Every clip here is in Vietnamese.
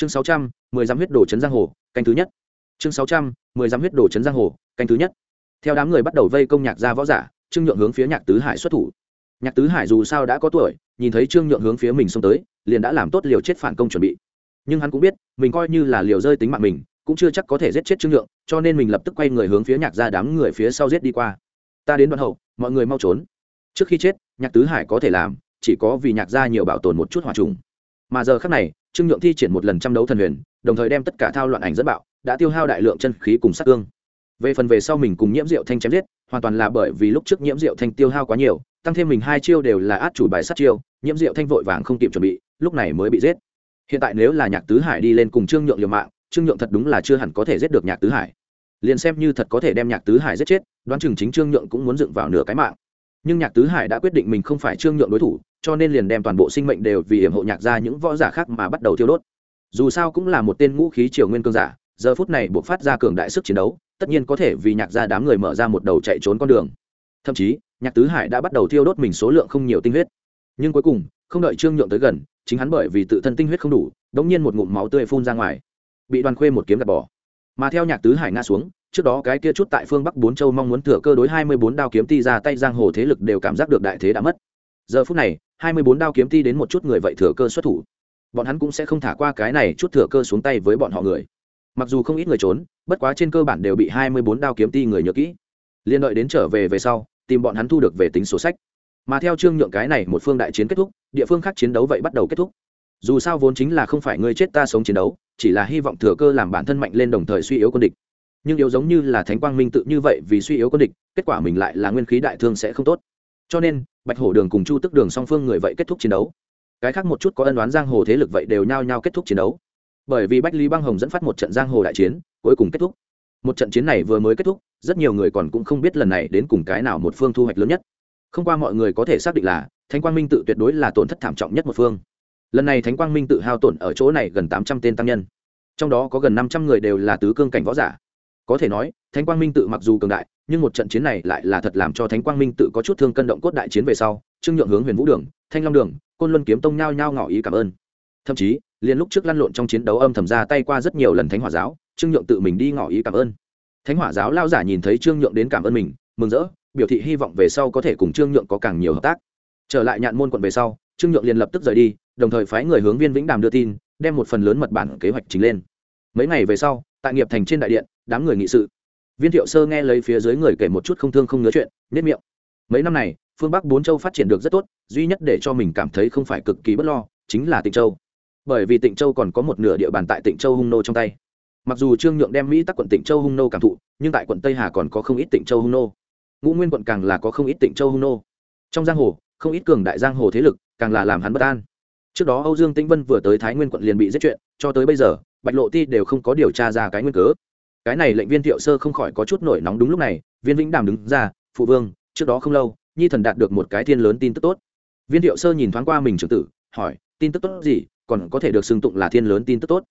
chương sáu trăm, mười dám huyết đổ chấn giang hồ, canh thứ nhất. Chương sáu trăm, mười dám huyết đổ chấn giang hồ, canh thứ nhất. Theo đám người bắt đầu vây công nhạc gia võ giả, trương nhượng hướng phía nhạc tứ hải xuất thủ. Nhạc tứ hải dù sao đã có tuổi, nhìn thấy trương nhượng hướng phía mình xông tới, liền đã làm tốt liều chết phản công chuẩn bị. Nhưng hắn cũng biết, mình coi như là liều rơi tính mạng mình, cũng chưa chắc có thể giết chết trương nhượng, cho nên mình lập tức quay người hướng phía nhạc ra đám người phía sau giết đi qua. Ta đến đoạn hậu, mọi người mau trốn. Trước khi chết, nhạc tứ hải có thể làm, chỉ có vì nhạc gia nhiều bảo tồn một chút hòa trùng. Mà giờ khác này trương nhượng thi triển một lần trăm đấu thần huyền, đồng thời đem tất cả thao loạn ảnh dẫn bạo, đã tiêu hao đại lượng chân khí cùng sát cương. Về phần về sau mình cùng nhiễm rượu thanh chém giết, hoàn toàn là bởi vì lúc trước nhiễm rượu thanh tiêu hao quá nhiều, tăng thêm mình hai chiêu đều là át chủ bài sát chiêu, nhiễm rượu thanh vội vàng không kịp chuẩn bị, lúc này mới bị giết. Hiện tại nếu là nhạc tứ hải đi lên cùng trương nhượng liều mạng, trương nhượng thật đúng là chưa hẳn có thể giết được nhạc tứ hải. Liền xem như thật có thể đem nhạc tứ hải giết chết, đoán chừng chính trương nhượng cũng muốn dựng vào nửa cái mạng. Nhưng nhạc tứ hải đã quyết định mình không phải trương nhượng đối thủ cho nên liền đem toàn bộ sinh mệnh đều vì hiểm hộ nhạc ra những võ giả khác mà bắt đầu thiêu đốt. Dù sao cũng là một tên ngũ khí triều nguyên cương giả, giờ phút này buộc phát ra cường đại sức chiến đấu, tất nhiên có thể vì nhạc ra đám người mở ra một đầu chạy trốn con đường. Thậm chí, nhạc tứ hải đã bắt đầu thiêu đốt mình số lượng không nhiều tinh huyết. Nhưng cuối cùng, không đợi trương nhượng tới gần, chính hắn bởi vì tự thân tinh huyết không đủ, đống nhiên một ngụm máu tươi phun ra ngoài, bị đoàn khuê một kiếm gạt bỏ. Mà theo nhạc tứ hải ngã xuống, trước đó cái kia chút tại phương bắc bốn châu mong muốn thừa cơ đối hai mươi bốn đao kiếm ti ra tay giang hồ thế lực đều cảm giác được đại thế đã mất. Giờ phút này hai mươi bốn đao kiếm ti đến một chút người vậy thừa cơ xuất thủ. Bọn hắn cũng sẽ không thả qua cái này chút thừa cơ xuống tay với bọn họ người. Mặc dù không ít người trốn, bất quá trên cơ bản đều bị hai mươi bốn đao kiếm ti người nhớ kỹ. Liên đợi đến trở về về sau, tìm bọn hắn thu được về tính sổ sách. Mà theo trương nhượng cái này một phương đại chiến kết thúc, địa phương khác chiến đấu vậy bắt đầu kết thúc. Dù sao vốn chính là không phải ngươi chết ta sống chiến đấu, chỉ là hy vọng thừa cơ làm bản thân mạnh lên đồng thời suy yếu quân địch. Nhưng yếu giống như là thánh quang minh tự như vậy vì suy yếu quân địch, kết quả mình lại là nguyên khí đại thương sẽ không tốt. Cho nên bạch hổ đường cùng chu tức đường song phương người vậy kết thúc chiến đấu. Cái khác một chút có ân đoán giang hồ thế lực vậy đều nhao nhao kết thúc chiến đấu. Bởi vì bách lý băng hồng dẫn phát một trận giang hồ đại chiến, cuối cùng kết thúc. Một trận chiến này vừa mới kết thúc, rất nhiều người còn cũng không biết lần này đến cùng cái nào một phương thu hoạch lớn nhất. Không qua mọi người có thể xác định là, thánh quang minh tự tuyệt đối là tổn thất thảm trọng nhất một phương. Lần này thánh quang minh tự hao tổn ở chỗ này gần tám trăm tên tăng nhân. Trong đó có gần năm trăm người đều là tứ cương cảnh võ giả. Có thể nói, thánh quang minh tự mặc dù cường đại nhưng một trận chiến này lại là thật làm cho thánh quang minh tự có chút thương cân động cốt đại chiến về sau, trương nhượng hướng huyền vũ đường, thanh long đường, côn luân kiếm tông nhao nhao ngỏ ý cảm ơn. Thậm chí, liền lúc trước lăn lộn trong chiến đấu âm thầm ra tay qua rất nhiều lần thánh hỏa giáo, trương nhượng tự mình đi ngỏ ý cảm ơn. Thánh hỏa giáo lao giả nhìn thấy trương nhượng đến cảm ơn mình, mừng rỡ, biểu thị hy vọng về sau có thể cùng trương nhượng có càng nhiều hợp tác. Trở lại nhạn môn quận về sau, trương nhượng liền lập tức rời đi, đồng thời phái người hướng viên vĩnh đàm đưa tin, đem một phần lớn mật bản kế hoạch chính lên. Mấy ngày về sau, tại nghiệp thành trên đại điện, đám người nghị sự viên thiệu sơ nghe lấy phía dưới người kể một chút không thương không nhớ chuyện nết miệng. Mấy năm này, phương bắc bốn châu phát triển được rất tốt, duy nhất để cho mình cảm thấy không phải cực kỳ bất lo, chính là tịnh châu. Bởi vì tịnh châu còn có một nửa địa bàn tại tịnh châu hung nô trong tay. Mặc dù trương nhượng đem mỹ tắc quận tịnh châu hung nô cảm thụ, nhưng tại quận tây hà còn có không ít tịnh châu hung nô. Ngũ nguyên quận càng là có không ít tịnh châu hung nô. Trong giang hồ, không ít cường đại giang hồ thế lực càng là làm hắn bất an. Trước đó âu dương tĩnh vân vừa tới thái nguyên quận liền bị giết chuyện, cho tới bây giờ, bạch lộ ti đều không có điều tra ra cái nguyên cớ cái này lệnh viên thiệu sơ không khỏi có chút nổi nóng đúng lúc này, viên vĩnh đàm đứng ra, phụ vương, trước đó không lâu, nhi thần đạt được một cái thiên lớn tin tức tốt. Viên thiệu sơ nhìn thoáng qua mình trưởng tử, hỏi, tin tức tốt gì? Còn có thể được xưng tụng là thiên lớn tin tức tốt?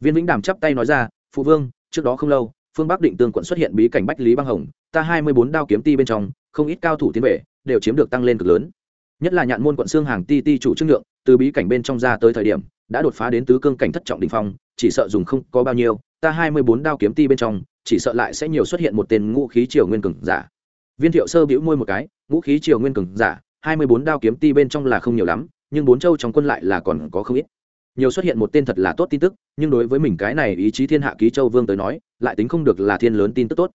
Viên vĩnh đàm chắp tay nói ra, phụ vương, trước đó không lâu, phương bắc định tương quận xuất hiện bí cảnh bách lý băng hồng, ta hai mươi bốn đao kiếm ti bên trong, không ít cao thủ tiến vệ đều chiếm được tăng lên cực lớn. Nhất là nhạn môn quận xương hàng ti ti chủ trương lượng, từ bí cảnh bên trong ra tới thời điểm, đã đột phá đến tứ cương cảnh thất trọng đ ỉ n h phong, chỉ sợ dùng không có bao nhiêu ta hai mươi bốn đao kiếm ti bên trong, chỉ sợ lại sẽ nhiều xuất hiện một tên ngũ khí triều nguyên cường giả. Viên thiệu sơ bĩu môi một cái, ngũ khí triều nguyên cường giả, hai mươi bốn đao kiếm ti bên trong là không nhiều lắm, nhưng bốn châu trong quân lại là còn có không ít. Nhiều xuất hiện một tên thật là tốt tin tức, nhưng đối với mình cái này ý chí thiên hạ ký châu vương tới nói, lại tính không được là thiên lớn tin tức tốt.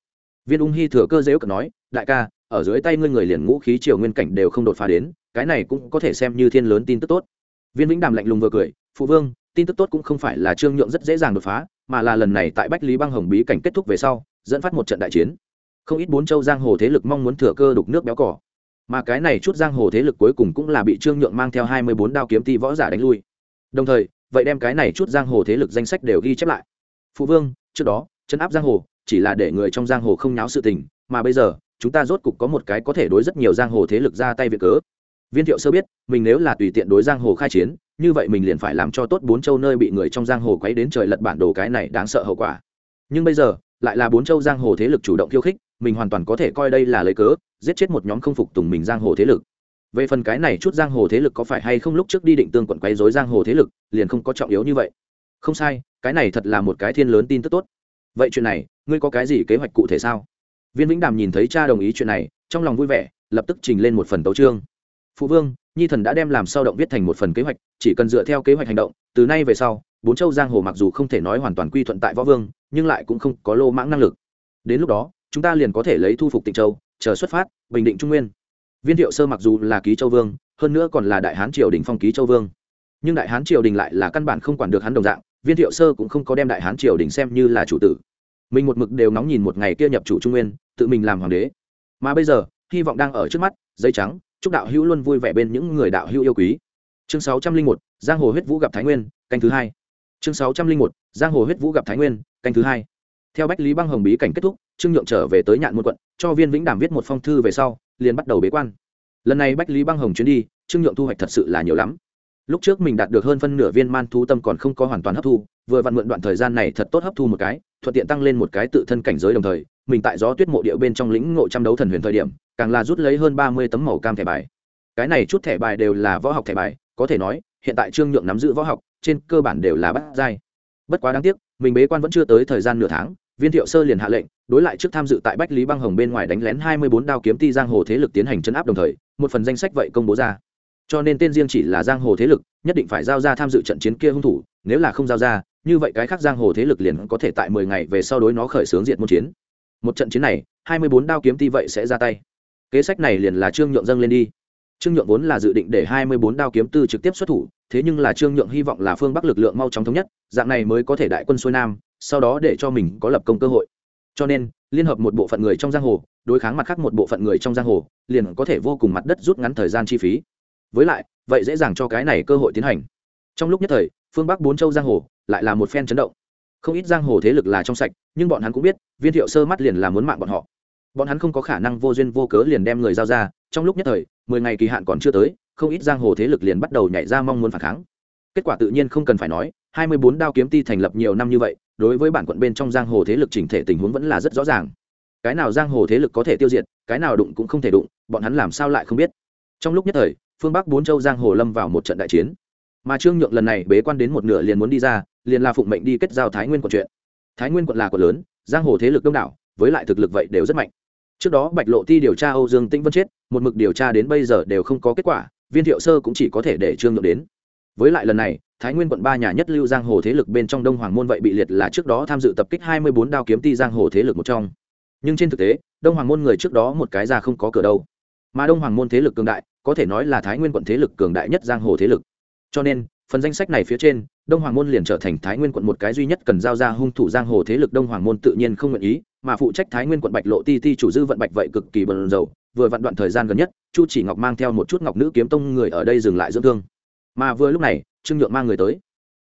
Viên ung hy thừa cơ dễu cận nói, đại ca, ở dưới tay ngươi người liền ngũ khí triều nguyên cảnh đều không đột phá đến, cái này cũng có thể xem như thiên lớn tin tức tốt. Viên vĩnh đàm lạnh lùng vừa cười, phụ vương, tin tức tốt cũng không phải là trương nhượng rất dễ dàng đột phá mà là lần này tại bách lý băng hồng bí cảnh kết thúc về sau, dẫn phát một trận đại chiến. Không ít bốn châu giang hồ thế lực mong muốn thừa cơ đục nước béo cỏ. Mà cái này chút giang hồ thế lực cuối cùng cũng là bị trương nhượng mang theo hai mươi bốn đao kiếm ti võ giả đánh lui. Đồng thời, vậy đem cái này chút giang hồ thế lực danh sách đều ghi chép lại. Phụ vương, trước đó, chấn áp giang hồ, chỉ là để người trong giang hồ không nháo sự tình, mà bây giờ, chúng ta rốt cục có một cái có thể đối rất nhiều giang hồ thế lực ra tay việc cớ. Viên thiệu sơ biết, mình nếu là tùy tiện đối giang hồ khai chiến như vậy mình liền phải làm cho tốt bốn châu nơi bị người trong giang hồ quấy đến trời lật bản đồ cái này đáng sợ hậu quả. Nhưng bây giờ, lại là bốn châu giang hồ thế lực chủ động khiêu khích, mình hoàn toàn có thể coi đây là lấy cớ, giết chết một nhóm không phục tùng mình giang hồ thế lực. Về phần cái này chút giang hồ thế lực có phải hay không lúc trước đi định tương quận quấy dối giang hồ thế lực, liền không có trọng yếu như vậy. Không sai, cái này thật là một cái thiên lớn tin tức tốt. Vậy chuyện này, ngươi có cái gì kế hoạch cụ thể sao? Viên vĩnh đàm nhìn thấy cha đồng ý chuyện này, trong lòng vui vẻ, lập tức trình lên một phần tấu trương phụ vương, nhi thần đã đem làm sao động viết thành một phần kế hoạch, chỉ cần dựa theo kế hoạch hành động, từ nay về sau, bốn châu giang hồ mặc dù không thể nói hoàn toàn quy thuận tại võ vương, nhưng lại cũng không có lô mãng năng lực. Đến lúc đó, chúng ta liền có thể lấy thu phục tịnh châu, chờ xuất phát, bình định trung nguyên. Viên thiệu sơ mặc dù là ký châu vương, hơn nữa còn là đại hán triều đình phong ký châu vương. Nhưng đại hán triều đình lại là căn bản không quản được hắn đồng dạng, viên thiệu sơ cũng không có đem đại hán triều đình xem như là chủ tử. Mình một mực đều nóng nhìn một ngày kia nhập chủ trung nguyên, tự mình làm hoàng đế. Mà bây giờ, hy vọng đang ở trước mắt dây trắng chúc đạo hữu luôn vui vẻ bên những người đạo hữu yêu quý. Chương sáu trăm linh một, giang hồ huyết vũ gặp thái nguyên, canh thứ hai. Chương sáu trăm linh một, giang hồ huyết vũ gặp thái nguyên, canh thứ hai. Theo bách lý băng hồng bí cảnh kết thúc, trương nhượng trở về tới nhạn môn quận, cho viên vĩnh đàm viết một phong thư về sau, liền bắt đầu bế quan. Lần này bách lý băng hồng chuyến đi, trương nhượng thu hoạch thật sự là nhiều lắm. Lúc trước mình đạt được hơn phân nửa viên man thú tâm còn không có hoàn toàn hấp thu, vừa vặn mượn đoạn thời gian này thật tốt hấp thu một cái, thuận tiện tăng lên một cái tự thân cảnh giới đồng thời, mình tại gió tuyết mộ địa bên trong lĩnh ngộ trăm đấu thần huyền thời điểm càng là rút lấy hơn ba mươi tấm màu cam thẻ bài. Cái này chút thẻ bài đều là võ học thẻ bài, có thể nói, hiện tại trương nhượng nắm giữ võ học, trên cơ bản đều là bắt giai. Bất quá đáng tiếc, mình bế quan vẫn chưa tới thời gian nửa tháng, viên thiệu sơ liền hạ lệnh, đối lại trước tham dự tại bách lý băng hồng bên ngoài đánh lén hai mươi bốn đao kiếm ti giang hồ thế lực tiến hành chấn áp đồng thời, một phần danh sách vậy công bố ra. Cho nên tên riêng chỉ là giang hồ thế lực, nhất định phải giao ra tham dự trận chiến kia hung thủ, nếu là không giao ra, như vậy cái khác giang hồ thế lực liền có thể tại mười ngày về sau đối nó khởi xướng diện môn chiến. Một trận chiến này, hai mươi bốn đao kiếm ti vậy sẽ ra tay kế sách này liền là trương nhượng dâng lên đi. Trương nhượng vốn là dự định để hai mươi bốn đao kiếm tư trực tiếp xuất thủ, thế nhưng là trương nhượng hy vọng là phương bắc lực lượng mau chóng thống nhất, dạng này mới có thể đại quân xuôi nam, sau đó để cho mình có lập công cơ hội. Cho nên, liên hợp một bộ phận người trong giang hồ, đối kháng mặt khác một bộ phận người trong giang hồ, liền có thể vô cùng mặt đất rút ngắn thời gian chi phí. Với lại, vậy dễ dàng cho cái này cơ hội tiến hành. Trong lúc nhất thời, phương bắc bốn châu giang hồ lại là một phen chấn động. Không ít giang hồ thế lực là trong sạch, nhưng bọn hắn cũng biết, viên thiệu sơ mắt liền là muốn mạng bọn họ bọn hắn không có khả năng vô duyên vô cớ liền đem người giao ra, trong lúc nhất thời, mười ngày kỳ hạn còn chưa tới, không ít giang hồ thế lực liền bắt đầu nhảy ra mong muốn phản kháng. Kết quả tự nhiên không cần phải nói, hai mươi bốn đao kiếm ti thành lập nhiều năm như vậy, đối với bản quận bên trong giang hồ thế lực chỉnh thể tình huống vẫn là rất rõ ràng. Cái nào giang hồ thế lực có thể tiêu diệt, cái nào đụng cũng không thể đụng, bọn hắn làm sao lại không biết. Trong lúc nhất thời, phương bắc bốn châu giang hồ lâm vào một trận đại chiến. Mà trương nhượng lần này bế quan đến một nửa liền muốn đi ra, liền là phụng mệnh đi kết giao thái nguyên quận chuyện. Thái nguyên quận là quận lớn, giang hồ thế lực đông đảo, với lại thực lực vậy đều rất mạnh trước đó bạch lộ ti điều tra âu dương tĩnh vân chết, một mực điều tra đến bây giờ đều không có kết quả, viên thiệu sơ cũng chỉ có thể để trương nhượng đến. Với lại lần này, thái nguyên quận ba nhà nhất lưu giang hồ thế lực bên trong đông hoàng môn vậy bị liệt là trước đó tham dự tập kích hai mươi bốn đao kiếm ti giang hồ thế lực một trong. Nhưng trên thực tế, đông hoàng môn người trước đó một cái ra không có cửa đâu. Mà đông hoàng môn thế lực cường đại, có thể nói là thái nguyên quận thế lực cường đại nhất giang hồ thế lực. Cho nên, phần danh sách này phía trên đông hoàng môn liền trở thành thái nguyên quận một cái duy nhất cần giao ra hung thủ giang hồ thế lực đông hoàng môn tự nhiên không nguyện ý, mà phụ trách thái nguyên quận bạch lộ ti ti chủ dư vận bạch vậy cực kỳ bần dầu vừa vặn đoạn thời gian gần nhất, chu chỉ ngọc mang theo một chút ngọc nữ kiếm tông người ở đây dừng lại dưỡng thương. Mà vừa lúc này, trương nhượng mang người tới.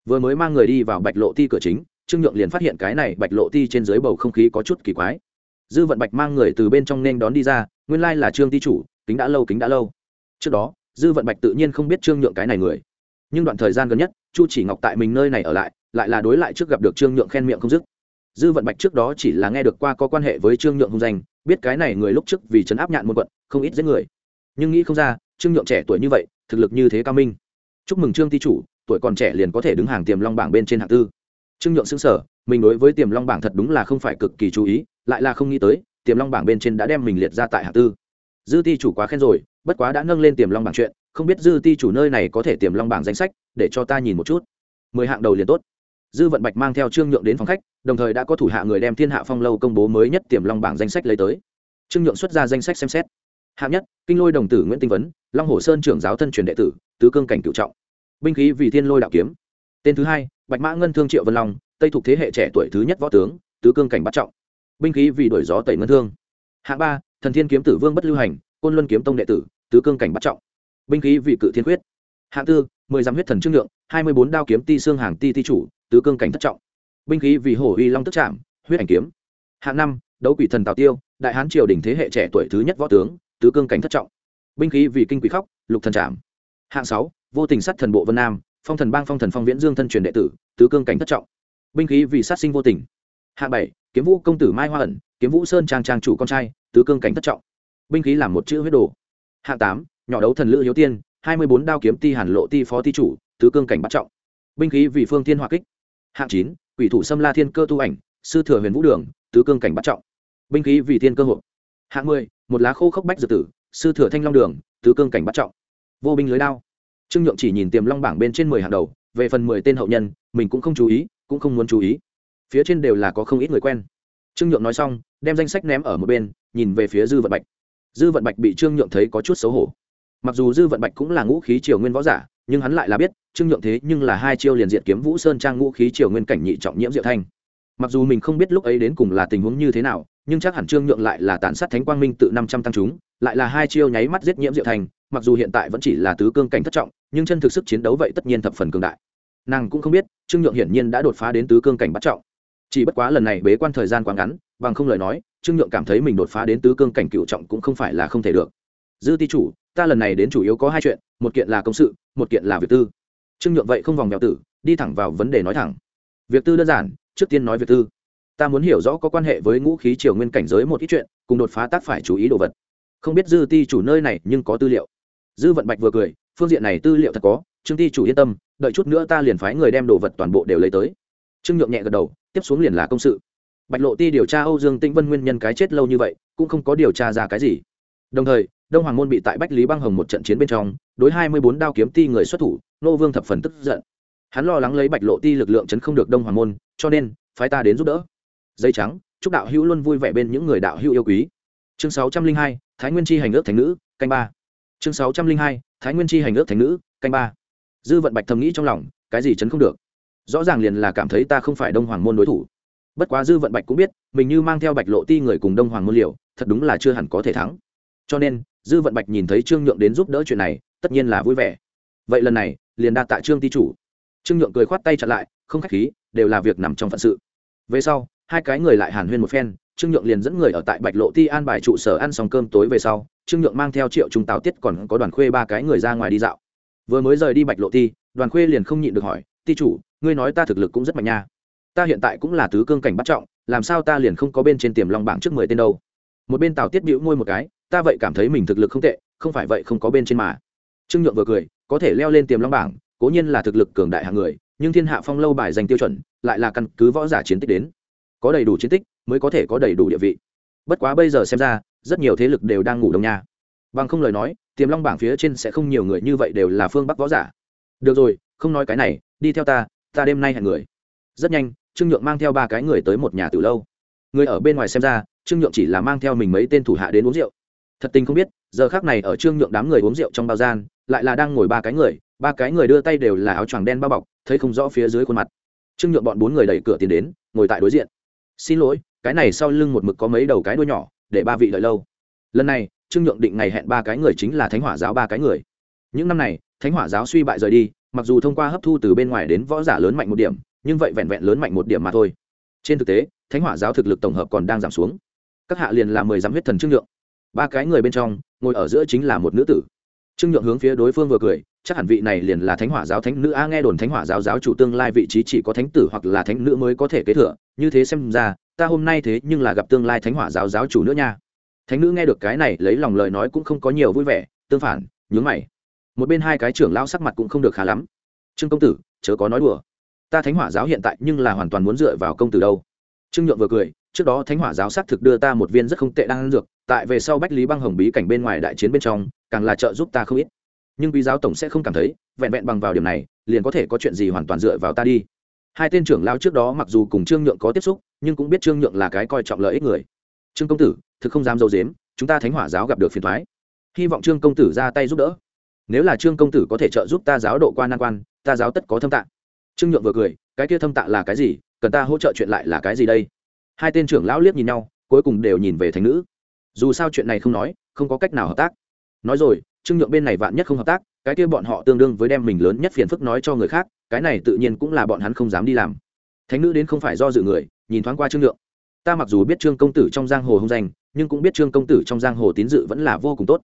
Vừa mới mang người đi vào bạch lộ ti cửa chính, trương nhượng liền phát hiện cái này bạch lộ ti trên dưới bầu không khí có chút kỳ quái. Dư vận bạch mang người từ bên trong nên đón đi ra, nguyên lai là trương ti chủ, kính đã lâu, kính đã lâu. Trước đó, dư vận bạch tự nhiên không biết trương nhượng cái này người nhưng đoạn thời gian gần nhất, chu chỉ ngọc tại mình nơi này ở lại lại là đối lại trước gặp được trương nhượng khen miệng không dứt. Dư vận bạch trước đó chỉ là nghe được qua có quan hệ với trương nhượng hung danh, biết cái này người lúc trước vì chấn áp nhạn một quận, không ít giết người. Nhưng nghĩ không ra, trương nhượng trẻ tuổi như vậy, thực lực như thế cao minh. Chúc mừng trương ti chủ, tuổi còn trẻ liền có thể đứng hàng tiềm long bảng bên trên hạng tư. Trương nhượng xứng sở mình đối với tiềm long bảng thật đúng là không phải cực kỳ chú ý, lại là không nghĩ tới, tiềm long bảng bên trên đã đem mình liệt ra tại hạng tư. Dư ti chủ quá khen rồi, bất quá đã nâng lên tiềm long bảng chuyện không biết dư ti chủ nơi này có thể tiềm long bảng danh sách, để cho ta nhìn một chút. Mười hạng đầu liền tốt. Dư vận bạch mang theo trương nhượng đến phòng khách, đồng thời đã có thủ hạ người đem thiên hạ phong lâu công bố mới nhất tiềm long bảng danh sách lấy tới. Trương nhượng xuất ra danh sách xem xét. Hạng nhất, kinh lôi đồng tử nguyễn tinh vấn, long hồ sơn trưởng giáo thân truyền đệ tử, tứ cương cảnh cựu trọng. Binh khí vì thiên lôi đạo kiếm. Tên thứ hai, bạch mã ngân thương triệu vân long, tây thuộc thế hệ trẻ tuổi thứ nhất võ tướng, tứ cương cảnh bắt trọng. Binh khí vì đổi gió tẩy ngân thương. Hạng ba, thần thiên kiếm tử vương bất lưu hành, côn luân kiếm tông đệ tử, tứ cương cảnh bắt trọng binh khí vị cự thiên quyết hạng tư, mười dặm huyết thần trương lượng, hai mươi bốn đao kiếm ti xương hàng ti ti chủ, tứ cương cảnh thất trọng. Binh khí vì hổ uy long tức trạm huyết ảnh kiếm. Hạng năm, đấu quỷ thần tào tiêu, đại hán triều đình thế hệ trẻ tuổi thứ nhất võ tướng, tứ cương cảnh thất trọng. Binh khí vì kinh quỷ khóc, lục thần trạm hạng sáu, vô tình sát thần bộ vân nam, phong thần bang phong thần phong viễn dương thân truyền đệ tử, tứ cương cảnh thất trọng. Binh khí vì sát sinh vô tình. Hạng bảy, kiếm vũ công tử mai hoa ẩn, kiếm vũ sơn trang trang chủ con trai, tứ cương cảnh thất trọng. Binh khí làm một chữ huyết đồ. Hạng tám nhỏ đấu thần lữ hiếu tiên, hai mươi bốn đao kiếm ti hàn lộ ti phó ti chủ, tứ cương cảnh bắt trọng. Binh khí vì phương thiên hòa kích. Hạng chín, quỷ thủ xâm la thiên cơ tu ảnh, sư thừa huyền vũ đường, tứ cương cảnh bắt trọng. Binh khí vì thiên cơ hộ hạng mười, một lá khô khốc bách dược tử, sư thừa thanh long đường, tứ cương cảnh bắt trọng. Vô binh lưới đao. Trương nhượng chỉ nhìn tiềm long bảng bên trên mười hàng đầu, về phần mười tên hậu nhân, mình cũng không chú ý, cũng không muốn chú ý. Phía trên đều là có không ít người quen. Trương nhượng nói xong, đem danh sách ném ở một bên, nhìn về phía dư vận bạch. Dư vận bạch bị trương nhượng thấy có chút xấu hổ mặc dù dư vận bạch cũng là ngũ khí triều nguyên võ giả, nhưng hắn lại là biết, trương nhượng thế nhưng là hai chiêu liền diện kiếm vũ sơn trang ngũ khí triều nguyên cảnh nhị trọng nhiễm diệu thanh. Mặc dù mình không biết lúc ấy đến cùng là tình huống như thế nào, nhưng chắc hẳn trương nhượng lại là tàn sát thánh quang minh tự năm trăm tăng chúng, lại là hai chiêu nháy mắt giết nhiễm diệu thanh, mặc dù hiện tại vẫn chỉ là tứ cương cảnh thất trọng, nhưng chân thực sức chiến đấu vậy tất nhiên thập phần cường đại. Nàng cũng không biết, trương nhượng hiển nhiên đã đột phá đến tứ cương cảnh bắt trọng. Chỉ bất quá lần này bế quan thời gian quá ngắn, bằng không lời nói, trương nhượng cảm thấy mình đột phá đến tứ cương cảnh cựu trọng cũng không phải là không thể được. Dư ti chủ ta lần này đến chủ yếu có hai chuyện, một kiện là công sự, một kiện là việc tư. Trương nhượng vậy không vòng vèo tử, đi thẳng vào vấn đề nói thẳng. Việc tư đơn giản, trước tiên nói việc tư. Ta muốn hiểu rõ có quan hệ với ngũ khí triều nguyên cảnh giới một ít chuyện, cùng đột phá tác phải chú ý đồ vật. Không biết dư ti chủ nơi này nhưng có tư liệu. Dư vận bạch vừa cười, phương diện này tư liệu thật có, trương ti chủ yên tâm, đợi chút nữa ta liền phái người đem đồ vật toàn bộ đều lấy tới. Trương nhượng nhẹ gật đầu, tiếp xuống liền là công sự. Bạch lộ ti điều tra âu dương tĩnh vân nguyên nhân cái chết lâu như vậy, cũng không có điều tra ra cái gì. Đồng thời đông hoàng môn bị tại bách lý băng hồng một trận chiến bên trong, đối hai mươi bốn đao kiếm ti người xuất thủ, nô vương thập phần tức giận. Hắn lo lắng lấy bạch lộ ti lực lượng chấn không được đông hoàng môn, cho nên phái ta đến giúp đỡ. Dây trắng, chúc đạo hữu luôn vui vẻ bên những người đạo hữu yêu quý. Chương sáu trăm linh hai, thái nguyên chi hành ước thành nữ, canh ba. Chương sáu trăm linh hai, thái nguyên chi hành ước thành nữ, canh ba. Dư vận bạch thầm nghĩ trong lòng, cái gì chấn không được? Rõ ràng liền là cảm thấy ta không phải đông hoàng môn đối thủ. Bất quá dư vận bạch cũng biết, mình như mang theo bạch lộ ti người cùng đông hoàng môn liều, thật đúng là chưa hẳn có thể thắng. Cho nên dư vận bạch nhìn thấy trương nhượng đến giúp đỡ chuyện này, tất nhiên là vui vẻ. Vậy lần này, liền đa tạ trương ti chủ. Trương nhượng cười khoát tay chặn lại, không k h á c h khí, đều là việc nằm trong phận sự. Về sau, hai cái người lại hàn huyên một phen, trương nhượng liền dẫn người ở tại bạch lộ ti an bài trụ sở ăn xong cơm tối về sau, trương nhượng mang theo triệu trung táo tiết còn có đoàn khuê ba cái người ra ngoài đi dạo. Vừa mới rời đi bạch lộ ti, đoàn khuê liền không nhịn được hỏi, ti chủ, ngươi nói ta thực lực cũng rất mạnh nha. Ta hiện tại cũng là tứ cương cảnh bắt trọng, làm sao ta liền không có bên trên tiềm long bảng trước mười tên đâu? Một bên tào tiết bĩu môi một cái ta vậy cảm thấy mình thực lực không tệ, không phải vậy không có bên trên mà. Trương nhượng vừa cười, có thể leo lên tiềm long bảng, cố nhiên là thực lực cường đại hạng người, nhưng thiên hạ phong lâu bài dành tiêu chuẩn, lại là căn cứ võ giả chiến tích đến. Có đầy đủ chiến tích, mới có thể có đầy đủ địa vị. Bất quá bây giờ xem ra, rất nhiều thế lực đều đang ngủ đông nha. Bằng không lời nói, tiềm long bảng phía trên sẽ không nhiều người như vậy đều là phương bắc võ giả. Được rồi, không nói cái này, đi theo ta ta đêm nay hẹn người. Rất nhanh, trương nhượng mang theo ba cái người tới một nhà từ lâu. Người ở bên ngoài xem ra, trương nhượng chỉ là mang theo mình mấy tên thủ hạ đến uống rượu thật tình không biết, giờ khác này ở trương nhượng đám người uống rượu trong bao gian, lại là đang ngồi ba cái người, ba cái người đưa tay đều là áo choàng đen bao bọc, thấy không rõ phía dưới khuôn mặt. Trương nhượng bọn bốn người đẩy cửa tiến đến, ngồi tại đối diện. Xin lỗi, cái này sau lưng một mực có mấy đầu cái đuôi nhỏ, để ba vị đợi lâu. Lần này, trương nhượng định ngày hẹn ba cái người chính là thánh hỏa giáo ba cái người. Những năm này, thánh hỏa giáo suy bại rời đi, mặc dù thông qua hấp thu từ bên ngoài đến võ giả lớn mạnh một điểm, nhưng vậy vẹn vẹn lớn mạnh một điểm mà thôi. Trên thực tế, thánh hỏa giáo thực lực tổng hợp còn đang giảm xuống. Các hạ liền là mười dám huyết thần trương nhượng ba cái người bên trong, ngồi ở giữa chính là một nữ tử. Trương nhượng hướng phía đối phương vừa cười, chắc hẳn vị này liền là thánh hỏa giáo thánh nữ. A, nghe đồn thánh hỏa giáo giáo chủ tương lai vị trí chỉ có thánh tử hoặc là thánh nữ mới có thể kế thừa, như thế xem ra, ta hôm nay thế nhưng là gặp tương lai thánh hỏa giáo giáo chủ nữa nha. Thánh nữ nghe được cái này, lấy lòng lời nói cũng không có nhiều vui vẻ, tương phản, nhướng mày. Một bên hai cái trưởng lão sắc mặt cũng không được khá lắm. Trương công tử, chớ có nói đùa. Ta thánh hỏa giáo hiện tại nhưng là hoàn toàn muốn dựa vào công tử đâu. Trương nhượng vừa cười trước đó thánh hỏa giáo xác thực đưa ta một viên rất không tệ đang ăn dược, tại về sau bách lý băng hồng bí cảnh bên ngoài đại chiến bên trong, càng là trợ giúp ta không ít. Nhưng quý giáo tổng sẽ không cảm thấy, vẹn vẹn bằng vào điểm này, liền có thể có chuyện gì hoàn toàn dựa vào ta đi. Hai tên trưởng lao trước đó mặc dù cùng trương nhượng có tiếp xúc, nhưng cũng biết trương nhượng là cái coi trọng lợi ích người. Trương công tử, thực không dám dâu dếm, chúng ta thánh hỏa giáo gặp được phiền thoái hy vọng trương công tử ra tay giúp đỡ. Nếu là trương công tử có thể trợ giúp ta giáo độ qua nan quan, ta giáo tất có thâm tạng trương nhượng vừa cười, cái kia thâm tạng là cái gì? Cần ta hỗ trợ chuyện lại là cái gì đây? Hai tên trưởng lão liếc nhìn nhau, cuối cùng đều nhìn về thành nữ. Dù sao chuyện này không nói, không có cách nào hợp tác. Nói rồi, trương nhượng bên này vạn nhất không hợp tác, cái kia bọn họ tương đương với đem mình lớn nhất phiền phức nói cho người khác, cái này tự nhiên cũng là bọn hắn không dám đi làm. Thánh nữ đến không phải do dự người, nhìn thoáng qua trương nhượng. Ta mặc dù biết trương công tử trong giang hồ hung danh, nhưng cũng biết trương công tử trong giang hồ tín dự vẫn là vô cùng tốt.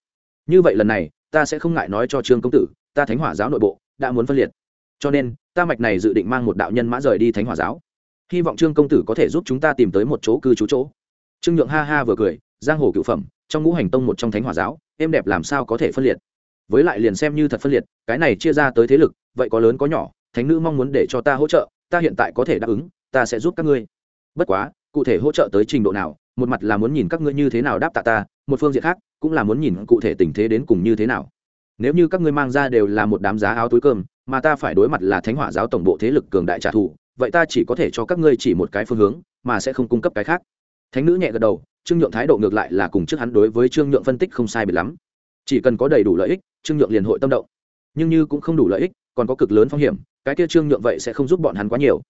Như vậy lần này, ta sẽ không ngại nói cho trương công tử, ta thánh hỏa giáo nội bộ đã muốn phân liệt. Cho nên, ta mạch này dự định mang một đạo nhân mã rời đi thánh hỏa giáo hy vọng trương công tử có thể giúp chúng ta tìm tới một chỗ cư trú chỗ. Trương nhượng ha ha vừa cười, giang hồ cựu phẩm, trong ngũ hành tông một trong thánh hỏa giáo, êm đẹp làm sao có thể phân liệt? Với lại liền xem như thật phân liệt, cái này chia ra tới thế lực, vậy có lớn có nhỏ, thánh nữ mong muốn để cho ta hỗ trợ, ta hiện tại có thể đáp ứng, ta sẽ giúp các ngươi. Bất quá, cụ thể hỗ trợ tới trình độ nào, một mặt là muốn nhìn các ngươi như thế nào đáp tạ ta, một phương diện khác, cũng là muốn nhìn cụ thể tình thế đến cùng như thế nào. Nếu như các ngươi mang ra đều là một đám giá áo túi cơm, mà ta phải đối mặt là thánh hỏa giáo tổng bộ thế lực cường đại trả thù vậy ta chỉ có thể cho các ngươi chỉ một cái phương hướng, mà sẽ không cung cấp cái khác. Thánh nữ nhẹ gật đầu, trương nhượng thái độ ngược lại là cùng trước hắn đối với trương nhượng phân tích không sai biệt lắm. Chỉ cần có đầy đủ lợi ích, trương nhượng liền hội tâm động. Nhưng như cũng không đủ lợi ích, còn có cực lớn phong hiểm, cái kia trương nhượng vậy sẽ không giúp bọn hắn quá nhiều.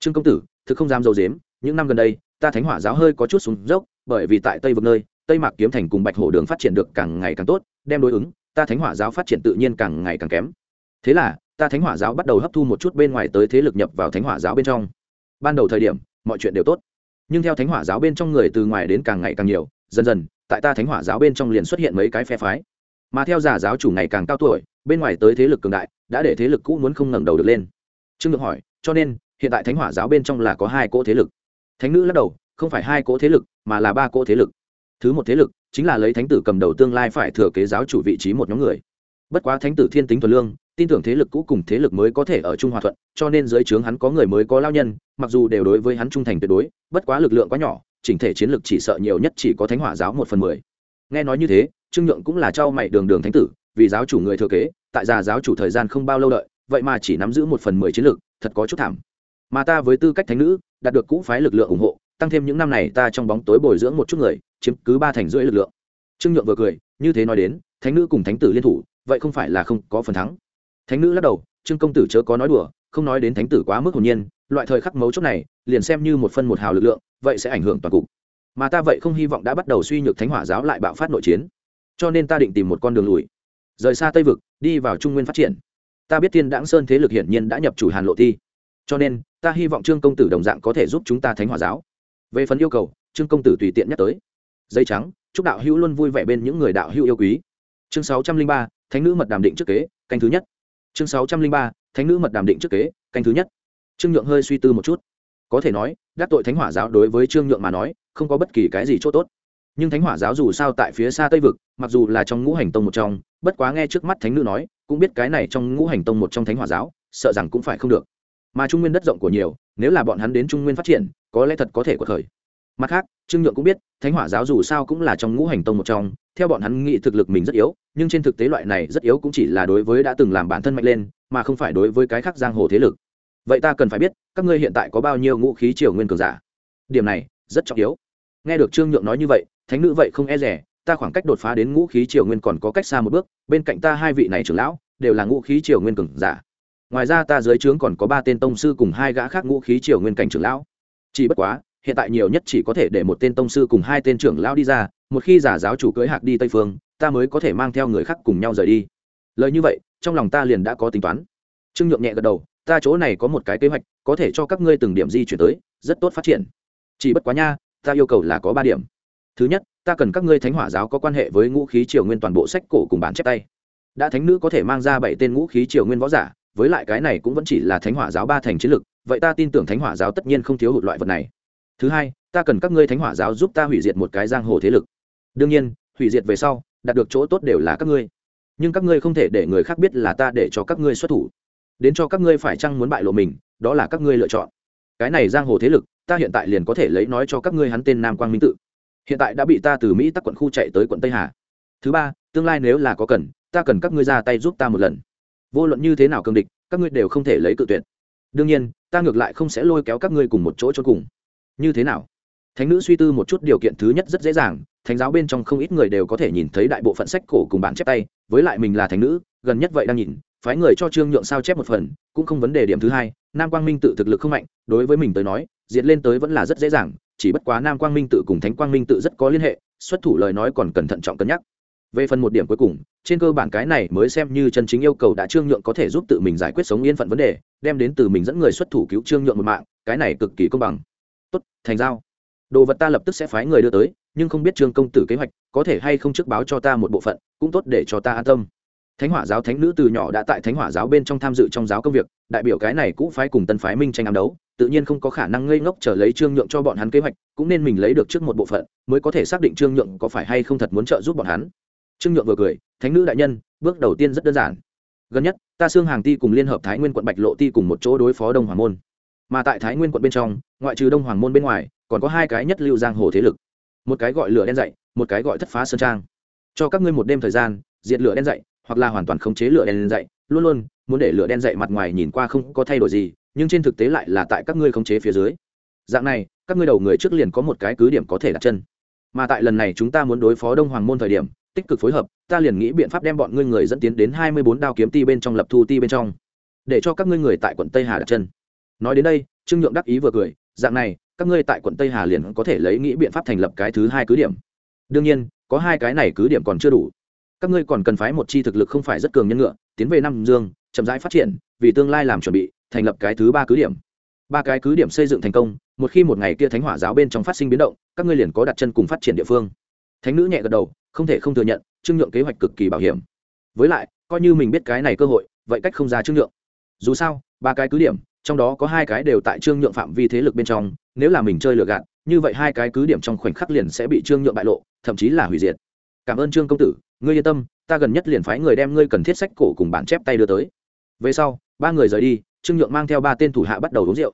Trương công tử, thực không dám dầu dếm, những năm gần đây, ta thánh hỏa giáo hơi có chút xuống dốc, bởi vì tại tây vực nơi, tây mạc kiếm thành cùng bạch hổ đường phát triển được càng ngày càng tốt, đem đối ứng, ta thánh hỏa giáo phát triển tự nhiên càng ngày càng kém. Thế là ta thánh hỏa giáo bắt đầu hấp thu một chút bên ngoài tới thế lực nhập vào thánh hỏa giáo bên trong. Ban đầu thời điểm, mọi chuyện đều tốt, nhưng theo thánh hỏa giáo bên trong người từ ngoài đến càng ngày càng nhiều, dần dần, tại ta thánh hỏa giáo bên trong liền xuất hiện mấy cái phe phái. Mà theo giả giáo chủ ngày càng cao tuổi, bên ngoài tới thế lực cường đại, đã để thế lực cũ muốn không ngẩng đầu được lên. Trương được hỏi, cho nên, hiện tại thánh hỏa giáo bên trong là có hai cỗ thế lực. Thánh nữ lắc đầu, không phải hai cỗ thế lực, mà là ba cỗ thế lực. Thứ một thế lực, chính là lấy thánh tử cầm đầu tương lai phải thừa kế giáo chủ vị trí một nhóm người. Bất quá thánh tử thiên tính thuần lương tin tưởng thế lực cũ cùng thế lực mới có thể ở chung hòa thuận, cho nên dưới trướng hắn có người mới có lao nhân, mặc dù đều đối với hắn trung thành tuyệt đối, bất quá lực lượng quá nhỏ, chỉnh thể chiến lực chỉ sợ nhiều nhất chỉ có thánh hỏa giáo một phần mười. Nghe nói như thế, trương nhượng cũng là trao mày đường đường thánh tử, vì giáo chủ người thừa kế, tại già giáo chủ thời gian không bao lâu đợi, vậy mà chỉ nắm giữ một phần mười chiến lực, thật có chút thảm. Mà ta với tư cách thánh nữ, đạt được cũ phái lực lượng ủng hộ, tăng thêm những năm này ta trong bóng tối bồi dưỡng một chút người, chiếm cứ ba thành rưỡi lực lượng. Trương nhượng vừa cười, như thế nói đến, thánh nữ cùng thánh tử liên thủ, vậy không phải là không có phần thắng thánh nữ lắc đầu, trương công tử chớ có nói đùa, không nói đến thánh tử quá mức hồn nhiên, loại thời khắc mấu chốt này, liền xem như một phân một hào lực lượng, vậy sẽ ảnh hưởng toàn cục. Mà ta vậy không hy vọng đã bắt đầu suy nhược thánh hỏa giáo lại bạo phát nội chiến, cho nên ta định tìm một con đường lùi. Rời xa tây vực, đi vào trung nguyên phát triển. Ta biết thiên đãng sơn thế lực hiển nhiên đã nhập chủ hàn lộ thi cho nên, ta hy vọng trương công tử đồng dạng có thể giúp chúng ta thánh hỏa giáo. Về phần yêu cầu, trương công tử tùy tiện nhắc tới. Dây trắng, chúc đạo hữu luôn vui vẻ bên những người đạo hữu yêu quý. Chương sáu trăm linh ba, thánh nữ mật đàm định trước kế, canh thứ nhất chương sáu trăm linh ba, thánh nữ mật đàm định trước kế, canh thứ nhất. Trương nhượng hơi suy tư một chút. Có thể nói, đắc tội thánh hỏa giáo đối với trương nhượng mà nói, không có bất kỳ cái gì c h ỗ t ố t nhưng thánh hỏa giáo dù sao tại phía xa tây vực, mặc dù là trong ngũ hành tông một trong, bất quá nghe trước mắt thánh nữ nói, cũng biết cái này trong ngũ hành tông một trong thánh hỏa giáo, sợ rằng cũng phải không được. Mà trung nguyên đất rộng của nhiều, nếu là bọn hắn đến trung nguyên phát triển, có lẽ thật có thể có thời mặt khác, trương nhượng cũng biết, thánh hỏa giáo dù sao cũng là trong ngũ hành tông một trong, theo bọn hắn nghĩ thực lực mình rất yếu, nhưng trên thực tế loại này rất yếu cũng chỉ là đối với đã từng làm bản thân mạnh lên, mà không phải đối với cái khác giang hồ thế lực. Vậy ta cần phải biết, các ngươi hiện tại có bao nhiêu ngũ khí triều nguyên cường giả? Điểm này, rất trọng yếu. Nghe được trương nhượng nói như vậy, thánh nữ vậy không e rẻ ta khoảng cách đột phá đến ngũ khí triều nguyên còn có cách xa một bước, bên cạnh ta hai vị này trưởng lão, đều là ngũ khí triều nguyên cường giả. Ngoài ra ta dưới trướng còn có ba tên tông sư cùng hai gã khác ngũ khí triều nguyên cảnh trưởng lão. Chỉ bất quá hiện tại nhiều nhất chỉ có thể để một tên tông sư cùng hai tên trưởng lão đi ra, một khi giả giáo chủ cưới hạc đi tây phương, ta mới có thể mang theo người khác cùng nhau rời đi. Lời như vậy, trong lòng ta liền đã có tính toán. Trương nhượng nhẹ gật đầu, ta chỗ này có một cái kế hoạch, có thể cho các ngươi từng điểm di chuyển tới, rất tốt phát triển. Chỉ bất quá nha, ta yêu cầu là có ba điểm. Thứ nhất, ta cần các ngươi thánh hỏa giáo có quan hệ với ngũ khí triều nguyên toàn bộ sách cổ cùng bản chép tay. Đã thánh nữ có thể mang ra bảy tên ngũ khí triều nguyên võ giả, với lại cái này cũng vẫn chỉ là thánh hỏa giáo ba thành chiến lực, vậy ta tin tưởng thánh hỏa giáo tất nhiên không thiếu hụt loại vật này thứ hai, ta cần các ngươi thánh hỏa giáo giúp ta hủy diệt một cái giang hồ thế lực. Đương nhiên, hủy diệt về sau, đạt được chỗ tốt đều là các ngươi. Nhưng các ngươi không thể để người khác biết là ta để cho các ngươi xuất thủ. Đến cho các ngươi phải chăng muốn bại lộ mình, đó là các ngươi lựa chọn. Cái này giang hồ thế lực, ta hiện tại liền có thể lấy nói cho các ngươi hắn tên nam quang minh tự. Hiện tại đã bị ta từ mỹ tắc quận khu chạy tới quận tây hà. Thứ ba, tương lai nếu là có cần, ta cần các ngươi ra tay giúp ta một lần. Vô luận như thế nào cường địch, các ngươi đều không thể lấy cự tuyệt. Đương nhiên, ta ngược lại không sẽ lôi kéo các ngươi cùng một chỗ cho cùng như thế nào? Thánh nữ suy tư một chút điều kiện thứ nhất rất dễ dàng, thánh giáo bên trong không ít người đều có thể nhìn thấy đại bộ phận sách cổ cùng bản chép tay, với lại mình là thánh nữ, gần nhất vậy đang nhìn, phái người cho trương nhượng sao chép một phần, cũng không vấn đề điểm thứ hai, nam quang minh tự thực lực không mạnh, đối với mình tới nói, diệt lên tới vẫn là rất dễ dàng, chỉ bất quá nam quang minh tự cùng thánh quang minh tự rất có liên hệ, xuất thủ lời nói còn cần thận trọng cân nhắc. Về phần một điểm cuối cùng, trên cơ bản cái này mới xem như chân chính yêu cầu đã trương nhượng có thể giúp tự mình giải quyết sống yên phận vấn đề, đem đến từ mình dẫn người xuất thủ cứu trương nhượng một mạng, cái này cực kỳ công bằng tốt, thành giao. Đồ vật ta lập tức sẽ phái người đưa tới, nhưng không biết trương công tử kế hoạch, có thể hay không trước báo cho ta một bộ phận, cũng tốt để cho ta an tâm. Thánh hỏa giáo thánh nữ từ nhỏ đã tại thánh hỏa giáo bên trong tham dự trong giáo công việc, đại biểu cái này cũng phái cùng tân phái minh tranh ám đấu, tự nhiên không có khả năng ngây ngốc trở lấy trương nhượng cho bọn hắn kế hoạch, cũng nên mình lấy được trước một bộ phận, mới có thể xác định trương nhượng có phải hay không thật muốn trợ giúp bọn hắn. Trương nhượng vừa cười, thánh nữ đại nhân, bước đầu tiên rất đơn giản. Gần nhất, ta xương hàng ti cùng liên hợp thái nguyên quận bạch lộ ti cùng một chỗ đối phó đông hoàng môn mà tại thái nguyên quận bên trong, ngoại trừ đông hoàng môn bên ngoài, còn có hai cái nhất lưu giang hồ thế lực. Một cái gọi lửa đen dậy một cái gọi thất phá sơn trang. Cho các ngươi một đêm thời gian, diệt lửa đen dậy hoặc là hoàn toàn khống chế lửa đen dậy luôn luôn muốn để lửa đen dậy mặt ngoài nhìn qua không có thay đổi gì, nhưng trên thực tế lại là tại các ngươi khống chế phía dưới. Dạng này, các ngươi đầu người trước liền có một cái cứ điểm có thể đặt chân. Mà tại lần này chúng ta muốn đối phó đông hoàng môn thời điểm, tích cực phối hợp, ta liền nghĩ biện pháp đem bọn ngươi người dẫn tiến đến hai mươi bốn đao kiếm ti bên trong lập thu ti bên trong, để cho các ngươi người tại quận tây hà đặt chân nói đến đây, trương nhượng đắc ý vừa cười, dạng này, các ngươi tại quận tây hà liền có thể lấy nghĩ biện pháp thành lập cái thứ hai cứ điểm. Đương nhiên, có hai cái này cứ điểm còn chưa đủ. Các ngươi còn cần phái một chi thực lực không phải rất cường nhân ngựa, tiến về nam dương, chậm rãi phát triển, vì tương lai làm chuẩn bị, thành lập cái thứ ba cứ điểm. Ba cái cứ điểm xây dựng thành công, một khi một ngày kia thánh hỏa giáo bên trong phát sinh biến động, các ngươi liền có đặt chân cùng phát triển địa phương. Thánh nữ nhẹ gật đầu, không thể không thừa nhận, trương nhượng kế hoạch cực kỳ bảo hiểm. Với lại, coi như mình biết cái này cơ hội, vậy cách không ra trương nhượng. Dù sao, ba cái cứ điểm trong đó có hai cái đều tại trương nhượng phạm vi thế lực bên trong, nếu là mình chơi lừa gạt, như vậy hai cái cứ điểm trong khoảnh khắc liền sẽ bị trương nhượng bại lộ, thậm chí là hủy diệt. Cảm ơn trương công tử, ngươi yên tâm, ta gần nhất liền phái người đem ngươi cần thiết sách cổ cùng bản chép tay đưa tới. Về sau, ba người rời đi, trương nhượng mang theo ba tên thủ hạ bắt đầu uống rượu.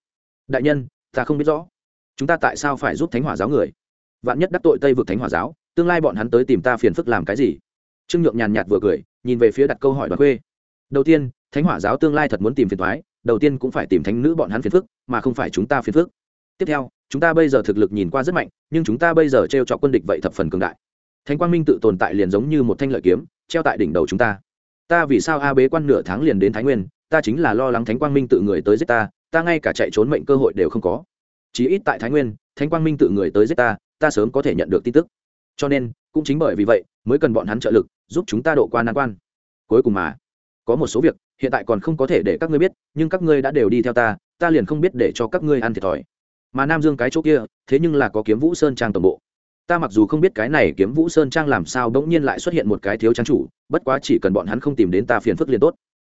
Đại nhân, ta không biết rõ, chúng ta tại sao phải giúp thánh hỏa giáo người? Vạn nhất đắc tội tây vực thánh hỏa giáo, tương lai bọn hắn tới tìm ta phiền phức làm cái gì? Trương nhượng nhàn nhạt vừa cười, nhìn về phía đặt câu hỏi đoàn khuê. Đầu tiên, thánh hỏa giáo tương lai thật muốn tìm phiền thoái đầu tiên cũng phải tìm thánh nữ bọn hắn phiền phức, mà không phải chúng ta phiền phức. Tiếp theo, chúng ta bây giờ thực lực nhìn qua rất mạnh, nhưng chúng ta bây giờ t r e o trọc quân địch vậy thập phần cường đại. Thánh quang minh tự tồn tại liền giống như một thanh lợi kiếm, treo tại đỉnh đầu chúng ta. Ta vì sao a bế quan nửa tháng liền đến thái nguyên, ta chính là lo lắng thánh quang minh tự người tới giết ta ta ngay cả chạy trốn mệnh cơ hội đều không có. Chí ít tại thái nguyên, thánh quang minh tự người tới giết ta ta sớm có thể nhận được tin tức. Cho nên, cũng chính bởi vì vậy, mới cần bọn hắn trợ lực, giúp chúng ta độ qua nan quan. Cuối cùng mà có một số việc, hiện tại còn không có thể để các ngươi biết, nhưng các ngươi đã đều đi theo ta ta liền không biết để cho các ngươi ăn thiệt thòi. Mà nam dương cái chỗ kia, thế nhưng là có kiếm vũ sơn trang tổng bộ. Ta mặc dù không biết cái này kiếm vũ sơn trang làm sao, bỗng nhiên lại xuất hiện một cái thiếu trang chủ, bất quá chỉ cần bọn hắn không tìm đến ta phiền phức liền tốt.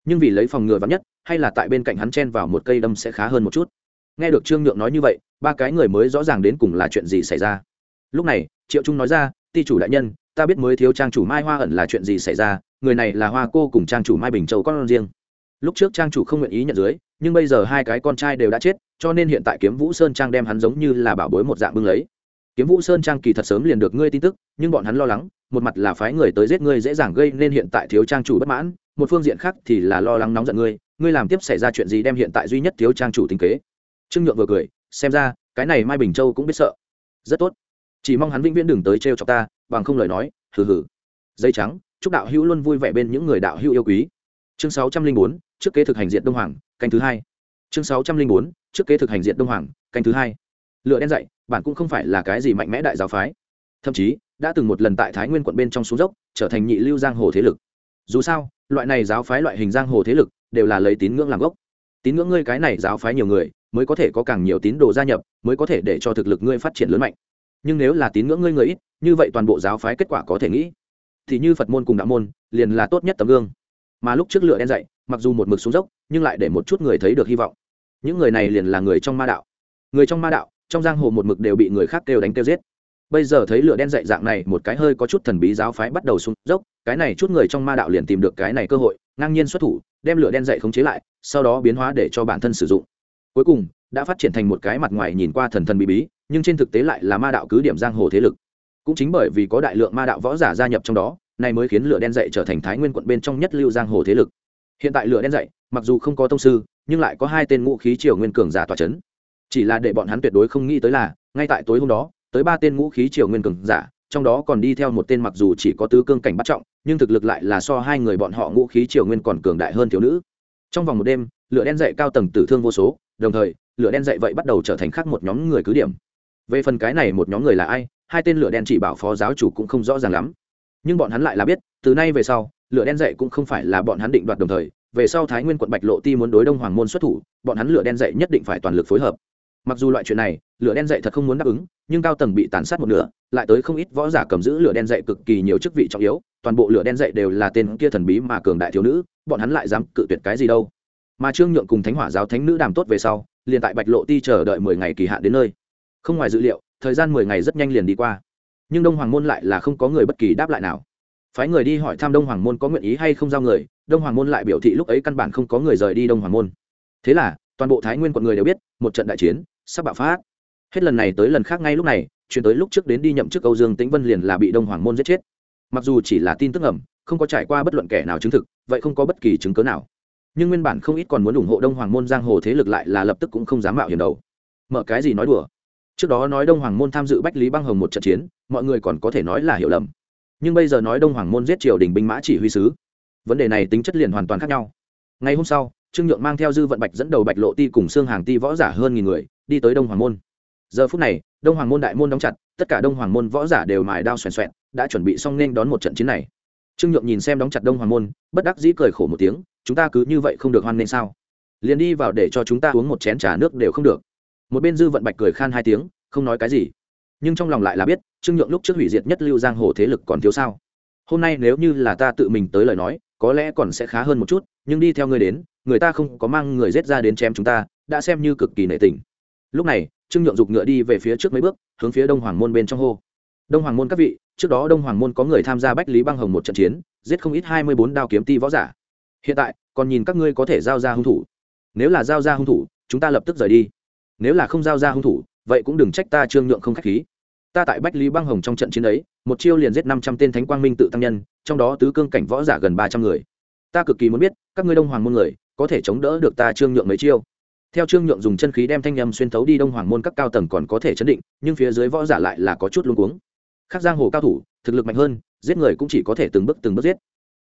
Nhưng vì lấy phòng ngừa vắng nhất, hay là tại bên cạnh hắn chen vào một cây đâm sẽ khá hơn một chút. Nghe được trương nhượng nói như vậy, ba cái người mới rõ ràng đến cùng là chuyện gì xảy ra. Lúc này, triệu trung nói ra, ti chủ đại nhân, ta biết mới thiếu trang chủ mai hoa ẩn là chuyện gì xảy ra người này là hoa cô cùng trang chủ mai bình châu con riêng. Lúc trước trang chủ không nguyện ý nhận dưới, nhưng bây giờ hai cái con trai đều đã chết, cho nên hiện tại kiếm vũ sơn trang đem hắn giống như là bảo bối một dạng bưng lấy. Kiếm vũ sơn trang kỳ thật sớm liền được ngươi tin tức, nhưng bọn hắn lo lắng, một mặt là phái người tới giết ngươi dễ dàng gây nên hiện tại thiếu trang chủ bất mãn, một phương diện khác thì là lo lắng nóng giận ngươi ngươi làm tiếp xảy ra chuyện gì đem hiện tại duy nhất thiếu trang chủ tình kế. Trương nhượng vừa cười, xem ra, cái này mai bình châu cũng biết sợ. Rất tốt. Chỉ mong hắn vĩnh viễn đừng tới trêu cho ta, bằng không lời nói, hừ hừ. Dây trắng chúc đạo hữu luôn vui vẻ bên những người đạo hữu yêu quý. Chương sáu trăm linh bốn, trước kế thực hành diện đông hoàng, canh thứ hai. Chương sáu trăm linh bốn, trước kế thực hành diện đông hoàng, canh thứ hai. Lựa đen dạy bản cũng không phải là cái gì mạnh mẽ đại giáo phái. Thậm chí, đã từng một lần tại thái nguyên quận bên trong xuống dốc, trở thành nhị lưu giang hồ thế lực. Dù sao, loại này giáo phái loại hình giang hồ thế lực đều là lấy tín ngưỡng làm gốc. Tín ngưỡng ngươi cái này giáo phái nhiều người, mới có thể có càng nhiều tín đồ gia nhập, mới có thể để cho thực lực ngươi phát triển lớn mạnh. Nhưng nếu là tín ngưỡng ngươi người ít, như vậy toàn bộ giáo phái kết quả có thể nghĩ thì như phật môn cùng đạo môn, liền là tốt nhất tấm gương. Mà lúc trước lựa đen dậy, mặc dù một mực xuống dốc, nhưng lại để một chút người thấy được hy vọng. Những người này liền là người trong ma đạo. Người trong ma đạo, trong giang hồ một mực đều bị người khác kêu đánh kêu giết. Bây giờ thấy lửa đen dậy dạng này, một cái hơi có chút thần bí giáo phái bắt đầu xuống dốc, cái này chút người trong ma đạo liền tìm được cái này cơ hội, ngang nhiên xuất thủ, đem lửa đen dậy khống chế lại, sau đó biến hóa để cho bản thân sử dụng. Cuối cùng, đã phát triển thành một cái mặt ngoài nhìn qua thần thần bí bí, nhưng trên thực tế lại là ma đạo cứ điểm giang hồ thế lực cũng chính bởi vì có đại lượng ma đạo võ giả gia nhập trong đó này mới khiến lửa đen dậy trở thành thái nguyên quận bên trong nhất lưu giang hồ thế lực. Hiện tại lửa đen dậy, mặc dù không có tông sư, nhưng lại có hai tên ngũ khí triều nguyên cường giả tỏa chấn. chỉ là để bọn hắn tuyệt đối không nghĩ tới là, ngay tại tối hôm đó, tới ba tên ngũ khí triều nguyên cường giả, trong đó còn đi theo một tên mặc dù chỉ có tứ cương cảnh bắt trọng, nhưng thực lực lại là so hai người bọn họ ngũ khí triều nguyên còn cường đại hơn thiếu nữ. Trong vòng một đêm, lửa đen dậy cao tầng tử thương vô số, đồng thời, lửa đen dậy vậy bắt đầu trở thành khác một nhóm người cứ điểm. Về phần cái này một nhóm người là ai hai tên lửa đen chỉ bảo phó giáo chủ cũng không rõ ràng lắm. Nhưng bọn hắn lại là biết, từ nay về sau, lửa đen dậy cũng không phải là bọn hắn định đoạt đồng thời, về sau thái nguyên quận bạch lộ ti muốn đối đông hoàng môn xuất thủ, bọn hắn lửa đen dậy nhất định phải toàn lực phối hợp. Mặc dù loại chuyện này, lửa đen dậy thật không muốn đáp ứng, nhưng cao tầng bị tàn sát một nửa, lại tới không ít võ giả cầm giữ lửa đen dậy cực kỳ nhiều chức vị trọng yếu, toàn bộ lửa đen dậy đều là tên kia thần bí mà cường đại thiếu nữ, bọn hắn lại dám cự tuyệt cái gì đâu. Mà trương nhượng cùng thánh hỏa giáo thánh nữ đàm tốt về sau, liền tại bạch lộ ti chờ đợi mười ngày kỳ hạn đến nơi. Không ngoài dự liệu thời gian mười ngày rất nhanh liền đi qua. Nhưng đông hoàng môn lại là không có người bất kỳ đáp lại nào. Phái người đi hỏi thăm đông hoàng môn có nguyện ý hay không giao người, đông hoàng môn lại biểu thị lúc ấy căn bản không có người rời đi đông hoàng môn. Thế là, toàn bộ thái nguyên quận người đều biết, một trận đại chiến, sắp bạo phát. Hết lần này tới lần khác ngay lúc này, chuyển tới lúc trước đến đi nhậm chức âu dương tĩnh vân liền là bị đông hoàng môn giết chết. Mặc dù chỉ là tin tức ẩm không có trải qua bất luận kẻ nào chứng thực, vậy không có bất kỳ chứng cớ nào. Nhưng nguyên bản không ít còn muốn ủng hộ đông hoàng môn giang hồ thế lực lại là lập tức cũng không dám mạo hiểm đầu. Mở cái gì nói đùa? Trước đó nói đông hoàng môn tham dự bách lý băng hồng một trận chiến, mọi người còn có thể nói là hiểu lầm. Nhưng bây giờ nói đông hoàng môn giết triều đình binh mã chỉ huy sứ, vấn đề này tính chất liền hoàn toàn khác nhau. Ngày hôm sau, trương nhượng mang theo dư vận bạch dẫn đầu bạch lộ ti cùng xương hàng ti võ giả hơn nghìn người, đi tới đông hoàng môn. Giờ phút này, đông hoàng môn đại môn đóng chặt, tất cả đông hoàng môn võ giả đều mài đao xoèn xoẹn đã chuẩn bị xong nên đón một trận chiến này. Trương nhượng nhìn xem đóng chặt đông hoàng môn, bất đắc dĩ cười khổ một tiếng, chúng ta cứ như vậy không được hoan nên sao? Liền đi vào để cho chúng ta uống một chén trà nước đều không được một bên dư vận bạch cười khan hai tiếng, không nói cái gì. Nhưng trong lòng lại là biết, trương nhượng lúc trước hủy diệt nhất lưu giang hồ thế lực còn thiếu sao? Hôm nay nếu như là ta tự mình tới lời nói, có lẽ còn sẽ khá hơn một chút, nhưng đi theo ngươi đến, người ta không có mang người giết ra đến chém chúng ta, đã xem như cực kỳ nệ tình. Lúc này, trương nhượng dục ngựa đi về phía trước mấy bước, hướng phía đông hoàng môn bên trong hô. Đông hoàng môn các vị, trước đó đông hoàng môn có người tham gia bách lý băng hồng một trận chiến, giết không ít hai mươi bốn đao kiếm ti võ giả. Hiện tại, còn nhìn các ngươi có thể giao ra hung thủ. Nếu là giao ra hung thủ, chúng ta lập tức rời đi nếu là không giao ra hung thủ, vậy cũng đừng trách ta trương nhượng không k h á c h khí. Ta tại bách lý băng hồng trong trận chiến ấy, một chiêu liền giết năm trăm tên thánh quang minh tự tăng nhân, trong đó tứ cương cảnh võ giả gần ba trăm người. Ta cực kỳ muốn biết, các ngươi đông hoàng môn người, có thể chống đỡ được ta trương nhượng mấy chiêu? Theo trương nhượng dùng chân khí đem thanh â m xuyên thấu đi đông hoàng môn các cao tầng còn có thể chấn định, nhưng phía dưới võ giả lại là có chút luôn cuống. Khác giang hồ cao thủ, thực lực mạnh hơn, giết người cũng chỉ có thể từng bước từng bước giết.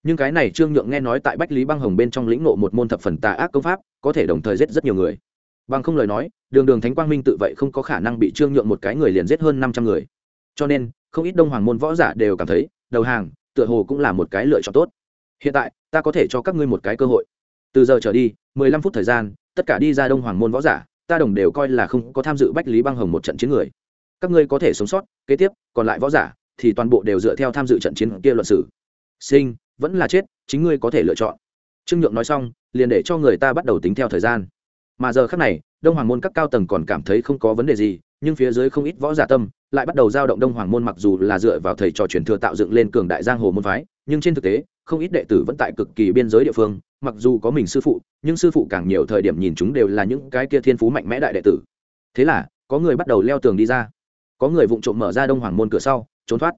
Nhưng cái này trương nhượng nghe nói tại bách lý băng hồng bên trong lĩnh nộ một môn thập phần tà ác công pháp, có thể đồng thời giết rất nhiều người bằng không lời nói, đường đường thánh quang minh tự vậy không có khả năng bị trương nhượng một cái người liền giết hơn năm trăm người. Cho nên, không ít đông hoàng môn võ giả đều cảm thấy, đầu hàng, tựa hồ cũng là một cái lựa chọn tốt. Hiện tại, ta có thể cho các ngươi một cái cơ hội. Từ giờ trở đi, mười lăm phút thời gian, tất cả đi ra đông hoàng môn võ giả, ta đồng đều coi là không có tham dự bách lý băng hồng một trận chiến người. Các ngươi có thể sống sót, kế tiếp, còn lại võ giả, thì toàn bộ đều dựa theo tham dự trận chiến kia luận sử. Sinh, vẫn là chết, chính ngươi có thể lựa chọn. Trương nhượng nói xong, liền để cho người ta bắt đầu tính theo thời gian mà giờ khác này, đông hoàng môn các cao tầng còn cảm thấy không có vấn đề gì, nhưng phía dưới không ít võ giả tâm lại bắt đầu giao động đông hoàng môn mặc dù là dựa vào thầy trò truyền thừa tạo dựng lên cường đại giang hồ môn phái, nhưng trên thực tế, không ít đệ tử vẫn tại cực kỳ biên giới địa phương, mặc dù có mình sư phụ, nhưng sư phụ càng nhiều thời điểm nhìn chúng đều là những cái kia thiên phú mạnh mẽ đại đệ tử. Thế là, có người bắt đầu leo tường đi ra. Có người vụng trộm mở ra đông hoàng môn cửa sau, trốn thoát.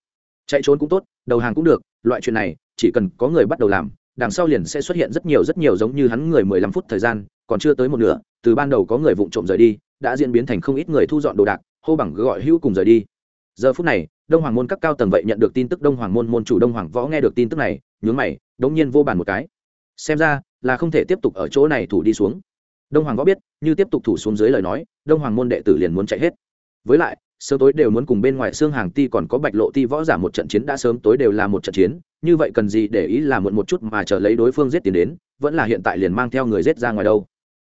Chạy trốn cũng tốt, đầu hàng cũng được, loại chuyện này, chỉ cần có người bắt đầu làm, đằng sau liền sẽ xuất hiện rất nhiều rất nhiều giống như hắn người mười lăm phút thời gian còn chưa tới một nửa, từ ban đầu có người vụng trộm rời đi, đã diễn biến thành không ít người thu dọn đồ đạc, hô bằng gọi hữu cùng rời đi. Giờ phút này, đông hoàng môn các cao tầng vậy nhận được tin tức đông hoàng môn môn chủ đông hoàng võ nghe được tin tức này, nhướng mày, đống nhiên vô bàn một cái. Xem ra, là không thể tiếp tục ở chỗ này thủ đi xuống. Đông hoàng võ biết, như tiếp tục thủ xuống dưới lời nói, đông hoàng môn đệ tử liền muốn chạy hết. Với lại, sớm tối đều muốn cùng bên ngoài xương hàng ti còn có bạch lộ ti võ giả một trận chiến, đã sớm tối đều là một trận chiến, như vậy cần gì để ý là muộn một chút mà chờ lấy đối phương giết tiền đến, vẫn là hiện tại liền mang theo người giết ra ngoài đâu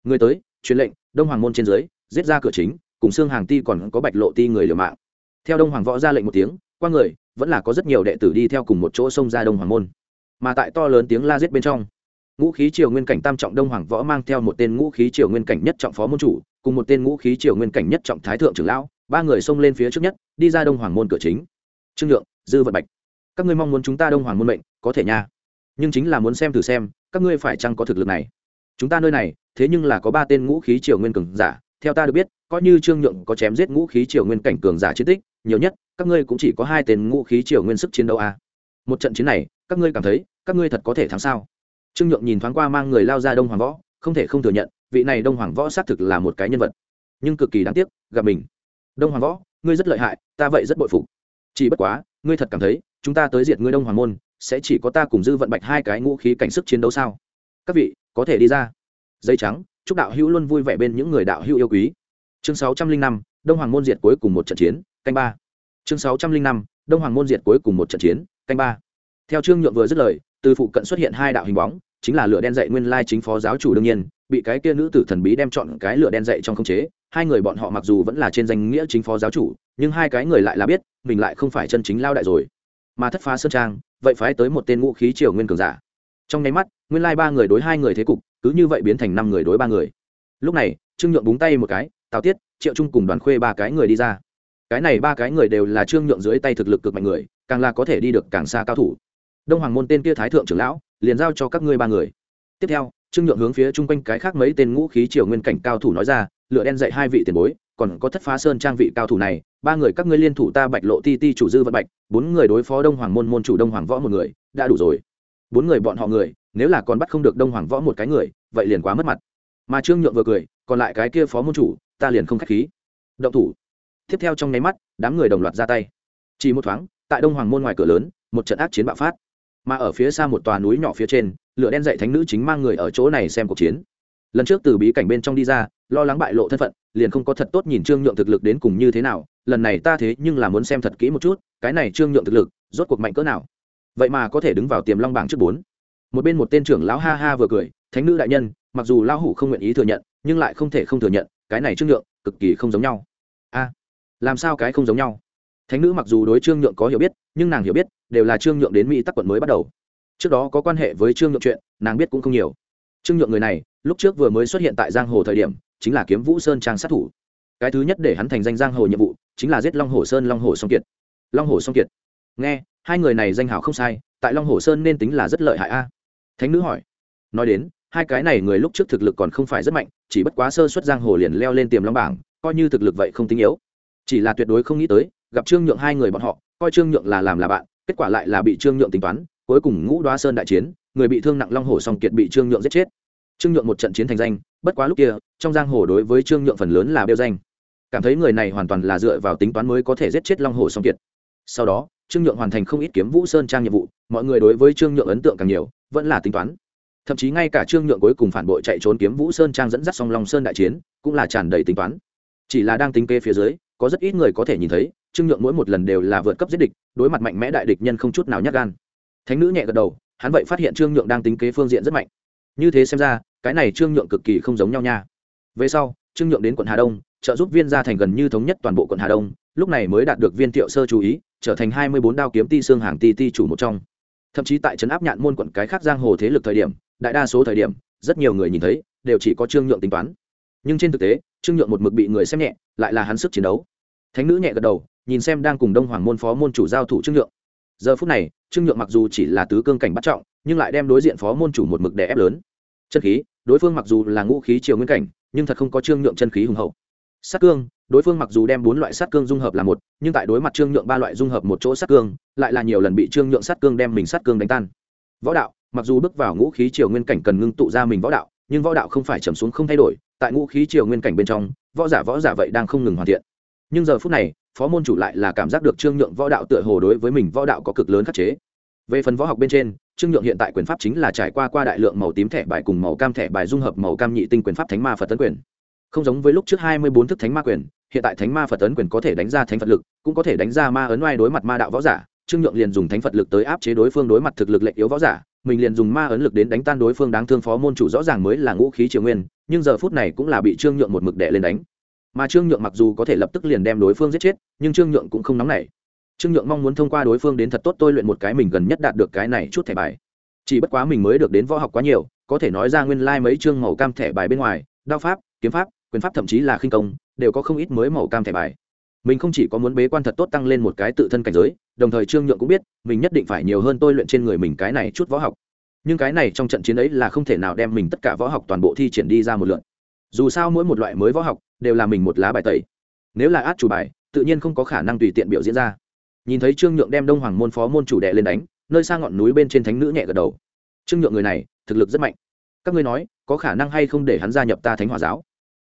người tới, truyền lệnh, đông hoàng môn trên dưới, giết ra cửa chính, cùng xương hàng ti còn có bạch lộ ti người liều mạng. Theo đông hoàng võ ra lệnh một tiếng, qua người, vẫn là có rất nhiều đệ tử đi theo cùng một chỗ xông ra đông hoàng môn. Mà tại to lớn tiếng la giết bên trong, ngũ khí triều nguyên cảnh tam trọng đông hoàng võ mang theo một tên ngũ khí triều nguyên cảnh nhất trọng phó môn chủ, cùng một tên ngũ khí triều nguyên cảnh nhất trọng thái thượng trưởng lão, ba người xông lên phía trước nhất, đi ra đông hoàng môn cửa chính. Trương nhượng dư vận bạch, các ngươi mong muốn chúng ta đông hoàng môn mệnh, có thể nha. Nhưng chính là muốn xem thử xem, các ngươi phải chăng có thực lực này? Chúng ta nơi này thế nhưng là có ba tên ngũ khí triều nguyên cường giả, theo ta được biết, coi như trương nhượng có chém giết ngũ khí triều nguyên cảnh cường giả chiến tích, nhiều nhất, các ngươi cũng chỉ có hai tên ngũ khí triều nguyên sức chiến đấu à. một trận chiến này, các ngươi cảm thấy, các ngươi thật có thể thắng sao? Trương nhượng nhìn thoáng qua mang người lao ra đông hoàng võ, không thể không thừa nhận, vị này đông hoàng võ xác thực là một cái nhân vật. Nhưng cực kỳ đáng tiếc, gặp mình. Đông hoàng võ, ngươi rất lợi hại, ta vậy rất bội phục. Chỉ bất quá, ngươi thật cảm thấy, chúng ta tới diệt ngươi đông hoàng môn, sẽ chỉ có ta cùng dư vận bạch hai cái ngũ khí cảnh sức chiến đấu sao? Các vị, có thể đi ra dây trắng, chúc đạo hữu luôn vui vẻ bên những người đạo hữu yêu quý. Chương sáu trăm linh năm, đông hoàng môn diệt cuối cùng một trận chiến, canh ba. Chương sáu trăm linh năm, đông hoàng môn diệt cuối cùng một trận chiến, canh ba. Theo trương nhượng vừa dứt lời, từ phụ cận xuất hiện hai đạo hình bóng, chính là lửa đen dậy nguyên lai chính phó giáo chủ đương nhiên, bị cái kia nữ tử thần bí đem chọn cái lửa đen dậy trong không chế. Hai người bọn họ mặc dù vẫn là trên danh nghĩa chính phó giáo chủ, nhưng hai cái người lại là biết, mình lại không phải chân chính lao đại rồi. Mà thất phá sơn trang, vậy phái tới một tên ngũ khí triều nguyên cường giả. Trong nháy mắt nguyên lai ba người đối hai người thế cục, cứ như vậy biến thành năm người đối ba người. Lúc này, trương nhượng búng tay một cái, tào tiết, triệu trung cùng đoàn khuê ba cái người đi ra. Cái này ba cái người đều là trương nhượng dưới tay thực lực cực mạnh người, càng là có thể đi được càng xa cao thủ. Đông hoàng môn tên kia thái thượng trưởng lão, liền giao cho các ngươi ba người. Tiếp theo, trương nhượng hướng phía chung quanh cái khác mấy tên ngũ khí triều nguyên cảnh cao thủ nói ra, lựa đen dạy hai vị tiền bối, còn có thất phá sơn trang vị cao thủ này, ba người các ngươi liên thủ ta bạch lộ ti ti chủ dư vận bạch, bốn người đối phó đông hoàng môn môn chủ đông hoàng võ một người, đã đủ rồi. Bốn người bọn họ người nếu là còn bắt không được đông hoàng võ một cái người, vậy liền quá mất mặt. Mà trương nhượng vừa cười, còn lại cái kia phó môn chủ, ta liền không k h á c h khí. Động thủ. Tiếp theo trong nháy mắt, đám người đồng loạt ra tay. Chỉ một thoáng, tại đông hoàng môn ngoài cửa lớn, một trận ác chiến bạo phát. Mà ở phía xa một tòa núi nhỏ phía trên, lửa đen dậy thánh nữ chính mang người ở chỗ này xem cuộc chiến. Lần trước từ bí cảnh bên trong đi ra, lo lắng bại lộ thân phận, liền không có thật tốt nhìn trương nhượng thực lực đến cùng như thế nào, lần này ta thế nhưng là muốn xem thật kỹ một chút, cái này trương nhượng thực lực, rốt cuộc mạnh cỡ nào. Vậy mà có thể đứng vào tiềm long bảng trước bốn một bên một tên trưởng lão ha ha vừa cười, thánh nữ đại nhân, mặc dù lão hủ không nguyện ý thừa nhận, nhưng lại không thể không thừa nhận, cái này trương nhượng cực kỳ không giống nhau. A, làm sao cái không giống nhau? Thánh nữ mặc dù đối trương nhượng có hiểu biết, nhưng nàng hiểu biết đều là trương nhượng đến mỹ tắc quận mới bắt đầu. Trước đó có quan hệ với trương nhượng chuyện, nàng biết cũng không nhiều. Trương nhượng người này, lúc trước vừa mới xuất hiện tại giang hồ thời điểm, chính là kiếm vũ sơn trang sát thủ. Cái thứ nhất để hắn thành danh giang hồ nhiệm vụ, chính là giết long hồ sơn, long hồ song kiệt. Long hồ song kiệt. Nghe, hai người này danh hào không sai, tại long hồ sơn nên tính là rất lợi hại a thánh nữ hỏi. Nói đến, hai cái này người lúc trước thực lực còn không phải rất mạnh, chỉ bất quá sơ xuất giang hồ liền leo lên tiềm long bảng, coi như thực lực vậy không tinh yếu. Chỉ là tuyệt đối không nghĩ tới, gặp trương nhượng hai người bọn họ, coi trương nhượng là làm là bạn, kết quả lại là bị trương nhượng tính toán, cuối cùng ngũ đoá sơn đại chiến, người bị thương nặng long hồ song kiệt bị trương nhượng giết chết. Trương nhượng một trận chiến thành danh, bất quá lúc kia, trong giang hồ đối với trương nhượng phần lớn là bêu danh. Cảm thấy người này hoàn toàn là dựa vào tính toán mới có thể giết chết long hồ song kiệt. Sau đó, trương nhượng hoàn thành không ít kiếm vũ sơn trang nhiệm vụ, mọi người đối với trương nhượng ấn tượng càng nhiều vẫn là tính toán. Thậm chí ngay cả trương nhượng cuối cùng phản bội chạy trốn kiếm vũ sơn trang dẫn dắt song long sơn đại chiến, cũng là tràn đầy tính toán. Chỉ là đang tính kê phía dưới, có rất ít người có thể nhìn thấy, trương nhượng mỗi một lần đều là vượt cấp giết địch, đối mặt mạnh mẽ đại địch nhân không chút nào nhát gan. Thánh nữ nhẹ gật đầu, hắn vậy phát hiện trương nhượng đang tính kế phương diện rất mạnh. Như thế xem ra, cái này trương nhượng cực kỳ không giống nhau nha. Về sau, trương nhượng đến quận hà đông, trợ giúp viên gia thành gần như thống nhất toàn bộ quận hà đông, lúc này mới đạt được viên thiệu sơ chú ý, trở thành hai mươi bốn đao kiếm ti xương hàng ti ti chủ một trong thậm chí tại trấn áp nhạn môn quận cái khác giang hồ thế lực thời điểm, đại đa số thời điểm, rất nhiều người nhìn thấy, đều chỉ có trương nhượng tính toán. Nhưng trên thực tế, trương nhượng một mực bị người xem nhẹ, lại là hắn sức chiến đấu. Thánh nữ nhẹ gật đầu, nhìn xem đang cùng đông hoàng môn phó môn chủ giao thủ trương nhượng. Giờ phút này, trương nhượng mặc dù chỉ là tứ cương cảnh bắt trọng, nhưng lại đem đối diện phó môn chủ một mực đè ép lớn. Chân khí, đối phương mặc dù là ngũ khí triều nguyên cảnh, nhưng thật không có trương nhượng chân khí hùng hậu sát cương, đối phương mặc dù đem bốn loại sát cương dung hợp là một, nhưng tại đối mặt trương nhượng ba loại dung hợp một chỗ sát cương, lại là nhiều lần bị trương nhượng sát cương đem mình sát cương đánh tan. Võ đạo, mặc dù bước vào ngũ khí triều nguyên cảnh cần ngưng tụ ra mình võ đạo, nhưng võ đạo không phải trầm xuống không thay đổi, tại ngũ khí triều nguyên cảnh bên trong, võ giả võ giả vậy đang không ngừng hoàn thiện. Nhưng giờ phút này, phó môn chủ lại là cảm giác được trương nhượng võ đạo tựa hồ đối với mình võ đạo có cực lớn khắc chế. Về phần võ học bên trên, trương nhượng hiện tại quyền pháp chính là trải qua qua đại lượng màu tím thẻ bài cùng màu cam thẻ bài dung hợp màu cam nhị tinh quyền pháp thánh ma phật tấn quyền không giống với lúc trước hai mươi bốn thức thánh ma quyền, hiện tại thánh ma phật tấn quyền có thể đánh ra thánh phật lực, cũng có thể đánh ra ma ấn oai đối mặt ma đạo võ giả. Trương nhượng liền dùng thánh phật lực tới áp chế đối phương đối mặt thực lực lệnh yếu võ giả, mình liền dùng ma ấn lực đến đánh tan đối phương đáng thương phó môn chủ rõ ràng mới là ngũ khí triều nguyên, nhưng giờ phút này cũng là bị trương nhượng một mực đệ lên đánh. Mà trương nhượng mặc dù có thể lập tức liền đem đối phương giết chết, nhưng trương nhượng cũng không nóng nảy. Trương nhượng mong muốn thông qua đối phương đến thật tốt tôi luyện một cái mình gần nhất đạt được cái này chút thẻ bài. Chỉ bất quá mình mới được đến võ học quá nhiều, có thể nói ra nguyên lai mấy chương màu cam thẻ bài bên ngoài, đao pháp, kiếm pháp quyền pháp thậm chí là khinh công, đều có không ít mới màu cam thẻ bài. Mình không chỉ có muốn bế quan thật tốt tăng lên một cái tự thân cảnh giới, đồng thời trương nhượng cũng biết, mình nhất định phải nhiều hơn tôi luyện trên người mình cái này chút võ học. Nhưng cái này trong trận chiến ấy là không thể nào đem mình tất cả võ học toàn bộ thi triển đi ra một lượn dù sao mỗi một loại mới võ học, đều là mình một lá bài tẩy. Nếu là át chủ bài, tự nhiên không có khả năng tùy tiện biểu diễn ra. Nhìn thấy trương nhượng đem đông hoàng môn phó môn chủ đệ lên đánh, nơi xa ngọn núi bên trên thánh nữ nhẹ gật đầu. Trương nhượng người này, thực lực rất mạnh. Các ngươi nói, có khả năng hay không để hắn gia nhập ta thánh hòa giáo?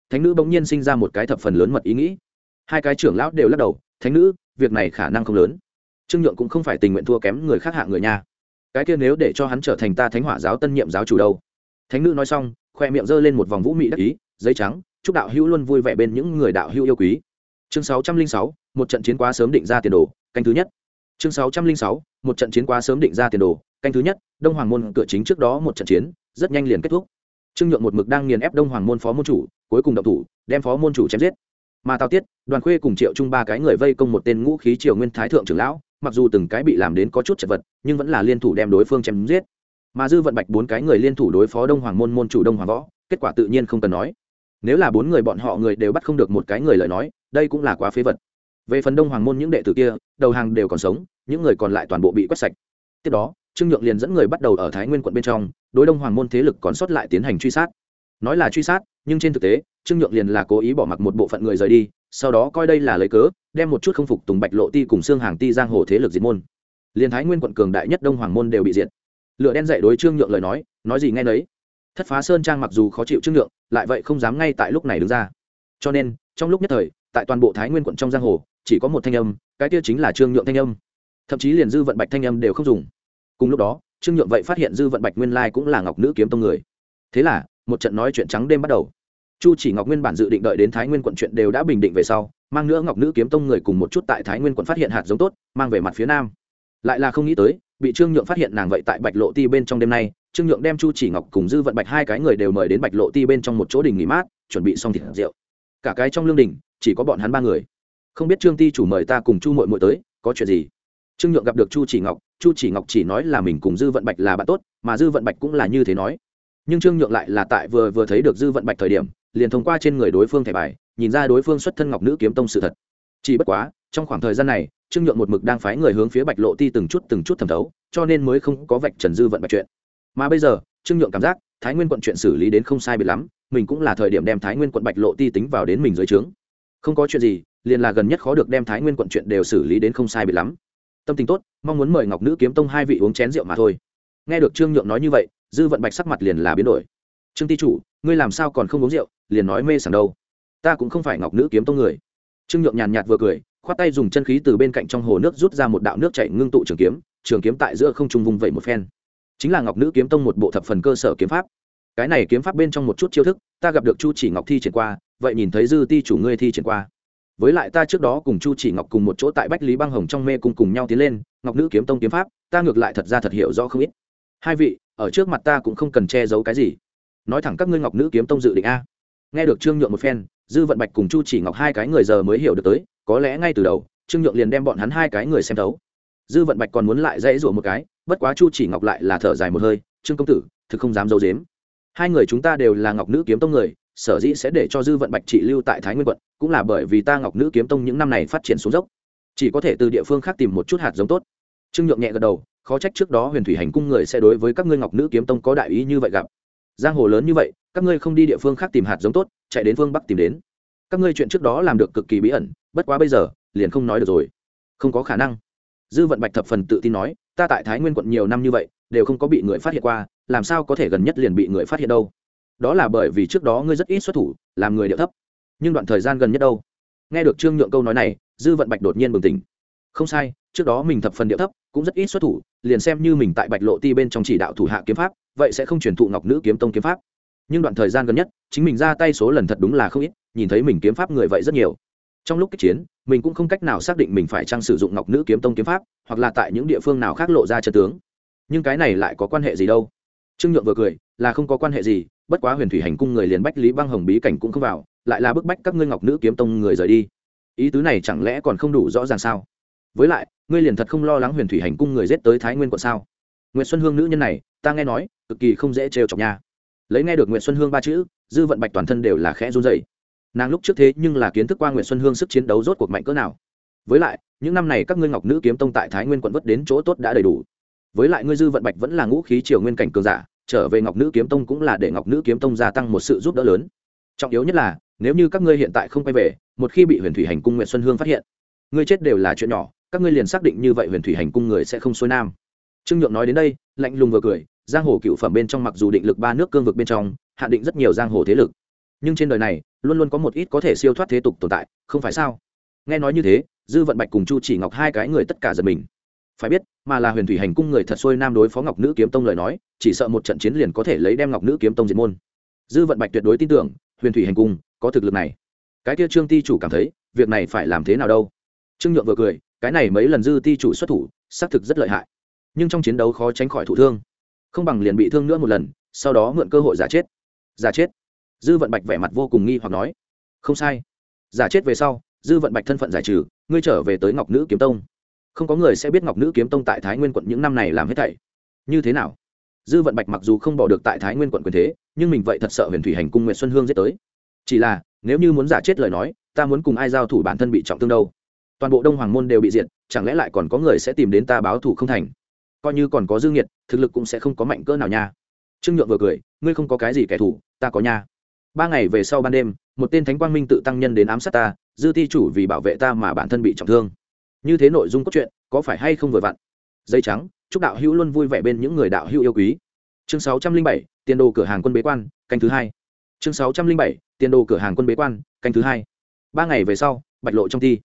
Thánh nữ bỗng nhiên sinh ra một cái thập phần lớn mật ý nghĩ. Hai cái trưởng lão đều lắc đầu, thánh nữ, việc này khả năng không lớn. Trương nhượng cũng không phải tình nguyện thua kém người khác hạ người nha. Cái kia nếu để cho hắn trở thành ta thánh hỏa giáo tân nhiệm giáo chủ đâu? Thánh nữ nói xong, khoe miệng giơ lên một vòng vũ mị đắc ý, giấy trắng, chúc đạo hữu luôn vui vẻ bên những người đạo hữu yêu quý. Chương sáu trăm linh sáu, một trận chiến quá sớm định ra tiền đồ, canh thứ nhất. Chương sáu trăm linh sáu, một trận chiến quá sớm định ra tiền đồ, canh thứ nhất, đông hoàng môn cửa chính trước đó một trận chiến, rất nhanh liền kết thúc trương nhượng một mực đang nghiền ép đông hoàng môn phó môn chủ, cuối cùng động thủ, đem phó môn chủ chém giết. Mà tào tiết, đoàn khuê cùng triệu chung ba cái người vây công một tên ngũ khí triều nguyên thái thượng trưởng lão, mặc dù từng cái bị làm đến có chút chật vật, nhưng vẫn là liên thủ đem đối phương chém giết. Mà dư vận bạch bốn cái người liên thủ đối phó đông hoàng môn môn chủ đông hoàng võ, kết quả tự nhiên không cần nói. Nếu là bốn người bọn họ người đều bắt không được một cái người lời nói, đây cũng là quá phế vật. Về phần đông hoàng môn những đệ tử kia, đầu hàng đều còn sống, những người còn lại toàn bộ bị quét sạch. Tiếp đó, trương nhượng liền dẫn người bắt đầu ở thái nguyên quận bên trong đối đông hoàng môn thế lực còn sót lại tiến hành truy sát. Nói là truy sát, nhưng trên thực tế, trương nhượng liền là cố ý bỏ mặc một bộ phận người rời đi, sau đó coi đây là lấy cớ, đem một chút không phục tùng bạch lộ ti cùng xương hàng ti giang hồ thế lực diệt môn. Liền thái nguyên quận cường đại nhất đông hoàng môn đều bị diệt. Lựa đen dạy đối trương nhượng lời nói nói gì nghe nấy. Thất phá sơn trang mặc dù khó chịu trương nhượng, lại vậy không dám ngay tại lúc này đứng ra. Cho nên, trong lúc nhất thời, tại toàn bộ thái nguyên quận trong giang hồ, chỉ có một thanh âm, cái kia chính là trương nhượng thanh âm. Thậm chí liền dư vận bạch thanh âm đều không dùng. Cùng lúc đó trương nhượng vậy phát hiện dư vận bạch nguyên lai cũng là ngọc nữ kiếm tông người. Thế là, một trận nói chuyện trắng đêm bắt đầu. Chu chỉ ngọc nguyên bản dự định đợi đến thái nguyên quận chuyện đều đã bình định về sau, mang nữa ngọc nữ kiếm tông người cùng một chút tại thái nguyên quận phát hiện hạt giống tốt, mang về mặt phía nam. Lại là không nghĩ tới, bị trương nhượng phát hiện nàng vậy tại bạch lộ ti bên trong đêm nay, trương nhượng đem chu chỉ ngọc cùng dư vận bạch hai cái người đều mời đến bạch lộ ti bên trong một chỗ đình nghỉ mát, chuẩn bị xong thịt rượu. Cả cái trong lương đình, chỉ có bọn hắn ba người. Không biết trương ti chủ mời ta cùng chu mội mội tới, có chuyện gì? Trương nhượng gặp được chu chỉ ngọc, chu chỉ ngọc chỉ nói là mình cùng dư vận bạch là bạn tốt, mà dư vận bạch cũng là như thế nói. Nhưng trương nhượng lại là tại vừa vừa thấy được dư vận bạch thời điểm, liền thông qua trên người đối phương thẻ bài, nhìn ra đối phương xuất thân ngọc nữ kiếm tông sự thật. Chỉ bất quá, trong khoảng thời gian này, trương nhượng một mực đang phái người hướng phía bạch lộ ti từng chút từng chút thẩm thấu, cho nên mới không có vạch trần dư vận bạch chuyện. Mà bây giờ, trương nhượng cảm giác, thái nguyên quận chuyện xử lý đến không sai biệt lắm, mình cũng là thời điểm đem thái nguyên quận bạch lộ ti tính vào đến mình dưới trướng. Không có chuyện gì, liền là gần nhất khó được đem thái nguyên quận chuyện đều xử lý đến không sai biệt lắm tâm tình tốt, mong muốn mời ngọc nữ kiếm tông hai vị uống chén rượu mà thôi. Nghe được trương nhượng nói như vậy, dư vận bạch sắc mặt liền là biến đổi. Trương ti chủ, ngươi làm sao còn không uống rượu, liền nói mê sảng đâu. Ta cũng không phải ngọc nữ kiếm tông người. Trương nhượng nhàn nhạt vừa cười, khoát tay dùng chân khí từ bên cạnh trong hồ nước rút ra một đạo nước chảy ngưng tụ trường kiếm trường kiếm tại giữa không trung vùng vẩy một phen. Chính là ngọc nữ kiếm tông một bộ thập phần cơ sở kiếm pháp. Cái này kiếm pháp bên trong một chút chiêu thức, ta gặp được chu chỉ ngọc thi triển qua, vậy nhìn thấy dư ti chủ ngươi thi triển qua với lại ta trước đó cùng chu chỉ ngọc cùng một chỗ tại bách lý băng hồng trong mê cùng cùng nhau tiến lên, ngọc nữ kiếm tông kiếm pháp, ta ngược lại thật ra thật hiểu rõ không ít. Hai vị, ở trước mặt ta cũng không cần che giấu cái gì. Nói thẳng các ngươi ngọc nữ kiếm tông dự định a. Nghe được trương nhượng một phen, dư vận bạch cùng chu chỉ ngọc hai cái người giờ mới hiểu được tới, có lẽ ngay từ đầu, trương nhượng liền đem bọn hắn hai cái người xem thấu. Dư vận bạch còn muốn lại dãy rủa một cái, bất quá chu chỉ ngọc lại là thở dài một hơi, trương công tử, thực không dám giấu dếm hai người chúng ta đều là ngọc nữ kiếm tông người, sở dĩ sẽ để cho dư vận bạch trị lưu tại thái nguyên quận cũng là bởi vì ta ngọc nữ kiếm tông những năm này phát triển xuống dốc. Chỉ có thể từ địa phương khác tìm một chút hạt giống tốt. Trương nhượng nhẹ gật đầu, khó trách trước đó huyền thủy hành cung người sẽ đối với các ngươi ngọc nữ kiếm tông có đại ý như vậy gặp. Giang hồ lớn như vậy, các ngươi không đi địa phương khác tìm hạt giống tốt, chạy đến phương bắc tìm đến. Các ngươi chuyện trước đó làm được cực kỳ bí ẩn, bất quá bây giờ, liền không nói được rồi. Không có khả năng. Dư vận bạch thập phần tự tin nói, ta tại thái nguyên quận nhiều năm như vậy, đều không có bị người phát hiện qua, làm sao có thể gần nhất liền bị người phát hiện đâu? Đó là bởi vì trước đó ngươi rất ít xuất thủ, làm người điệu thấp nhưng đoạn thời gian gần nhất đâu? Nghe được trương nhượng câu nói này, dư vận bạch đột nhiên bừng tỉnh. Không sai, trước đó mình thập phần điệu thấp, cũng rất ít xuất thủ, liền xem như mình tại bạch lộ ti bên trong chỉ đạo thủ hạ kiếm pháp, vậy sẽ không truyền thụ ngọc nữ kiếm tông kiếm pháp. Nhưng đoạn thời gian gần nhất, chính mình ra tay số lần thật đúng là không ít, nhìn thấy mình kiếm pháp người vậy rất nhiều. Trong lúc kích chiến, mình cũng không cách nào xác định mình phải trang sử dụng ngọc nữ kiếm tông kiếm pháp, hoặc là tại những địa phương nào khác lộ ra chân tướng. Nhưng cái này lại có quan hệ gì đâu? Trương nhượng vừa cười, là không có quan hệ gì bất quá huyền thủy hành cung người liền bách lý băng hồng bí cảnh cũng không vào, lại là bức bách các ngươi ngọc nữ kiếm tông người rời đi. Ý tứ này chẳng lẽ còn không đủ rõ ràng sao? Với lại, ngươi liền thật không lo lắng huyền thủy hành cung người giết tới thái nguyên quận sao? Nguyễn xuân hương nữ nhân này, ta nghe nói, cực kỳ không dễ trêu chọc nha. Lấy nghe được nguyễn xuân hương ba chữ, dư vận bạch toàn thân đều là khẽ run dày nàng lúc trước thế nhưng là kiến thức qua nguyễn xuân hương sức chiến đấu rốt cuộc mạnh cỡ nào. Với lại, những năm này các ngươi ngọc nữ kiếm tông tại thái nguyên quận vất đến chỗ tốt đã đầy đủ. Với lại ngươi dư vận bạch vẫn là ngũ khí triều nguyên cảnh cường giả trở về ngọc nữ kiếm tông cũng là để ngọc nữ kiếm tông gia tăng một sự giúp đỡ lớn. Trọng yếu nhất là, nếu như các ngươi hiện tại không quay về, một khi bị huyền thủy hành cung nguyễn xuân hương phát hiện, ngươi chết đều là chuyện nhỏ, các ngươi liền xác định như vậy huyền thủy hành cung người sẽ không xuôi nam. Trương nhượng nói đến đây, lạnh lùng vừa cười, giang hồ cựu phẩm bên trong mặc dù định lực ba nước cương vực bên trong, hạn định rất nhiều giang hồ thế lực. Nhưng trên đời này, luôn luôn có một ít có thể siêu thoát thế tục tồn tại, không phải sao? Nghe nói như thế, dư vận bạch cùng chu chỉ ngọc hai cái người tất cả giật mình phải biết, mà là huyền thủy hành cung người thật xuôi nam đối phó ngọc nữ kiếm tông lời nói, chỉ sợ một trận chiến liền có thể lấy đem ngọc nữ kiếm tông diệt môn. Dư vận bạch tuyệt đối tin tưởng, huyền thủy hành cung có thực lực này. Cái kia trương ti chủ cảm thấy, việc này phải làm thế nào đâu? Trương nhượng vừa cười, cái này mấy lần dư ti chủ xuất thủ, xác thực rất lợi hại. Nhưng trong chiến đấu khó tránh khỏi thụ thương. Không bằng liền bị thương nữa một lần, sau đó mượn cơ hội giả chết. Giả chết. Dư vận bạch vẻ mặt vô cùng nghi hoặc nói. Không sai. Giả chết về sau, dư vận bạch thân phận giải trừ, ngươi trở về tới ngọc nữ kiếm tông không có người sẽ biết ngọc nữ kiếm tông tại thái nguyên quận những năm này làm hết thảy. Như thế nào? Dư vận bạch mặc dù không bỏ được tại thái nguyên quận quyền thế, nhưng mình vậy thật sợ huyền thủy hành cung Nguyệt xuân hương giết tới. Chỉ là, nếu như muốn giả chết lời nói, ta muốn cùng ai giao thủ bản thân bị trọng thương đâu? Toàn bộ đông hoàng môn đều bị diệt, chẳng lẽ lại còn có người sẽ tìm đến ta báo thủ không thành? Coi như còn có dương nhiệt thực lực cũng sẽ không có mạnh cỡ nào nha. Trương nhượng vừa cười, ngươi không có cái gì kẻ thù, ta có nha. Ba ngày về sau ban đêm, một tên thánh quang minh tự tăng nhân đến ám sát ta, dư ti chủ vì bảo vệ ta mà bản thân bị trọng thương như thế nội dung cốt truyện, có phải hay không vừa vặn? Dây trắng, chúc đạo hữu luôn vui vẻ bên những người đạo hữu yêu quý. Chương sáu trăm linh bảy, tiền đồ cửa hàng quân bế quan, canh thứ hai. Chương sáu trăm linh bảy, tiền đồ cửa hàng quân bế quan, canh thứ hai. Ba ngày về sau, bạch lộ trong thi.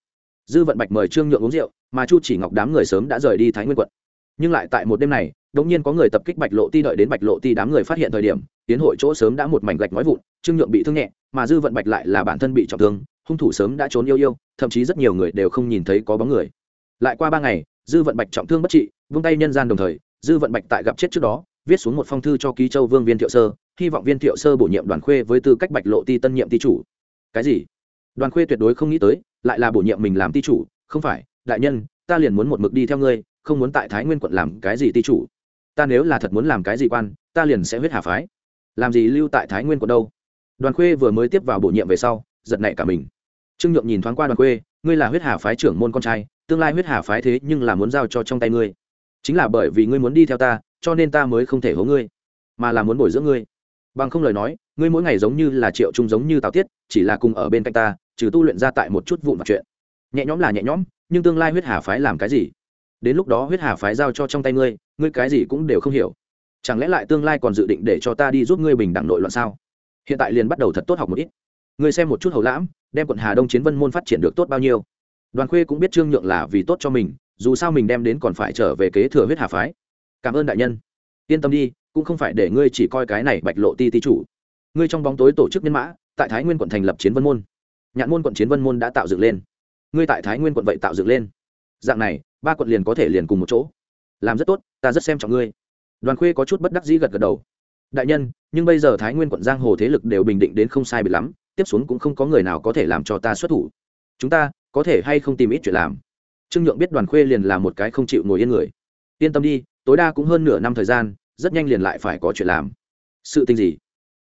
Dư vận bạch mời trương nhượng uống rượu, mà chu chỉ ngọc đám người sớm đã rời đi thái nguyên quận. Nhưng lại tại một đêm này đống nhiên có người tập kích bạch lộ ti đợi đến bạch lộ ti đám người phát hiện thời điểm, tiến hội chỗ sớm đã một mảnh gạch nói vụn, trương nhượng bị thương nhẹ, mà dư vận bạch lại là bản thân bị trọng thương hung thủ sớm đã trốn yêu yêu, thậm chí rất nhiều người đều không nhìn thấy có bóng người. Lại qua ba ngày, dư vận bạch trọng thương bất trị, vung tay nhân gian đồng thời, dư vận bạch tại gặp chết trước đó, viết xuống một phong thư cho ký châu vương viên thiệu sơ, hy vọng viên thiệu sơ bổ nhiệm đoàn khuê với tư cách bạch lộ ti tân nhiệm ti chủ. Cái gì? Đoàn khuê tuyệt đối không nghĩ tới, lại là bổ nhiệm mình làm ti chủ, không phải, đại nhân, ta liền muốn một mực đi theo ngươi, không muốn tại thái nguyên quận làm cái gì ti chủ. Ta nếu là thật muốn làm cái gì quan, ta liền sẽ huyết hà phái. Làm gì lưu tại thái nguyên quận đâu? Đoàn khuê vừa mới tiếp vào bổ nhiệm về sau, giật nảy cả mình trương nhượng nhìn thoáng qua đoàn quê, ngươi là huyết hà phái trưởng môn con trai tương lai huyết hà phái thế nhưng là muốn giao cho trong tay ngươi. Chính là bởi vì ngươi muốn đi theo ta cho nên ta mới không thể hố ngươi mà là muốn bồi dưỡng ngươi. Bằng không lời nói ngươi mỗi ngày giống như là triệu trung giống như tào tiết chỉ là cùng ở bên cạnh ta trừ tu luyện ra tại một chút vụn vặt chuyện. Nhẹ nhõm là nhẹ nhõm nhưng tương lai huyết hà phái làm cái gì? Đến lúc đó huyết hà phái giao cho trong tay ngươi ngươi cái gì cũng đều không hiểu. Chẳng lẽ lại tương lai còn dự định để cho ta đi giúp ngươi bình đẳng nội loạn sao? Hiện tại liền bắt đầu thật tốt học một ít ngươi xem một chút hầu lãm, đem quận hà đông chiến vân môn phát triển được tốt bao nhiêu. Đoàn khuê cũng biết trương nhượng là vì tốt cho mình, dù sao mình đem đến còn phải trở về kế thừa huyết hà phái. Cảm ơn đại nhân. Yên tâm đi, cũng không phải để ngươi chỉ coi cái này bạch lộ ti ti chủ. Ngươi trong bóng tối tổ chức nhân mã, tại thái nguyên quận thành lập chiến vân môn. Nhạn môn quận chiến vân môn đã tạo dựng lên. Ngươi tại thái nguyên quận vậy tạo dựng lên. Dạng này, ba quận liền có thể liền cùng một chỗ. Làm rất tốt, ta rất xem trọng ngươi. Đoàn khuê có chút bất đắc dĩ gật gật đầu. Đại nhân, nhưng bây giờ thái nguyên quận giang hồ thế lực đều bình định đến không sai bị lắm tiếp xuống cũng không có người nào có thể làm cho ta xuất thủ. Chúng ta, có thể hay không tìm ít chuyện làm? Trương nhượng biết đoàn khuê liền là một cái không chịu ngồi yên người. Yên tâm đi, tối đa cũng hơn nửa năm thời gian, rất nhanh liền lại phải có chuyện làm. Sự tình gì?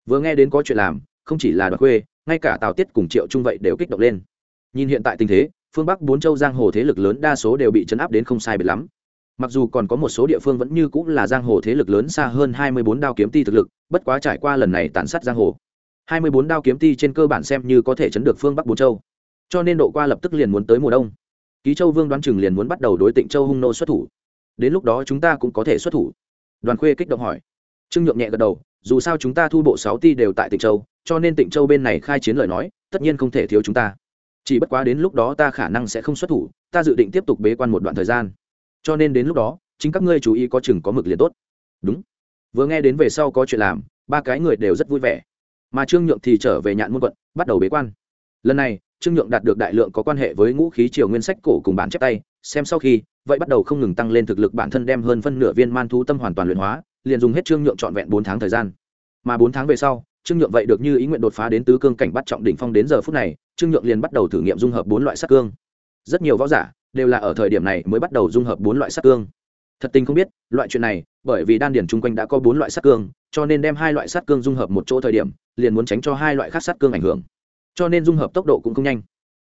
Vừa nghe đến có chuyện làm, không chỉ là đoàn khuê, ngay cả tào tiết cùng triệu trung vậy đều kích động lên. Nhìn hiện tại tình thế, phương bắc bốn châu giang hồ thế lực lớn đa số đều bị chấn áp đến không sai biệt lắm. Mặc dù còn có một số địa phương vẫn như cũng là giang hồ thế lực lớn xa hơn hai mươi bốn đao kiếm ti thực lực, bất quá trải qua lần này tàn sát giang hồ hai mươi bốn đao kiếm ti trên cơ bản xem như có thể chấn được phương bắc bốn châu. Cho nên độ qua lập tức liền muốn tới mùa đông. Ký châu vương đoán chừng liền muốn bắt đầu đối tịnh châu hung nô xuất thủ. Đến lúc đó chúng ta cũng có thể xuất thủ. Đoàn khuê kích động hỏi. Trương nhượng nhẹ gật đầu, dù sao chúng ta thu bộ sáu ti đều tại tịnh châu, cho nên tịnh châu bên này khai chiến lời nói, tất nhiên không thể thiếu chúng ta. Chỉ bất quá đến lúc đó ta khả năng sẽ không xuất thủ, ta dự định tiếp tục bế quan một đoạn thời gian. Cho nên đến lúc đó, chính các ngươi chú ý có chừng có mực liền tốt. Đúng. Vừa nghe đến về sau có chuyện làm, ba cái người đều rất vui vẻ mà trương nhượng thì trở về nhạn môn quận, bắt đầu bế quan. Lần này, trương nhượng đạt được đại lượng có quan hệ với ngũ khí triều nguyên sách cổ cùng bản chép tay, xem sau khi, vậy bắt đầu không ngừng tăng lên thực lực bản thân đem hơn phân nửa viên man thú tâm hoàn toàn luyện hóa, liền dùng hết trương nhượng trọn vẹn bốn tháng thời gian. Mà bốn tháng về sau, trương nhượng vậy được như ý nguyện đột phá đến tứ cương cảnh bắt trọng đỉnh phong đến giờ phút này, trương nhượng liền bắt đầu thử nghiệm dung hợp bốn loại sắc cương. Rất nhiều võ giả đều là ở thời điểm này mới bắt đầu dung hợp bốn loại sắc cương thật tình không biết, loại chuyện này, bởi vì đan điển chung quanh đã có bốn loại sát cương, cho nên đem hai loại sát cương dung hợp một chỗ thời điểm, liền muốn tránh cho hai loại khác sát cương ảnh hưởng. Cho nên dung hợp tốc độ cũng không nhanh.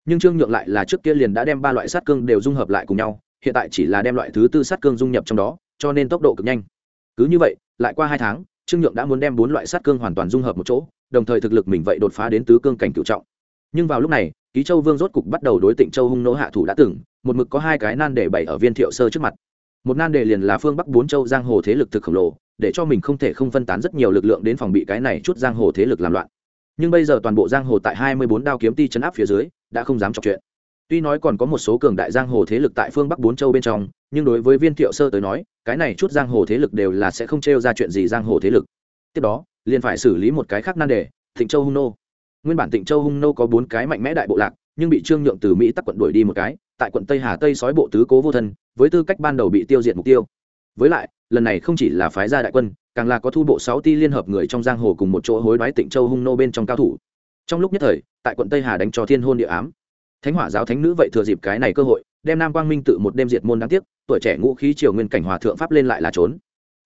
Nhưng trương nhượng lại là trước kia liền đã đem ba loại sát cương đều dung hợp lại cùng nhau, hiện tại chỉ là đem loại thứ tư sát cương dung nhập trong đó, cho nên tốc độ cực nhanh. Cứ như vậy, lại qua hai tháng, trương nhượng đã muốn đem bốn loại sát cương hoàn toàn dung hợp một chỗ, đồng thời thực lực mình vậy đột phá đến tứ cương cảnh cựu trọng. Nhưng vào lúc này, ký châu vương rốt cục bắt đầu đối tịnh châu hung nỗ hạ thủ đã từng, một mực có hai cái nan để bày ở viên thiệu sơ trước mặt một nan đề liền là phương bắc bốn châu giang hồ thế lực thực khổng lồ, để cho mình không thể không phân tán rất nhiều lực lượng đến phòng bị cái này chút giang hồ thế lực làm loạn. Nhưng bây giờ toàn bộ giang hồ tại hai mươi bốn đao kiếm ti chấn áp phía dưới, đã không dám chọc chuyện. Tuy nói còn có một số cường đại giang hồ thế lực tại phương bắc bốn châu bên trong, nhưng đối với viên thiệu sơ tới nói, cái này chút giang hồ thế lực đều là sẽ không t ra chuyện gì giang hồ thế lực. Tiếp đó, liền phải xử lý một cái khác nan đề, thịnh châu hung nô. Nguyên bản tịnh châu hung nô có bốn cái mạnh mẽ đại bộ lạc, nhưng bị trương nhượng từ mỹ tắc quận đuổi đi một cái, tại quận tây hà tây sói bộ tứ cố vô thân với tư cách ban đầu bị tiêu diệt mục tiêu. Với lại, lần này không chỉ là phái gia đại quân, càng là có thu bộ sáu ti liên hợp người trong giang hồ cùng một chỗ hối đoái tịnh châu hung nô bên trong cao thủ. Trong lúc nhất thời, tại quận tây hà đánh cho thiên hôn địa ám. Thánh hỏa giáo thánh nữ vậy thừa dịp cái này cơ hội, đem nam quang minh tự một đêm diệt môn đáng tiếc, tuổi trẻ ngũ khí triều nguyên cảnh hòa thượng pháp lên lại là trốn.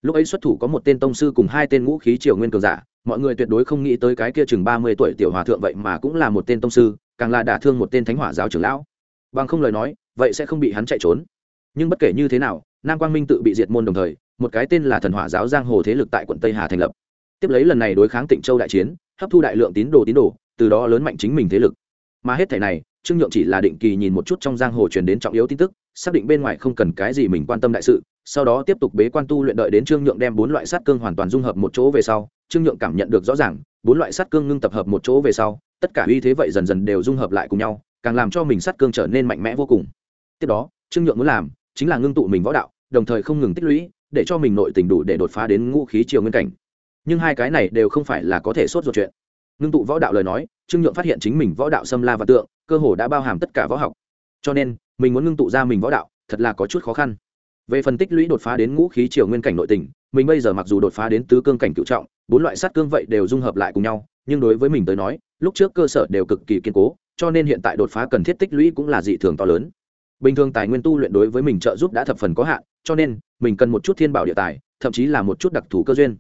Lúc ấy xuất thủ có một tên tông sư cùng hai tên ngũ khí triều nguyên cường giả, mọi người tuyệt đối không nghĩ tới cái kia chừng ba mươi tuổi tiểu hòa thượng vậy mà cũng là một tên tông sư, càng là đả thương một tên thánh hỏa giáo trưởng lão. Bằng không lời nói, vậy sẽ không bị hắn chạy trốn nhưng bất kể như thế nào, nam quang minh tự bị diệt môn đồng thời, một cái tên là thần hỏa giáo giang hồ thế lực tại quận tây hà thành lập. Tiếp lấy lần này đối kháng tịnh châu đại chiến, hấp thu đại lượng tín đồ tín đồ, từ đó lớn mạnh chính mình thế lực. Mà hết thảy này, trương nhượng chỉ là định kỳ nhìn một chút trong giang hồ truyền đến trọng yếu tin tức, xác định bên ngoài không cần cái gì mình quan tâm đại sự, sau đó tiếp tục bế quan tu luyện đợi đến trương nhượng đem bốn loại sát cương hoàn toàn dung hợp một chỗ về sau, trương nhượng cảm nhận được rõ ràng, bốn loại sát cương ngưng tập hợp một chỗ về sau, tất cả uy thế vậy dần dần đều dung hợp lại cùng nhau, càng làm cho mình sát cương trở nên mạnh mẽ vô cùng. Tiếp đó, trương nhượng muốn làm chính là ngưng tụ mình võ đạo, đồng thời không ngừng tích lũy, để cho mình nội tình đủ để đột phá đến ngũ khí triều nguyên cảnh. Nhưng hai cái này đều không phải là có thể sốt ruột chuyện. Ngưng tụ võ đạo lời nói, trương nhượng phát hiện chính mình võ đạo xâm la và tượng, cơ hồ đã bao hàm tất cả võ học. Cho nên, mình muốn ngưng tụ ra mình võ đạo, thật là có chút khó khăn. Về phần tích lũy đột phá đến ngũ khí triều nguyên cảnh nội tình, mình bây giờ mặc dù đột phá đến tứ cương cảnh cựu trọng, bốn loại sát cương vậy đều dung hợp lại cùng nhau, nhưng đối với mình tới nói, lúc trước cơ sở đều cực kỳ kiên cố, cho nên hiện tại đột phá cần thiết tích lũy cũng là dị thường to lớn bình thường tài nguyên tu luyện đối với mình trợ giúp đã thập phần có hạn, cho nên, mình cần một chút thiên bảo địa tài, thậm chí là một chút đặc thù cơ duyên.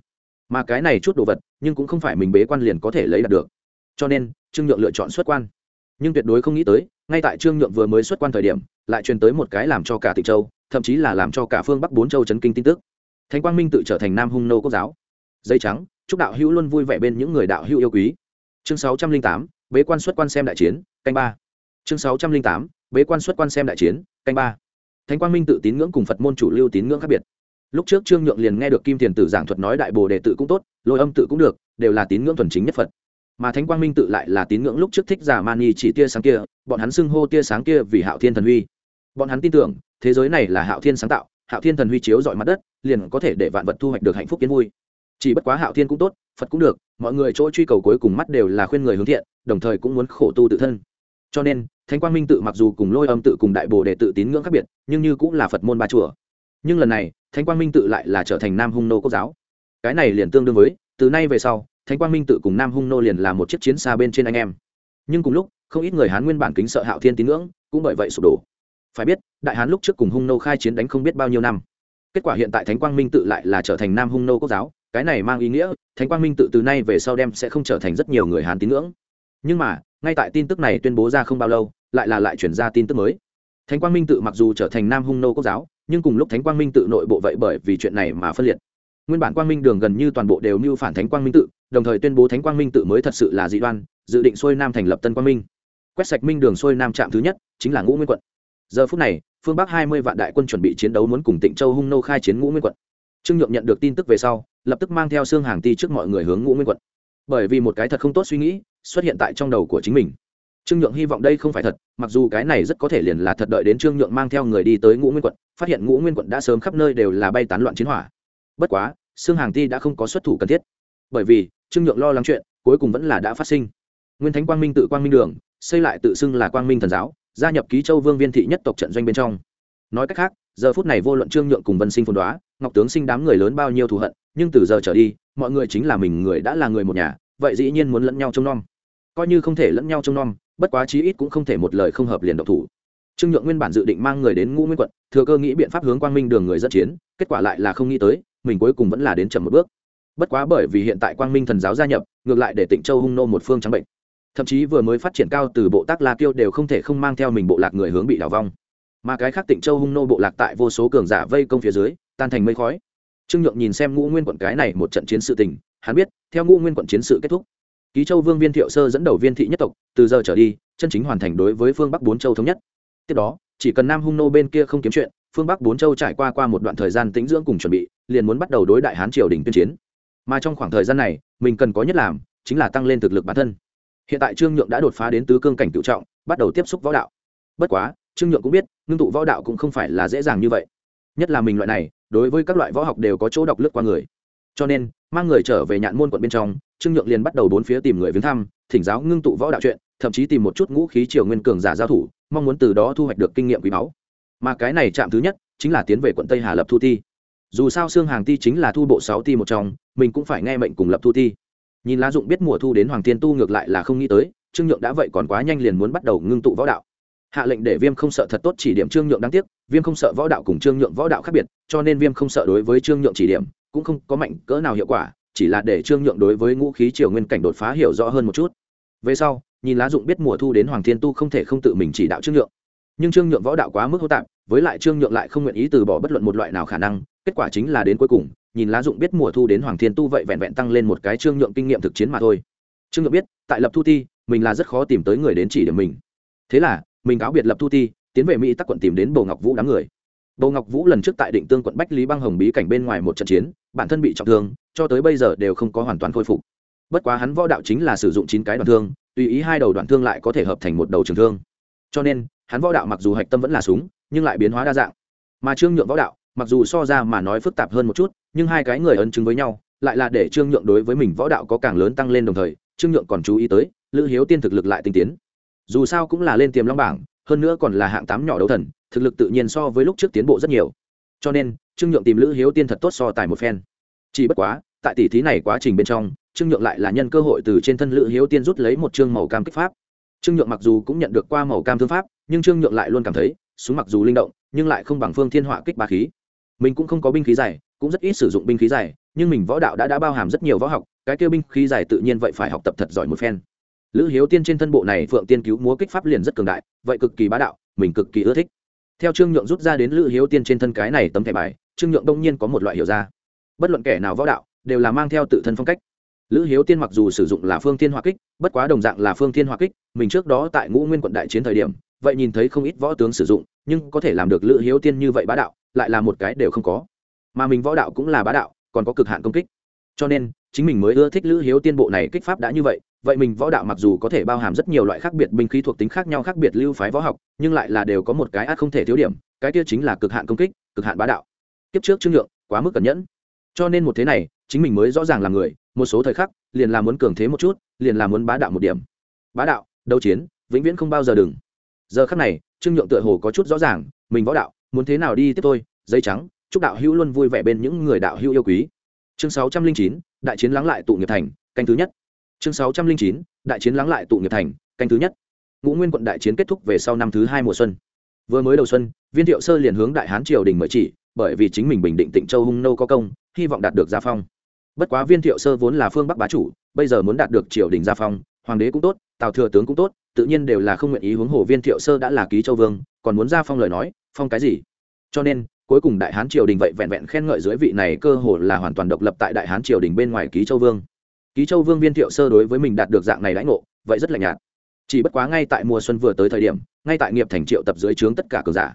Mà cái này chút đồ vật, nhưng cũng không phải mình bế quan liền có thể lấy đạt được. Cho nên, trương nhượng lựa chọn xuất quan. Nhưng tuyệt đối không nghĩ tới, ngay tại trương nhượng vừa mới xuất quan thời điểm, lại truyền tới một cái làm cho cả tịnh châu, thậm chí là làm cho cả phương bắc bốn châu chấn kinh tin tức. Thánh quang minh tự trở thành nam hung nô quốc giáo. Dây trắng, chúc đạo hữu luôn vui vẻ bên những người đạo hữu yêu quý. Chương sáu trăm linh tám, bế quan xuất quan xem đại chiến, canh ba. Chương sáu trăm linh tám bế quan xuất quan xem đại chiến, canh ba. Thánh quang minh tự tín ngưỡng cùng phật môn chủ lưu tín ngưỡng khác biệt. Lúc trước trương nhượng liền nghe được kim thiền tử giảng thuật nói đại bồ đề tự cũng tốt, lôi âm tự cũng được, đều là tín ngưỡng thuần chính nhất phật. Mà thánh quang minh tự lại là tín ngưỡng lúc trước thích giả mani chỉ tia sáng kia, bọn hắn xưng hô tia sáng kia vì hạo thiên thần huy. Bọn hắn tin tưởng, thế giới này là hạo thiên sáng tạo, hạo thiên thần huy chiếu dọi mặt đất, liền có thể để vạn vật thu hoạch được hạnh phúc kiến vui. Chỉ bất quá hạo thiên cũng tốt, phật cũng được, mọi người chỗ truy cầu cuối cùng mắt đều là khuyên người hướng thiện, đồng thời cũng muốn khổ tu tự thân. Cho nên thánh quang minh tự mặc dù cùng lôi âm tự cùng đại bồ đề tự tín ngưỡng khác biệt, nhưng như cũng là phật môn ba chùa. Nhưng lần này, thánh quang minh tự lại là trở thành nam hung nô quốc giáo. Cái này liền tương đương với, từ nay về sau, thánh quang minh tự cùng nam hung nô liền là một chiếc chiến xa bên trên anh em. Nhưng cùng lúc, không ít người hán nguyên bản kính sợ hạo thiên tín ngưỡng, cũng bởi vậy sụp đổ. Phải biết, đại hán lúc trước cùng hung nô khai chiến đánh không biết bao nhiêu năm. Kết quả hiện tại thánh quang minh tự lại là trở thành nam hung nô quốc giáo. Cái này mang ý nghĩa, thánh quang minh tự từ nay về sau đem sẽ không trở thành rất nhiều người hán tín ngưỡng. Nhưng mà, ngay tại tin tức này tuyên bố ra không bao lâu lại là lại chuyển ra tin tức mới. Thánh quang minh tự mặc dù trở thành nam hung nô quốc giáo, nhưng cùng lúc thánh quang minh tự nội bộ vậy bởi vì chuyện này mà phân liệt. Nguyên bản quang minh đường gần như toàn bộ đều mưu phản thánh quang minh tự, đồng thời tuyên bố thánh quang minh tự mới thật sự là dị đoan, dự định xuôi nam thành lập tân quang minh. Quét sạch minh đường xuôi nam trạm thứ nhất, chính là ngũ nguyên quận. Giờ phút này, phương bắc hai mươi vạn đại quân chuẩn bị chiến đấu muốn cùng tịnh châu hung nô khai chiến ngũ nguyên quận. Trương nhượng nhận được tin tức về sau, lập tức mang theo xương hàng ti trước mọi người hướng ngũ nguyên quận. Bởi vì một cái thật không tốt suy nghĩ, xuất hiện tại trong đầu của chính mình trương nhượng hy vọng đây không phải thật, mặc dù cái này rất có thể liền là thật đợi đến trương nhượng mang theo người đi tới ngũ nguyên quận, phát hiện ngũ nguyên quận đã sớm khắp nơi đều là bay tán loạn chiến hỏa. Bất quá xương hàng ti đã không có xuất thủ cần thiết. Bởi vì, trương nhượng lo lắng chuyện cuối cùng vẫn là đã phát sinh. Nguyên thánh quang minh tự quang minh đường, xây lại tự xưng là quang minh thần giáo, gia nhập ký châu vương viên thị nhất tộc trận doanh bên trong. Nói cách khác, giờ phút này vô luận trương nhượng cùng vân sinh phồn đoá, ngọc tướng sinh đám người lớn bao nhiêu thù hận, nhưng từ giờ trở đi, mọi người chính là mình người đã là người một nhà, vậy dĩ nhiên muốn lẫn nhau trông nom. Coi như không thể lẫn nhau trông nom bất quá chí ít cũng không thể một lời không hợp liền độc thủ. Trương nhượng nguyên bản dự định mang người đến ngũ nguyên quận, thừa cơ nghĩ biện pháp hướng quang minh đường người dẫn chiến, kết quả lại là không nghĩ tới, mình cuối cùng vẫn là đến chậm một bước. Bất quá bởi vì hiện tại quang minh thần giáo gia nhập, ngược lại để tịnh châu hung nô một phương trắng bệnh. Thậm chí vừa mới phát triển cao từ bộ tác la kiêu đều không thể không mang theo mình bộ lạc người hướng bị đảo vong. Mà cái khác tịnh châu hung nô bộ lạc tại vô số cường giả vây công phía dưới, tan thành mây khói. Trương nhượng nhìn xem ngũ nguyên quận cái này một trận chiến sự tình, hắn biết, theo ngũ nguyên quận chiến sự kết thúc ký châu vương viên thiệu sơ dẫn đầu viên thị nhất tộc, từ giờ trở đi, chân chính hoàn thành đối với phương bắc bốn châu thống nhất. Tiếp đó, chỉ cần nam hung nô bên kia không kiếm chuyện, phương bắc bốn châu trải qua qua một đoạn thời gian tĩnh dưỡng cùng chuẩn bị, liền muốn bắt đầu đối đại hán triều đình tuyên chiến. Mà trong khoảng thời gian này, mình cần có nhất làm, chính là tăng lên thực lực bản thân. Hiện tại trương nhượng đã đột phá đến tứ cương cảnh tự trọng, bắt đầu tiếp xúc võ đạo. Bất quá, trương nhượng cũng biết, ngưng tụ võ đạo cũng không phải là dễ dàng như vậy. Nhất là mình loại này, đối với các loại võ học đều có chỗ đọc lướt qua người. Cho nên, mang người trở về nhạn môn quận bên trong trương nhượng liền bắt đầu bốn phía tìm người viếng thăm, thỉnh giáo ngưng tụ võ đạo chuyện, thậm chí tìm một chút ngũ khí triều nguyên cường giả giao thủ, mong muốn từ đó thu hoạch được kinh nghiệm quý báu. Mà cái này chạm thứ nhất, chính là tiến về quận tây hà lập thu ti dù sao xương hàng ti chính là thu bộ sáu ti một trong, mình cũng phải nghe mệnh cùng lập thu ti nhìn lá dụng biết mùa thu đến hoàng thiên tu ngược lại là không nghĩ tới, trương nhượng đã vậy còn quá nhanh liền muốn bắt đầu ngưng tụ võ đạo. Hạ lệnh để viêm không sợ thật tốt chỉ điểm trương nhượng đáng tiếc, viêm không sợ võ đạo cùng trương nhượng võ đạo khác biệt, cho nên viêm không sợ đối với trương nhượng chỉ điểm, cũng không có mạnh cỡ nào hiệu quả chỉ là để trương nhượng đối với ngũ khí triều nguyên cảnh đột phá hiểu rõ hơn một chút. Về sau, nhìn lá dụng biết mùa thu đến hoàng thiên tu không thể không tự mình chỉ đạo trương nhượng. Nhưng trương nhượng võ đạo quá mức hô tạp, với lại trương nhượng lại không nguyện ý từ bỏ bất luận một loại nào khả năng, kết quả chính là đến cuối cùng, nhìn lá dụng biết mùa thu đến hoàng thiên tu vậy vẹn vẹn tăng lên một cái trương nhượng kinh nghiệm thực chiến mà thôi. Trương nhượng biết, tại lập thu ti, mình là rất khó tìm tới người đến chỉ điểm mình. Thế là, mình cáo biệt lập thu ti, tiến về mỹ tắc quận tìm đến bầu ngọc vũ đám người. Bầu ngọc vũ lần trước tại định tương quận bách lý băng hồng bí cảnh bên ngoài một trận chiến, bản thân bị trọng thương cho tới bây giờ đều không có hoàn toàn khôi phục. Bất quá hắn võ đạo chính là sử dụng chín cái đoạn thương, tùy ý hai đầu đoạn thương lại có thể hợp thành một đầu trường thương. Cho nên, hắn võ đạo mặc dù hạch tâm vẫn là súng, nhưng lại biến hóa đa dạng. Mà trương nhượng võ đạo, mặc dù so ra mà nói phức tạp hơn một chút, nhưng hai cái người ấn chứng với nhau, lại là để trương nhượng đối với mình võ đạo có càng lớn tăng lên đồng thời, trương nhượng còn chú ý tới, lữ hiếu tiên thực lực lại tinh tiến. Dù sao cũng là lên tiềm long bảng, hơn nữa còn là hạng tám nhỏ đấu thần, thực lực tự nhiên so với lúc trước tiến bộ rất nhiều. Cho nên, trương nhượng tìm lữ hiếu tiên thật tốt so tài một phen. Chỉ bất quá tại tỷ thí này quá trình bên trong, trương nhượng lại là nhân cơ hội từ trên thân lữ hiếu tiên rút lấy một chương màu cam kích pháp. Trương nhượng mặc dù cũng nhận được qua màu cam thương pháp, nhưng trương nhượng lại luôn cảm thấy, súng mặc dù linh động, nhưng lại không bằng phương thiên họa kích ba khí. Mình cũng không có binh khí dài, cũng rất ít sử dụng binh khí dài, nhưng mình võ đạo đã đã bao hàm rất nhiều võ học, cái kêu binh khí dài tự nhiên vậy phải học tập thật giỏi một phen. Lữ hiếu tiên trên thân bộ này phượng tiên cứu múa kích pháp liền rất cường đại, vậy cực kỳ bá đạo, mình cực kỳ ưa thích. Theo trương nhượng rút ra đến lữ hiếu tiên trên thân cái này tấm thẻ bài, trương nhượng đông nhiên có một loại hiểu ra. Bất luận kẻ nào võ đạo đều là mang theo tự thân phong cách. Lữ hiếu tiên mặc dù sử dụng là phương thiên hoa kích, bất quá đồng dạng là phương thiên hoa kích, mình trước đó tại ngũ nguyên quận đại chiến thời điểm, vậy nhìn thấy không ít võ tướng sử dụng, nhưng có thể làm được lữ hiếu tiên như vậy bá đạo, lại là một cái đều không có. Mà mình võ đạo cũng là bá đạo, còn có cực hạn công kích. Cho nên, chính mình mới ưa thích lữ hiếu tiên bộ này kích pháp đã như vậy vậy mình võ đạo mặc dù có thể bao hàm rất nhiều loại khác biệt binh khí thuộc tính khác nhau khác biệt lưu phái võ học, nhưng lại là đều có một cái át không thể thiếu điểm, cái kia chính là cực hạn công kích, cực hạn bá đạo. Kiếp trước chương lượng quá mức cẩn nhẫn. Cho nên một thế này chính mình mới rõ ràng là người, một số thời khắc, liền là muốn cường thế một chút, liền là muốn bá đạo một điểm. Bá đạo, đấu chiến, vĩnh viễn không bao giờ đừng. Giờ khắc này, trương nhượng tựa hồ có chút rõ ràng, mình võ đạo, muốn thế nào đi tiếp tôi dây trắng, chúc đạo hữu luôn vui vẻ bên những người đạo hữu yêu quý. Chương sáu trăm linh chín, đại chiến lắng lại tụ nghiệp thành, canh thứ nhất. Chương sáu trăm linh chín, đại chiến lắng lại tụ nghiệp thành, canh thứ nhất. Ngũ nguyên quận đại chiến kết thúc về sau năm thứ hai mùa xuân. Vừa mới đầu xuân, viên thiệu sơ liền hướng đại hán triều đình mời chỉ, bởi vì chính mình bình định tịnh châu hung nô có công, hy vọng đạt được gia phong bất quá viên thiệu sơ vốn là phương bắc bá chủ, bây giờ muốn đạt được triều đình gia phong, hoàng đế cũng tốt, tào thừa tướng cũng tốt, tự nhiên đều là không nguyện ý hướng hồ viên thiệu sơ đã là ký châu vương, còn muốn gia phong lời nói, phong cái gì? Cho nên, cuối cùng đại hán triều đình vậy vẹn vẹn khen ngợi dưới vị này cơ hồ là hoàn toàn độc lập tại đại hán triều đình bên ngoài ký châu vương. Ký châu vương viên thiệu sơ đối với mình đạt được dạng này lãnh ngộ, vậy rất là nhạt. Chỉ bất quá ngay tại mùa xuân vừa tới thời điểm, ngay tại nghiệp thành triệu tập dưới trướng tất cả cờ giả.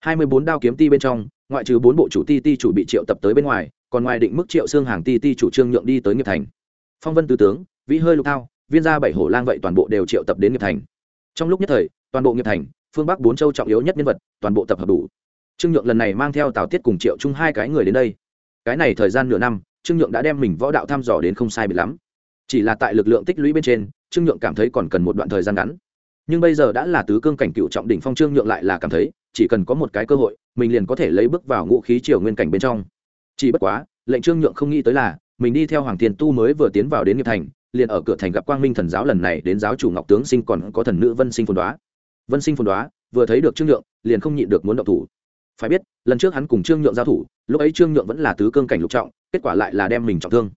Hai mươi bốn đao kiếm ti bên trong ngoại trừ bốn bộ chủ ti ti chủ bị triệu tập tới bên ngoài, còn ngoài định mức triệu xương hàng ti ti chủ trương nhượng đi tới nghiệp thành. Phong vân tư tướng, vĩ hơi lục thao, viên gia bảy hổ lang vậy toàn bộ đều triệu tập đến nghiệp thành. Trong lúc nhất thời, toàn bộ nghiệp thành, phương bắc bốn châu trọng yếu nhất nhân vật, toàn bộ tập hợp đủ. Trương nhượng lần này mang theo tào tiết cùng triệu chung hai cái người đến đây. Cái này thời gian nửa năm, trương nhượng đã đem mình võ đạo thăm dò đến không sai bị lắm. Chỉ là tại lực lượng tích lũy bên trên, trương nhượng cảm thấy còn cần một đoạn thời gian ngắn. Nhưng bây giờ đã là tứ cương cảnh cựu trọng đỉnh phong trương nhượng lại là cảm thấy chỉ cần có một cái cơ hội, mình liền có thể lấy bước vào ngũ khí triều nguyên cảnh bên trong. Chỉ bất quá, lệnh trương nhượng không nghĩ tới là, mình đi theo hoàng tiền tu mới vừa tiến vào đến nghiệp thành, liền ở cửa thành gặp quang minh thần giáo lần này đến giáo chủ ngọc tướng sinh còn có thần nữ vân sinh phồn đoá. Vân sinh phồn đoá, vừa thấy được trương nhượng, liền không nhịn được muốn động thủ. Phải biết, lần trước hắn cùng trương nhượng giao thủ, lúc ấy trương nhượng vẫn là tứ cương cảnh lục trọng, kết quả lại là đem mình trọng thương.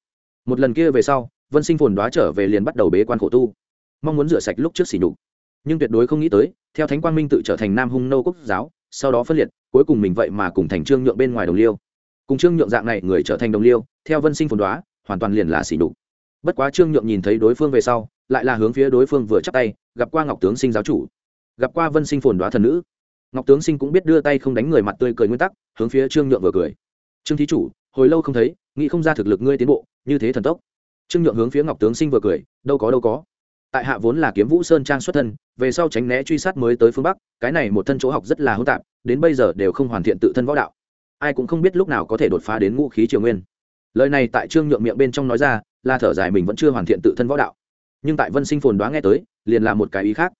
Một lần kia về sau, vân sinh phồn đoá trở về liền bắt đầu bế quan khổ tu. Mong muốn rửa sạch lúc trước xỉ nhục nhưng tuyệt đối không nghĩ tới, theo thánh quang minh tự trở thành nam hung nô quốc giáo, sau đó phân liệt, cuối cùng mình vậy mà cùng thành trương nhượng bên ngoài đồng liêu. Cùng trương nhượng dạng này người trở thành đồng liêu, theo vân sinh phồn đoá, hoàn toàn liền là xỉ đục bất quá trương nhượng nhìn thấy đối phương về sau, lại là hướng phía đối phương vừa chắp tay, gặp qua ngọc tướng sinh giáo chủ, gặp qua vân sinh phồn đoá thần nữ. Ngọc tướng sinh cũng biết đưa tay không đánh người mặt tươi cười nguyên tắc, hướng phía trương nhượng vừa cười. Trương thí chủ, hồi lâu không thấy, nghĩ không ra thực lực ngươi tiến bộ, như thế thần tốc. Trương nhượng hướng phía ngọc tướng sinh vừa cười, đâu có đâu có tại hạ vốn là kiếm vũ sơn trang xuất thân, về sau tránh né truy sát mới tới phương bắc, cái này một thân chỗ học rất là hỗn tạp, đến bây giờ đều không hoàn thiện tự thân võ đạo. Ai cũng không biết lúc nào có thể đột phá đến ngũ khí triều nguyên. Lời này tại trương nhượng miệng bên trong nói ra, là thở dài mình vẫn chưa hoàn thiện tự thân võ đạo. Nhưng tại vân sinh phồn đoán nghe tới, liền là một cái ý khác.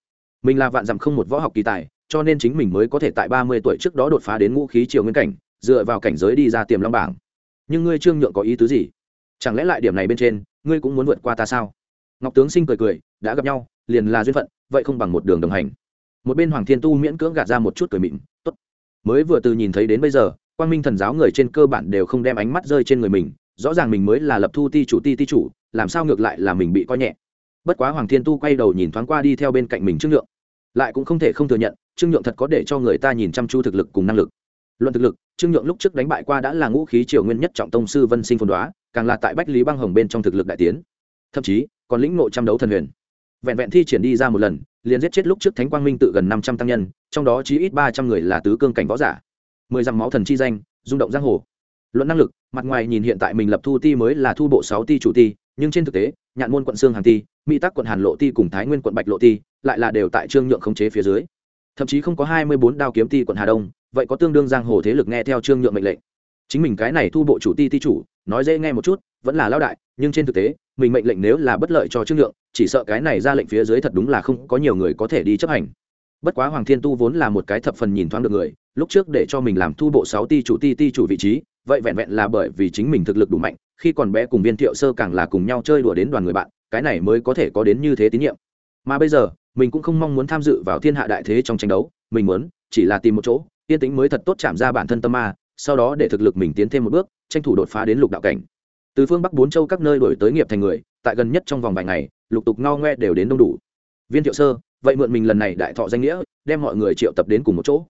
Mình là vạn dặm không một võ học kỳ tài, cho nên chính mình mới có thể tại ba mươi tuổi trước đó đột phá đến ngũ khí triều nguyên cảnh, dựa vào cảnh giới đi ra tiềm long bảng. Nhưng ngươi trương nhượng có ý tứ gì? Chẳng lẽ lại điểm này bên trên, ngươi cũng muốn vượt qua ta sao? Ngọc tướng sinh cười cười, đã gặp nhau, liền là duyên phận, vậy không bằng một đường đồng hành. Một bên hoàng thiên tu miễn cưỡng gạt ra một chút cười mịn, tốt. Mới vừa từ nhìn thấy đến bây giờ, quang minh thần giáo người trên cơ bản đều không đem ánh mắt rơi trên người mình, rõ ràng mình mới là lập thu ti chủ ti ti chủ, làm sao ngược lại là mình bị coi nhẹ. Bất quá hoàng thiên tu quay đầu nhìn thoáng qua đi theo bên cạnh mình trương nhượng, lại cũng không thể không thừa nhận, trương nhượng thật có để cho người ta nhìn chăm chú thực lực cùng năng lực. Luận thực lực, trương nhượng lúc trước đánh bại qua đã là ngũ khí triều nguyên nhất trọng tông sư vân sinh phồn đoá, càng là tại bách lý băng hồng bên trong thực lực đại tiến. Thậm chí còn lĩnh ngộ trăm đấu thần huyền. Vẹn vẹn thi triển đi ra một lần, liền giết chết lúc trước thánh quang minh tự gần năm trăm tăng nhân, trong đó chí ít ba trăm người là tứ cương cảnh võ giả. Mười dặm máu thần chi danh, rung động giang hồ. Luận năng lực, mặt ngoài nhìn hiện tại mình lập thu ti mới là thu bộ sáu ti chủ ti, nhưng trên thực tế, nhạn môn quận xương hàng ti, mỹ tắc quận hàn lộ ti cùng thái nguyên quận bạch lộ ti, lại là đều tại trương nhượng khống chế phía dưới. Thậm chí không có hai mươi bốn đao kiếm ti quận hà đông, vậy có tương đương giang hồ thế lực nghe theo trương nhượng mệnh lệnh. Chính mình cái này thu bộ chủ ti ti chủ, nói dễ nghe một chút, vẫn là lao đại, nhưng trên thực tế mình mệnh lệnh nếu là bất lợi cho trương nhượng chỉ sợ cái này ra lệnh phía dưới thật đúng là không có nhiều người có thể đi chấp hành. Bất quá hoàng thiên tu vốn là một cái thập phần nhìn thoáng được người, lúc trước để cho mình làm thu bộ sáu ti chủ ti ti chủ vị trí, vậy vẹn vẹn là bởi vì chính mình thực lực đủ mạnh, khi còn bé cùng viên thiệu sơ càng là cùng nhau chơi đùa đến đoàn người bạn, cái này mới có thể có đến như thế tín nhiệm. Mà bây giờ, mình cũng không mong muốn tham dự vào thiên hạ đại thế trong tranh đấu, mình muốn chỉ là tìm một chỗ, yên tĩnh mới thật tốt chạm ra bản thân tâm ma, sau đó để thực lực mình tiến thêm một bước, tranh thủ đột phá đến lục đạo cảnh từ phương bắc bốn châu các nơi đổi tới nghiệp thành người, tại gần nhất trong vòng vài ngày, lục tục ngao ngoe đều đến đông đủ. Viên thiệu sơ, vậy mượn mình lần này đại thọ danh nghĩa, đem mọi người triệu tập đến cùng một chỗ.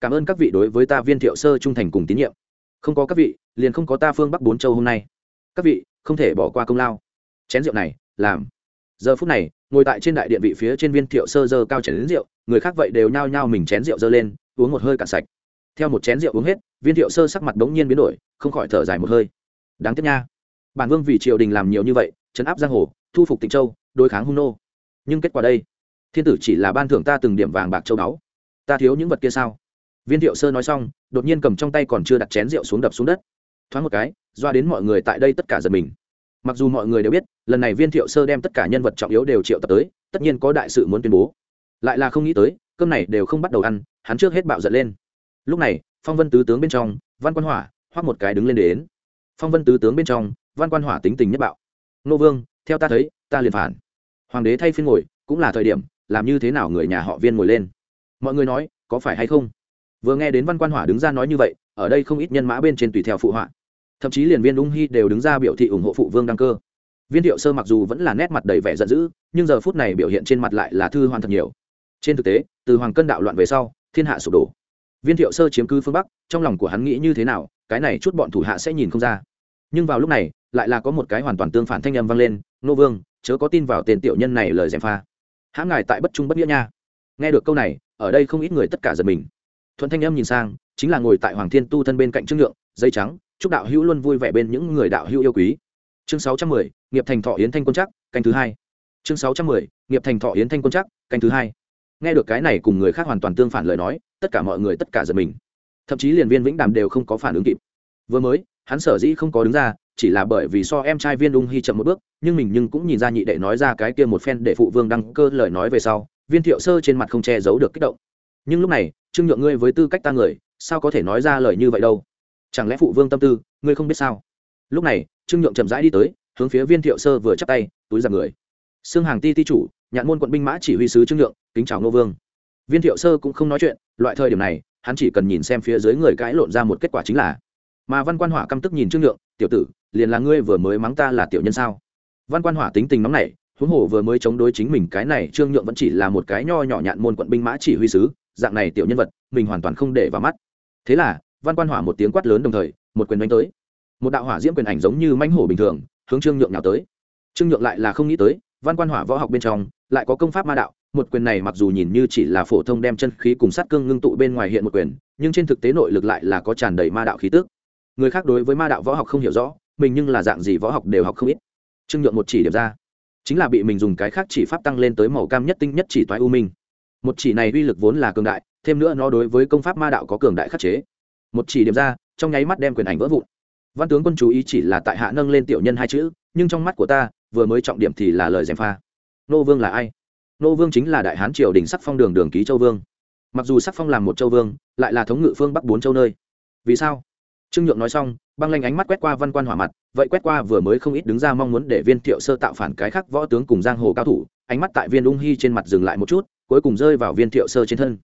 Cảm ơn các vị đối với ta viên thiệu sơ trung thành cùng tín nhiệm. Không có các vị, liền không có ta phương bắc bốn châu hôm nay. Các vị, không thể bỏ qua công lao. Chén rượu này, làm. Giờ phút này, ngồi tại trên đại điện vị phía trên viên thiệu sơ dơ cao chén rượu, người khác vậy đều nhao nhao mình chén rượu dơ lên, uống một hơi cạn sạch. Theo một chén rượu uống hết, viên thiệu sơ sắc mặt đống nhiên biến đổi, không khỏi thở dài một hơi. Đáng tiếc nha bản vương vì triều đình làm nhiều như vậy chấn áp giang hồ, thu phục tịnh châu, đối kháng hung nô. Nhưng kết quả đây, thiên tử chỉ là ban thưởng ta từng điểm vàng bạc châu báu. Ta thiếu những vật kia sao? Viên thiệu sơ nói xong, đột nhiên cầm trong tay còn chưa đặt chén rượu xuống đập xuống đất. Thoáng một cái, doa đến mọi người tại đây tất cả giật mình. Mặc dù mọi người đều biết, lần này viên thiệu sơ đem tất cả nhân vật trọng yếu đều triệu tập tới, tất nhiên có đại sự muốn tuyên bố. Lại là không nghĩ tới, cơm này đều không bắt đầu ăn, hắn trước hết bạo giận lên. Lúc này, phong vân tứ tướng bên trong, văn quan hỏa, hoác một cái đứng lên đến. Phong vân tứ tướng bên trong văn quan hỏa tính tình nhất bạo. Nô vương, theo ta thấy, ta liền phản. Hoàng đế thay phiên ngồi, cũng là thời điểm, làm như thế nào người nhà họ viên ngồi lên. Mọi người nói, có phải hay không? Vừa nghe đến văn quan hỏa đứng ra nói như vậy, ở đây không ít nhân mã bên trên tùy theo phụ họa. Thậm chí liền viên ung hy đều đứng ra biểu thị ủng hộ phụ vương đăng cơ. Viên thiệu sơ mặc dù vẫn là nét mặt đầy vẻ giận dữ, nhưng giờ phút này biểu hiện trên mặt lại là thư hoan thật nhiều. Trên thực tế, từ hoàng cân đạo loạn về sau, thiên hạ sụp đổ. Viên thiệu sơ chiếm cứ phương bắc, trong lòng của hắn nghĩ như thế nào, cái này chút bọn thủ hạ sẽ nhìn không ra nhưng vào lúc này, lại là có một cái hoàn toàn tương phản thanh âm vang lên, nô vương, chớ có tin vào tên tiểu nhân này lời gièm pha. Hãng ngài tại bất trung bất nghĩa nha. Nghe được câu này, ở đây không ít người tất cả giật mình. Thuận thanh âm nhìn sang, chính là ngồi tại hoàng thiên tu thân bên cạnh trương nhượng, dây trắng, chúc đạo hữu luôn vui vẻ bên những người đạo hữu yêu quý. Chương sáu trăm mười, nghiệp thành thọ yến thanh quân chắc canh thứ hai. Chương sáu trăm mười, nghiệp thành thọ yến thanh quân chắc canh thứ hai. Nghe được cái này cùng người khác hoàn toàn tương phản lời nói, tất cả mọi người tất cả giật mình. Thậm chí liền viên vĩnh đàm đều không có phản ứng kịp. Vừa mới hắn sở dĩ không có đứng ra, chỉ là bởi vì so em trai viên ung hy chậm một bước, nhưng mình nhưng cũng nhìn ra nhị đệ nói ra cái kia một phen để phụ vương đăng cơ lời nói về sau, viên thiệu sơ trên mặt không che giấu được kích động. Nhưng lúc này, trương nhượng ngươi với tư cách ta người, sao có thể nói ra lời như vậy đâu? Chẳng lẽ phụ vương tâm tư, ngươi không biết sao? Lúc này, trương nhượng chậm rãi đi tới, hướng phía viên thiệu sơ vừa chắp tay, túi giặc người. Xương hàng ti ti chủ, nhạn môn quận binh mã chỉ huy sứ trương nhượng, kính chào ngô vương. Viên thiệu sơ cũng không nói chuyện, loại thời điểm này, hắn chỉ cần nhìn xem phía dưới người cãi lộn ra một kết quả chính là mà văn quan hỏa căm tức nhìn trương nhượng, tiểu tử, liền là ngươi vừa mới mắng ta là tiểu nhân sao? Văn quan hỏa tính tình nóng nảy, huống hồ vừa mới chống đối chính mình cái này, trương nhượng vẫn chỉ là một cái nho nhỏ nhạn môn quận binh mã chỉ huy sứ, dạng này tiểu nhân vật, mình hoàn toàn không để vào mắt. Thế là, văn quan hỏa một tiếng quát lớn đồng thời, một quyền đánh tới. Một đạo hỏa diễm quyền ảnh giống như manh hổ bình thường, hướng trương nhượng nào tới. Trương nhượng lại là không nghĩ tới, văn quan hỏa võ học bên trong, lại có công pháp ma đạo, một quyền này mặc dù nhìn như chỉ là phổ thông đem chân khí cùng sát cương ngưng tụ bên ngoài hiện một quyền, nhưng trên thực tế nội lực lại là có tràn đầy ma đạo khí tức người khác đối với ma đạo võ học không hiểu rõ, mình nhưng là dạng gì võ học đều học không ít. Trương nhượng một chỉ điểm ra, chính là bị mình dùng cái khác chỉ pháp tăng lên tới màu cam nhất tinh nhất chỉ toái u minh. Một chỉ này uy lực vốn là cường đại, thêm nữa nó đối với công pháp ma đạo có cường đại khắc chế. Một chỉ điểm ra, trong nháy mắt đem quyền ảnh vỡ vụn. Văn tướng quân chú ý chỉ là tại hạ nâng lên tiểu nhân hai chữ, nhưng trong mắt của ta, vừa mới trọng điểm thì là lời gièm pha. Nô vương là ai? Nô vương chính là đại hán triều đình sắc phong đường đường ký châu vương. Mặc dù sắc phong làm một châu vương, lại là thống ngự phương bắc bốn châu nơi. Vì sao? Trương nhượng nói xong, băng lanh ánh mắt quét qua văn quan hỏa mặt, vậy quét qua vừa mới không ít đứng ra mong muốn để viên thiệu sơ tạo phản cái khác võ tướng cùng giang hồ cao thủ, ánh mắt tại viên ung hy trên mặt dừng lại một chút, cuối cùng rơi vào viên thiệu sơ trên thân.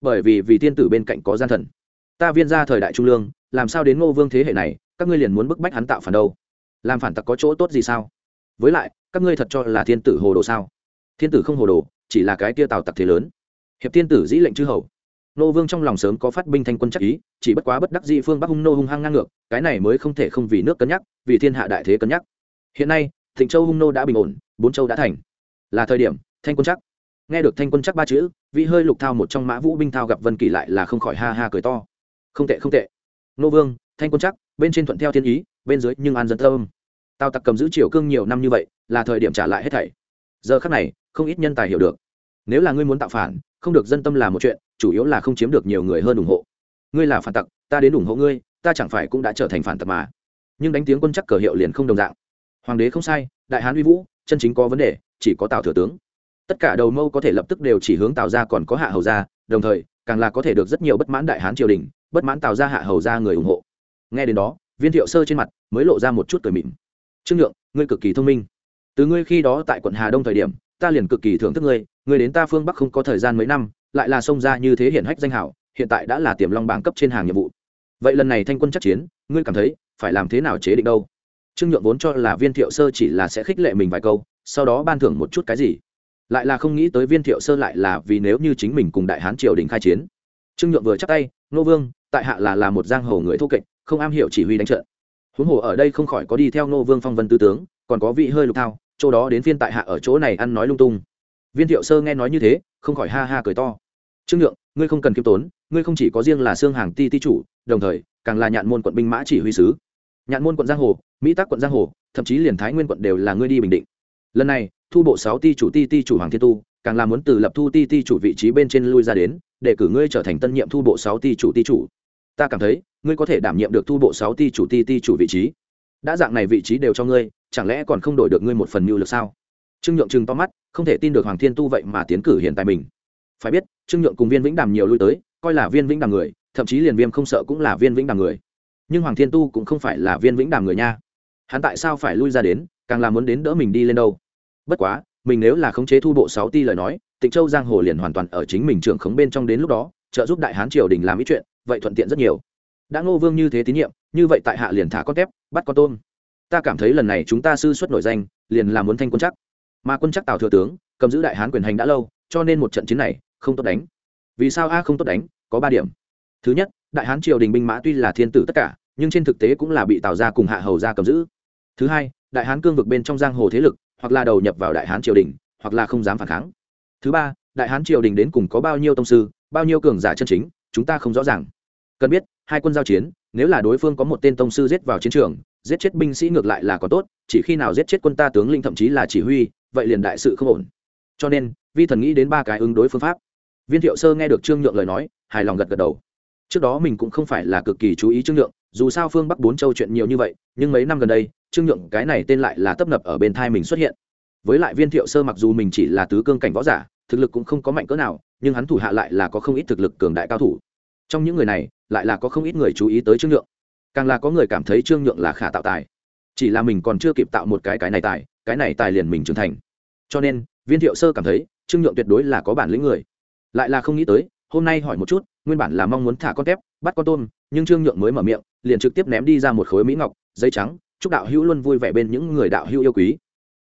Bởi vì vì tiên tử bên cạnh có gian thần. Ta viên ra thời đại trung lương, làm sao đến ngô vương thế hệ này, các ngươi liền muốn bức bách hắn tạo phản đâu? Làm phản tặc có chỗ tốt gì sao? Với lại, các ngươi thật cho là thiên tử hồ đồ sao? Thiên tử không hồ đồ, chỉ là cái tia tào tặc thế lớn. Hiệp thiên tử dĩ lệnh chư hầu nô vương trong lòng sớm có phát binh thanh quân chắc ý, chỉ bất quá bất đắc dị phương bắc hung nô hung hăng ngang ngược, cái này mới không thể không vì nước cân nhắc, vì thiên hạ đại thế cân nhắc. Hiện nay, thịnh châu hung nô đã bình ổn, bốn châu đã thành. Là thời điểm, thanh quân chắc. Nghe được thanh quân chắc ba chữ, vị hơi lục thao một trong mã vũ binh thao gặp vân kỳ lại là không khỏi ha ha cười to. Không tệ không tệ. Nô vương, thanh quân chắc, bên trên thuận theo thiên ý, bên dưới nhưng an dân tâm tao tặc cầm giữ triều cương nhiều năm như vậy, là thời điểm trả lại hết thảy. Giờ khắc này, không ít nhân tài hiểu được. Nếu là ngươi muốn tạo phản không được dân tâm là một chuyện, chủ yếu là không chiếm được nhiều người hơn ủng hộ. Ngươi là phản tặc, ta đến ủng hộ ngươi, ta chẳng phải cũng đã trở thành phản tặc mà. Nhưng đánh tiếng quân chắc cờ hiệu liền không đồng dạng. Hoàng đế không sai, đại hán uy vũ, chân chính có vấn đề, chỉ có tào thừa tướng. Tất cả đầu mâu có thể lập tức đều chỉ hướng tào ra còn có hạ hầu ra đồng thời, càng là có thể được rất nhiều bất mãn đại hán triều đình, bất mãn tào ra hạ hầu ra người ủng hộ. Nghe đến đó, viên thiệu sơ trên mặt mới lộ ra một chút cười mịn trương nhượng, ngươi cực kỳ thông minh. Từ ngươi khi đó tại quận hà đông thời điểm, ta liền cực kỳ thưởng thức ngươi ngươi đến ta phương bắc không có thời gian mấy năm, lại là xông ra như thế hiển hách danh hảo, hiện tại đã là tiềm long bảng cấp trên hàng nhiệm vụ. Vậy lần này thanh quân chắc chiến, ngươi cảm thấy phải làm thế nào chế định đâu? Trương nhượng vốn cho là viên thiệu sơ chỉ là sẽ khích lệ mình vài câu, sau đó ban thưởng một chút cái gì? Lại là không nghĩ tới viên thiệu sơ lại là vì nếu như chính mình cùng đại hán triều đình khai chiến. Trương nhượng vừa chắc tay, nô vương, tại hạ là là một giang hồ người thô kệch, không am hiểu chỉ huy đánh trận. Huống hồ ở đây không khỏi có đi theo nô vương phong vân tư tướng, còn có vị hơi lục thao, chỗ đó đến phiên tại hạ ở chỗ này ăn nói lung tung viên thiệu sơ nghe nói như thế, không khỏi ha ha cười to. Trương nhượng, ngươi không cần kiêm tốn, ngươi không chỉ có riêng là xương hàng ti ti chủ, đồng thời, càng là nhạn môn quận binh mã chỉ huy sứ. Nhạn môn quận giang hồ, mỹ tác quận giang hồ, thậm chí liền thái nguyên quận đều là ngươi đi bình định. Lần này, thu bộ sáu ti chủ ti ti chủ hoàng thiên tu, càng là muốn từ lập thu ti ti chủ vị trí bên trên lui ra đến, để cử ngươi trở thành tân nhiệm thu bộ sáu ti chủ ti chủ. Ta cảm thấy, ngươi có thể đảm nhiệm được thu bộ sáu ti chủ ti ti chủ vị trí. Đã dạng này vị trí đều cho ngươi, chẳng lẽ còn không đổi được ngươi một phần mưu lực sao? Trương nhượng chừng to mắt, không thể tin được hoàng thiên tu vậy mà tiến cử hiện tại mình. Phải biết, trương nhượng cùng viên vĩnh đàm nhiều lui tới, coi là viên vĩnh đàm người, thậm chí liền viêm không sợ cũng là viên vĩnh đàm người. Nhưng hoàng thiên tu cũng không phải là viên vĩnh đàm người nha. Hắn tại sao phải lui ra đến, càng là muốn đến đỡ mình đi lên đâu? Bất quá, mình nếu là khống chế thu bộ sáu ti lời nói, tịnh châu giang hồ liền hoàn toàn ở chính mình trưởng khống bên trong đến lúc đó, trợ giúp đại hán triều đình làm ít chuyện, vậy thuận tiện rất nhiều. Đã ngô vương như thế tín nhiệm, như vậy tại hạ liền thả con tép, bắt con tôm. Ta cảm thấy lần này chúng ta sư xuất nổi danh, liền là muốn thanh quân chắc mà quân chắc tào thừa tướng, cầm giữ đại hán quyền hành đã lâu, cho nên một trận chiến này không tốt đánh. Vì sao a không tốt đánh? Có ba điểm. Thứ nhất, đại hán triều đình binh mã tuy là thiên tử tất cả, nhưng trên thực tế cũng là bị tào ra cùng hạ hầu ra cầm giữ. Thứ hai, đại hán cương vực bên trong giang hồ thế lực, hoặc là đầu nhập vào đại hán triều đình, hoặc là không dám phản kháng. Thứ ba, đại hán triều đình đến cùng có bao nhiêu tông sư, bao nhiêu cường giả chân chính, chúng ta không rõ ràng. Cần biết, hai quân giao chiến, nếu là đối phương có một tên tông sư giết vào chiến trường, giết chết binh sĩ ngược lại là có tốt, chỉ khi nào giết chết quân ta tướng linh thậm chí là chỉ huy vậy liền đại sự không ổn. Cho nên, vi thần nghĩ đến ba cái ứng đối phương pháp. Viên thiệu sơ nghe được trương nhượng lời nói, hài lòng gật gật đầu. Trước đó mình cũng không phải là cực kỳ chú ý trương nhượng, dù sao phương bắc bốn châu chuyện nhiều như vậy, nhưng mấy năm gần đây, trương nhượng cái này tên lại là tấp nập ở bên thai mình xuất hiện. Với lại viên thiệu sơ mặc dù mình chỉ là tứ cương cảnh võ giả, thực lực cũng không có mạnh cỡ nào, nhưng hắn thủ hạ lại là có không ít thực lực cường đại cao thủ. Trong những người này, lại là có không ít người chú ý tới trương nhượng. Càng là có người cảm thấy trương nhượng là khả tạo tài. Chỉ là mình còn chưa kịp tạo một cái cái này tài cái này tài liền mình trưởng thành. Cho nên, viên thiệu sơ cảm thấy, trương nhượng tuyệt đối là có bản lĩnh người. Lại là không nghĩ tới, hôm nay hỏi một chút, nguyên bản là mong muốn thả con tép, bắt con tôm, nhưng trương nhượng mới mở miệng, liền trực tiếp ném đi ra một khối mỹ ngọc, giấy trắng, chúc đạo hữu luôn vui vẻ bên những người đạo hữu yêu quý.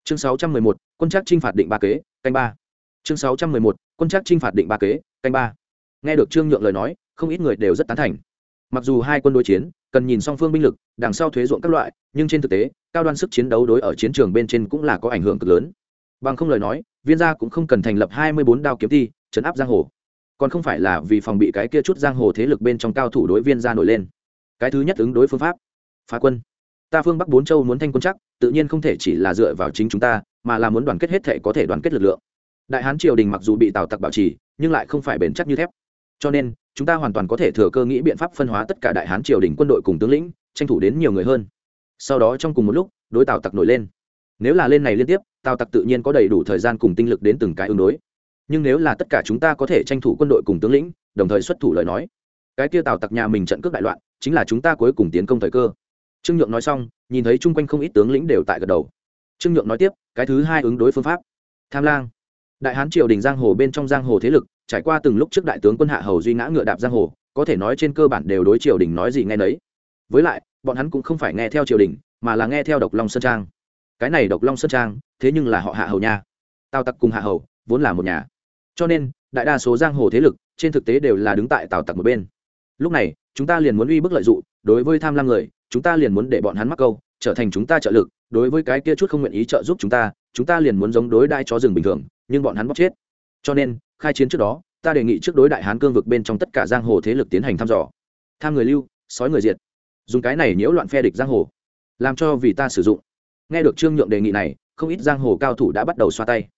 Chương sáu trăm mười một, quân chắc chinh phạt định ba kế, canh ba. Chương sáu trăm mười một, quân chắc chinh phạt định ba kế, canh ba. Nghe được trương nhượng lời nói, không ít người đều rất tán thành. Mặc dù hai quân đối chiến cần nhìn song phương binh lực, đằng sau thuế ruộng các loại, nhưng trên thực tế, cao đoan sức chiến đấu đối ở chiến trường bên trên cũng là có ảnh hưởng cực lớn. Bằng không lời nói, viên gia cũng không cần thành lập hai mươi bốn đao kiếm thi chấn áp giang hồ. Còn không phải là vì phòng bị cái kia chút giang hồ thế lực bên trong cao thủ đối viên gia nổi lên. Cái thứ nhất ứng đối phương pháp, phá quân. Ta phương bắc bốn châu muốn thanh quân chắc, tự nhiên không thể chỉ là dựa vào chính chúng ta, mà là muốn đoàn kết hết thể có thể đoàn kết lực lượng. Đại hán triều đình mặc dù bị tào tặc bảo trì, nhưng lại không phải bền chắc như thép cho nên, chúng ta hoàn toàn có thể thừa cơ nghĩ biện pháp phân hóa tất cả đại hán triều đình quân đội cùng tướng lĩnh, tranh thủ đến nhiều người hơn. Sau đó trong cùng một lúc, đối tào tặc nổi lên. Nếu là lên này liên tiếp, tào tặc tự nhiên có đầy đủ thời gian cùng tinh lực đến từng cái ứng đối. Nhưng nếu là tất cả chúng ta có thể tranh thủ quân đội cùng tướng lĩnh, đồng thời xuất thủ lời nói, cái kia tào tặc nhà mình trận cướp đại loạn, chính là chúng ta cuối cùng tiến công thời cơ. Trương nhượng nói xong, nhìn thấy chung quanh không ít tướng lĩnh đều tại gật đầu. Trương nhượng nói tiếp, cái thứ hai ứng đối phương pháp. Tham lang. Đại hán triều đình giang hồ bên trong giang hồ thế lực trải qua từng lúc trước đại tướng quân hạ hầu duy ngã ngựa đạp giang hồ, có thể nói trên cơ bản đều đối triều đình nói gì nghe nấy. Với lại, bọn hắn cũng không phải nghe theo triều đình, mà là nghe theo độc long sơn trang. Cái này độc long sơn trang, thế nhưng là họ hạ hầu nha. Tào tặc cùng hạ hầu, vốn là một nhà. Cho nên, đại đa số giang hồ thế lực, trên thực tế đều là đứng tại tào tặc một bên. Lúc này, chúng ta liền muốn uy bức lợi dụng, đối với tham lam người, chúng ta liền muốn để bọn hắn mắc câu, trở thành chúng ta trợ lực, đối với cái kia chút không nguyện ý trợ giúp chúng ta chúng ta liền muốn giống đối đai chó rừng bình thường, nhưng bọn hắn bóc chết. Cho nên khai chiến trước đó, ta đề nghị trước đối đại hán cương vực bên trong tất cả giang hồ thế lực tiến hành thăm dò. Tham người lưu, sói người diệt. Dùng cái này nhiễu loạn phe địch giang hồ, làm cho vì ta sử dụng. Nghe được trương nhượng đề nghị này, không ít giang hồ cao thủ đã bắt đầu xoa tay.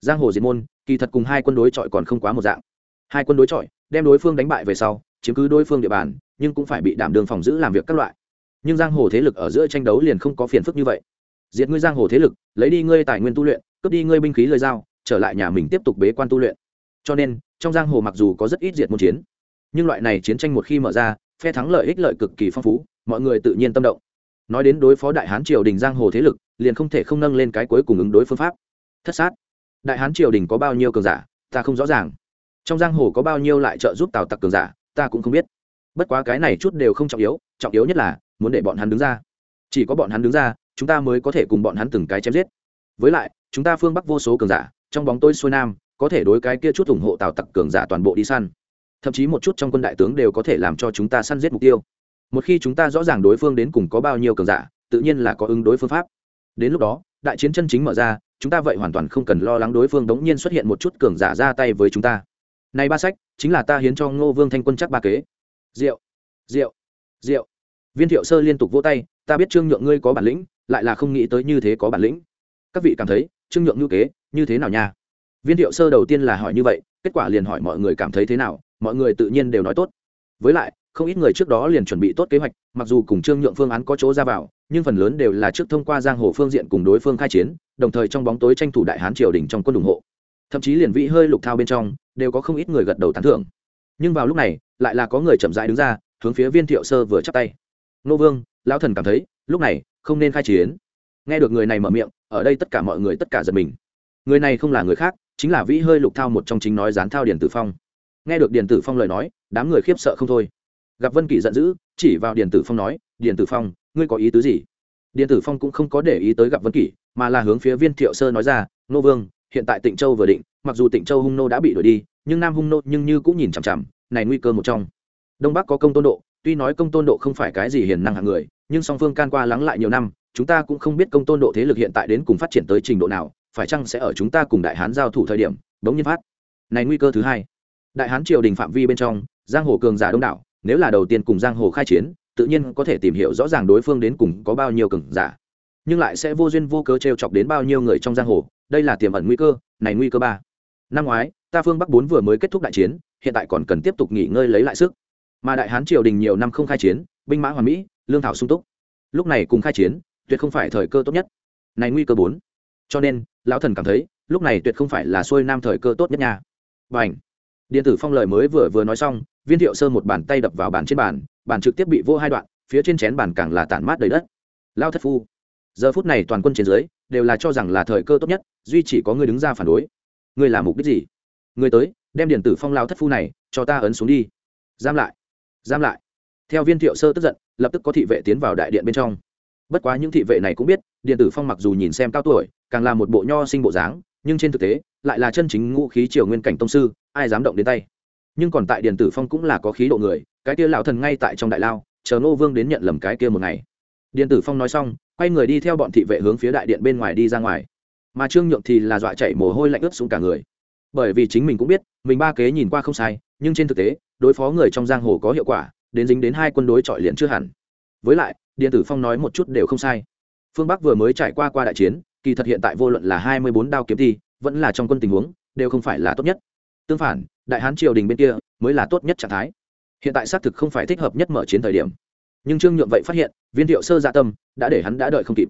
Giang hồ diệt môn, kỳ thật cùng hai quân đối chọi còn không quá một dạng. Hai quân đối chọi, đem đối phương đánh bại về sau, chiếm cứ đối phương địa bàn, nhưng cũng phải bị đảm đường phòng giữ làm việc các loại. Nhưng giang hồ thế lực ở giữa tranh đấu liền không có phiền phức như vậy. Diệt ngươi giang hồ thế lực, lấy đi ngươi tài nguyên tu luyện, cướp đi ngươi binh khí lời dao trở lại nhà mình tiếp tục bế quan tu luyện cho nên, trong giang hồ mặc dù có rất ít diệt môn chiến, nhưng loại này chiến tranh một khi mở ra, phe thắng lợi ích lợi cực kỳ phong phú, mọi người tự nhiên tâm động. Nói đến đối phó đại hán triều đình giang hồ thế lực, liền không thể không nâng lên cái cuối cùng ứng đối phương pháp. Thất sát. Đại hán triều đình có bao nhiêu cường giả, ta không rõ ràng. Trong giang hồ có bao nhiêu lại trợ giúp tào tặc cường giả, ta cũng không biết. Bất quá cái này chút đều không trọng yếu trọng yếu nhất là, muốn để bọn hắn đứng ra. Chỉ có bọn hắn đứng ra, chúng ta mới có thể cùng bọn hắn từng cái chém giết. Với lại, chúng ta phương bắc vô số cường giả, trong bóng tôi xuôi nam có thể đối cái kia chút ủng hộ tào tặc cường giả toàn bộ đi săn. Thậm chí một chút trong quân đại tướng đều có thể làm cho chúng ta săn giết mục tiêu. Một khi chúng ta rõ ràng đối phương đến cùng có bao nhiêu cường giả, tự nhiên là có ứng đối phương pháp. Đến lúc đó, đại chiến chân chính mở ra, chúng ta vậy hoàn toàn không cần lo lắng đối phương đống nhiên xuất hiện một chút cường giả ra tay với chúng ta. Này ba sách, chính là ta hiến cho ngô vương thanh quân chắc ba kế. Rượu rượu rượu viên thiệu sơ liên tục vỗ tay, ta biết trương nhượng ngươi có bản lĩnh, lại là không nghĩ tới như thế có bản lĩnh. Các vị cảm thấy, trương nhượng ngữ kế, như thế nào nha? Viên thiệu sơ đầu tiên là hỏi như vậy, kết quả liền hỏi mọi người cảm thấy thế nào, mọi người tự nhiên đều nói tốt. Với lại, không ít người trước đó liền chuẩn bị tốt kế hoạch, mặc dù cùng trương nhượng phương án có chỗ ra vào, nhưng phần lớn đều là trước thông qua giang hồ phương diện cùng đối phương khai chiến, đồng thời trong bóng tối tranh thủ đại hán triều đình trong quân ủng hộ. Thậm chí liền vị hơi lục thao bên trong, đều có không ít người gật đầu tán thưởng. Nhưng vào lúc này, lại là có người chậm rãi đứng ra, hướng phía viên thiệu sơ vừa chắp tay. Nô vương, lão thần cảm thấy, lúc này, không nên khai chiến. Nghe được người này mở miệng, ở đây tất cả mọi người tất cả giật mình. Người này không là người khác chính là vĩ hơi lục thao một trong chính nói gián thao điền tử phong. Nghe được điền tử phong lời nói, đám người khiếp sợ không thôi. Gặp vân kỷ giận dữ, chỉ vào điền tử phong nói, điền tử phong, ngươi có ý tứ gì? Điền tử phong cũng không có để ý tới gặp vân kỷ, mà là hướng phía viên thiệu sơ nói ra, nô vương, hiện tại tịnh châu vừa định, mặc dù tịnh châu hung nô đã bị đuổi đi, nhưng nam hung nô nhưng như cũng nhìn chằm chằm, này nguy cơ một trong. Đông bắc có công tôn độ, tuy nói công tôn độ không phải cái gì hiền năng hạng người, nhưng song phương can qua lắng lại nhiều năm, chúng ta cũng không biết công tôn độ thế lực hiện tại đến cùng phát triển tới trình độ nào phải chăng sẽ ở chúng ta cùng đại hán giao thủ thời điểm, bỗng nhiên phát. Này nguy cơ thứ hai. Đại hán triều đình phạm vi bên trong, giang hồ cường giả đông đảo, nếu là đầu tiên cùng giang hồ khai chiến, tự nhiên có thể tìm hiểu rõ ràng đối phương đến cùng có bao nhiêu cường giả. Nhưng lại sẽ vô duyên vô cớ t r e o chọc đến bao nhiêu người trong giang hồ, đây là tiềm ẩn nguy cơ, này nguy cơ ba. Năm ngoái, ta phương bắc bốn vừa mới kết thúc đại chiến, hiện tại còn cần tiếp tục nghỉ ngơi lấy lại sức. Mà đại hán triều đình nhiều năm không khai chiến, binh mã hoàn mỹ, lương thảo sung túc. Lúc này cùng khai chiến, tuyệt không phải thời cơ tốt nhất. Này nguy cơ bốn cho nên, lão thần cảm thấy, lúc này tuyệt không phải là xuôi nam thời cơ tốt nhất nha. Và ảnh điện tử phong lời mới vừa vừa nói xong, viên thiệu sơ một bàn tay đập vào bàn trên bàn bàn trực tiếp bị vô hai đoạn, phía trên chén bàn càng là tản mát đầy đất. Lao thất phu! Giờ phút này toàn quân trên dưới, đều là cho rằng là thời cơ tốt nhất, duy chỉ có người đứng ra phản đối. Người là mục đích gì? Người tới, đem điện tử phong lao thất phu này, cho ta ấn xuống đi. Giam lại! Giam lại! Theo viên thiệu sơ tức giận, lập tức có thị vệ tiến vào đại điện bên trong. Bất quá những thị vệ này cũng biết, điện tử phong mặc dù nhìn xem cao tuổi càng là một bộ nho sinh bộ dáng, nhưng trên thực tế, lại là chân chính ngũ khí triều nguyên cảnh tông sư, ai dám động đến tay. Nhưng còn tại điện tử phong cũng là có khí độ người, cái kia lão thần ngay tại trong đại lao, chờ ngô vương đến nhận lầm cái kia một ngày. Điện tử phong nói xong, quay người đi theo bọn thị vệ hướng phía đại điện bên ngoài đi ra ngoài. Mà trương nhượng thì là dọa chạy mồ hôi lạnh ướt xuống cả người. Bởi vì chính mình cũng biết, mình ba kế nhìn qua không sai, nhưng trên thực tế, đối phó người trong giang hồ có hiệu quả, đến dính đến hai quân đối chọi liền chưa hẳn. Với lại điện tử phong nói một chút đều không sai. Phương bắc vừa mới trải qua qua đại chiến kỳ thật hiện tại vô luận là hai mươi bốn đao kiếm thi, vẫn là trong quân tình huống, đều không phải là tốt nhất. Tương phản, đại hán triều đình bên kia mới là tốt nhất trạng thái. Hiện tại xác thực không phải thích hợp nhất mở chiến thời điểm. Nhưng trương nhượng vậy phát hiện, viên thiệu sơ dạ tâm đã để hắn đã đợi không kịp.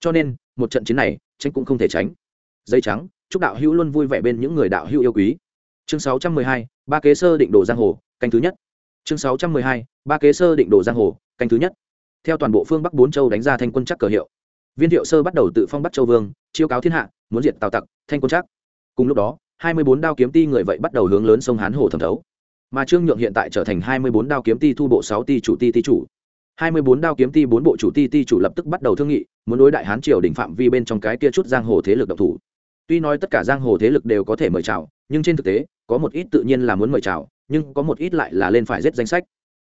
Cho nên, một trận chiến này, tránh cũng không thể tránh. Dây trắng, chúc đạo hữu luôn vui vẻ bên những người đạo hữu yêu quý. Chương sáu trăm mười hai, ba kế sơ định đồ giang hồ, canh thứ nhất. Chương sáu trăm mười hai, ba kế sơ định đồ giang hồ, canh thứ nhất. Theo toàn bộ phương bắc bốn châu đánh ra thanh quân chắc cờ hiệu viên thiệu sơ bắt đầu tự phong bắt châu vương, chiêu cáo thiên hạ, muốn diệt tào tặc, thanh quân chắc cùng lúc đó, hai mươi bốn đao kiếm ti người vậy bắt đầu hướng lớn sông hán hồ thẩm thấu. Mà trương nhượng hiện tại trở thành hai mươi bốn đao kiếm ti thu bộ sáu ti chủ ti ti chủ. hai mươi bốn đao kiếm ti bốn bộ chủ ti ti chủ lập tức bắt đầu thương nghị, muốn đối đại hán triều đình phạm vi bên trong cái kia chút giang hồ thế lực độc thủ. Tuy nói tất cả giang hồ thế lực đều có thể mời chào, nhưng trên thực tế, có một ít tự nhiên là muốn mời chào, nhưng có một ít lại là lên phải giết danh sách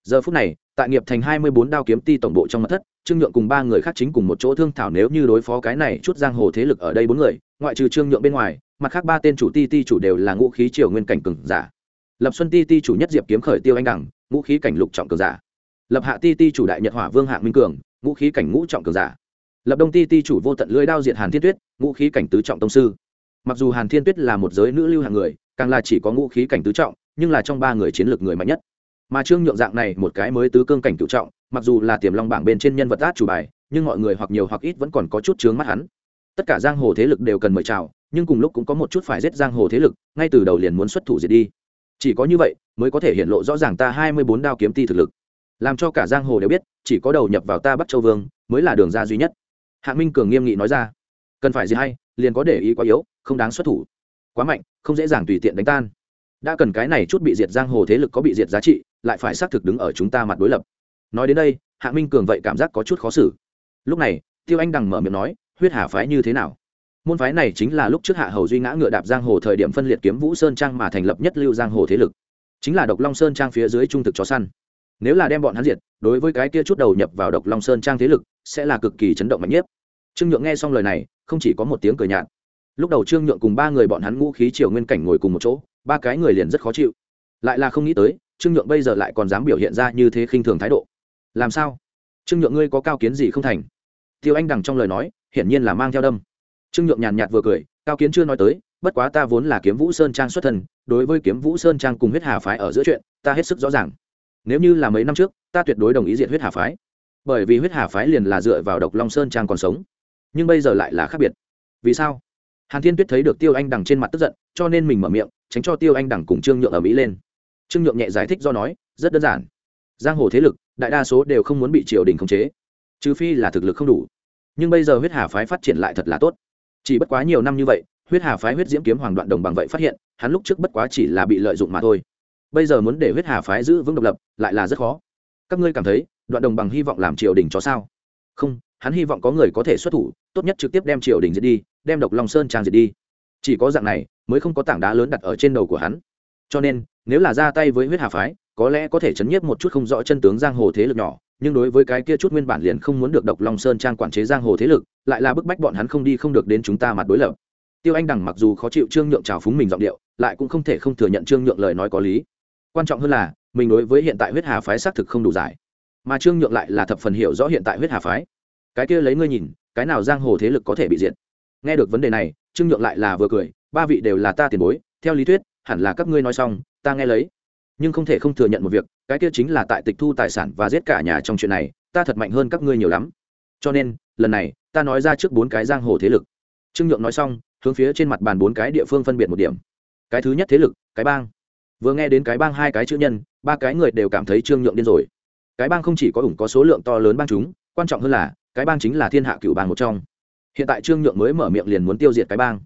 giờ phút này, tại nghiệp thành hai mươi bốn đao kiếm ti tổng bộ trong mặt thất, trương nhượng cùng ba người khác chính cùng một chỗ thương thảo nếu như đối phó cái này chút giang hồ thế lực ở đây bốn người, ngoại trừ trương nhượng bên ngoài, mặt khác ba tên chủ ti ti chủ đều là ngũ khí triều nguyên cảnh cường giả. Lập xuân ti ti chủ nhất diệp kiếm khởi tiêu anh đẳng ngũ khí cảnh lục trọng cường giả. Lập hạ ti ti chủ đại nhật hỏa vương hạng minh cường, ngũ khí cảnh ngũ trọng cường giả. Lập đông ti ti chủ vô tận lưới đao diện hàn thiên tuyết, ngũ khí cảnh tứ trọng tông sư. Mặc dù hàn thiên tuyết là một giới nữ lưu hàng người, càng là chỉ có ngũ khí cảnh tứ trọng, nhưng là trong ba người chiến lược người mạnh nhất mà trương nhượng dạng này một cái mới tứ cương cảnh cựu trọng, mặc dù là tiềm long bảng bên trên nhân vật át chủ bài, nhưng mọi người hoặc nhiều hoặc ít vẫn còn có chút chướng mắt hắn. Tất cả giang hồ thế lực đều cần mời chào, nhưng cùng lúc cũng có một chút phải giết giang hồ thế lực, ngay từ đầu liền muốn xuất thủ diệt đi. Chỉ có như vậy mới có thể hiện lộ rõ ràng ta hai mươi bốn đao kiếm ti thực lực. Làm cho cả giang hồ đều biết, chỉ có đầu nhập vào ta bắt châu vương mới là đường ra duy nhất. Hạ minh cường nghiêm nghị nói ra, cần phải gì hay, liền có để ý quá yếu, không đáng xuất thủ. Quá mạnh, không dễ dàng tùy tiện đánh tan. Đã cần cái này chút bị diệt giang hồ thế lực có bị diệt giá trị lại phải xác thực đứng ở chúng ta mặt đối lập. Nói đến đây, hạ minh cường vậy cảm giác có chút khó xử. Lúc này, tiêu anh đằng mở miệng nói, huyết hà phái như thế nào? Môn phái này chính là lúc trước hạ hầu duy ngã ngựa đạp giang hồ thời điểm phân liệt kiếm vũ sơn trang mà thành lập nhất lưu giang hồ thế lực. Chính là độc long sơn trang phía dưới trung thực chó săn. Nếu là đem bọn hắn diệt, đối với cái kia chút đầu nhập vào độc long sơn trang thế lực, sẽ là cực kỳ chấn động mạnh nhất. Trương nhượng nghe xong lời này, không chỉ có một tiếng cười nhạt. Lúc đầu trương nhượng cùng ba người bọn hắn ngũ khí triều nguyên cảnh ngồi cùng một chỗ, ba cái người liền rất khó chịu. Lại là không nghĩ tới trương nhượng bây giờ lại còn dám biểu hiện ra như thế khinh thường thái độ. Làm sao? Trương nhượng ngươi có cao kiến gì không thành? Tiêu anh đằng trong lời nói, hiển nhiên là mang theo đâm. Trương nhượng nhàn nhạt vừa cười, cao kiến chưa nói tới, bất quá ta vốn là kiếm vũ sơn trang xuất thần đối với kiếm vũ sơn trang cùng huyết hà phái ở giữa chuyện, ta hết sức rõ ràng. Nếu như là mấy năm trước, ta tuyệt đối đồng ý diện huyết hà phái. Bởi vì huyết hà phái liền là dựa vào độc long sơn trang còn sống. Nhưng bây giờ lại là khác biệt. Vì sao? Hàn thiên tuyết thấy được tiêu anh đằng trên mặt tức giận, cho nên mình mở miệng, tránh cho tiêu anh đằng cùng trương nhượng ở mỹ lên trương nhượng nhẹ giải thích do nói, rất đơn giản. Giang hồ thế lực, đại đa số đều không muốn bị triều đình khống chế, trừ phi là thực lực không đủ. Nhưng bây giờ huyết hà phái phát triển lại thật là tốt. Chỉ bất quá nhiều năm như vậy, huyết hà phái huyết diễm kiếm hoàng đoạn đồng bằng vậy phát hiện, hắn lúc trước bất quá chỉ là bị lợi dụng mà thôi. Bây giờ muốn để huyết hà phái giữ vững độc lập, lại là rất khó. Các ngươi cảm thấy, đoạn đồng bằng hy vọng làm triều đình cho sao? Không, hắn hy vọng có người có thể xuất thủ, tốt nhất trực tiếp đem triều đình diệt đi, đem độc long sơn trang diệt đi. Chỉ có dạng này, mới không có tảng đá lớn đặt ở trên đầu của hắn. Cho nên nếu là ra tay với huyết hà phái, có lẽ có thể chấn nhiếp một chút không rõ chân tướng giang hồ thế lực nhỏ, nhưng đối với cái kia chút nguyên bản liền không muốn được độc long sơn trang quản chế giang hồ thế lực, lại là bức bách bọn hắn không đi không được đến chúng ta mặt đối lập. Tiêu anh đằng mặc dù khó chịu trương nhượng trào phúng mình giọng điệu, lại cũng không thể không thừa nhận trương nhượng lời nói có lý. Quan trọng hơn là, mình đối với hiện tại huyết hà phái xác thực không đủ giải. Mà trương nhượng lại là thập phần hiểu rõ hiện tại huyết hà phái. Cái kia lấy ngươi nhìn, cái nào giang hồ thế lực có thể bị diệt? Nghe được vấn đề này, trương nhượng lại là vừa cười, ba vị đều là ta tiền bối, theo lý thuyết hẳn là các ngươi nói xong, ta nghe lấy. Nhưng không thể không thừa nhận một việc, cái kia chính là tại tịch thu tài sản và giết cả nhà trong chuyện này, ta thật mạnh hơn các ngươi nhiều lắm. Cho nên, lần này, ta nói ra trước bốn cái giang hồ thế lực. Trương nhượng nói xong, hướng phía trên mặt bàn bốn cái địa phương phân biệt một điểm. Cái thứ nhất thế lực, cái bang. Vừa nghe đến cái bang hai cái chữ nhân, ba cái người đều cảm thấy trương nhượng điên rồi. Cái bang không chỉ có ủng có số lượng to lớn bang chúng, quan trọng hơn là, cái bang chính là thiên hạ cựu bang một trong. Hiện tại trương nhượng mới mở miệng liền muốn tiêu diệt cái bang.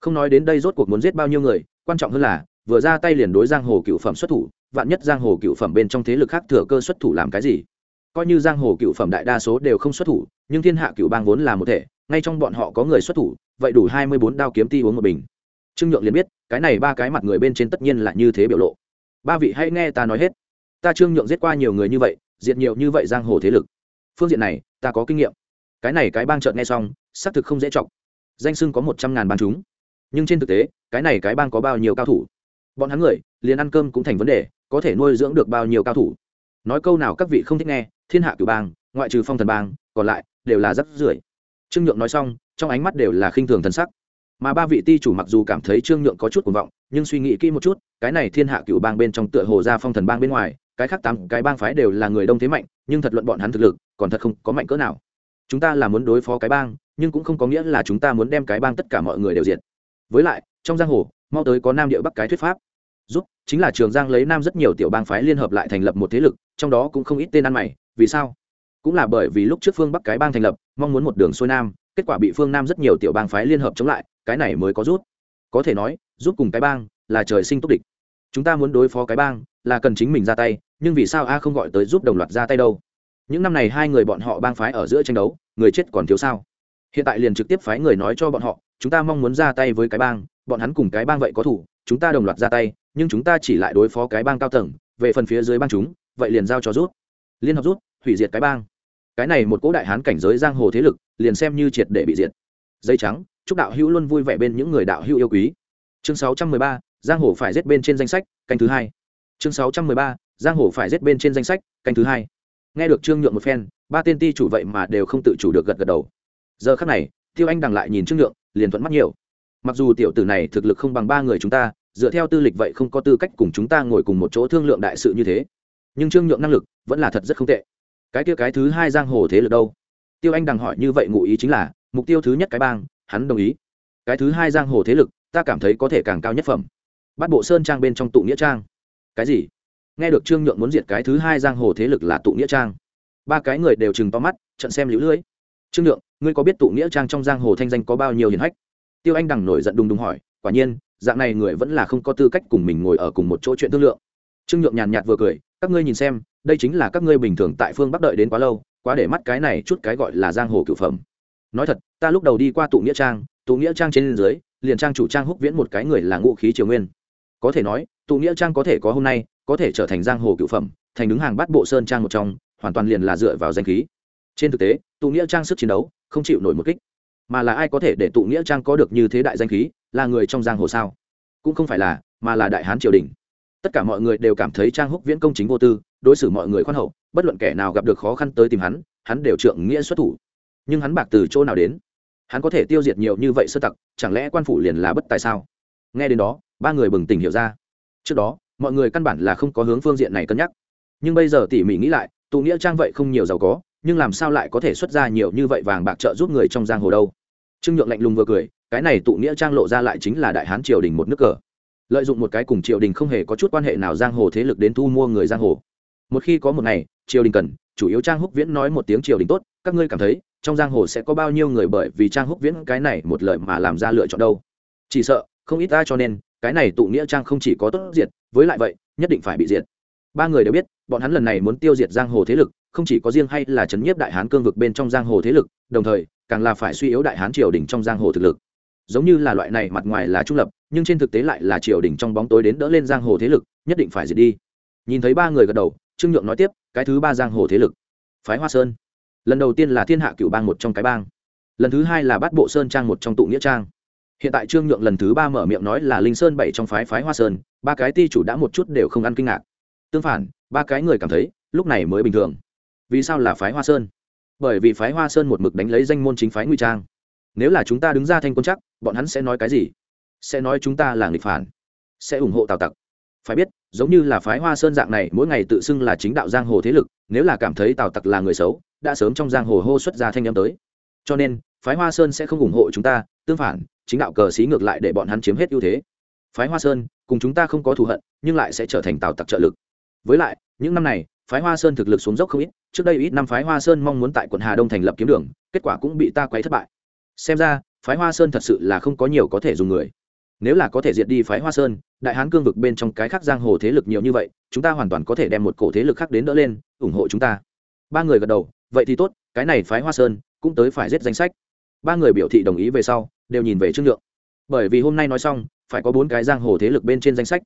Không nói đến đây rốt cuộc muốn giết bao nhiêu người quan trọng hơn là, vừa ra tay liền đối giang hồ cựu phẩm xuất thủ, vạn nhất giang hồ cựu phẩm bên trong thế lực khác thừa cơ xuất thủ làm cái gì? Coi như giang hồ cựu phẩm đại đa số đều không xuất thủ, nhưng thiên hạ cựu bang vốn là một thể, ngay trong bọn họ có người xuất thủ, vậy đủ hai mươi bốn đao kiếm ti uống một bình. Trương nhượng liền biết, cái này ba cái mặt người bên trên tất nhiên là như thế biểu lộ. Ba vị hãy nghe ta nói hết. Ta trương nhượng giết qua nhiều người như vậy, diệt nhiều như vậy giang hồ thế lực. Phương diện này, ta có kinh nghiệm. Cái này cái bang trợn nghe xong, xác thực không dễ chọc. Danh sưng có một trăm ngàn bang chúng nhưng trên thực tế, cái này cái bang có bao nhiêu cao thủ? Bọn hắn người, liền ăn cơm cũng thành vấn đề, có thể nuôi dưỡng được bao nhiêu cao thủ? Nói câu nào các vị không thích nghe, thiên hạ cửu bang, ngoại trừ phong thần bang, còn lại, đều là rất rưởi. Trương nhượng nói xong, trong ánh mắt đều là khinh thường thần sắc. Mà ba vị ti chủ mặc dù cảm thấy trương nhượng có chút cuồng vọng, nhưng suy nghĩ kỹ một chút, cái này thiên hạ cửu bang bên trong tựa hồ ra phong thần bang bên ngoài, cái khác tám cái bang phái đều là người đông thế mạnh, nhưng thật luận bọn hắn thực lực, còn thật không có mạnh cỡ nào. Chúng ta là muốn đối phó cái bang, nhưng cũng không có nghĩa là chúng ta muốn đem cái bang tất cả mọi người đều diệt với lại, trong giang hồ, mau tới có nam địa bắc cái thuyết pháp. Giúp, chính là trường giang lấy nam rất nhiều tiểu bang phái liên hợp lại thành lập một thế lực, trong đó cũng không ít tên ăn mày, vì sao? Cũng là bởi vì lúc trước phương bắc cái bang thành lập, mong muốn một đường xuôi nam, kết quả bị phương nam rất nhiều tiểu bang phái liên hợp chống lại, cái này mới có rút có thể nói, giúp cùng cái bang là trời sinh túc địch. Chúng ta muốn đối phó cái bang là cần chính mình ra tay, nhưng vì sao a không gọi tới giúp đồng loạt ra tay đâu? Những năm này hai người bọn họ bang phái ở giữa tranh đấu, người chết còn thiếu sao? Hiện tại liền trực tiếp phái người nói cho bọn họ chúng ta mong muốn ra tay với cái bang bọn hắn cùng cái bang vậy có thủ chúng ta đồng loạt ra tay nhưng chúng ta chỉ lại đối phó cái bang cao tầng về phần phía dưới bang chúng vậy liền giao cho rút. Liên hợp rút hủy diệt cái bang. Cái này một cỗ đại hán cảnh giới giang hồ thế lực liền xem như triệt để bị diệt. Dây trắng chúc đạo hữu luôn vui vẻ bên những người đạo hữu yêu quý. Chương 613, giang hồ phải giết bên trên danh sách canh thứ hai. Chương 613, giang hồ phải giết bên trên danh sách canh thứ hai. Nghe được trương nhượng một phen ba tên ti chủ vậy mà đều không tự chủ được gật gật đầu giờ khắc này, tiêu anh đằng lại nhìn trương nhượng, liền thuận mắt nhiều. Mặc dù tiểu tử này thực lực không bằng ba người chúng ta, dựa theo tư lịch vậy không có tư cách cùng chúng ta ngồi cùng một chỗ thương lượng đại sự như thế. Nhưng trương nhượng năng lực vẫn là thật rất không tệ. Cái kia cái thứ hai giang hồ thế lực đâu? Tiêu anh đằng hỏi như vậy ngụ ý chính là, mục tiêu thứ nhất cái bang, hắn đồng ý. Cái thứ hai giang hồ thế lực, ta cảm thấy có thể càng cao nhất phẩm. Bắt bộ sơn trang bên trong tụ nghĩa trang. Cái gì? Nghe được trương nhượng muốn diệt cái thứ hai giang hồ thế lực là tụ nghĩa trang. Ba cái người đều chừng to mắt, trận xem lũ lưỡi trương nhượng ngươi có biết tụ nghĩa trang trong giang hồ thanh danh có bao nhiêu hiền hách? Tiêu anh đằng nổi giận đùng đùng hỏi, quả nhiên, dạng này người vẫn là không có tư cách cùng mình ngồi ở cùng một chỗ chuyện thương lượng. Trương nhượng nhàn nhạt vừa cười, các ngươi nhìn xem, đây chính là các ngươi bình thường tại phương bắc đợi đến quá lâu, quá để mắt cái này chút cái gọi là giang hồ cựu phẩm. Nói thật, ta lúc đầu đi qua tụ nghĩa trang, tụ nghĩa trang trên dưới, liền trang chủ trang húc viễn một cái người là ngũ khí triều nguyên. Có thể nói, tụ nghĩa trang có thể có hôm nay, có thể trở thành giang hồ cựu phẩm, thành đứng hàng bát bộ sơn trang một trong, hoàn toàn liền là dựa vào danh khí. Trên thực tế, tụ nghĩa trang sức chiến đấu không chịu nổi một kích. Mà là ai có thể để tụ nghĩa trang có được như thế đại danh khí, là người trong giang hồ sao? Cũng không phải là, mà là đại hán triều đình. Tất cả mọi người đều cảm thấy trang húc viễn công chính vô tư, đối xử mọi người khoan hậu, bất luận kẻ nào gặp được khó khăn tới tìm hắn hắn đều trượng nghĩa xuất thủ. Nhưng hắn bạc từ chỗ nào đến? Hắn có thể tiêu diệt nhiều như vậy sơ tặc, chẳng lẽ quan phủ liền là bất tài sao? Nghe đến đó, ba người bừng tỉnh hiểu ra. Trước đó, mọi người căn bản là không có hướng phương diện này cân nhắc. Nhưng bây giờ tỉ mỉ nghĩ lại, tụ nghĩa trang vậy không nhiều giàu có nhưng làm sao lại có thể xuất ra nhiều như vậy vàng bạc trợ giúp người trong giang hồ đâu? Trương nhượng lạnh lùng vừa cười, cái này tụ nghĩa trang lộ ra lại chính là đại hán triều đình một nước cờ. Lợi dụng một cái cùng triều đình không hề có chút quan hệ nào giang hồ thế lực đến thu mua người giang hồ. Một khi có một ngày, triều đình cần, chủ yếu trang húc viễn nói một tiếng triều đình tốt, các ngươi cảm thấy, trong giang hồ sẽ có bao nhiêu người bởi vì trang húc viễn cái này một lời mà làm ra lựa chọn đâu? Chỉ sợ, không ít ta cho nên, cái này tụ nghĩa trang không chỉ có tốt diệt, với lại vậy, nhất định phải bị diệt. Ba người đều biết bọn hắn lần này muốn tiêu diệt giang hồ thế lực, không chỉ có riêng hay là chấn nhiếp đại hán cương vực bên trong giang hồ thế lực, đồng thời, càng là phải suy yếu đại hán triều đình trong giang hồ thực lực. Giống như là loại này mặt ngoài là trung lập, nhưng trên thực tế lại là triều đình trong bóng tối đến đỡ lên giang hồ thế lực, nhất định phải diệt đi. Nhìn thấy ba người gật đầu, trương nhượng nói tiếp, cái thứ ba giang hồ thế lực. Phái hoa sơn. Lần đầu tiên là thiên hạ cựu bang một trong cái bang. Lần thứ hai là bát bộ sơn trang một trong tụ nghĩa trang. Hiện tại trương nhượng lần thứ ba mở miệng nói là linh sơn bảy trong phái phái hoa sơn, ba cái ti chủ đã một chút đều không ăn kinh ngạc. Tương phản ba cái người cảm thấy, lúc này mới bình thường. Vì sao là phái hoa sơn? Bởi vì phái hoa sơn một mực đánh lấy danh môn chính phái nguy trang. Nếu là chúng ta đứng ra thanh quân chắc, bọn hắn sẽ nói cái gì? Sẽ nói chúng ta là nghịch phản. Sẽ ủng hộ tào tặc. Phải biết, giống như là phái hoa sơn dạng này, mỗi ngày tự xưng là chính đạo giang hồ thế lực, nếu là cảm thấy tào tặc là người xấu, đã sớm trong giang hồ hô xuất ra thanh â tới. Cho nên, phái hoa sơn sẽ không ủng hộ chúng ta, tương phản, chính đạo cờ xí ngược lại để bọn hắn chiếm hết ưu thế. Phái hoa sơn, cùng chúng ta không có thù hận, nhưng lại sẽ trở thành tào tặc trợ lực với lại, những năm này, phái hoa sơn thực lực xuống dốc không ít, trước đây ít năm phái hoa sơn mong muốn tại quận hà đông thành lập kiếm đường, kết quả cũng bị ta quấy thất bại. Xem ra, phái hoa sơn thật sự là không có nhiều có thể dùng người. Nếu là có thể diệt đi phái hoa sơn, đại hán cương vực bên trong cái khác giang hồ thế lực nhiều như vậy, chúng ta hoàn toàn có thể đem một cổ thế lực khác đến đỡ lên, ủng hộ chúng ta. Ba người gật đầu, vậy thì tốt, cái này phái hoa sơn cũng tới phải giết danh sách. Ba người biểu thị đồng ý về sau, đều nhìn về trương nhượng. Bởi vì hôm nay nói xong, phải có bốn cái giang hồ thế lực bên trên danh sách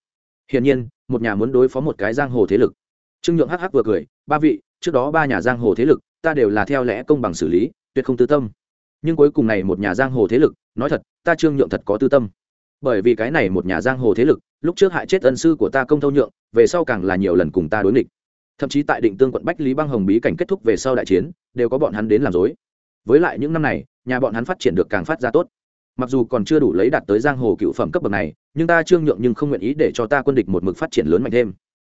hiển nhiên, một nhà muốn đối phó một cái giang hồ thế lực. Trương nhượng hắc hắc vừa cười, ba vị, trước đó ba nhà giang hồ thế lực, ta đều là theo lẽ công bằng xử lý, tuyệt không tư tâm. Nhưng cuối cùng này một nhà giang hồ thế lực, nói thật, ta trương nhượng thật có tư tâm. Bởi vì cái này một nhà giang hồ thế lực, lúc trước hại chết ân sư của ta công thâu nhượng, về sau càng là nhiều lần cùng ta đối nghịch. Thậm chí tại định tương quận bách lý băng hồng bí cảnh kết thúc về sau đại chiến, đều có bọn hắn đến làm dối với lại những năm này, nhà bọn hắn phát triển được càng phát ra tốt mặc dù còn chưa đủ lấy đạt tới giang hồ cựu phẩm cấp bậc này, nhưng ta trương nhượng nhưng không nguyện ý để cho ta quân địch một mực phát triển lớn mạnh thêm.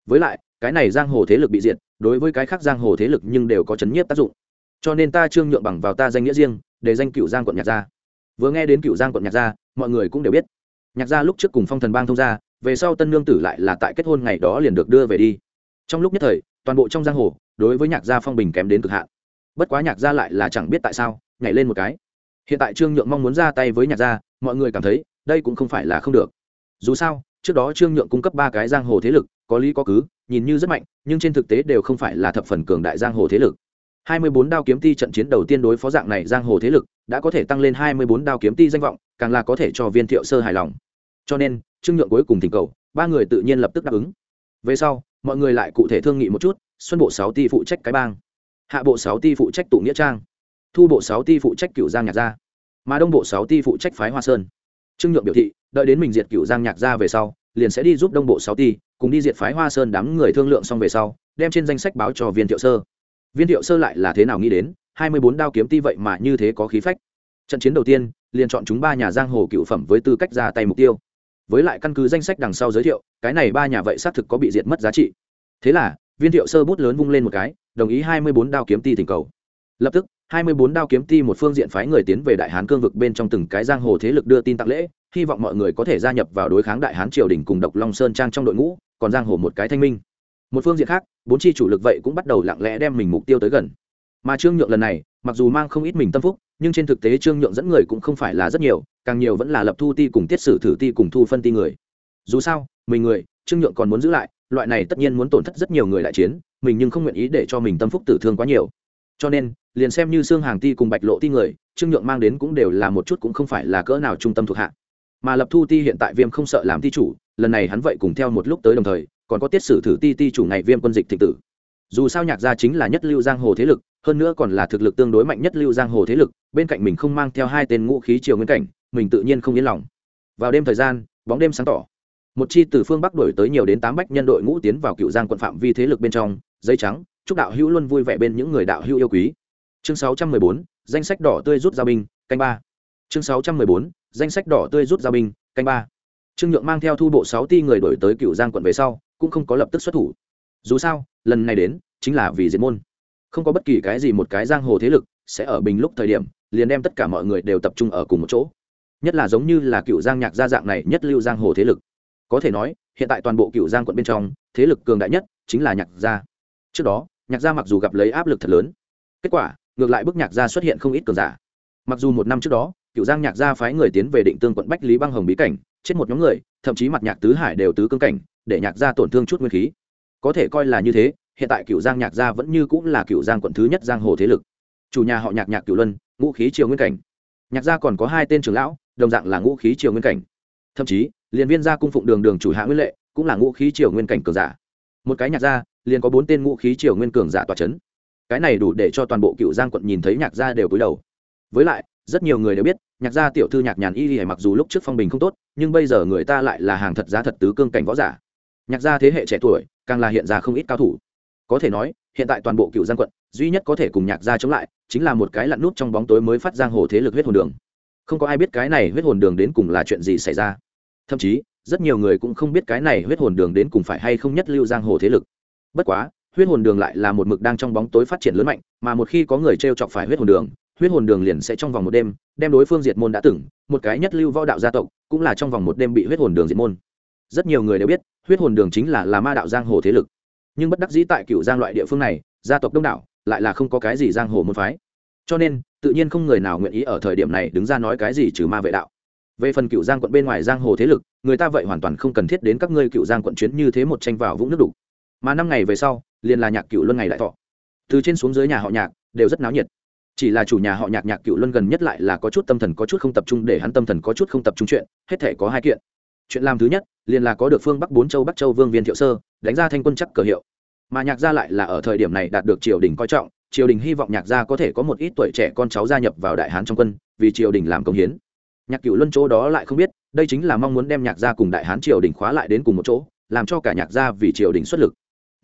Với lại, cái này giang hồ thế lực bị diệt, đối với cái khác giang hồ thế lực nhưng đều có chấn nhiếp tác dụng. Cho nên ta trương nhượng bằng vào ta danh nghĩa riêng, để danh cựu giang quận nhạc gia. Vừa nghe đến cựu giang quận nhạc gia, mọi người cũng đều biết. Nhạc gia lúc trước cùng phong thần bang thông gia, về sau tân nương tử lại là tại kết hôn ngày đó liền được đưa về đi. Trong lúc nhất thời, toàn bộ trong giang hồ, đối với nhạc gia phong bình kém đến cực hạn. Bất quá nhạc gia lại là chẳng biết tại sao, nhảy lên một cái hiện tại trương nhượng mong muốn ra tay với nhạc gia, mọi người cảm thấy, đây cũng không phải là không được. Dù sao, trước đó trương nhượng cung cấp ba cái giang hồ thế lực, có lý có cứ, nhìn như rất mạnh, nhưng trên thực tế đều không phải là thập phần cường đại giang hồ thế lực. 24 đao kiếm ti trận chiến đầu tiên đối phó dạng này giang hồ thế lực, đã có thể tăng lên 24 đao kiếm ti danh vọng, càng là có thể cho viên thiệu sơ hài lòng. Cho nên, trương nhượng cuối cùng thỉnh cầu, ba người tự nhiên lập tức đáp ứng. Về sau, mọi người lại cụ thể thương nghị một chút, xuân bộ sáu ti phụ trách cái bang. Hạ bộ sáu ti phụ trách tụ nghĩa trang thu bộ sáu ti phụ trách cựu giang nhạc gia, mà đông bộ sáu ti phụ trách phái hoa sơn. Trương nhượng biểu thị, đợi đến mình diệt cựu giang nhạc gia về sau, liền sẽ đi giúp đông bộ sáu ti, cùng đi diệt phái hoa sơn đám người thương lượng xong về sau, đem trên danh sách báo cho viên thiệu sơ. Viên thiệu sơ lại là thế nào nghĩ đến, hai mươi bốn đao kiếm ti vậy mà như thế có khí phách. Trận chiến đầu tiên, liền chọn chúng ba nhà giang hồ cựu phẩm với tư cách ra tay mục tiêu. Với lại căn cứ danh sách đằng sau giới thiệu, cái này ba nhà vậy xác thực có bị diệt mất giá trị. Thế là, viên thiệu sơ bút lớn vung lên một cái, đồng ý hai mươi bốn đao kiếm ti thỉnh cầu. Lập tức hai mươi bốn đao kiếm ti một phương diện phái người tiến về đại hán cương vực bên trong từng cái giang hồ thế lực đưa tin tặng lễ, hy vọng mọi người có thể gia nhập vào đối kháng đại hán triều đình cùng độc long sơn trang trong đội ngũ, còn giang hồ một cái thanh minh. Một phương diện khác, bốn chi chủ lực vậy cũng bắt đầu lặng lẽ đem mình mục tiêu tới gần. Mà trương nhượng lần này, mặc dù mang không ít mình tâm phúc, nhưng trên thực tế trương nhượng dẫn người cũng không phải là rất nhiều, càng nhiều vẫn là lập thu ti cùng tiết sử thử ti cùng thu phân ti người. Dù sao, mình người, trương nhượng còn muốn giữ lại, loại này tất nhiên muốn tổn thất rất nhiều người đại chiến, mình nhưng không nguyện ý để cho mình tâm phúc tử thương quá nhiều. Cho nên liền xem như xương hàng ti cùng bạch lộ ti người, trương nhượng mang đến cũng đều là một chút cũng không phải là cỡ nào trung tâm thuộc hạ. Mà lập thu ti hiện tại viêm không sợ làm ti chủ, lần này hắn vậy cùng theo một lúc tới đồng thời, còn có tiết sử thử ti ti chủ ngày viêm quân dịch thịnh tử. Dù sao nhạc gia chính là nhất lưu giang hồ thế lực, hơn nữa còn là thực lực tương đối mạnh nhất lưu giang hồ thế lực, bên cạnh mình không mang theo hai tên ngũ khí triều nguyên cảnh, mình tự nhiên không yên lòng. Vào đêm thời gian, bóng đêm sáng tỏ. Một chi từ phương bắc đổi tới nhiều đến tám bách nhân đội ngũ tiến vào cựu giang quận phạm vi thế lực bên trong dây trắng, chúc đạo hữu luôn vui vẻ bên những người đạo hữu yêu quý chương sáu trăm mười bốn, danh sách đỏ tươi rút ra binh, canh ba. Chương sáu trăm mười bốn, danh sách đỏ tươi rút ra binh, canh ba. Trương nhượng mang theo thu bộ sáu ti người đổi tới cựu giang quận về sau, cũng không có lập tức xuất thủ. Dù sao, lần này đến, chính là vì diệt môn. Không có bất kỳ cái gì một cái giang hồ thế lực sẽ ở bình lúc thời điểm, liền đem tất cả mọi người đều tập trung ở cùng một chỗ. Nhất là giống như là cựu giang nhạc gia dạng này nhất lưu giang hồ thế lực. Có thể nói, hiện tại toàn bộ cựu giang quận bên trong, thế lực cường đại nhất chính là nhạc gia. Trước đó, nhạc gia mặc dù gặp lấy áp lực thật lớn, kết quả ngược lại bức nhạc gia xuất hiện không ít cường giả. Mặc dù một năm trước đó cựu giang nhạc gia phái người tiến về định tương quận bách lý băng hồng bí cảnh, chết một nhóm người, thậm chí mặt nhạc tứ hải đều tứ cương cảnh, để nhạc gia tổn thương chút nguyên khí. Có thể coi là như thế, hiện tại cựu giang nhạc gia vẫn như cũng là cựu giang quận thứ nhất giang hồ thế lực. Chủ nhà họ nhạc nhạc cựu luân, ngũ khí triều nguyên cảnh. Nhạc gia còn có hai tên trưởng lão, đồng dạng là ngũ khí triều nguyên cảnh. Thậm chí, liền viên gia cung phụng đường đường chủ hạ nguyên lệ, cũng là ngũ khí triều nguyên cảnh cường giả. Một cái nhạc gia, liền có bốn tên ngũ khí triều nguyên cường giả tòa c cái này đủ để cho toàn bộ cựu giang quận nhìn thấy nhạc gia đều cúi đầu. Với lại, rất nhiều người đều biết, nhạc gia tiểu thư nhạc nhàn y thì mặc dù lúc trước phong bình không tốt, nhưng bây giờ người ta lại là hàng thật giá thật tứ cương cảnh võ giả. Nhạc gia thế hệ trẻ tuổi, càng là hiện ra không ít cao thủ. Có thể nói, hiện tại toàn bộ cựu giang quận, duy nhất có thể cùng nhạc gia chống lại, chính là một cái lặn nút trong bóng tối mới phát giang hồ thế lực huyết hồn đường. Không có ai biết cái này huyết hồn đường đến cùng là chuyện gì xảy ra. Thậm chí, rất nhiều người cũng không biết cái này huyết hồn đường đến cùng phải hay không nhất lưu giang hồ thế lực. Bất quá huyết hồn đường lại là một mực đang trong bóng tối phát triển lớn mạnh, mà một khi có người t r e o chọc phải huyết hồn đường, huyết hồn đường liền sẽ trong vòng một đêm, đem đối phương diệt môn đã từng, một cái nhất lưu võ đạo gia tộc, cũng là trong vòng một đêm bị huyết hồn đường diệt môn. Rất nhiều người đều biết, huyết hồn đường chính là là ma đạo giang hồ thế lực. Nhưng bất đắc dĩ tại cựu giang loại địa phương này, gia tộc đông đảo, lại là không có cái gì giang hồ môn phái. Cho nên, tự nhiên không người nào nguyện ý ở thời điểm này đứng ra nói cái gì trừ ma vệ đạo. Về phần cựu giang quận bên ngoài giang hồ thế lực, người ta vậy hoàn toàn không cần thiết đến các ngươi cựu giang quận chuyến như thế một tranh vào vũng nước đục mà năm ngày về sau, liền là nhạc cựu luân ngày đại thọ. Từ trên xuống dưới nhà họ nhạc, đều rất náo nhiệt. Chỉ là chủ nhà họ nhạc nhạc cựu luân gần nhất lại là có chút tâm thần có chút không tập trung, để hắn tâm thần có chút không tập trung chuyện, hết thể có hai kiện. Chuyện làm thứ nhất, liền là có được phương bắc bốn châu, bắc châu vương viên thiệu sơ, đánh ra thanh quân chắc cờ hiệu. Mà nhạc gia lại là ở thời điểm này đạt được triều đình coi trọng, triều đình hy vọng nhạc gia có thể có một ít tuổi trẻ con cháu gia nhập vào đại hán trong quân, vì triều đình làm công hiến. Nhạc cựu luân chỗ đó lại không biết, đây chính là mong muốn đem nhạc gia cùng đại hán triều đình khóa lại đến cùng một chỗ, làm cho cả nhạc gia vì triều đình xuất lực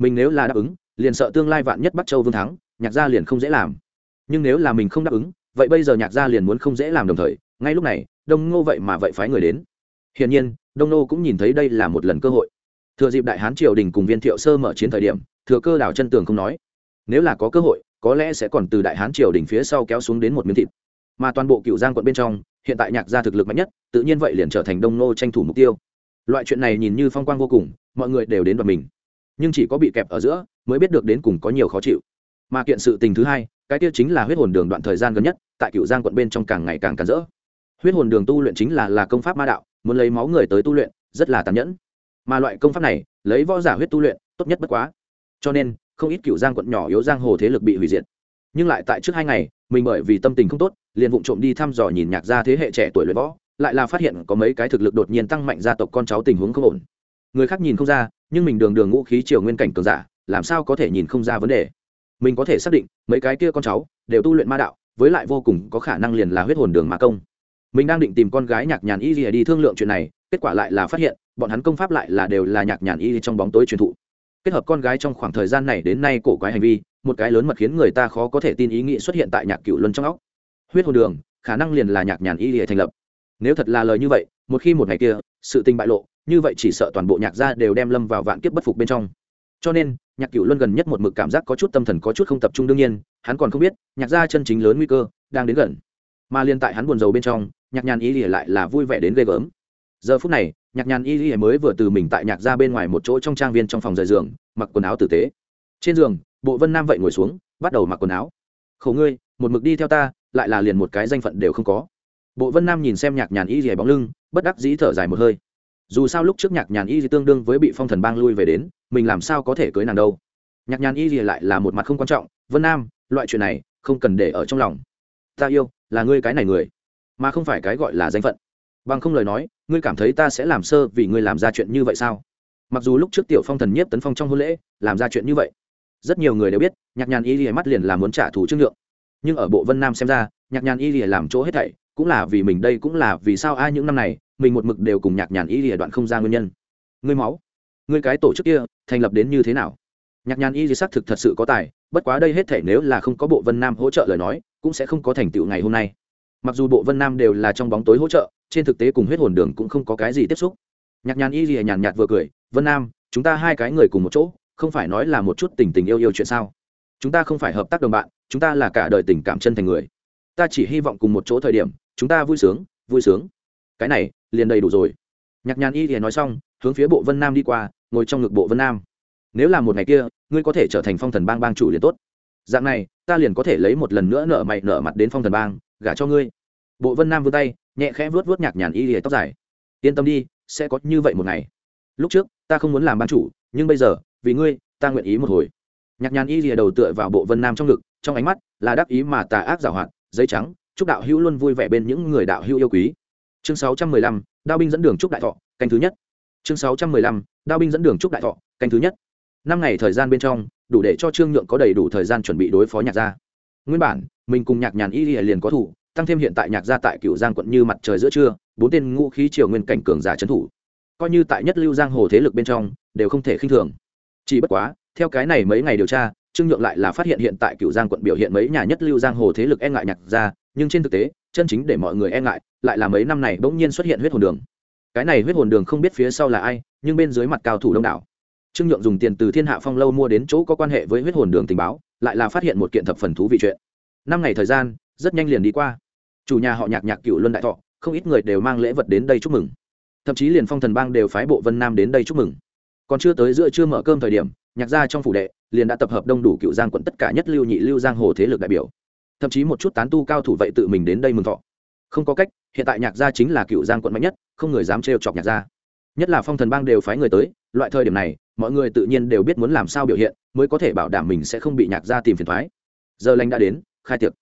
mình nếu là đáp ứng, liền sợ tương lai vạn nhất bắc châu vương thắng, nhạc gia liền không dễ làm. Nhưng nếu là mình không đáp ứng, vậy bây giờ nhạc gia liền muốn không dễ làm đồng thời, ngay lúc này, đông ngô vậy mà vậy phái người đến. Hiển nhiên, đông nô cũng nhìn thấy đây là một lần cơ hội. Thừa dịp đại hán triều đình cùng viên thiệu sơ mở chiến thời điểm, thừa cơ đảo chân tường không nói. Nếu là có cơ hội, có lẽ sẽ còn từ đại hán triều đình phía sau kéo xuống đến một miếng thịt. Mà toàn bộ cựu giang quận bên trong, hiện tại nhạc gia thực lực mạnh nhất, tự nhiên vậy liền trở thành đông nô tranh thủ mục tiêu. Loại chuyện này nhìn như phong quang vô cùng, mọi người đều đến đoạt mình nhưng chỉ có bị kẹp ở giữa mới biết được đến cùng có nhiều khó chịu. Mà kiện sự tình thứ hai, cái kia chính là huyết hồn đường đoạn thời gian gần nhất, tại cựu giang quận bên trong càng ngày càng càn rỡ. Huyết hồn đường tu luyện chính là là công pháp ma đạo, muốn lấy máu người tới tu luyện, rất là tàn nhẫn. Mà loại công pháp này, lấy võ giả huyết tu luyện, tốt nhất bất quá. Cho nên, không ít cựu giang quận nhỏ yếu giang hồ thế lực bị hủy diệt. Nhưng lại tại trước hai ngày, mình bởi vì tâm tình không tốt, liền vụng trộm đi thăm dò nhìn nhạc gia thế hệ trẻ tuổi luyện võ, lại là phát hiện có mấy cái thực lực đột nhiên tăng mạnh gia tộc con cháu tình huống không ổn người khác nhìn không ra, nhưng mình đường đường ngũ khí triều nguyên cảnh cường giả, làm sao có thể nhìn không ra vấn đề? Mình có thể xác định, mấy cái kia con cháu đều tu luyện ma đạo, với lại vô cùng có khả năng liền là huyết hồn đường ma công. Mình đang định tìm con gái nhạc nhàn y gì đi thương lượng chuyện này, kết quả lại là phát hiện, bọn hắn công pháp lại là đều là nhạc nhàn y trong bóng tối truyền thụ. Kết hợp con gái trong khoảng thời gian này đến nay cổ quái hành vi, một cái lớn mật khiến người ta khó có thể tin ý nghĩ xuất hiện tại nhạc cựu luân trong óc. Huyết hồn đường, khả năng liền là nhạc nhàn y lìa thành lập. Nếu thật là lời như vậy, một khi một ngày kia, sự tình bại lộ như vậy chỉ sợ toàn bộ nhạc gia đều đem lâm vào vạn kiếp bất phục bên trong. Cho nên, nhạc cựu luân gần nhất một mực cảm giác có chút tâm thần có chút không tập trung đương nhiên, hắn còn không biết, nhạc gia chân chính lớn nguy cơ, đang đến gần. Mà liên tại hắn buồn rầu bên trong, nhạc nhàn y lìa lại là vui vẻ đến ghê gớm. Giờ phút này, nhạc nhàn y lìa mới vừa từ mình tại nhạc gia bên ngoài một chỗ trong trang viên trong phòng rời giường, mặc quần áo tử tế. Trên giường, bộ vân nam vậy ngồi xuống, bắt đầu mặc quần áo. Khổ ngươi, một mực đi theo ta, lại là liền một cái danh phận đều không có. Bộ vân nam nhìn xem nhạc nhàn y dì bóng lưng, bất đắc dĩ thở dài một hơi dù sao lúc trước nhạc nhàn y dì tương đương với bị phong thần bang lui về đến, mình làm sao có thể cưới nàng đâu. Nhạc nhàn y dì lại là một mặt không quan trọng, vân nam, loại chuyện này, không cần để ở trong lòng. Ta yêu, là ngươi cái này người, mà không phải cái gọi là danh phận. Bằng không lời nói, ngươi cảm thấy ta sẽ làm sơ vì ngươi làm ra chuyện như vậy sao? Mặc dù lúc trước tiểu phong thần nhiếp tấn phong trong hôn lễ, làm ra chuyện như vậy, rất nhiều người đều biết, nhạc nhàn y lìa mắt liền là muốn trả thù trương lượng nhưng ở bộ vân nam xem ra, nhạc nhàn y lìa làm chỗ hết thảy cũng là vì mình đây cũng là vì sao ai những năm này, mình một mực đều cùng nhạc nhàn y lìa đoạn không ra nguyên nhân. Ngươi máu, ngươi cái tổ chức kia, thành lập đến như thế nào? Nhạc nhàn y lìa xác thực thật sự có tài, bất quá đây hết thảy nếu là không có bộ vân nam hỗ trợ lời nói, cũng sẽ không có thành tựu ngày hôm nay. Mặc dù bộ vân nam đều là trong bóng tối hỗ trợ, trên thực tế cùng huyết hồn đường cũng không có cái gì tiếp xúc. Nhạc nhàn y lìa nhàn nhạt vừa cười, vân nam, chúng ta hai cái người cùng một chỗ, không phải nói là một chút tình tình yêu yêu chuyện sao? Chúng ta không phải hợp tác đồng bạn, chúng ta là cả đời tình cảm chân thành người ta chỉ hy vọng cùng một chỗ thời điểm, chúng ta vui sướng vui sướng. Cái này, liền đầy đủ rồi. Nhạc nhàn y thì nói xong, hướng phía bộ vân nam đi qua, ngồi trong ngực bộ vân nam. Nếu là một ngày kia, ngươi có thể trở thành phong thần bang bang chủ liền tốt. Dạng này, ta liền có thể lấy một lần nữa nợ mày nợ mặt đến phong thần bang, gả cho ngươi. Bộ vân nam vươn tay, nhẹ khẽ vớt vớt nhạc nhàn y thì tóc dài. Yên tâm đi, sẽ có như vậy một ngày. Lúc trước, ta không muốn làm ban chủ, nhưng bây giờ, vì ngươi, ta nguyện ý một hồi. Nhạc nhàn y rìa đầu tựa vào bộ vân nam trong ngực, trong ánh mắt là đắc ý mà tà ác giảo hoạt giấy trắng, chúc đạo hữu luôn vui vẻ bên những người đạo hữu yêu quý. Chương sáu trăm mười lăm, đao binh dẫn đường chúc đại thọ, canh thứ nhất. Chương sáu trăm mười lăm, đao binh dẫn đường chúc đại thọ, canh thứ nhất. Năm ngày thời gian bên trong, đủ để cho trương nhượng có đầy đủ thời gian chuẩn bị đối phó nhạc gia. Nguyên bản, mình cùng nhạc nhàn y liền có thủ, tăng thêm hiện tại nhạc gia tại cựu giang quận như mặt trời giữa trưa, bốn tên ngũ khí triều nguyên cảnh cường giả trấn thủ. Coi như tại nhất lưu giang hồ thế lực bên trong, đều không thể khinh thường. Chỉ bất quá theo cái này mấy ngày điều tra, trương nhượng lại là phát hiện hiện tại cựu giang quận biểu hiện mấy nhà nhất lưu giang hồ thế lực e ngại nhạc ra, nhưng trên thực tế, chân chính để mọi người e ngại lại là mấy năm này bỗng nhiên xuất hiện huyết hồn đường. Cái này huyết hồn đường không biết phía sau là ai, nhưng bên dưới mặt cao thủ đông đảo. Trương nhượng dùng tiền từ thiên hạ phong lâu mua đến chỗ có quan hệ với huyết hồn đường tình báo, lại là phát hiện một kiện thập phần thú vị chuyện. Năm ngày thời gian, rất nhanh liền đi qua. Chủ nhà họ nhạc nhạc cựu luân đại thọ, không ít người đều mang lễ vật đến đây chúc mừng. Thậm chí liền phong thần bang đều phái bộ vân nam đến đây chúc mừng. Còn chưa tới giữa chưa mở cơm thời điểm nhạc gia trong phủ đệ liền đã tập hợp đông đủ cựu giang quận tất cả nhất lưu nhị lưu giang hồ thế lực đại biểu. Thậm chí một chút tán tu cao thủ vậy tự mình đến đây mừng thọ. Không có cách, hiện tại nhạc gia chính là cựu giang quận mạnh nhất, không người dám trêu chọc nhạc gia. Nhất là phong thần bang đều phái người tới, loại thời điểm này, mọi người tự nhiên đều biết muốn làm sao biểu hiện, mới có thể bảo đảm mình sẽ không bị nhạc gia tìm phiền thoái. Giờ lành đã đến, khai tiệc.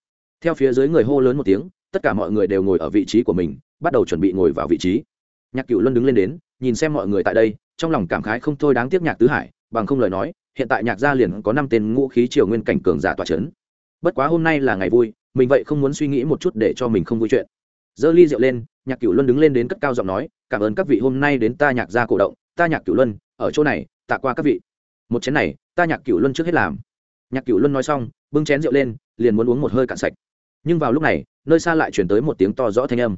Theo phía dưới người hô lớn một tiếng, tất cả mọi người đều ngồi ở vị trí của mình, bắt đầu chuẩn bị ngồi vào vị trí. Nhạc cựu luân đứng lên đến, nhìn xem mọi người tại đây, trong lòng cảm khái không thôi đáng tiếc nhạc tứ hải bằng không lời nói, hiện tại nhạc gia liền có năm tên ngũ khí triều nguyên cảnh cường giả tòa c h ấ n bất quá hôm nay là ngày vui, mình vậy không muốn suy nghĩ một chút để cho mình không vui chuyện. Giơ ly rượu lên, nhạc cửu luân đứng lên đến cất cao giọng nói, cảm ơn các vị hôm nay đến ta nhạc gia cổ động. Ta nhạc cửu luân, ở chỗ này, tạ qua các vị. Một chén này, ta nhạc cửu luân trước hết làm. Nhạc cửu luân nói xong, bưng chén rượu lên, liền muốn uống một hơi cạn sạch. Nhưng vào lúc này, nơi xa lại chuyển tới một tiếng to rõ thanh âm.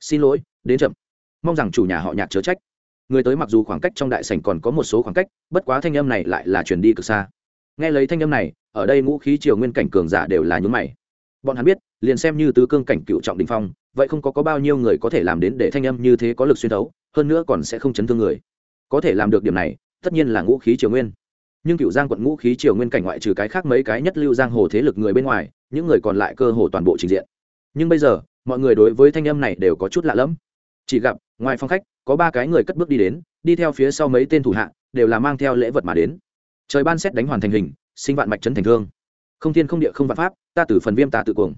Xin lỗi, đến chậm. Mong rằng chủ nhà họ nhạc chớ trách người tới mặc dù khoảng cách trong đại sảnh còn có một số khoảng cách bất quá thanh âm này lại là truyền đi cực xa. Nghe lấy thanh âm này ở đây ngũ khí triều nguyên cảnh cường giả đều là nhún mày. Bọn hắn biết liền xem như tứ cương cảnh cựu trọng đình phong vậy không có, có bao nhiêu người có thể làm đến để thanh âm như thế có lực xuyên thấu hơn nữa còn sẽ không chấn thương người. Có thể làm được điểm này tất nhiên là ngũ khí triều nguyên. Nhưng cựu giang quận ngũ khí triều nguyên cảnh ngoại trừ cái khác mấy cái nhất lưu giang hồ thế lực người bên ngoài những người còn lại cơ hồ toàn bộ trình diện. Nhưng bây giờ mọi người đối với thanh âm này đều có chút lạ lẫm. Chỉ gặp ngoài phòng khách có ba cái người cất bước đi đến, đi theo phía sau mấy tên thủ hạ, đều là mang theo lễ vật mà đến. Trời ban xét đánh hoàn thành hình, sinh vạn mạch trấn thành thương. Không thiên không địa không vạn pháp, ta từ phần viêm ta tự cuồng.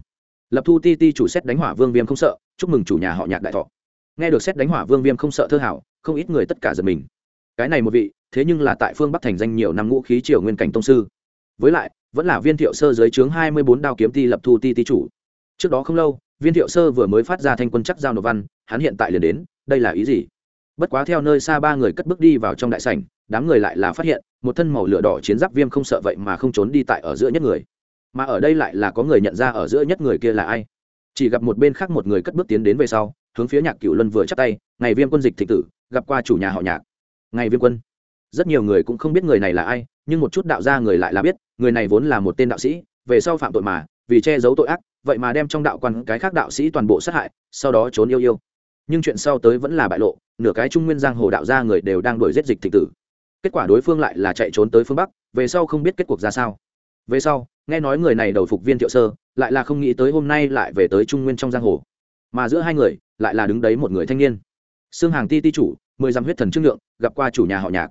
Lập thu ti ti chủ xét đánh hỏa vương viêm không sợ, chúc mừng chủ nhà họ nhạc đại thọ. Nghe được xét đánh hỏa vương viêm không sợ thơ hảo, không ít người tất cả giật mình. Cái này một vị, thế nhưng là tại phương bắc thành danh nhiều năm ngũ khí triều nguyên cảnh tông sư. Với lại, vẫn là viên thiệu sơ dưới trướng hai mươi bốn đao kiếm ti lập thu ti ti chủ. Trước đó không lâu, viên thiệu sơ vừa mới phát ra thanh quân chắc giao nộp văn, hắn hiện tại liền đến, đây là ý gì? Bất quá theo nơi xa ba người cất bước đi vào trong đại sảnh, đám người lại là phát hiện, một thân màu lửa đỏ chiến giáp viêm không sợ vậy mà không trốn đi tại ở giữa nhất người. Mà ở đây lại là có người nhận ra ở giữa nhất người kia là ai. Chỉ gặp một bên khác một người cất bước tiến đến về sau, hướng phía nhạc cửu luân vừa chắp tay, ngày viêm quân dịch thịnh tử, gặp qua chủ nhà họ nhạc. Ngày viêm quân? Rất nhiều người cũng không biết người này là ai, nhưng một chút đạo gia người lại là biết, người này vốn là một tên đạo sĩ, về sau phạm tội mà, vì che giấu tội ác, vậy mà đem trong đạo quan cái khác đạo sĩ toàn bộ sát hại, sau đó trốn yêu yêu nhưng chuyện sau tới vẫn là bại lộ, nửa cái trung nguyên giang hồ đạo gia người đều đang đuổi giết dịch thịnh tử. Kết quả đối phương lại là chạy trốn tới phương bắc, về sau không biết kết cuộc ra sao. Về sau, nghe nói người này đầu phục viên thiệu sơ, lại là không nghĩ tới hôm nay lại về tới trung nguyên trong giang hồ. Mà giữa hai người, lại là đứng đấy một người thanh niên. Xương hàng ti ti chủ, mười dăm huyết thần trương lượng gặp qua chủ nhà họ nhạc.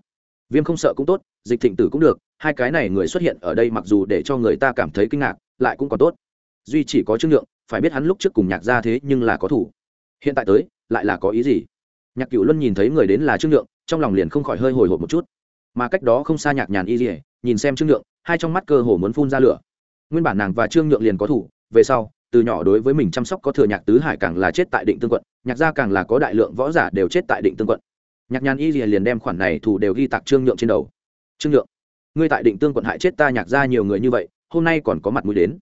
Viêm không sợ cũng tốt, dịch thịnh tử cũng được, hai cái này người xuất hiện ở đây mặc dù để cho người ta cảm thấy kinh ngạc, lại cũng còn tốt. Duy chỉ có trương lượng phải biết hắn lúc trước cùng nhạc ra thế nhưng là có thủ. Hiện tại tới lại là có ý gì? Nhạc cựu luân nhìn thấy người đến là trương Nhượng, trong lòng liền không khỏi hơi hồi hộp một chút. Mà cách đó không xa nhạc nhàn y dỉa nhìn xem trương nhượng hai trong mắt cơ hồ muốn phun ra lửa. Nguyên bản nàng và trương nhượng liền có thủ về sau từ nhỏ đối với mình chăm sóc có thừa nhạc tứ hải càng là chết tại định tương quận nhạc gia càng là có đại lượng võ giả đều chết tại định tương quận. Nhạc nhàn y dỉa liền đem khoản này thủ đều ghi tạc trương nhượng trên đầu. Trương nhượng ngươi tại định tương quận hại chết ta nhạc gia nhiều người như vậy hôm nay còn có mặt mũi đến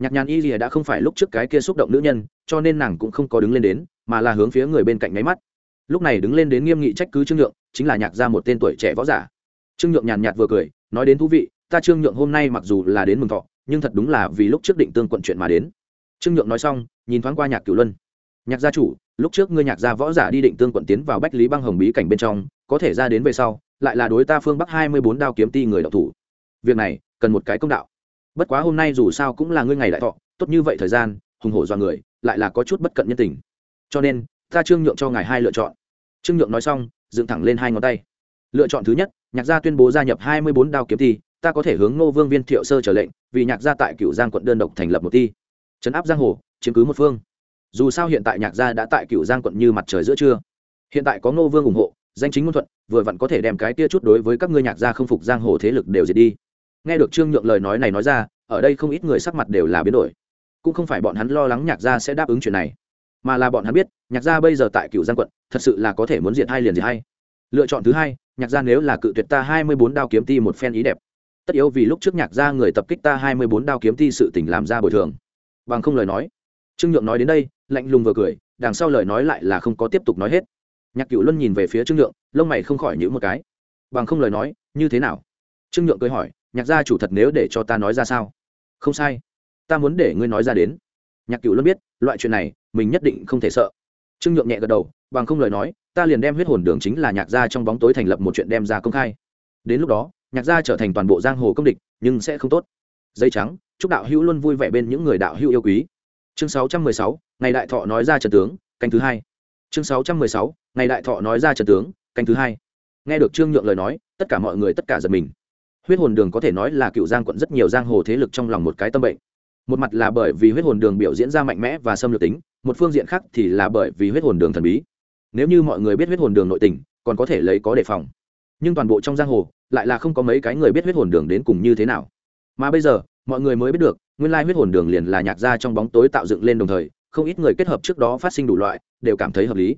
nhạc nhàn y rìa đã không phải lúc trước cái kia xúc động nữ nhân, cho nên nàng cũng không có đứng lên đến, mà là hướng phía người bên cạnh nháy mắt. Lúc này đứng lên đến nghiêm nghị trách cứ trương nhượng, chính là nhạc gia một tên tuổi trẻ võ giả. Trương nhượng nhàn nhạt vừa cười, nói đến thú vị, ta trương nhượng hôm nay mặc dù là đến mừng thọ, nhưng thật đúng là vì lúc trước định tương quận chuyện mà đến. Trương nhượng nói xong, nhìn thoáng qua nhạc cửu luân. Nhạc gia chủ, lúc trước ngươi nhạc gia võ giả đi định tương quận tiến vào bách lý băng hồng bí cảnh bên trong, có thể ra đến về sau, lại là đối ta phương bắc hai mươi bốn đao kiếm ti người đạo thủ. Việc này, cần một cái công đạo bất quá hôm nay dù sao cũng là ngươi ngày đại thọ tốt như vậy thời gian hùng hổ do người lại là có chút bất cận nhân tình. Cho nên ta trương nhượng cho ngài hai lựa chọn. Trương nhượng nói xong dựng thẳng lên hai ngón tay. Lựa chọn thứ nhất nhạc gia tuyên bố gia nhập hai mươi bốn đao kiếm thi ta có thể hướng ngô vương viên thiệu sơ trở lệnh vì nhạc gia tại cựu giang quận đơn độc thành lập một thi, trấn áp giang hồ chiếm cứ một phương. Dù sao hiện tại nhạc gia đã tại cựu giang quận như mặt trời giữa trưa. Hiện tại có ngô vương ủng hộ danh chính ngôn thuận vừa vặn có thể đem cái tia chút đối với các ngươi nhạc gia không phục giang hồ thế lực đều diệt đi nghe được trương nhượng lời nói này nói ra, ở đây không ít người sắc mặt đều là biến đổi. Cũng không phải bọn hắn lo lắng nhạc gia sẽ đáp ứng chuyện này, mà là bọn hắn biết, nhạc gia bây giờ tại cựu giang quận, thật sự là có thể muốn diệt hai liền gì hay. lựa chọn thứ hai, nhạc gia nếu là cự tuyệt ta hai mươi bốn đao kiếm ti một phen ý đẹp. Tất yếu vì lúc trước nhạc gia người tập kích ta hai mươi bốn đao kiếm ti sự tỉnh làm ra bồi thường. Bằng không lời nói, trương nhượng nói đến đây, lạnh lùng vừa cười, đằng sau lời nói lại là không có tiếp tục nói hết. Nhạc cựu luân nhìn về phía trương nhượng, lông mày không khỏi nhữ một cái. Bằng không lời nói, như thế nào? Trương nhượng cười hỏi nhạc gia chủ thật nếu để cho ta nói ra sao? Không sai. Ta muốn để ngươi nói ra đến. Nhạc cựu luôn biết loại chuyện này mình nhất định không thể sợ. Trương nhượng nhẹ gật đầu bằng không lời nói ta liền đem huyết hồn đường chính là nhạc gia trong bóng tối thành lập một chuyện đem ra công khai. Đến lúc đó nhạc gia trở thành toàn bộ giang hồ công địch nhưng sẽ không tốt. Dây trắng chúc đạo hữu luôn vui vẻ bên những người đạo hữu yêu quý. Chương 616, ngày đại thọ nói ra trần tướng canh thứ hai. Chương 616, ngày đại thọ nói ra trần tướng canh thứ hai. Nghe được trương nhượng lời nói tất cả mọi người tất cả giật mình huyết hồn đường có thể nói là cựu giang quận rất nhiều giang hồ thế lực trong lòng một cái tâm bệnh. Một mặt là bởi vì huyết hồn đường biểu diễn ra mạnh mẽ và xâm lược tính, một phương diện khác thì là bởi vì huyết hồn đường thần bí. Nếu như mọi người biết huyết hồn đường nội tình, còn có thể lấy có đề phòng. Nhưng toàn bộ trong giang hồ, lại là không có mấy cái người biết huyết hồn đường đến cùng như thế nào. Mà bây giờ, mọi người mới biết được, nguyên lai huyết hồn đường liền là nhạc gia trong bóng tối tạo dựng lên đồng thời, không ít người kết hợp trước đó phát sinh đủ loại, đều cảm thấy hợp lý.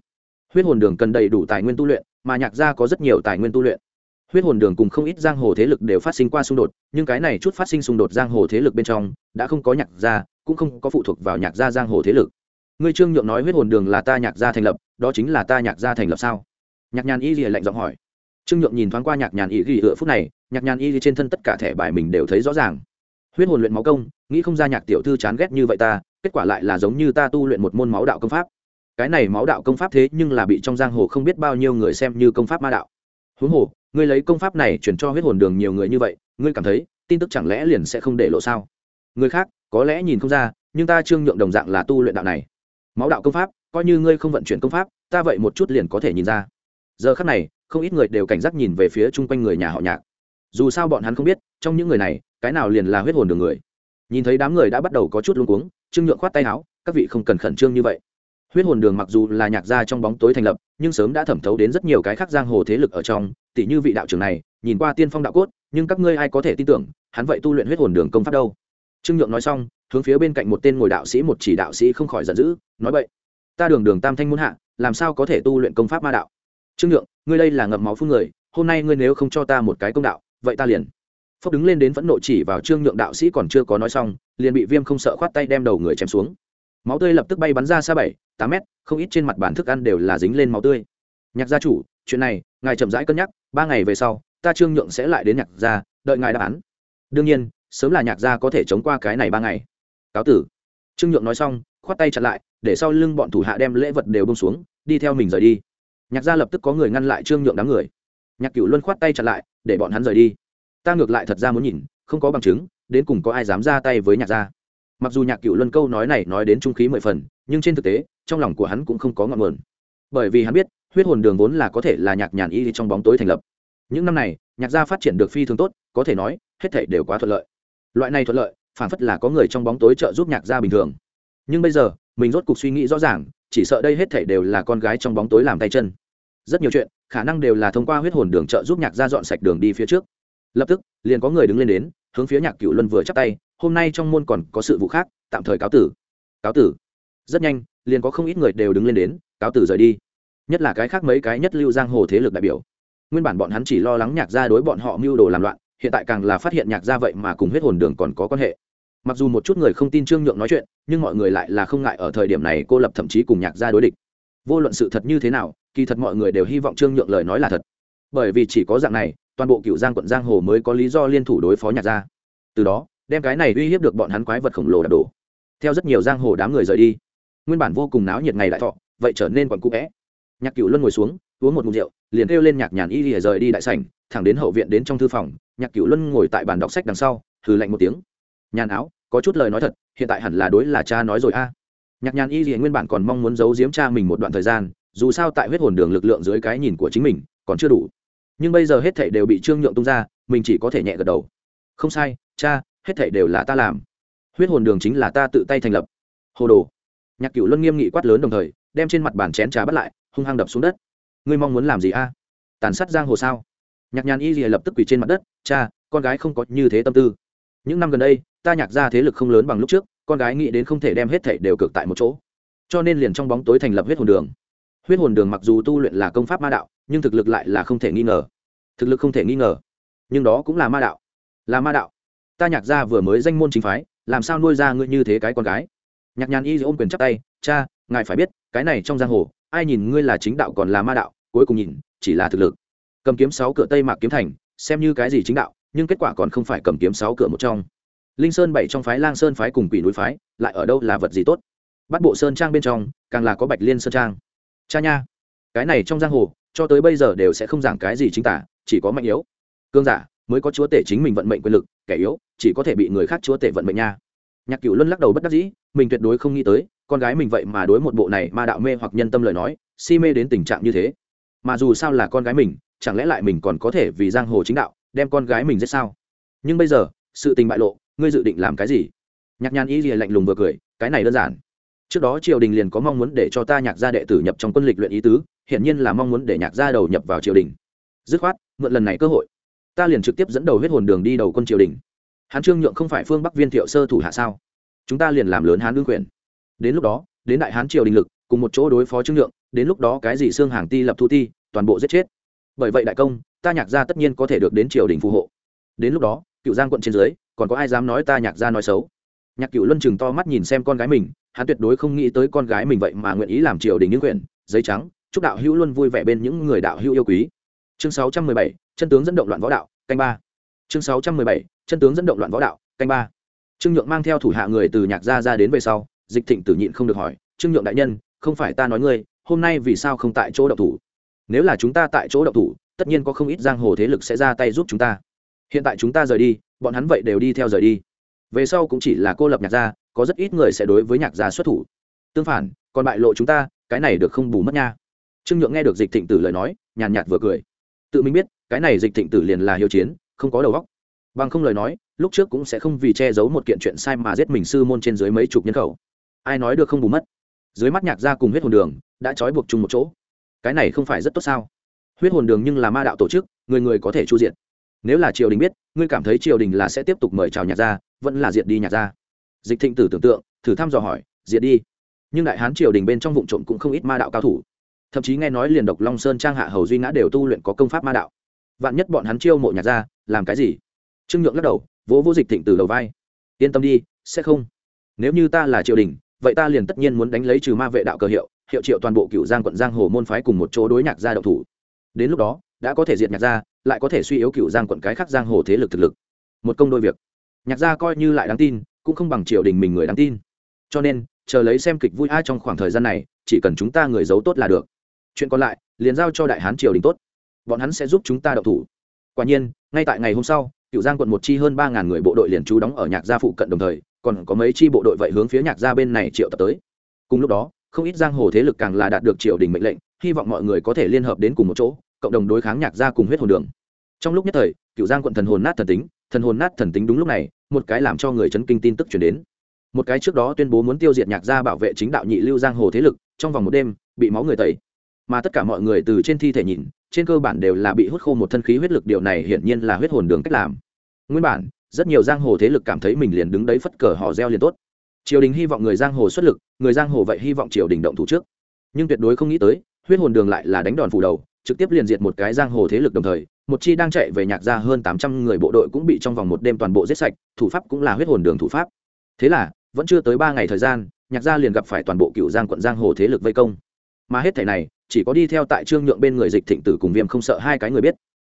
Huyết hồn đường cần đầy đủ tài nguyên tu luyện, mà nhạc gia có rất nhiều tài nguyên tu luyện huyết hồn đường cùng không ít giang hồ thế lực đều phát sinh qua xung đột, nhưng cái này chút phát sinh xung đột giang hồ thế lực bên trong, đã không có nhạc gia, cũng không có phụ thuộc vào nhạc gia giang hồ thế lực. Ngươi trương nhượng nói huyết hồn đường là ta nhạc gia thành lập, đó chính là ta nhạc gia thành lập sao? Nhạc nhàn y gì lạnh giọng hỏi. Trương nhượng nhìn thoáng qua nhạc nhàn y ghi ựa phút này, nhạc nhàn y trên thân tất cả thẻ bài mình đều thấy rõ ràng. Huyết hồn luyện máu công, nghĩ không ra nhạc tiểu thư chán ghét như vậy ta, kết quả lại là giống như ta tu luyện một môn máu đạo công pháp. Cái này máu đạo công pháp thế nhưng là bị trong giang hồ không biết bao nhiêu người xem như công pháp ma đạo. Huống hồ ngươi lấy công pháp này chuyển cho huyết hồn đường nhiều người như vậy, ngươi cảm thấy, tin tức chẳng lẽ liền sẽ không để lộ sao? Người khác, có lẽ nhìn không ra, nhưng ta trương nhượng đồng dạng là tu luyện đạo này. Máu đạo công pháp, coi như ngươi không vận chuyển công pháp, ta vậy một chút liền có thể nhìn ra. Giờ khắc này, không ít người đều cảnh giác nhìn về phía chung quanh người nhà họ nhạc. Dù sao bọn hắn không biết, trong những người này, cái nào liền là huyết hồn đường người. Nhìn thấy đám người đã bắt đầu có chút luống cuống, trương nhượng khoát tay áo, các vị không cần khẩn trương như vậy huyết hồn đường mặc dù là nhạc gia trong bóng tối thành lập, nhưng sớm đã thẩm thấu đến rất nhiều cái khác giang hồ thế lực ở trong tỷ như vị đạo trưởng này, nhìn qua tiên phong đạo cốt, nhưng các ngươi ai có thể tin tưởng, hắn vậy tu luyện huyết hồn đường công pháp đâu? Trương nhượng nói xong, hướng phía bên cạnh một tên ngồi đạo sĩ một chỉ đạo sĩ không khỏi giận dữ, nói vậy ta đường đường tam thanh muốn hạ, làm sao có thể tu luyện công pháp ma đạo? Trương nhượng, ngươi đây là ngậm máu phun người, hôm nay ngươi nếu không cho ta một cái công đạo, vậy ta liền. Phúc đứng lên đến vẫn nộ chỉ vào trương nhượng đạo sĩ còn chưa có nói xong, liền bị viêm không sợ khoát tay đem đầu người chém xuống máu tươi lập tức bay bắn ra xa bảy, tám mét, không ít trên mặt bàn thức ăn đều là dính lên máu tươi. Nhạc gia chủ, chuyện này, ngài chậm rãi cân nhắc, ba ngày về sau, ta trương nhượng sẽ lại đến nhạc gia, đợi ngài đáp án. Đương nhiên, sớm là nhạc gia có thể chống qua cái này ba ngày. Cáo tử. Trương nhượng nói xong, khoát tay chặn lại, để sau lưng bọn thủ hạ đem lễ vật đều bông xuống, đi theo mình rời đi. Nhạc gia lập tức có người ngăn lại trương nhượng đám người. Nhạc cựu luân khoát tay chặn lại, để bọn hắn rời đi. Ta ngược lại thật ra muốn nhìn, không có bằng chứng, đến cùng có ai dám ra tay với nhạc gia mặc dù nhạc cựu luân câu nói này nói đến trung khí mười phần, nhưng trên thực tế, trong lòng của hắn cũng không có ngọn nguồn. Bởi vì hắn biết, huyết hồn đường vốn là có thể là nhạc nhàn y trong bóng tối thành lập. Những năm này, nhạc gia phát triển được phi thường tốt, có thể nói, hết thể đều quá thuận lợi. Loại này thuận lợi, phản phất là có người trong bóng tối trợ giúp nhạc gia bình thường. Nhưng bây giờ, mình rốt cuộc suy nghĩ rõ ràng, chỉ sợ đây hết thể đều là con gái trong bóng tối làm tay chân. Rất nhiều chuyện, khả năng đều là thông qua huyết hồn đường trợ giúp nhạc gia dọn sạch đường đi phía trước. Lập tức, liền có người đứng lên đến, hướng phía nhạc cựu luân vừa chắp tay hôm nay trong môn còn có sự vụ khác, tạm thời cáo tử. Cáo tử? Rất nhanh, liền có không ít người đều đứng lên đến, cáo tử rời đi. Nhất là cái khác mấy cái nhất lưu giang hồ thế lực đại biểu. Nguyên bản bọn hắn chỉ lo lắng nhạc gia đối bọn họ mưu đồ làm loạn, hiện tại càng là phát hiện nhạc gia vậy mà cùng huyết hồn đường còn có quan hệ. Mặc dù một chút người không tin trương nhượng nói chuyện, nhưng mọi người lại là không ngại ở thời điểm này cô lập thậm chí cùng nhạc gia đối địch. Vô luận sự thật như thế nào, kỳ thật mọi người đều hy vọng trương nhượng lời nói là thật. Bởi vì chỉ có dạng này, toàn bộ cựu giang quận giang hồ mới có lý do liên thủ đối phó nhạc gia. Từ đó đem cái này uy hiếp được bọn hắn quái vật khổng lồ đạp đổ. Theo rất nhiều giang hồ đám người rời đi, nguyên bản vô cùng náo nhiệt ngày đại thọ, vậy trở nên còn cũ vẽ. Nhạc cựu luân ngồi xuống, uống một mục rượu, liền kêu lên nhạc nhàn y lìa rời đi đại sảnh, thẳng đến hậu viện đến trong thư phòng, nhạc cựu luân ngồi tại bàn đọc sách đằng sau thử lạnh một tiếng. Nhàn áo, có chút lời nói thật, hiện tại hẳn là đối là cha nói rồi a. Nhạc nhàn y lìa nguyên bản còn mong muốn giấu giếm cha mình một đoạn thời gian, dù sao tại huyết hồn đường lực lượng dưới cái nhìn của chính mình, còn chưa đủ. Nhưng bây giờ hết thảy đều bị trương nhượng tung ra, mình chỉ có thể nhẹ gật đầu. Không sai, cha hết thảy đều là ta làm. Huyết hồn đường chính là ta tự tay thành lập. Hồ đồ. Nhạc cửu luân nghiêm nghị quát lớn đồng thời, đem trên mặt bàn chén trà bắt lại, hung hăng đập xuống đất. Ngươi mong muốn làm gì a? À? Tàn sát giang hồ sao? Nhạc nhàn y rìa lập tức quỳ trên mặt đất, cha, con gái không có như thế tâm tư. Những năm gần đây, ta nhạc ra thế lực không lớn bằng lúc trước, con gái nghĩ đến không thể đem hết thảy đều cực tại một chỗ. Cho nên liền trong bóng tối thành lập huyết hồn đường. Huyết hồn đường mặc dù tu luyện là công pháp ma đạo, nhưng thực lực lại là không thể nghi ngờ. Thực lực không thể nghi ngờ. Nhưng đó cũng là ma đạo. Là ma đạo ta nhạc gia vừa mới danh môn chính phái, làm sao nuôi ra ngươi như thế cái con gái? Nhạc nhàn y ôm quyền chắp tay, cha, ngài phải biết, cái này trong giang hồ, ai nhìn ngươi là chính đạo còn là ma đạo, cuối cùng nhìn, chỉ là thực lực. Cầm kiếm sáu cửa tây mạc kiếm thành, xem như cái gì chính đạo, nhưng kết quả còn không phải cầm kiếm sáu cửa một trong. Linh sơn bảy trong phái, lang sơn phái cùng quỷ núi phái, lại ở đâu là vật gì tốt? Bắt bộ sơn trang bên trong, càng là có bạch liên sơn trang. Cha nha, cái này trong giang hồ, cho tới bây giờ đều sẽ không giảng cái gì chính tả, chỉ có mạnh yếu. Cương giả mới có chúa tể chính mình vận mệnh quyền lực kẻ yếu, chỉ có thể bị người khác chúa tể vận mệnh nha. Nhạc cửu luân lắc đầu bất đắc dĩ, mình tuyệt đối không nghĩ tới, con gái mình vậy mà đối một bộ này ma đạo mê hoặc nhân tâm lời nói, si mê đến tình trạng như thế. Mà dù sao là con gái mình, chẳng lẽ lại mình còn có thể vì giang hồ chính đạo, đem con gái mình giết sao? Nhưng bây giờ, sự tình bại lộ, ngươi dự định làm cái gì? Nhạc nhàn y lìa lạnh lùng vừa cười, cái này đơn giản. Trước đó triều đình liền có mong muốn để cho ta nhạc gia đệ tử nhập trong quân lịch luyện ý tứ hiện nhiên là mong muốn để nhạc gia đầu nhập vào triều đình. Dứt khoát, mượn lần này cơ hội ta liền trực tiếp dẫn đầu huyết hồn đường đi đầu quân triều đình. Hán trương nhượng không phải phương bắc viên thiệu sơ thủ hạ sao? Chúng ta liền làm lớn hán đương quyền. Đến lúc đó, đến đại hán triều đình lực, cùng một chỗ đối phó trương nhượng, đến lúc đó cái gì xương hàng ti, lập thu ti, toàn bộ giết chết. Bởi vậy đại công, ta nhạc gia tất nhiên có thể được đến triều đình phù hộ. Đến lúc đó, cựu giang quận trên dưới, còn có ai dám nói ta nhạc gia nói xấu? Nhạc cựu luân chừng to mắt nhìn xem con gái mình, hắn tuyệt đối không nghĩ tới con gái mình vậy mà nguyện ý làm triều đình những quyền, giấy trắng, chúc đạo hữu luôn vui vẻ bên những người đạo hữu yêu quý. Chương sáu trăm mười bảy chân tướng dẫn động loạn võ đạo, canh ba. Chương sáu trăm mười bảy, chân tướng dẫn động loạn võ đạo, canh ba. Trương nhượng mang theo thủ hạ người từ nhạc gia ra đến về sau, dịch thịnh tử nhịn không được hỏi, trương nhượng đại nhân, không phải ta nói ngươi, hôm nay vì sao không tại chỗ đậu thủ? Nếu là chúng ta tại chỗ đậu thủ, tất nhiên có không ít giang hồ thế lực sẽ ra tay giúp chúng ta. Hiện tại chúng ta rời đi, bọn hắn vậy đều đi theo rời đi. Về sau cũng chỉ là cô lập nhạc gia, có rất ít người sẽ đối với nhạc gia xuất thủ. Tương phản, còn bại lộ chúng ta, cái này được không bù mất nha. Trương nhượng nghe được dịch thịnh tử lời nói, nhàn nhạt vừa cười. Tự mình biết cái này dịch thịnh tử liền là hiếu chiến, không có đầu óc. Bằng không lời nói, lúc trước cũng sẽ không vì che giấu một kiện chuyện sai mà giết mình sư môn trên dưới mấy chục nhân khẩu. Ai nói được không bù mất. Dưới mắt nhạc gia cùng huyết hồn đường đã trói buộc chung một chỗ. Cái này không phải rất tốt sao? Huyết hồn đường nhưng là ma đạo tổ chức, người người có thể chu diện nếu là triều đình biết, ngươi cảm thấy triều đình là sẽ tiếp tục mời chào nhạc gia, vẫn là diệt đi nhạc gia. Dịch thịnh tử tưởng tượng, thử thăm dò hỏi, diệt đi. Nhưng đại hán triều đình bên trong vụ trộm cũng không ít ma đạo cao thủ. Thậm chí nghe nói liền độc long sơn trang hạ hầu duy ngã đều tu luyện có công pháp ma đạo vạn nhất bọn hắn chiêu mộ nhạc gia, làm cái gì? Trương nhượng lắc đầu, vỗ vô dịch thịnh từ đầu vai. Yên tâm đi, sẽ không. Nếu như ta là triều đình, vậy ta liền tất nhiên muốn đánh lấy trừ ma vệ đạo cờ hiệu hiệu triệu toàn bộ cựu giang quận giang hồ môn phái cùng một chỗ đối nhạc gia độc thủ. Đến lúc đó, đã có thể diệt nhạc gia, lại có thể suy yếu cựu giang quận cái khác giang hồ thế lực thực lực. Một công đôi việc. Nhạc gia coi như lại đáng tin, cũng không bằng triều đình mình người đáng tin. Cho nên, chờ lấy xem kịch vui ai trong khoảng thời gian này, chỉ cần chúng ta người giấu tốt là được. Chuyện còn lại, liền giao cho đại hán triều đình tốt bọn hắn sẽ giúp chúng ta đậu thủ. Quả nhiên, ngay tại ngày hôm sau, cựu giang quận một chi hơn ba ngàn người bộ đội liền trú đóng ở nhạc gia phụ cận đồng thời, còn có mấy chi bộ đội vậy hướng phía nhạc gia bên này triệu tập tới. Cùng lúc đó, không ít giang hồ thế lực càng là đạt được triều đình mệnh lệnh, hy vọng mọi người có thể liên hợp đến cùng một chỗ, cộng đồng đối kháng nhạc gia cùng huyết hồn đường. Trong lúc nhất thời, cựu giang quận thần hồn nát thần tính, thần hồn nát thần tính đúng lúc này, một cái làm cho người chấn kinh tin tức chuyển đến. Một cái trước đó tuyên bố muốn tiêu diệt nhạc gia bảo vệ chính đạo nhị lưu giang hồ thế lực, trong vòng một đêm, bị máu người tẩy. Mà tất cả mọi người từ trên thi thể nhìn trên cơ bản đều là bị hút khô một thân khí huyết lực, điều này hiển nhiên là huyết hồn đường cách làm. Nguyên bản, rất nhiều giang hồ thế lực cảm thấy mình liền đứng đấy phất cờ họ reo liền tốt. Triều đình hy vọng người giang hồ xuất lực, người giang hồ vậy hy vọng triều đình động thủ trước. Nhưng tuyệt đối không nghĩ tới, huyết hồn đường lại là đánh đòn phủ đầu, trực tiếp liền diệt một cái giang hồ thế lực đồng thời, một chi đang chạy về nhạc ra hơn tám trăm người bộ đội cũng bị trong vòng một đêm toàn bộ giết sạch, thủ pháp cũng là huyết hồn đường thủ pháp. Thế là, vẫn chưa tới ba ngày thời gian, nhạc gia liền gặp phải toàn bộ cựu giang quận giang hồ thế lực vây công. Mà hết thảy này chỉ có đi theo tại trương nhượng bên người dịch thịnh tử cùng viêm không sợ hai cái người biết.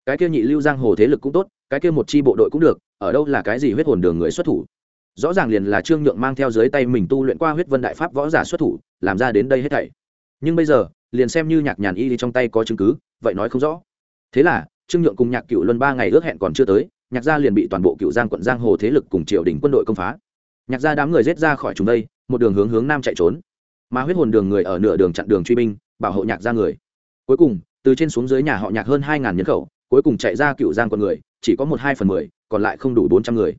Cái kia nhị lưu giang hồ thế lực cũng tốt, cái kia một chi bộ đội cũng được, ở đâu là cái gì huyết hồn đường người xuất thủ? Rõ ràng liền là trương nhượng mang theo dưới tay mình tu luyện qua huyết vân đại pháp võ giả xuất thủ, làm ra đến đây hết thảy. Nhưng bây giờ, liền xem như nhạc nhàn y đi trong tay có chứng cứ, vậy nói không rõ. Thế là, trương nhượng cùng nhạc cựu luân ba ngày ước hẹn còn chưa tới, nhạc gia liền bị toàn bộ cựu giang quận giang hồ thế lực cùng triều đình quân đội công phá. Nhạc gia đám người rết ra khỏi chúng đây, một đường hướng hướng nam chạy trốn. Mà huyết hồn đường người ở nửa đường chặn đường truy binh bảo hộ nhạc ra người. Cuối cùng, từ trên xuống dưới nhà họ nhạc hơn hai ngàn nhân khẩu, cuối cùng chạy ra cựu giang con người, chỉ có một hai phần mười, còn lại không đủ bốn trăm người.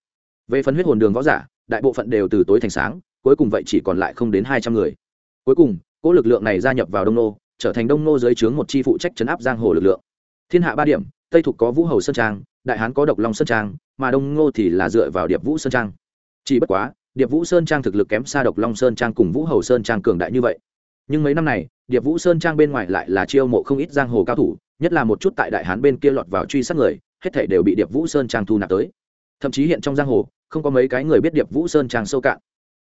Về phần huyết hồn đường võ giả, đại bộ phận đều từ tối thành sáng, cuối cùng vậy chỉ còn lại không đến hai trăm người. Cuối cùng, cỗ lực lượng này gia nhập vào đông nô, trở thành đông nô dưới trướng một chi phụ trách chấn áp giang hồ lực lượng. Thiên hạ ba điểm, tây thục có vũ hầu sơn trang, đại hán có độc long sơn trang, mà đông ngô thì là dựa vào điệp vũ sơn trang. Chỉ bất quá, điệp vũ sơn trang thực lực kém xa độc long sơn trang cùng vũ hầu sơn trang cường đại như vậy nhưng mấy năm này, điệp vũ sơn trang bên ngoài lại là chiêu mộ không ít giang hồ cao thủ, nhất là một chút tại đại hán bên kia lọt vào truy sát người, hết thể đều bị điệp vũ sơn trang thu nạp tới. Thậm chí hiện trong giang hồ, không có mấy cái người biết điệp vũ sơn trang sâu cạn.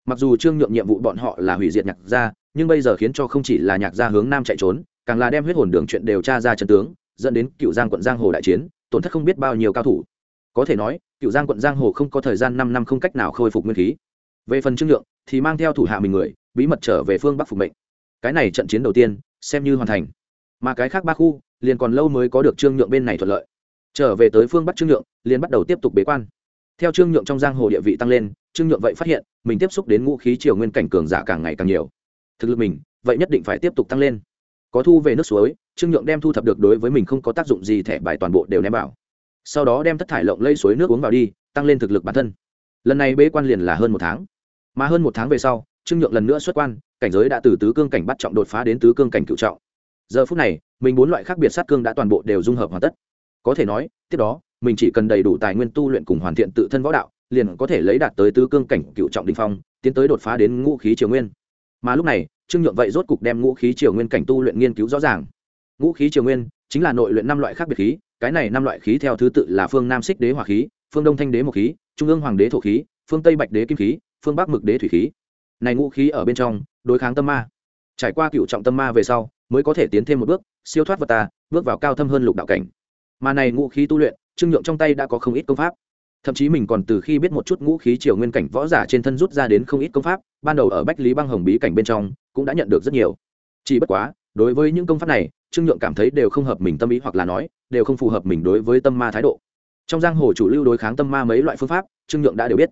Mặc dù trương nhượng nhiệm vụ bọn họ là hủy diệt nhạc gia, nhưng bây giờ khiến cho không chỉ là nhạc gia hướng nam chạy trốn, càng là đem huyết hồn đường chuyện đều tra ra chân tướng, dẫn đến cựu giang quận giang hồ đại chiến, tổn thất không biết bao nhiêu cao thủ. Có thể nói, cựu giang quận giang hồ không có thời gian năm năm không cách nào khôi phục nguyên khí. Về phần trương nhượng, thì mang theo thủ hạ mình người, bí mật trở về phương bắc phục mệnh cái này trận chiến đầu tiên, xem như hoàn thành. Mà cái khác ba khu, liền còn lâu mới có được trương nhượng bên này thuận lợi. Trở về tới phương bắc trương nhượng, liền bắt đầu tiếp tục bế quan. Theo trương nhượng trong giang hồ địa vị tăng lên, trương nhượng vậy phát hiện, mình tiếp xúc đến ngũ khí triều nguyên cảnh cường giả càng ngày càng nhiều. Thực lực mình, vậy nhất định phải tiếp tục tăng lên. Có thu về nước suối, trương nhượng đem thu thập được đối với mình không có tác dụng gì thẻ bài toàn bộ đều ném vào. Sau đó đem thất thải lộng lây suối nước uống vào đi, tăng lên thực lực bản thân. Lần này bế quan liền là hơn một tháng. Mà hơn một tháng về sau trương nhượng lần nữa xuất quan, cảnh giới đã từ tứ cương cảnh bắt trọng đột phá đến tứ cương cảnh cựu trọng. Giờ phút này, mình bốn loại khác biệt sát cương đã toàn bộ đều dung hợp hoàn tất. Có thể nói, tiếp đó, mình chỉ cần đầy đủ tài nguyên tu luyện cùng hoàn thiện tự thân võ đạo, liền có thể lấy đạt tới tứ cương cảnh cựu trọng đình phong, tiến tới đột phá đến ngũ khí triều nguyên. Mà lúc này, trương nhượng vậy rốt cục đem ngũ khí triều nguyên cảnh tu luyện nghiên cứu rõ ràng. Ngũ khí triều nguyên chính là nội luyện năm loại khác biệt khí, cái này năm loại khí theo thứ tự là phương nam xích đế hỏa khí, phương đông thanh đế một khí, trung ương hoàng đế thổ khí, phương tây bạch đế kim khí, phương bắc mực đế thủy khí này ngũ khí ở bên trong, đối kháng tâm ma. Trải qua cựu trọng tâm ma về sau, mới có thể tiến thêm một bước, siêu thoát vật ta, bước vào cao thâm hơn lục đạo cảnh. Mà này ngũ khí tu luyện, trương nhượng trong tay đã có không ít công pháp. Thậm chí mình còn từ khi biết một chút ngũ khí triều nguyên cảnh võ giả trên thân rút ra đến không ít công pháp, ban đầu ở bách lý băng hồng bí cảnh bên trong, cũng đã nhận được rất nhiều. Chỉ bất quá, đối với những công pháp này, trương nhượng cảm thấy đều không hợp mình tâm ý hoặc là nói, đều không phù hợp mình đối với tâm ma thái độ. Trong giang hồ chủ lưu đối kháng tâm ma mấy loại phương pháp, trương nhượng đã đều biết.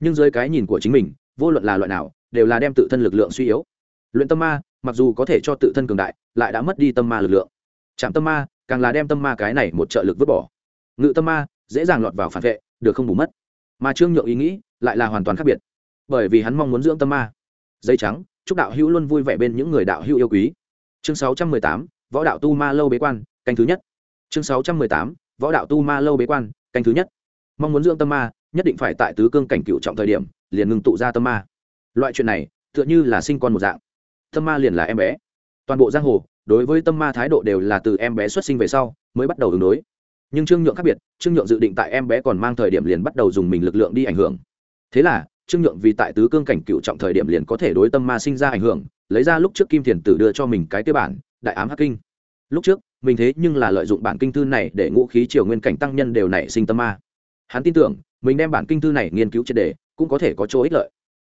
Nhưng dưới cái nhìn của chính mình, vô luận là loại nào đều là đem tự thân lực lượng suy yếu. Luyện tâm ma mặc dù có thể cho tự thân cường đại lại đã mất đi tâm ma lực lượng. Chạm tâm ma càng là đem tâm ma cái này một trợ lực vứt bỏ. Ngự tâm ma dễ dàng lọt vào phản vệ được không bù mất. Mà trương nhượng ý nghĩ lại là hoàn toàn khác biệt. Bởi vì hắn mong muốn dưỡng tâm ma. Dây trắng chúc đạo hữu luôn vui vẻ bên những người đạo hữu yêu quý. Chương 618, võ đạo tu ma lâu bế quan canh thứ nhất. Chương 618, võ đạo tu ma lâu bế quan canh thứ nhất. Mong muốn dưỡng tâm ma nhất định phải tại tứ cương cảnh cựu trọng thời điểm liền ngừng tụ ra tâm ma loại chuyện này, tựa như là sinh con một dạng. Tâm ma liền là em bé. Toàn bộ giang hồ, đối với tâm ma thái độ đều là từ em bé xuất sinh về sau, mới bắt đầu ứng đối. Nhưng trương nhượng khác biệt, trương nhượng dự định tại em bé còn mang thời điểm liền bắt đầu dùng mình lực lượng đi ảnh hưởng. Thế là, trương nhượng vì tại tứ cương cảnh cựu trọng thời điểm liền có thể đối tâm ma sinh ra ảnh hưởng, lấy ra lúc trước kim thiền tử đưa cho mình cái tiêu bản, đại ám hắc kinh. Lúc trước, mình thế nhưng là lợi dụng bản kinh thư này để ngũ khí triều nguyên cảnh tăng nhân đều nảy sinh tâm ma. Hắn tin tưởng, mình đem bản kinh thư này nghiên cứu triệt đề cũng có thể có chỗ ích lợi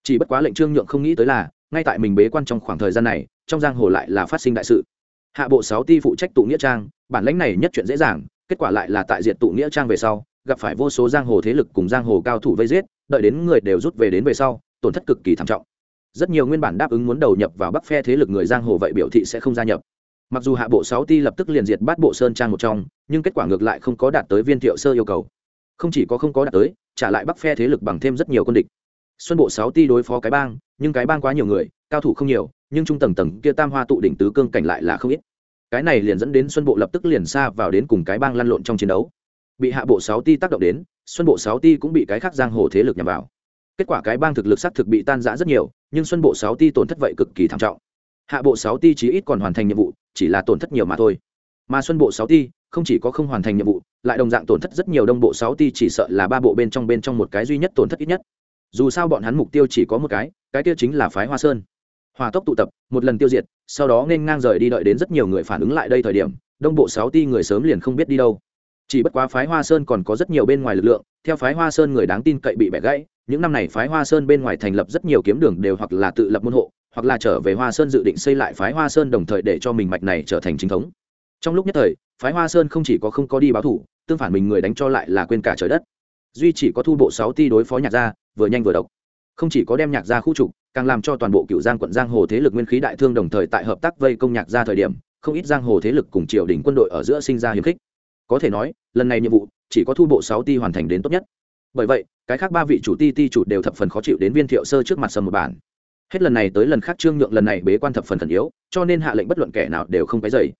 chỉ bất quá lệnh trương nhượng không nghĩ tới là, ngay tại mình bế quan trong khoảng thời gian này, trong giang hồ lại là phát sinh đại sự. Hạ bộ sáu ti phụ trách tụ nghĩa trang, bản lãnh này nhất chuyện dễ dàng, kết quả lại là tại diện tụ nghĩa trang về sau, gặp phải vô số giang hồ thế lực cùng giang hồ cao thủ vây giết, đợi đến người đều rút về đến về sau, tổn thất cực kỳ thảm trọng. Rất nhiều nguyên bản đáp ứng muốn đầu nhập vào bắc phe thế lực người giang hồ vậy biểu thị sẽ không gia nhập. Mặc dù hạ bộ sáu ti lập tức liền diệt bát bộ sơn trang một trong, nhưng kết quả ngược lại không có đạt tới viên thiệu sơ yêu cầu. Không chỉ có không có đạt tới, trả lại bắc phe thế lực bằng thêm rất nhiều quân địch xuân bộ sáu ti đối phó cái bang, nhưng cái bang quá nhiều người, cao thủ không nhiều, nhưng trung tầng tầng kia tam hoa tụ đỉnh tứ cương cảnh lại là không ít. Cái này liền dẫn đến xuân bộ lập tức liền xa vào đến cùng cái bang lăn lộn trong chiến đấu. Bị hạ bộ sáu ti tác động đến, xuân bộ sáu ti cũng bị cái khác giang hồ thế lực nhằm vào. Kết quả cái bang thực lực xác thực bị tan rã rất nhiều, nhưng xuân bộ sáu ti tổn thất vậy cực kỳ thảm trọng. Hạ bộ sáu ti chí ít còn hoàn thành nhiệm vụ, chỉ là tổn thất nhiều mà thôi. Mà xuân bộ sáu ti không chỉ có không hoàn thành nhiệm vụ, lại đồng dạng tổn thất rất nhiều, đông bộ sáu ti chỉ sợ là ba bộ bên trong bên trong một cái duy nhất tổn thất ít nhất dù sao bọn hắn mục tiêu chỉ có một cái cái tiêu chính là phái hoa sơn. Hòa tốc tụ tập, một lần tiêu diệt, sau đó nên ngang rời đi đợi đến rất nhiều người phản ứng lại đây thời điểm, đông bộ sáu ti người sớm liền không biết đi đâu. Chỉ bất quá phái hoa sơn còn có rất nhiều bên ngoài lực lượng, theo phái hoa sơn người đáng tin cậy bị bẻ gãy, những năm này phái hoa sơn bên ngoài thành lập rất nhiều kiếm đường đều hoặc là tự lập môn hộ, hoặc là trở về hoa sơn dự định xây lại phái hoa sơn đồng thời để cho mình mạch này trở thành chính thống. Trong lúc nhất thời, phái hoa sơn không chỉ có không có đi báo thủ, tương phản mình người đánh cho lại là quên cả trời đất. Duy chỉ có thu bộ sáu ti đối phó nhạc gia vừa nhanh vừa độc. Không chỉ có đem nhạc gia khu trục, càng làm cho toàn bộ cựu giang quận giang hồ thế lực nguyên khí đại thương đồng thời tại hợp tác vây công nhạc gia thời điểm, không ít giang hồ thế lực cùng triều đình quân đội ở giữa sinh ra hiềm khích. Có thể nói, lần này nhiệm vụ, chỉ có thu bộ sáu ti hoàn thành đến tốt nhất. Bởi vậy, cái khác ba vị chủ ti ti chủ đều thập phần khó chịu đến viên thiệu sơ trước mặt sầm một bản. Hết lần này tới lần khác trương nhượng lần này bế quan thập phần khẩn yếu, cho nên hạ lệnh bất luận kẻ nào đều không cái dày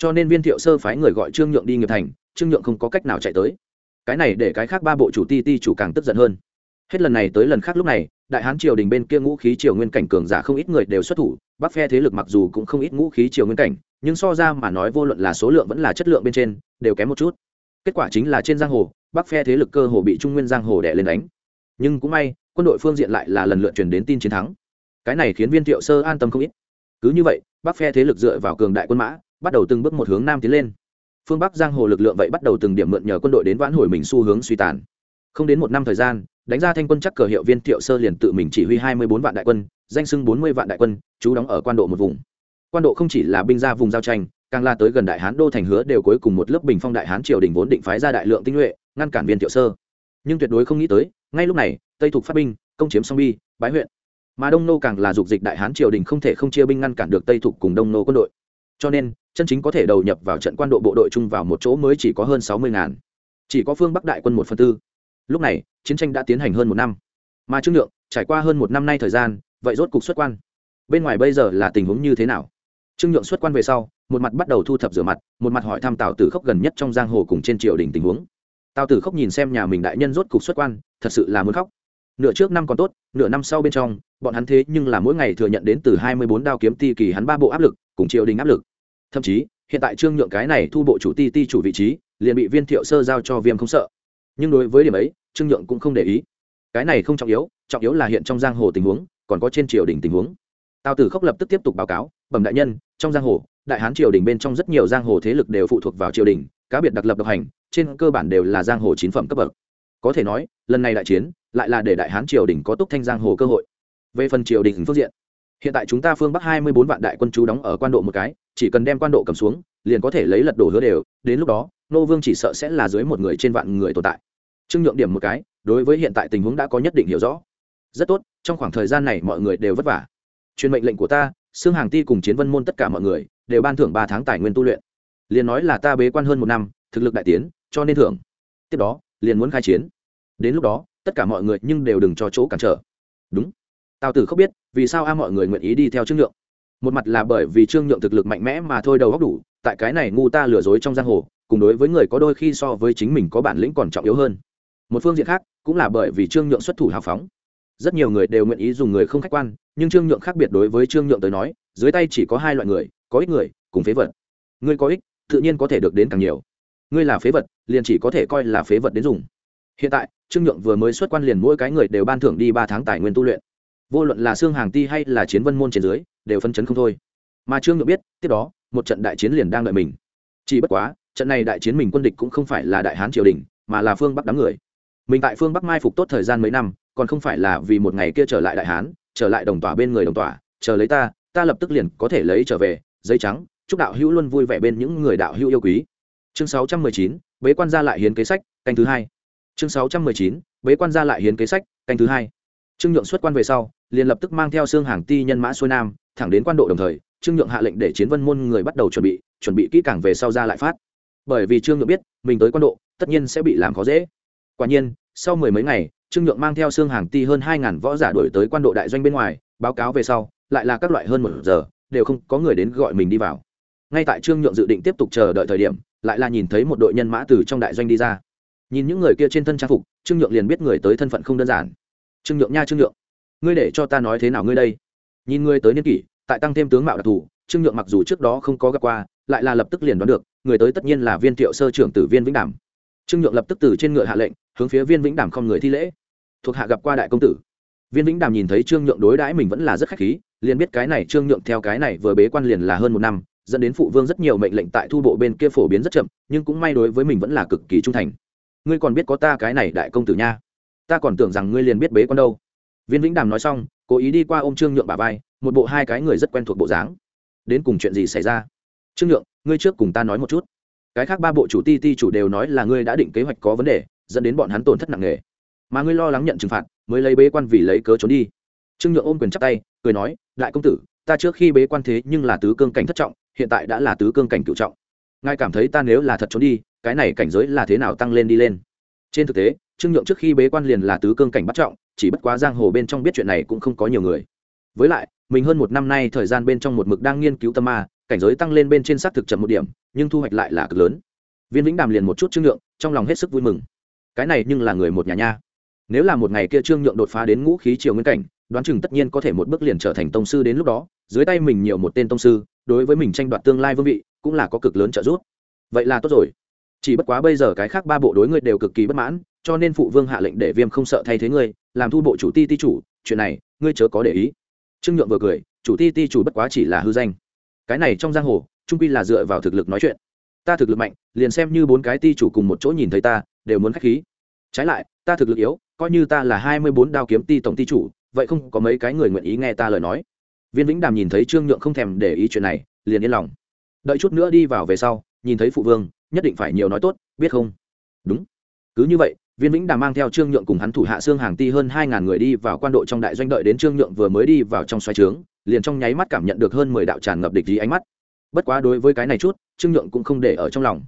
cho nên viên thiệu sơ phái người gọi trương nhượng đi nghiệp thành, trương nhượng không có cách nào chạy tới. Cái này để cái khác ba bộ chủ ti ti chủ càng tức giận hơn hết lần này tới lần khác lúc này, đại hán triều đình bên kia ngũ khí triều nguyên cảnh cường giả không ít người đều xuất thủ, bắc phe thế lực mặc dù cũng không ít ngũ khí triều nguyên cảnh, nhưng so ra mà nói vô luận là số lượng vẫn là chất lượng bên trên, đều kém một chút. Kết quả chính là trên giang hồ, bắc phe thế lực cơ hồ bị trung nguyên giang hồ đẻ lên đánh. Nhưng cũng may, quân đội phương diện lại là lần lượt truyền đến tin chiến thắng. Cái này khiến viên thiệu sơ an tâm không ít. Cứ như vậy, bắc phe thế lực dựa vào cường đại quân mã, bắt đầu từng bước một hướng nam tiến lên. Phương bắc giang hồ lực lượng vậy bắt đầu từng điểm mượn nhờ quân đội đến vãn hồi mình xu hướng suy tàn. Không đến một năm thời gian đánh ra thanh quân chắc cờ hiệu viên thiệu sơ liền tự mình chỉ huy hai mươi bốn vạn đại quân, danh sưng bốn mươi vạn đại quân, chú đóng ở quan độ một vùng. Quan độ không chỉ là binh ra vùng giao tranh, càng la tới gần đại hán, đô thành hứa đều cuối cùng một lớp bình phong đại hán triều đình vốn định phái ra đại lượng tinh nhuệ, ngăn cản viên thiệu sơ. Nhưng tuyệt đối không nghĩ tới, ngay lúc này, tây thục phát binh, công chiếm song bi, bái huyện. Mà đông nô càng là dục dịch đại hán triều đình không thể không chia binh ngăn cản được tây thục cùng đông nô quân đội. Cho nên, chân chính có thể đầu nhập vào trận quan độ bộ đội chung vào một chỗ mới chỉ có hơn sáu mươi ngàn. Chỉ có phương bắc đại quân một phần tư lúc này, chiến tranh đã tiến hành hơn một năm. Mà trương nhượng, trải qua hơn một năm nay thời gian, vậy rốt cục xuất quan. Bên ngoài bây giờ là tình huống như thế nào? Trương nhượng xuất quan về sau, một mặt bắt đầu thu thập rửa mặt, một mặt hỏi thăm tào tử khốc gần nhất trong giang hồ cùng trên triều đình tình huống. Tào tử khốc nhìn xem nhà mình đại nhân rốt cục xuất quan, thật sự là muốn khóc. Nửa trước năm còn tốt, nửa năm sau bên trong, bọn hắn thế nhưng là mỗi ngày thừa nhận đến từ hai mươi bốn đao kiếm ti kỳ hắn ba bộ áp lực, cùng triều đình áp lực. Thậm chí, hiện tại trương nhượng cái này thu bộ chủ ti ti chủ vị trí, liền bị viên thiệu sơ giao cho viêm không sợ nhưng đối với điểm ấy, trương nhượng cũng không để ý. Cái này không trọng yếu trọng yếu là hiện trong giang hồ tình huống, còn có trên triều đình tình huống. Tào tử khốc lập tức tiếp tục báo cáo, bẩm đại nhân, trong giang hồ, đại hán triều đình bên trong rất nhiều giang hồ thế lực đều phụ thuộc vào triều đình, cá biệt đặc lập độc hành, trên cơ bản đều là giang hồ chín phẩm cấp bậc. Có thể nói, lần này đại chiến, lại là để đại hán triều đình có túc thanh giang hồ cơ hội. Về phần triều đình phương diện, hiện tại chúng ta phương bắc hai mươi bốn vạn đại quân chú đóng ở quan độ một cái, chỉ cần đem quan độ cầm xuống, liền có thể lấy lật đổ hứa đều, đến lúc đó, nô vương chỉ sợ sẽ là dưới một người trên vạn người tồn tại trương nhượng điểm một cái, đối với hiện tại tình huống đã có nhất định hiểu rõ. Rất tốt, trong khoảng thời gian này mọi người đều vất vả. Truyền mệnh lệnh của ta xương hàng ti cùng chiến vân môn tất cả mọi người đều ban thưởng ba tháng tài nguyên tu luyện. Liền nói là ta bế quan hơn một năm, thực lực đại tiến, cho nên thưởng. Tiếp đó, liền muốn khai chiến. Đến lúc đó, tất cả mọi người nhưng đều đừng cho chỗ cản trở. Đúng. Tào tử không biết, vì sao a mọi người nguyện ý đi theo trương nhượng. Một mặt là bởi vì trương nhượng thực lực mạnh mẽ mà thôi đầu góc đủ, tại cái này ngu ta lừa dối trong giang hồ, cùng đối với người có đôi khi so với chính mình có bản lĩnh còn trọng yếu hơn một phương diện khác, cũng là bởi vì trương nhượng xuất thủ hào phóng. Rất nhiều người đều nguyện ý dùng người không khách quan, nhưng trương nhượng khác biệt đối với trương nhượng tới nói, dưới tay chỉ có hai loại người, có ích người, cùng phế vật. Ngươi có ích, tự nhiên có thể được đến càng nhiều. Ngươi là phế vật, liền chỉ có thể coi là phế vật đến dùng. Hiện tại, trương nhượng vừa mới xuất quan liền mỗi cái người đều ban thưởng đi ba tháng tài nguyên tu luyện. Vô luận là xương hàng ti hay là chiến vân môn trên dưới, đều phân chấn không thôi. Mà trương nhượng biết, tiếp đó, một trận đại chiến liền đang đợi mình. Chỉ bất quá, trận này đại chiến mình quân địch cũng không phải là đại hán triều đình, mà là phương bắc đám người mình tại phương bắc mai phục tốt thời gian mấy năm còn không phải là vì một ngày kia trở lại đại hán trở lại đồng tỏa bên người đồng tỏa chờ lấy ta ta lập tức liền có thể lấy trở về giấy trắng chúc đạo hữu luôn vui vẻ bên những người đạo hữu yêu quý. Chương 619, bế quan gia lại hiến kế sách canh thứ hai. Chương 619, bế quan gia lại hiến kế sách canh thứ hai. Trương nhượng xuất quan về sau liền lập tức mang theo xương hàng ti nhân mã xuôi nam thẳng đến quan độ đồng thời trương nhượng hạ lệnh để chiến vân môn người bắt đầu chuẩn bị chuẩn bị kỹ càng về sau ra lại phát. Bởi vì trương nhượng biết mình tới quan độ tất nhiên sẽ bị làm khó dễ quả nhiên, sau mười mấy ngày, trương nhượng mang theo xương hàng ti hơn hai ngàn võ giả đổi tới quan độ đại doanh bên ngoài, báo cáo về sau, lại là các loại hơn một giờ, đều không có người đến gọi mình đi vào. Ngay tại trương nhượng dự định tiếp tục chờ đợi thời điểm, lại là nhìn thấy một đội nhân mã từ trong đại doanh đi ra. Nhìn những người kia trên thân trang phục, trương nhượng liền biết người tới thân phận không đơn giản. Trương nhượng nha trương nhượng, ngươi để cho ta nói thế nào ngươi đây? Nhìn ngươi tới niên kỷ, tại tăng thêm tướng mạo đặc thù, trương nhượng mặc dù trước đó không có gặp qua, lại là lập tức liền đoán được, người tới tất nhiên là viên thiệu sơ trưởng tử viên vĩnh đảm trương nhượng lập tức từ trên ngựa hạ lệnh, hướng phía viên vĩnh Đàm không người thi lễ. Thuộc hạ gặp qua đại công tử. Viên vĩnh đàm nhìn thấy trương nhượng đối đãi mình vẫn là rất khách khí, liền biết cái này trương nhượng theo cái này vừa bế quan liền là hơn một năm, dẫn đến phụ vương rất nhiều mệnh lệnh tại thu bộ bên kia phổ biến rất chậm, nhưng cũng may đối với mình vẫn là cực kỳ trung thành. Ngươi còn biết có ta cái này đại công tử nha? Ta còn tưởng rằng ngươi liền biết bế quan đâu. Viên vĩnh đàm nói xong, cố ý đi qua ô m trương nhượng bà vai, một bộ hai cái người rất quen thuộc bộ dáng. Đến cùng chuyện gì xảy ra? Trương nhượng, ngươi trước cùng ta nói một chút cái khác ba bộ chủ ti ti chủ đều nói là ngươi đã định kế hoạch có vấn đề, dẫn đến bọn hắn tổn thất nặng nề. Mà ngươi lo lắng nhận trừng phạt, mới lấy bế quan vì lấy cớ trốn đi. Trương nhượng ôm quyền chắp tay, cười nói, đại công tử, ta trước khi bế quan thế nhưng là tứ cương cảnh thất trọng, hiện tại đã là tứ cương cảnh cựu trọng. Ngài cảm thấy ta nếu là thật trốn đi, cái này cảnh giới là thế nào tăng lên đi lên? Trên thực tế, trương nhượng trước khi bế quan liền là tứ cương cảnh bắt trọng, chỉ bất quá giang hồ bên trong biết chuyện này cũng không có nhiều người. Với lại, mình hơn một năm nay thời gian bên trong một mực đang nghiên cứu tâm ma, cảnh giới tăng lên bên trên xác thực chậm một điểm nhưng thu hoạch lại là cực lớn. Viên vĩnh đàm liền một chút trương nhượng, trong lòng hết sức vui mừng. Cái này nhưng là người một nhà nha. Nếu là một ngày kia trương nhượng đột phá đến ngũ khí triều nguyên cảnh, đoán chừng tất nhiên có thể một bước liền trở thành tông sư đến lúc đó, dưới tay mình nhiều một tên tông sư, đối với mình tranh đoạt tương lai vương vị, cũng là có cực lớn trợ giúp. Vậy là tốt rồi. Chỉ bất quá bây giờ cái khác ba bộ đối ngươi đều cực kỳ bất mãn, cho nên phụ vương hạ lệnh để viêm không sợ thay thế ngươi, làm thu bộ chủ ti ti chủ, chuyện này, ngươi chớ có để ý. Trương nhượng vừa cười, chủ ti ti chủ bất quá chỉ là hư danh. Cái này trong giang hồ trung quy là dựa vào thực lực nói chuyện. Ta thực lực mạnh, liền xem như bốn cái ti chủ cùng một chỗ nhìn thấy ta, đều muốn khách khí. Trái lại, ta thực lực yếu, coi như ta là hai mươi bốn đao kiếm ti tổng ti chủ, vậy không có mấy cái người nguyện ý nghe ta lời nói. Viên vĩnh đàm nhìn thấy trương nhượng không thèm để ý chuyện này, liền yên lòng. Đợi chút nữa đi vào về sau, nhìn thấy phụ vương, nhất định phải nhiều nói tốt, biết không? Đúng. Cứ như vậy, viên vĩnh đàm mang theo trương nhượng cùng hắn thủ hạ xương hàng ti hơn hai ngàn người đi vào quan độ trong đại doanh đợi đến trương nhượng vừa mới đi vào trong xoay trướng, liền trong nháy mắt cảm nhận được hơn mười đạo tràn ngập địch ý ánh mắt bất quá đối với cái này chút, trương nhượng cũng không để ở trong lòng.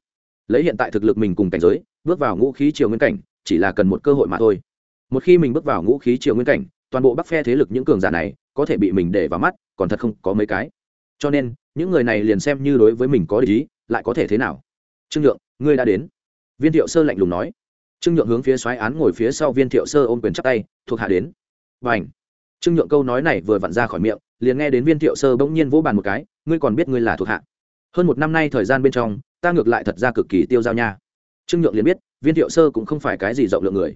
Lấy hiện tại thực lực mình cùng cảnh giới, bước vào ngũ khí triều nguyên cảnh, chỉ là cần một cơ hội mà thôi. Một khi mình bước vào ngũ khí triều nguyên cảnh, toàn bộ bắc phe thế lực những cường giả này, có thể bị mình để vào mắt, còn thật không có mấy cái. Cho nên, những người này liền xem như đối với mình có lý lại có thể thế nào? Trương nhượng, ngươi đã đến. Viên thiệu sơ lạnh lùng nói. Trương nhượng hướng phía xoáy án ngồi phía sau viên thiệu sơ ôm quyền chắc tay, thuộc hạ đến. Và ảnh trương nhượng câu nói này vừa vặn ra khỏi miệng liền nghe đến viên thiệu sơ bỗng nhiên vỗ bàn một cái, ngươi còn biết ngươi là thuộc hạ. Hơn một năm nay thời gian bên trong, ta ngược lại thật ra cực kỳ tiêu giao nha. Trương nhượng liền biết, viên thiệu sơ cũng không phải cái gì rộng lượng người.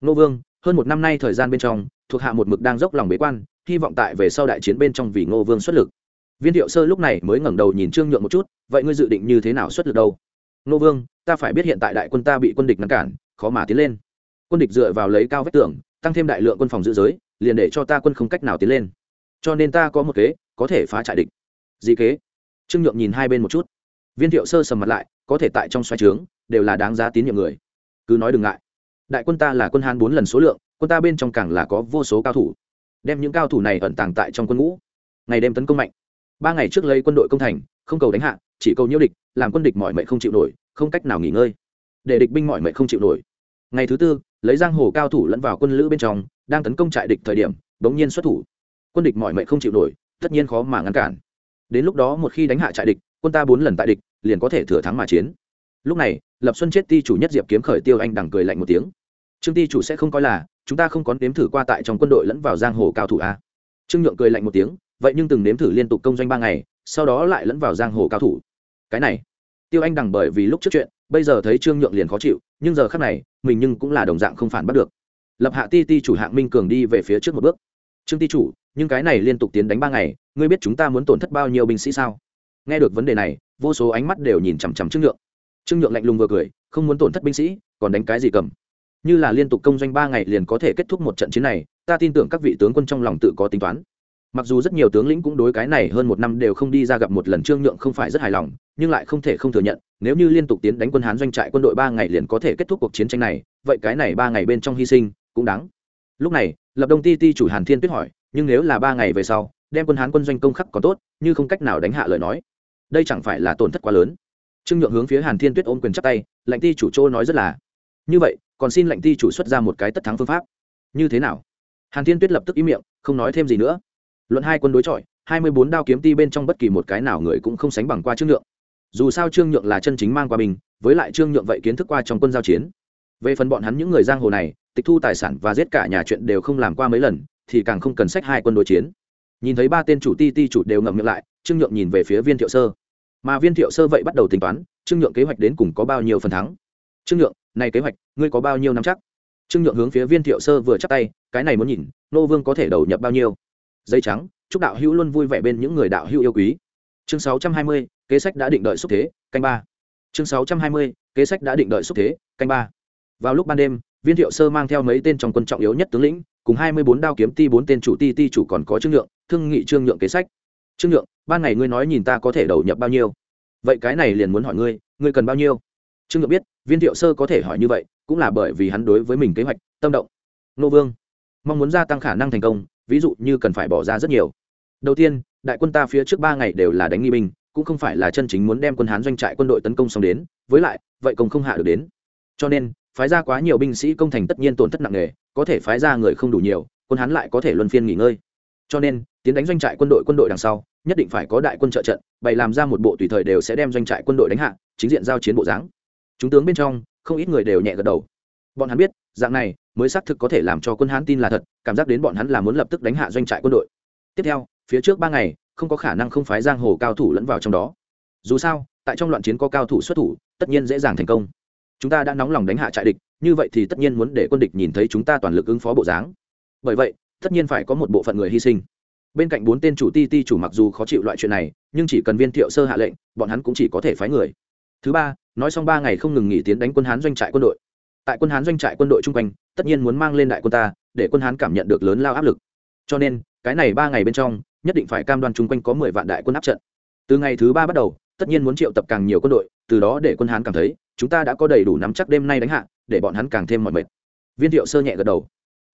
Nô vương, hơn một năm nay thời gian bên trong, thuộc hạ một mực đang dốc lòng bế quan, hy vọng tại về sau đại chiến bên trong vì ngô vương xuất lực. Viên thiệu sơ lúc này mới ngẩng đầu nhìn trương nhượng một chút, vậy ngươi dự định như thế nào xuất lực đâu? Ngô vương, ta phải biết hiện tại đại quân ta bị quân địch ngăn cản, khó mà tiến lên. Quân địch dựa vào lấy cao vách tường, tăng thêm đại lượng quân phòng giữ giới, liền để cho ta quân không cách nào tiến lên cho nên ta có một kế, có thể phá trại địch. Gì kế? Trương nhượng nhìn hai bên một chút. Viên thiệu sơ sầm mặt lại, có thể tại trong xoay trướng, đều là đáng giá tín nhiệm người. Cứ nói đừng ngại. Đại quân ta là quân hán bốn lần số lượng, quân ta bên trong càng là có vô số cao thủ. Đem những cao thủ này ẩn tàng tại trong quân ngũ. Ngày đêm tấn công mạnh. Ba ngày trước lấy quân đội công thành, không cầu đánh hạ, chỉ cầu nhiễu địch, làm quân địch mọi mệnh không chịu nổi, không cách nào nghỉ ngơi. Để địch binh mọi mệnh không chịu nổi. Ngày thứ tư, lấy giang hồ cao thủ lẫn vào quân lữ bên trong, đang tấn công trại địch thời điểm, bỗng nhiên xuất thủ quân địch mọi mệnh không chịu nổi, tất nhiên khó mà ngăn cản. Đến lúc đó một khi đánh hạ trại địch, quân ta bốn lần tại địch, liền có thể thừa thắng mà chiến. Lúc này, lập xuân chết, ti chủ nhất diệp kiếm khởi tiêu anh đằng cười lạnh một tiếng. Trương ti chủ sẽ không coi là, chúng ta không có nếm thử qua tại trong quân đội lẫn vào giang hồ cao thủ a. Trương nhượng cười lạnh một tiếng, vậy nhưng từng nếm thử liên tục công doanh ba ngày, sau đó lại lẫn vào giang hồ cao thủ. Cái này, tiêu anh đằng bởi vì lúc trước chuyện, bây giờ thấy trương nhượng liền khó chịu, nhưng giờ khác này, mình nhưng cũng là đồng dạng không phản bắt được. Lập hạ ti ti chủ hạng minh cường đi về phía trước một bước. Trương ti chủ nhưng cái này liên tục tiến đánh ba ngày, ngươi biết chúng ta muốn tổn thất bao nhiêu binh sĩ sao? Nghe được vấn đề này, vô số ánh mắt đều nhìn chằm chằm trương nhượng. Trương nhượng lạnh lùng vừa cười, không muốn tổn thất binh sĩ, còn đánh cái gì cầm? Như là liên tục công doanh ba ngày liền có thể kết thúc một trận chiến này, ta tin tưởng các vị tướng quân trong lòng tự có tính toán. Mặc dù rất nhiều tướng lĩnh cũng đối cái này hơn một năm đều không đi ra gặp một lần trương nhượng không phải rất hài lòng, nhưng lại không thể không thừa nhận, nếu như liên tục tiến đánh quân hán doanh trại quân đội ba ngày liền có thể kết thúc cuộc chiến tranh này, vậy cái này ba ngày bên trong hy sinh cũng đáng. Lúc này, lập đông ti ti chủ hàn thiên tuyết hỏi nhưng nếu là ba ngày về sau, đem quân hán quân doanh công khắc còn tốt, như không cách nào đánh hạ lời nói. Đây chẳng phải là tổn thất quá lớn. Trương nhượng hướng phía hàn thiên tuyết ôm quyền chắc tay, lệnh ti chủ chỗ nói rất là. Như vậy, còn xin lệnh ti chủ xuất ra một cái tất thắng phương pháp. Như thế nào? Hàn thiên tuyết lập tức ý miệng, không nói thêm gì nữa. Luận hai quân đối chọi, hai mươi bốn đao kiếm ti bên trong bất kỳ một cái nào người cũng không sánh bằng qua trương nhượng. Dù sao trương nhượng là chân chính mang qua mình, với lại trương nhượng vậy kiến thức qua trong quân giao chiến. Về phần bọn hắn những người giang hồ này, tịch thu tài sản và giết cả nhà chuyện đều không làm qua mấy lần thì càng không cần sách hai quân đối chiến. Nhìn thấy ba tên chủ ti ti chủ đều ngậm miệng lại trương nhượng nhìn về phía viên thiệu sơ. Mà viên thiệu sơ vậy bắt đầu tính toán trương nhượng kế hoạch đến cùng có bao nhiêu phần thắng. Trương nhượng này kế hoạch ngươi có bao nhiêu năm chắc? Trương nhượng hướng phía viên thiệu sơ vừa chắc tay cái này muốn nhìn nô vương có thể đầu nhập bao nhiêu? Dây trắng chúc đạo hữu luôn vui vẻ bên những người đạo hữu yêu quý. Chương 620, kế sách đã định đợi xúc thế canh ba. Chương 620, kế sách đã định đợi xúc thế canh ba. Vào lúc ban đêm viên thiệu sơ mang theo mấy tên trong quân trọng yếu nhất tướng lĩnh cùng hai mươi bốn đao kiếm ti bốn tên chủ ti ti chủ còn có trương nhượng, thương nghị trương nhượng kế sách. Trương nhượng, ban ngày ngươi nói nhìn ta có thể đầu nhập bao nhiêu? Vậy cái này liền muốn hỏi ngươi ngươi cần bao nhiêu? Trương nhượng biết, viên thiệu sơ có thể hỏi như vậy, cũng là bởi vì hắn đối với mình kế hoạch, tâm động. Nô vương, mong muốn gia tăng khả năng thành công, ví dụ như cần phải bỏ ra rất nhiều. Đầu tiên, đại quân ta phía trước ba ngày đều là đánh nghi binh, cũng không phải là chân chính muốn đem quân hán doanh trại quân đội tấn công xong đến, với lại, vậy công không hạ được đến. Cho nên phái ra quá nhiều binh sĩ công thành tất nhiên tổn thất nặng nề, có thể phái ra người không đủ nhiều, quân hắn lại có thể luân phiên nghỉ ngơi. Cho nên, tiến đánh doanh trại quân đội quân đội đằng sau, nhất định phải có đại quân trợ trận, bày làm ra một bộ tùy thời đều sẽ đem doanh trại quân đội đánh hạ, chính diện giao chiến bộ dáng. Chúng tướng bên trong, không ít người đều nhẹ gật đầu. Bọn hắn biết, dạng này mới xác thực có thể làm cho quân hán tin là thật, cảm giác đến bọn hắn là muốn lập tức đánh hạ doanh trại quân đội. Tiếp theo, phía trước ba ngày, không có khả năng không phái giang hồ cao thủ lẫn vào trong đó. Dù sao, tại trong loạn chiến có cao thủ xuất thủ, tất nhiên dễ dàng thành công chúng ta đã nóng lòng đánh hạ trại địch, như vậy thì tất nhiên muốn để quân địch nhìn thấy chúng ta toàn lực ứng phó bộ dáng. Bởi vậy, tất nhiên phải có một bộ phận người hy sinh. Bên cạnh bốn tên chủ ti ti chủ mặc dù khó chịu loại chuyện này, nhưng chỉ cần viên thiệu sơ hạ lệnh, bọn hắn cũng chỉ có thể phái người. Thứ ba, nói xong ba ngày không ngừng nghỉ tiến đánh quân hán doanh trại quân đội. Tại quân hán doanh trại quân đội chung quanh, tất nhiên muốn mang lên đại quân ta, để quân hán cảm nhận được lớn lao áp lực. Cho nên, cái này ba ngày bên trong, nhất định phải cam đoan chung quanh có mười vạn đại quân áp trận. Từ ngày thứ ba bắt đầu, tất nhiên muốn triệu tập càng nhiều quân đội, từ đó để quân hán cảm thấy chúng ta đã có đầy đủ nắm chắc đêm nay đánh hạ, để bọn hắn càng thêm mọi mệt. Viên thiệu sơ nhẹ gật đầu.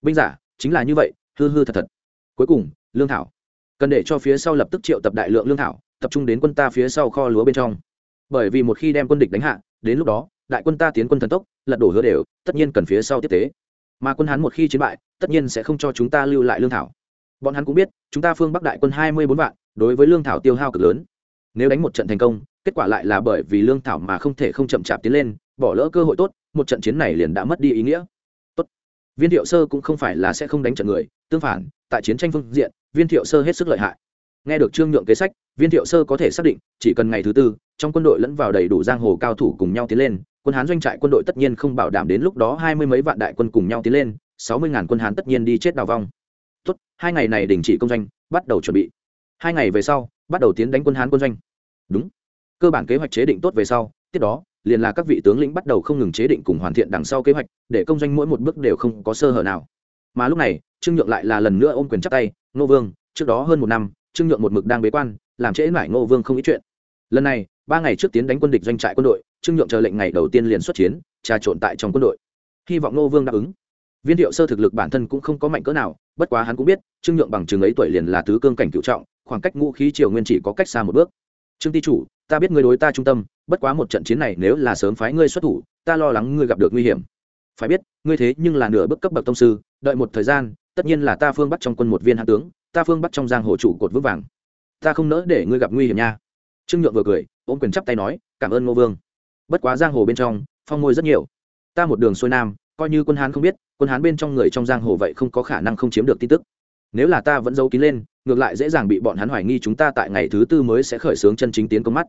Binh giả, chính là như vậy, hư hư thật thật. Cuối cùng, lương thảo. Cần để cho phía sau lập tức triệu tập đại lượng lương thảo, tập trung đến quân ta phía sau kho lúa bên trong. Bởi vì một khi đem quân địch đánh hạ, đến lúc đó, đại quân ta tiến quân thần tốc, lật đổ hứa đều, tất nhiên cần phía sau tiếp tế. Mà quân hắn một khi chiến bại, tất nhiên sẽ không cho chúng ta lưu lại lương thảo. Bọn hắn cũng biết, chúng ta phương bắc đại quân hai mươi bốn vạn, đối với lương thảo tiêu hao cực lớn. Nếu đánh một trận thành công kết quả lại là bởi vì lương thảo mà không thể không chậm chạp tiến lên, bỏ lỡ cơ hội tốt, một trận chiến này liền đã mất đi ý nghĩa. Tốt. Viên thiệu sơ cũng không phải là sẽ không đánh trận người, tương phản, tại chiến tranh phương diện, viên thiệu sơ hết sức lợi hại. Nghe được trương nhượng kế sách, viên thiệu sơ có thể xác định, chỉ cần ngày thứ tư, trong quân đội lẫn vào đầy đủ giang hồ cao thủ cùng nhau tiến lên, quân hán doanh trại quân đội tất nhiên không bảo đảm đến lúc đó hai mươi mấy vạn đại quân cùng nhau tiến lên, sáu mươi ngàn quân hán tất nhiên đi chết đào vong. Tốt, hai ngày này đình chỉ công doanh, bắt đầu chuẩn bị. Hai ngày về sau, bắt đầu tiến đánh quân hán quân doanh. Đúng cơ bản kế hoạch chế định tốt về sau, tiếp đó, liền là các vị tướng lĩnh bắt đầu không ngừng chế định cùng hoàn thiện đằng sau kế hoạch, để công doanh mỗi một bước đều không có sơ hở nào. Mà lúc này, trương nhượng lại là lần nữa ôm quyền chắc tay, ngô vương, trước đó hơn một năm, trương nhượng một mực đang bế quan, làm trễ mãi ngô vương không ít chuyện. Lần này, ba ngày trước tiến đánh quân địch doanh trại quân đội, trương nhượng chờ lệnh ngày đầu tiên liền xuất chiến, trà trộn tại trong quân đội. Hy vọng ngô vương đáp ứng. Viên thiệu sơ thực lực bản thân cũng không có mạnh cỡ nào, bất quá hắn cũng biết, trương nhượng bằng chừng ấy tuổi liền là tứ cương cảnh cựu trọng, khoảng cách ngũ khí triều nguyên chỉ có cách xa một bước trương ti chủ, ta biết ngươi đối ta trung tâm, bất quá một trận chiến này nếu là sớm phái ngươi xuất thủ, ta lo lắng ngươi gặp được nguy hiểm. Phải biết, ngươi thế nhưng là nửa bước cấp bậc tông sư, đợi một thời gian, tất nhiên là ta phương bắc trong quân một viên hạ tướng, ta phương bắc trong giang hồ trụ cột vững vàng. Ta không nỡ để ngươi gặp nguy hiểm nha. Trương nhượng vừa cười, ôm quyền chắp tay nói, cảm ơn ngô vương. Bất quá giang hồ bên trong, phong môi rất nhiều. Ta một đường xuôi nam, coi như quân hán không biết, quân hán bên trong người trong giang hồ vậy không có khả năng không chiếm được tin tức nếu là ta vẫn giấu kín lên, ngược lại dễ dàng bị bọn hắn hoài nghi chúng ta tại ngày thứ tư mới sẽ khởi xướng chân chính tiến công mắt.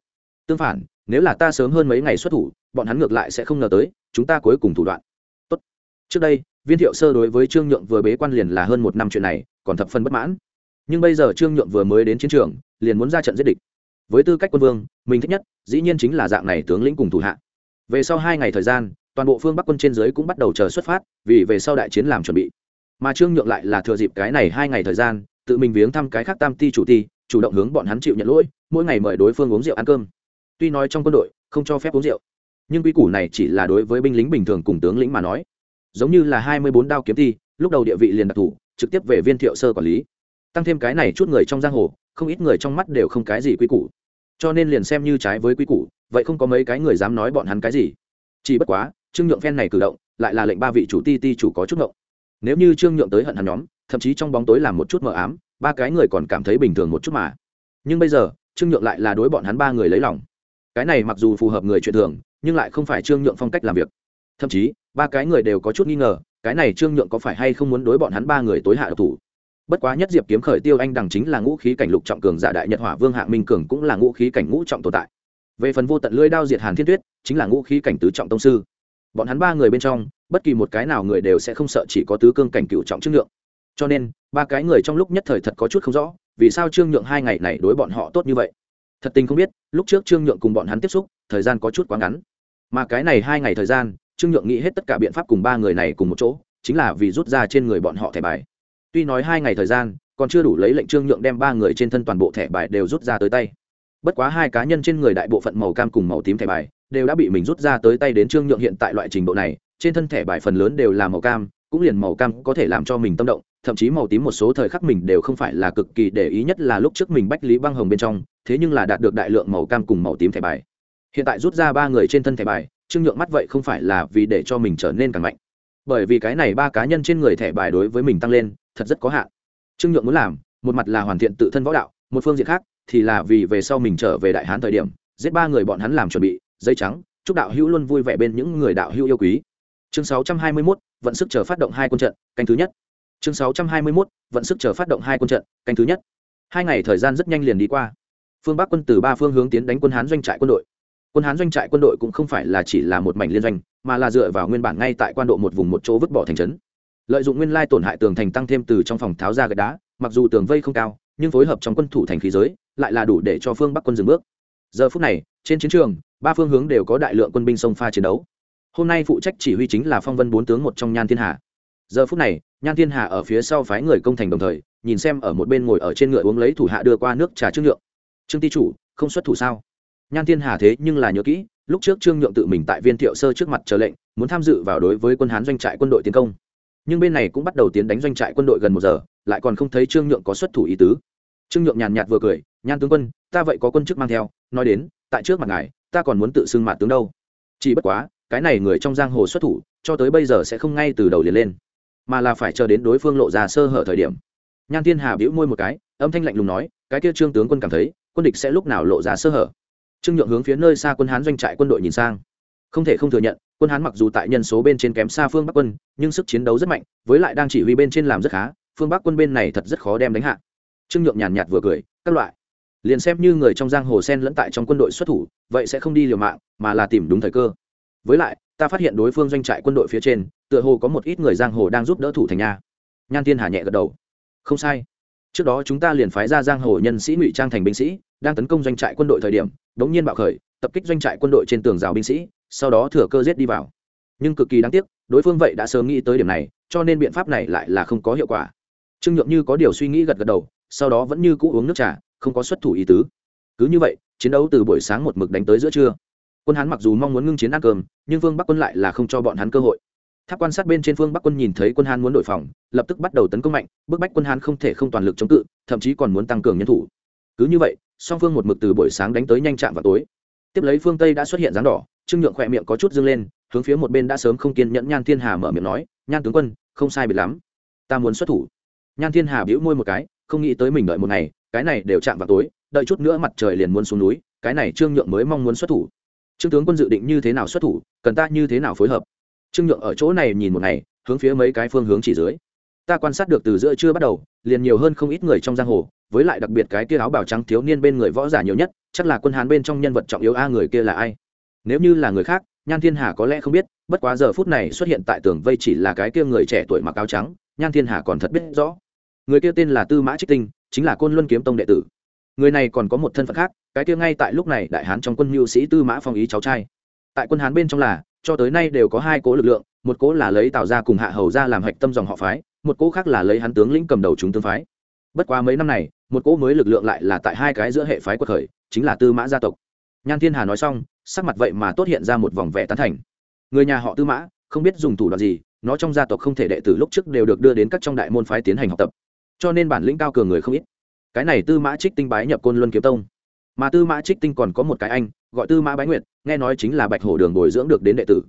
Tương phản, nếu là ta sớm hơn mấy ngày xuất thủ, bọn hắn ngược lại sẽ không ngờ tới, chúng ta cuối cùng thủ đoạn. Tốt. trước đây, viên thiệu sơ đối với trương nhượng vừa bế quan liền là hơn một năm chuyện này, còn thập phân bất mãn. Nhưng bây giờ trương nhượng vừa mới đến chiến trường, liền muốn ra trận giết địch. Với tư cách quân vương, mình thích nhất, dĩ nhiên chính là dạng này tướng lĩnh cùng thủ hạ. Về sau hai ngày thời gian, toàn bộ phương bắc quân trên dưới cũng bắt đầu chờ xuất phát, vì về sau đại chiến làm chuẩn bị mà trương nhượng lại là thừa dịp cái này hai ngày thời gian, tự mình viếng thăm cái khác tam ti chủ ti, chủ động hướng bọn hắn chịu nhận lỗi, mỗi ngày mời đối phương uống rượu ăn cơm. Tuy nói trong quân đội, không cho phép uống rượu, nhưng quy củ này chỉ là đối với binh lính bình thường cùng tướng lĩnh mà nói. Giống như là hai mươi bốn đao kiếm thi lúc đầu địa vị liền đặc thù trực tiếp về viên thiệu sơ quản lý. Tăng thêm cái này chút người trong giang hồ, không ít người trong mắt đều không cái gì quy củ. Cho nên liền xem như trái với quy củ, vậy không có mấy cái người dám nói bọn hắn cái gì. Chỉ bất quá, trương nhượng phen này cử động, lại là lệnh ba vị chủ ti ti chủ có chút ngộng nếu như trương nhượng tới hận hắn nhóm, thậm chí trong bóng tối làm một chút mờ ám, ba cái người còn cảm thấy bình thường một chút mà. Nhưng bây giờ, trương nhượng lại là đối bọn hắn ba người lấy lòng. Cái này mặc dù phù hợp người chuyện thường, nhưng lại không phải trương nhượng phong cách làm việc. Thậm chí, ba cái người đều có chút nghi ngờ, cái này trương nhượng có phải hay không muốn đối bọn hắn ba người tối hạ độc thủ? Bất quá nhất diệp kiếm khởi tiêu anh đằng chính là ngũ khí cảnh lục trọng cường giả đại nhật hỏa vương hạ minh cường cũng là ngũ khí cảnh ngũ trọng tồn tại. Về phần vô tận lưỡi đao diệt hàn thiên tuyết, chính là ngũ khí cảnh tứ trọng tông sư. Bọn hắn ba người bên trong bất kỳ một cái nào người đều sẽ không sợ chỉ có tứ cương cảnh cựu trọng trương nhượng. Cho nên, ba cái người trong lúc nhất thời thật có chút không rõ, vì sao trương nhượng hai ngày này đối bọn họ tốt như vậy. Thật tình không biết, lúc trước trương nhượng cùng bọn hắn tiếp xúc, thời gian có chút quá ngắn. Mà cái này hai ngày thời gian, trương nhượng nghĩ hết tất cả biện pháp cùng ba người này cùng một chỗ, chính là vì rút ra trên người bọn họ thẻ bài. Tuy nói hai ngày thời gian, còn chưa đủ lấy lệnh trương nhượng đem ba người trên thân toàn bộ thẻ bài đều rút ra tới tay. Bất quá hai cá nhân trên người đại bộ phận màu cam cùng màu tím thẻ bài, đều đã bị mình rút ra tới tay đến trương nhượng hiện tại loại trình độ này trên thân thẻ bài phần lớn đều là màu cam, cũng liền màu cam có thể làm cho mình tâm động, thậm chí màu tím một số thời khắc mình đều không phải là cực kỳ để ý nhất là lúc trước mình bách lý băng hồng bên trong, thế nhưng là đạt được đại lượng màu cam cùng màu tím thẻ bài. Hiện tại rút ra ba người trên thân thẻ bài, trương nhượng mắt vậy không phải là vì để cho mình trở nên càng mạnh. Bởi vì cái này ba cá nhân trên người thẻ bài đối với mình tăng lên, thật rất có hạn. Trương nhượng muốn làm, một mặt là hoàn thiện tự thân võ đạo, một phương diện khác thì là vì về sau mình trở về đại hán thời điểm, giết ba người bọn hắn làm chuẩn bị, dây trắng, chúc đạo hữu luôn vui vẻ bên những người đạo hữu yêu quý chương 621, vận sức chờ phát động hai quân trận canh thứ nhất. Chương 621, vận sức chờ phát động hai quân trận canh thứ nhất. Hai ngày thời gian rất nhanh liền đi qua. Phương bắc quân từ ba phương hướng tiến đánh quân hán doanh trại quân đội. Quân hán doanh trại quân đội cũng không phải là chỉ là một mảnh liên doanh mà là dựa vào nguyên bản ngay tại quan độ một vùng một chỗ vứt bỏ thành trấn. Lợi dụng nguyên lai tổn hại tường thành tăng thêm từ trong phòng tháo ra gạch đá mặc dù tường vây không cao nhưng phối hợp trong quân thủ thành khí giới lại là đủ để cho phương bắc quân dừng bước. Giờ phút này trên chiến trường ba phương hướng đều có đại lượng quân binh sông pha chiến đấu hôm nay phụ trách chỉ huy chính là phong vân bốn tướng một trong nhan thiên hà. Giờ phút này, nhan thiên hà ở phía sau phái người công thành đồng thời, nhìn xem ở một bên ngồi ở trên ngựa uống lấy thủ hạ đưa qua nước trà trương nhượng. Trương ti chủ, không xuất thủ sao? Nhan thiên hà thế nhưng là nhớ kỹ, lúc trước trương nhượng tự mình tại viên thiệu sơ trước mặt chờ lệnh, muốn tham dự vào đối với quân hán doanh trại quân đội tiến công. Nhưng bên này cũng bắt đầu tiến đánh doanh trại quân đội gần một giờ, lại còn không thấy trương nhượng có xuất thủ ý tứ. Trương nhượng nhàn nhạt vừa cười, nhan tướng quân, ta vậy có quân chức mang theo, nói đến, tại trước mặt ngài, ta còn muốn tự xưng mạt tướng đâu. Chỉ bất quá cái này người trong giang hồ xuất thủ, cho tới bây giờ sẽ không ngay từ đầu liền lên, mà là phải chờ đến đối phương lộ ra sơ hở thời điểm. Nhan thiên hà bĩu môi một cái, âm thanh lạnh lùng nói, cái kia trương tướng quân cảm thấy, quân địch sẽ lúc nào lộ ra sơ hở. Trương nhượng hướng phía nơi xa quân hán doanh trại quân đội nhìn sang. Không thể không thừa nhận, quân hán mặc dù tại nhân số bên trên kém xa phương bắc quân, nhưng sức chiến đấu rất mạnh, với lại đang chỉ huy bên trên làm rất khá, phương bắc quân bên này thật rất khó đem đánh hạ. Trương nhượng nhàn nhạt vừa cười, các loại. Liền xem như người trong giang hồ sen lẫn tại trong quân đội xuất thủ, vậy sẽ không đi liều mạng, mà là tìm đúng thời cơ với lại, ta phát hiện đối phương doanh trại quân đội phía trên, tựa hồ có một ít người giang hồ đang giúp đỡ thủ thành nha. Nhan thiên hà nhẹ gật đầu. Không sai. Trước đó chúng ta liền phái ra giang hồ nhân sĩ ngụy trang thành binh sĩ, đang tấn công doanh trại quân đội thời điểm, đống nhiên bạo khởi, tập kích doanh trại quân đội trên tường rào binh sĩ, sau đó thừa cơ giết đi vào. Nhưng cực kỳ đáng tiếc, đối phương vậy đã sớm nghĩ tới điểm này, cho nên biện pháp này lại là không có hiệu quả. Trương nhượng như có điều suy nghĩ gật gật đầu, sau đó vẫn như cũ uống nước trà, không có xuất thủ ý tứ. Cứ như vậy, chiến đấu từ buổi sáng một mực đánh tới giữa trưa quân hán mặc dù mong muốn ngưng chiến ăn cơm, nhưng phương bắc quân lại là không cho bọn hắn cơ hội. Tháp quan sát bên trên phương bắc quân nhìn thấy quân hán muốn đổi phòng, lập tức bắt đầu tấn công mạnh, bức bách quân hán không thể không toàn lực chống cự, thậm chí còn muốn tăng cường nhân thủ. Cứ như vậy, song phương một mực từ buổi sáng đánh tới nhanh chạm vào tối. Tiếp lấy phương tây đã xuất hiện dáng đỏ, trương nhượng khỏe miệng có chút dâng lên, hướng phía một bên đã sớm không kiên nhẫn nhan thiên hà mở miệng nói, nhan tướng quân, không sai biệt lắm. Ta muốn xuất thủ. Nhan thiên hà bĩu môi một cái, không nghĩ tới mình đợi một ngày, cái này đều chạm vào tối, đợi chút nữa mặt trời liền muốn xuống núi, cái này trương nhượng mới mong muốn xuất thủ trương tướng quân dự định như thế nào xuất thủ, cần ta như thế nào phối hợp? Trương nhượng ở chỗ này nhìn một ngày, hướng phía mấy cái phương hướng chỉ dưới. Ta quan sát được từ giữa trưa bắt đầu, liền nhiều hơn không ít người trong giang hồ, với lại đặc biệt cái kia áo bào trắng thiếu niên bên người võ giả nhiều nhất, chắc là quân hán bên trong nhân vật trọng yếu a, người kia là ai? Nếu như là người khác, nhan thiên hà có lẽ không biết, bất quá giờ phút này xuất hiện tại tường vây chỉ là cái kia người trẻ tuổi mặc áo trắng, nhan thiên hà còn thật biết rõ. Người kia tên là tư mã trích tinh, chính là côn luân kiếm tông đệ tử người này còn có một thân phận khác, cái kia ngay tại lúc này đại hán trong quân mưu sĩ tư mã phong ý cháu trai. Tại quân hán bên trong là, cho tới nay đều có hai cố lực lượng, một cố là lấy tào ra cùng hạ hầu ra làm hạch tâm dòng họ phái, một cố khác là lấy hắn tướng lĩnh cầm đầu chúng tương phái. Bất quá mấy năm này, một cố mới lực lượng lại là tại hai cái giữa hệ phái quật khởi, chính là tư mã gia tộc. Nhan thiên hà nói xong, sắc mặt vậy mà tốt hiện ra một vòng vẻ tán thành. Người nhà họ tư mã, không biết dùng thủ đoạn gì, nó trong gia tộc không thể đệ tử lúc trước đều được đưa đến các trong đại môn phái tiến hành học tập. Cho nên bản lĩnh cao cường người không ít cái này tư mã trích tinh bái nhập côn luân kiếm tông mà tư mã trích tinh còn có một cái anh gọi tư mã bái nguyệt nghe nói chính là bạch hổ đường bồi dưỡng được đến đệ tử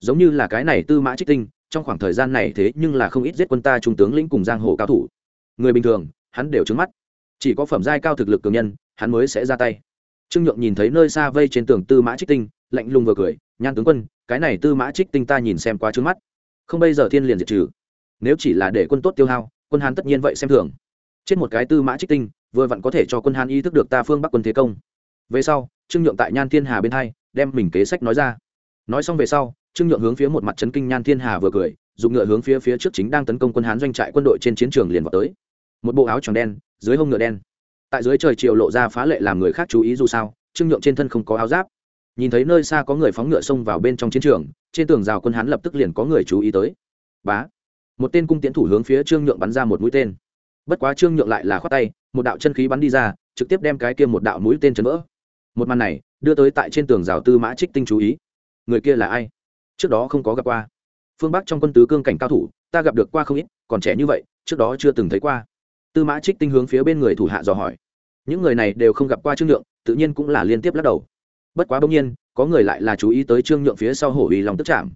giống như là cái này tư mã trích tinh trong khoảng thời gian này thế nhưng là không ít giết quân ta trung tướng lĩnh cùng giang hồ cao thủ người bình thường hắn đều trứng mắt chỉ có phẩm giai cao thực lực cường nhân hắn mới sẽ ra tay trương nhượng nhìn thấy nơi xa vây trên tường tư mã trích tinh lạnh lùng vừa cười nhan tướng quân cái này tư mã trích tinh ta nhìn xem quá trướng mắt không bây giờ thiên liền diệt trừ nếu chỉ là để quân tốt tiêu hao quân hán tất nhiên vậy xem thường chết một cái tư mã trích tinh, vừa vặn có thể cho quân hán ý thức được ta phương bắc quân thế công. Về sau, trương nhượng tại nhan thiên hà bên hai, đem mình kế sách nói ra. Nói xong về sau, trương nhượng hướng phía một mặt trấn kinh nhan thiên hà vừa cười, dùng ngựa hướng phía phía trước chính đang tấn công quân hán doanh trại quân đội trên chiến trường liền vào tới. Một bộ áo tròn đen, dưới hông ngựa đen. Tại dưới trời chiều lộ ra phá lệ làm người khác chú ý dù sao, trương nhượng trên thân không có áo giáp. Nhìn thấy nơi xa có người phóng ngựa xông vào bên trong chiến trường, trên tường rào quân hán lập tức liền có người chú ý tới. Bá! Một tên cung tiến thủ hướng phía trương nhượng bắn ra một mũi tên bất quá trương nhượng lại là khoát tay, một đạo chân khí bắn đi ra, trực tiếp đem cái kia một đạo mũi tên chấn vỡ. Một màn này, đưa tới tại trên tường rào tư mã trích tinh chú ý. Người kia là ai? Trước đó không có gặp qua. Phương bắc trong quân tứ cương cảnh cao thủ, ta gặp được qua không ít, còn trẻ như vậy, trước đó chưa từng thấy qua. Tư mã trích tinh hướng phía bên người thủ hạ dò hỏi. Những người này đều không gặp qua trương nhượng, tự nhiên cũng là liên tiếp lắc đầu. Bất quá bỗng nhiên, có người lại là chú ý tới trương nhượng phía sau hổ uy long tức chạm.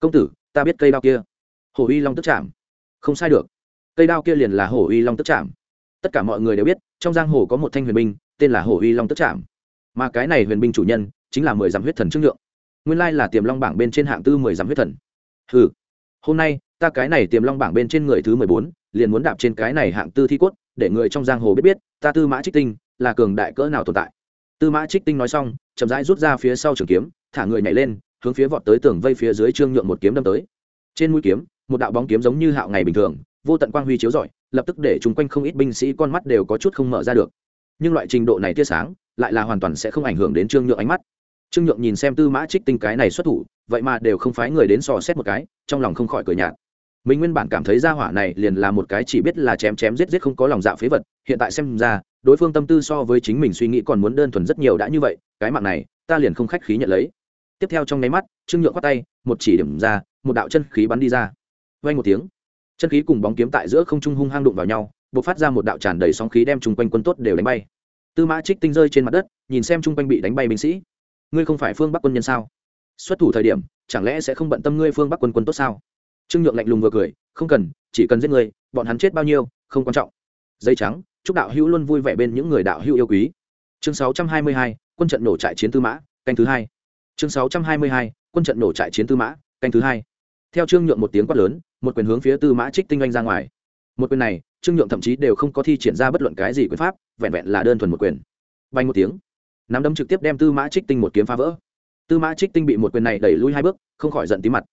Công tử, ta biết cây đao kia. Hổ uy long tức chạm. Không sai được cây đao kia liền là hổ uy long tức chạm tất cả mọi người đều biết, trong giang hồ có một thanh huyền binh, tên là hổ uy long tức chạm mà cái này huyền binh chủ nhân, chính là mười dặm huyết thần trương nhượng nguyên lai là tiềm long bảng bên trên hạng tư mười dặm huyết thần. Ừ hôm nay, ta cái này tiềm long bảng bên trên người thứ mười bốn, liền muốn đạp trên cái này hạng tư thi cốt, để người trong giang hồ biết biết, ta tư mã trích tinh là cường đại cỡ nào tồn tại. Tư mã trích tinh nói xong, chậm rãi rút ra phía sau trường kiếm, thả người nhảy lên, hướng phía vọt tới tường vây phía dưới trương nhượng một kiếm đâm tới. Trên mũi kiếm, một đạo bóng kiếm giống như hạo ngày bình thường vô tận quang huy chiếu rọi, lập tức để chúng quanh không ít binh sĩ con mắt đều có chút không mở ra được. Nhưng loại trình độ này tia sáng, lại là hoàn toàn sẽ không ảnh hưởng đến trương nhượng ánh mắt. Trương nhượng nhìn xem tư mã trích tinh cái này xuất thủ, vậy mà đều không phái người đến sò xét một cái, trong lòng không khỏi cười nhạt. Mình nguyên bản cảm thấy ra hỏa này liền là một cái chỉ biết là chém chém giết giết không có lòng dạ phế vật, hiện tại xem ra, đối phương tâm tư so với chính mình suy nghĩ còn muốn đơn thuần rất nhiều đã như vậy, cái mạng này, ta liền không khách khí nhận lấy. Tiếp theo trong nháy mắt, trương nhượng khoát tay, một chỉ điểm ra, một đạo chân khí bắn đi ra. Vay một tiếng chân khí cùng bóng kiếm tại giữa không trung hung hang đụng vào nhau b ộ c phát ra một đạo tràn đầy sóng khí đem chung quanh quân tốt đều đánh bay. Tư mã trích tinh rơi trên mặt đất nhìn xem chung quanh bị đánh bay binh sĩ. Ngươi không phải phương bắc quân nhân sao? Xuất thủ thời điểm chẳng lẽ sẽ không bận tâm ngươi phương bắc quân quân tốt sao? Trương nhượng lạnh lùng vừa cười không cần chỉ cần giết người bọn hắn chết bao nhiêu không quan trọng. Dây trắng chúc đạo hữu luôn vui vẻ bên những người đạo hữu yêu quý. Chương 622, quân trận nổ trại chiến tư mã canh thứ hai. Chương 622, quân trận nổ trại chiến tư mã canh thứ hai theo trương nhượng một tiếng quát lớn, một quyền hướng phía tư mã trích tinh anh ra ngoài. Một quyền này, trương nhượng thậm chí đều không có thi triển ra bất luận cái gì quyền pháp, vẹn vẹn là đơn thuần một quyền. Bay một tiếng, nắm đấm trực tiếp đem tư mã trích tinh một kiếm phá vỡ. Tư mã trích tinh bị một quyền này đẩy lui hai bước, không khỏi giận tí mặt.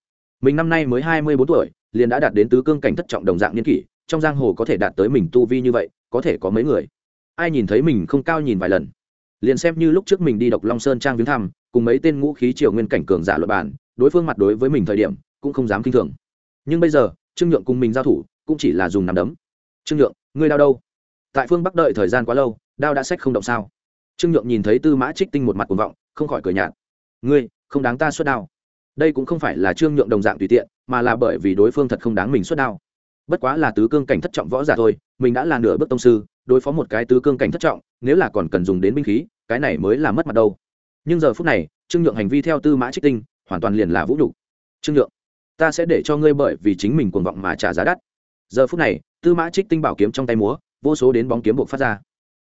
Mình năm nay mới hai mươi bốn tuổi, liền đã đạt đến tứ cương cảnh thất trọng đồng dạng niên kỷ, trong giang hồ có thể đạt tới mình tu vi như vậy, có thể có mấy người? Ai nhìn thấy mình không cao nhìn vài lần? Liền xem như lúc trước mình đi độc long sơn trang viếng thăm, cùng mấy tên ngũ khí triều nguyên cảnh cường giả luật bản đối phương mặt đối với mình thời điểm cũng không dám kinh thường. Nhưng bây giờ, trương nhượng cùng mình giao thủ, cũng chỉ là dùng nằm đấm. Trương nhượng, ngươi đau đâu? Tại phương bắc đợi thời gian quá lâu, đao đã sách không động sao? Trương nhượng nhìn thấy tư mã trích tinh một mặt cuồng vọng, không khỏi cười nhạt. Ngươi, không đáng ta xuất đao. Đây cũng không phải là trương nhượng đồng dạng tùy tiện, mà là bởi vì đối phương thật không đáng mình xuất đao. Bất quá là tứ cương cảnh thất trọng võ giả thôi, mình đã là nửa bước tông sư, đối phó một cái tứ cương cảnh thất trọng, nếu là còn cần dùng đến binh khí, cái này mới là mất mặt đâu. Nhưng giờ phút này, trương nhượng hành vi theo tư mã trích tinh, hoàn toàn liền là vũ nhục. Trương nhượng ta sẽ để cho ngươi bởi vì chính mình cuồng vọng mà trả giá đắt. Giờ phút này, tư mã trích tinh bảo kiếm trong tay múa, vô số đến bóng kiếm buộc phát ra.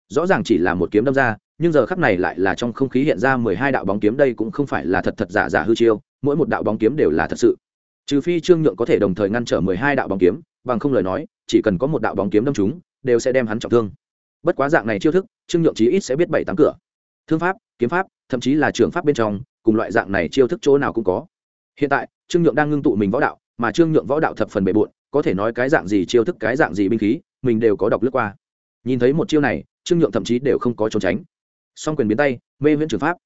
Rõ ràng chỉ là một kiếm đâm ra, nhưng giờ khắc này lại là trong không khí hiện ra mười hai đạo bóng kiếm, đây cũng không phải là thật thật giả giả hư chiêu, mỗi một đạo bóng kiếm đều là thật sự. Trừ phi trương nhượng có thể đồng thời ngăn trở mười hai đạo bóng kiếm, bằng không lời nói, chỉ cần có một đạo bóng kiếm đâm chúng, đều sẽ đem hắn trọng thương. Bất quá dạng này chiêu thức, trương nhượng chí ít sẽ biết bảy tám cửa. Thương pháp, kiếm pháp, thậm chí là trường pháp bên trong, cùng loại dạng này chiêu thức chỗ nào cũng có hiện tại, trương nhượng đang ngưng tụ mình võ đạo, mà trương nhượng võ đạo thập phần bề bộn, có thể nói cái dạng gì chiêu thức, cái dạng gì binh khí, mình đều có đọc lướt qua. Nhìn thấy một chiêu này, trương nhượng thậm chí đều không có trốn tránh. Song quyền biến tay, mê viễn trường pháp.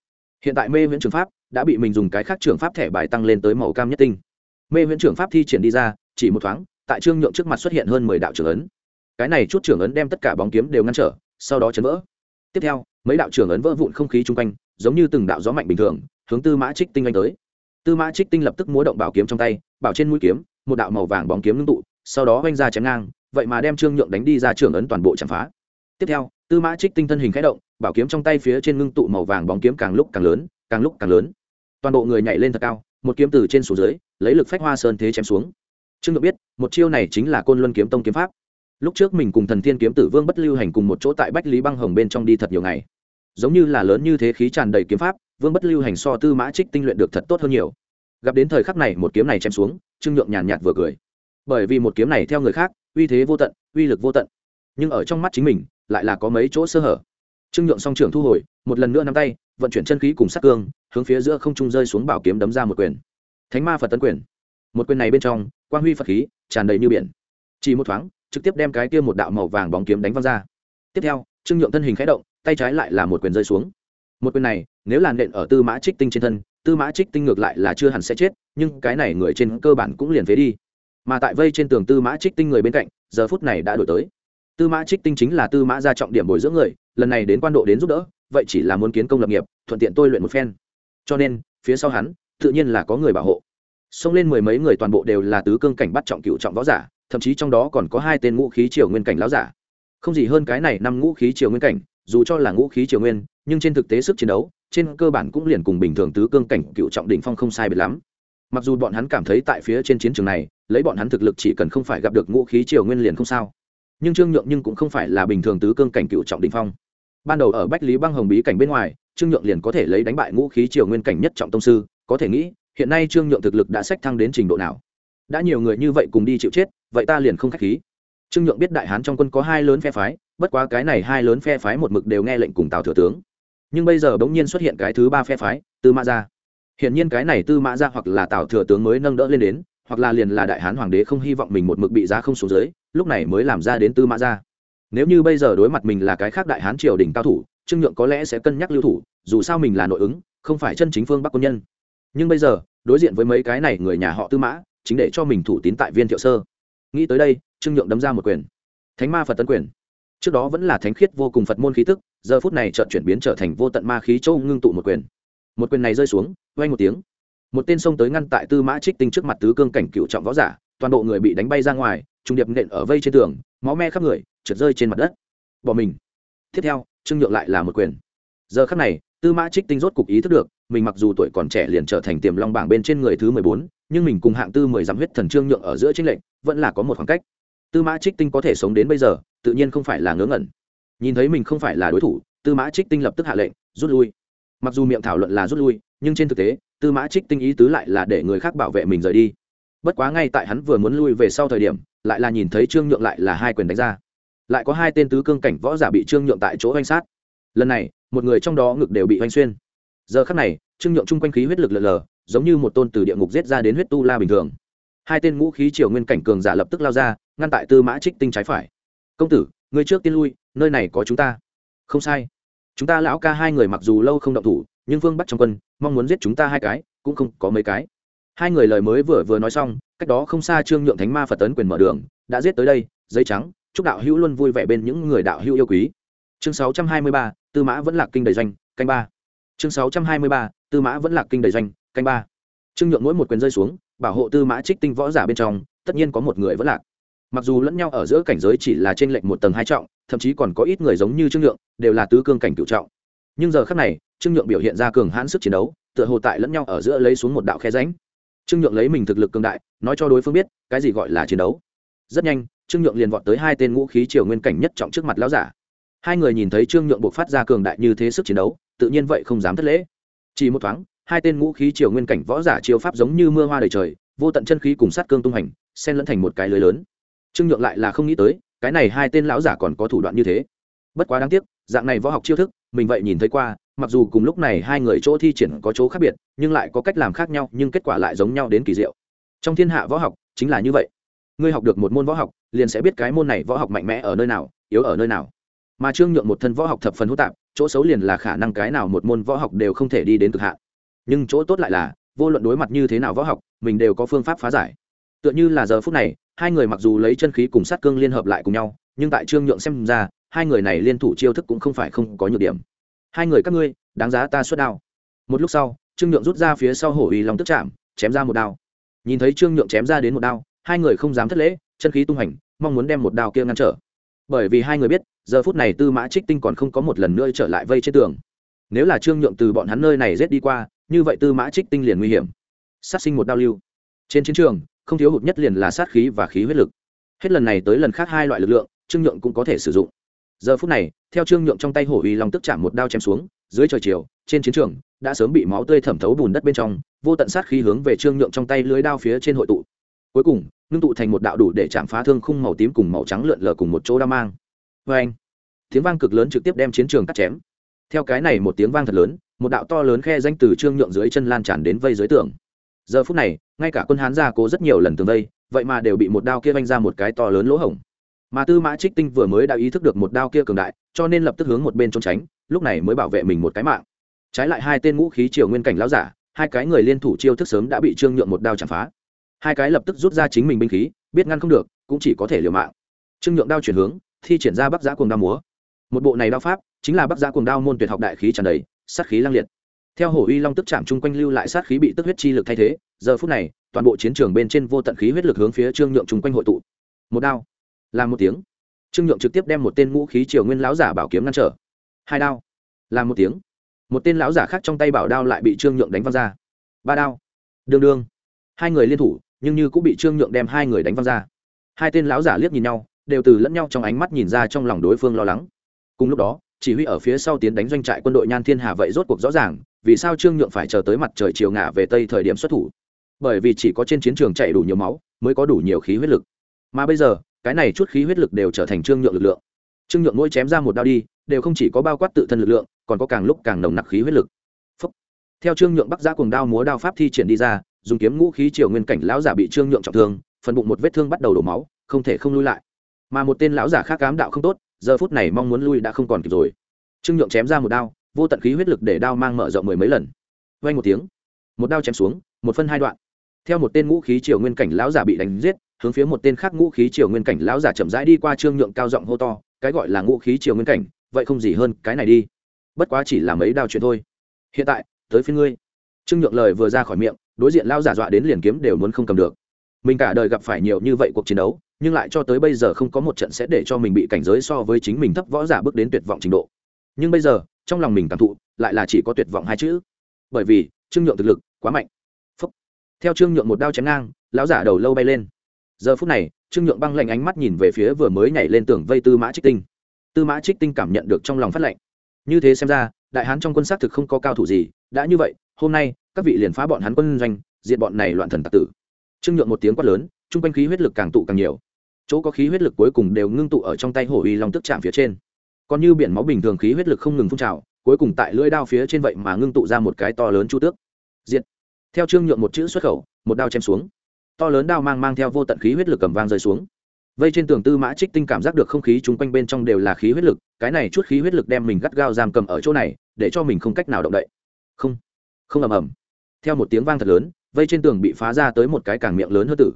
Hiện tại mê viễn trường pháp đã bị mình dùng cái khác trường pháp thẻ bài tăng lên tới màu cam nhất tinh. Mê viễn trường pháp thi triển đi ra, chỉ một thoáng, tại trương nhượng trước mặt xuất hiện hơn mười đạo trưởng ấn. Cái này chút trưởng ấn đem tất cả bóng kiếm đều ngăn trở, sau đó chấn vỡ. Tiếp theo, mấy đạo trưởng ấn vỡ vụn không khí chung quanh, giống như từng đạo gió mạnh bình thường, hướng tư mã trích tinh anh tới tư mã trích tinh lập tức múa động bảo kiếm trong tay, bảo trên mũi kiếm, một đạo màu vàng bóng kiếm ngưng tụ, sau đó oanh ra chém ngang, vậy mà đem trương nhượng đánh đi ra trường ấn toàn bộ chạm phá. Tiếp theo, tư mã trích tinh thân hình khẽ động, bảo kiếm trong tay phía trên ngưng tụ màu vàng bóng kiếm càng lúc càng lớn, càng lúc càng lớn. Toàn bộ người nhảy lên thật cao, một kiếm từ trên xuống dưới, lấy lực phách hoa sơn thế chém xuống. Trương nhượng biết, một chiêu này chính là côn luân kiếm tông kiếm pháp. Lúc trước mình cùng thần thiên kiếm tử vương bất lưu hành cùng một chỗ tại bách lý băng hồng bên trong đi thật nhiều ngày. Giống như là lớn như thế khí tràn đầy kiếm pháp vương bất lưu hành so tư mã trích tinh luyện được thật tốt hơn nhiều. Gặp đến thời khắc này, một kiếm này chém xuống, trương nhượng nhàn nhạt vừa cười. Bởi vì một kiếm này theo người khác, uy thế vô tận, uy lực vô tận. Nhưng ở trong mắt chính mình, lại là có mấy chỗ sơ hở. Trương nhượng song trưởng thu hồi, một lần nữa nắm tay, vận chuyển chân khí cùng sát cương, hướng phía giữa không trung rơi xuống bảo kiếm đấm ra một quyền. Thánh ma phật tấn quyền. Một quyền này bên trong, quang huy phật khí, tràn đầy như biển. Chỉ một thoáng, trực tiếp đem cái kia một đạo màu vàng bóng kiếm đánh văng ra. Tiếp theo, trương nhượng thân hình khẽ động, tay trái lại là một quyền rơi xuống một quyền này, nếu làn đện ở tư mã trích tinh trên thân, tư mã trích tinh ngược lại là chưa hẳn sẽ chết, nhưng cái này người trên cơ bản cũng liền phế đi. Mà tại vây trên tường tư mã trích tinh người bên cạnh, giờ phút này đã đổi tới. Tư mã trích tinh chính là tư mã ra trọng điểm bồi dưỡng người, lần này đến quan độ đến giúp đỡ, vậy chỉ là muốn kiến công lập nghiệp, thuận tiện tôi luyện một phen. Cho nên, phía sau hắn, tự nhiên là có người bảo hộ. Xông lên mười mấy người toàn bộ đều là tứ cương cảnh bắt trọng cựu trọng võ giả, thậm chí trong đó còn có hai tên ngũ khí triều nguyên cảnh láo giả. Không gì hơn cái này năm ngũ khí triều nguyên cảnh dù cho là ngũ khí triều nguyên, nhưng trên thực tế sức chiến đấu, trên cơ bản cũng liền cùng bình thường tứ cương cảnh cựu trọng đỉnh phong không sai biệt lắm. Mặc dù bọn hắn cảm thấy tại phía trên chiến trường này, lấy bọn hắn thực lực chỉ cần không phải gặp được ngũ khí triều nguyên liền không sao. Nhưng trương nhượng nhưng cũng không phải là bình thường tứ cương cảnh cựu trọng đỉnh phong. Ban đầu ở bách lý băng hồng bí cảnh bên ngoài, trương nhượng liền có thể lấy đánh bại ngũ khí triều nguyên cảnh nhất trọng tông sư, có thể nghĩ, hiện nay trương nhượng thực lực đã sách thăng đến trình độ nào? Đã nhiều người như vậy cùng đi chịu chết, vậy ta liền không k h á c h khí. Trương nhượng biết đại hán trong quân có hai lớn phe phái bất quá cái này hai lớn phe phái một mực đều nghe lệnh cùng tào thừa tướng. Nhưng bây giờ bỗng nhiên xuất hiện cái thứ ba phe phái, tư mã gia. Hiện nhiên cái này tư mã gia hoặc là tào thừa tướng mới nâng đỡ lên đến, hoặc là liền là đại hán hoàng đế không hy vọng mình một mực bị giá không xuống dưới, lúc này mới làm ra đến tư mã gia. Nếu như bây giờ đối mặt mình là cái khác đại hán triều đình cao thủ, trương nhượng có lẽ sẽ cân nhắc lưu thủ, dù sao mình là nội ứng, không phải chân chính phương bắc quân nhân. Nhưng bây giờ, đối diện với mấy cái này người nhà họ tư mã, chính để cho mình thủ tín tại viên thiệu sơ. Nghĩ tới đây, trương nhượng đấm ra một quyền. Thánh ma phật tân quyền trước đó vẫn là thánh khiết vô cùng phật môn khí tức, giờ phút này chợt chuyển biến trở thành vô tận ma khí châu ngưng tụ một quyền. Một quyền này rơi xuống, vang một tiếng. Một tên sông tới ngăn tại tư mã trích tinh trước mặt tứ cương cảnh cựu trọng võ giả, toàn bộ người bị đánh bay ra ngoài trung điệp nện ở vây trên tường, máu me khắp người, trượt rơi trên mặt đất. Bỏ mình. Tiếp theo, trương nhượng lại là một quyền. Giờ khắc này, tư mã trích tinh rốt cục ý thức được, mình mặc dù tuổi còn trẻ liền trở thành tiềm long bảng bên trên người thứ mười bốn, nhưng mình cùng hạng tư mười dặm huyết thần trương nhượng ở giữa tranh lệnh vẫn là có một khoảng cách. Tư mã trích tinh có thể sống đến bây giờ tự nhiên không phải là ngớ ngẩn. Nhìn thấy mình không phải là đối thủ, tư mã trích tinh lập tức hạ lệnh, rút lui. Mặc dù miệng thảo luận là rút lui, nhưng trên thực tế, tư mã trích tinh ý tứ lại là để người khác bảo vệ mình rời đi. Bất quá ngay tại hắn vừa muốn lui về sau thời điểm, lại là nhìn thấy trương nhượng lại là hai quyền đánh ra. Lại có hai tên tứ cương cảnh võ giả bị trương nhượng tại chỗ oanh sát. Lần này, một người trong đó ngực đều bị oanh xuyên. Giờ khắc này, trương nhượng chung quanh khí huyết lực lờ lờ, giống như một tôn từ địa ngục giết ra đến huyết tu la bình thường. Hai tên ngũ khí triều nguyên cảnh cường giả lập tức lao ra, ngăn tại tư mã trích tinh trái phải công tử, ngươi trước tiên lui, nơi này có chúng ta. Không sai. Chúng ta lão ca hai người mặc dù lâu không động thủ, nhưng vương bắt trong quân, mong muốn giết chúng ta hai cái, cũng không có mấy cái. Hai người lời mới vừa vừa nói xong, cách đó không xa trương nhượng thánh ma phật tấn quyền mở đường, đã giết tới đây, giấy trắng, chúc đạo hữu luôn vui vẻ bên những người đạo hữu yêu quý. Chương sáu trăm hai mươi ba, tư mã vẫn lạc kinh đầy doanh, canh ba. Chương sáu trăm hai mươi ba, tư mã vẫn lạc kinh đầy doanh, canh ba. Trương nhượng mỗi một quyền rơi xuống, bảo hộ tư mã trích tinh võ giả bên trong, tất nhiên có một người vẫn lạc mặc dù lẫn nhau ở giữa cảnh giới chỉ là trên lệnh một tầng hai trọng, thậm chí còn có ít người giống như trương nhượng, đều là tứ cương cảnh cựu trọng. Nhưng giờ khác này, trương nhượng biểu hiện ra cường hãn sức chiến đấu, tựa hồ tại lẫn nhau ở giữa lấy xuống một đạo khe ránh trương nhượng lấy mình thực lực cường đại, nói cho đối phương biết, cái gì gọi là chiến đấu. Rất nhanh, trương nhượng liền vọt tới hai tên ngũ khí triều nguyên cảnh nhất trọng trước mặt lão giả. Hai người nhìn thấy trương nhượng buộc phát ra cường đại như thế sức chiến đấu, tự nhiên vậy không dám thất lễ. Chỉ một thoáng, hai tên ngũ khí triều nguyên cảnh võ giả chiêu pháp giống như mưa hoa đầy trời, vô tận chân khí cùng sát cương tung hành, xen lẫn thành một cái lưới lớn trương nhượng lại là không nghĩ tới, cái này hai tên lão giả còn có thủ đoạn như thế. Bất quá đáng tiếc, dạng này võ học chiêu thức, mình vậy nhìn thấy qua, mặc dù cùng lúc này hai người chỗ thi triển có chỗ khác biệt, nhưng lại có cách làm khác nhau, nhưng kết quả lại giống nhau đến kỳ diệu. Trong thiên hạ võ học, chính là như vậy. Ngươi học được một môn võ học, liền sẽ biết cái môn này võ học mạnh mẽ ở nơi nào, yếu ở nơi nào. Mà trương nhượng một thân võ học thập phần hỗn tạp, chỗ xấu liền là khả năng cái nào một môn võ học đều không thể đi đến cực hạn. Nhưng chỗ tốt lại là, vô luận đối mặt như thế nào võ học, mình đều có phương pháp phá giải tựa như là giờ phút này, hai người mặc dù lấy chân khí cùng sát cương liên hợp lại cùng nhau, nhưng tại trương nhượng xem ra, hai người này liên thủ chiêu thức cũng không phải không có nhược điểm. Hai người các ngươi, đáng giá ta xuất đao. Một lúc sau, trương nhượng rút ra phía sau hổ uy lòng tức chạm, chém ra một đao. Nhìn thấy trương nhượng chém ra đến một đao, hai người không dám thất lễ, chân khí tung hành, mong muốn đem một đao kia ngăn trở. Bởi vì hai người biết, giờ phút này tư mã trích tinh còn không có một lần nữa trở lại vây trên tường. Nếu là trương nhượng từ bọn hắn nơi này rết đi qua, như vậy tư mã trích tinh liền nguy hiểm. Sát sinh một đao lưu. Trên chiến trường không thiếu hụt nhất liền là sát khí và khí huyết lực. Hết lần này tới lần khác hai loại lực lượng, trương nhượng cũng có thể sử dụng. Giờ phút này, theo trương nhượng trong tay hổ uy long tức chạm một đao chém xuống, dưới trời chiều, trên chiến trường, đã sớm bị máu tươi thẩm thấu bùn đất bên trong, vô tận sát khí hướng về trương nhượng trong tay lưới đao phía trên hội tụ. Cuối cùng, ngưng tụ thành một đạo đủ để chạm phá thương khung màu tím cùng màu trắng lượn lờ cùng một chỗ đao mang. Vê anh, tiếng vang cực lớn trực tiếp đem chiến trường cắt chém. Theo cái này một tiếng vang thật lớn, một đạo to lớn khe danh từ trương nhượng dưới chân lan tràn đến vây dưới tường giờ phút này, ngay cả quân hán gia cố rất nhiều lần tường vây, vậy mà đều bị một đao kia vanh ra một cái to lớn lỗ hổng. Mà tư mã trích tinh vừa mới đã ý thức được một đao kia cường đại, cho nên lập tức hướng một bên trốn tránh, lúc này mới bảo vệ mình một cái mạng. Trái lại hai tên ngũ khí triều nguyên cảnh lão giả, hai cái người liên thủ chiêu thức sớm đã bị trương nhượng một đao chạm phá. Hai cái lập tức rút ra chính mình binh khí, biết ngăn không được, cũng chỉ có thể liều mạng. Trương nhượng đao chuyển hướng, thi triển ra bắc giã cuồng đao múa. Một bộ này đao pháp, chính là bắc giã cuồng đao môn tuyệt học đại khí tràn đầy, sát khí lang liệt theo hổ uy long tức chạm chung quanh lưu lại sát khí bị tức huyết chi lực thay thế, giờ phút này, toàn bộ chiến trường bên trên vô tận khí huyết lực hướng phía trương nhượng chung quanh hội tụ. Một đao, làm một tiếng. Trương nhượng trực tiếp đem một tên ngũ khí triều nguyên lão giả bảo kiếm ngăn trở. Hai đao, làm một tiếng. Một tên lão giả khác trong tay bảo đao lại bị trương nhượng đánh văng ra. Ba đao, đương đương. Hai người liên thủ, nhưng như cũng bị trương nhượng đem hai người đánh văng ra. Hai tên lão giả liếc nhìn nhau, đều từ lẫn nhau trong ánh mắt nhìn ra trong lòng đối phương lo lắng. Cùng lúc đó, chỉ huy ở phía sau tiến đánh doanh trại quân đội nhan thiên hà vậy rốt cuộc rõ ràng vì sao trương nhượng phải chờ tới mặt trời chiều ngả về tây thời điểm xuất thủ? Bởi vì chỉ có trên chiến trường chạy đủ nhiều máu, mới có đủ nhiều khí huyết lực. Mà bây giờ, cái này chút khí huyết lực đều trở thành trương nhượng lực lượng. Trương nhượng mỗi chém ra một đao đi, đều không chỉ có bao quát tự thân lực lượng, còn có càng lúc càng nồng nặc khí huyết lực. Phúc. theo trương nhượng bắc giã cùng đao múa đao pháp thi triển đi ra, dùng kiếm ngũ khí triều nguyên cảnh lão giả bị trương nhượng trọng thương, phần bụng một vết thương bắt đầu đổ máu, không thể không lui lại. Mà một tên lão giả khác cám đạo không tốt, giờ phút này mong muốn lui đã không còn kịp rồi. Trương nhượng chém ra một đao vô tận khí huyết lực để đao mang mở rộng mười mấy lần. Vay một tiếng, một đao chém xuống, một phân hai đoạn. Theo một tên ngũ khí triều nguyên cảnh lão giả bị đánh giết, hướng phía một tên khác ngũ khí triều nguyên cảnh lão giả chậm rãi đi qua trương nhượng cao giọng hô to, cái gọi là ngũ khí triều nguyên cảnh, vậy không gì hơn cái này đi. Bất quá chỉ là mấy đao chuyện thôi. Hiện tại, tới phía ngươi. Trương nhượng lời vừa ra khỏi miệng, đối diện lão giả dọa đến liền kiếm đều muốn không cầm được. Mình cả đời gặp phải nhiều như vậy cuộc chiến đấu, nhưng lại cho tới bây giờ không có một trận sẽ để cho mình bị cảnh giới so với chính mình thấp võ giả bước đến tuyệt vọng trình độ. Nhưng bây giờ trong lòng mình cảm thụ, lại là chỉ có tuyệt vọng hai chữ. Bởi vì, trương nhượng thực lực quá mạnh. Phúc. theo trương nhượng một đao chém ngang, lão giả đầu lâu bay lên. Giờ phút này, trương nhượng băng lạnh ánh mắt nhìn về phía vừa mới nhảy lên tường vây tư mã trích tinh. Tư mã trích tinh cảm nhận được trong lòng phát lệnh như thế xem ra, đại hán trong quân xác thực không có cao thủ gì, đã như vậy, hôm nay, các vị liền phá bọn hắn quân doanh diện bọn này loạn thần tạc tử. Trương nhượng một tiếng quát lớn, chung quanh khí huyết lực càng tụ càng nhiều. Chỗ có khí huyết lực cuối cùng đều ngưng tụ ở trong tay hổ uy long tức chạm phía trên còn như biển máu bình thường khí huyết lực không ngừng phun trào, cuối cùng tại lưỡi đao phía trên vậy mà ngưng tụ ra một cái to lớn chu tước. Diện theo trương nhượng một chữ xuất khẩu, một đao chém xuống. To lớn đao mang mang theo vô tận khí huyết lực cầm vang rơi xuống. Vây trên tường tư mã trích tinh cảm giác được không khí chung quanh bên trong đều là khí huyết lực, cái này chút khí huyết lực đem mình gắt gao giam cầm ở chỗ này, để cho mình không cách nào động đậy. Không. Không ầm ầm. Theo một tiếng vang thật lớn, vây trên tường bị phá ra tới một cái càng miệng lớn hơn tử.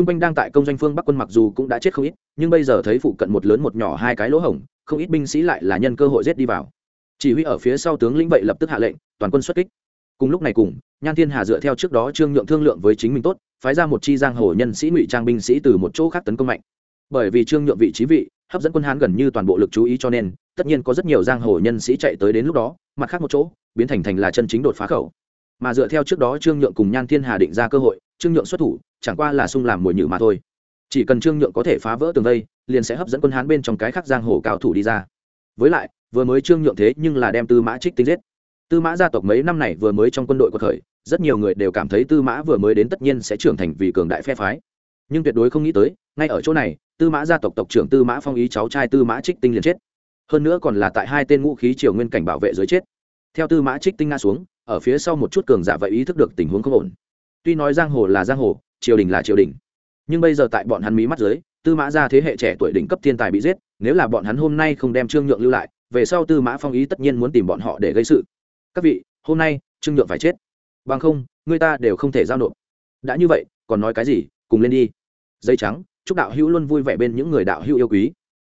Trung quanh đang tại công doanh phương Bắc quân mặc dù cũng đã chết không ít, nhưng bây giờ thấy phụ cận một lớn một nhỏ hai cái lỗ hổng, không ít binh sĩ lại là nhân cơ hội giết đi vào. Chỉ huy ở phía sau tướng lĩnh vậy lập tức hạ lệnh, toàn quân xuất kích. Cùng lúc này cùng, Nhan Thiên Hà dựa theo trước đó Trương Nhượng thương lượng với chính mình tốt, phái ra một chi giang hồ nhân sĩ ngụy trang binh sĩ từ một chỗ khác tấn công mạnh. Bởi vì Trương Nhượng vị trí vị, hấp dẫn quân Hán gần như toàn bộ lực chú ý cho nên, tất nhiên có rất nhiều giang hồ nhân sĩ chạy tới đến lúc đó, mặt khác một chỗ, biến thành thành là chân chính đột phá khẩu mà dựa theo trước đó trương nhượng cùng nhan thiên hà định ra cơ hội trương nhượng xuất thủ chẳng qua là sung làm mồi nhử mà thôi. Chỉ cần trương nhượng có thể phá vỡ tường vây, liền sẽ hấp dẫn quân hán bên trong cái khác giang hồ cao thủ đi ra. Với lại, vừa mới trương nhượng thế nhưng là đem tư mã trích tinh giết. Tư mã gia tộc mấy năm này vừa mới trong quân đội của khởi, rất nhiều người đều cảm thấy tư mã vừa mới đến tất nhiên sẽ trưởng thành vì cường đại phe phái. Nhưng tuyệt đối không nghĩ tới, ngay ở chỗ này, tư mã gia tộc tộc trưởng tư mã phong ý cháu trai tư mã trích tinh liền chết. Hơn nữa còn là tại hai tên ngũ khí triều nguyên cảnh bảo vệ dưới chết. Theo tư mã trích tinh nga xuống, ở phía sau một chút cường giả vậy ý thức được tình huống không ổn. Tuy nói giang hồ là giang hồ triều đình là triều đình. Nhưng bây giờ tại bọn hắn mí mắt dưới tư mã ra thế hệ trẻ tuổi đỉnh cấp thiên tài bị giết nếu là bọn hắn hôm nay không đem trương nhượng lưu lại về sau tư mã phong ý tất nhiên muốn tìm bọn họ để gây sự. Các vị hôm nay trương nhượng phải chết. Bằng không người ta đều không thể giao nộp. Đã như vậy còn nói cái gì cùng lên đi. Dây trắng chúc đạo hữu luôn vui vẻ bên những người đạo hữu yêu quý.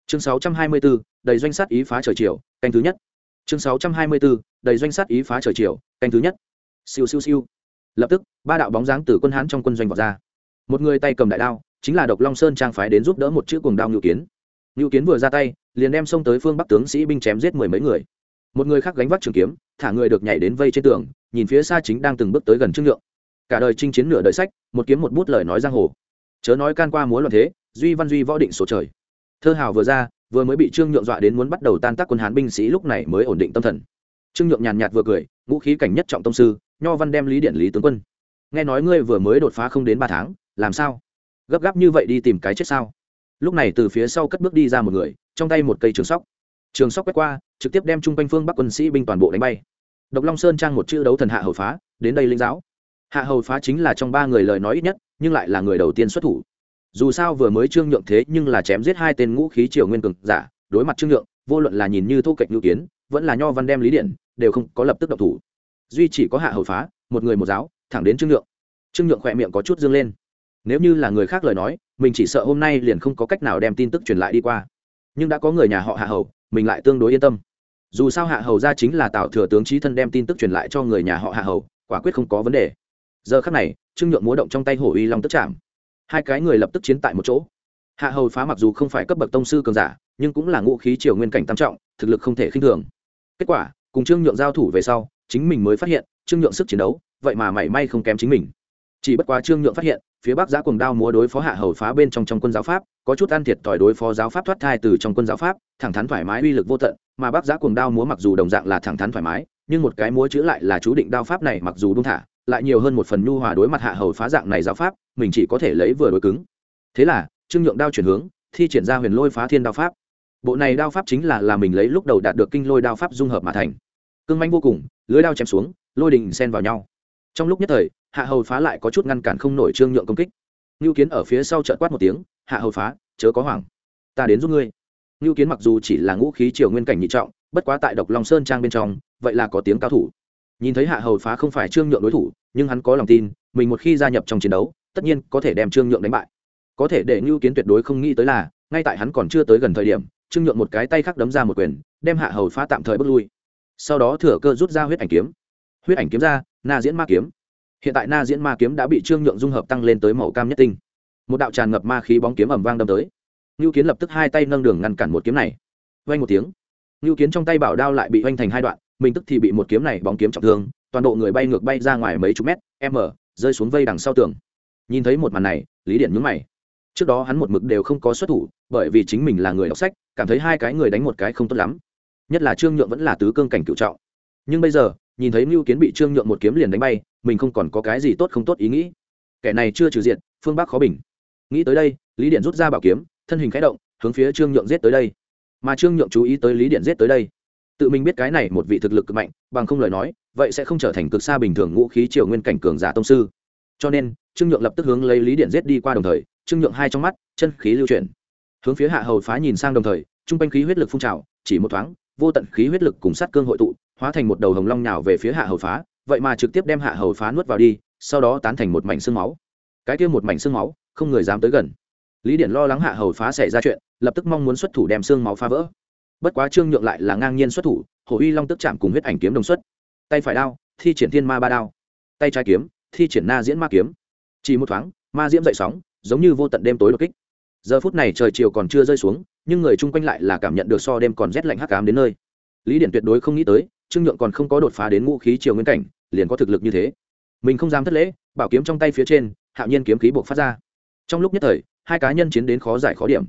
Chương 624, đầy doanh sát ý phá trời chiều canh thứ nhất. Chương 624, đầy doanh sát ý phá trời chiều canh thứ nhất. Siêu siêu siêu. Lập tức ba đạo bóng dáng từ quân hán trong quân doanh vọt ra. Một người tay cầm đại đao, chính là độc long sơn trang phái đến giúp đỡ một chữ cuồng đao ngự kiến. Ngự kiến vừa ra tay, liền đem xông tới phương bắc tướng sĩ binh chém giết mười mấy người. Một người khác gánh vác trường kiếm, thả người được nhảy đến vây trên tường, nhìn phía xa chính đang từng bước tới gần trương nhượng cả đời chinh chiến nửa đời sách, một kiếm một bút lời nói giang hồ. Chớ nói can qua múa loạn thế, duy văn duy võ định số trời. Thơ hào vừa ra, vừa mới bị trương nhượng dọa đến muốn bắt đầu tan tác quân hán binh sĩ lúc này mới ổn định tâm thần. Trương nhượng nhàn nhạt vừa cười, ngũ khí cảnh nhất trọng tông sư, nho văn đem lý điện lý tướng quân nghe nói ngươi vừa mới đột phá không đến ba tháng, làm sao? Gấp gáp như vậy đi tìm cái chết sao? Lúc này từ phía sau cất bước đi ra một người, trong tay một cây trường sóc. Trường sóc quét qua, trực tiếp đem chung quanh phương bắc quân sĩ binh toàn bộ đánh bay. Độc long sơn trang một chữ đấu thần hạ hầu phá, đến đây linh giáo. Hạ hầu phá chính là trong ba người lời nói ít nhất, nhưng lại là người đầu tiên xuất thủ. Dù sao vừa mới trương nhượng thế nhưng là chém giết hai tên ngũ khí triều nguyên cường giả, đối mặt trương nhượng, vô luận là nhìn như thô kệch ngữ kiến, vẫn là nho văn đem lý điện đều không có lập tức độc thủ. Duy chỉ có hạ hầu phá, một người một giáo thẳng đến trương nhượng. Trương nhượng khỏe miệng có chút dương lên. Nếu như là người khác lời nói, mình chỉ sợ hôm nay liền không có cách nào đem tin tức truyền lại đi qua. Nhưng đã có người nhà họ hạ hầu, mình lại tương đối yên tâm. Dù sao hạ hầu ra chính là tạo thừa tướng trí thân đem tin tức truyền lại cho người nhà họ hạ hầu, quả quyết không có vấn đề. Giờ khắc này, trương nhượng múa động trong tay hổ uy long tức chạm. Hai cái người lập tức chiến tại một chỗ. Hạ hầu phá mặc dù không phải cấp bậc tông sư cường giả, nhưng cũng là ngũ khí triều nguyên cảnh tam trọng, thực lực không thể khinh thường. Kết quả, cùng trương nhượng giao thủ về sau, chính mình mới phát hiện, trương nhượng sức chiến đấu vậy mà mảy may không kém chính mình. Chỉ bất quá trương nhượng phát hiện, phía bắc giã cuồng đao múa đối phó hạ hầu phá bên trong trong quân giáo pháp, có chút ăn thiệt tỏi đối phó giáo pháp thoát thai từ trong quân giáo pháp, thẳng thắn thoải mái uy lực vô tận, mà bắc giã cuồng đao múa mặc dù đồng dạng là thẳng thắn thoải mái, nhưng một cái múa chữ lại là chú định đao pháp này mặc dù đúng thả, lại nhiều hơn một phần nhu hòa đối mặt hạ hầu phá dạng này giáo pháp, mình chỉ có thể lấy vừa đối cứng. Thế là, trương nhượng đao chuyển hướng, thi triển ra huyền lôi phá thiên đao pháp. Bộ này đao pháp chính là là mình lấy lúc đầu đạt được kinh lôi đao pháp dung hợp mà thành. Cương manh vô cùng, lưới đao chém xuống, lôi đình xen vào nhau trong lúc nhất thời, hạ hầu phá lại có chút ngăn cản không nổi trương nhượng công kích. Ngưu kiến ở phía sau trợn quát một tiếng, hạ hầu phá, chớ có hoảng. Ta đến giúp ngươi. Ngưu kiến mặc dù chỉ là ngũ khí triều nguyên cảnh nhị trọng, bất quá tại độc long sơn trang bên trong, vậy là có tiếng cao thủ. Nhìn thấy hạ hầu phá không phải trương nhượng đối thủ, nhưng hắn có lòng tin, mình một khi gia nhập trong chiến đấu, tất nhiên có thể đem trương nhượng đánh bại. Có thể để ngưu kiến tuyệt đối không nghĩ tới là, ngay tại hắn còn chưa tới gần thời điểm, trương nhượng một cái tay khác đấm ra một quyền, đem hạ hầu phá tạm thời bước lui. Sau đó thừa cơ rút ra huyết ảnh kiếm. Huyết ảnh kiếm ra na diễn ma kiếm. Hiện tại na diễn ma kiếm đã bị trương nhượng dung hợp tăng lên tới màu cam nhất tinh. Một đạo tràn ngập ma khí bóng kiếm ẩm vang đâm tới. Ngưu kiến lập tức hai tay nâng đường ngăn cản một kiếm này. Vay một tiếng, ngưu kiến trong tay bảo đao lại bị vanh thành hai đoạn, mình tức thì bị một kiếm này bóng kiếm trọng thương, toàn bộ người bay ngược bay ra ngoài mấy chục mét, m, rơi xuống vây đằng sau tường. Nhìn thấy một màn này, lý điện nhúng mày. Trước đó hắn một mực đều không có xuất thủ, bởi vì chính mình là người đọc sách, cảm thấy hai cái người đánh một cái không tốt lắm. Nhất là trương nhượng vẫn là tứ cương cảnh cựu trọng. Nhưng bây giờ nhìn thấy mưu kiến bị trương nhượng một kiếm liền đánh bay, mình không còn có cái gì tốt không tốt ý nghĩ. Kẻ này chưa trừ diện phương bắc khó bình. Nghĩ tới đây, lý điện rút ra bảo kiếm, thân hình khẽ động, hướng phía trương nhượng giết tới đây. Mà trương nhượng chú ý tới lý điện giết tới đây. Tự mình biết cái này một vị thực lực cực mạnh, bằng không lời nói, vậy sẽ không trở thành cực xa bình thường ngũ khí triều nguyên cảnh cường giả tông sư. Cho nên, trương nhượng lập tức hướng lấy lý điện giết đi qua đồng thời, trương nhượng hai trong mắt, chân khí lưu chuyển. Hướng phía hạ hầu phá nhìn sang đồng thời, trung quanh khí huyết lực phun trào, chỉ một thoáng, vô tận khí huyết lực cùng sát cương hội tụ hóa thành một đầu hồng long nhào về phía hạ hầu phá, vậy mà trực tiếp đem hạ hầu phá nuốt vào đi, sau đó tán thành một mảnh xương máu. Cái kia một mảnh xương máu, không người dám tới gần. Lý điển lo lắng hạ hầu phá xảy ra chuyện, lập tức mong muốn xuất thủ đem xương máu phá vỡ. Bất quá trương nhượng lại là ngang nhiên xuất thủ hồ uy long tức chạm cùng huyết ảnh kiếm đồng xuất. Tay phải đao, thi triển thiên ma ba đao. Tay trái kiếm, thi triển na diễn ma kiếm. Chỉ một thoáng, ma diễm dậy sóng, giống như vô tận đêm tối đột kích. Giờ phút này trời chiều còn chưa rơi xuống, nhưng người chung quanh lại là cảm nhận được so đêm còn rét lạnh hắc cám đến nơi. Lý điển tuyệt đối không nghĩ tới trương nhượng còn không có đột phá đến ngũ khí triều nguyên cảnh, liền có thực lực như thế. Mình không dám thất lễ, bảo kiếm trong tay phía trên, hạo nhiên kiếm khí buộc phát ra. Trong lúc nhất thời, hai cá nhân chiến đến khó giải khó điểm.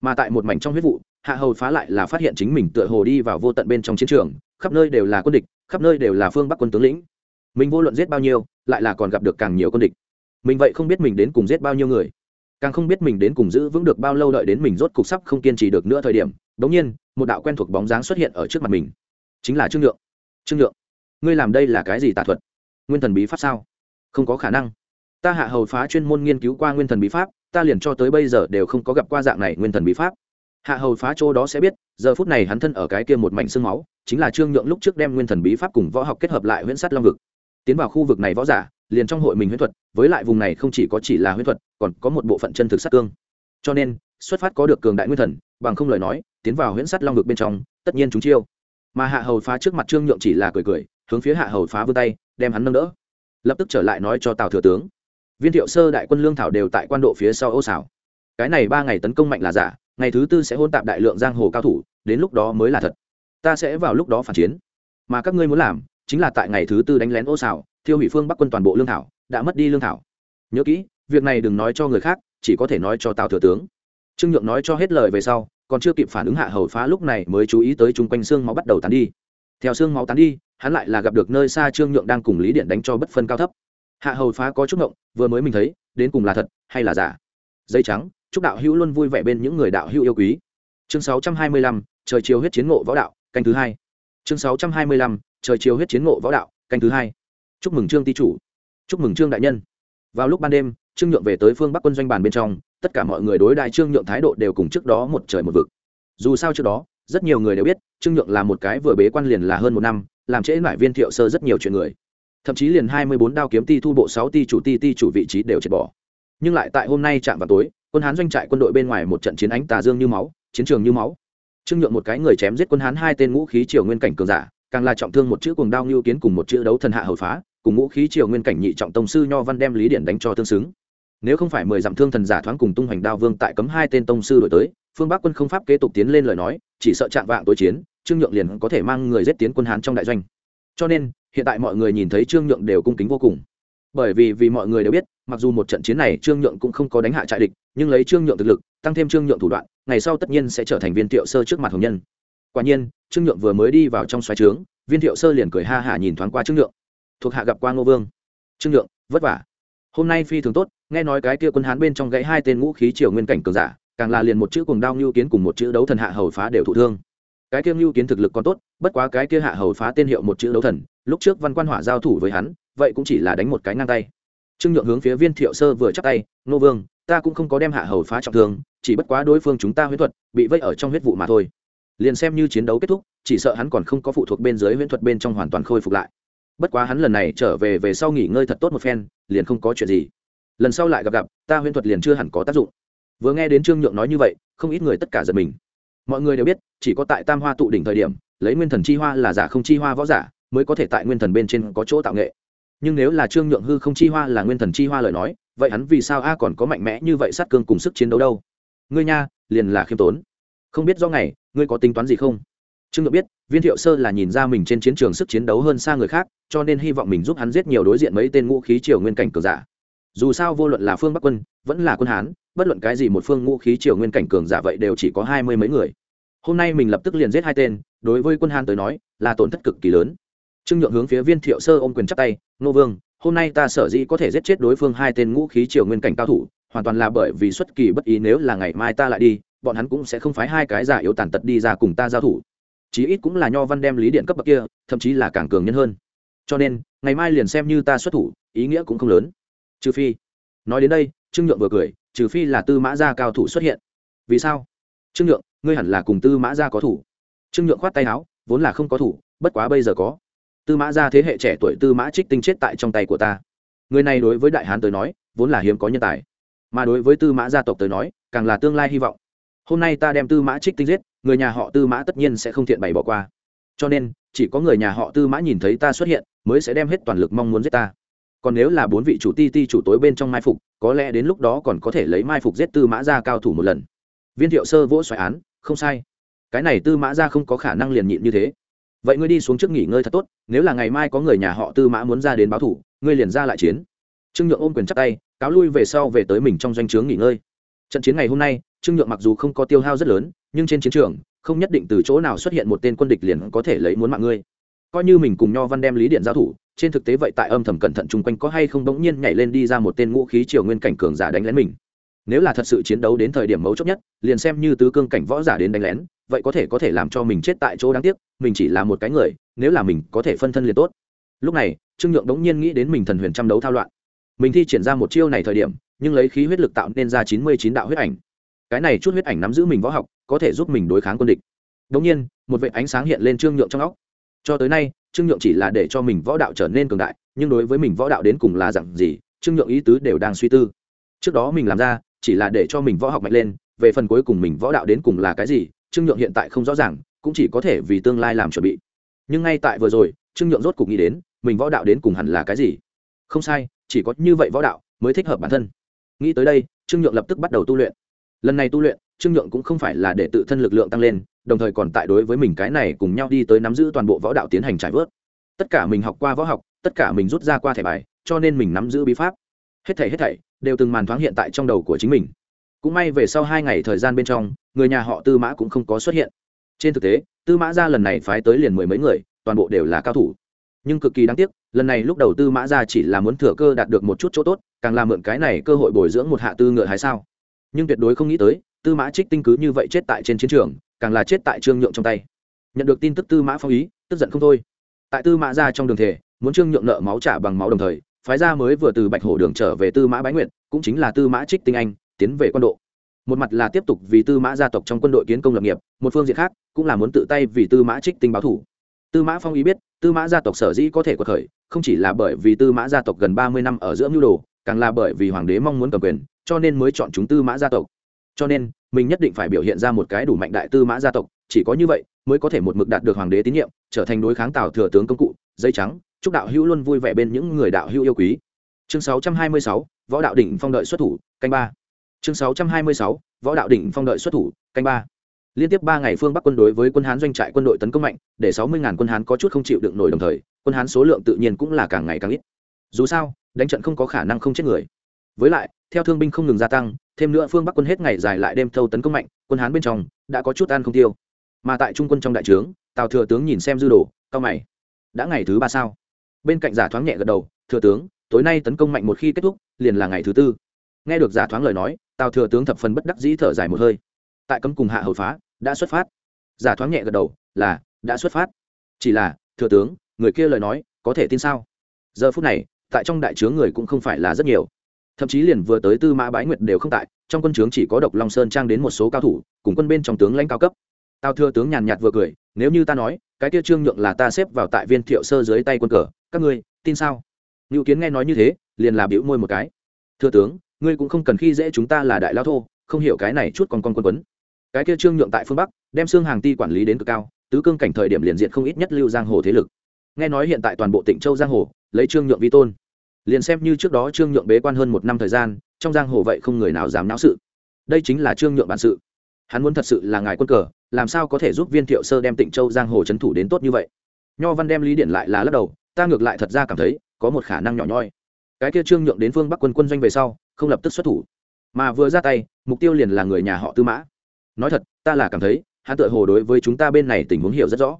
Mà tại một mảnh trong huyết vụ, hạ hầu phá lại là phát hiện chính mình tựa hồ đi vào vô tận bên trong chiến trường, khắp nơi đều là quân địch, khắp nơi đều là phương bắc quân tướng lĩnh. Mình vô luận giết bao nhiêu, lại là còn gặp được càng nhiều quân địch. Mình vậy không biết mình đến cùng giết bao nhiêu người. Càng không biết mình đến cùng giữ vững được bao lâu đợi đến mình rốt cục sắp không kiên trì được nữa thời điểm đống nhiên, một đạo quen thuộc bóng dáng xuất hiện ở trước mặt mình chính là trương nhượng. Trương nhượng, ngươi làm đây là cái gì tà thuật? Nguyên thần bí pháp sao? Không có khả năng. Ta hạ hầu phá chuyên môn nghiên cứu qua nguyên thần bí pháp, ta liền cho tới bây giờ đều không có gặp qua dạng này nguyên thần bí pháp. Hạ hầu phá chỗ đó sẽ biết, giờ phút này hắn thân ở cái kia một mảnh xương máu, chính là trương nhượng lúc trước đem nguyên thần bí pháp cùng võ học kết hợp lại huyễn sắt long vực. Tiến vào khu vực này võ giả, liền trong hội mình huyễn thuật, với lại vùng này không chỉ có chỉ là huyễn thuật, còn có một bộ phận chân thực sát cương. Cho nên, xuất phát có được cường đại nguyên thần, bằng không lời nói, tiến vào huyễn sắt long vực bên trong, tất nhiên chúng chiêu mà hạ hầu phá trước mặt trương nhượng chỉ là cười cười, hướng phía hạ hầu phá vươn tay, đem hắn nâng đỡ. Lập tức trở lại nói cho tào thừa tướng. Viên thiệu sơ đại quân lương thảo đều tại quan độ phía sau ô xảo. Cái này ba ngày tấn công mạnh là giả, ngày thứ tư sẽ hôn tạp đại lượng giang hồ cao thủ, đến lúc đó mới là thật. Ta sẽ vào lúc đó phản chiến. Mà các ngươi muốn làm, chính là tại ngày thứ tư đánh lén ô xảo, thiêu hủy phương bắc quân toàn bộ lương thảo, đã mất đi lương thảo. Nhớ kỹ, việc này đừng nói cho người khác, chỉ có thể nói cho tào thừa tướng. Trương nhượng nói cho hết lời về sau còn chưa kịp phản ứng hạ hầu phá lúc này mới chú ý tới chung quanh xương máu bắt đầu tán đi. Theo xương máu tán đi hắn lại là gặp được nơi xa trương nhượng đang cùng lý điện đánh cho bất phân cao thấp. Hạ hầu phá có chút ngộng vừa mới mình thấy đến cùng là thật hay là giả? Dây trắng chúc đạo hữu luôn vui vẻ bên những người đạo hữu yêu quý. Chương 625, trời chiều huyết chiến ngộ võ đạo canh thứ hai. Chương 625, trời chiều huyết chiến ngộ võ đạo canh thứ hai. Chúc mừng trương ti chủ. Chúc mừng trương đại nhân. Vào lúc ban đêm trương nhượng về tới phương bắc quân doanh bàn bên trong tất cả mọi người đối đại trương nhượng thái độ đều cùng trước đó một trời một vực. Dù sao trước đó, rất nhiều người đều biết, trương nhượng là một cái vừa bế quan liền là hơn một năm, làm trễ lại viên thiệu sơ rất nhiều chuyện người. Thậm chí liền hai mươi bốn đao kiếm ti thu bộ sáu ti chủ ti ti chủ vị trí đều triệt bỏ. Nhưng lại tại hôm nay chạm vào tối, quân hán doanh trại quân đội bên ngoài một trận chiến ánh tà dương như máu, chiến trường như máu. Trương nhượng một cái người chém giết quân hán hai tên ngũ khí triều nguyên cảnh cường giả, càng là trọng thương một chữ cuồng đao như kiến cùng một chữ đấu thần hạ hầu phá, cùng ngũ khí triều nguyên cảnh nhị trọng tông sư nho văn đem lý điển đánh cho tương xứng nếu không phải mười dặm thương thần giả thoáng cùng tung hoành đao vương tại cấm hai tên tông sư đổi tới, phương bắc quân không pháp kế tục tiến lên lời nói, chỉ sợ chạm vạng tối chiến, trương nhượng liền có thể mang người giết tiến quân hán trong đại doanh. Cho nên, hiện tại mọi người nhìn thấy trương nhượng đều cung kính vô cùng. Bởi vì vì mọi người đều biết, mặc dù một trận chiến này trương nhượng cũng không có đánh hạ trại địch, nhưng lấy trương nhượng thực lực, tăng thêm trương nhượng thủ đoạn, ngày sau tất nhiên sẽ trở thành viên thiệu sơ trước mặt hồng nhân. Quả nhiên, trương nhượng vừa mới đi vào trong xoáy trướng, viên thiệu sơ liền cười ha hả nhìn thoáng qua trương nhượng. Thuộc hạ gặp qua ngô vương. Trương nhượng, vất vả hôm nay phi thường tốt, nghe nói cái kia quân hán bên trong gãy hai tên ngũ khí triều nguyên cảnh cường giả, càng là liền một chữ cùng đao ngưu kiến cùng một chữ đấu thần hạ hầu phá đều thụ thương. Cái kia ngưu kiến thực lực còn tốt, bất quá cái kia hạ hầu phá tên hiệu một chữ đấu thần, lúc trước văn quan hỏa giao thủ với hắn, vậy cũng chỉ là đánh một cái ngang tay. Trương nhượng hướng phía viên thiệu sơ vừa chắc tay, nô vương, ta cũng không có đem hạ hầu phá trọng thương, chỉ bất quá đối phương chúng ta huyết thuật, bị vây ở trong huyết vụ mà thôi. Liền xem như chiến đấu kết thúc, chỉ sợ hắn còn không có phụ thuộc bên dưới huyễn thuật bên trong hoàn toàn khôi phục lại bất quá hắn lần này trở về về sau nghỉ ngơi thật tốt một phen, liền không có chuyện gì. Lần sau lại gặp gặp, ta huyễn thuật liền chưa hẳn có tác dụng. Vừa nghe đến trương nhượng nói như vậy, không ít người tất cả giật mình. Mọi người đều biết, chỉ có tại tam hoa tụ đỉnh thời điểm, lấy nguyên thần chi hoa là giả không chi hoa võ giả, mới có thể tại nguyên thần bên trên có chỗ tạo nghệ. Nhưng nếu là trương nhượng hư không chi hoa là nguyên thần chi hoa lời nói, vậy hắn vì sao a còn có mạnh mẽ như vậy sát cương cùng sức chiến đấu đâu? Ngươi nha, liền là khiêm tốn. Không biết do ngày, ngươi có tính toán gì không? Trương nhượng biết, viên thiệu sơ là nhìn ra mình trên chiến trường sức chiến đấu hơn xa người khác, cho nên hy vọng mình giúp hắn giết nhiều đối diện mấy tên ngũ khí triều nguyên cảnh cường giả. Dù sao vô luận là phương bắc quân, vẫn là quân hán, bất luận cái gì một phương ngũ khí triều nguyên cảnh cường giả vậy đều chỉ có hai mươi mấy người. Hôm nay mình lập tức liền giết hai tên, đối với quân hán tới nói, là tổn thất cực kỳ lớn. Trương nhượng hướng phía viên thiệu sơ ôm quyền chắc tay, nô vương, hôm nay ta sở dĩ có thể giết chết đối phương hai tên ngũ khí triều nguyên cảnh cao thủ, hoàn toàn là bởi vì xuất kỳ bất ý, nếu là ngày mai ta lại đi, bọn hắn cũng sẽ không phái hai cái giả yếu tàn tật đi ra cùng ta giao thủ chí ít cũng là nho văn đem lý điện cấp bậc kia, thậm chí là càng cường nhân hơn. Cho nên, ngày mai liền xem như ta xuất thủ, ý nghĩa cũng không lớn. Trừ phi, nói đến đây, trương nhượng vừa cười, trừ phi là tư mã gia cao thủ xuất hiện. Vì sao? Trương nhượng, ngươi hẳn là cùng tư mã gia có thủ. Trương nhượng khoát tay áo, vốn là không có thủ, bất quá bây giờ có. Tư mã gia thế hệ trẻ tuổi tư mã trích tinh chết tại trong tay của ta. Người này đối với đại hán tới nói, vốn là hiếm có nhân tài. Mà đối với tư mã gia tộc tới nói, càng là tương lai hy vọng. Hôm nay ta đem tư mã trích tinh giết người nhà họ tư mã tất nhiên sẽ không thiện bày bỏ qua. Cho nên, chỉ có người nhà họ tư mã nhìn thấy ta xuất hiện, mới sẽ đem hết toàn lực mong muốn giết ta. Còn nếu là bốn vị chủ ti ti chủ tối bên trong mai phục, có lẽ đến lúc đó còn có thể lấy mai phục giết tư mã ra cao thủ một lần. Viên thiệu sơ vỗ xoài án, không sai. Cái này tư mã ra không có khả năng liền nhịn như thế. Vậy ngươi đi xuống trước nghỉ ngơi thật tốt, nếu là ngày mai có người nhà họ tư mã muốn ra đến báo thủ, ngươi liền ra lại chiến. Trương nhượng ôm quyền chắc tay, cáo lui về sau về tới mình trong doanh trướng nghỉ ngơi. Trận chiến ngày hôm nay trương nhượng mặc dù không có tiêu hao rất lớn, nhưng trên chiến trường, không nhất định từ chỗ nào xuất hiện một tên quân địch liền có thể lấy muốn mạng ngươi. Coi như mình cùng nho văn đem lý điện giao thủ, trên thực tế vậy tại âm thầm cẩn thận chung quanh có hay không bỗng nhiên nhảy lên đi ra một tên ngũ khí triều nguyên cảnh cường giả đánh lén mình. Nếu là thật sự chiến đấu đến thời điểm mấu chốt nhất, liền xem như tứ cương cảnh võ giả đến đánh lén, vậy có thể có thể làm cho mình chết tại chỗ đáng tiếc, mình chỉ là một cái người, nếu là mình có thể phân thân liền tốt. Lúc này, trương nhượng đống nhiên nghĩ đến mình thần huyền trăm đấu thao loạn. Mình thi triển ra một chiêu này thời điểm, nhưng lấy khí huyết lực tạo nên ra chín mươi chín đạo huyết ảnh cái này chút huyết ảnh nắm giữ mình võ học, có thể giúp mình đối kháng quân địch. Đống nhiên, một vệ ánh sáng hiện lên trương nhượng trong óc. Cho tới nay, trương nhượng chỉ là để cho mình võ đạo trở nên cường đại, nhưng đối với mình võ đạo đến cùng là dặn gì, trương nhượng ý tứ đều đang suy tư. Trước đó mình làm ra, chỉ là để cho mình võ học mạnh lên, về phần cuối cùng mình võ đạo đến cùng là cái gì, trương nhượng hiện tại không rõ ràng, cũng chỉ có thể vì tương lai làm chuẩn bị. Nhưng ngay tại vừa rồi, trương nhượng rốt cục nghĩ đến, mình võ đạo đến cùng hẳn là cái gì? Không sai, chỉ có như vậy võ đạo mới thích hợp bản thân. Nghĩ tới đây, trương nhượng lập tức bắt đầu tu luyện lần này tu luyện, trương nhượng cũng không phải là để tự thân lực lượng tăng lên, đồng thời còn tại đối với mình cái này cùng nhau đi tới nắm giữ toàn bộ võ đạo tiến hành trải vớt. Tất cả mình học qua võ học, tất cả mình rút ra qua thẻ bài, cho nên mình nắm giữ bí pháp. Hết thảy hết thảy, đều từng màn thoáng hiện tại trong đầu của chính mình. Cũng may về sau hai ngày thời gian bên trong, người nhà họ tư mã cũng không có xuất hiện. Trên thực tế, tư mã ra lần này phái tới liền mười mấy người, toàn bộ đều là cao thủ. Nhưng cực kỳ đáng tiếc, lần này lúc đầu tư mã ra chỉ là muốn thừa cơ đạt được một chút chỗ tốt, càng làm mượn cái này cơ hội bồi dưỡng một hạ tư ngựa hay sao nhưng tuyệt đối không nghĩ tới tư mã trích tinh cứ như vậy chết tại trên chiến trường càng là chết tại trương nhượng trong tay nhận được tin tức tư mã phong ý tức giận không thôi tại tư mã ra trong đường thể muốn trương nhượng nợ máu trả bằng máu đồng thời phái gia mới vừa từ bạch hổ đường trở về tư mã bái nguyện cũng chính là tư mã trích tinh anh tiến về quân độ một mặt là tiếp tục vì tư mã gia tộc trong quân đội kiến công lập nghiệp một phương diện khác cũng là muốn tự tay vì tư mã trích tinh báo thủ tư mã phong ý biết tư mã gia tộc sở dĩ có thể quật khởi không chỉ là bởi vì tư mã gia tộc gần ba mươi năm ở giữa mưu đồ càng là bởi vì hoàng đế mong muốn cầm quyền cho nên mới chọn chúng tư mã gia tộc. Cho nên mình nhất định phải biểu hiện ra một cái đủ mạnh đại tư mã gia tộc chỉ có như vậy mới có thể một mực đạt được hoàng đế tín nhiệm trở thành đối kháng tào thừa tướng công cụ dây trắng chúc đạo hữu luôn vui vẻ bên những người đạo hữu yêu quý. Chương 626, võ đạo đỉnh phong đợi xuất thủ canh ba. Chương 626, võ đạo đỉnh phong đợi xuất thủ canh ba. Liên tiếp ba ngày phương bắc quân đối với quân hán doanh trại quân đội tấn công mạnh để sáu mươi quân hán có chút không chịu đựng nổi đồng thời quân hán số lượng tự nhiên cũng là càng ngày càng ít. Dù sao đánh trận không có khả năng không chết người với lại, theo thương binh không ngừng gia tăng, thêm nữa phương bắc quân hết ngày dài lại đêm thâu tấn công mạnh, quân hán bên trong đã có chút ăn không tiêu. Mà tại trung quân trong đại trướng, tào thừa tướng nhìn xem dư đồ, cao mày. Đã ngày thứ ba sao? Bên cạnh giả thoáng nhẹ gật đầu, thừa tướng, tối nay tấn công mạnh một khi kết thúc, liền là ngày thứ tư. Nghe được giả thoáng lời nói, tào thừa tướng thập phần bất đắc dĩ thở dài một hơi. Tại cấm cùng hạ hầu phá, đã xuất phát. Giả thoáng nhẹ gật đầu, là, đã xuất phát. Chỉ là, thừa tướng, người kia lời nói, có thể tin sao? Giờ phút này, tại trong đại trướng người cũng không phải là rất nhiều thậm chí liền vừa tới tư mã bái nguyệt đều không tại, trong quân trướng chỉ có độc long sơn trang đến một số cao thủ, cùng quân bên trong tướng lãnh cao cấp. Tào thừa tướng nhàn nhạt vừa cười, nếu như ta nói, cái kia trương nhượng là ta xếp vào tại viên thiệu sơ dưới tay quân cờ, các ngươi tin sao? Ngưu kiến nghe nói như thế, liền là biểu môi một cái. Thưa tướng, ngươi cũng không cần khi dễ chúng ta là đại lao thô, không hiểu cái này chút còn con quân quấn. Cái kia trương nhượng tại phương bắc, đem xương hàng ti quản lý đến cực cao, tứ cương cảnh thời điểm liền diện không ít nhất lưu giang hồ thế lực. Nghe nói hiện tại toàn bộ tỉnh châu giang hồ, lấy trương nhượng vi tôn liền xem như trước đó trương nhượng bế quan hơn một năm thời gian, trong giang hồ vậy không người nào dám náo sự. Đây chính là trương nhượng bản sự. Hắn muốn thật sự là ngài quân cờ, làm sao có thể giúp viên thiệu sơ đem tịnh châu giang hồ trấn thủ đến tốt như vậy? Nho văn đem lý điện lại là lắc đầu, ta ngược lại thật ra cảm thấy, có một khả năng nhỏ nhoi. Cái kia trương nhượng đến phương bắc quân quân doanh về sau, không lập tức xuất thủ. Mà vừa ra tay, mục tiêu liền là người nhà họ tư mã. Nói thật, ta là cảm thấy, hắn tự hồ đối với chúng ta bên này tình huống hiểu rất rõ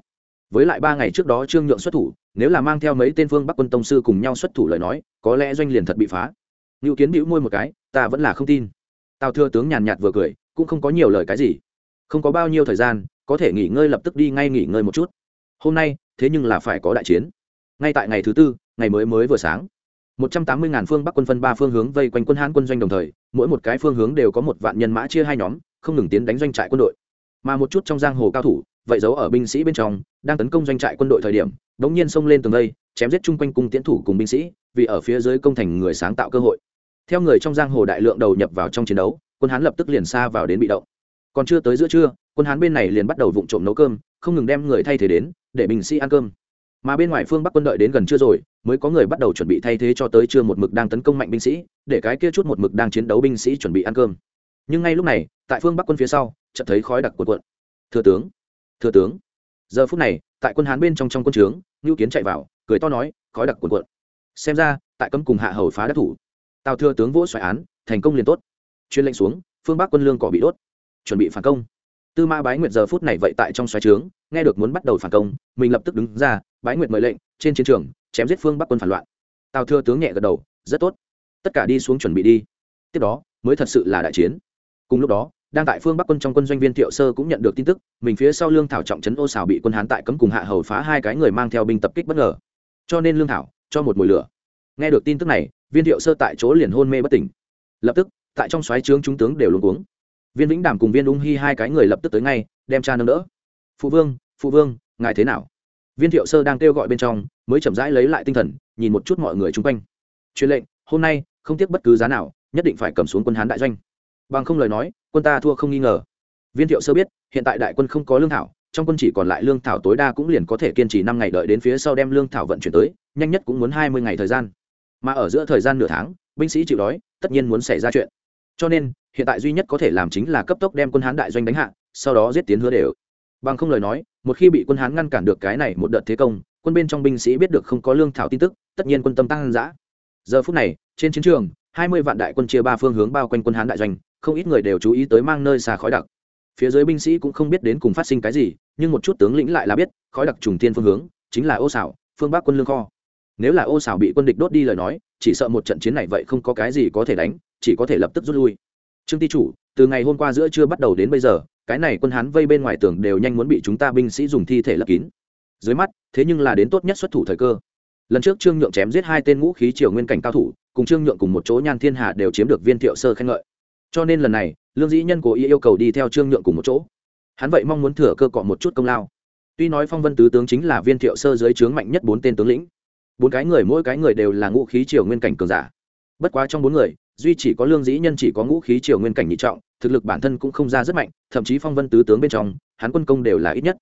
với lại ba ngày trước đó trương nhượng xuất thủ, nếu là mang theo mấy tên phương bắc quân tông sư cùng nhau xuất thủ lời nói, có lẽ doanh liền thật bị phá. Ngưu kiến bĩu môi một cái, ta vẫn là không tin. Tào thưa tướng nhàn nhạt vừa cười, cũng không có nhiều lời cái gì. Không có bao nhiêu thời gian, có thể nghỉ ngơi lập tức đi ngay nghỉ ngơi một chút. Hôm nay, thế nhưng là phải có đại chiến. Ngay tại ngày thứ tư, ngày mới mới vừa sáng, một trăm tám mươi ngàn phương bắc quân phân ba phương hướng vây quanh quân hãn quân doanh đồng thời, mỗi một cái phương hướng đều có một vạn nhân mã chia hai nhóm, không ngừng tiến đánh doanh trại quân đội. Mà một chút trong giang hồ cao thủ vậy giấu ở binh sĩ bên trong, đang tấn công doanh trại quân đội thời điểm, đống nhiên xông lên tường đây chém giết chung quanh cung tiến thủ cùng binh sĩ, vì ở phía dưới công thành người sáng tạo cơ hội. Theo người trong giang hồ đại lượng đầu nhập vào trong chiến đấu, quân hán lập tức liền xa vào đến bị động. Còn chưa tới giữa trưa, quân hán bên này liền bắt đầu vụng trộm nấu cơm, không ngừng đem người thay thế đến, để binh sĩ ăn cơm. Mà bên ngoài phương bắc quân đợi đến gần trưa rồi, mới có người bắt đầu chuẩn bị thay thế cho tới trưa một mực đang tấn công mạnh binh sĩ, để cái kia chút một mực đang chiến đấu binh sĩ chuẩn bị ăn cơm. Nhưng ngay lúc này, tại phương bắc quân phía sau, chợt thấy khói đặc cuộn cuộn. Thừa tướng thừa tướng. Giờ phút này, tại quân hán bên trong trong quân trướng ngưu kiến chạy vào, cười to nói, khói đặc cuồn cuộn. Xem ra, tại cấm cùng hạ hầu phá đắc thủ. Tào thừa tướng vỗ xoài án, thành công liền tốt. Chuyên lệnh xuống, phương bắc quân lương cỏ bị đốt. Chuẩn bị phản công. Tư mã bái nguyệt giờ phút này vậy tại trong xoáy trướng, nghe được muốn bắt đầu phản công, mình lập tức đứng ra, bái nguyệt mời lệnh, trên chiến trường, chém giết phương bắc quân phản loạn. Tào thừa tướng nhẹ gật đầu, rất tốt. Tất cả đi xuống chuẩn bị đi. Tiếp đó, mới thật sự là đại chiến. Cùng lúc đó đang tại phương bắc quân trong quân doanh viên thiệu sơ cũng nhận được tin tức, mình phía sau lương thảo trọng trấn ô xảo bị quân hán tại cấm cùng hạ hầu phá hai cái người mang theo binh tập kích bất ngờ. Cho nên lương thảo, cho một mùi lửa. Nghe được tin tức này, viên thiệu sơ tại chỗ liền hôn mê bất tỉnh. Lập tức, tại trong xoáy trướng trung tướng đều luôn cuống. Viên vĩnh đàm cùng viên ung hy hai cái người lập tức tới ngay, đem cha nâng đỡ. Phụ vương phụ vương, ngài thế nào? Viên thiệu sơ đang kêu gọi bên trong, mới chậm rãi lấy lại tinh thần, nhìn một chút mọi người chung quanh. Truyền lệnh, hôm nay, không tiếc bất cứ giá nào, nhất định phải cầm xuống quân hán đại doanh. Bằng không lời nói quân ta thua không nghi ngờ. Viên thiệu sơ biết, hiện tại đại quân không có lương thảo, trong quân chỉ còn lại lương thảo tối đa cũng liền có thể kiên trì năm ngày đợi đến phía sau đem lương thảo vận chuyển tới, nhanh nhất cũng muốn hai mươi ngày thời gian. Mà ở giữa thời gian nửa tháng, binh sĩ chịu đói, tất nhiên muốn xảy ra chuyện. Cho nên, hiện tại duy nhất có thể làm chính là cấp tốc đem quân hán đại doanh đánh hạ, sau đó giết tiến hứa đều. Bằng không lời nói, một khi bị quân hán ngăn cản được cái này một đợt thế công, quân bên trong binh sĩ biết được không có lương thảo tin tức, tất nhiên quân tâm tăng giã giờ phút này, trên chiến trường, hai mươi vạn đại quân chia ba phương hướng bao quanh quân hán đại doanh không ít người đều chú ý tới mang nơi xa khói đặc. Phía dưới binh sĩ cũng không biết đến cùng phát sinh cái gì, nhưng một chút tướng lĩnh lại là biết, khói đặc trùng tiên phương hướng, chính là ô xảo, phương bắc quân lương kho. Nếu là ô xảo bị quân địch đốt đi lời nói, chỉ sợ một trận chiến này vậy không có cái gì có thể đánh, chỉ có thể lập tức rút lui. Trương ty chủ, từ ngày hôm qua giữa trưa bắt đầu đến bây giờ, cái này quân hán vây bên ngoài tường đều nhanh muốn bị chúng ta binh sĩ dùng thi thể lấp kín. Dưới mắt, thế nhưng là đến tốt nhất xuất thủ thời cơ. Lần trước trương nhượng chém giết hai tên ngũ khí triều nguyên cảnh cao thủ, cùng trương nhượng cùng một chỗ nhan thiên hạ đều chiếm được viên thiệu sơ khen ngợi cho nên lần này, lương dĩ nhân cố ý yêu cầu đi theo trương nhượng cùng một chỗ. Hắn vậy mong muốn thừa cơ cọ một chút công lao. Tuy nói phong vân tứ tướng chính là viên thiệu sơ dưới trướng mạnh nhất bốn tên tướng lĩnh. Bốn cái người mỗi cái người đều là ngũ khí triều nguyên cảnh cường giả. Bất quá trong bốn người, duy chỉ có lương dĩ nhân chỉ có ngũ khí triều nguyên cảnh nhị trọng, thực lực bản thân cũng không ra rất mạnh, thậm chí phong vân tứ tướng bên trong, hắn quân công đều là ít nhất.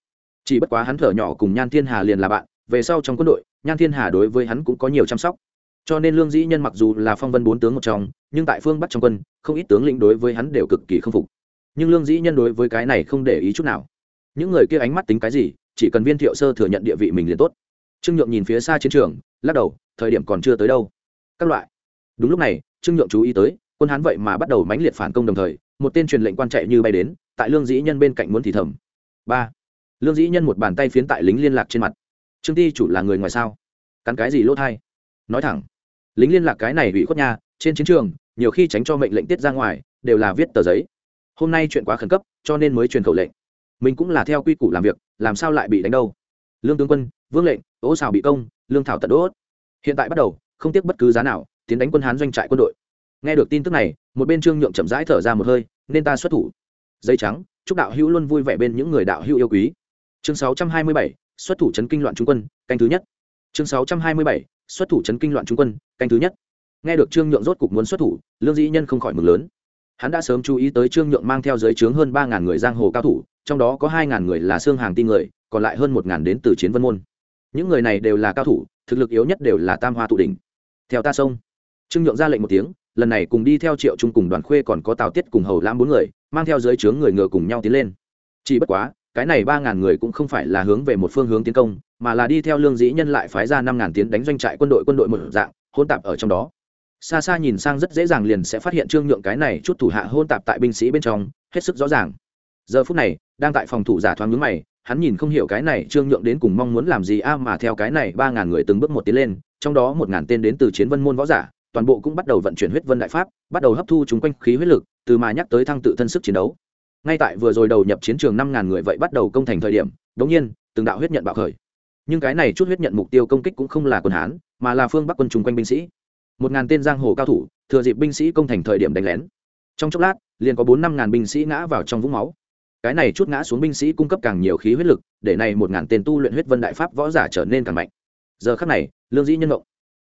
Chỉ bất quá hắn thở nhỏ cùng nhan thiên hà liền là bạn, về sau trong quân đội, nhan thiên hà đối với hắn cũng có nhiều chăm sóc cho nên lương dĩ nhân mặc dù là phong vân bốn tướng một trong, nhưng tại phương bắc trong quân, không ít tướng lĩnh đối với hắn đều cực kỳ k phục. Nhưng lương dĩ nhân đối với cái này không để ý chút nào. Những người kia ánh mắt tính cái gì, chỉ cần viên thiệu sơ thừa nhận địa vị mình liền tốt. Trương nhượng nhìn phía xa chiến trường, lắc đầu, thời điểm còn chưa tới đâu. Các loại. Đúng lúc này, trương nhượng chú ý tới, quân hán vậy mà bắt đầu mãnh liệt phản công đồng thời, một tên truyền lệnh quan chạy như bay đến, tại lương dĩ nhân bên cạnh muốn thì thầm. Ba. Lương dĩ nhân một bàn tay phiến tại lính liên lạc trên mặt. Trương ti chủ là người ngoài sao? Cắn cái gì lỗ thai? Nói thẳng lính liên lạc cái này bị khuất nha trên chiến trường nhiều khi tránh cho mệnh lệnh tiết ra ngoài đều là viết tờ giấy. Hôm nay chuyện quá khẩn cấp cho nên mới truyền khẩu lệnh. Mình cũng là theo quy củ làm việc làm sao lại bị đánh đâu? Lương tướng quân vương lệnh ố xào bị công lương thảo tận đốt. Hiện tại bắt đầu không tiếc bất cứ giá nào tiến đánh quân hán doanh trại quân đội. Nghe được tin tức này một bên trương nhượng chậm rãi thở ra một hơi nên ta xuất thủ. Dây trắng chúc đạo hữu luôn vui vẻ bên những người đạo hữu yêu quý. Chương 627, xuất thủ chấn kinh loạn trung quân canh thứ nhất. Chương 627, xuất thủ chấn kinh loạn trung quân, canh thứ nhất. Nghe được trương nhượng rốt cục muốn xuất thủ, lương dĩ nhân không khỏi mừng lớn. Hắn đã sớm chú ý tới trương nhượng mang theo giới trướng hơn ba ngàn người giang hồ cao thủ, trong đó có hai ngàn người là xương hàng tin người, còn lại hơn một ngàn đến từ chiến vân môn. Những người này đều là cao thủ, thực lực yếu nhất đều là tam hoa tụ đỉnh. Theo ta sông, trương nhượng ra lệnh một tiếng, lần này cùng đi theo triệu trung cùng đoàn khuê còn có tào tiết cùng hầu lãm bốn người, mang theo giới trướng người ngựa cùng nhau tiến lên. Chỉ bất quá, cái này ba ngàn người cũng không phải là hướng về một phương hướng tiến công mà là đi theo lương dĩ nhân lại phái ra năm ngàn tiến đánh doanh trại quân đội quân đội một dạng, hôn tạp ở trong đó. Xa xa nhìn sang rất dễ dàng liền sẽ phát hiện trương nhượng cái này chút thủ hạ hôn tạp tại binh sĩ bên trong, hết sức rõ ràng. Giờ phút này, đang tại phòng thủ giả thoáng nhướng mày, hắn nhìn không hiểu cái này trương nhượng đến cùng mong muốn làm gì a mà theo cái này ba ngàn người từng bước một tiến lên, trong đó một ngàn tên đến từ chiến vân môn võ giả, toàn bộ cũng bắt đầu vận chuyển huyết vân đại pháp, bắt đầu hấp thu chúng quanh khí huyết lực, từ mà nhắc tới thăng tự thân sức chiến đấu. Ngay tại vừa rồi đầu nhập chiến trường năm ngàn người vậy bắt đầu công thành thời điểm, đống nhiên, từng đạo huyết nhận bạo khởi nhưng cái này chút huyết nhận mục tiêu công kích cũng không là quân hán, mà là phương bắc quân chung quanh binh sĩ. Một ngàn tên giang hồ cao thủ, thừa dịp binh sĩ công thành thời điểm đánh lén. Trong chốc lát, liền có bốn năm ngàn binh sĩ ngã vào trong vũng máu. Cái này chút ngã xuống binh sĩ cung cấp càng nhiều khí huyết lực, để này một ngàn tên tu luyện huyết vân đại pháp võ giả trở nên càng mạnh. Giờ khắc này, lương dĩ nhân động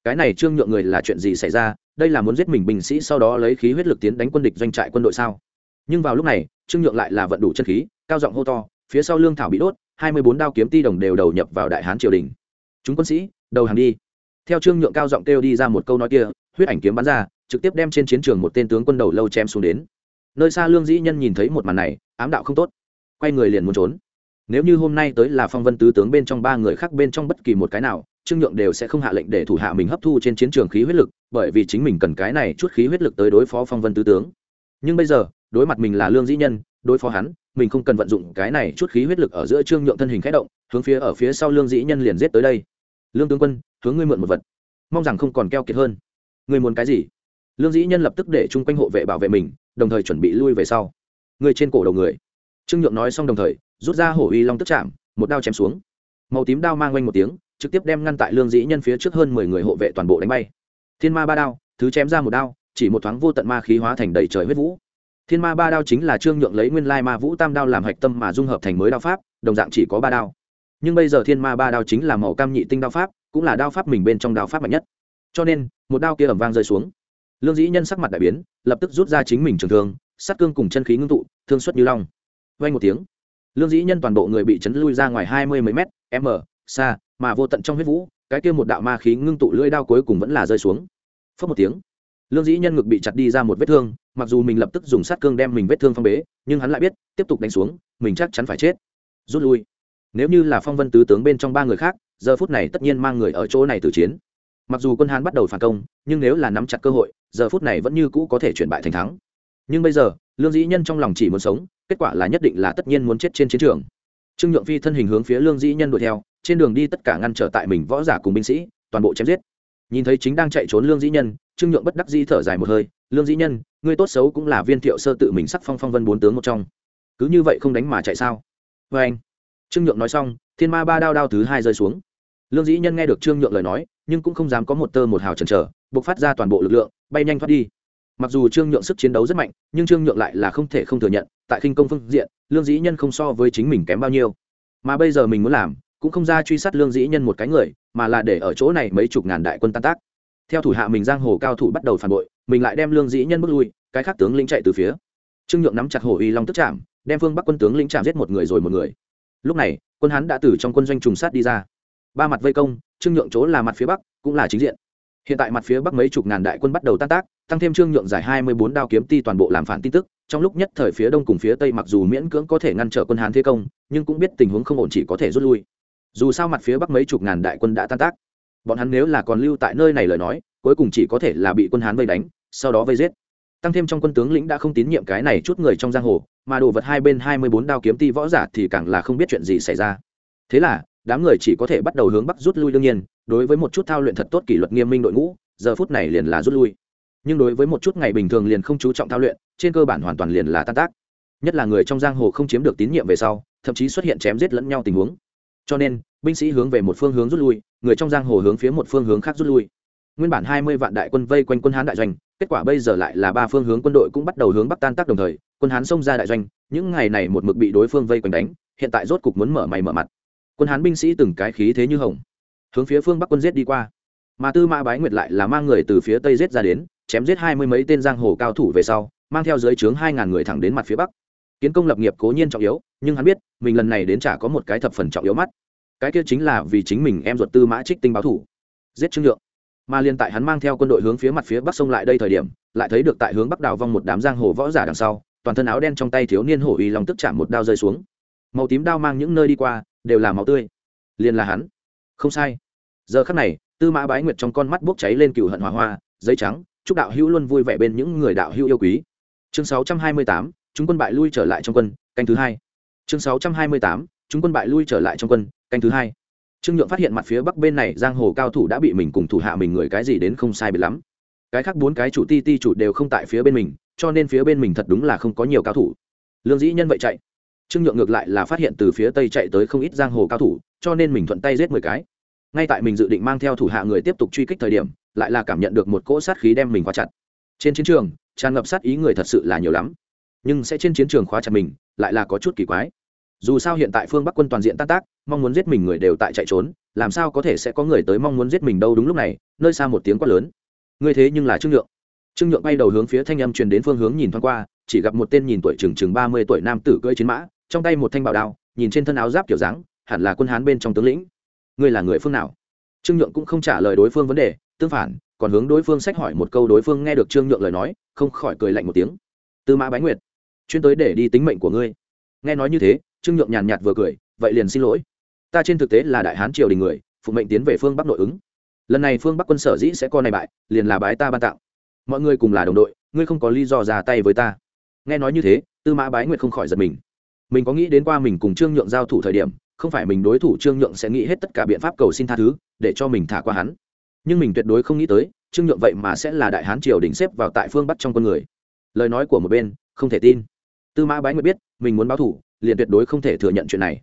cái này trương nhượng người là chuyện gì xảy ra? Đây là muốn giết mình binh sĩ sau đó lấy khí huyết lực tiến đánh quân địch doanh trại quân đội sao? Nhưng vào lúc này, trương nhượng lại là vận đủ chân khí, cao giọng hô to, phía sau lương thảo bị đốt hai mươi bốn đao kiếm ti đồng đều đầu nhập vào đại hán triều đình. Chúng quân sĩ, đầu hàng đi. Theo trương nhượng cao giọng kêu đi ra một câu nói kia, huyết ảnh kiếm bắn ra, trực tiếp đem trên chiến trường một tên tướng quân đầu lâu chém xuống đến. Nơi xa lương dĩ nhân nhìn thấy một màn này, ám đạo không tốt. Quay người liền muốn trốn. Nếu như hôm nay tới là phong vân tứ tướng bên trong ba người khác bên trong bất kỳ một cái nào, trương nhượng đều sẽ không hạ lệnh để thủ hạ mình hấp thu trên chiến trường khí huyết lực, bởi vì chính mình cần cái này chút khí huyết lực tới đối phó phong vân tứ tướng. Nhưng bây giờ, đối mặt mình là lương dĩ nhân đối phó hắn, mình không cần vận dụng cái này chút khí huyết lực ở giữa trương nhượng thân hình khẽ động, hướng phía ở phía sau lương dĩ nhân liền giết tới đây. Lương tướng quân, hướng ngươi mượn một vật. Mong rằng không còn keo kiệt hơn. Ngươi muốn cái gì? Lương dĩ nhân lập tức để chung quanh hộ vệ bảo vệ mình, đồng thời chuẩn bị lui về sau. Người trên cổ đầu người. Trương nhượng nói xong đồng thời, rút ra hổ uy long tức chạm, một đao chém xuống. Màu tím đao mang quanh một tiếng, trực tiếp đem ngăn tại lương dĩ nhân phía trước hơn mười người hộ vệ toàn bộ đánh bay. Thiên ma ba đao, thứ chém ra một đao, chỉ một thoáng vô tận ma khí hóa thành đầy trời huyết vũ thiên ma ba đao chính là trương nhượng lấy nguyên lai ma vũ tam đao làm hạch tâm mà dung hợp thành mới đao pháp, đồng dạng chỉ có ba đao. Nhưng bây giờ thiên ma ba đao chính là màu cam nhị tinh đao pháp, cũng là đao pháp mình bên trong đao pháp mạnh nhất. Cho nên, một đao kia ẩm vang rơi xuống. Lương dĩ nhân sắc mặt đại biến, lập tức rút ra chính mình trường thương, sát cương cùng chân khí ngưng tụ, thương xuất như long. Vay một tiếng. Lương dĩ nhân toàn bộ người bị chấn lui ra ngoài hai mươi mấy mét, m xa mà vô tận trong huyết vũ, cái kia một đạo ma khí ngưng tụ lưỡi đao cuối cùng vẫn là rơi xuống. Phớt một tiếng lương dĩ nhân ngực bị chặt đi ra một vết thương, mặc dù mình lập tức dùng sát cương đem mình vết thương phong bế, nhưng hắn lại biết, tiếp tục đánh xuống, mình chắc chắn phải chết. Rút lui. Nếu như là phong vân tứ tướng bên trong ba người khác, giờ phút này tất nhiên mang người ở chỗ này tử chiến. Mặc dù quân hán bắt đầu phản công, nhưng nếu là nắm chặt cơ hội, giờ phút này vẫn như cũ có thể chuyển bại thành thắng. Nhưng bây giờ, lương dĩ nhân trong lòng chỉ muốn sống, kết quả là nhất định là tất nhiên muốn chết trên chiến trường. Trương nhượng phi thân hình hướng phía lương dĩ nhân đuổi theo, trên đường đi tất cả ngăn trở tại mình võ giả cùng binh sĩ, toàn bộ chém giết nhìn thấy chính đang chạy trốn lương dĩ nhân, trương nhượng bất đắc dĩ thở dài một hơi, lương dĩ nhân, ngươi tốt xấu cũng là viên thiệu sơ tự mình sắc phong phong vân bốn tướng một trong. Cứ như vậy không đánh mà chạy sao? Vê anh. Trương nhượng nói xong, thiên ma ba đao đao thứ hai rơi xuống. Lương dĩ nhân nghe được trương nhượng lời nói, nhưng cũng không dám có một tơ một hào chần chờ, buộc phát ra toàn bộ lực lượng, bay nhanh thoát đi. Mặc dù trương nhượng sức chiến đấu rất mạnh, nhưng trương nhượng lại là không thể không thừa nhận, tại khinh công phương diện, lương dĩ nhân không so với chính mình kém bao nhiêu. Mà bây giờ mình muốn làm cũng không ra truy sát lương dĩ nhân một cái người, mà là để ở chỗ này mấy chục ngàn đại quân tan tác. Theo thủ hạ mình giang hồ cao thủ bắt đầu phản bội, mình lại đem lương dĩ nhân bước lui, cái khác tướng lĩnh chạy từ phía. Trương nhượng nắm chặt hồ uy long tức chạm, đem phương bắc quân tướng lĩnh chạm giết một người rồi một người. Lúc này, quân hắn đã từ trong quân doanh trùng sát đi ra. Ba mặt vây công, trương nhượng chỗ là mặt phía bắc, cũng là chính diện. Hiện tại mặt phía bắc mấy chục ngàn đại quân bắt đầu tan tác, tăng thêm trương nhượng giải hai mươi bốn đao kiếm ti toàn bộ làm phản tin tức. Trong lúc nhất thời phía đông cùng phía tây mặc dù miễn cưỡng có thể ngăn trở quân hán thế công, nhưng cũng biết tình huống không ổn chỉ có thể rút lui dù sao mặt phía bắc mấy chục ngàn đại quân đã tan tác. Bọn hắn nếu là còn lưu tại nơi này lời nói, cuối cùng chỉ có thể là bị quân hán vây đánh, sau đó vây giết. Tăng thêm trong quân tướng lĩnh đã không tín nhiệm cái này chút người trong giang hồ, mà đồ vật hai bên hai mươi bốn đao kiếm ti võ giả thì càng là không biết chuyện gì xảy ra. Thế là, đám người chỉ có thể bắt đầu hướng bắc rút lui đương nhiên, đối với một chút thao luyện thật tốt kỷ luật nghiêm minh đội ngũ, giờ phút này liền là rút lui. Nhưng đối với một chút ngày bình thường liền không chú trọng thao luyện, trên cơ bản hoàn toàn liền là tan tác. Nhất là người trong giang hồ không chiếm được tín nhiệm về sau, thậm chí xuất hiện chém giết lẫn nhau tình huống cho nên, binh sĩ hướng về một phương hướng rút lui, người trong giang hồ hướng phía một phương hướng khác rút lui. Nguyên bản hai mươi vạn đại quân vây quanh quân hán đại doanh, kết quả bây giờ lại là ba phương hướng quân đội cũng bắt đầu hướng bắc tan tác đồng thời, quân hán xông ra đại doanh, những ngày này một mực bị đối phương vây quanh đánh, hiện tại rốt cục muốn mở mày mở mặt. Quân hán binh sĩ từng cái khí thế như hồng, hướng phía phương bắc quân giết đi qua. Mà tư mã bái nguyệt lại là mang người từ phía tây giết ra đến, chém giết hai mươi mấy tên giang hồ cao thủ về sau, mang theo dưới trướng hai ngàn người thẳng đến mặt phía bắc kiến công lập nghiệp cố nhiên trọng yếu nhưng hắn biết mình lần này đến chả có một cái thập phần trọng yếu mắt. Cái kia chính là vì chính mình em ruột tư mã trích tinh báo thủ. Giết trương nhượng. Mà liên tại hắn mang theo quân đội hướng phía mặt phía bắc sông lại đây thời điểm lại thấy được tại hướng bắc đào vong một đám giang hồ võ giả đằng sau toàn thân áo đen trong tay thiếu niên hổ uy lòng tức chạm một đao rơi xuống. Màu tím đao mang những nơi đi qua đều là máu tươi. Liền là hắn. Không sai. Giờ khắc này tư mã bái nguyệt trong con mắt bốc cháy lên cựu hận hỏa hoa giấy trắng chúc đạo hữu luôn vui vẻ bên những người đạo hữu yêu quý. Chương 628, chúng quân bại lui trở lại trong quân canh thứ hai. Chương 628, chúng quân bại lui trở lại trong quân canh thứ hai. Trương nhượng phát hiện mặt phía bắc bên này giang hồ cao thủ đã bị mình cùng thủ hạ mình người cái gì đến không sai biệt lắm. Cái khác bốn cái chủ ti ti chủ đều không tại phía bên mình cho nên phía bên mình thật đúng là không có nhiều cao thủ. Lương dĩ nhân vậy chạy. Trương nhượng ngược lại là phát hiện từ phía tây chạy tới không ít giang hồ cao thủ cho nên mình thuận tay giết mười cái. Ngay tại mình dự định mang theo thủ hạ người tiếp tục truy kích thời điểm lại là cảm nhận được một cỗ sát khí đem mình khóa chặt. Trên chiến trường tràn ngập sát ý người thật sự là nhiều lắm nhưng sẽ trên chiến trường khóa chặt mình, lại là có chút kỳ quái. Dù sao hiện tại phương bắc quân toàn diện tan tác, mong muốn giết mình người đều tại chạy trốn, làm sao có thể sẽ có người tới mong muốn giết mình đâu đúng lúc này, nơi xa một tiếng quát lớn. Ngươi thế nhưng là trương nhượng. Trương nhượng bay đầu hướng phía thanh âm truyền đến phương hướng nhìn thoáng qua, chỉ gặp một tên nhìn tuổi chừng chừng ba mươi tuổi nam tử cưỡi chiến mã, trong tay một thanh bảo đao, nhìn trên thân áo giáp kiểu dáng, hẳn là quân hán bên trong tướng lĩnh. Ngươi là người phương nào? Trương nhượng cũng không trả lời đối phương vấn đề, tương phản, còn hướng đối phương sách hỏi một câu đối phương nghe được trương nhượng lời nói, không khỏi cười lạnh một tiếng. Tư mã bái nguyệt chuyên tới để đi tính mệnh của ngươi. Nghe nói như thế, trương nhượng nhàn nhạt vừa cười, vậy liền xin lỗi. Ta trên thực tế là đại hán triều đình người, phụ mệnh tiến về phương bắc nội ứng. Lần này phương bắc quân sở dĩ sẽ co này bại, liền là bái ta ban tặng. Mọi người cùng là đồng đội, ngươi không có lý do ra tay với ta. Nghe nói như thế, tư mã bái nguyệt không khỏi giật mình. Mình có nghĩ đến qua mình cùng trương nhượng giao thủ thời điểm, không phải mình đối thủ trương nhượng sẽ nghĩ hết tất cả biện pháp cầu xin tha thứ, để cho mình thả qua hắn. Nhưng mình tuyệt đối không nghĩ tới, trương nhượng vậy mà sẽ là đại hán triều đình xếp vào tại phương bắc trong con người. Lời nói của một bên, không thể tin tư mã bái nguyệt biết, mình muốn báo thủ, liền tuyệt đối không thể thừa nhận chuyện này.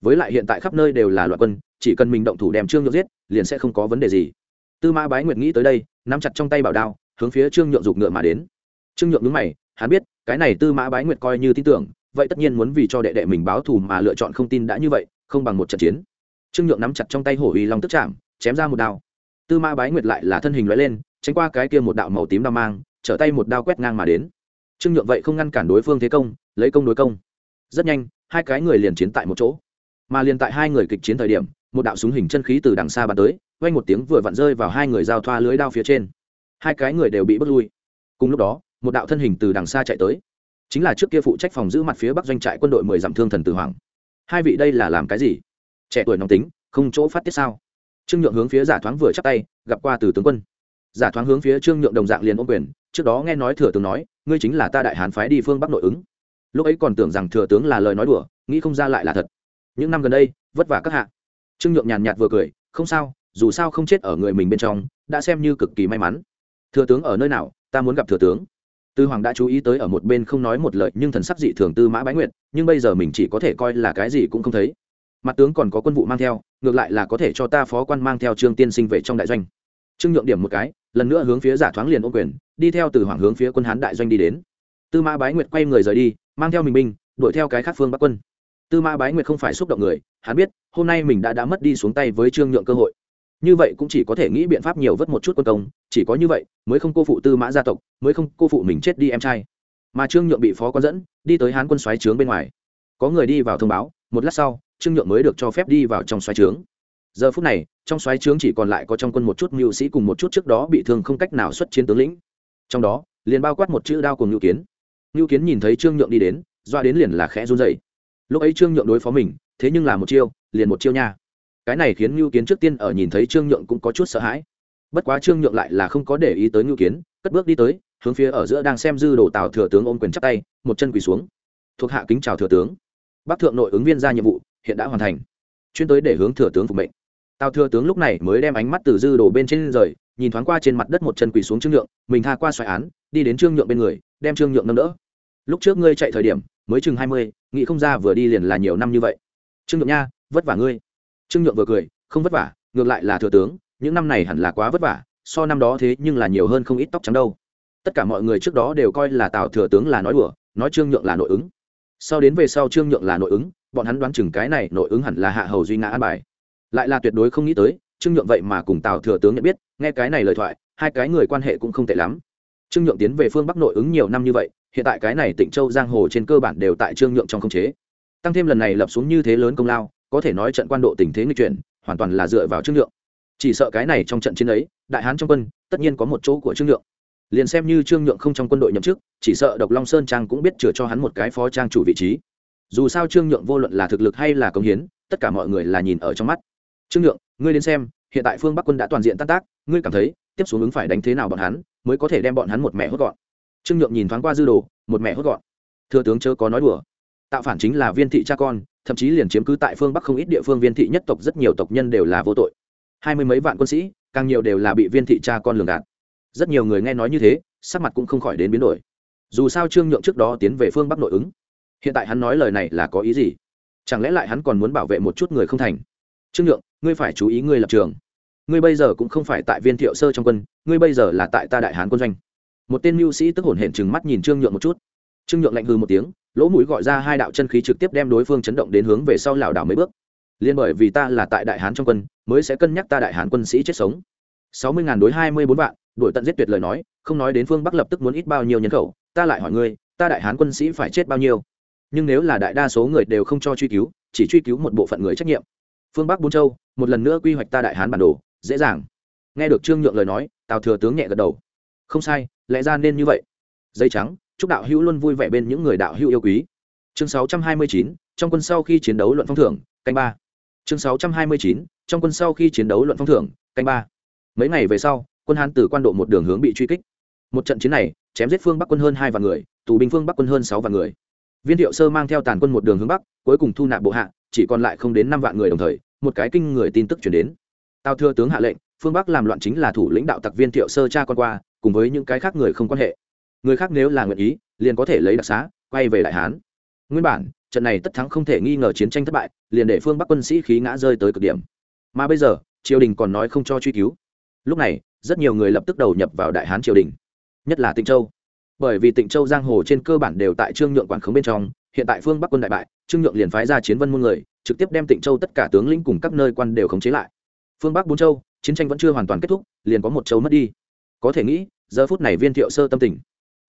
Với lại hiện tại khắp nơi đều là loạn quân, chỉ cần mình động thủ đem trương nhượng giết, liền sẽ không có vấn đề gì. Tư mã bái nguyệt nghĩ tới đây, nắm chặt trong tay bảo đao, hướng phía trương nhượng giục ngựa mà đến. Trương nhượng đứng mày, hắn biết, cái này tư mã bái nguyệt coi như tin tưởng, vậy tất nhiên muốn vì cho đệ đệ mình báo thù mà lựa chọn không tin đã như vậy, không bằng một trận chiến. Trương nhượng nắm chặt trong tay hổ uy long tức chạm, chém ra một đao. Tư mã bái nguyệt lại là thân hình loại lên, tránh qua cái kia một đạo màu tím đao mang, trở tay một đao quét ngang mà đến trương nhượng vậy không ngăn cản đối phương thế công, lấy công đối công. Rất nhanh, hai cái người liền chiến tại một chỗ. Mà liền tại hai người kịch chiến thời điểm, một đạo súng hình chân khí từ đằng xa bắn tới, vang một tiếng vừa vặn rơi vào hai người giao thoa lưới đao phía trên. Hai cái người đều bị bước lui. Cùng lúc đó, một đạo thân hình từ đằng xa chạy tới. Chính là trước kia phụ trách phòng giữ mặt phía bắc doanh trại quân đội mười dặm thương thần tử hoàng. Hai vị đây là làm cái gì? Trẻ tuổi nóng tính, không chỗ phát tiết sao? Trương nhượng hướng phía giả thoáng vừa chắc tay, gặp qua từ tướng quân. Giả thoáng hướng phía trương nhượng đồng dạng liền ôm quyền, trước đó nghe nói thừa tướng nói ngươi chính là ta đại hán phái đi phương bắc nội ứng lúc ấy còn tưởng rằng thừa tướng là lời nói đùa nghĩ không ra lại là thật những năm gần đây vất vả các hạ trương nhượng nhàn nhạt vừa cười không sao dù sao không chết ở người mình bên trong đã xem như cực kỳ may mắn thừa tướng ở nơi nào ta muốn gặp thừa tướng tư hoàng đã chú ý tới ở một bên không nói một lời nhưng thần sắc dị thường tư mã bái nguyện nhưng bây giờ mình chỉ có thể coi là cái gì cũng không thấy mặt tướng còn có quân vụ mang theo ngược lại là có thể cho ta phó quan mang theo trương tiên sinh về trong đại doanh trương nhượng điểm một cái lần nữa hướng phía giả thoáng liền ô quyền đi theo từ hoàng hướng phía quân hán đại doanh đi đến. Tư mã bái nguyệt quay người rời đi, mang theo mình binh, đuổi theo cái khác phương bắc quân. Tư mã bái nguyệt không phải xúc động người, hắn biết, hôm nay mình đã đã mất đi xuống tay với trương nhượng cơ hội. Như vậy cũng chỉ có thể nghĩ biện pháp nhiều vất một chút quân công, chỉ có như vậy mới không cô phụ tư mã gia tộc, mới không cô phụ mình chết đi em trai. Mà trương nhượng bị phó có dẫn, đi tới hán quân xoáy trướng bên ngoài. Có người đi vào thông báo, một lát sau, trương nhượng mới được cho phép đi vào trong xoáy trướng. Giờ phút này, trong xoáy trướng chỉ còn lại có trong quân một chút mưu sĩ cùng một chút trước đó bị thương không cách nào xuất chiến tướng lĩnh trong đó, liền bao quát một chữ đao cùng ngưu kiến. Ngưu kiến nhìn thấy trương nhượng đi đến, doa đến liền là khẽ run dậy lúc ấy trương nhượng đối phó mình, thế nhưng là một chiêu, liền một chiêu nha. Cái này khiến ngưu kiến trước tiên ở nhìn thấy trương nhượng cũng có chút sợ hãi. Bất quá trương nhượng lại là không có để ý tới ngưu kiến, cất bước đi tới, hướng phía ở giữa đang xem dư đồ tào thừa tướng ôm quyền chắp tay, một chân quỳ xuống. Thuộc hạ kính chào thừa tướng. Bắc thượng nội ứng viên ra nhiệm vụ, hiện đã hoàn thành. Chuyên tới để hướng thừa tướng phục mệnh. Tào thừa tướng lúc này mới đem ánh mắt từ dư đồ bên trên rời nhìn thoáng qua trên mặt đất một chân quỳ xuống trương nhượng, mình tha qua xoài án, đi đến trương nhượng bên người, đem trương nhượng nâng đỡ. Lúc trước ngươi chạy thời điểm, mới chừng hai mươi, nghĩ không ra vừa đi liền là nhiều năm như vậy. Trương nhượng nha, vất vả ngươi. Trương nhượng vừa cười, không vất vả, ngược lại là thừa tướng, những năm này hẳn là quá vất vả, so năm đó thế nhưng là nhiều hơn không ít tóc trắng đâu. Tất cả mọi người trước đó đều coi là tào thừa tướng là nói đùa, nói trương nhượng là nội ứng. Sau đến về sau trương nhượng là nội ứng, bọn hắn đoán chừng cái này nội ứng hẳn là hạ hầu duy ngã an bài. Lại là tuyệt đối không nghĩ tới trương nhượng vậy mà cùng tào thừa tướng nhận biết, nghe cái này lời thoại, hai cái người quan hệ cũng không tệ lắm. Trương nhượng tiến về phương bắc nội ứng nhiều năm như vậy, hiện tại cái này tịnh châu giang hồ trên cơ bản đều tại trương nhượng trong khống chế. Tăng thêm lần này lập xuống như thế lớn công lao, có thể nói trận quan độ tình thế nghịch chuyển, hoàn toàn là dựa vào trương nhượng. Chỉ sợ cái này trong trận chiến ấy, đại hán trong quân, tất nhiên có một chỗ của trương nhượng. Liền xem như trương nhượng không trong quân đội nhậm chức, chỉ sợ độc long sơn trang cũng biết chừa cho hắn một cái phó trang chủ vị trí. Dù sao trương nhượng vô luận là thực lực hay là công hiến, tất cả mọi người là nhìn ở trong mắt trương nhượng, ngươi đến xem, hiện tại phương bắc quân đã toàn diện tan tác, ngươi cảm thấy, tiếp xuống ứng phải đánh thế nào bọn hắn, mới có thể đem bọn hắn một mẹ hốt gọn. Trương nhượng nhìn thoáng qua dư đồ, một mẹ hốt gọn. Thừa tướng chớ có nói đùa. Tạo phản chính là viên thị cha con, thậm chí liền chiếm cứ tại phương bắc không ít địa phương viên thị nhất tộc rất nhiều tộc nhân đều là vô tội. Hai mươi mấy vạn quân sĩ, càng nhiều đều là bị viên thị cha con lường gạt. Rất nhiều người nghe nói như thế, sắc mặt cũng không khỏi đến biến đổi. Dù sao trương nhượng trước đó tiến về phương bắc nội ứng. Hiện tại hắn nói lời này là có ý gì? Chẳng lẽ lại hắn còn muốn bảo vệ một chút người không thành? Trương nhượng, ngươi phải chú ý ngươi lập trường. Ngươi bây giờ cũng không phải tại viên thiệu sơ trong quân, ngươi bây giờ là tại ta đại hán quân doanh. Một tên mưu sĩ tức hổn hển chừng mắt nhìn trương nhượng một chút. Trương nhượng lạnh hư một tiếng, lỗ mũi gọi ra hai đạo chân khí trực tiếp đem đối phương chấn động đến hướng về sau lảo đảo mấy bước. Liên bởi vì ta là tại đại hán trong quân, mới sẽ cân nhắc ta đại hán quân sĩ chết sống. Sáu mươi ngàn đối hai mươi bốn vạn đội tận giết tuyệt lời nói, không nói đến phương bắc lập tức muốn ít bao nhiêu nhân khẩu, ta lại hỏi ngươi, ta đại hán quân sĩ phải chết bao nhiêu? Nhưng nếu là đại đa số người đều không cho truy cứu, chỉ truy cứu một bộ phận người trách nhiệm phương bắc bốn châu, một lần nữa quy hoạch ta đại hán bản đồ, dễ dàng. Nghe được trương nhượng lời nói, tào thừa tướng nhẹ gật đầu. Không sai, lẽ ra nên như vậy. Dây trắng, chúc đạo hữu luôn vui vẻ bên những người đạo hữu yêu quý. Chương sáu trăm hai mươi chín, trong quân sau khi chiến đấu luận phong thưởng, canh ba. Chương sáu trăm hai mươi chín, trong quân sau khi chiến đấu luận phong thưởng, canh ba. Mấy ngày về sau, quân hán từ quan độ một đường hướng bị truy kích. Một trận chiến này, chém giết phương bắc quân hơn hai vạn người, tù binh phương bắc quân hơn sáu vạn người. Viên thiệu sơ mang theo tàn quân một đường hướng bắc, cuối cùng thu nạp bộ hạ, chỉ còn lại không đến năm vạn người đồng thời một cái kinh người tin tức chuyển đến. Tao thưa tướng hạ lệnh, phương bắc làm loạn chính là thủ lãnh đạo tặc viên thiệu sơ cha con qua, cùng với những cái khác người không quan hệ. Người khác nếu là nguyện ý, liền có thể lấy đặc xá, quay về đại hán. Nguyên bản, trận này tất thắng không thể nghi ngờ chiến tranh thất bại, liền để phương bắc quân sĩ khí ngã rơi tới cực điểm. Mà bây giờ, triều đình còn nói không cho truy cứu. Lúc này, rất nhiều người lập tức đầu nhập vào đại hán triều đình, nhất là tịnh châu. Bởi vì tịnh châu giang hồ trên cơ bản đều tại trương nhượng quản khống bên trong, hiện tại phương bắc quân đại bại, trương nhượng liền phái ra chiến vân muôn người trực tiếp đem tịnh châu tất cả tướng lĩnh cùng các nơi quan đều khống chế lại. Phương bắc bốn châu, chiến tranh vẫn chưa hoàn toàn kết thúc, liền có một châu mất đi. Có thể nghĩ, giờ phút này viên thiệu sơ tâm tình.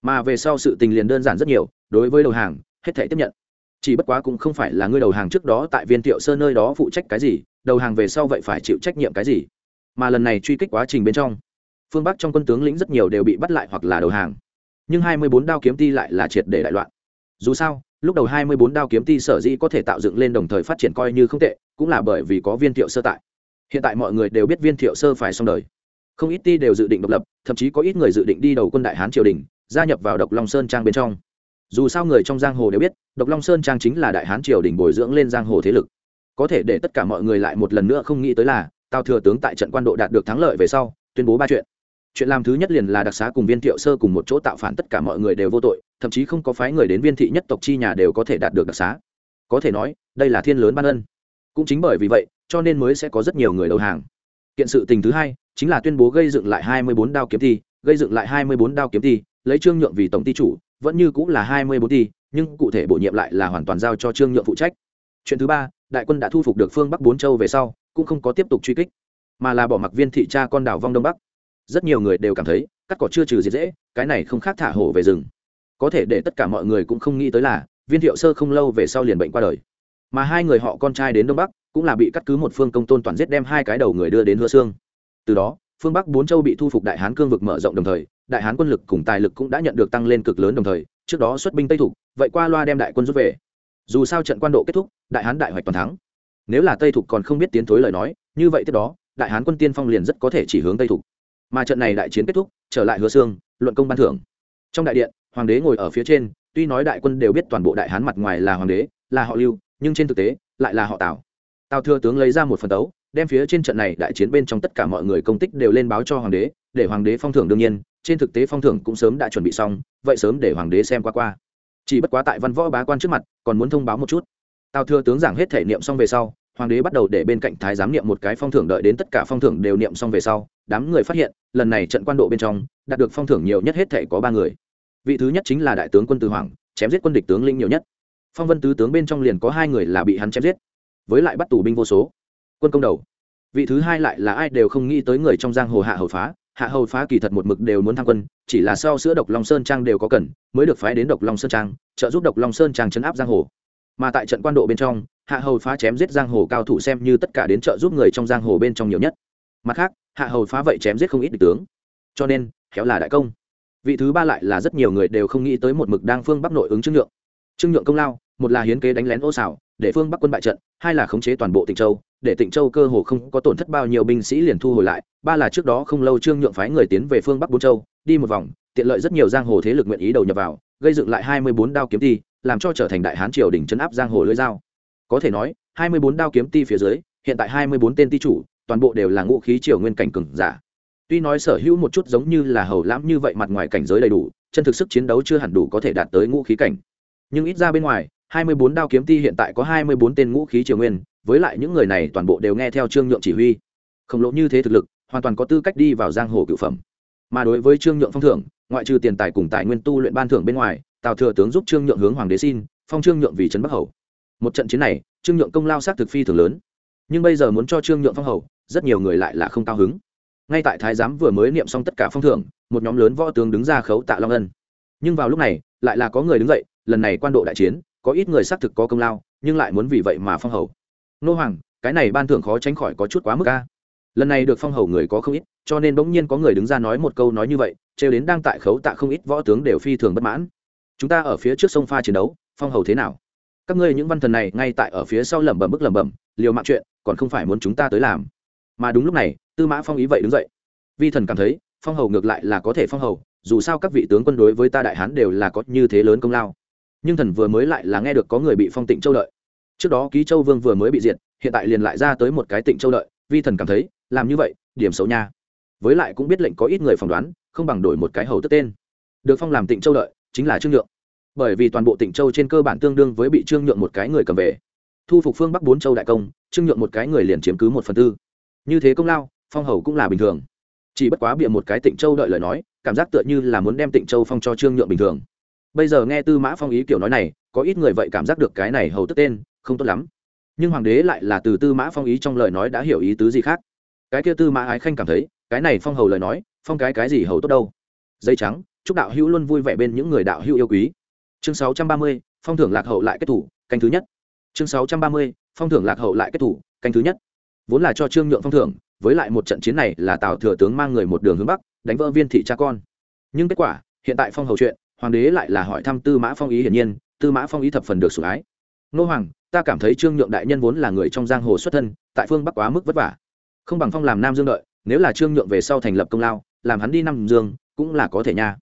Mà về sau sự tình liền đơn giản rất nhiều, đối với đầu hàng, hết thể tiếp nhận. Chỉ bất quá cũng không phải là ngươi đầu hàng trước đó tại viên thiệu sơ nơi đó phụ trách cái gì, đầu hàng về sau vậy phải chịu trách nhiệm cái gì. Mà lần này truy kích quá trình bên trong, phương bắc trong quân tướng lĩnh rất nhiều đều bị bắt lại hoặc là đầu hàng. Nhưng hai mươi bốn đao kiếm ti lại là triệt để đại loạn. Dù sao lúc đầu hai mươi bốn đao kiếm ti sở dĩ có thể tạo dựng lên đồng thời phát triển coi như không tệ, cũng là bởi vì có viên thiệu sơ tại. Hiện tại mọi người đều biết viên thiệu sơ phải xong đời. Không ít ti đều dự định độc lập, thậm chí có ít người dự định đi đầu quân đại hán triều đình, gia nhập vào độc long sơn trang bên trong. Dù sao người trong giang hồ đều biết, độc long sơn trang chính là đại hán triều đình bồi dưỡng lên giang hồ thế lực. Có thể để tất cả mọi người lại một lần nữa không nghĩ tới là, tào thừa tướng tại trận quan độ đạt được thắng lợi về sau, tuyên bố ba chuyện chuyện làm thứ nhất liền là đặc xá cùng viên thiệu sơ cùng một chỗ tạo phản tất cả mọi người đều vô tội, thậm chí không có phái người đến viên thị nhất tộc chi nhà đều có thể đạt được đặc xá. Có thể nói, đây là thiên lớn ban ân. Cũng chính bởi vì vậy, cho nên mới sẽ có rất nhiều người đầu hàng. Kiện sự tình thứ hai, chính là tuyên bố gây dựng lại hai mươi bốn đao kiếm thi, gây dựng lại hai mươi bốn đao kiếm thi, lấy trương nhượng vì tổng ty chủ, vẫn như cũng là hai mươi bốn thi, nhưng cụ thể bổ nhiệm lại là hoàn toàn giao cho trương nhượng phụ trách. Chuyện thứ ba, đại quân đã thu phục được phương bắc bốn châu về sau, cũng không có tiếp tục truy kích, mà là bỏ mặc viên thị cha con đảo vong đông bắc rất nhiều người đều cảm thấy, cắt cỏ chưa trừ diệt dễ, cái này không khác thả hổ về rừng. Có thể để tất cả mọi người cũng không nghĩ tới là, viên thiệu sơ không lâu về sau liền bệnh qua đời. Mà hai người họ con trai đến đông bắc, cũng là bị cắt cứ một phương công tôn toàn giết đem hai cái đầu người đưa đến hứa xương từ đó, phương bắc bốn châu bị thu phục đại hán cương vực mở rộng đồng thời, đại hán quân lực cùng tài lực cũng đã nhận được tăng lên cực lớn đồng thời, trước đó xuất binh tây thục, vậy qua loa đem đại quân rút về. Dù sao trận quan độ kết thúc, đại hán đại hoạch toàn thắng. Nếu là tây thục còn không biết tiến thối lời nói, như vậy tiếp đó, đại hán quân tiên phong liền rất có thể chỉ hướng tây thục mà trận này đại chiến kết thúc, trở lại hứa xương, luận công ban thưởng. Trong đại điện, hoàng đế ngồi ở phía trên, tuy nói đại quân đều biết toàn bộ đại hán mặt ngoài là hoàng đế, là họ lưu, nhưng trên thực tế, lại là họ tào. Tào thừa tướng lấy ra một phần tấu, đem phía trên trận này đại chiến bên trong tất cả mọi người công tích đều lên báo cho hoàng đế, để hoàng đế phong thưởng đương nhiên, trên thực tế phong thưởng cũng sớm đã chuẩn bị xong, vậy sớm để hoàng đế xem qua qua. Chỉ bất quá tại văn võ bá quan trước mặt, còn muốn thông báo một chút. Tào thừa tướng giảng hết thể niệm xong về sau, hoàng đế bắt đầu để bên cạnh thái giám niệm một cái phong thưởng đợi đến tất cả phong thưởng đều niệm xong về sau đám người phát hiện, lần này trận quan độ bên trong, đạt được phong thưởng nhiều nhất hết thể có ba người. Vị thứ nhất chính là đại tướng quân từ hoàng chém giết quân địch tướng lĩnh nhiều nhất. Phong vân tứ tướng bên trong liền có hai người là bị hắn chém giết, với lại bắt tù binh vô số. Quân công đầu. Vị thứ hai lại là ai đều không nghĩ tới người trong giang hồ hạ hầu phá. Hạ hầu phá kỳ thật một mực đều muốn tham quân, chỉ là sau sữa độc long sơn trang đều có cần, mới được phái đến độc long sơn trang, trợ giúp độc long sơn trang chấn áp giang hồ. Mà tại trận quan độ bên trong, hạ hầu phá chém giết giang hồ cao thủ xem như tất cả đến trợ giúp người trong giang hồ bên trong nhiều nhất mặt khác, hạ hầu phá vậy chém giết không ít địch tướng. Cho nên, khéo là đại công. Vị thứ ba lại là rất nhiều người đều không nghĩ tới một mực đang phương bắc nội ứng trương nhượng. Trương nhượng công lao, một là hiến kế đánh lén ô xảo để phương bắc quân bại trận, hai là khống chế toàn bộ tịnh châu, để tịnh châu cơ hồ không có tổn thất bao nhiêu binh sĩ liền thu hồi lại, ba là trước đó không lâu trương nhượng phái người tiến về phương bắc bốn châu, đi một vòng, tiện lợi rất nhiều giang hồ thế lực nguyện ý đầu nhập vào, gây dựng lại hai mươi bốn đao kiếm ti, làm cho trở thành đại hán triều đình chấn áp giang hồ lưỡi dao. Có thể nói, hai mươi bốn đao kiếm ti phía dưới, hiện tại hai mươi bốn tên ti chủ toàn bộ đều là ngũ khí triều nguyên cảnh cường giả. Tuy nói sở hữu một chút giống như là hầu lãm như vậy mặt ngoài cảnh giới đầy đủ, chân thực sức chiến đấu chưa hẳn đủ có thể đạt tới ngũ khí cảnh. Nhưng ít ra bên ngoài, hai mươi bốn đao kiếm ti hiện tại có hai mươi bốn tên ngũ khí triều nguyên, với lại những người này toàn bộ đều nghe theo trương nhượng chỉ huy. Khổng lồ như thế thực lực, hoàn toàn có tư cách đi vào giang hồ cựu phẩm. Mà đối với trương nhượng phong thưởng, ngoại trừ tiền tài cùng tài nguyên tu luyện ban thưởng bên ngoài, tào thừa tướng giúp trương nhượng hướng hoàng đế xin, phong trương nhượng vì trấn bắc hầu. Một trận chiến này, trương nhượng công lao sát thực phi thường lớn. Nhưng bây giờ muốn cho trương nhượng phong hầu rất nhiều người lại là không cao hứng. Ngay tại thái giám vừa mới niệm xong tất cả phong thưởng, một nhóm lớn võ tướng đứng ra khấu tạ long ân. Nhưng vào lúc này, lại là có người đứng dậy, lần này quan độ đại chiến, có ít người xác thực có công lao, nhưng lại muốn vì vậy mà phong hầu. Nô hoàng, cái này ban thưởng khó tránh khỏi có chút quá mức ca lần này được phong hầu người có không ít, cho nên bỗng nhiên có người đứng ra nói một câu nói như vậy, trêu đến đang tại khấu tạ không ít võ tướng đều phi thường bất mãn. Chúng ta ở phía trước sông pha chiến đấu, phong hầu thế nào? Các ngươi những văn thần này ngay tại ở phía sau lẩm bẩm bức lẩm bẩm, liều mạng chuyện, còn không phải muốn chúng ta tới làm mà đúng lúc này, tư mã phong ý vậy đứng dậy. Vi thần cảm thấy, phong hầu ngược lại là có thể phong hầu, dù sao các vị tướng quân đối với ta đại hán đều là có như thế lớn công lao. Nhưng thần vừa mới lại là nghe được có người bị phong tịnh châu đợi. Trước đó ký châu vương vừa mới bị diệt, hiện tại liền lại ra tới một cái tịnh châu đợi, vi thần cảm thấy, làm như vậy, điểm xấu nha. Với lại cũng biết lệnh có ít người phỏng đoán, không bằng đổi một cái hầu tức tên. Được phong làm tịnh châu đợi, chính là trương nhượng. Bởi vì toàn bộ tịnh châu trên cơ bản tương đương với bị trương nhượng một cái người cầm về. Thu phục phương bắc bốn châu đại công, trương nhượng một cái người liền chiếm cứ một phần tư như thế công lao phong hầu cũng là bình thường. Chỉ bất quá bịa một cái tịnh châu đợi lời nói cảm giác tựa như là muốn đem tịnh châu phong cho trương nhượng bình thường. Bây giờ nghe tư mã phong ý kiểu nói này có ít người vậy cảm giác được cái này hầu tức tên không tốt lắm. Nhưng hoàng đế lại là từ tư mã phong ý trong lời nói đã hiểu ý tứ gì khác. Cái kia tư mã ái khanh cảm thấy cái này phong hầu lời nói phong cái cái gì hầu tốt đâu? Dây trắng chúc đạo hữu luôn vui vẻ bên những người đạo hữu yêu quý. Chương 630, phong thưởng lạc hậu lại kết thủ canh thứ nhất. Chương 630, phong thưởng lạc hậu lại kết thủ canh thứ nhất vốn là cho trương nhượng phong thưởng, với lại một trận chiến này là tào thừa tướng mang người một đường hướng bắc, đánh vỡ viên thị cha con. Nhưng kết quả, hiện tại phong hầu chuyện, hoàng đế lại là hỏi thăm tư mã phong ý hiển nhiên, tư mã phong ý thập phần được sủng ái. Nô hoàng, ta cảm thấy trương nhượng đại nhân vốn là người trong giang hồ xuất thân, tại phương bắc quá mức vất vả. Không bằng phong làm nam dương đợi, nếu là trương nhượng về sau thành lập công lao, làm hắn đi nam dương, cũng là có thể nha.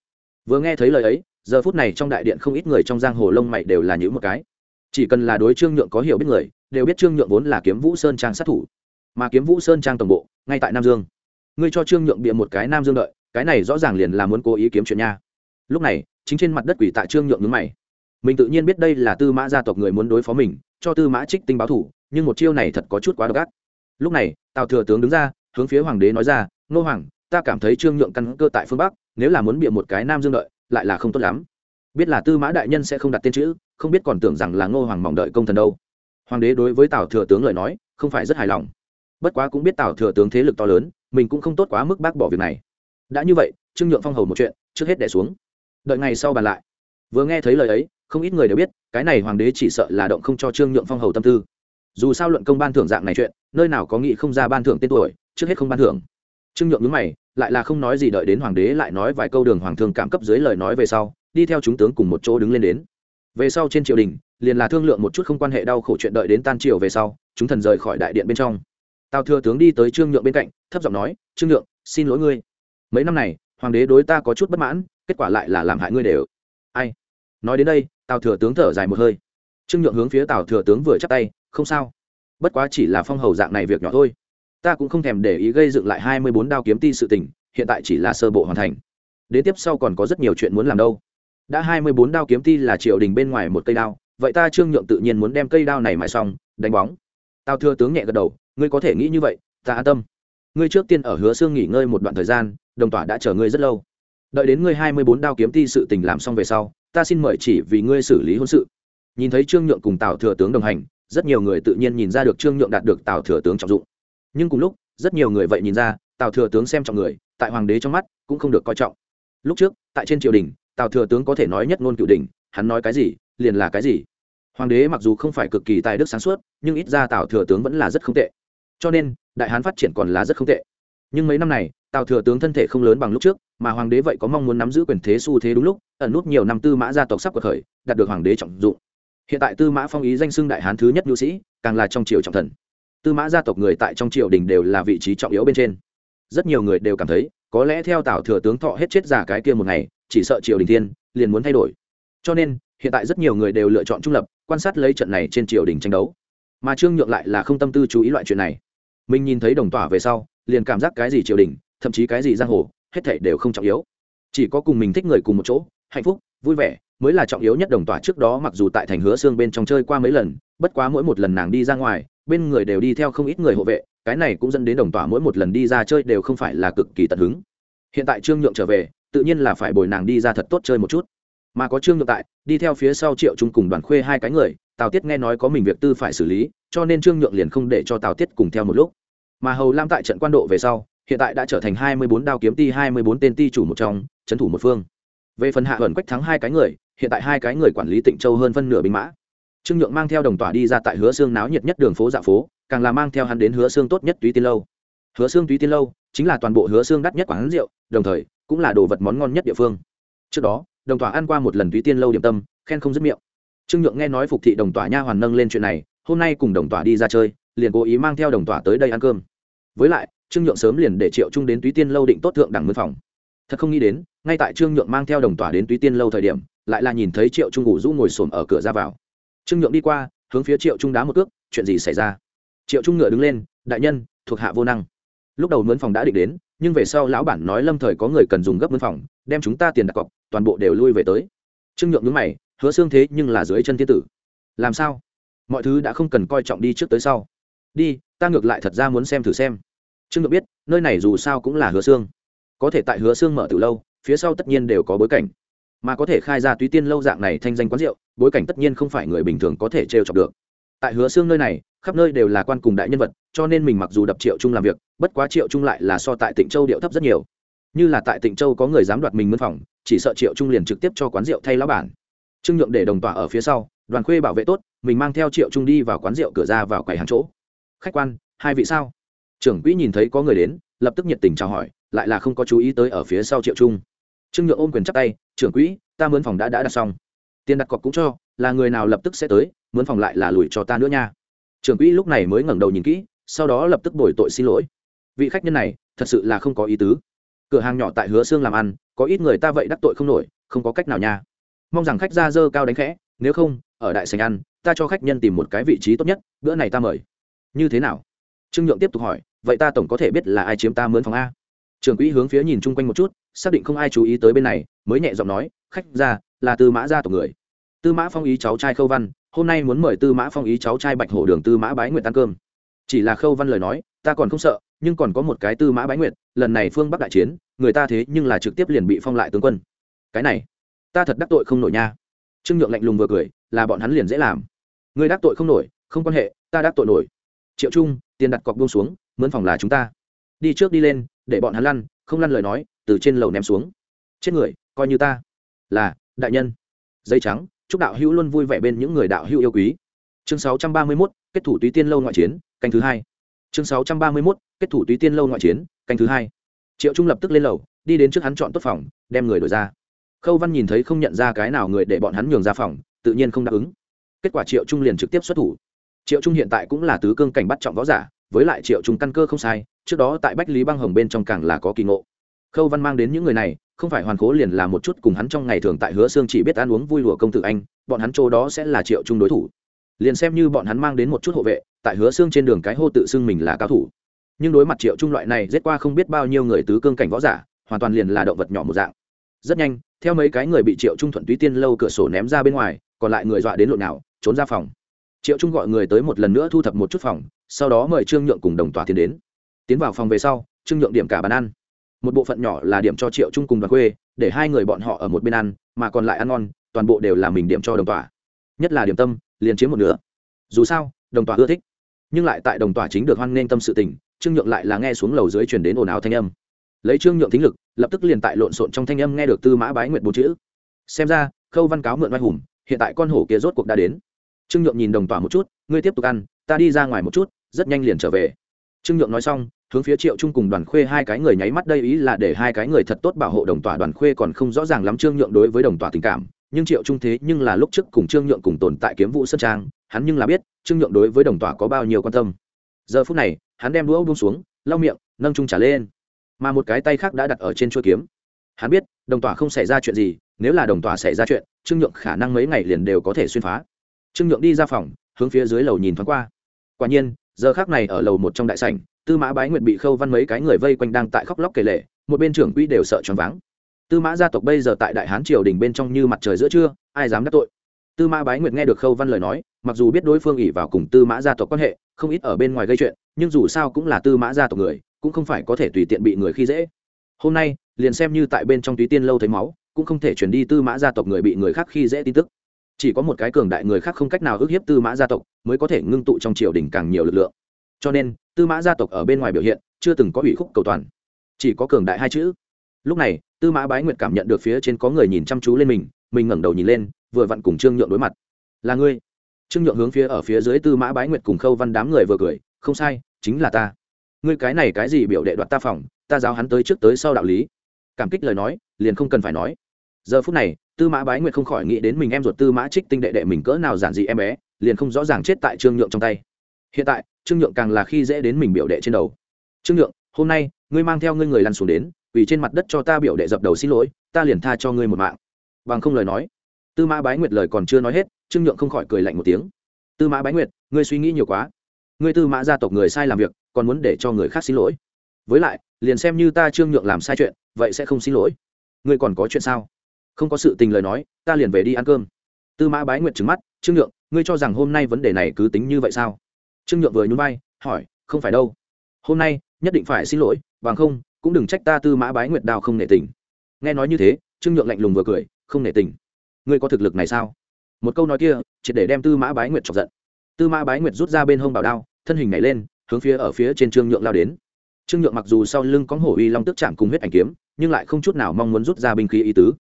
Vừa nghe thấy lời ấy, giờ phút này trong đại điện không ít người trong giang hồ lông mày đều là những một cái. Chỉ cần là đối trương nhượng có hiểu biết người, đều biết trương nhượng vốn là kiếm vũ sơn trang sát thủ mà kiếm vũ sơn trang tổng bộ, ngay tại nam dương. Ngươi cho trương nhượng bịa một cái nam dương đợi, cái này rõ ràng liền là muốn cố ý kiếm chuyện nha. Lúc này, chính trên mặt đất quỷ tại trương nhượng nhướng mày. Mình tự nhiên biết đây là tư mã gia tộc người muốn đối phó mình, cho tư mã trích tinh báo thủ, nhưng một chiêu này thật có chút quá độc ác. Lúc này, tào thừa tướng đứng ra, hướng phía hoàng đế nói ra nô hoàng, ta cảm thấy trương nhượng căn cơ tại phương bắc, nếu là muốn bịa một cái nam dương đợi, lại là không tốt lắm. Biết là tư mã đại nhân sẽ không đặt tên chữ, không biết còn tưởng rằng là ngô hoàng mong đợi công thần đâu. Hoàng đế đối với tào thừa tướng lời nói, không phải rất hài lòng bất quá cũng biết tào thừa tướng thế lực to lớn, mình cũng không tốt quá mức bác bỏ việc này. Đã như vậy, trương nhượng phong hầu một chuyện, trước hết đẻ xuống. Đợi ngày sau bàn lại. Vừa nghe thấy lời ấy, không ít người đều biết, cái này hoàng đế chỉ sợ là động không cho trương nhượng phong hầu tâm tư. Dù sao luận công ban thưởng dạng này chuyện, nơi nào có nghị không ra ban thưởng tên tuổi, trước hết không ban thưởng. Trương nhượng nhướng mày, lại là không nói gì đợi đến hoàng đế lại nói vài câu đường hoàng thương cảm cấp dưới lời nói về sau, đi theo chúng tướng cùng một chỗ đứng lên đến. Về sau trên triều đình, liền là thương lượng một chút không quan hệ đau khổ chuyện đợi đến tan triều về sau, chúng thần rời khỏi đại điện bên trong tào thừa tướng đi tới trương nhượng bên cạnh, thấp giọng nói, trương nhượng, xin lỗi ngươi. Mấy năm này, hoàng đế đối ta có chút bất mãn, kết quả lại là làm hại ngươi đều. Ai? Nói đến đây, tào thừa tướng thở dài một hơi. Trương nhượng hướng phía tào thừa tướng vừa chắp tay, không sao. Bất quá chỉ là phong hầu dạng này việc nhỏ thôi. Ta cũng không thèm để ý gây dựng lại hai mươi bốn đao kiếm ti sự tình, hiện tại chỉ là sơ bộ hoàn thành. Đến tiếp sau còn có rất nhiều chuyện muốn làm đâu. Đã hai mươi bốn đao kiếm ti là triều đình bên ngoài một cây đao, vậy ta trương nhượng tự nhiên muốn đem cây đao này mãi xong, đánh bóng. Tào thừa tướng nhẹ gật đầu ngươi có thể nghĩ như vậy, ta an tâm. Ngươi trước tiên ở hứa xương nghỉ ngơi một đoạn thời gian, đồng tỏa đã chờ ngươi rất lâu. Đợi đến ngươi hai mươi bốn đao kiếm ti sự tình làm xong về sau, ta xin mời chỉ vì ngươi xử lý hôn sự. Nhìn thấy trương nhượng cùng tào thừa tướng đồng hành, rất nhiều người tự nhiên nhìn ra được trương nhượng đạt được tào thừa tướng trọng dụng. Nhưng cùng lúc, rất nhiều người vậy nhìn ra, tào thừa tướng xem trọng người, tại hoàng đế trong mắt cũng không được coi trọng. Lúc trước, tại trên triều đình, tào thừa tướng có thể nói nhất ngôn cựu đình hắn nói cái gì, liền là cái gì. Hoàng đế mặc dù không phải cực kỳ tài đức sáng suốt, nhưng ít ra tào thừa tướng vẫn là rất không tệ cho nên, đại hán phát triển còn là rất không tệ. Nhưng mấy năm này, tào thừa tướng thân thể không lớn bằng lúc trước, mà hoàng đế vậy có mong muốn nắm giữ quyền thế xu thế đúng lúc, ẩn nút nhiều năm tư mã gia tộc sắp cuộc khởi, đạt được hoàng đế trọng dụng. Hiện tại tư mã phong ý danh xưng đại hán thứ nhất nhu sĩ, càng là trong triều trọng thần. Tư mã gia tộc người tại trong triều đình đều là vị trí trọng yếu bên trên. Rất nhiều người đều cảm thấy, có lẽ theo tào thừa tướng thọ hết chết già cái kia một ngày, chỉ sợ triều đình thiên, liền muốn thay đổi. Cho nên, hiện tại rất nhiều người đều lựa chọn trung lập, quan sát lấy trận này trên triều đình tranh đấu. Mà trương nhượng lại là không tâm tư chú ý loại chuyện này mình nhìn thấy đồng tỏa về sau, liền cảm giác cái gì triều đình, thậm chí cái gì giang hồ, hết thảy đều không trọng yếu. Chỉ có cùng mình thích người cùng một chỗ, hạnh phúc, vui vẻ mới là trọng yếu nhất đồng tỏa trước đó mặc dù tại thành hứa xương bên trong chơi qua mấy lần, bất quá mỗi một lần nàng đi ra ngoài, bên người đều đi theo không ít người hộ vệ, cái này cũng dẫn đến đồng tỏa mỗi một lần đi ra chơi đều không phải là cực kỳ tận hứng. Hiện tại trương nhượng trở về, tự nhiên là phải bồi nàng đi ra thật tốt chơi một chút. Mà có trương nhượng tại, đi theo phía sau triệu trung cùng đoàn khuê hai cái người tào tiết nghe nói có mình việc tư phải xử lý, cho nên trương nhượng liền không để cho tào tiết cùng theo một lúc. Mà hầu lam tại trận quan độ về sau, hiện tại đã trở thành hai mươi bốn đao kiếm ti, hai mươi bốn tên ti chủ một trong, trấn thủ một phương. Về phần hạ ẩn quách thắng hai cái người, hiện tại hai cái người quản lý tịnh châu hơn phân nửa binh mã. Trương nhượng mang theo đồng tỏa đi ra tại hứa xương náo nhiệt nhất đường phố dạ phố, càng là mang theo hắn đến hứa xương tốt nhất túy tiên lâu. Hứa xương túy tiên lâu chính là toàn bộ hứa xương đắt nhất quán rượu, đồng thời cũng là đồ vật món ngon nhất địa phương. Trước đó, đồng tỏa ăn qua một lần túy tiên lâu điểm tâm, khen không dứt miệng trương nhượng nghe nói phục thị đồng tỏa nha hoàn nâng lên chuyện này, hôm nay cùng đồng tỏa đi ra chơi, liền cố ý mang theo đồng tỏa tới đây ăn cơm. Với lại, trương nhượng sớm liền để triệu trung đến túy tiên lâu định tốt thượng đẳng mân phòng. Thật không nghĩ đến, ngay tại trương nhượng mang theo đồng tỏa đến túy tiên lâu thời điểm, lại là nhìn thấy triệu trung ngủ rũ ngồi xổm ở cửa ra vào. Trương nhượng đi qua, hướng phía triệu trung đá một cước, chuyện gì xảy ra? Triệu trung ngựa đứng lên, đại nhân, thuộc hạ vô năng. Lúc đầu mướn phòng đã định đến, nhưng về sau lão bản nói lâm thời có người cần dùng gấp mướn phòng, đem chúng ta tiền đặt cọc, toàn bộ đều lui về tới. Trương nhượng nhướng mày hứa xương thế nhưng là dưới chân thiên tử. Làm sao? Mọi thứ đã không cần coi trọng đi trước tới sau. Đi, ta ngược lại thật ra muốn xem thử xem. Trương được biết, nơi này dù sao cũng là hứa xương. Có thể tại hứa xương mở từ lâu, phía sau tất nhiên đều có bối cảnh. Mà có thể khai ra túy tiên lâu dạng này thanh danh quán rượu, bối cảnh tất nhiên không phải người bình thường có thể trêu chọc được. Tại hứa xương nơi này, khắp nơi đều là quan cùng đại nhân vật, cho nên mình mặc dù đập triệu trung làm việc, bất quá triệu trung lại là so tại tịnh châu điệu thấp rất nhiều. Như là tại tịnh châu có người dám đoạt mình mân phòng, chỉ sợ triệu trung liền trực tiếp cho quán rượu thay lão bản trương nhượng để đồng tỏa ở phía sau, đoàn khuê bảo vệ tốt, mình mang theo triệu trung đi vào quán rượu cửa ra vào quầy hàng chỗ. Khách quan, hai vị sao? Trưởng quỹ nhìn thấy có người đến, lập tức nhiệt tình chào hỏi, lại là không có chú ý tới ở phía sau triệu trung. Trương nhượng ôm quyền chắc tay, trưởng quỹ, ta mướn phòng đã đã đặt xong. Tiền đặt cọc cũng cho, là người nào lập tức sẽ tới, mướn phòng lại là lùi cho ta nữa nha. Trưởng quỹ lúc này mới ngẩng đầu nhìn kỹ, sau đó lập tức bồi tội xin lỗi. Vị khách nhân này, thật sự là không có ý tứ. Cửa hàng nhỏ tại hứa xương làm ăn, có ít người ta vậy đắc tội không nổi, không có cách nào nha mong rằng khách ra dơ cao đánh khẽ, nếu không, ở đại sành ăn, ta cho khách nhân tìm một cái vị trí tốt nhất, bữa này ta mời. Như thế nào? Trương nhượng tiếp tục hỏi, vậy ta tổng có thể biết là ai chiếm ta mướn phòng a? Trưởng quỹ hướng phía nhìn chung quanh một chút, xác định không ai chú ý tới bên này, mới nhẹ giọng nói, khách ra, là tư mã gia tộc người. Tư mã phong ý cháu trai khâu văn, hôm nay muốn mời tư mã phong ý cháu trai bạch hổ đường tư mã bái nguyện ăn cơm. Chỉ là khâu văn lời nói, ta còn không sợ, nhưng còn có một cái tư mã bái nguyện, lần này phương bắc đại chiến, người ta thế nhưng là trực tiếp liền bị phong lại tướng quân. Cái này ta thật đắc tội không nổi nha. Trương nhượng lạnh lùng vừa cười là bọn hắn liền dễ làm. Người đắc tội không nổi không quan hệ ta đắc tội nổi. Triệu trung tiền đặt cọc buông xuống mướn phòng là chúng ta. Đi trước đi lên để bọn hắn lăn không lăn lời nói từ trên lầu ném xuống. Chết người coi như ta. Là đại nhân. Dây trắng chúc đạo hữu luôn vui vẻ bên những người đạo hữu yêu quý. Chương 631, kết thủ túy tiên lâu ngoại chiến canh thứ hai. Chương 631, kết thủ túy tiên lâu ngoại chiến canh thứ hai. Triệu trung lập tức lên lầu đi đến trước hắn chọn tốt phòng đem người đổi ra khâu văn nhìn thấy không nhận ra cái nào người để bọn hắn nhường ra phòng, tự nhiên không đáp ứng. Kết quả triệu trung liền trực tiếp xuất thủ. Triệu trung hiện tại cũng là tứ cương cảnh bắt trọng võ giả, với lại triệu trung căn cơ không sai, trước đó tại bách lý băng hồng bên trong càng là có kỳ ngộ. Khâu văn mang đến những người này, không phải hoàn cố liền là một chút cùng hắn trong ngày thường tại hứa xương chỉ biết ăn uống vui lùa công tử anh, bọn hắn chỗ đó sẽ là triệu trung đối thủ. Liền xem như bọn hắn mang đến một chút hộ vệ, tại hứa xương trên đường cái hô tự xưng mình là cao thủ. Nhưng đối mặt triệu trung loại này, giết qua không biết bao nhiêu người tứ cương cảnh võ giả, hoàn toàn liền là động vật nhỏ một dạng rất nhanh, theo mấy cái người bị triệu trung thuận túy tiên lâu cửa sổ ném ra bên ngoài, còn lại người dọa đến lộn nào trốn ra phòng. Triệu trung gọi người tới một lần nữa thu thập một chút phòng, sau đó mời trương nhượng cùng đồng tòa tiến đến. Tiến vào phòng về sau, trương nhượng điểm cả bàn ăn. Một bộ phận nhỏ là điểm cho triệu trung cùng đoàn quê, để hai người bọn họ ở một bên ăn, mà còn lại ăn ngon, toàn bộ đều là mình điểm cho đồng tòa. Nhất là điểm tâm, liền chiếm một nửa. Dù sao, đồng tòa ưa thích. Nhưng lại tại đồng tòa chính được hoan nghênh tâm sự tình, trương nhượng lại là nghe xuống lầu dưới chuyển đến ồn ào thanh âm lấy trương nhượng thính lực, lập tức liền tại lộn xộn trong thanh âm nghe được tư mã bái nguyện bốn chữ. Xem ra, khâu văn cáo mượn oai hùng, hiện tại con hổ kia rốt cuộc đã đến. Trương nhượng nhìn đồng tỏa một chút, ngươi tiếp tục ăn, ta đi ra ngoài một chút, rất nhanh liền trở về. Trương nhượng nói xong, hướng phía triệu trung cùng đoàn khuê hai cái người nháy mắt đây ý là để hai cái người thật tốt bảo hộ đồng tỏa, đoàn khuê còn không rõ ràng lắm trương nhượng đối với đồng tỏa tình cảm, nhưng triệu trung thế nhưng là lúc trước cùng trương nhượng cùng tồn tại kiếm vũ sơn trang, hắn nhưng là biết, trương nhượng đối với đồng tỏa có bao nhiêu quan tâm. Giờ phút này, hắn đem đũa buông xuống, lau miệng, nâng trung trả lên mà một cái tay khác đã đặt ở trên chuôi kiếm. Hắn biết, đồng tỏa không xảy ra chuyện gì, nếu là đồng tỏa xảy ra chuyện, trương nhượng khả năng mấy ngày liền đều có thể xuyên phá. Trương nhượng đi ra phòng, hướng phía dưới lầu nhìn thoáng qua. Quả nhiên, giờ khác này ở lầu một trong đại sảnh, tư mã bái nguyệt bị khâu văn mấy cái người vây quanh đang tại khóc lóc kể lệ một bên trưởng quỹ đều sợ choáng váng. Tư mã gia tộc bây giờ tại đại hán triều đình bên trong như mặt trời giữa trưa, ai dám đắc tội? Tư mã bái nguyệt nghe được khâu văn lời nói, mặc dù biết đối phương ỉ vào cùng tư mã gia tộc quan hệ, không ít ở bên ngoài gây chuyện, nhưng dù sao cũng là tư mã gia tộc người cũng không phải có thể tùy tiện bị người khi dễ. Hôm nay, liền xem như tại bên trong túy tiên lâu thấy máu, cũng không thể chuyển đi tư mã gia tộc người bị người khác khi dễ tin tức. Chỉ có một cái cường đại người khác không cách nào ức hiếp tư mã gia tộc, mới có thể ngưng tụ trong triều đình càng nhiều lực lượng. Cho nên, tư mã gia tộc ở bên ngoài biểu hiện, chưa từng có ủy khúc cầu toàn. Chỉ có cường đại hai chữ. Lúc này, tư mã bái nguyệt cảm nhận được phía trên có người nhìn chăm chú lên mình mình ngẩng đầu nhìn lên, vừa vặn cùng trương nhượng đối mặt. Là ngươi. Trương nhượng hướng phía ở phía dưới tư mã bái nguyệt cùng khâu văn đám người vừa cười, không sai, chính là ta ngươi cái này cái gì biểu đệ đoạt ta phòng, ta giáo hắn tới trước tới sau đạo lý. Cảm kích lời nói, liền không cần phải nói. Giờ phút này, tư mã bái nguyệt không khỏi nghĩ đến mình em ruột tư mã trích tinh đệ đệ mình cỡ nào giản dị em bé, liền không rõ ràng chết tại trương nhượng trong tay. Hiện tại, trương nhượng càng là khi dễ đến mình biểu đệ trên đầu. Trương nhượng, hôm nay, ngươi mang theo ngươi người lăn xuống đến, vì trên mặt đất cho ta biểu đệ dập đầu xin lỗi, ta liền tha cho ngươi một mạng. Bằng không lời nói, tư mã bái nguyệt lời còn chưa nói hết, trương nhượng không khỏi cười lạnh một tiếng. Tư mã bái nguyệt, ngươi suy nghĩ nhiều quá. Ngươi tư mã gia tộc người sai làm việc còn muốn để cho người khác xin lỗi. Với lại, liền xem như ta trương nhượng làm sai chuyện, vậy sẽ không xin lỗi. Ngươi còn có chuyện sao? Không có sự tình lời nói, ta liền về đi ăn cơm. Tư mã bái nguyệt trứng mắt, trương nhượng, ngươi cho rằng hôm nay vấn đề này cứ tính như vậy sao? Trương nhượng vừa nhún vai, hỏi, không phải đâu. Hôm nay, nhất định phải xin lỗi, bằng không, cũng đừng trách ta tư mã bái nguyệt đào không nể tình. Nghe nói như thế, trương nhượng lạnh lùng vừa cười, không nể tình. Ngươi có thực lực này sao? Một câu nói kia chỉ để đem tư mã bái nguyệt chọc giận. Tư mã bái nguyệt rút ra bên hông bảo đao, thân hình nhảy lên hướng phía ở phía trên trương nhượng lao đến. Trương nhượng mặc dù sau lưng có hổ uy long tức chạm cùng huyết ảnh kiếm, nhưng lại không chút nào mong muốn rút ra binh khí ý tứ.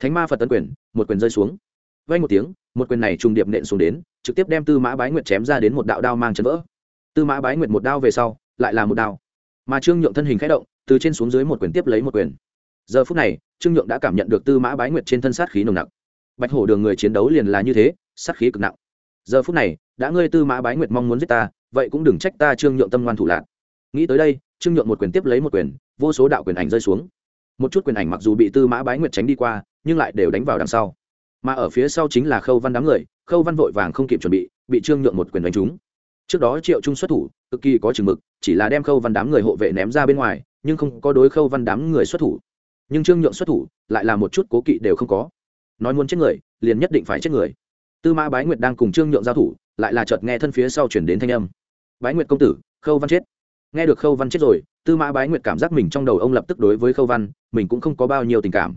Thánh ma phật tấn quyền, một quyền rơi xuống. Vay một tiếng, một quyền này trùng điệp nện xuống đến, trực tiếp đem tư mã bái nguyệt chém ra đến một đạo đao mang chấn vỡ. Tư mã bái nguyệt một đao về sau, lại là một đao. Mà trương nhượng thân hình khẽ động, từ trên xuống dưới một quyền tiếp lấy một quyền. Giờ phút này, trương nhượng đã cảm nhận được tư mã bái nguyệt trên thân sát khí nồng nặc. Bạch hổ đường người chiến đấu liền là như thế, sát khí cực nặng. Giờ phút này, đã ngươi tư mã bái nguyệt mong muốn giết ta vậy cũng đừng trách ta trương nhượng tâm ngoan thủ lạc. Nghĩ tới đây, trương nhượng một quyền tiếp lấy một quyền, vô số đạo quyền ảnh rơi xuống. Một chút quyền ảnh mặc dù bị tư mã bái nguyệt tránh đi qua, nhưng lại đều đánh vào đằng sau. Mà ở phía sau chính là khâu văn đám người, khâu văn vội vàng không kịp chuẩn bị bị trương nhượng một quyền đánh trúng. Trước đó triệu trung xuất thủ, cực kỳ có chừng mực, chỉ là đem khâu văn đám người hộ vệ ném ra bên ngoài, nhưng không có đối khâu văn đám người xuất thủ. Nhưng trương nhượng xuất thủ, lại là một chút cố kỵ đều không có. Nói muốn chết người, liền nhất định phải chết người. Tư mã bái nguyệt đang cùng trương nhượng giao thủ, lại là chợt nghe thân phía sau chuyển đến thanh âm bái nguyệt công tử, khâu văn chết. Nghe được khâu văn chết rồi, tư mã bái nguyệt cảm giác mình trong đầu ông lập tức đối với khâu văn, mình cũng không có bao nhiêu tình cảm.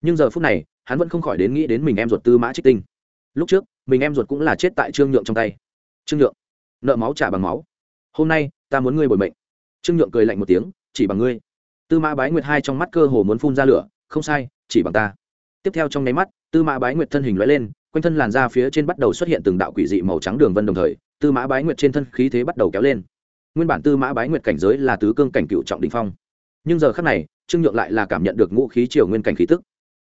Nhưng giờ phút này, hắn vẫn không khỏi đến nghĩ đến mình em ruột tư mã trích tinh. Lúc trước, mình em ruột cũng là chết tại trương nhượng trong tay. Trương nhượng, nợ máu trả bằng máu. Hôm nay, ta muốn ngươi bồi mệnh. Trương nhượng cười lạnh một tiếng, chỉ bằng ngươi. Tư mã bái nguyệt hai trong mắt cơ hồ muốn phun ra lửa, không sai, chỉ bằng ta. Tiếp theo trong nháy mắt, tư mã bái nguyệt thân hình lóe lên, quanh thân làn da phía trên bắt đầu xuất hiện từng đạo quỷ dị màu trắng đường vân đồng thời tư mã bái nguyệt trên thân khí thế bắt đầu kéo lên. Nguyên bản tư mã bái nguyệt cảnh giới là tứ cương cảnh cựu trọng đình phong. Nhưng giờ khắc này, trương nhượng lại là cảm nhận được ngũ khí triều nguyên cảnh khí tức.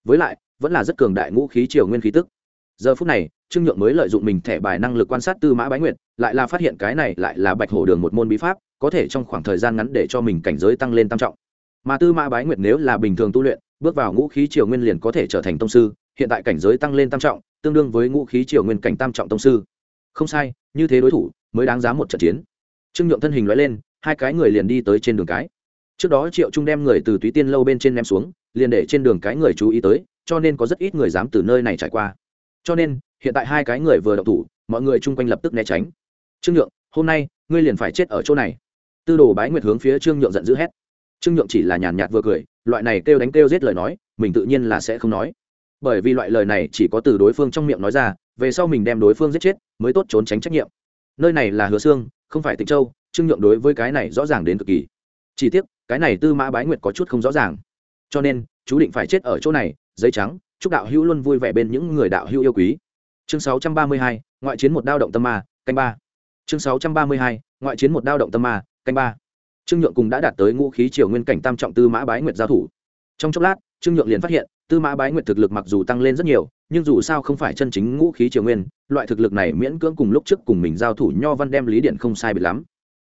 Với lại, vẫn là rất cường đại ngũ khí triều nguyên khí tức. Giờ phút này, trương nhượng mới lợi dụng mình thẻ bài năng lực quan sát tư mã bái nguyệt, lại là phát hiện cái này lại là bạch hổ đường một môn bí pháp, có thể trong khoảng thời gian ngắn để cho mình cảnh giới tăng lên tam trọng. Mà tư mã bái nguyệt nếu là bình thường tu luyện, bước vào ngũ khí triều nguyên liền có thể trở thành tông sư, hiện tại cảnh giới tăng lên tam trọng, tương đương với ngũ khí triều nguyên cảnh tam trọng tông sư không sai, như thế đối thủ mới đáng giá một trận chiến. Trương nhượng thân hình loại lên, hai cái người liền đi tới trên đường cái. Trước đó triệu trung đem người từ túy tiên lâu bên trên ném xuống, liền để trên đường cái người chú ý tới, cho nên có rất ít người dám từ nơi này trải qua. Cho nên, hiện tại hai cái người vừa đậu thủ, mọi người chung quanh lập tức né tránh. Trương nhượng, hôm nay, ngươi liền phải chết ở chỗ này. Tư đồ bái nguyệt hướng phía trương nhượng giận dữ hét. Trương nhượng chỉ là nhàn nhạt vừa cười, loại này kêu đánh kêu giết lời nói, mình tự nhiên là sẽ không nói. Bởi vì loại lời này chỉ có từ đối phương trong miệng nói ra về sau mình đem đối phương giết chết mới tốt trốn tránh trách nhiệm. Nơi này là hứa xương không phải tịnh châu trương nhượng đối với cái này rõ ràng đến cực kỳ. Chỉ tiếc cái này tư mã bái nguyệt có chút không rõ ràng. Cho nên chú định phải chết ở chỗ này giấy trắng chúc đạo hữu luôn vui vẻ bên những người đạo hữu yêu quý. Chương 632, ngoại chiến một đao động tâm ma canh ba. Chương 632, ngoại chiến một đao động tâm ma canh ba. Trương nhượng cùng đã đạt tới ngũ khí triều nguyên cảnh tam trọng tư mã bái nguyệt giao thủ. Trong chốc lát trương nhượng liền phát hiện tư mã bái nguyệt thực lực mặc dù tăng lên rất nhiều nhưng dù sao không phải chân chính ngũ khí triều nguyên, loại thực lực này miễn cưỡng cùng lúc trước cùng mình giao thủ nho văn đem lý điện không sai biệt lắm.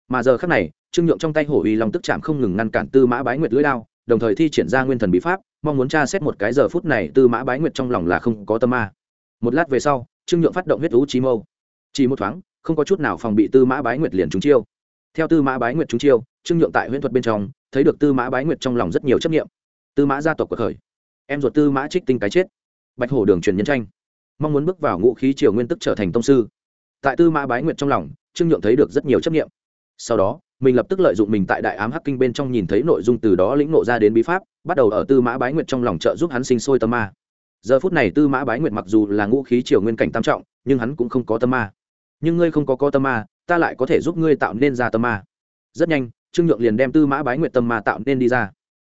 Mà giờ khác này, trương nhượng trong tay hổ uy long tức chạm không ngừng ngăn cản tư mã bái nguyệt lưỡi đao, đồng thời thi triển ra nguyên thần bí pháp, mong muốn tra xét một cái giờ phút này tư mã bái nguyệt trong lòng là không có tâm ma. Một lát về sau, trương nhượng phát động huyết lũ trí mâu. Chỉ một thoáng, không có chút nào phòng bị tư mã bái nguyệt liền trúng chiêu. Theo tư mã bái nguyệt trúng chiêu, trương nhượng tại huyễn thuật bên trong, thấy được tư mã bái nguyệt trong lòng rất nhiều chấp nghiệm tư mã gia tộc của khởi. Em ruột tư mã trích tinh cái chết bạch hổ đường truyền nhân tranh. Mong muốn bước vào ngũ khí triều nguyên tức trở thành tông sư. Tại tư mã bái nguyệt trong lòng, trương nhượng thấy được rất nhiều chấp nghiệm sau đó, mình lập tức lợi dụng mình tại đại ám hắc kinh bên trong nhìn thấy nội dung từ đó lĩnh nộ ra đến bí pháp, bắt đầu ở tư mã bái nguyệt trong lòng trợ giúp hắn sinh sôi tâm ma. Giờ phút này tư mã bái nguyệt mặc dù là ngũ khí triều nguyên cảnh tam trọng, nhưng hắn cũng không có tâm ma. Nhưng ngươi không có có tâm ma, ta lại có thể giúp ngươi tạo nên ra tâm ma. Rất nhanh, trương nhượng liền đem tư mã bái nguyệt tâm ma tạo nên đi ra.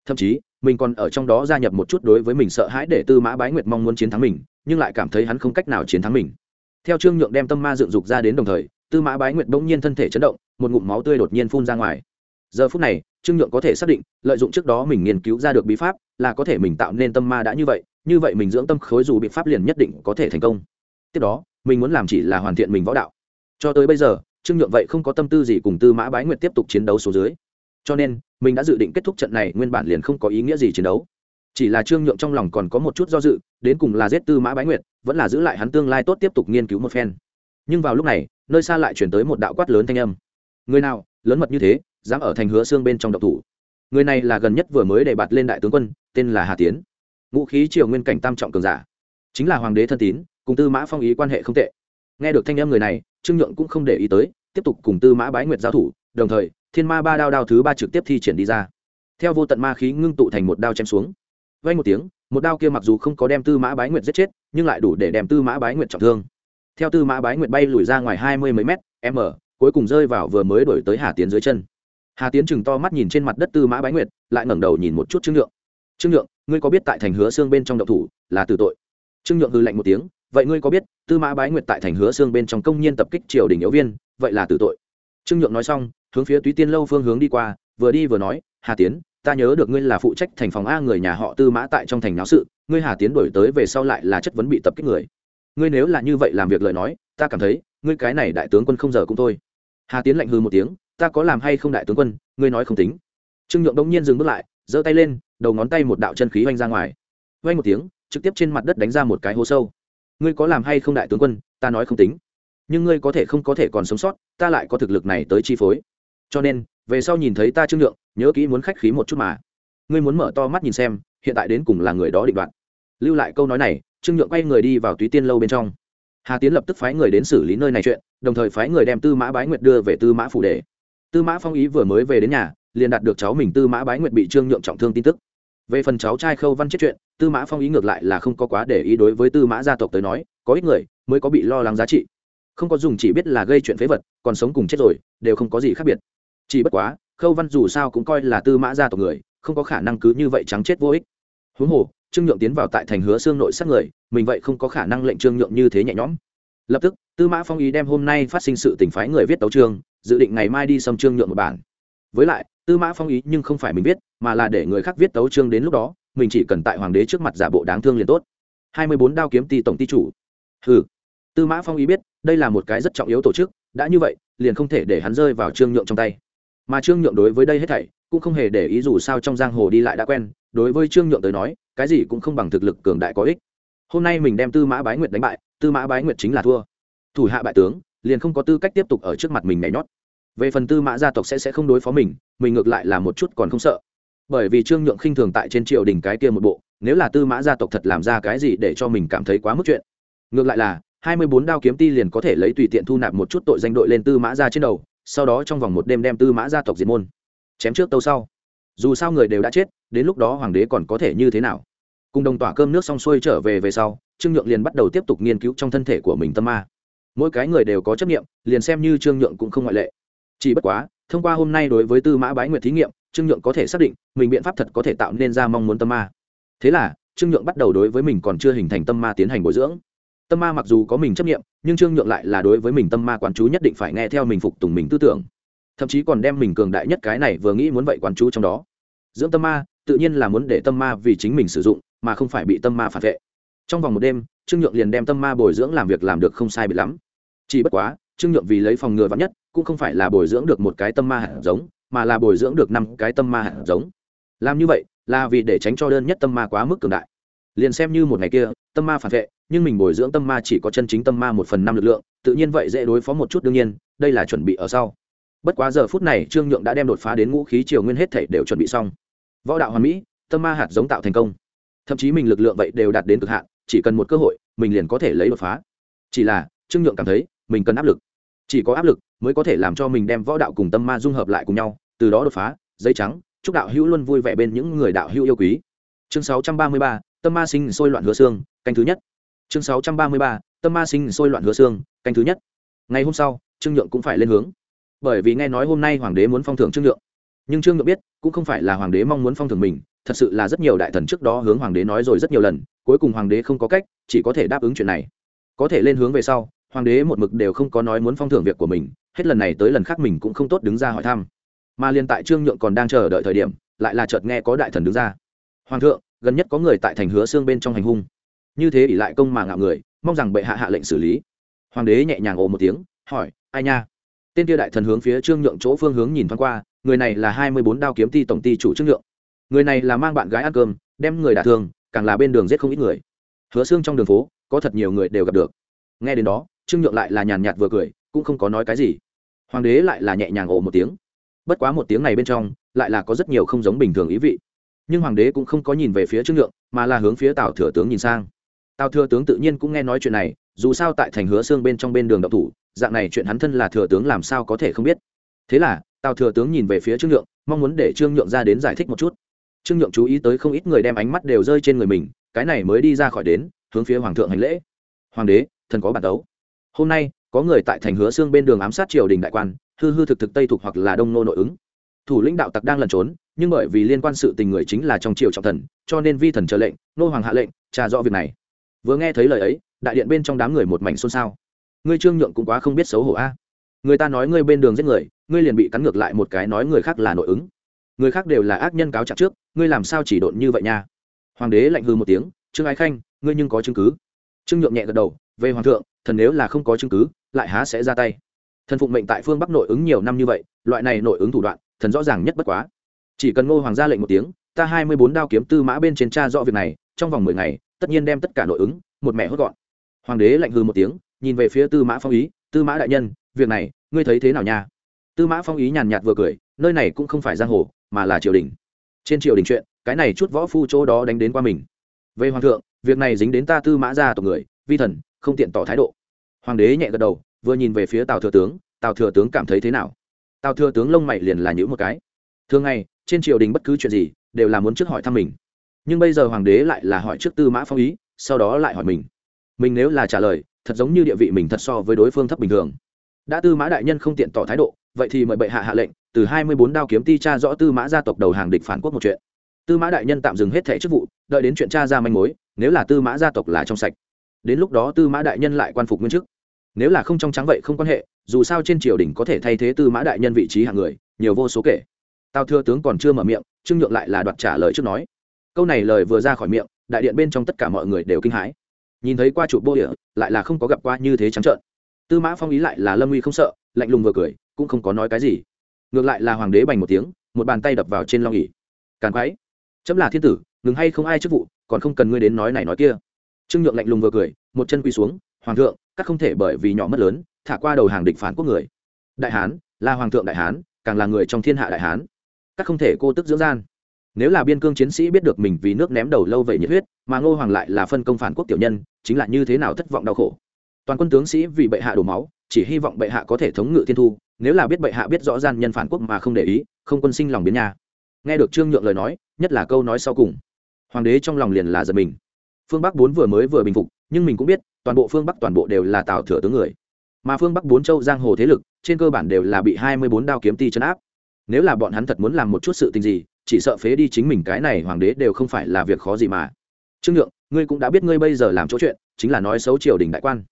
Thậm chí mình còn ở trong đó gia nhập một chút đối với mình sợ hãi để tư mã bái nguyệt mong muốn chiến thắng mình, nhưng lại cảm thấy hắn không cách nào chiến thắng mình. Theo trương nhượng đem tâm ma dựng dục ra đến đồng thời, tư mã bái nguyệt bỗng nhiên thân thể chấn động, một ngụm máu tươi đột nhiên phun ra ngoài. Giờ phút này, trương nhượng có thể xác định, lợi dụng trước đó mình nghiên cứu ra được bí pháp là có thể mình tạo nên tâm ma đã như vậy như vậy mình dưỡng tâm khối dù bị pháp liền nhất định có thể thành công. Tiếp đó, mình muốn làm chỉ là hoàn thiện mình võ đạo. Cho tới bây giờ, trương nhượng vậy không có tâm tư gì cùng tư mã bái nguyệt tiếp tục chiến đấu số dưới cho nên, mình đã dự định kết thúc trận này, nguyên bản liền không có ý nghĩa gì chiến đấu. Chỉ là trương nhượng trong lòng còn có một chút do dự, đến cùng là giết tư mã bái nguyệt, vẫn là giữ lại hắn tương lai tốt tiếp tục nghiên cứu một phen. Nhưng vào lúc này, nơi xa lại chuyển tới một đạo quát lớn thanh âm. Người nào, lớn mật như thế, dám ở thành hứa xương bên trong độc thủ. Người này là gần nhất vừa mới đề bạt lên đại tướng quân, tên là hà tiến. Ngũ khí triều nguyên cảnh tam trọng cường giả. Chính là hoàng đế thân tín, cùng tư mã phong ý quan hệ không tệ. Nghe được thanh âm người này, trương nhượng cũng không để ý tới, tiếp tục cùng tư mã bái nguyệt giao thủ, đồng thời thiên ma ba đao đao thứ ba trực tiếp thi triển đi ra. Theo vô tận ma khí ngưng tụ thành một đao chém xuống. Vay một tiếng, một đao kia mặc dù không có đem tư mã bái nguyệt giết chết, nhưng lại đủ để đem tư mã bái nguyệt trọng thương. Theo tư mã bái nguyệt bay lùi ra ngoài hai mươi mấy mét, m, cuối cùng rơi vào vừa mới đổi tới hà tiến dưới chân. Hà tiến chừng to mắt nhìn trên mặt đất tư mã bái nguyệt, lại ngẩng đầu nhìn một chút trương nhượng. Trương nhượng, ngươi có biết tại thành hứa xương bên trong đậu thủ là Tử tội? Trương nhượng hư lạnh một tiếng, vậy ngươi có biết tư mã bái nguyệt tại thành hứa xương bên trong công nhiên tập kích triều đình yếu viên, vậy là Tử tội? Trương nhượng nói xong, hướng phía túy tiên lâu phương hướng đi qua, vừa đi vừa nói, hà tiến, ta nhớ được ngươi là phụ trách thành phòng a người nhà họ tư mã tại trong thành náo sự, ngươi hà tiến đổi tới về sau lại là chất vấn bị tập kích người. Ngươi nếu là như vậy làm việc lời nói, ta cảm thấy, ngươi cái này đại tướng quân không giờ cũng thôi. Hà tiến lạnh hư một tiếng, ta có làm hay không đại tướng quân, ngươi nói không tính. Trương nhượng đông nhiên dừng bước lại, giơ tay lên, đầu ngón tay một đạo chân khí oanh ra ngoài. Oanh một tiếng, trực tiếp trên mặt đất đánh ra một cái hố sâu. Ngươi có làm hay không đại tướng quân, ta nói không tính nhưng ngươi có thể không có thể còn sống sót, ta lại có thực lực này tới chi phối. Cho nên, về sau nhìn thấy ta trương nhượng nhớ kỹ muốn khách khí một chút mà. Ngươi muốn mở to mắt nhìn xem, hiện tại đến cùng là người đó định đoạt. Lưu lại câu nói này, trương nhượng quay người đi vào túy tiên lâu bên trong. Hà tiến lập tức phái người đến xử lý nơi này chuyện, đồng thời phái người đem tư mã bái nguyệt đưa về tư mã phủ đề tư mã phong ý vừa mới về đến nhà, liền đạt được cháu mình tư mã bái nguyệt bị trương nhượng trọng thương tin tức. Về phần cháu trai khâu văn chết chuyện, tư mã phong ý ngược lại là không có quá để ý đối với tư mã gia tộc tới nói, có ít người mới có bị lo lắng giá trị không có dùng chỉ biết là gây chuyện phế vật còn sống cùng chết rồi đều không có gì khác biệt. Chỉ bất quá khâu văn dù sao cũng coi là tư mã gia tộc người không có khả năng cứ như vậy trắng chết vô ích. Huống hồ trương nhượng tiến vào tại thành hứa xương nội sát người mình vậy không có khả năng lệnh trương nhượng như thế nhẹ nhõm. Lập tức tư mã phong ý đem hôm nay phát sinh sự tình phái người viết tấu trương dự định ngày mai đi xâm trương nhượng một bản. Với lại tư mã phong ý nhưng không phải mình viết mà là để người khác viết tấu trương đến lúc đó mình chỉ cần tại hoàng đế trước mặt giả bộ đáng thương liền tốt. Hai mươi bốn đao kiếm ti tổng ti chủ. Hừ, tư mã phong ý biết đây là một cái rất trọng yếu tổ chức, đã như vậy, liền không thể để hắn rơi vào trương nhượng trong tay. Mà trương nhượng đối với đây hết thảy, cũng không hề để ý dù sao trong giang hồ đi lại đã quen, đối với trương nhượng tới nói, cái gì cũng không bằng thực lực cường đại có ích. Hôm nay mình đem tư mã bái nguyệt đánh bại, tư mã bái nguyệt chính là thua. Thủ hạ bại tướng, liền không có tư cách tiếp tục ở trước mặt mình nhảy nhót. Về phần tư mã gia tộc sẽ sẽ không đối phó mình mình ngược lại là một chút còn không sợ. Bởi vì trương nhượng khinh thường tại trên triều đình cái kia một bộ, nếu là tư mã gia tộc thật làm ra cái gì để cho mình cảm thấy quá mức chuyện. Ngược lại là hai mươi bốn đao kiếm ti liền có thể lấy tùy tiện thu nạp một chút tội danh đội lên tư mã ra trên đầu, sau đó trong vòng một đêm đem tư mã gia tộc diệt môn. Chém trước tâu sau. Dù sao người đều đã chết, đến lúc đó hoàng đế còn có thể như thế nào? Cùng đồng tỏa cơm nước xong xuôi trở về về sau, trương nhượng liền bắt đầu tiếp tục nghiên cứu trong thân thể của mình tâm ma. Mỗi cái người đều có chấp nghiệm liền xem như trương nhượng cũng không ngoại lệ. Chỉ bất quá, thông qua hôm nay đối với tư mã bái nguyệt thí nghiệm, trương nhượng có thể xác định, mình biện pháp thật có thể tạo nên ra mong muốn tâm ma. Thế là, trương nhượng bắt đầu đối với mình còn chưa hình thành tâm ma tiến hành bồi dưỡng tâm ma mặc dù có mình chấp nghiệm nhưng trương nhượng lại là đối với mình tâm ma quán chú nhất định phải nghe theo mình phục tùng mình tư tưởng. Thậm chí còn đem mình cường đại nhất cái này vừa nghĩ muốn vậy quán chú trong đó. Dưỡng tâm ma, tự nhiên là muốn để tâm ma vì chính mình sử dụng, mà không phải bị tâm ma phản vệ. Trong vòng một đêm, trương nhượng liền đem tâm ma bồi dưỡng làm việc làm được không sai bị lắm. Chỉ bất quá, trương nhượng vì lấy phòng ngừa vắn nhất, cũng không phải là bồi dưỡng được một cái tâm ma hạt giống, mà là bồi dưỡng được năm cái tâm ma hạt giống. Làm như vậy, là vì để tránh cho đơn nhất tâm ma quá mức cường đại. Liền xem như một ngày kia, tâm ma phản vệ nhưng mình bồi dưỡng tâm ma chỉ có chân chính tâm ma một phần năm lực lượng tự nhiên vậy dễ đối phó một chút đương nhiên đây là chuẩn bị ở sau. Bất quá giờ phút này trương nhượng đã đem đột phá đến ngũ khí triều nguyên hết thể đều chuẩn bị xong. Võ đạo hoàn mỹ tâm ma hạt giống tạo thành công. Thậm chí mình lực lượng vậy đều đạt đến cực hạn chỉ cần một cơ hội mình liền có thể lấy đột phá. Chỉ là trương nhượng cảm thấy mình cần áp lực. Chỉ có áp lực mới có thể làm cho mình đem võ đạo cùng tâm ma dung hợp lại cùng nhau từ đó đột phá dây trắng chúc đạo hữu luôn vui vẻ bên những người đạo hữu yêu quý. Chương 633, tâm ma sinh sôi loạn hứa xương canh thứ nhất chương 633, tâm ma sinh sôi loạn hứa xương canh thứ nhất. Ngày hôm sau trương nhượng cũng phải lên hướng. Bởi vì nghe nói hôm nay hoàng đế muốn phong thưởng trương nhượng. Nhưng trương nhượng biết cũng không phải là hoàng đế mong muốn phong thưởng mình thật sự là rất nhiều đại thần trước đó hướng hoàng đế nói rồi rất nhiều lần cuối cùng hoàng đế không có cách chỉ có thể đáp ứng chuyện này. Có thể lên hướng về sau hoàng đế một mực đều không có nói muốn phong thưởng việc của mình hết lần này tới lần khác mình cũng không tốt đứng ra hỏi thăm. Mà liên tại trương nhượng còn đang chờ đợi thời điểm lại là chợt nghe có đại thần đứng ra. Hoàng thượng gần nhất có người tại thành hứa xương bên trong hành hung như thế ỷ lại công mà ngạo người, mong rằng bệ hạ hạ lệnh xử lý. Hoàng đế nhẹ nhàng ồ một tiếng, hỏi, ai nha? Tên kia đại thần hướng phía trương nhượng chỗ phương hướng nhìn thoáng qua, người này là hai mươi bốn đao kiếm ty tổng ty chủ trương nhượng. Người này là mang bạn gái ăn cơm, đem người đả thương, càng là bên đường giết không ít người. Hứa xương trong đường phố, có thật nhiều người đều gặp được. Nghe đến đó, trương nhượng lại là nhàn nhạt vừa cười, cũng không có nói cái gì. Hoàng đế lại là nhẹ nhàng ồ một tiếng. Bất quá một tiếng này bên trong, lại là có rất nhiều không giống bình thường ý vị. Nhưng hoàng đế cũng không có nhìn về phía trương nhượng, mà là hướng phía tào thừa tướng nhìn sang tào thừa tướng tự nhiên cũng nghe nói chuyện này, dù sao tại thành hứa xương bên trong bên đường đậu thủ, dạng này chuyện hắn thân là thừa tướng làm sao có thể không biết. Thế là, tào thừa tướng nhìn về phía trương nhượng, mong muốn để trương nhượng ra đến giải thích một chút. Trương nhượng chú ý tới không ít người đem ánh mắt đều rơi trên người mình, cái này mới đi ra khỏi đến, hướng phía hoàng thượng hành lễ. Hoàng đế, thần có bản đấu hôm nay, có người tại thành hứa xương bên đường ám sát triều đình đại quan, hư hư thực thực tây thuộc hoặc là đông nô nội ứng. Thủ lĩnh đạo tặc đang lẩn trốn, nhưng bởi vì liên quan sự tình người chính là trong triều trọng thần, cho nên vi thần chờ lệnh, nô hoàng hạ lệnh trà rõ việc này vừa nghe thấy lời ấy, đại điện bên trong đám người một mảnh xôn xao. Ngươi trương nhượng cũng quá không biết xấu hổ a. Người ta nói ngươi bên đường giết người, ngươi liền bị cắn ngược lại một cái nói người khác là nội ứng. Người khác đều là ác nhân cáo trạng trước, ngươi làm sao chỉ độn như vậy nha? Hoàng đế lạnh hư một tiếng, trương ái khanh, ngươi nhưng có chứng cứ. Trương nhượng nhẹ gật đầu, về hoàng thượng, thần nếu là không có chứng cứ, lại há sẽ ra tay. Thần phụng mệnh tại phương bắc nội ứng nhiều năm như vậy, loại này nội ứng thủ đoạn, thần rõ ràng nhất bất quá. Chỉ cần ngô hoàng ra lệnh một tiếng, ta hai mươi bốn đao kiếm tư mã bên trên cha rõ việc này, trong vòng mười ngày tất nhiên đem tất cả nội ứng, một mẹ hốt gọn. Hoàng đế lạnh hư một tiếng, nhìn về phía tư mã phong ý, tư mã đại nhân, việc này, ngươi thấy thế nào nha? Tư mã phong ý nhàn nhạt vừa cười, nơi này cũng không phải giang hồ, mà là triều đình. Trên triều đình chuyện, cái này chút võ phu chỗ đó đánh đến qua mình. Về hoàng thượng, việc này dính đến ta tư mã gia tộc người, vi thần, không tiện tỏ thái độ. Hoàng đế nhẹ gật đầu, vừa nhìn về phía tào thừa tướng, tào thừa tướng cảm thấy thế nào? Tào thừa tướng lông mày liền là những một cái. Thường ngày, trên triều đình bất cứ chuyện gì, đều là muốn trước hỏi thăm mình nhưng bây giờ hoàng đế lại là hỏi trước tư mã phong ý, sau đó lại hỏi mình. Mình nếu là trả lời, thật giống như địa vị mình thật so với đối phương thấp bình thường. Đã tư mã đại nhân không tiện tỏ thái độ, vậy thì mời bệ hạ hạ lệnh, từ hai mươi bốn đao kiếm ti cha rõ tư mã gia tộc đầu hàng địch phản quốc một chuyện. Tư mã đại nhân tạm dừng hết thẻ chức vụ, đợi đến chuyện cha ra manh mối, nếu là tư mã gia tộc là trong sạch. Đến lúc đó tư mã đại nhân lại quan phục nguyên chức. Nếu là không trong trắng vậy không quan hệ, dù sao trên triều đình có thể thay thế tư mã đại nhân vị trí hạng người, nhiều vô số kể. Tao thưa tướng còn chưa mở miệng, trương nhượng lại là đoạt trả lời trước nói câu này lời vừa ra khỏi miệng, đại điện bên trong tất cả mọi người đều kinh hãi. Nhìn thấy qua chủ bô địa, lại là không có gặp qua như thế trắng trợn. Tư mã phong ý lại là lâm uy không sợ, lạnh lùng vừa cười, cũng không có nói cái gì. Ngược lại là hoàng đế bành một tiếng, một bàn tay đập vào trên long ỉ càn quái. Chấm là thiên tử, ngừng hay không ai chức vụ, còn không cần ngươi đến nói này nói kia. Trương nhượng lạnh lùng vừa cười, một chân quỳ xuống, hoàng thượng, các không thể bởi vì nhỏ mất lớn, thả qua đầu hàng địch phản quốc người. Đại hán, là hoàng thượng đại hán, càng là người trong thiên hạ đại hán. Các không thể cô tức dưỡng gian nếu là biên cương chiến sĩ biết được mình vì nước ném đầu lâu vậy nhiệt huyết, mà ngô hoàng lại là phân công phản quốc tiểu nhân, chính là như thế nào thất vọng đau khổ. Toàn quân tướng sĩ vì bệ hạ đổ máu, chỉ hy vọng bệ hạ có thể thống ngự thiên thu, nếu là biết bệ hạ biết rõ gian nhân phản quốc mà không để ý, không quân sinh lòng biến nhà nghe được trương nhượng lời nói, nhất là câu nói sau cùng, hoàng đế trong lòng liền là giật mình. Phương bắc bốn vừa mới vừa bình phục, nhưng mình cũng biết, toàn bộ phương bắc toàn bộ đều là tào thừa tướng người. Mà phương bắc bốn châu giang hồ thế lực, trên cơ bản đều là bị hai mươi bốn đao kiếm ti chấn áp. Nếu là bọn hắn thật muốn làm một chút sự tình gì chỉ sợ phế đi chính mình cái này hoàng đế đều không phải là việc khó gì mà. Trương nhượng, ngươi cũng đã biết ngươi bây giờ làm chỗ chuyện, chính là nói xấu triều đình đại quan.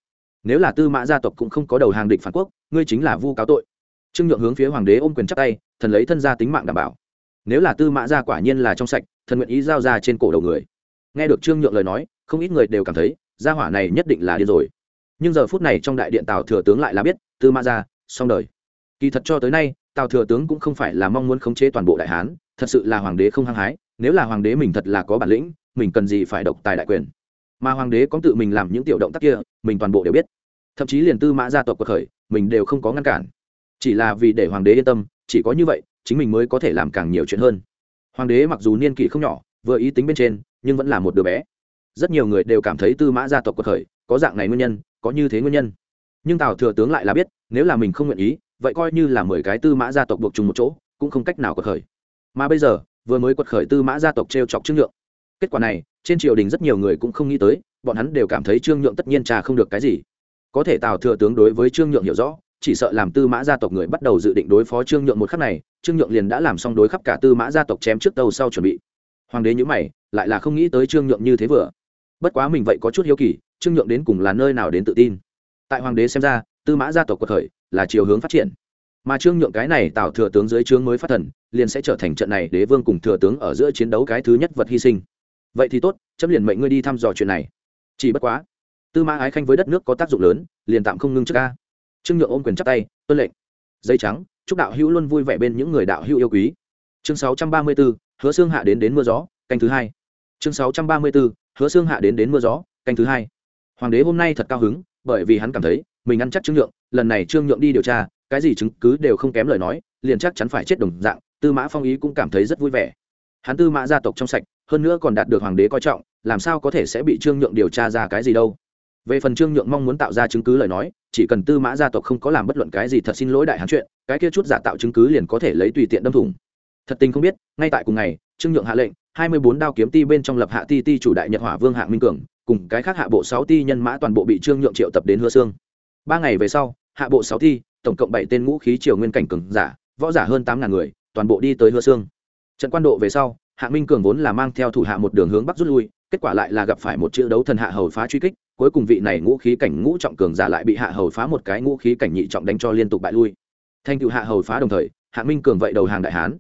Nếu là tư mã gia tộc cũng không có đầu hàng địch phản quốc, ngươi chính là vu cáo tội. Trương nhượng hướng phía hoàng đế ôm quyền chắc tay, thần lấy thân gia tính mạng đảm bảo. Nếu là tư mã gia quả nhiên là trong sạch, thần nguyện ý giao ra trên cổ đầu người. Nghe được trương nhượng lời nói, không ít người đều cảm thấy, gia hỏa này nhất định là điên rồi. Nhưng giờ phút này trong đại điện tào thừa tướng lại là biết, tư mã gia, xong đời. Kỳ thật cho tới nay, tào thừa tướng cũng không phải là mong muốn khống chế toàn bộ đại hán thật sự là hoàng đế không hăng hái, nếu là hoàng đế mình thật là có bản lĩnh, mình cần gì phải độc tài đại quyền. Mà hoàng đế có tự mình làm những tiểu động tác kia, mình toàn bộ đều biết. Thậm chí liền tư mã gia tộc cuộc khởi, mình đều không có ngăn cản. Chỉ là vì để hoàng đế yên tâm, chỉ có như vậy, chính mình mới có thể làm càng nhiều chuyện hơn. Hoàng đế mặc dù niên kỷ không nhỏ, vừa ý tính bên trên, nhưng vẫn là một đứa bé. Rất nhiều người đều cảm thấy tư mã gia tộc cuộc khởi có dạng này nguyên nhân, có như thế nguyên nhân. Nhưng tào thừa tướng lại là biết, nếu là mình không nguyện ý, vậy coi như là mười cái tư mã gia tộc buộc chung một chỗ, cũng không cách nào cuộc khởi mà bây giờ, vừa mới quật khởi tư mã gia tộc t r e o chọc trương nhượng. Kết quả này, trên triều đình rất nhiều người cũng không nghĩ tới, bọn hắn đều cảm thấy trương nhượng tất nhiên trà không được cái gì. Có thể tào thừa tướng đối với trương nhượng hiểu rõ, chỉ sợ làm tư mã gia tộc người bắt đầu dự định đối phó trương nhượng một khắc này, trương nhượng liền đã làm xong đối khắp cả tư mã gia tộc chém trước tàu sau chuẩn bị. Hoàng đế nhữ mày, lại là không nghĩ tới trương nhượng như thế vừa. Bất quá mình vậy có chút hiếu kỳ, trương nhượng đến cùng là nơi nào đến tự tin. Tại hoàng đế xem ra, tư mã gia tộc quật khởi là chiều hướng phát triển mà trương nhượng cái này tạo thừa tướng dưới trướng mới phát thần liền sẽ trở thành trận này đế vương cùng thừa tướng ở giữa chiến đấu cái thứ nhất vật hy sinh. Vậy thì tốt chấm liền mệnh ngươi đi thăm dò chuyện này. Chỉ bất quá tư mã ái khanh với đất nước có tác dụng lớn liền tạm không ngưng trước ca. Trương nhượng ôm quyền chắc tay tuân lệnh. Dây trắng chúc đạo hữu luôn vui vẻ bên những người đạo hữu yêu quý. Chương 634, hứa xương hạ đến đến mưa gió canh thứ hai. Chương 634, hứa xương hạ đến đến mưa gió canh thứ hai. Hoàng đế hôm nay thật cao hứng bởi vì hắn cảm thấy mình ăn chắc trương nhượng lần này trương nhượng đi điều tra cái gì chứng cứ đều không kém lời nói, liền chắc chắn phải chết đồng dạng, tư mã phong ý cũng cảm thấy rất vui vẻ. Hắn tư mã gia tộc trong sạch, hơn nữa còn đạt được hoàng đế coi trọng, làm sao có thể sẽ bị trương nhượng điều tra ra cái gì đâu. Về phần trương nhượng mong muốn tạo ra chứng cứ lời nói, chỉ cần tư mã gia tộc không có làm bất luận cái gì thật xin lỗi đại hán chuyện, cái kia chút giả tạo chứng cứ liền có thể lấy tùy tiện đâm thủng. Thật tình không biết, ngay tại cùng ngày, trương nhượng hạ lệnh, hai mươi bốn đao kiếm ti bên trong lập hạ ti ti chủ đại nhật hỏa vương hạng minh cường, cùng cái khác hạ bộ sáu ti nhân mã toàn bộ bị trương nhượng triệu tập đến hứa xương ba ngày về sau, hạ bộ sáu ti tổng cộng bảy tên ngũ khí triều nguyên cảnh cường giả, võ giả hơn tám ngàn người, toàn bộ đi tới hứa xương trận quan độ về sau, hạ minh cường vốn là mang theo thủ hạ một đường hướng bắc rút lui, kết quả lại là gặp phải một chữ đấu thần hạ hầu phá truy kích, cuối cùng vị này ngũ khí cảnh ngũ trọng cường giả lại bị hạ hầu phá một cái ngũ khí cảnh nhị trọng đánh cho liên tục bại lui. Thanh cựu hạ hầu phá đồng thời, hạ minh cường vậy đầu hàng đại hán.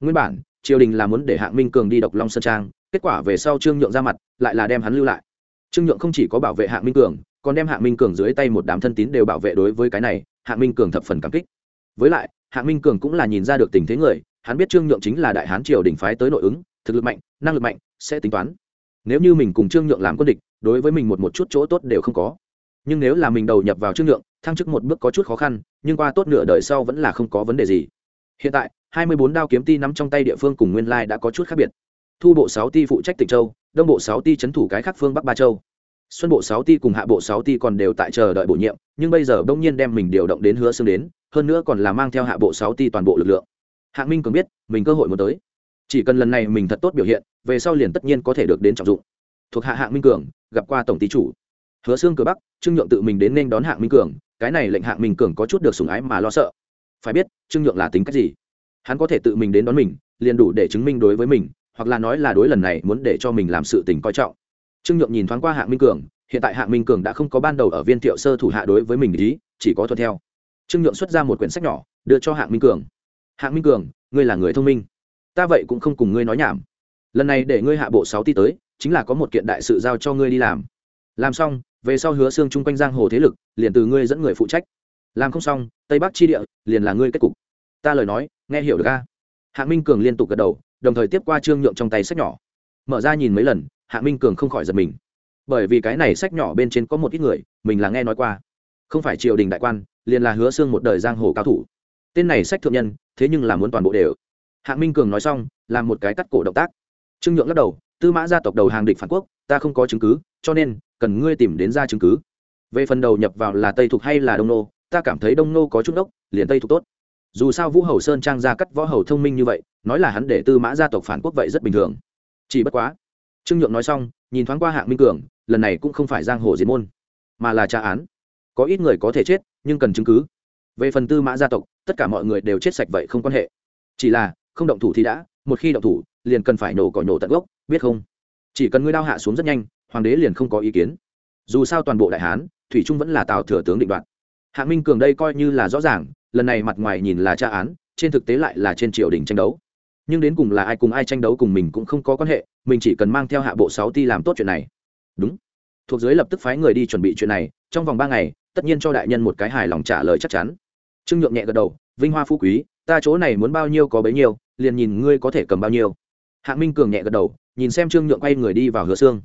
Nguyên bản, triều đình là muốn để hạ minh cường đi độc long sơn trang, kết quả về sau trương nhượng ra mặt, lại là đem hắn lưu lại. Trương nhượng không chỉ có bảo vệ hạ minh cường, còn đem hạ minh cường dưới tay một đám thân tín đều bảo vệ đối với cái này hạ minh cường thập phần cảm kích. Với lại hạ minh cường cũng là nhìn ra được tình thế người, hắn biết trương nhượng chính là đại hán triều đình phái tới nội ứng, thực lực mạnh, năng lực mạnh, sẽ tính toán. Nếu như mình cùng trương nhượng làm quân địch, đối với mình một một chút chỗ tốt đều không có. Nhưng nếu là mình đầu nhập vào trương nhượng, thăng chức một bước có chút khó khăn, nhưng qua tốt nửa đời sau vẫn là không có vấn đề gì. Hiện tại, hai mươi bốn đao kiếm ti nắm trong tay địa phương cùng nguyên lai đã có chút khác biệt. Thu bộ sáu ti phụ trách tỉnh châu, đông bộ sáu ti trấn thủ cái khác phương bắc ba châu xuân bộ sáu ti cùng hạ bộ sáu ti còn đều tại chờ đợi bổ nhiệm, nhưng bây giờ bỗng nhiên đem mình điều động đến hứa xương đến, hơn nữa còn là mang theo hạ bộ sáu ti toàn bộ lực lượng. Hạng minh cường biết, mình cơ hội muốn tới. Chỉ cần lần này mình thật tốt biểu hiện, về sau liền tất nhiên có thể được đến trọng dụng. Thuộc hạ hạng minh cường, gặp qua tổng ty chủ. Hứa xương cửa bắc, trương nhượng tự mình đến nên đón hạng minh cường, cái này lệnh hạng minh cường có chút được sùng ái mà lo sợ. Phải biết, trương nhượng là tính cách gì? Hắn có thể tự mình đến đón mình, liền đủ để chứng minh đối với mình, hoặc là nói là đối lần này muốn để cho mình làm sự tình coi trọng trương nhượng nhìn thoáng qua hạng minh cường, hiện tại hạng minh cường đã không có ban đầu ở viên thiệu sơ thủ hạ đối với mình ý, chỉ có thuận theo. Trương nhượng xuất ra một quyển sách nhỏ, đưa cho hạng minh cường. Hạng minh cường, ngươi là người thông minh. Ta vậy cũng không cùng ngươi nói nhảm. Lần này để ngươi hạ bộ sáu ti tới, chính là có một kiện đại sự giao cho ngươi đi làm. Làm xong, về sau hứa xương chung quanh giang hồ thế lực, liền từ ngươi dẫn người phụ trách. Làm không xong, tây bắc chi địa, liền là ngươi kết cục. Ta lời nói, nghe hiểu được ca hạng minh cường liên tục gật đầu, đồng thời tiếp qua trương nhượng trong tay sách nhỏ. Mở ra nhìn mấy lần hạng minh cường không khỏi giật mình. Bởi vì cái này sách nhỏ bên trên có một ít người, mình là nghe nói qua. Không phải triều đình đại quan, liền là hứa xương một đời giang hồ cao thủ. Tên này sách thượng nhân, thế nhưng là muốn toàn bộ đều. Hạng minh cường nói xong, làm một cái cắt cổ động tác. Trương nhượng lắc đầu, tư mã gia tộc đầu hàng địch phản quốc, ta không có chứng cứ, cho nên, cần ngươi tìm đến ra chứng cứ. Về phần đầu nhập vào là tây thục hay là đông nô, ta cảm thấy đông nô có chút đốc, liền tây thục tốt. Dù sao vũ hầu sơn trang ra cắt võ hầu thông minh như vậy, nói là hắn để tư mã gia tộc phản quốc vậy rất bình thường. Chỉ bất quá trương nhượng nói xong, nhìn thoáng qua hạng minh cường, lần này cũng không phải giang hồ diệt môn, mà là tra án. Có ít người có thể chết, nhưng cần chứng cứ. Về phần tư mã gia tộc, tất cả mọi người đều chết sạch vậy không quan hệ. Chỉ là, không động thủ thì đã, một khi động thủ, liền cần phải nổ cỏ nổ tận gốc, biết không? Chỉ cần ngươi đao hạ xuống rất nhanh, hoàng đế liền không có ý kiến. Dù sao toàn bộ đại hán, thủy trung vẫn là tào thừa tướng định đoạt. Hạng minh cường đây coi như là rõ ràng, lần này mặt ngoài nhìn là tra án, trên thực tế lại là trên triều đình tranh đấu nhưng đến cùng là ai cùng ai tranh đấu cùng mình cũng không có quan hệ, mình chỉ cần mang theo hạ bộ sáu ti làm tốt chuyện này. Đúng. Thuộc dưới lập tức phái người đi chuẩn bị chuyện này, trong vòng ba ngày, tất nhiên cho đại nhân một cái hài lòng trả lời chắc chắn. Trương nhượng nhẹ gật đầu, vinh hoa phú quý, ta chỗ này muốn bao nhiêu có bấy nhiêu, liền nhìn ngươi có thể cầm bao nhiêu. Hạng minh cường nhẹ gật đầu, nhìn xem trương nhượng quay người đi vào hứa xương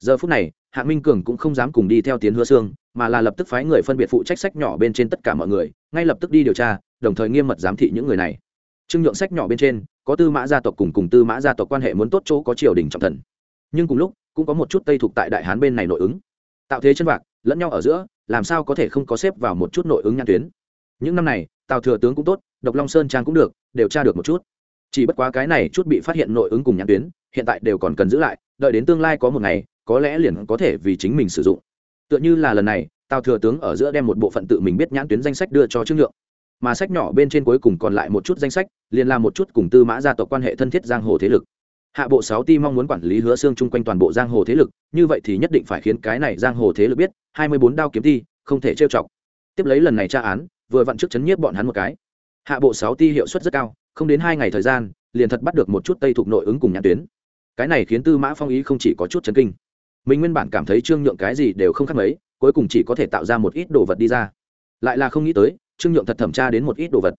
giờ phút này, hạng minh cường cũng không dám cùng đi theo tiến hứa xương mà là lập tức phái người phân biệt phụ trách sách nhỏ bên trên tất cả mọi người, ngay lập tức đi điều tra, đồng thời nghiêm mật giám thị những người này. Trương nhượng sách nhỏ bên trên có tư mã gia tộc cùng cùng tư mã gia tộc quan hệ muốn tốt chỗ có triều đình trọng thần. Nhưng cùng lúc, cũng có một chút tây thuộc tại đại hán bên này nội ứng. Tạo thế chân vạc, lẫn nhau ở giữa, làm sao có thể không có xếp vào một chút nội ứng nhan tuyến? Những năm này, tào thừa tướng cũng tốt, độc long sơn trang cũng được, đều tra được một chút. Chỉ bất quá cái này chút bị phát hiện nội ứng cùng nhãn tuyến, hiện tại đều còn cần giữ lại, đợi đến tương lai có một ngày, có lẽ liền có thể vì chính mình sử dụng. Tựa như là lần này, tào thừa tướng ở giữa đem một bộ phận tự mình biết nhãn tuyến danh sách đưa cho trương nhượng mà sách nhỏ bên trên cuối cùng còn lại một chút danh sách, liền là một chút cùng tư mã gia tộc quan hệ thân thiết giang hồ thế lực. Hạ bộ sáu ti mong muốn quản lý hứa xương chung quanh toàn bộ giang hồ thế lực, như vậy thì nhất định phải khiến cái này giang hồ thế lực biết, hai mươi bốn đao kiếm ti, không thể trêu chọc. Tiếp lấy lần này tra án, vừa vặn trước chấn nhiếp bọn hắn một cái. Hạ bộ sáu ti hiệu suất rất cao, không đến hai ngày thời gian, liền thật bắt được một chút tây thuộc nội ứng cùng nhãn tuyến. Cái này khiến tư mã phong ý không chỉ có chút chấn kinh, mình nguyên bản cảm thấy trương nhượng cái gì đều không khác mấy, cuối cùng chỉ có thể tạo ra một ít đồ vật đi ra. Lại là không nghĩ tới trương nhượng thật thẩm tra đến một ít đồ vật.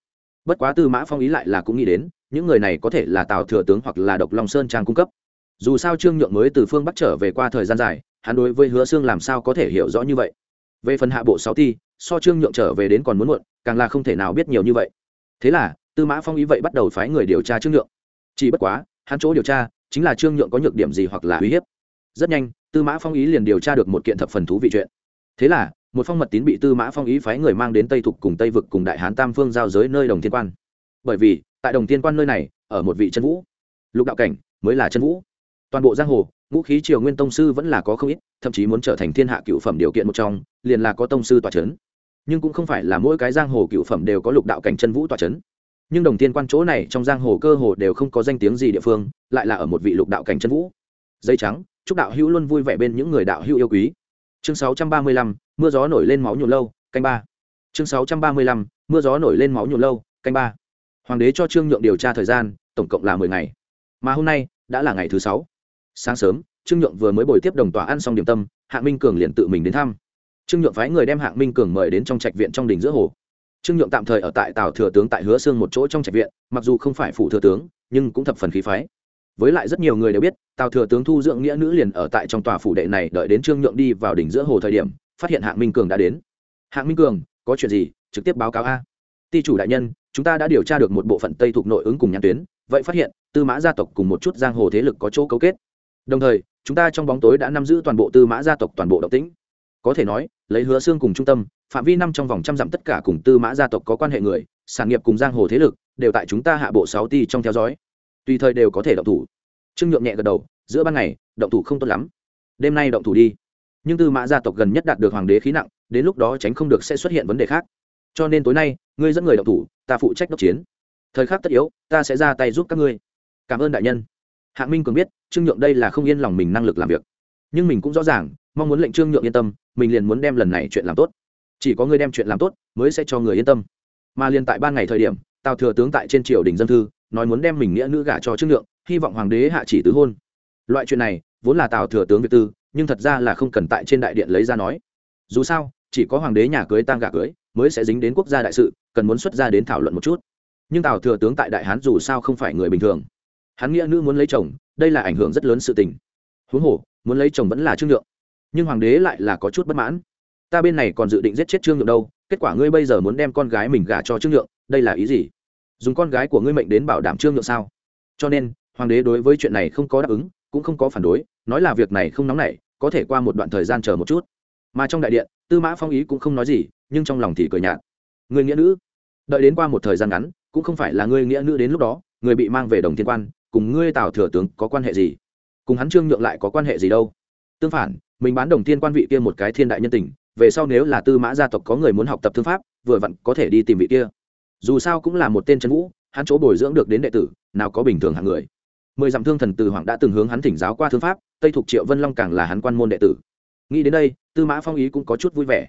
Bất quá tư mã phong ý lại là cũng nghĩ đến những người này có thể là tào thừa tướng hoặc là độc long sơn trang cung cấp. Dù sao trương nhượng mới từ phương bắc trở về qua thời gian dài hắn đối với hứa xương làm sao có thể hiểu rõ như vậy? Về phần hạ bộ sáu thi, so trương nhượng trở về đến còn muốn muộn càng là không thể nào biết nhiều như vậy. Thế là tư mã phong ý vậy bắt đầu phái người điều tra trương nhượng. Chỉ bất quá hắn chỗ điều tra chính là trương nhượng có nhược điểm gì hoặc là uy hiếp. Rất nhanh tư mã phong ý liền điều tra được một kiện thập phần thú vị chuyện. Thế là một phong mật tín bị tư mã phong ý phái người mang đến tây thục cùng tây vực cùng đại hán tam phương giao giới nơi đồng thiên quan. Bởi vì, tại đồng thiên quan nơi này, ở một vị chân vũ. Lục đạo cảnh, mới là chân vũ. Toàn bộ giang hồ, ngũ khí triều nguyên tông sư vẫn là có không ít, thậm chí muốn trở thành thiên hạ cựu phẩm điều kiện một trong, liền là có tông sư tòa c h ấ n nhưng cũng không phải là mỗi cái giang hồ cựu phẩm đều có lục đạo cảnh chân vũ tòa c h ấ n nhưng đồng Thiên quan chỗ này trong giang hồ cơ hồ đều không có danh tiếng gì địa phương, lại là ở một vị lục đạo cảnh chân vũ. Dây trắng, chúc đạo hữu luôn vui vẻ bên những người đạo hữu yêu quý. Chương sáu trăm ba mươi lăm mưa gió nổi lên máu nhuộm lâu, canh ba. Chương sáu trăm ba mươi lăm, mưa gió nổi lên máu nhuộm lâu, canh ba. Hoàng đế cho trương nhượng điều tra thời gian, tổng cộng là mười ngày. Mà hôm nay, đã là ngày thứ sáu. Sáng sớm, trương nhượng vừa mới bồi tiếp đồng tòa ăn xong điểm tâm, hạng minh cường liền tự mình đến thăm. Trương nhượng phái người đem hạng minh cường mời đến trong trạch viện trong đình giữa hồ. Trương nhượng tạm thời ở tại tào thừa tướng tại hứa xương một chỗ trong trạch viện, mặc dù không phải phụ thừa tướng, nhưng cũng thập phần khí phái. Với lại rất nhiều người đều biết, tào thừa tướng thu dưỡng nghĩa nữ liền ở tại trong tòa phủ đệ này đợi đến trương nhượng đi vào đỉnh giữa hồ thời điểm phát hiện hạng minh cường đã đến. Hạng minh cường, có chuyện gì? Trực tiếp báo cáo a. Ti chủ đại nhân, chúng ta đã điều tra được một bộ phận tây thuộc nội ứng cùng nhãn tuyến, vậy phát hiện, tư mã gia tộc cùng một chút giang hồ thế lực có chỗ cấu kết. Đồng thời, chúng ta trong bóng tối đã nắm giữ toàn bộ tư mã gia tộc toàn bộ động tĩnh. Có thể nói, lấy hứa xương cùng trung tâm, phạm vi năm trong vòng trăm dặm tất cả cùng tư mã gia tộc có quan hệ người, sản nghiệp cùng giang hồ thế lực, đều tại chúng ta hạ bộ sáu ti trong theo dõi. Tùy thời đều có thể động thủ. Trương nhượng nhẹ gật đầu, giữa ban ngày, động thủ không tốt lắm. Đêm nay động thủ đi nhưng tư mã gia tộc gần nhất đạt được hoàng đế khí nặng, đến lúc đó tránh không được sẽ xuất hiện vấn đề khác. Cho nên tối nay, ngươi dẫn người động thủ, ta phụ trách đốc chiến. Thời khắc tất yếu, ta sẽ ra tay giúp các ngươi. Cảm ơn đại nhân. Hạng minh cường biết, trương nhượng đây là không yên lòng mình năng lực làm việc. Nhưng mình cũng rõ ràng, mong muốn lệnh trương nhượng yên tâm, mình liền muốn đem lần này chuyện làm tốt. Chỉ có người đem chuyện làm tốt, mới sẽ cho người yên tâm. Mà liền tại ban ngày thời điểm, tào thừa tướng tại trên triều đình dân thư, nói muốn đem mình nghĩa nữ gả cho trương nhượng, hy vọng hoàng đế hạ chỉ tứ hôn. Loại chuyện này, vốn là tào thừa tướng việt tư nhưng thật ra là không cần tại trên đại điện lấy ra nói. Dù sao, chỉ có hoàng đế nhà cưới tang gả cưới mới sẽ dính đến quốc gia đại sự, cần muốn xuất ra đến thảo luận một chút. Nhưng tào thừa tướng tại đại hán dù sao không phải người bình thường. Hắn nghĩa nữ muốn lấy chồng, đây là ảnh hưởng rất lớn sự tình. Huống hồ, muốn lấy chồng vẫn là trương nhượng. Nhưng hoàng đế lại là có chút bất mãn. Ta bên này còn dự định giết chết trương nhượng đâu, kết quả ngươi bây giờ muốn đem con gái mình gả cho trương nhượng, đây là ý gì? Dùng con gái của ngươi mệnh đến bảo đảm trương nhượng sao? Cho nên, hoàng đế đối với chuyện này không có đáp ứng, cũng không có phản đối nói là việc này không nóng nảy, có thể qua một đoạn thời gian chờ một chút. Mà trong đại điện, tư mã phong ý cũng không nói gì, nhưng trong lòng thì cười nhạt. Người nghĩa nữ, đợi đến qua một thời gian ngắn, cũng không phải là người nghĩa nữ đến lúc đó, người bị mang về đồng thiên quan, cùng ngươi tào thừa tướng có quan hệ gì? Cùng hắn trương nhượng lại có quan hệ gì đâu? Tương phản, mình bán đồng thiên quan vị kia một cái thiên đại nhân tình, về sau nếu là tư mã gia tộc có người muốn học tập thương pháp, vừa vặn có thể đi tìm vị kia. Dù sao cũng là một tên trần vũ, hắn chỗ bồi dưỡng được đến đệ tử, nào có bình thường hạng người mười dặm thương thần từ hoàng đã từng hướng hắn thỉnh giáo qua thương pháp, tây thuộc triệu vân long càng là hắn quan môn đệ tử. Nghĩ đến đây, tư mã phong ý cũng có chút vui vẻ.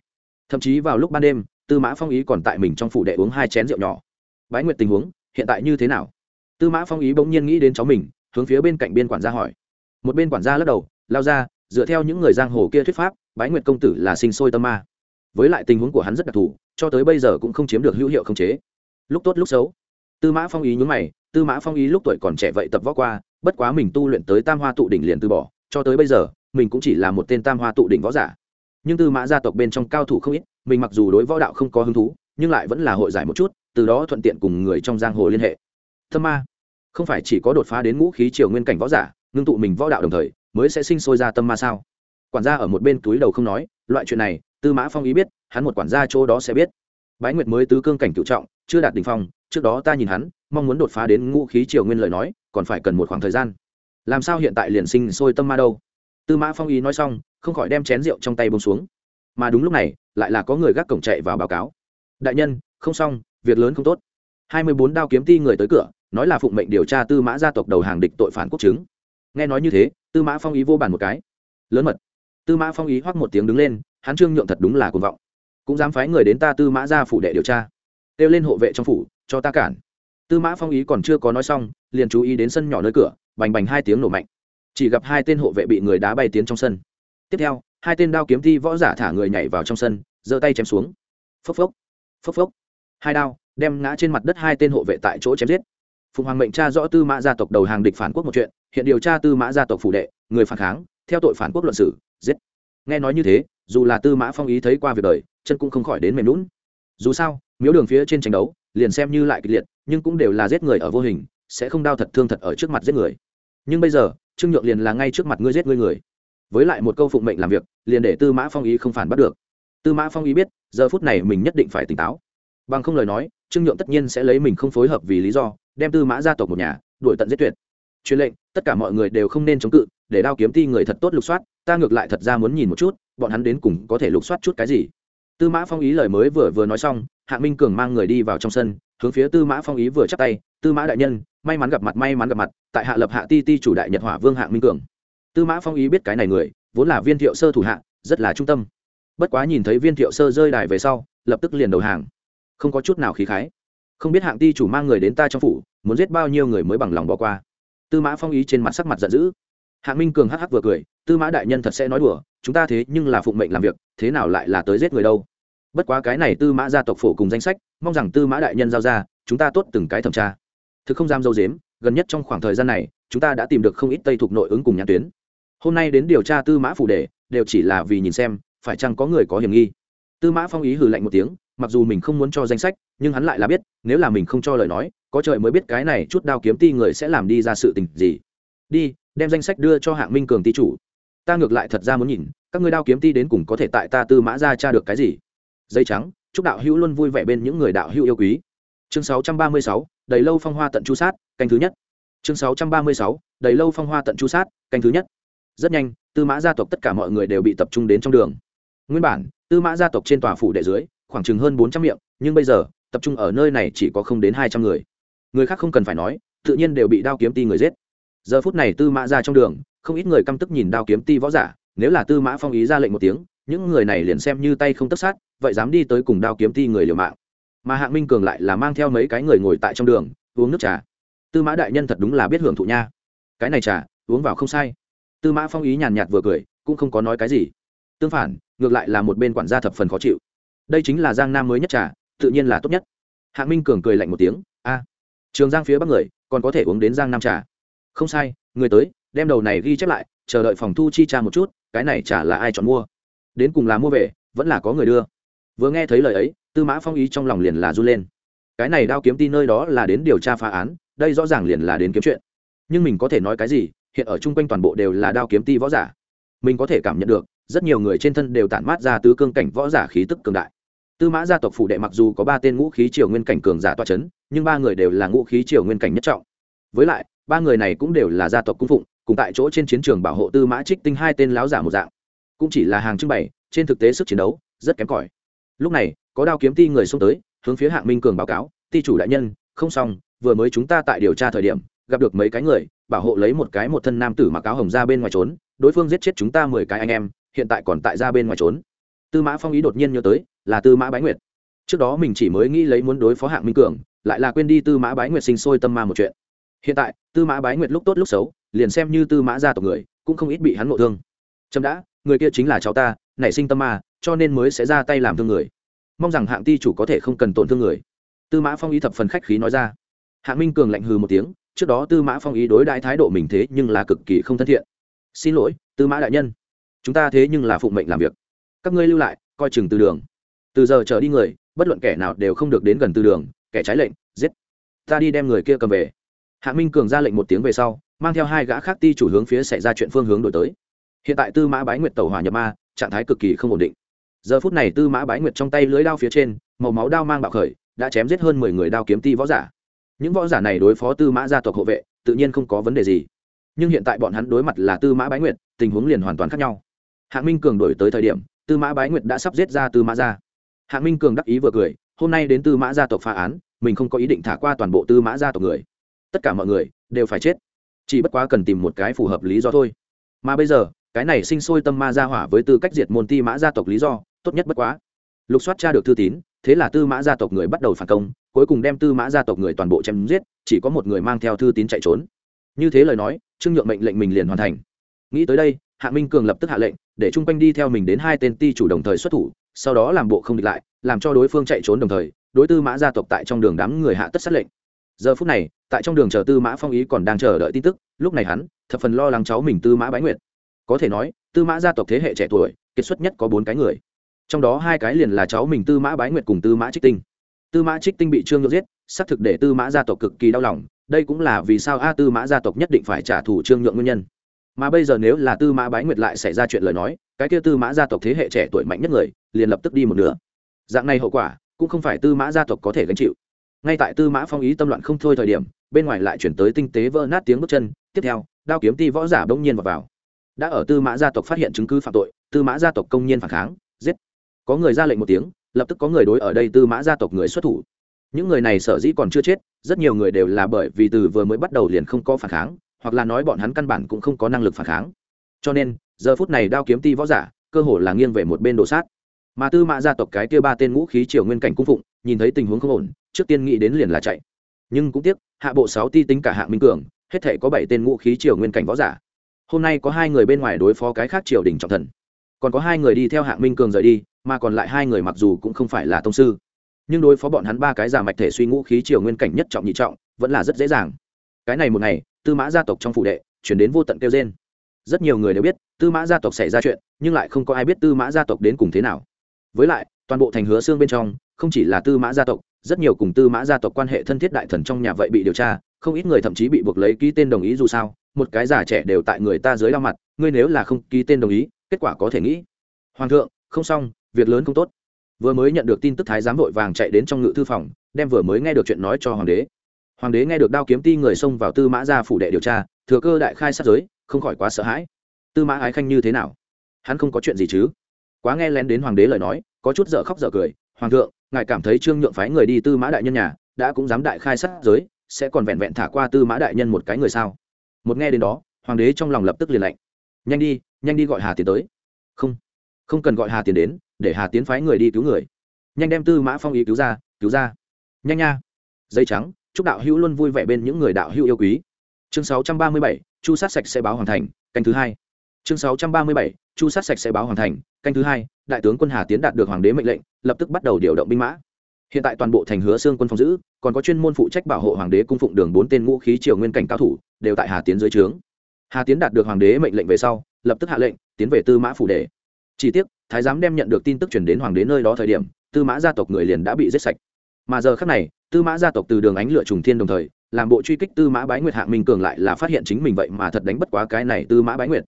Thậm chí vào lúc ban đêm, tư mã phong ý còn tại mình trong phủ đệ uống hai chén rượu nhỏ. Bái nguyệt tình huống, hiện tại như thế nào? Tư mã phong ý bỗng nhiên nghĩ đến cháu mình, hướng phía bên cạnh biên quản gia hỏi. Một bên quản gia lắc đầu, lao ra, dựa theo những người giang hồ kia thuyết pháp, bái nguyệt công tử là sinh sôi tâm ma. Với lại tình huống của hắn rất đặc thù, cho tới bây giờ cũng không chiếm được hữu hiệu không chế. Lúc tốt lúc xấu tư mã phong ý nhún mày, tư mã phong ý lúc tuổi còn trẻ vậy tập võ qua, bất quá mình tu luyện tới tam hoa tụ đỉnh liền từ bỏ, cho tới bây giờ, mình cũng chỉ là một tên tam hoa tụ đỉnh võ giả. Nhưng tư mã gia tộc bên trong cao thủ không ít, mình mặc dù đối võ đạo không có hứng thú, nhưng lại vẫn là hội giải một chút, từ đó thuận tiện cùng người trong giang hồ liên hệ. Thâm ma, không phải chỉ có đột phá đến ngũ khí triều nguyên cảnh võ giả, ngưng tụ mình võ đạo đồng thời, mới sẽ sinh sôi ra tâm ma sao? Quản gia ở một bên túi đầu không nói, loại chuyện này, tư mã phong ý biết, hắn một quản gia chỗ đó sẽ biết. Bái nguyệt mới tứ cương cảnh cựu trọng, chưa đạt đ ỉ n h phong trước đó ta nhìn hắn, mong muốn đột phá đến ngũ khí triều nguyên lời nói, còn phải cần một khoảng thời gian. Làm sao hiện tại liền sinh sôi tâm ma đâu? Tư mã phong ý nói xong, không khỏi đem chén rượu trong tay bông xuống. Mà đúng lúc này, lại là có người gác cổng chạy vào báo cáo. Đại nhân, không xong, việc lớn không tốt. Hai mươi bốn đao kiếm ti người tới cửa, nói là phụng mệnh điều tra tư mã gia tộc đầu hàng địch tội phản quốc chứng. Nghe nói như thế, tư mã phong ý vô bàn một cái. Lớn mật. Tư mã phong ý hoắc một tiếng đứng lên, hắn trương nhượng thật đúng là cuồng vọng. Cũng dám phái người đến ta tư mã ra phủ đệ điều tra. Kêu lên hộ vệ trong phủ cho ta cản. Tư mã phong ý còn chưa có nói xong, liền chú ý đến sân nhỏ nơi cửa, bành bành hai tiếng nổ mạnh. Chỉ gặp hai tên hộ vệ bị người đá bay tiến trong sân. Tiếp theo, hai tên đao kiếm thi võ giả thả người nhảy vào trong sân, giơ tay chém xuống. Phốc phốc phốc phốc. Hai đao đem ngã trên mặt đất hai tên hộ vệ tại chỗ chém giết. Phùng hoàng mệnh tra rõ tư mã gia tộc đầu hàng địch phản quốc một chuyện, hiện điều tra tư mã gia tộc phủ đệ, người phản kháng, theo tội phản quốc luận sử giết. Nghe nói như thế, dù là tư mã phong ý thấy qua việc đời, chân cũng không khỏi đến mềm lún dù sao, miếu đường phía trên tranh đấu liền xem như lại kịch liệt, nhưng cũng đều là giết người ở vô hình, sẽ không đau thật thương thật ở trước mặt giết người. Nhưng bây giờ, trương nhượng liền là ngay trước mặt ngươi giết ngươi người. Với lại một câu phụng mệnh làm việc, liền để tư mã phong ý không phản bắt được. Tư mã phong ý biết, giờ phút này mình nhất định phải tỉnh táo. Bằng không lời nói, trương nhượng tất nhiên sẽ lấy mình không phối hợp vì lý do, đem tư mã gia tộc một nhà, đuổi tận giết tuyệt. Truyền lệnh, tất cả mọi người đều không nên chống cự, để đao kiếm ti người thật tốt lục soát, ta ngược lại thật ra muốn nhìn một chút, bọn hắn đến cùng có thể lục soát chút cái gì. Tư mã phong ý lời mới vừa vừa nói xong hạ minh cường mang người đi vào trong sân, hướng phía tư mã phong ý vừa chắp tay, tư mã đại nhân, may mắn gặp mặt, may mắn gặp mặt, tại hạ lập hạ ti ti chủ đại nhật hỏa vương hạ minh cường. Tư mã phong ý biết cái này người, vốn là viên thiệu sơ thủ hạ, rất là trung tâm. Bất quá nhìn thấy viên thiệu sơ rơi đài về sau, lập tức liền đầu hàng. Không có chút nào khí khái. Không biết hạng ti chủ mang người đến ta trong phủ, muốn giết bao nhiêu người mới bằng lòng bỏ qua. Tư mã phong ý trên mặt sắc mặt giận dữ. Hạng minh cường hắc hắc vừa cười, tư mã đại nhân thật sẽ nói đùa, chúng ta thế nhưng là phụng mệnh làm việc, thế nào lại là tới giết người đâu? Bất quá cái này tư mã gia tộc phổ cùng danh sách, mong rằng tư mã đại nhân giao ra, chúng ta tốt từng cái thẩm tra. Thực không dám dâu dếm, gần nhất trong khoảng thời gian này, chúng ta đã tìm được không ít tây thuộc nội ứng cùng nhãn tuyến. Hôm nay đến điều tra tư mã phủ đề đều chỉ là vì nhìn xem, phải chăng có người có hiểm nghi. Tư mã phong ý hừ lạnh một tiếng, mặc dù mình không muốn cho danh sách, nhưng hắn lại là biết, nếu là mình không cho lời nói, có trời mới biết cái này chút đao kiếm ti người sẽ làm đi ra sự tình gì. Đi, đem danh sách đưa cho hạng minh cường ti chủ. Ta ngược lại thật ra muốn nhìn, các ngươi đao kiếm ti đến cùng có thể tại ta tư mã ra tra được cái gì? Dây trắng chúc đạo hữu luôn vui vẻ bên những người đạo hữu yêu quý. Chương 636, đầy lâu phong hoa tận chu sát canh thứ nhất. Chương 636, đầy lâu phong hoa tận chu sát canh thứ nhất. Rất nhanh tư mã gia tộc tất cả mọi người đều bị tập trung đến trong đường. Nguyên bản tư mã gia tộc trên tòa phủ đệ dưới khoảng chừng hơn bốn trăm miệng nhưng bây giờ tập trung ở nơi này chỉ có không đến hai trăm người. Người khác không cần phải nói tự nhiên đều bị đao kiếm ti người giết. Giờ phút này tư mã ra trong đường không ít người căm tức nhìn đao kiếm ti võ giả nếu là tư mã phong ý ra lệnh một tiếng những người này liền xem như tay không tất sát vậy dám đi tới cùng đao kiếm ti người liều mạng. Mà hạng minh cường lại là mang theo mấy cái người ngồi tại trong đường, uống nước trà. Tư mã đại nhân thật đúng là biết hưởng thụ nha. Cái này trà, uống vào không sai. Tư mã phong ý nhàn nhạt vừa cười, cũng không có nói cái gì. Tương phản, ngược lại là một bên quản gia thập phần khó chịu. Đây chính là giang nam mới nhất trà, tự nhiên là tốt nhất. Hạng minh cường cười lạnh một tiếng, a, trường giang phía bắc người, còn có thể uống đến giang nam trà? Không sai, người tới, đem đầu này ghi chép lại, chờ đợi phòng thu chi trà một chút, cái này trà là ai chọn mua? Đến cùng là mua về, vẫn là có người đưa vừa nghe thấy lời ấy, tư mã phong ý trong lòng liền là run lên. Cái này đao kiếm ti nơi đó là đến điều tra phá án, đây rõ ràng liền là đến kiếm chuyện. Nhưng mình có thể nói cái gì, hiện ở chung quanh toàn bộ đều là đao kiếm ti võ giả. Mình có thể cảm nhận được, rất nhiều người trên thân đều tản mát ra tứ cương cảnh võ giả khí tức cường đại. Tư mã gia tộc phủ đệ mặc dù có ba tên ngũ khí triều nguyên cảnh cường giả toa c h ấ n nhưng ba người đều là ngũ khí triều nguyên cảnh nhất trọng. Với lại, ba người này cũng đều là gia tộc cung phụng, cùng tại chỗ trên chiến trường bảo hộ tư mã trích tinh hai tên láo giả một dạng. Cũng chỉ là hàng trưng bày, trên thực tế sức chiến đấu rất kém cỏi lúc này, có đao kiếm ti người xông tới, hướng phía hạng minh cường báo cáo, ti chủ đại nhân, không xong, vừa mới chúng ta tại điều tra thời điểm, gặp được mấy cái người, bảo hộ lấy một cái một thân nam tử mặc áo hồng ra bên ngoài trốn, đối phương giết chết chúng ta mười cái anh em, hiện tại còn tại ra bên ngoài trốn. Tư mã phong ý đột nhiên nhớ tới, là tư mã bái nguyệt. Trước đó mình chỉ mới nghĩ lấy muốn đối phó hạng minh cường, lại là quên đi tư mã bái nguyệt sinh sôi tâm ma một chuyện. Hiện tại, tư mã bái nguyệt lúc tốt lúc xấu, liền xem như tư mã gia tộc người, cũng không ít bị hắn ngộ thương. Trâm đã, người kia chính là cháu ta, nảy sinh tâm ma cho nên mới sẽ ra tay làm thương người. Mong rằng hạng ti chủ có thể không cần tổn thương người. Tư mã phong ý thập phần khách khí nói ra. Hạng minh cường lạnh hừ một tiếng, trước đó tư mã phong ý đối đãi thái độ mình thế nhưng là cực kỳ không thân thiện. Xin lỗi, tư mã đại nhân, chúng ta thế nhưng là phụng mệnh làm việc. Các ngươi lưu lại, coi chừng từ đường. Từ giờ trở đi người, bất luận kẻ nào đều không được đến gần từ đường, kẻ trái lệnh, giết. Ta đi đem người kia cầm về. Hạ minh cường ra lệnh một tiếng về sau, mang theo hai gã khác ti chủ hướng phía xảy ra chuyện phương hướng đổi tới. Hiện tại tư mã bái nguyệt tàu hỏa nhập ma, trạng thái cực kỳ không ổn định giờ phút này tư mã bái nguyệt trong tay lưới đao phía trên, màu máu đao mang bạo khởi, đã chém giết hơn mười người đao kiếm ti võ giả. Những võ giả này đối phó tư mã gia tộc hộ vệ, tự nhiên không có vấn đề gì. Nhưng hiện tại bọn hắn đối mặt là tư mã bái nguyệt, tình huống liền hoàn toàn khác nhau. Hạng minh cường đổi tới thời điểm, tư mã bái nguyệt đã sắp giết ra tư mã gia. Hạng minh cường đắc ý vừa cười, hôm nay đến tư mã gia tộc phá án, mình không có ý định thả qua toàn bộ tư mã gia tộc người. Tất cả mọi người đều phải chết. Chỉ bất quá cần tìm một cái phù hợp lý do thôi. Mà bây giờ, cái này sinh sôi tâm ma gia hỏa với tư cách diệt môn ti mã gia tộc lý do tốt nhất bất quá. Lục soát tra được thư tín, thế là tư mã gia tộc người bắt đầu phản công, cuối cùng đem tư mã gia tộc người toàn bộ chém giết, chỉ có một người mang theo thư tín chạy trốn. Như thế lời nói, trương nhượng mệnh lệnh mình liền hoàn thành. Nghĩ tới đây, hạ minh cường lập tức hạ lệnh, để chung quanh đi theo mình đến hai tên ti chủ đồng thời xuất thủ, sau đó làm bộ không địch lại, làm cho đối phương chạy trốn đồng thời, đối tư mã gia tộc tại trong đường đám người hạ tất sát lệnh. Giờ phút này, tại trong đường chờ tư mã phong ý còn đang chờ đợi tin tức, lúc này hắn, thập phần lo lắng cháu mình tư mã bái nguyệt. Có thể nói, tư mã gia tộc thế hệ trẻ tuổi, kiệt xuất nhất có bốn cái người trong đó hai cái liền là cháu mình tư mã bái nguyệt cùng tư mã trích tinh tư mã trích tinh bị trương nhượng giết xác thực để tư mã gia tộc cực kỳ đau lòng đây cũng là vì sao a tư mã gia tộc nhất định phải trả thù trương nhượng nguyên nhân mà bây giờ nếu là tư mã bái nguyệt lại xảy ra chuyện lời nói cái kia tư mã gia tộc thế hệ trẻ tuổi mạnh nhất người liền lập tức đi một nửa dạng này hậu quả cũng không phải tư mã gia tộc có thể gánh chịu ngay tại tư mã phong ý tâm loạn không thôi thời điểm bên ngoài lại chuyển tới tinh tế vỡ nát tiếng bước chân tiếp theo đao kiếm ti võ giả bỗng nhiên vào, vào đã ở tư mã gia tộc phát hiện chứng cứ phạm tội tư mã gia tộc công nhiên phản kháng giết có người ra lệnh một tiếng, lập tức có người đối ở đây tư mã gia tộc người xuất thủ. Những người này sở dĩ còn chưa chết, rất nhiều người đều là bởi vì từ vừa mới bắt đầu liền không có phản kháng, hoặc là nói bọn hắn căn bản cũng không có năng lực phản kháng. Cho nên, giờ phút này đao kiếm ti võ giả, cơ hồ là nghiêng về một bên đồ sát. Mà tư mã gia tộc cái kia ba tên ngũ khí triều nguyên cảnh cung phụng, nhìn thấy tình huống không ổn, trước tiên nghĩ đến liền là chạy. Nhưng cũng tiếc, hạ bộ sáu ti tính cả hạng minh cường, hết thể có bảy tên ngũ khí triều nguyên cảnh võ giả. Hôm nay có hai người bên ngoài đối phó cái khác triều đình trọng thần. Còn có hai người đi theo hạng minh cường rời đi mà còn lại hai người mặc dù cũng không phải là tông sư. Nhưng đối phó bọn hắn ba cái già mạch thể suy ngũ khí triều nguyên cảnh nhất trọng nhị trọng, vẫn là rất dễ dàng. Cái này một ngày, tư mã gia tộc trong phủ đệ chuyển đến vô tận kêu trên rất nhiều người đều biết, tư mã gia tộc xảy ra chuyện, nhưng lại không có ai biết tư mã gia tộc đến cùng thế nào. Với lại, toàn bộ thành hứa xương bên trong, không chỉ là tư mã gia tộc, rất nhiều cùng tư mã gia tộc quan hệ thân thiết đại thần trong nhà vậy bị điều tra, không ít người thậm chí bị buộc lấy ký tên đồng ý dù sao, một cái già trẻ đều tại người ta dưới đau mặt, ngươi nếu là không ký tên đồng ý, kết quả có thể nghĩ. Hoàng thượng, không xong việc lớn không tốt. Vừa mới nhận được tin tức thái giám vội vàng chạy đến trong ngự thư phòng, đem vừa mới nghe được chuyện nói cho hoàng đế. Hoàng đế nghe được đao kiếm ti người xông vào tư mã gia phủ đệ điều tra, thừa cơ đại khai sát giới, không khỏi quá sợ hãi. Tư mã ái khanh như thế nào? Hắn không có chuyện gì chứ? Quá nghe lén đến hoàng đế lời nói, có chút dở khóc dở cười. Hoàng thượng, ngài cảm thấy trương nhượng phái người đi tư mã đại nhân nhà, đã cũng dám đại khai sát giới, sẽ còn vẹn vẹn thả qua tư mã đại nhân một cái người sao? Một nghe đến đó, hoàng đế trong lòng lập tức liền lạnh. Nhanh đi nhanh đi gọi hà tiến tới. Không không cần gọi hà tiến đến để hà tiến phái người đi cứu người. Nhanh đem tư mã phong ý cứu ra cứu ra. Nhanh nha. Dây trắng chúc đạo hữu luôn vui vẻ bên những người đạo hữu yêu quý. Chương 637, chu sát sạch sẽ báo hoàn thành canh thứ hai. Chương 637, chu sát sạch sẽ báo hoàn thành canh thứ hai đại tướng quân hà tiến đạt được hoàng đế mệnh lệnh lập tức bắt đầu điều động binh mã. Hiện tại toàn bộ thành hứa xương quân phòng giữ còn có chuyên môn phụ trách bảo hộ hoàng đế cung phụng đường bốn tên ngũ khí triều nguyên cảnh cao thủ đều tại hà tiến dưới trướng. Hà tiến đạt được hoàng đế mệnh lệnh về sau lập tức hạ lệnh tiến về tư mã phủ đề chỉ tiếc thái giám đem nhận được tin tức chuyển đến hoàng đế nơi đó thời điểm, tư mã gia tộc người liền đã bị giết sạch. Mà giờ khác này, tư mã gia tộc từ đường ánh lựa trùng thiên đồng thời, làm bộ truy kích tư mã bái nguyệt hạng minh cường lại là phát hiện chính mình vậy mà thật đánh bất quá cái này tư mã bái nguyệt.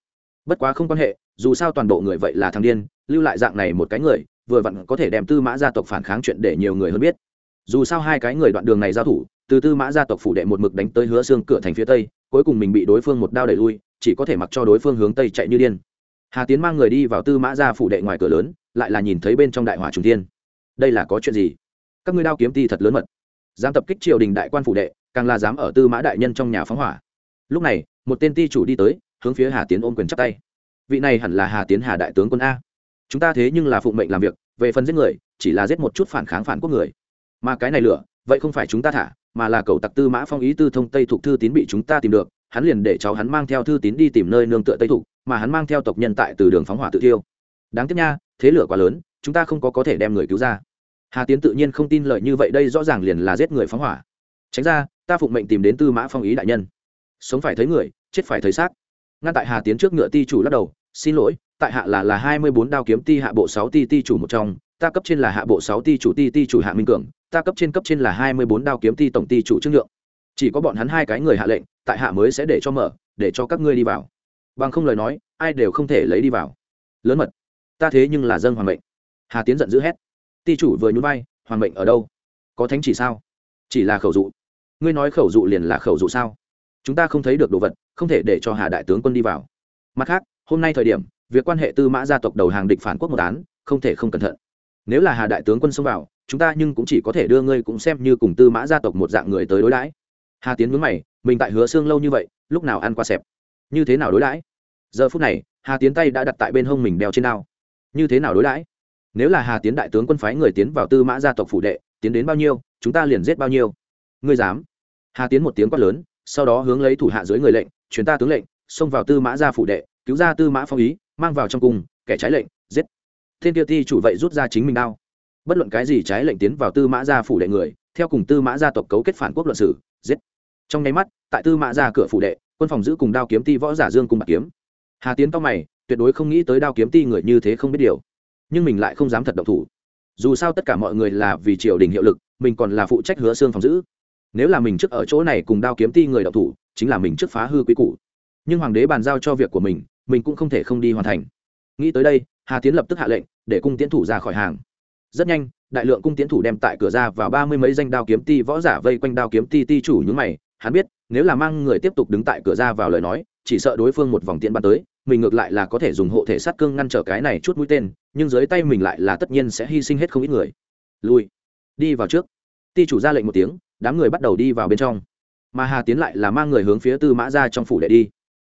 Bất quá không quan hệ, dù sao toàn bộ người vậy là thằng điên, lưu lại dạng này một cái người, vừa vặn có thể đem tư mã gia tộc phản kháng chuyện để nhiều người hơn biết. Dù sao hai cái người đoạn đường này giao thủ, từ tư mã gia tộc phủ đệ một mực đánh tới hứa xương cửa thành phía tây, cuối cùng mình bị đối phương một đao đẩy lui, chỉ có thể mặc cho đối phương hướng tây chạy như điên hà tiến mang người đi vào tư mã gia phủ đệ ngoài cửa lớn, lại là nhìn thấy bên trong đại hỏa trung thiên. Đây là có chuyện gì? Các ngươi đao kiếm ti thật lớn mật. Dám tập kích triều đình đại quan phủ đệ, càng là dám ở tư mã đại nhân trong nhà phóng hỏa. Lúc này, một tên ti chủ đi tới, hướng phía hà tiến ôm quyền chắp tay. Vị này hẳn là hà tiến hà đại tướng quân a. Chúng ta thế nhưng là phụng mệnh làm việc, về phần giết người, chỉ là giết một chút phản kháng phản quốc người. Mà cái này lửa, vậy không phải chúng ta thả, mà là cầu tặc tư mã phong ý tư thông tây thuộc thư tín bị chúng ta tìm được, hắn liền để cháu hắn mang theo thư tín đi tìm nơi nương tựa tây thục mà hắn mang theo tộc nhân tại từ đường phóng hỏa tự tiêu đáng tiếc nha, thế lửa quá lớn, chúng ta không có có thể đem người cứu ra. Hà tiến tự nhiên không tin lời như vậy, đây rõ ràng liền là giết người phóng hỏa. Tránh ra, ta phụng mệnh tìm đến tư mã phong ý đại nhân. Sống phải thấy người, chết phải thấy xác. Ngăn tại hà tiến trước ngựa ti chủ lắc đầu, xin lỗi, tại hạ là là hai mươi bốn đao kiếm ti hạ bộ sáu ti ti chủ một trong, ta cấp trên là hạ bộ sáu ti chủ ti ti chủ hạ minh cường, ta cấp trên cấp trên là hai mươi bốn đao kiếm ti tổng ti chủ trương lượng chỉ có bọn hắn hai cái người hạ lệnh, tại hạ mới sẽ để cho mở, để cho các ngươi đi vào bằng không lời nói, ai đều không thể lấy đi vào. Lớn mật. Ta thế nhưng là dân hoàng mệnh. Hà tiến giận dữ hét. Ti chủ vừa nhún vai, hoàng mệnh ở đâu? Có thánh chỉ sao? Chỉ là khẩu dụ. Ngươi nói khẩu dụ liền là khẩu dụ sao? Chúng ta không thấy được đồ vật, không thể để cho hà đại tướng quân đi vào. Mặt khác, hôm nay thời điểm, việc quan hệ tư mã gia tộc đầu hàng địch phản quốc một án, không thể không cẩn thận. Nếu là hà đại tướng quân xông vào, chúng ta nhưng cũng chỉ có thể đưa ngươi cũng xem như cùng tư mã gia tộc một dạng người tới đối đãi. Hà tiến mướn mày, mình tại hứa xương lâu như vậy, lúc nào ăn qua xẹp? Như thế nào đối đãi? Giờ phút này, hà tiến tay đã đặt tại bên hông mình đeo trên đao. Như thế nào đối đãi? Nếu là hà tiến đại tướng quân phái người tiến vào tư mã gia tộc phủ đệ, tiến đến bao nhiêu, chúng ta liền giết bao nhiêu. Ngươi dám? Hà tiến một tiếng quát lớn, sau đó hướng lấy thủ hạ dưới người lệnh, truyền ta tướng lệnh, xông vào tư mã gia phủ đệ, cứu ra tư mã phong ý, mang vào trong cung, kẻ trái lệnh, giết. Thiên tiêu ti chủ vậy rút ra chính mình đao. Bất luận cái gì trái lệnh tiến vào tư mã gia phủ đệ người, theo cùng tư mã gia tộc cấu kết phản quốc luận sử, giết. Trong nháy mắt, tại tư mã gia cửa phủ đệ quân phòng giữ cùng đao kiếm ti võ giả dương cùng bạc kiếm. Hà tiến cao mày, tuyệt đối không nghĩ tới đao kiếm ti người như thế không biết điều. Nhưng mình lại không dám thật động thủ. Dù sao tất cả mọi người là vì triều đình hiệu lực, mình còn là phụ trách hứa xương phòng giữ. Nếu là mình trước ở chỗ này cùng đao kiếm ti người động thủ, chính là mình trước phá hư quý cụ. nhưng hoàng đế bàn giao cho việc của mình mình cũng không thể không đi hoàn thành. Nghĩ tới đây, hà tiến lập tức hạ lệnh, để cung tiến thủ ra khỏi hàng. Rất nhanh, đại lượng cung tiến thủ đem tại cửa ra vào ba mươi mấy danh đao kiếm ti võ giả vây quanh đao kiếm ti ti chủ những mày, hắn biết nếu là mang người tiếp tục đứng tại cửa ra vào lời nói, chỉ sợ đối phương một vòng tiện bắn tới, mình ngược lại là có thể dùng hộ thể sát cương ngăn trở cái này chút mũi tên, nhưng dưới tay mình lại là tất nhiên sẽ hy sinh hết không ít người. Lui. Đi vào trước. Ti chủ ra lệnh một tiếng, đám người bắt đầu đi vào bên trong. Mà hà tiến lại là mang người hướng phía tư mã ra trong phủ để đi.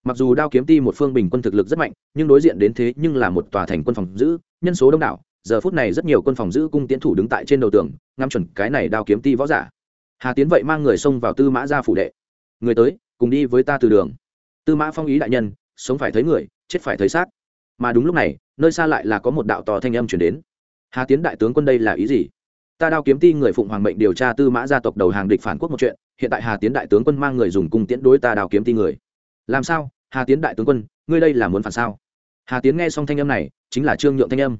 Mặc dù đao kiếm ti một phương bình quân thực lực rất mạnh, nhưng đối diện đến thế nhưng là một tòa thành quân phòng giữ, nhân số đông đảo, giờ phút này rất nhiều quân phòng giữ cung tiến thủ đứng tại trên đầu tường, ngắm chuẩn cái này đao kiếm ti võ giả. Hà tiến vậy mang người xông vào tư mã ra phủ đệ người tới, cùng đi với ta từ đường. Tư mã phong ý đại nhân, sống phải thấy người, chết phải thấy xác. Mà đúng lúc này, nơi xa lại là có một đạo tò thanh âm chuyển đến. Hà tiến đại tướng quân đây là ý gì? Ta đao kiếm ti người phụng hoàng mệnh điều tra tư mã gia tộc đầu hàng địch phản quốc một chuyện, hiện tại hà tiến đại tướng quân mang người dùng cung tiễn đối ta đao kiếm ti người. Làm sao? Hà tiến đại tướng quân, ngươi đây là muốn phản sao? Hà tiến nghe xong thanh âm này, chính là trương nhượng thanh âm.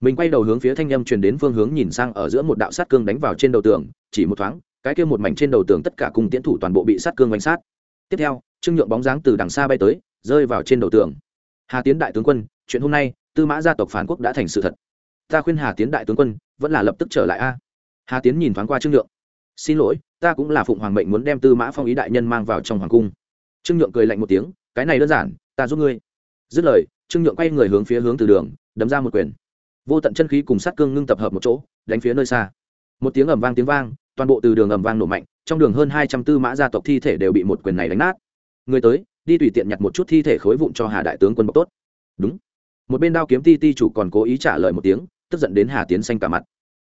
Mình quay đầu hướng phía thanh âm truyền đến phương hướng nhìn sang ở giữa một đạo sát cương đánh vào trên đầu tường, chỉ một thoáng cái kia một mảnh trên đầu tường tất cả cung tiễn thủ toàn bộ bị sát cương bánh sát. Tiếp theo, trương nhượng bóng dáng từ đằng xa bay tới, rơi vào trên đầu tường. Hà tiến đại tướng quân, chuyện hôm nay, tư mã gia tộc phản quốc đã thành sự thật. Ta khuyên hà tiến đại tướng quân, vẫn là lập tức trở lại a. Hà tiến nhìn thoáng qua trương nhượng. Xin lỗi, ta cũng là phụng hoàng mệnh muốn đem tư mã phong ý đại nhân mang vào trong hoàng cung. Trương nhượng cười lạnh một tiếng, cái này đơn giản, ta giúp ngươi. Dứt lời, trương nhượng quay người hướng phía hướng từ đường, đấm ra một quyền. Vô tận chân khí cùng sát cương ngưng tập hợp một chỗ, đánh phía nơi xa. Một tiếng ầm vang tiếng vang toàn bộ từ đường ầm vang nổ mạnh, trong đường hơn hai trăm tư mã gia tộc thi thể đều bị một quyền này đánh nát. Người tới, đi tùy tiện nhặt một chút thi thể khối vụn cho hà đại tướng quân bọc tốt. Đúng. Một bên đao kiếm ti ti chủ còn cố ý trả lời một tiếng, tức giận đến hà tiến xanh cả mặt.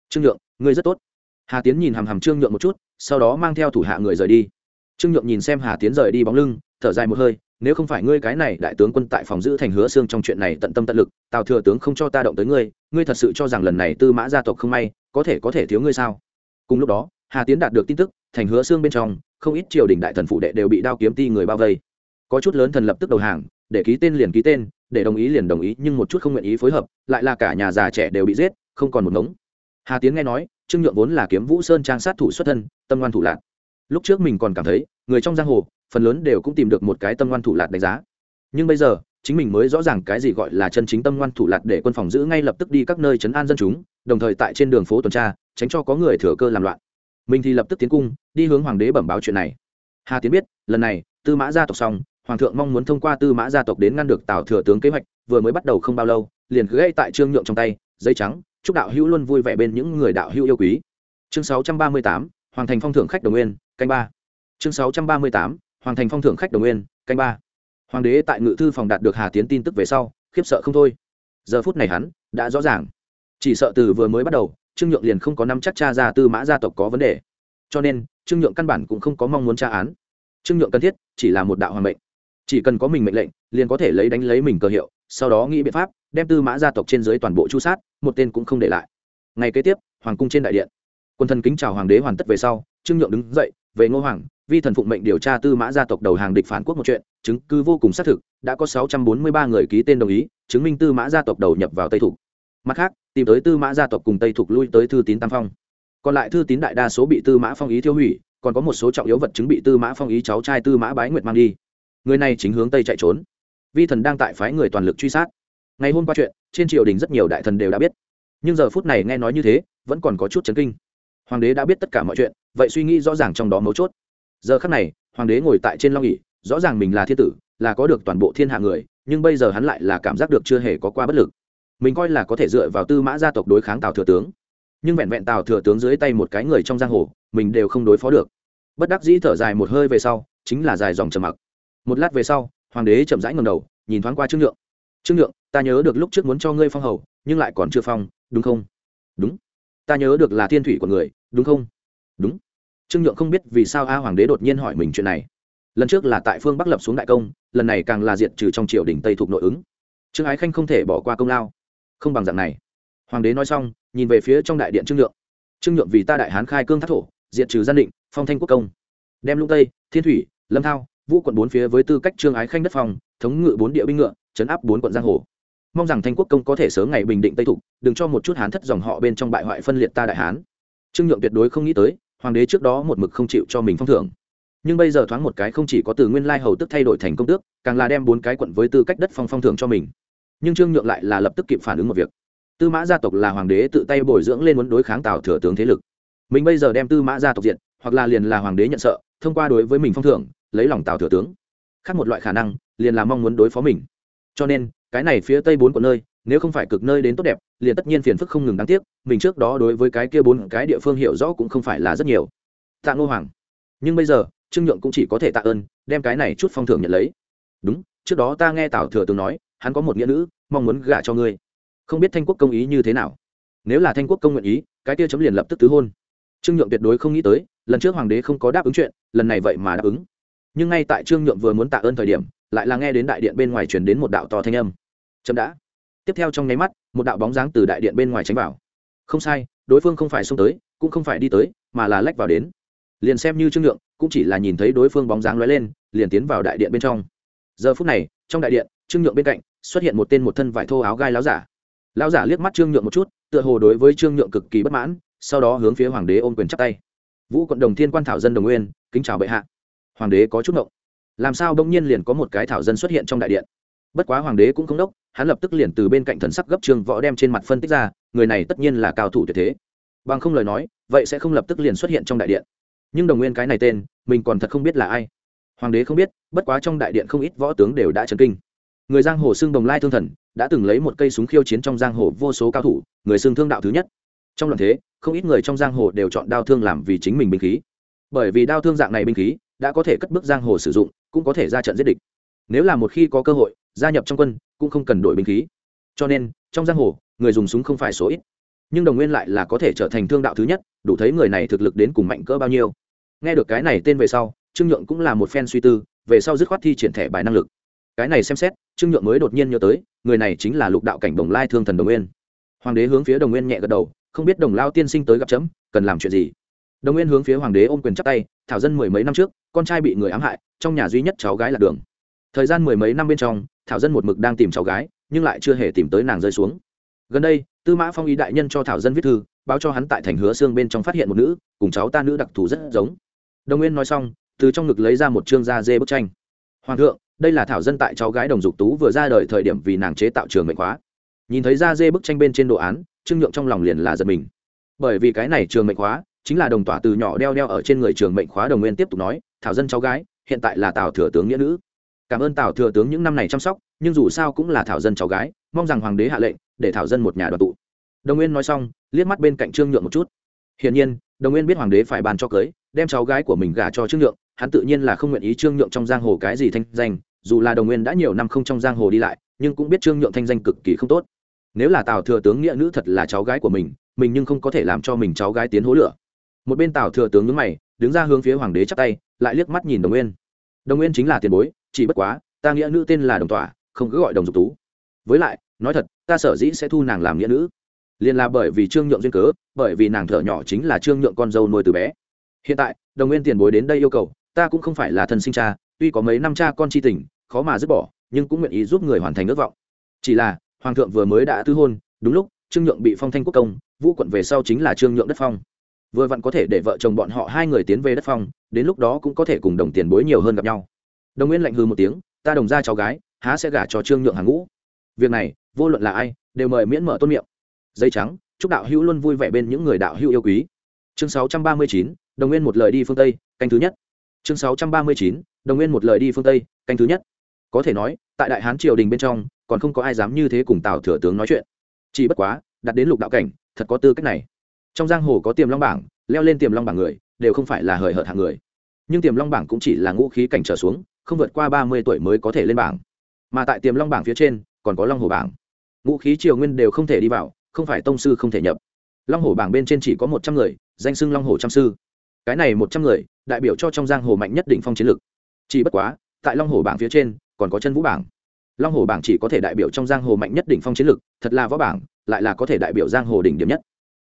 Trương nhượng, ngươi rất tốt. Hà tiến nhìn hàm hàm trương nhượng một chút, sau đó mang theo thủ hạ người rời đi. Trương nhượng nhìn xem hà tiến rời đi bóng lưng, thở dài một hơi, nếu không phải ngươi cái này đại tướng quân tại phòng giữ thành hứa xương trong chuyện này tận tâm tận lực, tào thừa tướng không cho ta động tới ngươi ngươi thật sự cho rằng lần này tư mã gia tộc không may, có thể có thể thiếu ngươi sao? Cùng lúc đó hà tiến đạt được tin tức, thành hứa xương bên trong, không ít triều đình đại thần phụ đệ đều bị đao kiếm ti người bao vây. Có chút lớn thần lập tức đầu hàng, để ký tên liền ký tên, để đồng ý liền đồng ý, nhưng một chút không nguyện ý phối hợp, lại là cả nhà già trẻ đều bị giết, không còn một ngống. Hà tiến nghe nói, trương nhượng vốn là kiếm vũ sơn trang sát thủ xuất thân, tâm ngoan thủ lạc lúc trước mình còn cảm thấy, người trong giang hồ, phần lớn đều cũng tìm được một cái tâm ngoan thủ lạc đánh giá. Nhưng bây giờ, chính mình mới rõ ràng cái gì gọi là chân chính tâm ngoan thủ lạc để quân phòng giữ ngay lập tức đi các nơi chấn an dân chúng, đồng thời tại trên đường phố tuần tra, tránh cho có người thừa cơ làm loạn mình thì lập tức tiến cung đi hướng hoàng đế bẩm báo chuyện này. Hà tiến biết lần này tư mã gia tộc xong hoàng thượng mong muốn thông qua tư mã gia tộc đến ngăn được tào thừa tướng kế hoạch vừa mới bắt đầu không bao lâu liền cứ gây tại trương nhượng trong tay giấy trắng chúc đạo hữu luôn vui vẻ bên những người đạo hữu yêu quý. Chương 638, hoàng thành phong thưởng khách đồng nguyên canh ba. Chương 638, hoàng thành phong thưởng khách đồng nguyên canh ba. Hoàng đế tại ngự thư phòng đạt được hà tiến tin tức về sau khiếp sợ không thôi. Giờ phút này hắn đã rõ ràng. Chỉ sợ từ vừa mới bắt đầu trương nhượng liền không có năm chắc cha ra tư mã gia tộc có vấn đề. Cho nên, trương nhượng căn bản cũng không có mong muốn tra án. Trương nhượng cần thiết chỉ là một đạo hoàng mệnh. Chỉ cần có mình mệnh lệnh, liền có thể lấy đánh lấy mình cơ hiệu, sau đó nghĩ biện pháp đem tư mã gia tộc trên dưới toàn bộ chu sát, một tên cũng không để lại. Ngày kế tiếp, hoàng cung trên đại điện. Quân thần kính chào hoàng đế hoàn tất về sau, trương nhượng đứng dậy, về ngô hoàng, vi thần phụng mệnh điều tra tư mã gia tộc đầu hàng địch phản quốc một chuyện, chứng cứ vô cùng xác thực, đã có sáu trăm bốn mươi ba người ký tên đồng ý, chứng minh tư mã gia tộc đầu nhập vào tây thục mặt khác, tìm tới tư mã gia tộc cùng tây thục lui tới thư tín tam phong. Còn lại thư tín đại đa số bị tư mã phong ý tiêu hủy, còn có một số trọng yếu vật chứng bị tư mã phong ý cháu trai tư mã bái nguyệt mang đi. Người này chính hướng tây chạy trốn. Vi thần đang tại phái người toàn lực truy sát. Ngày hôm qua chuyện, trên triều đình rất nhiều đại thần đều đã biết. Nhưng giờ phút này nghe nói như thế, vẫn còn có chút chấn kinh. Hoàng đế đã biết tất cả mọi chuyện, vậy suy nghĩ rõ ràng trong đó mấu chốt. Giờ khắc này, hoàng đế ngồi tại trên long nghỉ rõ ràng mình là thiên tử, là có được toàn bộ thiên hạ người, nhưng bây giờ hắn lại là cảm giác được chưa hề có qua bất lực mình coi là có thể dựa vào tư mã gia tộc đối kháng tào thừa tướng. Nhưng vẹn vẹn tào thừa tướng dưới tay một cái người trong giang hồ, mình đều không đối phó được. Bất đắc dĩ thở dài một hơi về sau, chính là dài dòng trầm mặc. Một lát về sau, hoàng đế chậm rãi ngầm đầu, nhìn thoáng qua trương nhượng. Trương nhượng, ta nhớ được lúc trước muốn cho ngươi phong hầu, nhưng lại còn chưa phong, đúng không? Đúng. Ta nhớ được là thiên thủy của người, đúng không? Đúng. Trương nhượng không biết vì sao a hoàng đế đột nhiên hỏi mình chuyện này. Lần trước là tại phương bắc lập xuống đại công, lần này càng là diệt trừ trong triều đình tây thuộc nội ứng. Trương ái khanh không thể bỏ qua công lao không bằng dạng này. Hoàng đế nói xong, nhìn về phía trong đại điện trương nhượng. Trương nhượng vì ta đại hán khai cương thác thổ, diệt trừ gian định, phong thanh quốc công. Đem lũng tây, thiên thủy, lâm thao, vũ quận bốn phía với tư cách trương ái khanh đất phòng thống ngự bốn địa binh ngựa chấn áp bốn quận giang hồ. Mong rằng thanh quốc công có thể sớm ngày bình định tây thục, đừng cho một chút hán thất dòng họ bên trong bại hoại phân liệt ta đại hán. Trương nhượng tuyệt đối không nghĩ tới, hoàng đế trước đó một mực không chịu cho mình phong thưởng. Nhưng bây giờ thoáng một cái không chỉ có từ nguyên lai hầu tức thay đổi thành công tước, càng là đem bốn cái quận với tư cách đất phong phong thưởng cho mình nhưng trương nhượng lại là lập tức kịp phản ứng một việc. Tư mã gia tộc là hoàng đế tự tay bồi dưỡng lên muốn đối kháng tào thừa tướng thế lực. Mình bây giờ đem tư mã gia tộc diện hoặc là liền là hoàng đế nhận sợ, thông qua đối với mình phong thưởng, lấy lòng tào thừa tướng. Khác một loại khả năng, liền là mong muốn đối phó mình. Cho nên, cái này phía tây bốn của nơi, nếu không phải cực nơi đến tốt đẹp, liền tất nhiên phiền phức không ngừng đáng tiếc, mình trước đó đối với cái kia bốn cái địa phương hiểu rõ cũng không phải là rất nhiều. Tạ ngô hoàng. Nhưng bây giờ, trương nhượng cũng chỉ có thể tạ ơn, đem cái này chút phong thưởng nhận lấy. Đúng, trước đó ta nghe tào thừa tướng nói hắn có một nghĩa nữ, mong muốn gả cho ngươi. Không biết thanh quốc công ý như thế nào. Nếu là thanh quốc công nguyện ý, cái kia chấm liền lập tức tứ hôn. Trương nhượng tuyệt đối không nghĩ tới, lần trước hoàng đế không có đáp ứng chuyện, lần này vậy mà đáp ứng. Nhưng ngay tại trương nhượng vừa muốn tạ ơn thời điểm, lại là nghe đến đại điện bên ngoài truyền đến một đạo to thanh âm. Chấm đã. Tiếp theo trong nháy mắt, một đạo bóng dáng từ đại điện bên ngoài tránh vào. Không sai, đối phương không phải xông tới, cũng không phải đi tới, mà là lách vào đến. Liền xem như trương nhượng, cũng chỉ là nhìn thấy đối phương bóng dáng lóe lên, liền tiến vào đại điện bên trong. Giờ phút này, trong đại điện trương nhượng bên cạnh, xuất hiện một tên một thân vải thô áo gai láo giả. Lão giả liếc mắt trương nhượng một chút, tựa hồ đối với trương nhượng cực kỳ bất mãn, sau đó hướng phía hoàng đế ôm quyền chắp tay. Vũ quận đồng thiên quan thảo dân đồng nguyên, kính chào bệ hạ. Hoàng đế có chút ngộng. Làm sao đông nhiên liền có một cái thảo dân xuất hiện trong đại điện? Bất quá hoàng đế cũng không đốc, hắn lập tức liền từ bên cạnh thần sắc gấp trương võ đem trên mặt phân tích ra, người này tất nhiên là cao thủ tuyệt thế. Bằng không lời nói, vậy sẽ không lập tức liền xuất hiện trong đại điện. Nhưng đồng nguyên cái này tên, mình còn thật không biết là ai. Hoàng đế không biết, bất quá trong đại điện không ít võ tướng đều đã chấn kinh người giang hồ xưng đồng lai thương thần, đã từng lấy một cây súng khiêu chiến trong giang hồ vô số cao thủ, người xưng thương đạo thứ nhất. Trong loạn thế, không ít người trong giang hồ đều chọn đao thương làm vì chính mình binh khí. Bởi vì đao thương dạng này binh khí, đã có thể cất bước giang hồ sử dụng, cũng có thể ra trận giết địch. Nếu là một khi có cơ hội, gia nhập trong quân, cũng không cần đổi binh khí. Cho nên, trong giang hồ, người dùng súng không phải số ít. Nhưng đồng nguyên lại là có thể trở thành thương đạo thứ nhất, đủ thấy người này thực lực đến cùng mạnh cỡ bao nhiêu. Nghe được cái này tên về sau, trương nhượng cũng là một phen suy tư, về sau dứt khoát thi triển thẻ bài năng lực cái này xem xét, trương nhượng mới đột nhiên nhớ tới, người này chính là lục đạo cảnh đồng lai thương thần đồng nguyên. Hoàng đế hướng phía đồng nguyên nhẹ gật đầu, không biết đồng lao tiên sinh tới gặp chấm, cần làm chuyện gì? Đồng nguyên hướng phía hoàng đế ôm quyền chắp tay, thảo dân mười mấy năm trước, con trai bị người ám hại, trong nhà duy nhất cháu gái là đường. Thời gian mười mấy năm bên trong, thảo dân một mực đang tìm cháu gái, nhưng lại chưa hề tìm tới nàng rơi xuống. Gần đây, tư mã phong ý đại nhân cho thảo dân viết thư, báo cho hắn tại thành hứa xương bên trong phát hiện một nữ, cùng cháu ta nữ đặc thù rất giống. Đồng nguyên nói xong, từ trong ngực lấy ra một chương da dê bức tranh. Hoàng thượng đây là thảo dân tại cháu gái đồng dục tú vừa ra đời thời điểm vì nàng chế tạo trường mệnh khóa. Nhìn thấy da dê bức tranh bên trên đồ án, trương nhượng trong lòng liền là giật mình. Bởi vì cái này trường mệnh khóa, chính là đồng tỏa từ nhỏ đeo đeo ở trên người trường mệnh khóa đồng nguyên tiếp tục nói, thảo dân cháu gái, hiện tại là tào thừa tướng nghĩa nữ. Cảm ơn tào thừa tướng những năm này chăm sóc, nhưng dù sao cũng là thảo dân cháu gái, mong rằng hoàng đế hạ lệnh, để thảo dân một nhà đoàn tụ. Đồng nguyên nói xong, liếc mắt bên cạnh trương nhượng một chút. Hiển nhiên, đồng nguyên biết hoàng đế phải bàn cho cưới đem cháu gái của mình gả cho trương nhượng, hắn tự nhiên là không nguyện ý trương nhượng trong giang hồ cái gì thanh danh, dù là đồng nguyên đã nhiều năm không trong giang hồ đi lại, nhưng cũng biết trương nhượng thanh danh cực kỳ không tốt. Nếu là tào thừa tướng nghĩa nữ thật là cháu gái của mình mình nhưng không có thể làm cho mình cháu gái tiến hố lửa. Một bên tào thừa tướng nhướng mày, đứng ra hướng phía hoàng đế chắp tay, lại liếc mắt nhìn đồng nguyên. Đồng nguyên chính là tiền bối, chỉ bất quá, ta nghĩa nữ tên là đồng tỏa, không cứ gọi đồng dục tú. Với lại, nói thật, ta sở dĩ sẽ thu nàng làm nghĩa nữ. Liền là bởi vì trương nhượng duyên cớ, bởi vì nàng thở nhỏ chính là trương nhượng con dâu nuôi từ bé hiện tại đồng nguyên tiền bối đến đây yêu cầu ta cũng không phải là thân sinh cha tuy có mấy năm cha con chi tình khó mà dứt bỏ nhưng cũng nguyện ý giúp người hoàn thành ước vọng. Chỉ là hoàng thượng vừa mới đã tư hôn đúng lúc trương nhượng bị phong thanh quốc công vũ quận về sau chính là trương nhượng đất phong. Vừa vặn có thể để vợ chồng bọn họ hai người tiến về đất phong đến lúc đó cũng có thể cùng đồng tiền bối nhiều hơn gặp nhau. Đồng nguyên lạnh hư một tiếng ta đồng ra cháu gái há sẽ gả cho trương nhượng hàng ngũ? Việc này vô luận là ai đều mời miễn mở tôn miệng. Dây trắng chúc đạo hữu luôn vui vẻ bên những người đạo hữu yêu quý. Chương 639, đồng nguyên một lời đi phương tây canh thứ nhất. Chương 639, đồng nguyên một lời đi phương tây canh thứ nhất. Có thể nói tại đại hán triều đình bên trong còn không có ai dám như thế cùng tào thừa tướng nói chuyện. Chỉ bất quá đặt đến lục đạo cảnh thật có tư cách này. Trong giang hồ có tiềm long bảng leo lên tiềm long bảng người đều không phải là hời hợt hạng người. Nhưng tiềm long bảng cũng chỉ là ngũ khí cảnh trở xuống không vượt qua ba mươi tuổi mới có thể lên bảng. Mà tại tiềm long bảng phía trên còn có long hồ bảng. Ngũ khí triều nguyên đều không thể đi vào không phải tông sư không thể nhập. Long hồ bảng bên trên chỉ có một trăm người danh xưng long hồ trăm sư cái này một trăm người, đại biểu cho trong giang hồ mạnh nhất định phong chiến lực chỉ bất quá, tại long hồ bảng phía trên, còn có chân vũ bảng. Long hồ bảng chỉ có thể đại biểu trong giang hồ mạnh nhất đỉnh phong chiến lực thật là võ bảng, lại là có thể đại biểu giang hồ đỉnh điểm nhất.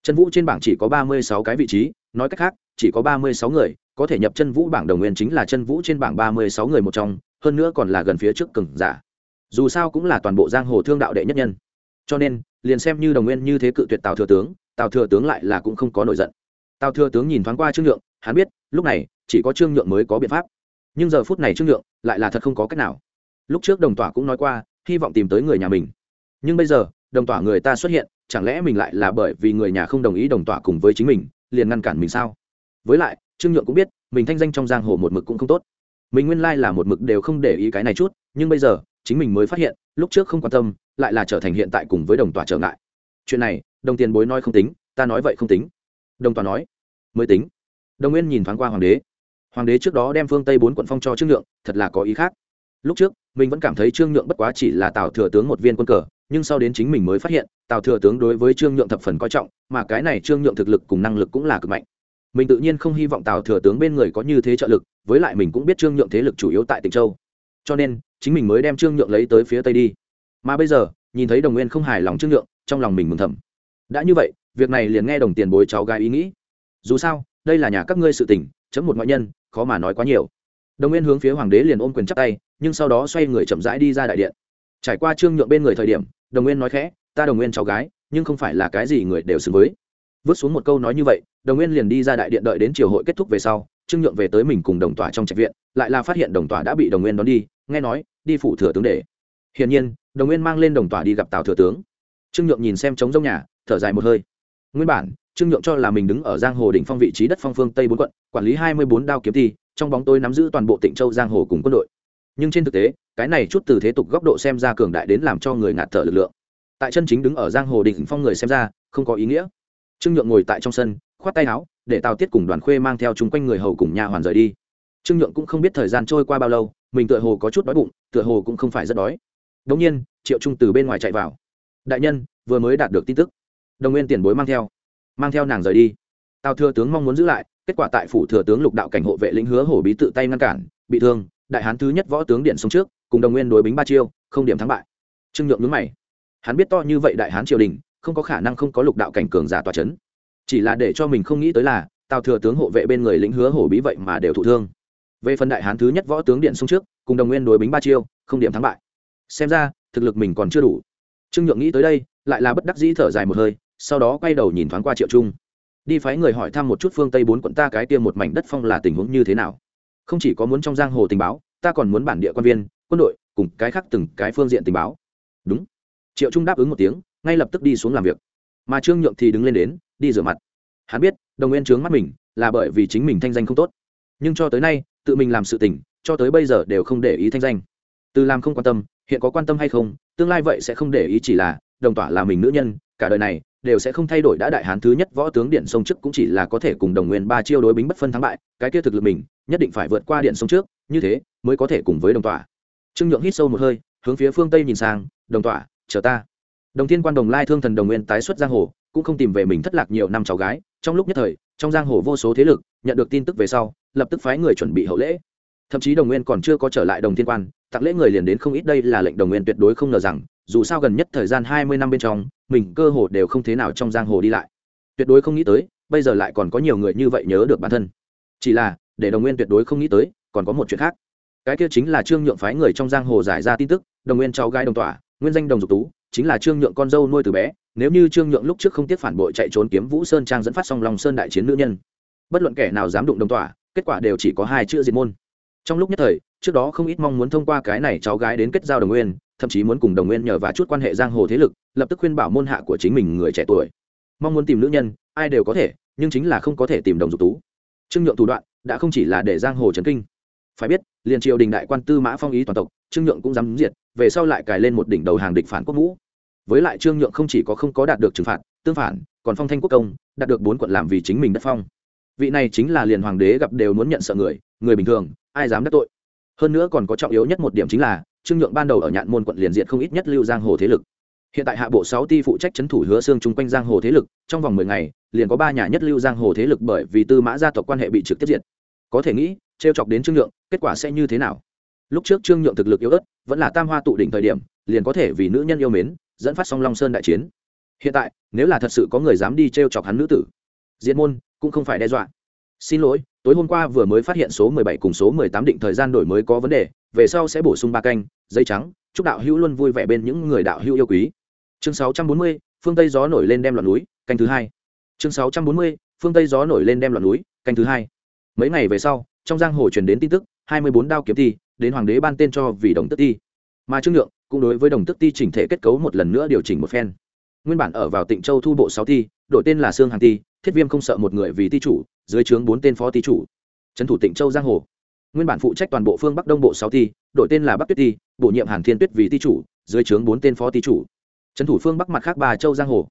Chân vũ trên bảng chỉ có ba mươi sáu cái vị trí, nói cách khác, chỉ có ba mươi sáu người, có thể nhập chân vũ bảng đồng nguyên chính là chân vũ trên bảng ba mươi sáu người một trong, hơn nữa còn là gần phía trước cừng giả. Dù sao cũng là toàn bộ giang hồ thương đạo đệ nhất nhân. Cho nên, liền xem như đồng nguyên như thế cự tuyệt tào thừa tướng, tào thừa tướng lại là cũng không có nổi giận. Tào thừa tướng nhìn thoáng qua trương nhượng hắn biết, lúc này, chỉ có trương nhượng mới có biện pháp. Nhưng giờ phút này trương nhượng lại là thật không có cách nào. Lúc trước đồng tỏa cũng nói qua, hy vọng tìm tới người nhà mình. Nhưng bây giờ, đồng tỏa người ta xuất hiện, chẳng lẽ mình lại là bởi vì người nhà không đồng ý đồng tỏa cùng với chính mình, liền ngăn cản mình sao? Với lại, trương nhượng cũng biết, mình thanh danh trong giang hồ một mực cũng không tốt. Mình nguyên lai là một mực đều không để ý cái này chút, nhưng bây giờ, chính mình mới phát hiện, lúc trước không quan tâm, lại là trở thành hiện tại cùng với đồng tòa trở ngại. Chuyện này, đồng tiền bối nói không tính, ta nói vậy không tính. Đồng tòa nói, mới tính đồng nguyên nhìn thoáng qua hoàng đế. Hoàng đế trước đó đem phương tây bốn quận phong cho trương nhượng, thật là có ý khác. Lúc trước, mình vẫn cảm thấy trương nhượng bất quá chỉ là tào thừa tướng một viên quân cờ, nhưng sau đến chính mình mới phát hiện, tào thừa tướng đối với trương nhượng thập phần coi trọng, mà cái này trương nhượng thực lực cùng năng lực cũng là cực mạnh. Mình tự nhiên không hy vọng tào thừa tướng bên người có như thế trợ lực, với lại mình cũng biết trương nhượng thế lực chủ yếu tại tịnh châu. Cho nên, chính mình mới đem trương nhượng lấy tới phía tây đi. Mà bây giờ, nhìn thấy đồng nguyên không hài lòng trương nhượng, trong lòng mình mừng thầm. Đã như vậy, việc này liền nghe đồng tiền bối cháu gái ý nghĩ. Dù sao đây là nhà các ngươi sự tình, chấm một ngoại nhân, khó mà nói quá nhiều. Đồng nguyên hướng phía hoàng đế liền ôm quyền chắp tay, nhưng sau đó xoay người chậm rãi đi ra đại điện. Trải qua trương nhượng bên người thời điểm, đồng nguyên nói khẽ, ta đồng nguyên cháu gái, nhưng không phải là cái gì người đều xứng với. Vứt xuống một câu nói như vậy, đồng nguyên liền đi ra đại điện đợi đến triều hội kết thúc về sau, trương nhượng về tới mình cùng đồng tỏa trong trạch viện, lại là phát hiện đồng tỏa đã bị đồng nguyên đón đi, nghe nói, đi phủ thừa tướng để. Hiển nhiên, đồng nguyên mang lên đồng tỏa đi gặp tào thừa tướng. Trương nhượng nhìn xem trống rông nhà, thở dài một hơi. Nguyên bản trương nhượng cho là mình đứng ở giang hồ đỉnh phong vị trí đất phong phương tây bốn quận, quản lý hai mươi bốn đao kiếm thi, trong bóng tôi nắm giữ toàn bộ tịnh châu giang hồ cùng quân đội. Nhưng trên thực tế, cái này chút từ thế tục góc độ xem ra cường đại đến làm cho người ngạt thở lực lượng. Tại chân chính đứng ở giang hồ đỉnh phong người xem ra, không có ý nghĩa. Trương nhượng ngồi tại trong sân, khoát tay áo, để tào tiết cùng đoàn khuê mang theo chung quanh người hầu cùng nhà hoàn rời đi. Trương nhượng cũng không biết thời gian trôi qua bao lâu, mình tựa hồ có chút đói bụng, tựa hồ cũng không phải rất đói. Đống nhiên, triệu trung từ bên ngoài chạy vào. Đại nhân, vừa mới đạt được tin tức. Đồng nguyên tiền bối mang theo mang theo nàng rời đi. Tào thừa tướng mong muốn giữ lại kết quả tại phủ thừa tướng lục đạo cảnh hộ vệ lĩnh hứa hổ bí tự tay ngăn cản bị thương đại hán thứ nhất võ tướng điện xuống trước cùng đồng nguyên đối bính ba chiêu không điểm thắng bại. Trương nhượng nhướng mày. Hắn biết to như vậy đại hán triều đình không có khả năng không có lục đạo cảnh cường giả tòa chấn, chỉ là để cho mình không nghĩ tới là tào thừa tướng hộ vệ bên người lĩnh hứa hổ bí vậy mà đều thụ thương. Về phần đại hán thứ nhất võ tướng điện xuống trước cùng đồng nguyên đối bính ba chiêu không điểm thắng bại. Xem ra thực lực mình còn chưa đủ. Trương nhượng nghĩ tới đây lại là bất đắc dĩ thở dài một hơi sau đó quay đầu nhìn thoáng qua triệu trung. Đi phái người hỏi thăm một chút phương tây bốn quận ta cái tiêm một mảnh đất phong là tình huống như thế nào. Không chỉ có muốn trong giang hồ tình báo, ta còn muốn bản địa quan viên, quân đội, cùng cái khác từng cái phương diện tình báo. Đúng. Triệu trung đáp ứng một tiếng, ngay lập tức đi xuống làm việc. Mà trương nhượng thì đứng lên đến, đi rửa mặt. Hắn biết, đồng nguyên trướng mắt mình, là bởi vì chính mình thanh danh không tốt. Nhưng cho tới nay, tự mình làm sự tình, cho tới bây giờ đều không để ý thanh danh. Từ làm không quan tâm, hiện có quan tâm hay không, tương lai vậy sẽ không để ý chỉ là, đồng tỏa là mình nữ nhân cả đời này, đều sẽ không thay đổi đã đại hán thứ nhất võ tướng điện sông trước cũng chỉ là có thể cùng đồng nguyên ba chiêu đối bính bất phân thắng bại, cái kia thực lực mình, nhất định phải vượt qua điện sông trước, như thế mới có thể cùng với đồng tỏa trương nhượng hít sâu một hơi, hướng phía phương tây nhìn sang, đồng tỏa chờ ta. Đồng thiên quan đồng lai thương thần đồng nguyên tái xuất giang hồ, cũng không tìm về mình thất lạc nhiều năm cháu gái, trong lúc nhất thời, trong giang hồ vô số thế lực, nhận được tin tức về sau, lập tức phái người chuẩn bị hậu lễ. Thậm chí đồng nguyên còn chưa có trở lại đồng thiên quan tặng lễ người liền đến không ít, đây là lệnh đồng nguyên tuyệt đối không ngờ rằng, dù sao gần nhất thời gian hai mươi năm bên trong, mình cơ hồ đều không thế nào trong giang hồ đi lại. Tuyệt đối không nghĩ tới, bây giờ lại còn có nhiều người như vậy nhớ được bản thân. Chỉ là, để đồng nguyên tuyệt đối không nghĩ tới, còn có một chuyện khác. Cái kia chính là trương nhượng phái người trong giang hồ giải ra tin tức, đồng nguyên cháu gái đồng tỏa, nguyên danh đồng dục tú, chính là trương nhượng con dâu nuôi từ bé, nếu như trương nhượng lúc trước không tiếc phản bội chạy trốn kiếm vũ sơn trang dẫn phát song lòng sơn đại chiến nữ nhân, bất luận kẻ nào dám đụng đồng tỏa, kết quả đều chỉ có hai chữ diệt môn. Trong lúc nhất thời trước đó không ít mong muốn thông qua cái này cháu gái đến kết giao đồng nguyên, thậm chí muốn cùng đồng nguyên nhờ và chút quan hệ giang hồ thế lực, lập tức khuyên bảo môn hạ của chính mình người trẻ tuổi. Mong muốn tìm nữ nhân, ai đều có thể, nhưng chính là không có thể tìm đồng dục tú. Trương nhượng thủ đoạn, đã không chỉ là để giang hồ trấn kinh. Phải biết, liền triều đình đại quan tư mã phong ý toàn tộc, trương nhượng cũng dám diệt, về sau lại cài lên một đỉnh đầu hàng địch phản quốc ngũ. Với lại trương nhượng không chỉ có không có đạt được trừng phạt, tương phản, còn phong thanh quốc công, đạt được bốn quận làm vì chính mình đất phong. Vị này chính là liền hoàng đế gặp đều muốn nhận sợ người người bình thường, ai dám đắc tội? Hơn nữa còn có trọng yếu nhất một điểm chính là, trương nhượng ban đầu ở nhạn môn quận liền diện không ít nhất lưu giang hồ thế lực. Hiện tại hạ bộ sáu ti phụ trách c thủ hứa xương chung quanh giang hồ thế lực, trong vòng mười ngày, liền có ba nhà nhất lưu giang hồ thế lực bởi vì tư mã gia tộc quan hệ bị trực tiếp diệt. Có thể nghĩ t chọc đến trương nhượng, kết quả sẽ như thế nào? Lúc trước trương nhượng thực lực yếu ớt, vẫn là tam hoa tụ đỉnh thời điểm, liền có thể vì nữ nhân yêu mến, dẫn phát song long sơn đại chiến. Hiện tại, nếu là thật sự có người dám đi t r e o chọc hắn nữ tử diện môn cũng không phải đe dọa. Xin lỗi tối hôm qua vừa mới phát hiện số mười bảy cùng số mười tám định thời gian đổi mới có vấn đề, về sau sẽ bổ sung ba canh, giấy trắng, chúc đạo hữu luôn vui vẻ bên những người đạo hữu yêu quý. Chương sáu trăm bốn mươi, phương tây gió nổi lên đem loạn núi, canh thứ hai. Chương sáu trăm bốn mươi, phương tây gió nổi lên đem loạn núi, canh thứ hai. Mấy ngày về sau, trong giang hồ truyền đến tin tức, hai mươi bốn đao kiếm thi đến hoàng đế ban tên cho vì đồng tức ti. Mà trương nhượng cũng đối với đồng tức ti chỉnh thể kết cấu một lần nữa điều chỉnh một phen. Nguyên bản ở vào tịnh châu thu bộ sáu ti, đổi tên là sương hàng ti, thiết viêm không sợ một người vì ti chủ dưới trướng bốn tên phó ty chủ. Trấn thủ tỉnh châu giang hồ. Nguyên bản phụ trách toàn bộ phương bắc đông bộ sáu ty, đổi tên là bắc tuyết ty, bổ nhiệm hàn thiên tuyết vì ty chủ dưới trướng bốn tên phó ty chủ. Trấn thủ phương bắc mặt khác ba châu giang hồ.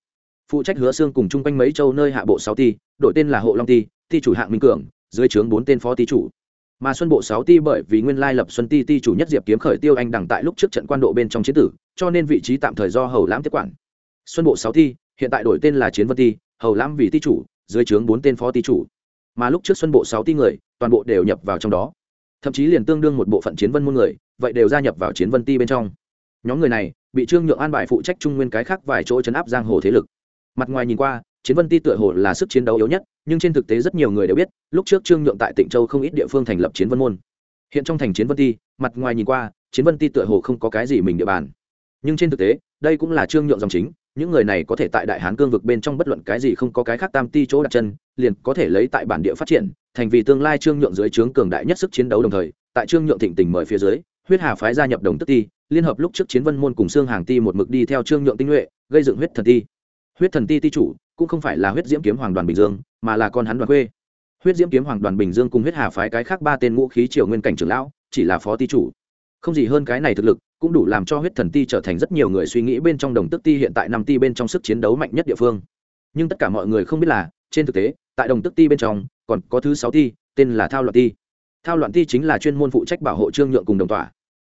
Phụ trách hứa xương cùng chung quanh mấy châu nơi hạ bộ sáu ty, đổi tên là hộ long ty, ty chủ hạng minh cường dưới trướng bốn tên phó ty chủ. Mà xuân bộ sáu ty bởi vì nguyên lai lập xuân ty ty chủ nhất diệp kiếm khởi tiêu anh đằng tại lúc trước trận quan độ bên trong chiến tử cho nên vị trí tạm thời do hầu lãm tiếp quản. Xuân bộ sáu ty hiện tại đổi tên là chiến vân ty, hầu lãm vì ty chủ dưới trướng bốn tên phó ty chủ mà lúc trước xuân bộ sáu ti người, toàn bộ đều nhập vào trong đó. Thậm chí liền tương đương một bộ phận chiến vân môn người, vậy đều gia nhập vào chiến vân ti bên trong. Nhóm người này, bị trương nhượng an bài phụ trách trung nguyên cái khác vài chỗ chấn áp giang hồ thế lực. Mặt ngoài nhìn qua, chiến vân ti tựa hồ là sức chiến đấu yếu nhất, nhưng trên thực tế rất nhiều người đều biết, lúc trước trương nhượng tại tịnh châu không ít địa phương thành lập chiến vân môn. Hiện trong thành chiến vân ti, mặt ngoài nhìn qua, chiến vân ti tựa hồ không có cái gì mình địa bàn nhưng trên thực tế, đây cũng là trương nhượng dòng chính, những người này có thể tại đại hán cương vực bên trong bất luận cái gì không có cái khác tam ti chỗ đặt chân, liền có thể lấy tại bản địa phát triển, thành vì tương lai trương nhượng dưới trướng cường đại nhất sức chiến đấu đồng thời, tại trương nhượng thịnh tình mời phía dưới, huyết hà phái gia nhập đồng tức ti, liên hợp lúc trước chiến vân môn cùng xương hàng ti một mực đi theo trương nhượng tinh nhuệ, gây dựng huyết thần ti. Huyết thần ti ti chủ, cũng không phải là huyết diễm kiếm hoàng đoàn bình dương, mà là con hắn đoàn quê. Huyết diễm kiếm hoàng đoàn bình dương cùng huyết hà phái cái khác ba tên ngũ khí triều nguyên cảnh trưởng lão, chỉ là phó ti chủ. Không gì hơn cái này thực lực cũng đủ làm cho huyết thần ti trở thành rất nhiều người suy nghĩ bên trong đồng tức ti hiện tại năm ti bên trong sức chiến đấu mạnh nhất địa phương. Nhưng tất cả mọi người không biết là, trên thực tế, tại đồng tức ti bên trong, còn có thứ sáu ti, tên là thao loạn ti. Thao loạn ti chính là chuyên môn phụ trách bảo hộ trương nhượng cùng đồng tỏa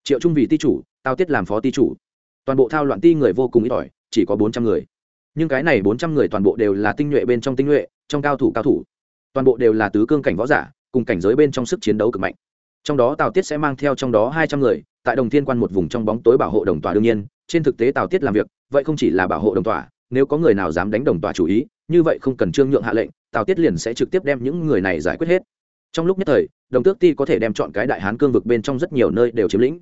triệu trung vì ti chủ, tao tiết làm phó ti chủ. Toàn bộ thao loạn ti người vô cùng ít ỏi, chỉ có bốn trăm người. Nhưng cái này bốn trăm người toàn bộ đều là tinh nhuệ bên trong tinh nhuệ, trong cao thủ cao thủ. Toàn bộ đều là tứ cương cảnh võ giả, cùng cảnh giới bên trong sức chiến đấu cực mạnh trong đó tào tiết sẽ mang theo trong đó hai trăm người, tại đồng thiên quan một vùng trong bóng tối bảo hộ đồng tòa đương nhiên, trên thực tế tào tiết làm việc, vậy không chỉ là bảo hộ đồng tòa nếu có người nào dám đánh đồng tòa chủ ý, như vậy không cần trương nhượng hạ lệnh, tào tiết liền sẽ trực tiếp đem những người này giải quyết hết. Trong lúc nhất thời, đồng tước ti có thể đem chọn cái đại hán cương vực bên trong rất nhiều nơi đều chiếm lĩnh.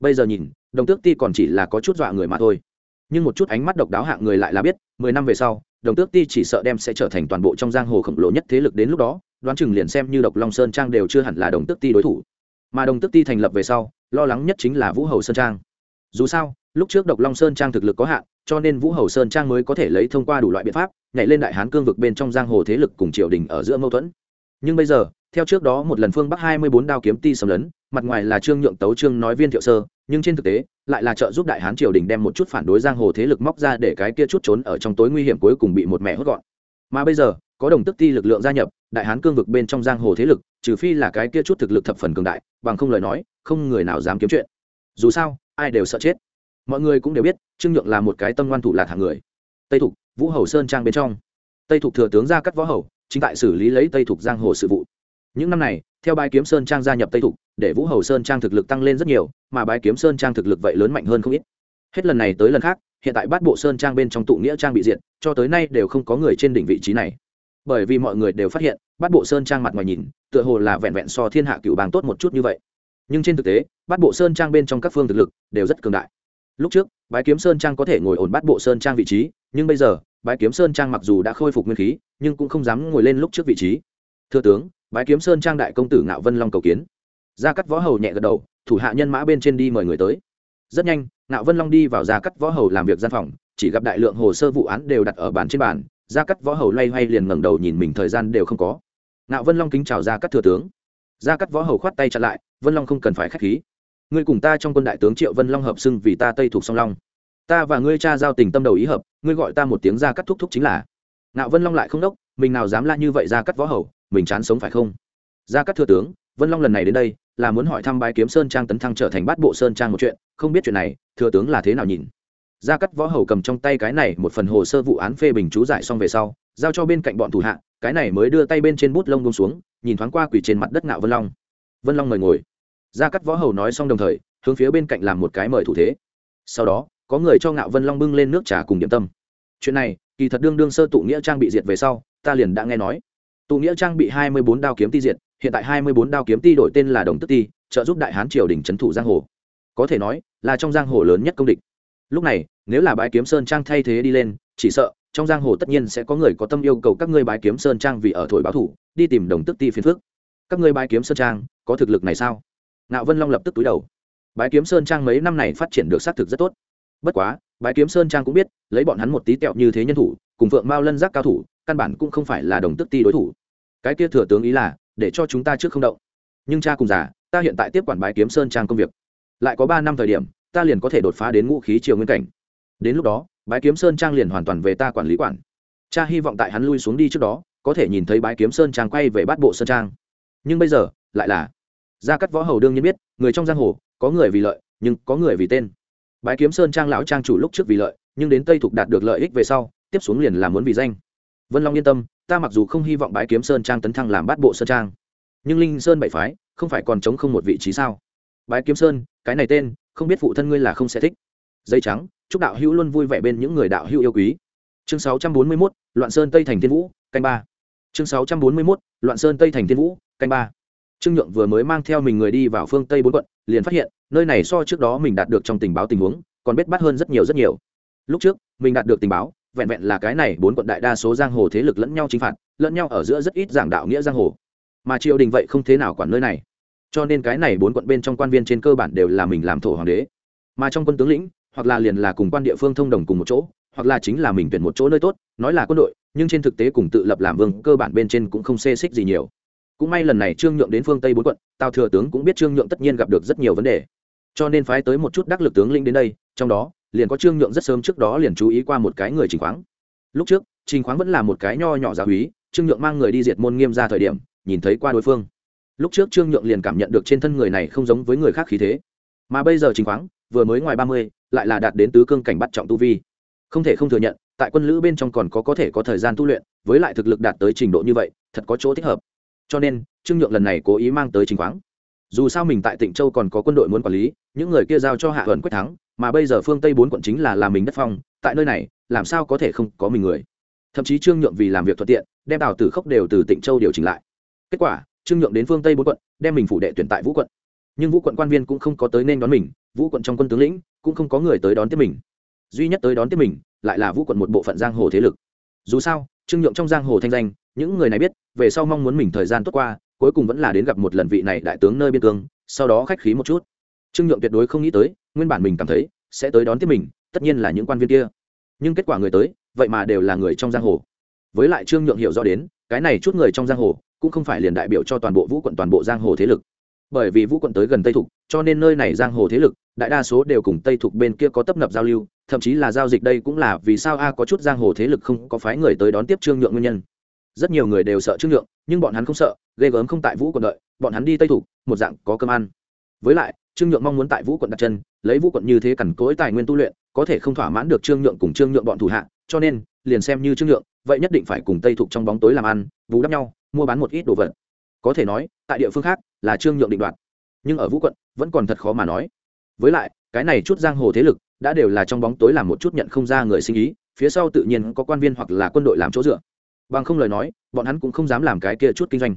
Bây giờ nhìn, đồng tước ti còn chỉ là có chút dọa người mà thôi. Nhưng một chút ánh mắt độc đáo hạng người lại là biết, mười năm về sau, đồng tước ti chỉ sợ đem sẽ trở thành toàn bộ trong giang hồ khổng lồ nhất thế lực đến lúc đó, đoán chừng liền xem như độc long sơn trang đều chưa hẳn là đồng tước ti đối thủ mà đồng tức ti thành lập về sau, lo lắng nhất chính là vũ hầu sơn trang. Dù sao, lúc trước độc long sơn trang thực lực có hạn, cho nên vũ hầu sơn trang mới có thể lấy thông qua đủ loại biện pháp, nhảy lên đại hán cương vực bên trong giang hồ thế lực cùng triều đình ở giữa mâu thuẫn. Nhưng bây giờ, theo trước đó một lần phương bắc hai mươi bốn đao kiếm ti xâm lấn, mặt ngoài là trương nhượng tấu, trương nói viên thiệu sơ, nhưng trên thực tế, lại là trợ giúp đại hán triều đình đem một chút phản đối giang hồ thế lực móc ra để cái kia chút trốn ở trong tối nguy hiểm cuối cùng bị một mẹ hốt gọn mà bây giờ, có đồng tức ti lực lượng gia nhập, đại hán cương vực bên trong giang hồ thế lực, trừ phi là cái kia chút thực lực thập phần cường đại, bằng không lời nói, không người nào dám kiếm chuyện. Dù sao, ai đều sợ chết. Mọi người cũng đều biết, trương nhượng là một cái tâm ngoan thủ lạc hạng người. Tây thục, vũ hầu sơn trang bên trong. Tây thục thừa tướng ra cắt võ hầu, chính tại xử lý lấy tây thục giang hồ sự vụ. Những năm này, theo bái kiếm sơn trang gia nhập tây thục, để vũ hầu sơn trang thực lực tăng lên rất nhiều, mà bái kiếm sơn trang thực lực vậy lớn mạnh hơn không ít. Hết lần này tới lần khác hiện tại bát bộ sơn trang bên trong tụ nghĩa trang bị diệt, cho tới nay đều không có người trên đỉnh vị trí này. Bởi vì mọi người đều phát hiện bát bộ sơn trang mặt ngoài nhìn tựa hồ là vẹn vẹn so thiên hạ cựu bang tốt một chút như vậy. Nhưng trên thực tế bát bộ sơn trang bên trong các phương thực lực đều rất cường đại. Lúc trước bái kiếm sơn trang có thể ngồi ổn bát bộ sơn trang vị trí nhưng bây giờ bái kiếm sơn trang mặc dù đã khôi phục nguyên khí nhưng cũng không dám ngồi lên lúc trước vị trí. Thưa tướng bái kiếm sơn trang đại công tử ngạo vân long cầu kiến. Ra cắt võ hầu nhẹ gật đầu thủ hạ nhân mã bên trên đi mời người tới rất nhanh nạo vân long đi vào gia cắt võ hầu làm việc gian phòng, chỉ gặp đại lượng hồ sơ vụ án đều đặt ở bàn trên bàn, gia cắt võ hầu loay hoay liền ngẩng đầu nhìn mình, thời gian đều không có. Nạo vân long kính chào gia cắt thừa tướng. Gia cắt võ hầu khoát tay chặn lại, vân long không cần phải k h á c h khí. Ngươi cùng ta trong quân đại tướng triệu vân long hợp xưng vì ta tây thuộc song long. Ta và ngươi cha giao tình tâm đầu ý hợp, ngươi gọi ta một tiếng gia cắt thúc thúc chính là. Nạo vân long lại không đốc, mình nào dám la như vậy gia cắt võ hầu, mình chán sống phải không? Gia cắt thừa tướng vân long lần này đến đây, là muốn hỏi thăm bái kiếm sơn trang tấn thăng trở thành bát bộ sơn trang một chuyện, không biết chuyện này, thừa tướng là thế nào nhìn? Gia cắt võ hầu cầm trong tay cái này một phần hồ sơ vụ án phê bình chú giải xong về sau, giao cho bên cạnh bọn thủ hạ, cái này mới đưa tay bên trên bút lông bông xuống, nhìn thoáng qua quỷ trên mặt đất ngạo vân long. Vân long mời ngồi. Gia cắt võ hầu nói xong đồng thời, hướng phía bên cạnh làm một cái mời thủ thế. Sau đó, có người cho ngạo vân long bưng lên nước trà cùng điểm tâm. Chuyện này, kỳ thật đương đương sơ tụ nghĩa trang bị diệt về sau, ta liền đã nghe nói. Tụ nghĩa trang bị hai mươi bốn đao kiếm ti diệt hiện tại hai mươi bốn đao kiếm ti đổi tên là đồng tức ti, trợ giúp đại hán triều đình trấn thủ giang hồ. Có thể nói, là trong giang hồ lớn nhất công địch. Lúc này, nếu là bái kiếm sơn trang thay thế đi lên, chỉ sợ, trong giang hồ tất nhiên sẽ có người có tâm yêu cầu các ngươi bái kiếm sơn trang vì ở thổi báo thủ, đi tìm đồng tức ti phiền phước các ngươi bái kiếm sơn trang, có thực lực này sao? Ngạo vân long lập tức túi đầu. Bái kiếm sơn trang mấy năm này phát triển được xác thực rất tốt. Bất quá, bái kiếm sơn trang cũng biết, lấy bọn hắn một tí tẹo như thế nhân thủ, cùng vượng mao lân giác cao thủ, căn bản cũng không phải là đồng tức ti đối thủ. Cái kia thừa tướng ý là để cho chúng ta trước không động. Nhưng cha cùng già, ta hiện tại tiếp quản bái kiếm sơn trang công việc. Lại có ba năm thời điểm, ta liền có thể đột phá đến ngũ khí triều nguyên cảnh. Đến lúc đó, bái kiếm sơn trang liền hoàn toàn về ta quản lý quản. Cha hy vọng tại hắn lui xuống đi trước đó, có thể nhìn thấy bái kiếm sơn trang quay về bát bộ sơn trang. Nhưng bây giờ, lại là, gia cắt võ hầu đương nhiên biết, người trong giang hồ, có người vì lợi, nhưng có người vì tên. Bái kiếm sơn trang lão trang chủ lúc trước vì lợi, nhưng đến tây thục đạt được lợi ích về sau, tiếp xuống liền là muốn vì danh. Vân long yên tâm ta mặc dù không hy vọng bái kiếm sơn trang tấn thăng làm bát bộ sơn trang nhưng linh sơn bảy phái không phải còn chống không một vị trí sao? Bái kiếm sơn cái này tên không biết phụ thân ngươi là không sẽ thích. Dây trắng chúc đạo hữu luôn vui vẻ bên những người đạo hữu yêu quý. Chương 641, loạn sơn tây thành thiên vũ canh ba. Chương 641, loạn sơn tây thành thiên vũ canh ba. Trương nhượng vừa mới mang theo mình người đi vào phương tây bốn quận liền phát hiện nơi này so trước đó mình đạt được trong tình báo tình huống còn biết bắt hơn rất nhiều rất nhiều. Lúc trước mình đạt được tình báo vẹn vẹn là cái này bốn quận đại đa số giang hồ thế lực lẫn nhau chính phạt, lẫn nhau ở giữa rất ít giảng đạo nghĩa giang hồ. Mà triều đình vậy không thế nào quản nơi này. Cho nên cái này bốn quận bên trong quan viên trên cơ bản đều là mình làm thổ hoàng đế. Mà trong quân tướng lĩnh, hoặc là liền là cùng quan địa phương thông đồng cùng một chỗ, hoặc là chính là mình tuyển một chỗ nơi tốt, nói là quân đội, nhưng trên thực tế cùng tự lập làm vương, cơ bản bên trên cũng không xê xích gì nhiều. Cũng may lần này trương nhượng đến phương tây bốn quận, tào thừa tướng cũng biết trương nhượng tất nhiên gặp được rất nhiều vấn đề. Cho nên phái tới một chút đắc lực tướng lĩnh đến đây, trong đó liền có trương nhượng rất sớm trước đó liền chú ý qua một cái người trình khoáng. Lúc trước, trình khoáng vẫn là một cái nho nhỏ giáo húy trương nhượng mang người đi diệt môn nghiêm ra thời điểm, nhìn thấy qua đối phương. Lúc trước trương nhượng liền cảm nhận được trên thân người này không giống với người khác khí thế. Mà bây giờ trình khoáng, vừa mới ngoài ba mươi, lại là đạt đến tứ cương cảnh bắt trọng tu vi. Không thể không thừa nhận, tại quân lữ bên trong còn có có thể có thời gian tu luyện, với lại thực lực đạt tới trình độ như vậy, thật có chỗ thích hợp. Cho nên, trương nhượng lần này cố ý mang tới trình khoáng dù sao mình tại tịnh châu còn có quân đội muốn quản lý, những người kia giao cho hạ huẩn quyết thắng, mà bây giờ phương tây bốn quận chính là làm mình đất phong, tại nơi này, làm sao có thể không có mình người? Thậm chí trương nhượng vì làm việc thuận tiện, đem đào tử khốc đều từ tịnh châu điều chỉnh lại. Kết quả, trương nhượng đến phương tây bốn quận, đem mình phủ đệ tuyển tại vũ quận. Nhưng vũ quận quan viên cũng không có tới nên đón mình, vũ quận trong quân tướng lĩnh cũng không có người tới đón tiếp mình. Duy nhất tới đón tiếp mình, lại là vũ quận một bộ phận giang hồ thế lực. Dù sao, trương nhượng trong giang hồ thanh danh, những người này biết, về sau mong muốn mình thời gian tốt qua cuối cùng vẫn là đến gặp một lần vị này đại tướng nơi biên cương, sau đó khách khí một chút. Trương nhượng tuyệt đối không nghĩ tới, nguyên bản mình cảm thấy sẽ tới đón tiếp mình, tất nhiên là những quan viên kia. Nhưng kết quả người tới, vậy mà đều là người trong giang hồ. Với lại trương nhượng hiểu rõ đến, cái này chút người trong giang hồ cũng không phải liền đại biểu cho toàn bộ vũ quận, toàn bộ giang hồ thế lực. Bởi vì vũ quận tới gần tây thục, cho nên nơi này giang hồ thế lực, đại đa số đều cùng tây thục bên kia có tấp nập giao lưu, thậm chí là giao dịch đây cũng là vì sao a có chút giang hồ thế lực không có phái người tới đón tiếp trương nhượng nguyên nhân rất nhiều người đều sợ trương nhượng nhưng bọn hắn không sợ ghê gớm không tại vũ quận đợi bọn hắn đi tây thủ, một dạng có cơm ăn. Với lại trương nhượng mong muốn tại vũ quận đặt chân lấy vũ quận như thế cằn cối tài nguyên tu luyện có thể không thỏa mãn được trương nhượng cùng trương nhượng bọn thủ hạ cho nên liền xem như trương nhượng vậy nhất định phải cùng tây thục trong bóng tối làm ăn vú đắp nhau mua bán một ít đồ vật. Có thể nói tại địa phương khác là trương nhượng định đoạt. Nhưng ở vũ quận vẫn còn thật khó mà nói. Với lại cái này chút giang hồ thế lực đã đều là trong bóng tối làm một chút nhận không ra người sinh ý phía sau tự nhiên có quan viên hoặc là quân đội làm chỗ dựa bằng không lời nói, bọn hắn cũng không dám làm cái kia chút kinh doanh.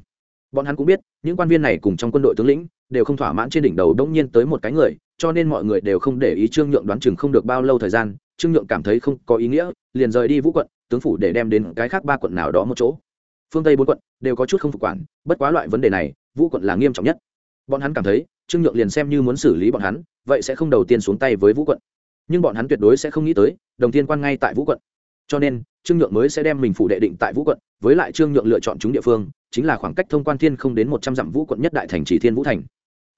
Bọn hắn cũng biết, những quan viên này cùng trong quân đội tướng lĩnh đều không thỏa mãn trên đỉnh đầu đông nhiên tới một cái người, cho nên mọi người đều không để ý trương nhượng đoán chừng không được bao lâu thời gian, trương nhượng cảm thấy không có ý nghĩa, liền rời đi vũ quận, tướng phủ để đem đến cái khác ba quận nào đó một chỗ. Phương tây bốn quận đều có chút không phục quản, bất quá loại vấn đề này, vũ quận là nghiêm trọng nhất. Bọn hắn cảm thấy, trương nhượng liền xem như muốn xử lý bọn hắn, vậy sẽ không đầu tiên xuống tay với vũ quận. Nhưng bọn hắn tuyệt đối sẽ không nghĩ tới, đồng tiên quan ngay tại vũ quận. Cho nên trương nhượng mới sẽ đem mình phụ đệ định tại vũ quận, với lại trương nhượng lựa chọn chúng địa phương, chính là khoảng cách thông quan thiên không đến một trăm dặm vũ quận nhất đại thành chỉ thiên vũ thành.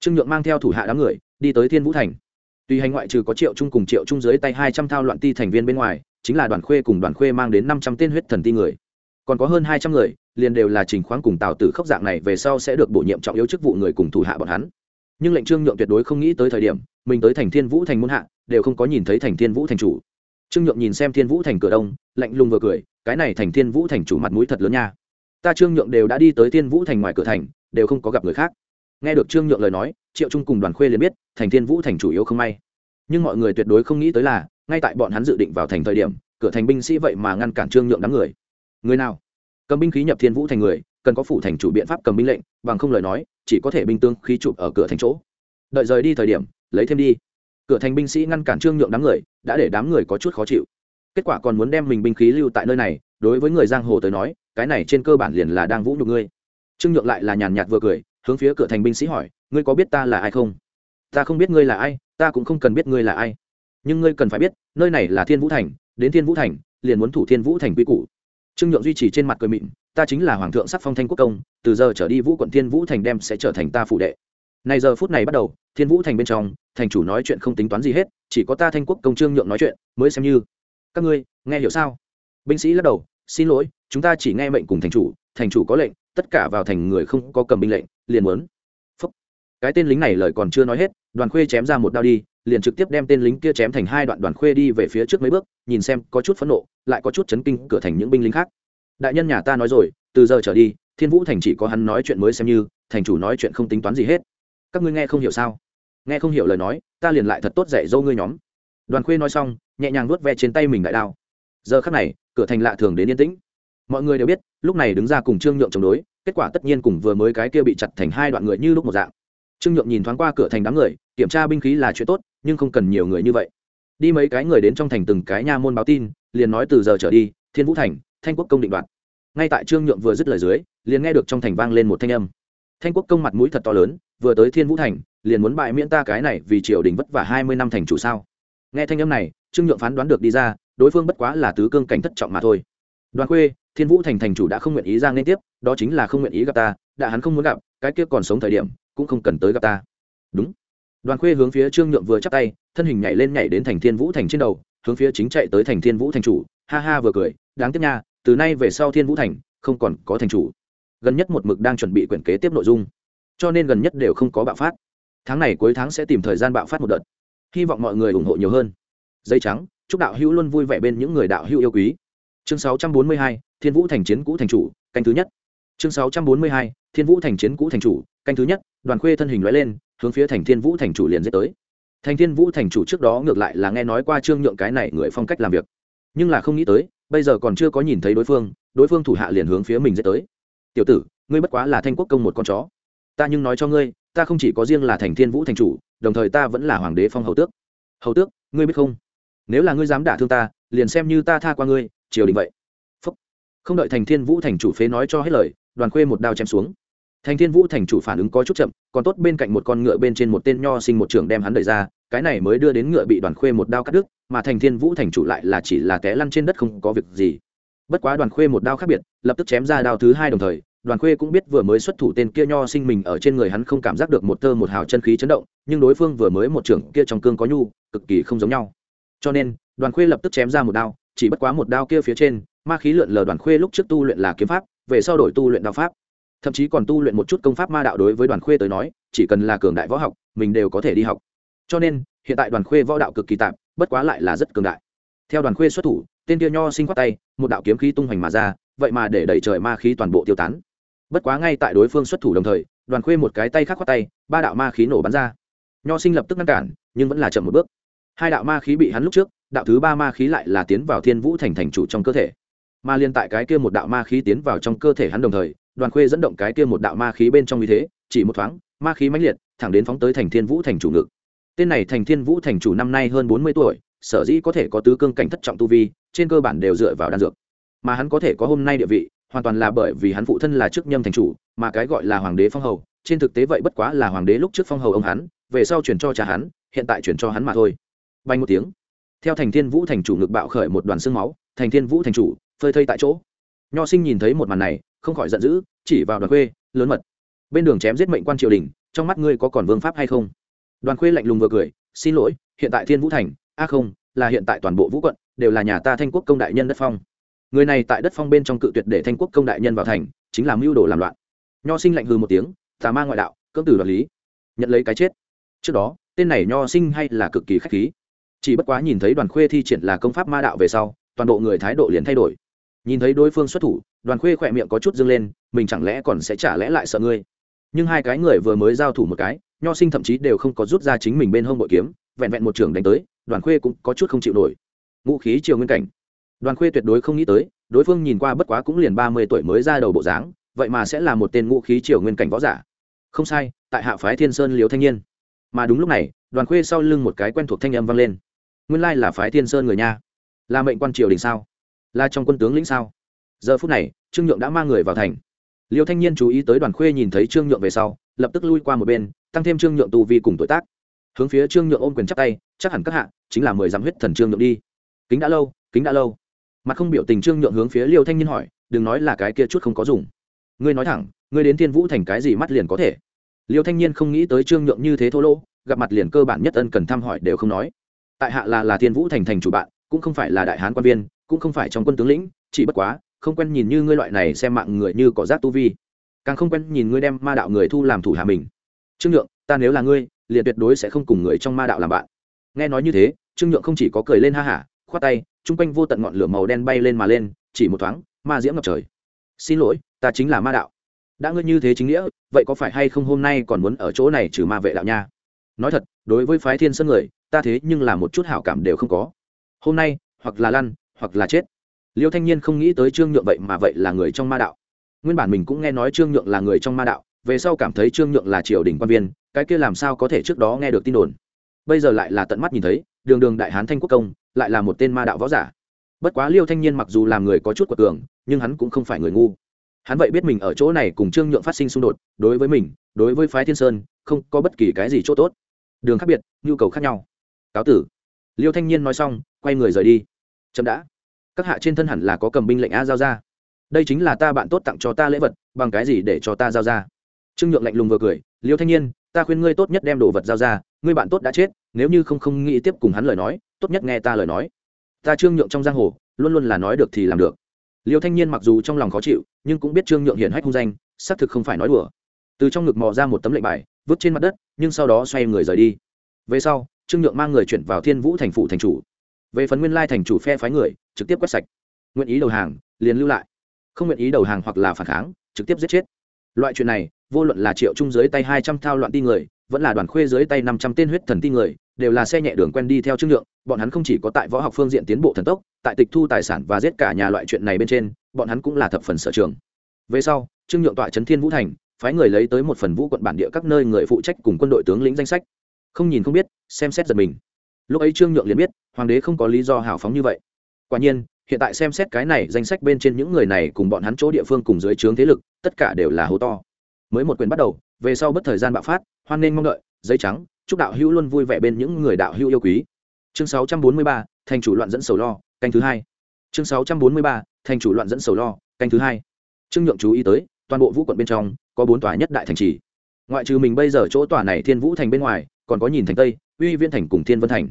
Trương nhượng mang theo thủ hạ đám người, đi tới thiên vũ thành. Tuy hành ngoại trừ có triệu trung cùng triệu trung dưới tay hai trăm thao loạn ti thành viên bên ngoài, chính là đoàn khuê cùng đoàn khuê mang đến năm trăm tên huyết thần ti người. Còn có hơn hai trăm người, liền đều là trình khoáng cùng tào tử khốc dạng này về sau sẽ được bổ nhiệm trọng yếu chức vụ người cùng thủ hạ bọn hắn. Nhưng lệnh trương nhượng tuyệt đối không nghĩ tới thời điểm, mình tới thành thiên vũ thành môn hạ, đều không có nhìn thấy thành thiên vũ thành chủ trương nhượng nhìn xem thiên vũ thành cửa đông, lạnh lùng vừa cười, cái này thành thiên vũ thành chủ mặt mũi thật lớn nha. Ta trương nhượng đều đã đi tới thiên vũ thành ngoài cửa thành, đều không có gặp người khác. Nghe được trương nhượng lời nói, triệu trung cùng đoàn khuê liền biết, thành thiên vũ thành chủ yếu không may. Nhưng mọi người tuyệt đối không nghĩ tới là, ngay tại bọn hắn dự định vào thành thời điểm, cửa thành binh sĩ vậy mà ngăn cản trương nhượng đám người. Người nào? Cầm binh khí nhập thiên vũ thành người, cần có phủ thành chủ biện pháp cầm binh lệnh, bằng không lời nói, chỉ có thể binh tương khí chụp ở cửa thành chỗ. Đợi rời đi thời điểm, lấy thêm đi cửa thành binh sĩ ngăn cản trương nhượng đám người, đã để đám người có chút khó chịu. Kết quả còn muốn đem mình binh khí lưu tại nơi này, đối với người giang hồ tới nói, cái này trên cơ bản liền là đang vũ nhục ngươi. Trương nhượng lại là nhàn nhạt vừa cười, hướng phía cửa thành binh sĩ hỏi, ngươi có biết ta là ai không? Ta không biết ngươi là ai, ta cũng không cần biết ngươi là ai. Nhưng ngươi cần phải biết, nơi này là thiên vũ thành, đến thiên vũ thành, liền muốn thủ thiên vũ thành quy củ. Trương nhượng duy trì trên mặt cười mịn, ta chính là hoàng thượng sắc phong thanh quốc công, từ giờ trở đi vũ quận thiên vũ thành đem sẽ trở thành ta phụ đệ. Này giờ phút này bắt đầu thiên vũ thành bên trong, thành chủ nói chuyện không tính toán gì hết, chỉ có ta thanh quốc công trương nhượng nói chuyện, mới xem như. Các ngươi, nghe hiểu sao? Binh sĩ lắc đầu, xin lỗi, chúng ta chỉ nghe mệnh cùng thành chủ thành chủ có lệnh, tất cả vào thành người không có cầm binh lệnh, liền muốn. Phúc. cái tên lính này lời còn chưa nói hết, đoàn khuê chém ra một đao đi, liền trực tiếp đem tên lính kia chém thành hai đoạn, đoàn khuê đi về phía trước mấy bước, nhìn xem có chút phẫn nộ, lại có chút chấn kinh cửa thành những binh lính khác. Đại nhân nhà ta nói rồi, từ giờ trở đi, thiên vũ thành chỉ có hắn nói chuyện mới xem như, thành chủ nói chuyện không tính toán gì hết. Các ngươi nghe không hiểu sao? Nghe không hiểu lời nói, ta liền lại thật tốt dạy dâu ngươi nhóm. Đoàn khuê nói xong, nhẹ nhàng nuốt ve trên tay mình đại đao. Giờ khắc này, cửa thành lạ thường đến yên tĩnh. Mọi người đều biết, lúc này đứng ra cùng trương nhượng chống đối, kết quả tất nhiên cùng vừa mới cái kia bị chặt thành hai đoạn người như lúc một dạng. Trương nhượng nhìn thoáng qua cửa thành đám người, kiểm tra binh khí là chuyện tốt, nhưng không cần nhiều người như vậy. Đi mấy cái người đến trong thành từng cái nha môn báo tin, liền nói từ giờ trở đi, thiên vũ thành, thanh quốc công định đoạt. Ngay tại trương nhượng vừa dứt lời dưới, liền nghe được trong thành vang lên một thanh âm. Thanh quốc công mặt mũi thật to lớn, vừa tới thiên vũ thành liền muốn bại miễn ta cái này vì triều đình vất vả hai mươi năm thành chủ sao? Nghe thanh âm này, trương nhượng phán đoán được đi ra, đối phương bất quá là tứ cương cảnh thất trọng mà thôi. Đoàn khuê, thiên vũ thành thành chủ đã không nguyện ý ra liên tiếp, đó chính là không nguyện ý gặp ta, đã hắn không muốn gặp, cái kia còn sống thời điểm, cũng không cần tới gặp ta. Đúng. Đoàn khuê hướng phía trương nhượng vừa chắp tay, thân hình nhảy lên nhảy đến thành thiên vũ thành trên đầu, hướng phía chính chạy tới thành thiên vũ thành chủ, ha ha vừa cười, đáng tiếc nha, từ nay về sau thiên vũ thành không còn có thành chủ. Gần nhất một mực đang chuẩn bị quyển kế tiếp nội dung, cho nên gần nhất đều không có bạo phát tháng này cuối tháng sẽ tìm thời gian bạo phát một đợt. Hy vọng mọi người ủng hộ nhiều hơn. Dây trắng chúc đạo hữu luôn vui vẻ bên những người đạo hữu yêu quý. Chương 642, thiên vũ thành chiến cũ thành chủ canh thứ nhất. Chương 642, thiên vũ thành chiến cũ thành chủ canh thứ nhất đoàn khuê thân hình lóe lên hướng phía thành thiên vũ thành chủ liền dễ tới. Thành thiên vũ thành chủ trước đó ngược lại là nghe nói qua trương nhượng cái này người phong cách làm việc. Nhưng là không nghĩ tới bây giờ còn chưa có nhìn thấy đối phương đối phương thủ hạ liền hướng phía mình dễ tới. Tiểu tử ngươi bất quá là thanh quốc công một con chó. Ta nhưng nói cho ngươi ta không chỉ có riêng là thành thiên vũ thành chủ, đồng thời ta vẫn là hoàng đế phong hầu tước. Hầu tước, ngươi biết không? Nếu là ngươi dám đả thương ta, liền xem như ta tha qua ngươi, triều đình vậy. Phúc. không đợi thành thiên vũ thành chủ phế nói cho hết lời, đoàn khuê một đao chém xuống. Thành thiên vũ thành chủ phản ứng có chút chậm, còn tốt bên cạnh một con ngựa bên trên một tên nho sinh một trưởng đem hắn đẩy ra, cái này mới đưa đến ngựa bị đoàn khuê một đao cắt đứt, mà thành thiên vũ thành chủ lại là chỉ là té lăn trên đất không có việc gì. Bất quá đoàn khuê một đao khác biệt, lập tức chém ra đao thứ hai đồng thời đoàn khuê cũng biết vừa mới xuất thủ tên kia nho sinh mình ở trên người hắn không cảm giác được một tơ một hào chân khí chấn động, nhưng đối phương vừa mới một trưởng kia trong cương có nhu, cực kỳ không giống nhau. Cho nên, đoàn khuê lập tức chém ra một đao, chỉ bất quá một đao kia phía trên, ma khí lượn lờ đoàn khuê lúc trước tu luyện là kiếm pháp, về sau đổi tu luyện đao pháp. Thậm chí còn tu luyện một chút công pháp ma đạo đối với đoàn khuê tới nói, chỉ cần là cường đại võ học, mình đều có thể đi học. Cho nên, hiện tại đoàn khuê võ đạo cực kỳ tạm, bất quá lại là rất cường đại. Theo đoàn khuê xuất thủ, tên kia nho sinh khoát tay, một đạo kiếm khí tung hoành mà ra, vậy mà để đẩy trời ma khí toàn bộ tiêu tán bất quá ngay tại đối phương xuất thủ đồng thời, đoàn khuê một cái tay khác khoác tay, ba đạo ma khí nổ bắn ra. Nho sinh lập tức ngăn cản, nhưng vẫn là chậm một bước. Hai đạo ma khí bị hắn lúc trước, đạo thứ ba ma khí lại là tiến vào thiên vũ thành thành chủ trong cơ thể. Mà liên tại cái kia một đạo ma khí tiến vào trong cơ thể hắn đồng thời, đoàn khuê dẫn động cái kia một đạo ma khí bên trong như thế, chỉ một thoáng, ma khí mãnh liệt, thẳng đến phóng tới thành thiên vũ thành chủ ngực. Tên này thành thiên vũ thành chủ năm nay hơn bốn mươi tuổi, sở dĩ có thể có tứ cương cảnh thất trọng tu vi, trên cơ bản đều dựa vào đan dược. Mà hắn có thể có hôm nay địa vị hoàn toàn là bởi vì hắn phụ thân là trước nhâm thành chủ, mà cái gọi là hoàng đế phong hầu, trên thực tế vậy bất quá là hoàng đế lúc trước phong hầu ông hắn, về sau chuyển cho cha hắn, hiện tại chuyển cho hắn mà thôi. Bay một tiếng, theo thành thiên vũ thành chủ ngực bạo khởi một đoàn xương máu, thành thiên vũ thành chủ, phơi thây tại chỗ. Nho sinh nhìn thấy một màn này, không khỏi giận dữ, chỉ vào đoàn khuê, lớn mật. Bên đường chém giết mệnh quan triều đình, trong mắt ngươi có còn vương pháp hay không? Đoàn khuê lạnh lùng vừa cười, xin lỗi, hiện tại thiên vũ thành, a không, là hiện tại toàn bộ vũ quận, đều là nhà ta thanh quốc công đại nhân đất phong người này tại đất phong bên trong cự tuyệt để thanh quốc công đại nhân vào thành, chính là mưu đồ làm loạn. Nho sinh lạnh hư một tiếng, tà ma ngoại đạo, cưỡng tử đoạt lý, nhận lấy cái chết. Trước đó, tên này nho sinh hay là cực kỳ khách khí. Chỉ bất quá nhìn thấy đoàn khuê thi triển là công pháp ma đạo về sau, toàn bộ người thái độ liền thay đổi. Nhìn thấy đối phương xuất thủ, đoàn khuê khỏe miệng có chút dâng lên, mình chẳng lẽ còn sẽ trả lẽ lại sợ ngươi? Nhưng hai cái người vừa mới giao thủ một cái, nho sinh thậm chí đều không có rút ra chính mình bên hông bội kiếm, vẹn vẹn một trường đánh tới, đoàn khuê cũng có chút không chịu nổi. Ngũ khí chiều nguyên cảnh đoàn khuê tuyệt đối không nghĩ tới, đối phương nhìn qua bất quá cũng liền ba mươi tuổi mới ra đầu bộ dáng, vậy mà sẽ là một tên ngũ khí triều nguyên cảnh võ giả. Không sai, tại hạ phái thiên sơn liều thanh niên. Mà đúng lúc này, đoàn khuê sau lưng một cái quen thuộc thanh âm vang lên. Nguyên lai là phái thiên sơn người nha. Là mệnh quan triều đình sao? Là trong quân tướng lĩnh sao? Giờ phút này, trương nhượng đã mang người vào thành. Liêu thanh niên chú ý tới đoàn khuê nhìn thấy trương nhượng về sau, lập tức lui qua một bên, tăng thêm trương nhượng tu vi cùng tuổi tác. Hướng phía trương nhượng ôm quyền chắc tay, chắc hẳn các hạ, chính là mười dám huyết thần trương nhượng đi. Kính đã lâu, kính đã lâu mặt không biểu tình trương nhượng hướng phía liêu thanh niên hỏi, đừng nói là cái kia chút không có dùng. Ngươi nói thẳng, ngươi đến thiên vũ thành cái gì mắt liền có thể? Liêu thanh niên không nghĩ tới trương nhượng như thế thô lỗ, gặp mặt liền cơ bản nhất ân cần thăm hỏi đều không nói. Tại hạ là là thiên vũ thành thành chủ bạn, cũng không phải là đại hán quan viên, cũng không phải trong quân tướng lĩnh, chỉ bất quá, không quen nhìn như ngươi loại này xem mạng người như cỏ rác tu vi. Càng không quen nhìn ngươi đem ma đạo người thu làm thủ hạ mình. Trương nhượng, ta nếu là ngươi, liền tuyệt đối sẽ không cùng người trong ma đạo làm bạn. Nghe nói như thế, trương nhượng không chỉ có cười lên ha hả khoát tay, chung quanh vô tận ngọn lửa màu đen bay lên mà lên, chỉ một thoáng, ma diễm ngập trời. Xin lỗi, ta chính là ma đạo. Đã ngươi như thế chính nghĩa, vậy có phải hay không hôm nay còn muốn ở chỗ này trừ ma vệ đạo nha? Nói thật, đối với phái thiên sơn người, ta thế nhưng là một chút hảo cảm đều không có. Hôm nay, hoặc là lăn, hoặc là chết. Liêu thanh niên không nghĩ tới trương nhượng vậy mà vậy là người trong ma đạo. Nguyên bản mình cũng nghe nói trương nhượng là người trong ma đạo, về sau cảm thấy trương nhượng là triều đình quan viên, cái kia làm sao có thể trước đó nghe được tin đồn. Bây giờ lại là tận mắt nhìn thấy đường đường đại hán thanh quốc công, lại là một tên ma đạo võ giả. Bất quá liêu thanh niên mặc dù làm người có chút quật cường, nhưng hắn cũng không phải người ngu. Hắn vậy biết mình ở chỗ này cùng trương nhượng phát sinh xung đột, đối với mình, đối với phái thiên sơn, không có bất kỳ cái gì chỗ tốt. Đường khác biệt, nhu cầu khác nhau. Cáo tử. Liêu thanh niên nói xong, quay người rời đi. Chậm đã. Các hạ trên thân hẳn là có cầm binh lệnh a giao ra đây chính là ta bạn tốt tặng cho ta lễ vật, bằng cái gì để cho ta giao ra? Trương nhượng lạnh lùng vừa cười, liêu thanh niên ta khuyên ngươi tốt nhất đem đồ vật giao ra ngươi bạn tốt đã chết, nếu như không không nghĩ tiếp cùng hắn lời nói, tốt nhất nghe ta lời nói. Ta trương nhượng trong giang hồ, luôn luôn là nói được thì làm được. Liêu thanh niên mặc dù trong lòng khó chịu, nhưng cũng biết trương nhượng hiển hách hung danh, xác thực không phải nói đùa. Từ trong ngực mò ra một tấm lệnh bài, vứt trên mặt đất, nhưng sau đó xoay người rời đi. Về sau, trương nhượng mang người chuyển vào thiên vũ thành phủ thành chủ. Về phần nguyên lai thành chủ phe phái người, trực tiếp quét sạch. Nguyện ý đầu hàng, liền lưu lại. Không nguyện ý đầu hàng hoặc là phản kháng, trực tiếp giết chết. Loại chuyện này, vô luận là triệu trung dưới tay hai trăm thao loạn ti người vẫn là đoàn khuê dưới tay năm trăm tên huyết thần ti người, đều là xe nhẹ đường quen đi theo trương nhượng bọn hắn không chỉ có tại võ học phương diện tiến bộ thần tốc, tại tịch thu tài sản và giết cả nhà loại chuyện này bên trên, bọn hắn cũng là thập phần sở trường. Về sau trương nhượng tọa trấn thiên vũ thành, phái người lấy tới một phần vũ quận bản địa các nơi người phụ trách cùng quân đội tướng lĩnh danh sách. Không nhìn không biết, xem xét giật mình. Lúc ấy trương nhượng liền biết, hoàng đế không có lý do hào phóng như vậy. Quả nhiên, hiện tại xem xét cái này danh sách bên trên những người này cùng bọn hắn chỗ địa phương cùng dưới trướng thế lực, tất cả đều là hố to mới một quyền bắt đầu về sau bất thời gian bạo phát hoan nên mong đợi giấy trắng chúc đạo hữu luôn vui vẻ bên những người đạo hữu yêu quý. Chương 643, thành chủ loạn dẫn sầu lo canh thứ hai. Chương 643, thành chủ loạn dẫn sầu lo canh thứ hai. Trương nhượng chú ý tới toàn bộ vũ quận bên trong có bốn tòa nhất đại thành trì. Ngoại trừ mình bây giờ chỗ tòa này thiên vũ thành bên ngoài còn có nhìn thành tây uy viên thành cùng thiên vân thành.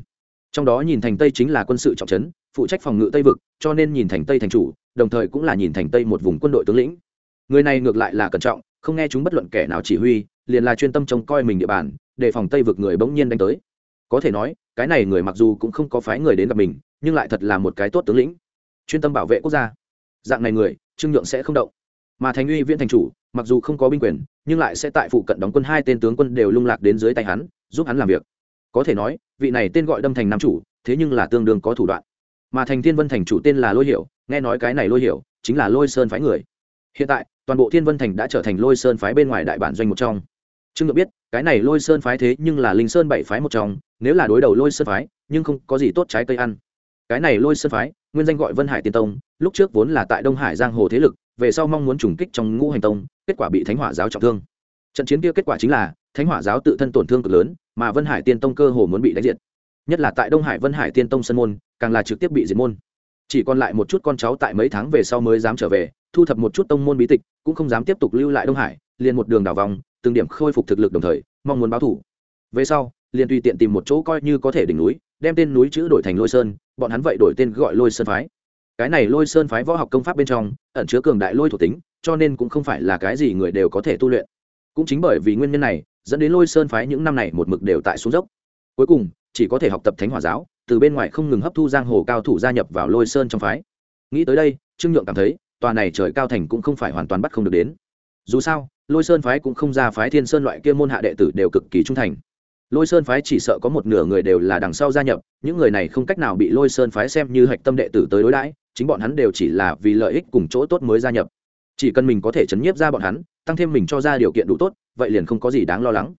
Trong đó nhìn thành tây chính là quân sự trọng trấn phụ trách phòng ngự tây vực cho nên nhìn thành tây thành chủ đồng thời cũng là nhìn thành tây một vùng quân đội tướng lĩnh. Người này ngược lại là cẩn trọng không nghe chúng bất luận kẻ nào chỉ huy, liền là chuyên tâm trông coi mình địa bàn, để phòng tây vực người bỗng nhiên đánh tới. Có thể nói, cái này người mặc dù cũng không có phái người đến gặp mình, nhưng lại thật là một cái tốt tướng lĩnh. Chuyên tâm bảo vệ quốc gia. Dạng này người, trương nhượng sẽ không động. Mà thành uy viễn thành chủ, mặc dù không có binh quyền, nhưng lại sẽ tại phụ cận đóng quân hai tên tướng quân đều lung lạc đến dưới tay hắn, giúp hắn làm việc. Có thể nói, vị này tên gọi đâm thành nam chủ, thế nhưng là tương đương có thủ đoạn. Mà thành thiên vân thành chủ tên là lôi hiểu, nghe nói cái này lôi hiểu, chính là lôi sơn phái người hiện tại, toàn bộ thiên vân thành đã trở thành lôi sơn phái bên ngoài đại bản doanh một trong. Trương ngự biết, cái này lôi sơn phái thế nhưng là linh sơn bảy phái một trong, nếu là đối đầu lôi sơn phái, nhưng không có gì tốt trái cây ăn. Cái này lôi sơn phái, nguyên danh gọi vân hải tiên tông, lúc trước vốn là tại đông hải giang hồ thế lực, về sau mong muốn trùng kích trong ngũ hành tông, kết quả bị thánh hỏa giáo trọng thương. Trận chiến kia kết quả chính là, thánh hỏa giáo tự thân tổn thương cực lớn, mà vân hải tiên tông cơ hồ muốn bị đánh diệt. Nhất là tại đông hải vân hải tiên tông sân môn, càng là trực tiếp bị diệt môn. Chỉ còn lại một chút con cháu tại mấy tháng về sau mới dám trở về thu thập một chút tông môn bí tịch, cũng không dám tiếp tục lưu lại đông hải, liền một đường đảo vòng, từng điểm khôi phục thực lực đồng thời, mong muốn báo thủ. Về sau, liền tùy tiện tìm một chỗ coi như có thể đỉnh núi, đem tên núi chữ đổi thành lôi sơn, bọn hắn vậy đổi tên gọi lôi sơn phái. Cái này lôi sơn phái võ học công pháp bên trong, ẩn chứa cường đại lôi thuộc tính, cho nên cũng không phải là cái gì người đều có thể tu luyện. Cũng chính bởi vì nguyên nhân này, dẫn đến lôi sơn phái những năm này một mực đều tại xuống dốc. Cuối cùng, chỉ có thể học tập thánh hỏa giáo, từ bên ngoài không ngừng hấp thu giang hồ cao thủ gia nhập vào lôi sơn trong phái. Nghĩ tới đây, trương nhượng cảm thấy tòa này trời cao thành cũng không phải hoàn toàn bắt không được đến. Dù sao, lôi sơn phái cũng không ra phái thiên sơn loại kia môn hạ đệ tử đều cực kỳ trung thành. Lôi sơn phái chỉ sợ có một nửa người đều là đằng sau gia nhập, những người này không cách nào bị lôi sơn phái xem như hạch tâm đệ tử tới đối đãi, chính bọn hắn đều chỉ là vì lợi ích cùng chỗ tốt mới gia nhập. Chỉ cần mình có thể chấn nhiếp ra bọn hắn, tăng thêm mình cho ra điều kiện đủ tốt, vậy liền không có gì đáng lo lắng.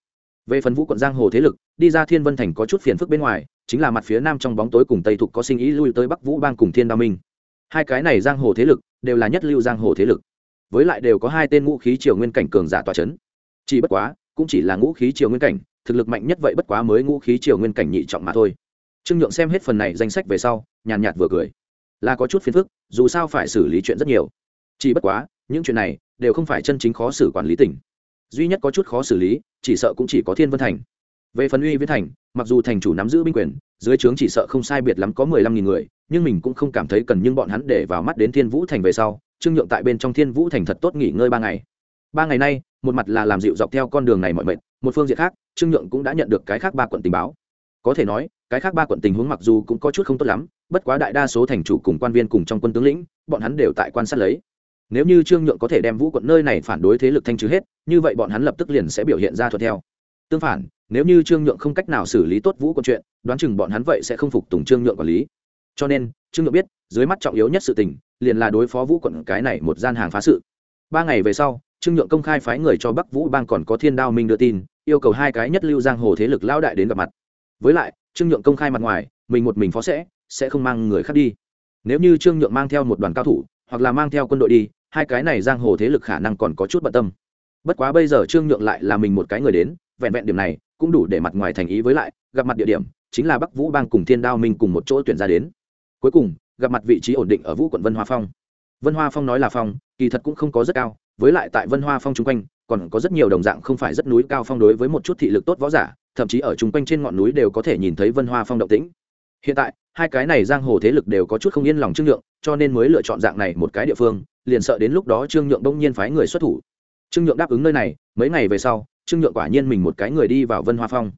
Về phần vũ quận giang hồ thế lực, đi ra thiên vân thành có chút phiền phức bên ngoài, chính là mặt phía nam trong bóng tối cùng tây thục có sinh ý lui tới bắc vũ bang cùng thiên đa minh hai cái này giang hồ thế lực đều là nhất lưu giang hồ thế lực, với lại đều có hai tên ngũ khí triều nguyên cảnh cường giả tòa c h ấ n chỉ bất quá, cũng chỉ là ngũ khí triều nguyên cảnh, thực lực mạnh nhất vậy bất quá mới ngũ khí triều nguyên cảnh nhị trọng mà thôi. Trương nhượng xem hết phần này danh sách về sau, nhàn nhạt vừa cười. Là có chút phiền phức, dù sao phải xử lý chuyện rất nhiều. Chỉ bất quá, những chuyện này đều không phải chân chính khó xử quản lý tỉnh duy nhất có chút khó xử lý, chỉ sợ cũng chỉ có thiên vân thành. Về phần uy viễn thành, mặc dù thành chủ nắm giữ binh quyền dưới trướng chỉ sợ không sai biệt lắm có mười lăm nghìn người, nhưng mình cũng không cảm thấy cần nhưng bọn hắn để vào mắt đến thiên vũ thành về sau, trương nhượng tại bên trong thiên vũ thành thật tốt nghỉ ngơi ba ngày. Ba ngày nay, một mặt là làm dịu dọc theo con đường này mọi mệnh một phương diện khác, trương nhượng cũng đã nhận được cái khác ba quận tình báo. Có thể nói, cái khác ba quận tình huống mặc dù cũng có chút không tốt lắm, bất quá đại đa số thành chủ cùng quan viên cùng trong quân tướng lĩnh, bọn hắn đều tại quan sát lấy. Nếu như trương nhượng có thể đem vũ quận nơi này phản đối thế lực thanh trừ hết, như vậy bọn hắn lập tức liền sẽ biểu hiện ra thuận theo tương phản, nếu như trương nhượng không cách nào xử lý tốt vũ quận chuyện, đoán chừng bọn hắn vậy sẽ không phục tùng trương nhượng quản lý. Cho nên, trương nhượng biết, dưới mắt trọng yếu nhất sự tình, liền là đối phó vũ quận cái này một gian hàng phá sự. Ba ngày về sau, trương nhượng công khai phái người cho bắc vũ bang còn có thiên đao minh đưa tin, yêu cầu hai cái nhất lưu giang hồ thế lực lao đại đến gặp mặt. Với lại, trương nhượng công khai mặt ngoài, mình một mình phó sẽ sẽ không mang người khác đi. Nếu như trương nhượng mang theo một đoàn cao thủ, hoặc là mang theo quân đội đi, hai cái này giang hồ thế lực khả năng còn có chút bận tâm. Bất quá bây giờ trương nhượng lại là mình một cái người đến vẹn vẹn điểm này cũng đủ để mặt ngoài thành ý với lại, gặp mặt địa điểm chính là bắc vũ bang cùng thiên đao minh cùng một chỗ tuyển ra đến. Cuối cùng, gặp mặt vị trí ổn định ở vũ quận vân hoa phong. Vân hoa phong nói là phong, kỳ thật cũng không có rất cao, với lại tại vân hoa phong chung quanh, còn có rất nhiều đồng dạng không phải rất núi cao phong đối với một chút thị lực tốt võ giả, thậm chí ở chung quanh trên ngọn núi đều có thể nhìn thấy vân hoa phong động tĩnh. Hiện tại, hai cái này giang hồ thế lực đều có chút không yên lòng trương nhượng, cho nên mới lựa chọn dạng này một cái địa phương, liền sợ đến lúc đó trương nhượng đông nhiên phái người xuất thủ. Trương nhượng đáp ứng nơi này, mấy ngày về sau trương nhượng quả nhiên mình một cái người đi vào vân hoa phong.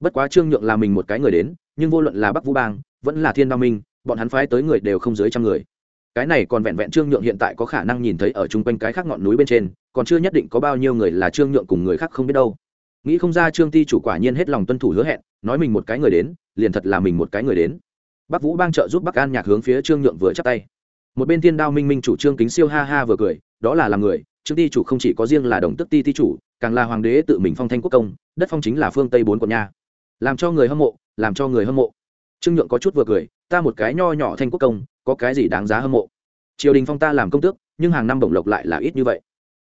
Bất quá trương nhượng là mình một cái người đến, nhưng vô luận là bắc vũ bang, vẫn là thiên đao minh, bọn hắn phái tới người đều không dưới trăm người. Cái này còn vẹn vẹn trương nhượng hiện tại có khả năng nhìn thấy ở chung quanh cái khác ngọn núi bên trên, còn chưa nhất định có bao nhiêu người là trương nhượng cùng người khác không biết đâu. Nghĩ không ra trương ti chủ quả nhiên hết lòng tuân thủ hứa hẹn, nói mình một cái người đến, liền thật là mình một cái người đến. Bắc vũ bang trợ giúp bắc an nhạc hướng phía trương nhượng vừa chắp tay. Một bên thiên đao minh minh chủ trương kính siêu ha ha vừa cười, đó là làm người trương ti chủ không chỉ có riêng là đồng tức ti ti chủ, càng là hoàng đế tự mình phong thanh quốc công, đất phong chính là phương tây bốn quận nha. Làm cho người hâm mộ, làm cho người hâm mộ. Trương nhượng có chút vừa cười, ta một cái nho nhỏ thanh quốc công, có cái gì đáng giá hâm mộ? Triều đình phong ta làm công tước, nhưng hàng năm bổng lộc lại là ít như vậy.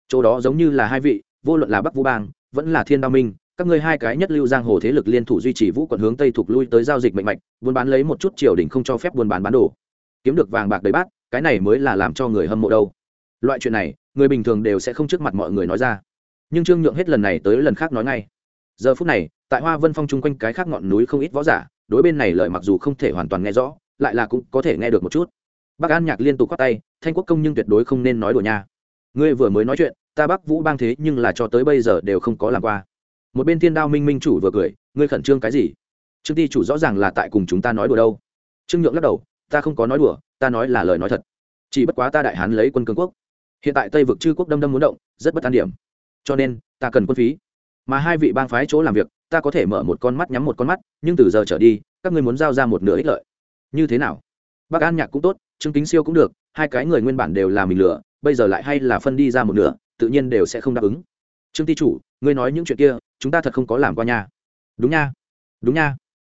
Chỗ đó giống như là hai vị, vô luận là bắc vũ bang, vẫn là thiên đao minh, các ngươi hai cái nhất lưu giang hồ thế lực liên thủ duy trì vũ quận hướng tây thuộc lui tới giao dịch mạnh mạnh buôn bán lấy một chút triều đình không cho phép buôn bán bán đồ. Kiếm được vàng bạc đầy bát, cái này mới là làm cho người hâm mộ đâu. Loại chuyện này người bình thường đều sẽ không trước mặt mọi người nói ra. Nhưng trương nhượng hết lần này tới lần khác nói ngay. Giờ phút này, tại hoa vân phong chung quanh cái khác ngọn núi không ít võ giả, đối bên này lời mặc dù không thể hoàn toàn nghe rõ, lại là cũng có thể nghe được một chút. Bác an nhạc liên tục khoác tay, thanh quốc công nhưng tuyệt đối không nên nói đùa nha. Ngươi vừa mới nói chuyện, ta bắc vũ bang thế nhưng là cho tới bây giờ đều không có làm qua. Một bên thiên đao minh minh chủ vừa cười, ngươi khẩn trương cái gì? Trương ti chủ rõ ràng là tại cùng chúng ta nói đùa đâu. Trương nhượng lắc đầu, ta không có nói đùa, ta nói là lời nói thật. Chỉ bất quá ta đại hán lấy quân cường quốc hiện tại tây vực chư quốc đâm đâm muốn động, rất bất an điểm. Cho nên, ta cần quân phí. Mà hai vị bang phái chỗ làm việc, ta có thể mở một con mắt nhắm một con mắt, nhưng từ giờ trở đi, các ngươi muốn giao ra một nửa ích lợi. Như thế nào? Bác an nhạc cũng tốt, trương kính siêu cũng được, hai cái người nguyên bản đều là mình lửa bây giờ lại hay là phân đi ra một nửa, tự nhiên đều sẽ không đáp ứng. Trương ty chủ, ngươi nói những chuyện kia, chúng ta thật không có làm qua nha. Đúng nha. Đúng nha.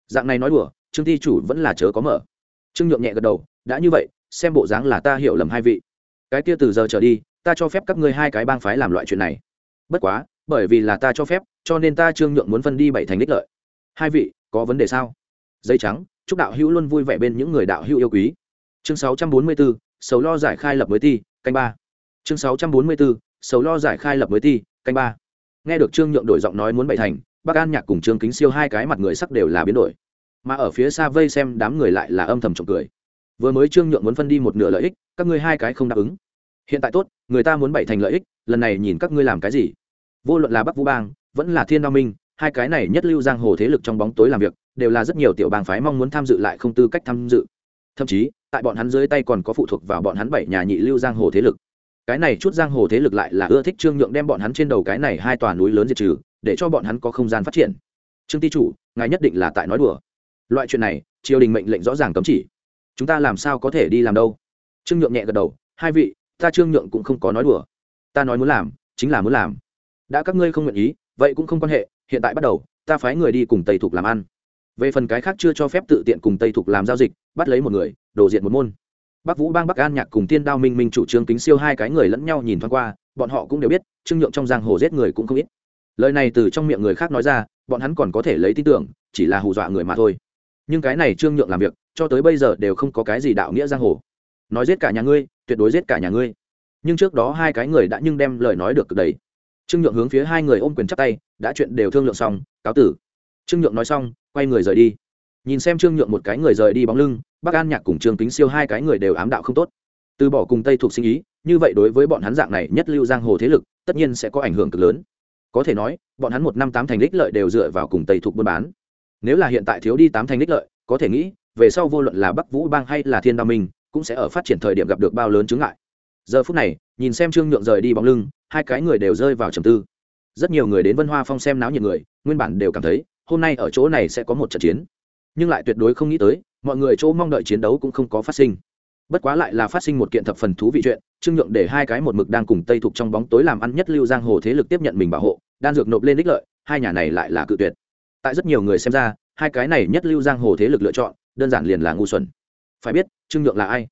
Dạng này nói đùa, trương ty chủ vẫn là chớ có mở. Trương nhượng nhẹ gật đầu, đã như vậy, xem bộ dáng là ta hiểu lầm hai vị cái kia từ giờ trở đi ta cho phép các ngươi hai cái bang phái làm loại chuyện này. Bất quá bởi vì là ta cho phép cho nên ta trương nhượng muốn phân đi bảy thành đích lợi. Hai vị có vấn đề sao? Dây trắng chúc đạo hữu luôn vui vẻ bên những người đạo hữu yêu quý. Chương 644, sầu lo giải khai lập mới ti canh ba. Chương 644, sầu lo giải khai lập mới ti canh ba. Nghe được trương nhượng đổi giọng nói muốn bảy thành bác an nhạc cùng trương kính siêu hai cái mặt người sắc đều là biến đổi. Mà ở phía xa vây xem đám người lại là âm thầm trộm cười vừa mới trương nhượng muốn phân đi một nửa lợi ích, các ngươi hai cái không đáp ứng. Hiện tại tốt, người ta muốn bảy thành lợi ích, lần này nhìn các ngươi làm cái gì? Vô luận là bắc vũ bang, vẫn là thiên đao minh, hai cái này nhất lưu giang hồ thế lực trong bóng tối làm việc, đều là rất nhiều tiểu bang phái mong muốn tham dự lại không tư cách tham dự. Thậm chí, tại bọn hắn dưới tay còn có phụ thuộc vào bọn hắn bảy nhà nhị lưu giang hồ thế lực. Cái này chút giang hồ thế lực lại là ưa thích trương nhượng đem bọn hắn trên đầu cái này hai tòa núi lớn diệt trừ, để cho bọn hắn có không gian phát triển. Trương ti chủ, ngài nhất định là tại nói đùa. Loại chuyện này, triều đình mệnh lệnh rõ ràng cấm chỉ chúng ta làm sao có thể đi làm đâu? Trương nhượng nhẹ gật đầu, hai vị, ta trương nhượng cũng không có nói đùa. Ta nói muốn làm, chính là muốn làm. Đã các ngươi không nguyện ý, vậy cũng không quan hệ, hiện tại bắt đầu, ta phái người đi cùng tây thục làm ăn. Về phần cái khác chưa cho phép tự tiện cùng tây thục làm giao dịch, bắt lấy một người, đổ diện một môn. Bắc vũ, bang bắc an nhạc cùng tiên đao, minh minh chủ trương kính siêu hai cái người lẫn nhau nhìn thoáng qua, bọn họ cũng đều biết, trương nhượng trong giang hồ giết người cũng không ít. Lời này từ trong miệng người khác nói ra, bọn hắn còn có thể lấy tin tưởng, chỉ là hù dọa người mà thôi. Nhưng cái này trương nhượng làm việc cho tới bây giờ đều không có cái gì đạo nghĩa giang hồ. Nói giết cả nhà ngươi, tuyệt đối giết cả nhà ngươi. Nhưng trước đó hai cái người đã nhưng đem lời nói được cực đầy. Trương nhượng hướng phía hai người ôm quyền chắp tay, đã chuyện đều thương lượng xong, cáo tử. Trương nhượng nói xong, quay người rời đi. Nhìn xem trương nhượng một cái người rời đi bóng lưng bác an nhạc cùng trương kính siêu hai cái người đều ám đạo không tốt. Từ bỏ cùng tây thuộc sinh ý, như vậy đối với bọn hắn dạng này nhất lưu giang hồ thế lực, tất nhiên sẽ có ảnh hưởng cực lớn. Có thể nói, bọn hắn một năm tám thành đích lợi đều dựa vào cùng tây thuộc buôn bán. Nếu là hiện tại thiếu đi tám thành đích lợi, có thể nghĩ về sau vô luận là bắc vũ bang hay là thiên đao minh, cũng sẽ ở phát triển thời điểm gặp được bao lớn chứng ngại. Giờ phút này, nhìn xem trương nhượng rời đi bóng lưng, hai cái người đều rơi vào trầm tư. Rất nhiều người đến vân hoa phong xem náo nhiệt người, nguyên bản đều cảm thấy, hôm nay ở chỗ này sẽ có một trận chiến. Nhưng lại tuyệt đối không nghĩ tới, mọi người chỗ mong đợi chiến đấu cũng không có phát sinh. Bất quá lại là phát sinh một kiện thập phần thú vị chuyện, trương nhượng để hai cái một mực đang cùng tây thục trong bóng tối làm ăn nhất lưu giang hồ thế lực tiếp nhận mình bảo hộ, đan dược nộp lên đích lợi, hai nhà này lại là cự tuyệt. Tại rất nhiều người xem ra, hai cái này nhất lưu giang hồ thế lực lựa chọn đơn giản liền là ngu xuẩn. Phải biết, trương nhượng là ai?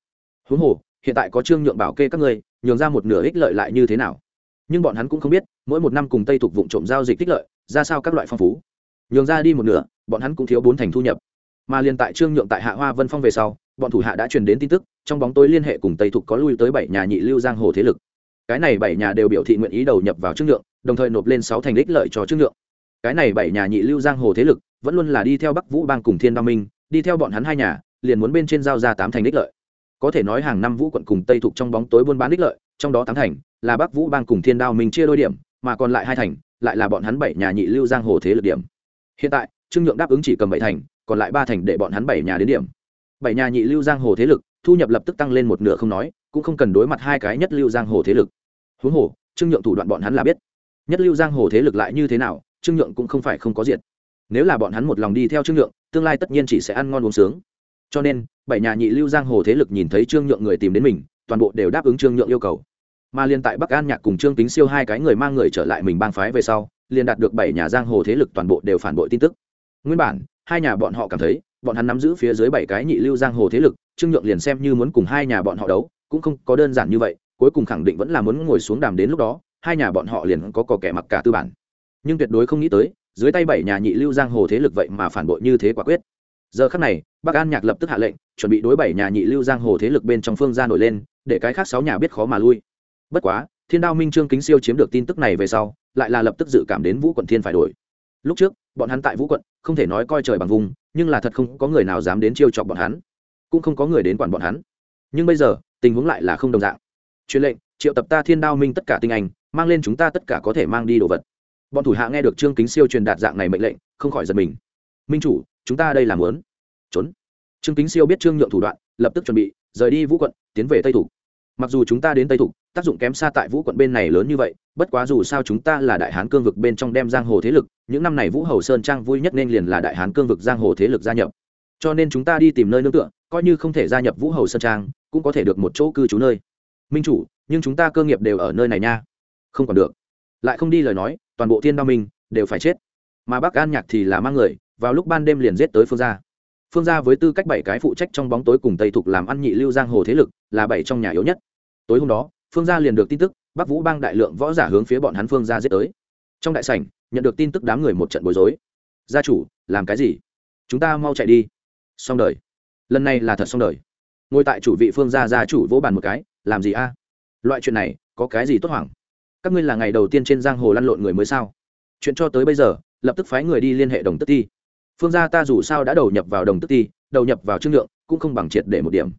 Huống hồ, hiện tại có trương nhượng bảo kê các ngươi, nhường ra một nửa ích lợi lại như thế nào? Nhưng bọn hắn cũng không biết, mỗi một năm cùng tây thuộc vụ trộm giao dịch tích lợi, ra sao các loại phong phú. Nhường ra đi một nửa, bọn hắn cũng thiếu bốn thành thu nhập. Mà liền tại trương nhượng tại hạ hoa vân phong về sau, bọn thủ hạ đã truyền đến tin tức, trong bóng tối liên hệ cùng tây Thuộc có lui tới bảy nhà nhị lưu giang hồ thế lực. Cái này bảy nhà đều biểu thị nguyện ý đầu nhập vào trương nhượng, đồng thời nộp lên sáu thành ích lợi cho trương nhượng. Cái này bảy nhà nhị lưu giang hồ thế lực, vẫn luôn là đi theo bắc vũ bang cùng thiên đao minh đi theo bọn hắn hai nhà, liền muốn bên trên giao ra tám thành đích lợi. Có thể nói hàng năm vũ quận cùng tây thục trong bóng tối buôn bán đích lợi, trong đó tám thành là bắc vũ bang cùng thiên đao minh chia đôi điểm, mà còn lại hai thành lại là bọn hắn bảy nhà nhị lưu giang hồ thế lực điểm. Hiện tại, trương nhượng đáp ứng chỉ cầm bảy thành, còn lại ba thành để bọn hắn bảy nhà đến điểm. Bảy nhà nhị lưu giang hồ thế lực, thu nhập lập tức tăng lên một nửa không nói, cũng không cần đối mặt hai cái nhất lưu giang hồ thế lực. Huống hồ, trương nhượng thủ đoạn bọn hắn là biết. Nhất lưu giang hồ thế lực lại như thế nào, trương nhượng cũng không phải không có diệt. Nếu là bọn hắn một lòng đi theo trương nhượng tương lai tất nhiên chỉ sẽ ăn ngon uống sướng. Cho nên, bảy nhà nhị lưu giang hồ thế lực nhìn thấy trương nhượng người tìm đến mình, toàn bộ đều đáp ứng trương nhượng yêu cầu. Mà liên tại bắc an nhạc cùng trương tính siêu hai cái người mang người trở lại mình bang phái về sau, liền đạt được bảy nhà giang hồ thế lực toàn bộ đều phản bội tin tức. Nguyên bản, hai nhà bọn họ cảm thấy, bọn hắn nắm giữ phía dưới bảy cái nhị lưu giang hồ thế lực, trương nhượng liền xem như muốn cùng hai nhà bọn họ đấu, cũng không có đơn giản như vậy, cuối cùng khẳng định vẫn là muốn ngồi xuống đàm đến lúc đó, hai nhà bọn họ liền có cò kẻ mặc cả tư bản. Nhưng tuyệt đối không nghĩ tới dưới tay bảy nhà nhị lưu giang hồ thế lực vậy mà phản bội như thế quả quyết. Giờ khắc này, bắc an nhạc lập tức hạ lệnh, chuẩn bị đối bảy nhà nhị lưu giang hồ thế lực bên trong phương ra nổi lên, để cái khác sáu nhà biết khó mà lui. Bất quá, thiên đao minh trương kính siêu chiếm được tin tức này về sau, lại là lập tức dự cảm đến vũ quận thiên phải đổi. Lúc trước, bọn hắn tại vũ quận, không thể nói coi trời bằng vùng, nhưng là thật không có người nào dám đến chiêu chọc bọn hắn, cũng không có người đến quản bọn hắn. Nhưng bây giờ, tình huống lại là không đồng dạng. Truyền lệnh, triệu tập ta thiên đao minh tất cả tinh anh, mang lên chúng ta tất cả có thể mang đi đồ vật bọn thủ hạ nghe được trương kính siêu truyền đạt dạng này mệnh lệnh không khỏi giật mình minh chủ chúng ta đây làm lớn trốn trương kính siêu biết trương nhượng thủ đoạn lập tức chuẩn bị rời đi vũ quận tiến về tây thủ mặc dù chúng ta đến tây thủ tác dụng kém xa tại vũ quận bên này lớn như vậy bất quá dù sao chúng ta là đại hán cương vực bên trong đem giang hồ thế lực những năm này vũ hầu sơn trang vui nhất nên liền là đại hán cương vực giang hồ thế lực gia nhập cho nên chúng ta đi tìm nơi nương tựa coi như không thể gia nhập vũ hầu sơn trang cũng có thể được một chỗ cư trú nơi minh chủ nhưng chúng ta cơ nghiệp đều ở nơi này nha không còn được lại không đi lời nói, toàn bộ thiên đao minh đều phải chết. Mà bác an nhạc thì là mang người, vào lúc ban đêm liền giết tới phương gia. Phương gia với tư cách bảy cái phụ trách trong bóng tối cùng tây thục làm ăn nhị lưu giang hồ thế lực, là bảy trong nhà yếu nhất. Tối hôm đó, phương gia liền được tin tức, bắc vũ bang đại lượng võ giả hướng phía bọn hắn phương gia giết tới. Trong đại sảnh, nhận được tin tức đám người một trận bối rối. Gia chủ, làm cái gì? Chúng ta mau chạy đi. Xong đời. Lần này là thật xong đời. Ngồi tại chủ vị phương gia gia chủ vỗ bàn một cái, làm gì a? Loại chuyện này, có cái gì tốt hoảng? Các ngươi là ngày đầu tiên trên giang hồ lăn lộn người mới sao? Chuyện cho tới bây giờ, lập tức phái người đi liên hệ đồng tức ti. Phương gia ta dù sao đã đầu nhập vào đồng tức ti, đầu nhập vào trương lượng, cũng không bằng triệt để một điểm.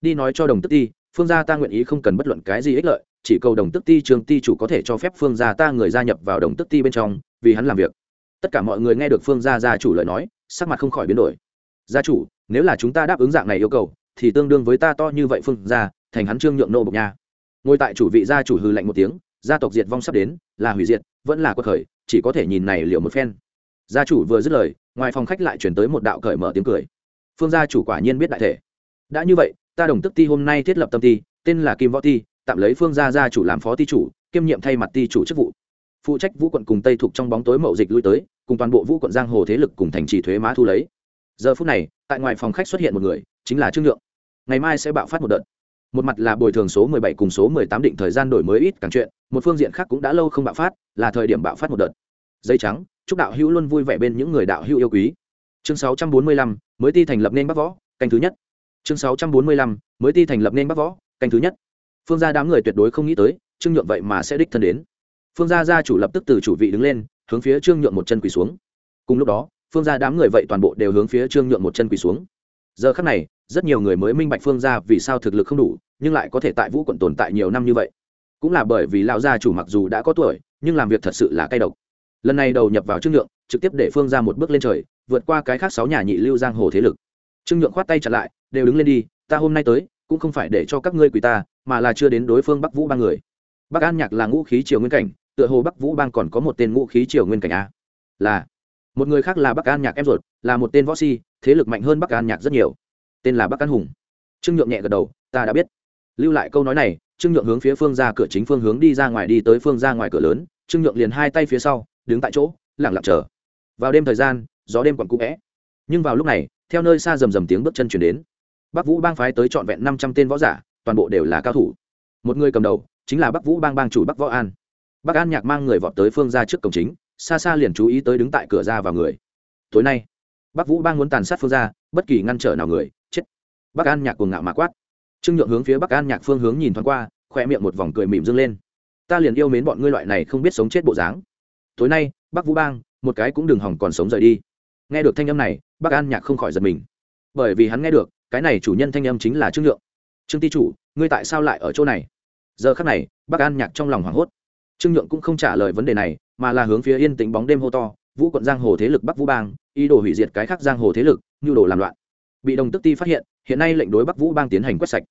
Đi nói cho đồng tức ti, phương gia ta nguyện ý không cần bất luận cái gì ích lợi, chỉ cầu đồng tức ti trường ti chủ có thể cho phép phương gia ta người gia nhập vào đồng tức ti bên trong, vì hắn làm việc. Tất cả mọi người nghe được phương gia gia chủ lời nói, sắc mặt không khỏi biến đổi. Gia chủ, nếu là chúng ta đáp ứng dạng này yêu cầu, thì tương đương với ta to như vậy phương gia, thành hắn trương nhượng nô bộc nha. Ngồi tại chủ vị gia chủ hư lạnh một tiếng gia tộc diệt vong sắp đến, là hủy diệt, vẫn là quật khởi, chỉ có thể nhìn này liệu một phen. Gia chủ vừa dứt lời, ngoài phòng khách lại chuyển tới một đạo cởi mở tiếng cười. Phương gia chủ quả nhiên biết đại thể. Đã như vậy, ta đồng tức ti hôm nay thiết lập tâm ti, tên là kim võ ti, tạm lấy phương gia gia chủ làm phó ti chủ, kiêm nhiệm thay mặt ti chủ chức vụ. Phụ trách vũ quận cùng tây thuộc trong bóng tối mậu dịch lui tới, cùng toàn bộ vũ quận giang hồ thế lực cùng thành trì thuế má thu lấy. Giờ phút này, tại ngoài phòng khách xuất hiện một người, chính là trương nhượng. Ngày mai sẽ bạo phát một đợt một mặt là bồi thường số 17 cùng số 18 định thời gian đổi mới ít càng chuyện một phương diện khác cũng đã lâu không bạo phát là thời điểm bạo phát một đợt. Dây trắng chúc đạo hữu luôn vui vẻ bên những người đạo hữu yêu quý. Chương 645, mới ti thành lập nên bắc võ canh thứ nhất. Chương 645, mới ti thành lập nên bắc võ canh thứ nhất. Phương gia đám người tuyệt đối không nghĩ tới trương nhượng vậy mà sẽ đích thân đến. Phương gia gia chủ lập tức từ chủ vị đứng lên hướng phía trương nhượng một chân quỳ xuống. Cùng lúc đó phương gia đám người vậy toàn bộ đều hướng phía trương nhượng một chân quỳ xuống. Giờ khắc này rất nhiều người mới minh bạch phương gia vì sao thực lực không đủ nhưng lại có thể tại vũ quận tồn tại nhiều năm như vậy. Cũng là bởi vì lão gia chủ mặc dù đã có tuổi, nhưng làm việc thật sự là cay độc. Lần này đầu nhập vào trương nhượng, trực tiếp để phương ra một bước lên trời, vượt qua cái khác sáu nhà nhị lưu giang hồ thế lực. Trương nhượng khoát tay trả lại, đều đứng lên đi, ta hôm nay tới, cũng không phải để cho các ngươi quỳ ta, mà là chưa đến đối phương bắc vũ ba người. Bắc an nhạc là ngũ khí triều nguyên cảnh, tựa hồ bắc vũ bang còn có một tên ngũ khí triều nguyên cảnh a. Là, một người khác là bắc an nhạc em ruột, là một tên võ si, thế lực mạnh hơn bắc an nhạc rất nhiều. Tên là bắc an hùng. Trương nhượng nhẹ gật đầu, ta đã biết lưu lại câu nói này, trương nhượng hướng phía phương ra cửa chính phương hướng đi ra ngoài đi tới phương ra ngoài cửa lớn, trương nhượng liền hai tay phía sau, đứng tại chỗ lẳng lặng chờ. Vào đêm thời gian, gió đêm còn cũ vẽ. Nhưng vào lúc này, theo nơi xa rầm rầm tiếng bước chân chuyển đến. Bắc vũ bang phái tới trọn vẹn năm trăm tên võ giả, toàn bộ đều là cao thủ. Một người cầm đầu, chính là bắc vũ bang bang chủ bắc võ an. Bắc an nhạc mang người vọt tới phương ra trước cổng chính, xa xa liền chú ý tới đứng tại cửa ra vào người. Tối nay, bắc vũ bang muốn tàn sát phương ra, bất kỳ ngăn trở nào người, chết. Bắc an nhạc cuồng ngạo mà quát trương nhượng hướng phía bắc an nhạc phương hướng nhìn thoáng qua khoe miệng một vòng cười mỉm dâng lên. Ta liền yêu mến bọn ngươi loại này không biết sống chết bộ dáng. Tối nay, bắc vũ bang, một cái cũng đừng hỏng còn sống rời đi. Nghe được thanh âm này, bắc an nhạc không khỏi giật mình. Bởi vì hắn nghe được, cái này chủ nhân thanh âm chính là trương nhượng. Trương ti chủ, ngươi tại sao lại ở chỗ này? Giờ khắc này, bắc an nhạc trong lòng hoảng hốt. Trương nhượng cũng không trả lời vấn đề này, mà là hướng phía yên tĩnh bóng đêm hô to, vũ quận giang hồ thế lực bắc vũ bang, ý đồ hủy diệt cái khác giang hồ thế lực như đồ làm loạn. Bị đồng tức ti phát hiện hiện nay lệnh đối bắc vũ bang tiến hành quét sạch.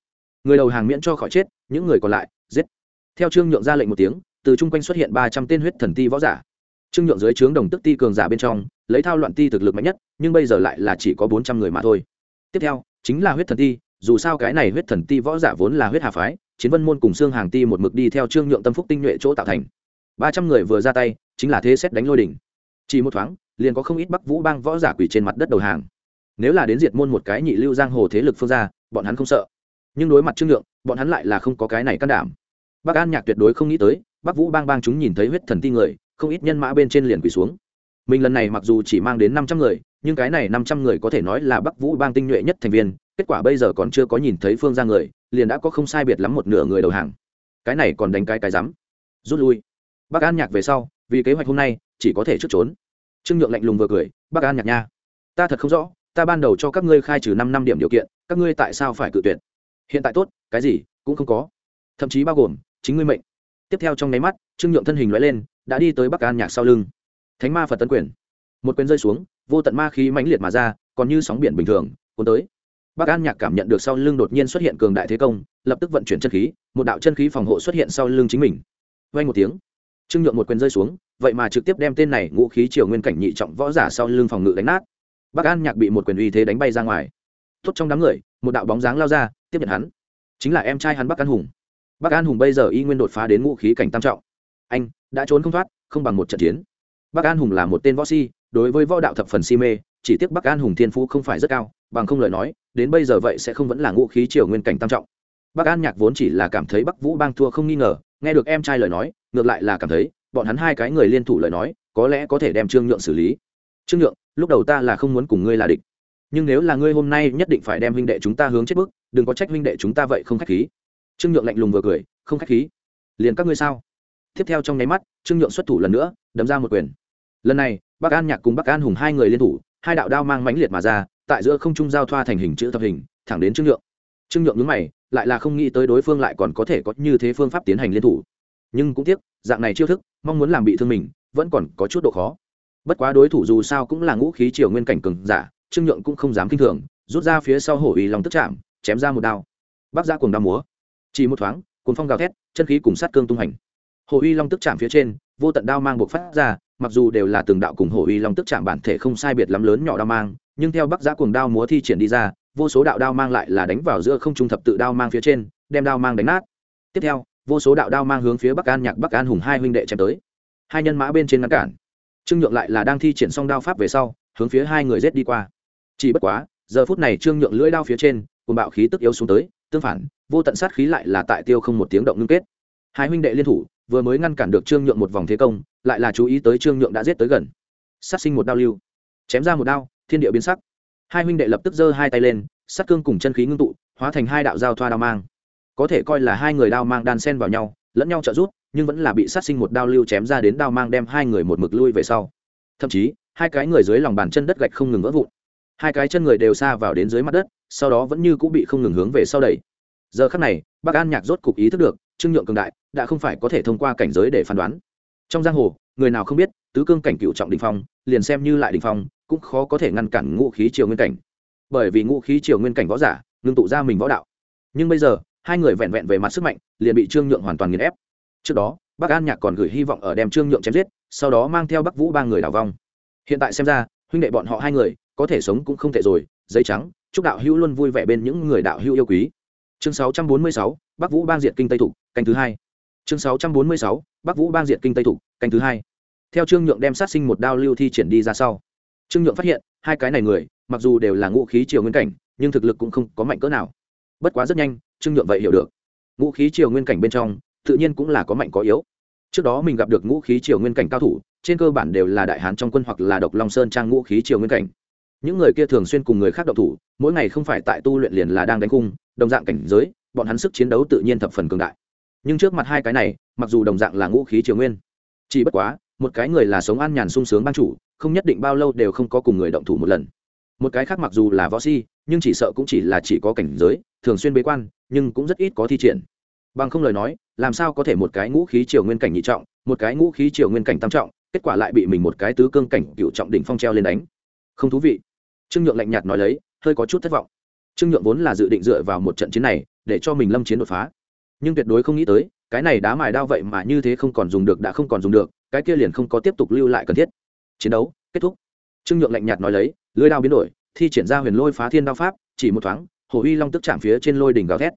Người đầu hàng miễn cho khỏi chết, những người còn lại, giết. Theo trương nhượng ra lệnh một tiếng, từ chung quanh xuất hiện ba trăm tên huyết thần ti võ giả. Trương nhượng dưới trướng đồng tức ti cường giả bên trong, lấy thao loạn ti thực lực mạnh nhất, nhưng bây giờ lại là chỉ có bốn trăm người mà thôi. Tiếp theo, chính là huyết thần ti, dù sao cái này huyết thần ti võ giả vốn là huyết hà phái, chiến vân môn cùng xương hàng ti một mực đi theo trương nhượng tâm phúc tinh nhuệ chỗ tạo thành. Ba trăm người vừa ra tay, chính là thế xét đánh lôi đỉnh. Chỉ một thoáng, liền có không ít bắc vũ bang võ giả quỷ trên mặt đất đầu hàng nếu là đến diệt môn một cái nhị lưu giang hồ thế lực phương gia, bọn hắn không sợ. Nhưng đối mặt trương nhượng, bọn hắn lại là không có cái này can đảm. Bắc an nhạc tuyệt đối không nghĩ tới bắc vũ bang bang chúng nhìn thấy huyết thần ti người, không ít nhân mã bên trên liền quỳ xuống. Mình lần này mặc dù chỉ mang đến năm trăm người, nhưng cái này năm trăm người có thể nói là bắc vũ bang tinh nhuệ nhất thành viên, kết quả bây giờ còn chưa có nhìn thấy phương ra người, liền đã có không sai biệt lắm một nửa người đầu hàng. Cái này còn đánh cái cái rắm. Rút lui. Bắc an nhạc về sau, vì kế hoạch hôm nay, chỉ có thể trước trốn. Trương nhượng lạnh lùng vừa cười bắc an nhạc nha, ta thật không rõ ta ban đầu cho các ngươi khai trừ năm năm điểm điều kiện, các ngươi tại sao phải cự tuyệt? Hiện tại tốt, cái gì cũng không có. Thậm chí bao gồm chính ngươi mệnh. Tiếp theo trong nháy mắt, trương nhượng thân hình loại lên, đã đi tới bắc an nhạc sau lưng. Thánh ma phật tấn quyền. Một quyền rơi xuống, vô tận ma khí mãnh liệt mà ra, còn như sóng biển bình thường, cuốn tới. Bắc an nhạc cảm nhận được sau lưng đột nhiên xuất hiện cường đại thế công, lập tức vận chuyển chân khí, một đạo chân khí phòng hộ xuất hiện sau lưng chính mình. Vay một tiếng, trương nhượng một quyền rơi xuống, vậy mà trực tiếp đem tên này ngũ khí triều nguyên cảnh nhị trọng võ giả sau lưng phòng ngự đánh nát bắc an nhạc bị một quyền uy thế đánh bay ra ngoài. Tốt trong đám người, một đạo bóng dáng lao ra, tiếp nhận hắn. Chính là em trai hắn bắc an hùng. Bắc an hùng bây giờ y nguyên đột phá đến ngũ khí cảnh tam trọng. Anh, đã trốn không thoát, không bằng một trận chiến. Bắc an hùng là một tên võ si đối với võ đạo thập phần si mê, chỉ tiếc bắc an hùng thiên phú không phải rất cao, bằng không lời nói, đến bây giờ vậy sẽ không vẫn là ngũ khí triều nguyên cảnh tam trọng. Bắc an nhạc vốn chỉ là cảm thấy bắc vũ bang thua không nghi ngờ, nghe được em trai lời nói, ngược lại là cảm thấy, bọn hắn hai cái người liên thủ lời nói, có lẽ có thể đem trương nhượng xử lý. Trương nhượng lúc đầu ta là không muốn cùng ngươi là địch. Nhưng nếu là ngươi hôm nay nhất định phải đem huynh đệ chúng ta hướng chết bước đừng có trách huynh đệ chúng ta vậy không khách khí. Trương nhượng lạnh lùng vừa cười, không khách khí. Liền các ngươi sao? Tiếp theo trong nháy mắt, trương nhượng xuất thủ lần nữa, đấm ra một quyền. Lần này, bắc an nhạc cùng bắc an hùng hai người liên thủ, hai đạo đao mang mãnh liệt mà ra, tại giữa không trung giao thoa thành hình chữ thập hình, thẳng đến trương nhượng. Trương nhượng nhướng mày, lại là không nghĩ tới đối phương lại còn có thể có như thế phương pháp tiến hành liên thủ. Nhưng cũng tiếc, dạng này chiêu thức, mong muốn làm bị thương mình, vẫn còn có chút độ khó bất quá đối thủ dù sao cũng là ngũ khí triều nguyên cảnh cường giả, trương nhượng cũng không dám kinh thường, rút ra phía sau hổ uy lòng tức chạm, chém ra một đao. Bắc ra cùng đao múa. Chỉ một thoáng cuốn phong gào thét, chân khí cùng sát cương tung hành. Hồ uy long tức chạm phía trên, vô tận đao mang buộc phát ra, mặc dù đều là từng đạo cùng hồ uy long tức chạm bản thể không sai biệt lắm lớn nhỏ đao mang, nhưng theo bắc giã cuồng đao múa thi triển đi ra, vô số đạo đao mang lại là đánh vào giữa không trung thập tự đao mang phía trên, đem đao mang đánh nát. Tiếp theo, vô số đạo đao mang hướng phía bắc an nhạc bắc an hùng hai huynh đệ chém tới. Hai nhân mã bên trên ngăn cản trương nhượng lại là đang thi triển xong đao pháp về sau, hướng phía hai người rết đi qua. Chỉ bất quá, giờ phút này trương nhượng lưỡi đao phía trên cùng bạo khí tức yếu xuống tới, tương phản, vô tận sát khí lại là tại tiêu không một tiếng động ngưng kết. Hai huynh đệ liên thủ, vừa mới ngăn cản được trương nhượng một vòng thế công, lại là chú ý tới trương nhượng đã giết tới gần. Sát sinh một đao lưu. Chém ra một đao, thiên địa biến sắc. Hai huynh đệ lập tức giơ hai tay lên, sát cương cùng chân khí ngưng tụ, hóa thành hai đạo giao thoa đao mang. Có thể coi là hai người đao mang đan sen vào nhau lẫn nhau trợ giúp, nhưng vẫn là bị sát sinh một đao lưu chém ra đến đao mang đem hai người một mực lui về sau. Thậm chí, hai cái người dưới lòng bàn chân đất gạch không ngừng vỡ vụn. Hai cái chân người đều xa vào đến dưới mặt đất, sau đó vẫn như cũng bị không ngừng hướng về sau đẩy. Giờ khắc này bác an nhạc rốt cục ý thức được, trương nhượng cường đại đã không phải có thể thông qua cảnh giới để phán đoán. Trong giang hồ, người nào không biết, tứ cương cảnh cựu trọng đình phong, liền xem như lại đình phong, cũng khó có thể ngăn cản ngũ khí triều nguyên cảnh. Bởi vì ngũ khí triều nguyên cảnh võ giả, ngưng tụ ra mình võ đạo. Nhưng bây giờ hai người vẹn vẹn về mặt sức mạnh liền bị trương nhượng hoàn toàn nghiền ép. Trước đó bắc an nhạc còn gửi hy vọng ở đem trương nhượng chém giết sau đó mang theo bắc vũ ba người đào vong. Hiện tại xem ra huynh đệ bọn họ hai người có thể sống cũng không thể rồi giấy trắng chúc đạo hữu luôn vui vẻ bên những người đạo hữu yêu quý. Chương 646, bắc vũ bang diệt kinh tây thủ canh thứ hai. Chương 646, bắc vũ bang diệt kinh tây thủ canh thứ hai. Theo trương nhượng đem sát sinh một đao lưu thi triển đi ra sau trương nhượng phát hiện hai cái này người mặc dù đều là ngũ khí triều nguyên cảnh nhưng thực lực cũng không có mạnh cỡ nào. Bất quá rất nhanh trương nhượng vậy hiểu được. Ngũ khí triều nguyên cảnh bên trong, tự nhiên cũng là có mạnh có yếu. Trước đó mình gặp được ngũ khí triều nguyên cảnh cao thủ, trên cơ bản đều là đại hán trong quân hoặc là độc long sơn trang ngũ khí triều nguyên cảnh. Những người kia thường xuyên cùng người khác độc thủ, mỗi ngày không phải tại tu luyện liền là đang đánh cung, đồng dạng cảnh giới, bọn hắn sức chiến đấu tự nhiên thập phần cường đại. Nhưng trước mặt hai cái này, mặc dù đồng dạng là ngũ khí triều nguyên, chỉ bất quá, một cái người là sống an nhàn sung sướng ban chủ, không nhất định bao lâu đều không có cùng người động thủ một lần. Một cái khác mặc dù là võ si nhưng chỉ sợ cũng chỉ là chỉ có cảnh giới thường xuyên bế quan, nhưng cũng rất ít có thi triển. Bằng không lời nói, làm sao có thể một cái ngũ khí triều nguyên cảnh nhị trọng, một cái ngũ khí triều nguyên cảnh tam trọng, kết quả lại bị mình một cái tứ cương cảnh cựu trọng đỉnh phong treo lên đánh. Không thú vị. Trương nhượng lạnh nhạt nói lấy, hơi có chút thất vọng. Trương nhượng vốn là dự định dựa vào một trận chiến này, để cho mình lâm chiến đột phá. Nhưng tuyệt đối không nghĩ tới, cái này đá mài đao vậy mà như thế không còn dùng được, đã không còn dùng được, cái kia liền không có tiếp tục lưu lại cần thiết. Chiến đấu, kết thúc. Trương nhượng lạnh nhạt nói lấy, lưới đao biến đổi, thi triển ra huyền lôi phá thiên đao pháp, chỉ một thoáng hồ uy long tức chạm phía trên lôi đỉnh gào thét.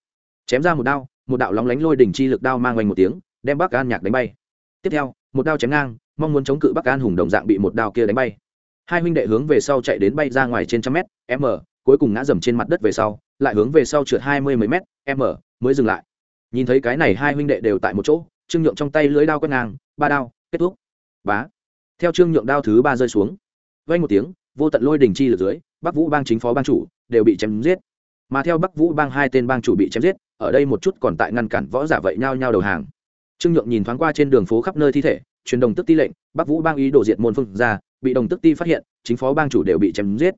Chém ra một đao, một đạo lóng lánh lôi đỉnh chi lực đao mang oanh một tiếng, đem bắc an nhạc đánh bay. Tiếp theo, một đao chém ngang, mong muốn chống cự bắc an hùng đồng dạng bị một đao kia đánh bay. Hai huynh đệ hướng về sau chạy đến bay ra ngoài trên trăm mét, m, cuối cùng ngã dầm trên mặt đất về sau, lại hướng về sau trượt hai mươi mấy mét, m, mới dừng lại. Nhìn thấy cái này hai huynh đệ đều tại một chỗ, trương nhượng trong tay lưới đao quét ngang, ba đao, kết thúc. Bá. Theo trương nhượng đao thứ ba rơi xuống vay một tiếng, vô tận lôi đình chi lực dưới, bắc vũ bang chính phó bang chủ đều bị chém giết mà theo bắc vũ bang hai tên bang chủ bị chém giết, ở đây một chút còn tại ngăn cản võ giả vậy nhao nhao đầu hàng. Trương nhượng nhìn thoáng qua trên đường phố khắp nơi thi thể, truyền đồng tức ti lệnh, bắc vũ bang ý đồ diệt môn phương ra, bị đồng tức ti phát hiện, chính phó bang chủ đều bị chém giết.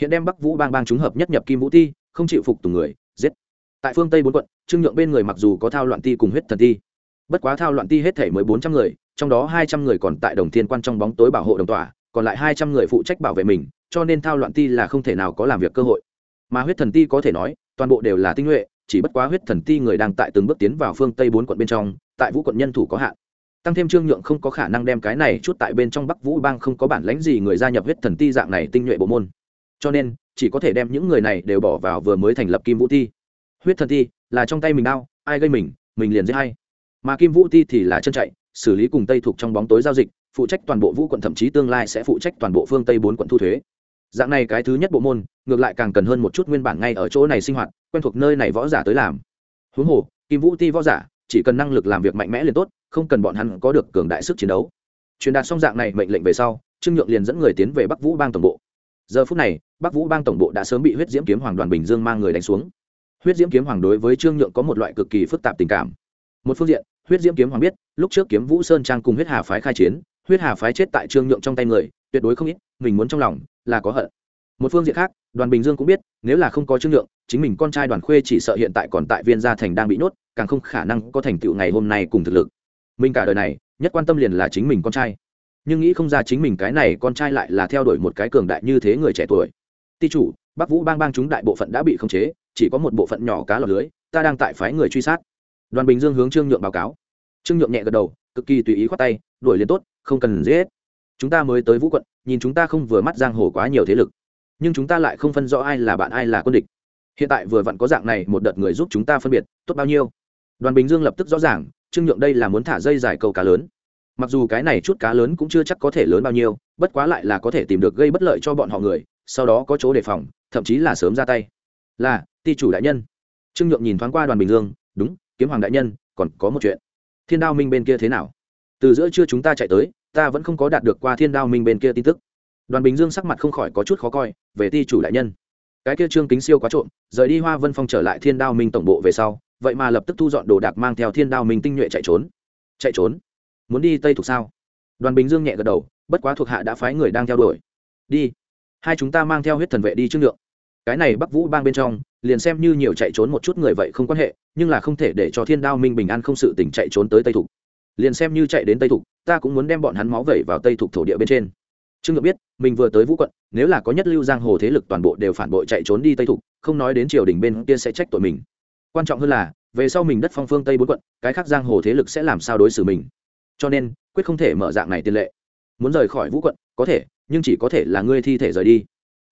Hiện đem bắc vũ bang bang chúng hợp nhất nhập kim vũ ti, không chịu phục tùng người, giết. Tại phương tây bốn quận, trương nhượng bên người mặc dù có thao loạn ti cùng huyết thần ti, bất quá thao loạn ti hết thể mới bốn trăm người, trong đó hai trăm người còn tại đồng thiên quan trong bóng tối bảo hộ đồng tòa còn lại hai trăm người phụ trách bảo vệ mình, cho nên thao loạn ti là không thể nào có làm việc cơ hội mà huyết thần ti có thể nói, toàn bộ đều là tinh nhuệ, chỉ bất quá huyết thần ti người đang tại từng bước tiến vào phương tây bốn quận bên trong, tại vũ quận nhân thủ có hạn. Tăng thêm trương nhượng không có khả năng đem cái này chút tại bên trong bắc vũ bang không có bản lãnh gì người gia nhập huyết thần ti dạng này tinh nhuệ bộ môn. Cho nên, chỉ có thể đem những người này đều bỏ vào vừa mới thành lập kim vũ ti. Huyết thần ti là trong tay mình đau ai gây mình mình liền giết hay mà kim vũ ti thì là chân chạy, xử lý cùng tây thuộc trong bóng tối giao dịch, phụ trách toàn bộ vũ quận thậm chí tương lai sẽ phụ trách toàn bộ phương tây bốn quận thu thuế dạng này cái thứ nhất bộ môn, ngược lại càng cần hơn một chút nguyên bản ngay ở chỗ này sinh hoạt, quen thuộc nơi này võ giả tới làm. Huống hồ, kim vũ ti võ giả, chỉ cần năng lực làm việc mạnh mẽ liền tốt, không cần bọn hắn có được cường đại sức chiến đấu. Truyền đạt xong dạng này mệnh lệnh về sau, trương nhượng liền dẫn người tiến về bắc vũ bang tổng bộ. Giờ phút này, bắc vũ bang tổng bộ đã sớm bị huyết diễm kiếm hoàng đoàn bình dương mang người đánh xuống. Huyết diễm kiếm hoàng đối với trương nhượng có một loại cực kỳ phức tạp tình cảm. Một phương diện, huyết diễm kiếm hoàng biết, lúc trước kiếm vũ sơn trang cùng huyết hà phái khai chiến huyết hà phái chết tại trương nhượng trong tay người, tuyệt đối không ít, mình muốn trong lòng là có hận. Một phương diện khác, đoàn bình dương cũng biết, nếu là không có trương nhượng, chính mình con trai đoàn khuê chỉ sợ hiện tại còn tại viên gia thành đang bị nhốt, càng không khả năng có thành tựu ngày hôm nay cùng thực lực. Mình cả đời này, nhất quan tâm liền là chính mình con trai. Nhưng nghĩ không ra chính mình cái này con trai lại là theo đuổi một cái cường đại như thế người trẻ tuổi. Ti chủ, bắc vũ bang bang chúng đại bộ phận đã bị khống chế, chỉ có một bộ phận nhỏ cá lọc lưới, ta đang tại phái người truy sát. Đoàn bình dương hướng trương nhượng báo cáo. Trương nhượng nhẹ gật đầu, cực kỳ tùy ý khoát tay, đuổi liền tốt không cần giết. Chúng ta mới tới vũ quận, nhìn chúng ta không vừa mắt giang hồ quá nhiều thế lực. Nhưng chúng ta lại không phân rõ ai là bạn ai là quân địch. Hiện tại vừa vặn có dạng này, một đợt người giúp chúng ta phân biệt, tốt bao nhiêu? Đoàn bình dương lập tức rõ ràng, trương nhượng đây là muốn thả dây dài câu cá lớn. Mặc dù cái này chút cá lớn cũng chưa chắc có thể lớn bao nhiêu, bất quá lại là có thể tìm được gây bất lợi cho bọn họ người, sau đó có chỗ đề phòng, thậm chí là sớm ra tay. Là, ti chủ đại nhân. Trương nhượng nhìn thoáng qua đoàn bình dương, đúng, kiếm hoàng đại nhân, còn có một chuyện. Thiên đao minh bên kia thế nào? Từ giữa trưa chúng ta chạy tới ta vẫn không có đạt được qua thiên đao minh bên kia tin tức. Đoàn bình dương sắc mặt không khỏi có chút khó coi, về ti chủ đại nhân. Cái kia trương kính siêu quá trộm, rời đi hoa vân phong trở lại thiên đao minh tổng bộ về sau, vậy mà lập tức thu dọn đồ đạc mang theo thiên đao minh tinh nhuệ chạy trốn. Chạy trốn? Muốn đi tây thuộc sao? Đoàn bình dương nhẹ gật đầu, bất quá thuộc hạ đã phái người đang theo đuổi. Đi. Hai chúng ta mang theo huyết thần vệ đi trước lượng cái này bắc vũ bang bên trong, liền xem như nhiều chạy trốn một chút người vậy không quan hệ, nhưng là không thể để cho thiên đao minh bình an không sự tỉnh chạy trốn tới tây thục liền xem như chạy đến tây thục, ta cũng muốn đem bọn hắn máu vẩy vào tây thục thổ địa bên trên. Trương ngược biết, mình vừa tới vũ quận, nếu là có nhất lưu giang hồ thế lực toàn bộ đều phản bội chạy trốn đi tây thục, không nói đến triều đình bên kia sẽ trách tội mình. Quan trọng hơn là, về sau mình đất phong phương tây bốn quận, cái khác giang hồ thế lực sẽ làm sao đối xử mình. Cho nên, quyết không thể mở dạng này tiền lệ. Muốn rời khỏi vũ quận, có thể, nhưng chỉ có thể là ngươi thi thể rời đi.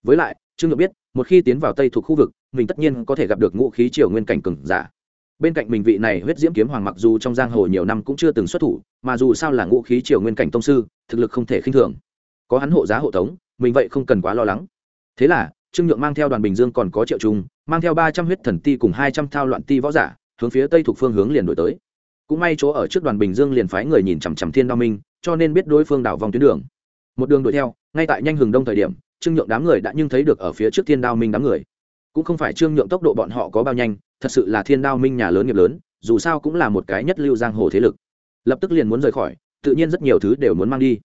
Với lại, trương ngược biết, một khi tiến vào tây thuộc khu vực, mình tất nhiên có thể gặp được ngũ khí triều nguyên cảnh cừng giả bên cạnh mình vị này huyết diễm kiếm hoàng mặc dù trong giang hồ nhiều năm cũng chưa từng xuất thủ, mà dù sao là ngũ khí triều nguyên cảnh tông sư, thực lực không thể khinh thường. Có hắn hộ giá hộ tống, mình vậy không cần quá lo lắng. Thế là, trương nhượng mang theo đoàn bình dương còn có triệu trung, mang theo ba trăm huyết thần ti cùng hai trăm thao loạn ti võ giả, hướng phía tây thuộc phương hướng liền đổi tới. Cũng may chỗ ở trước đoàn bình dương liền phái người nhìn chằm chằm thiên đao minh, cho nên biết đối phương đảo vòng tuyến đường. Một đường đuổi theo, ngay tại nhanh hừng đông thời điểm, trương nhượng đám người đã nhưng thấy được ở phía trước thiên đao minh đám người. Cũng không phải trương nhượng tốc độ bọn họ có bao nhanh thật sự là thiên đao minh nhà lớn nghiệp lớn, dù sao cũng là một cái nhất lưu giang hồ thế lực. Lập tức liền muốn rời khỏi, tự nhiên rất nhiều thứ đều muốn mang đi.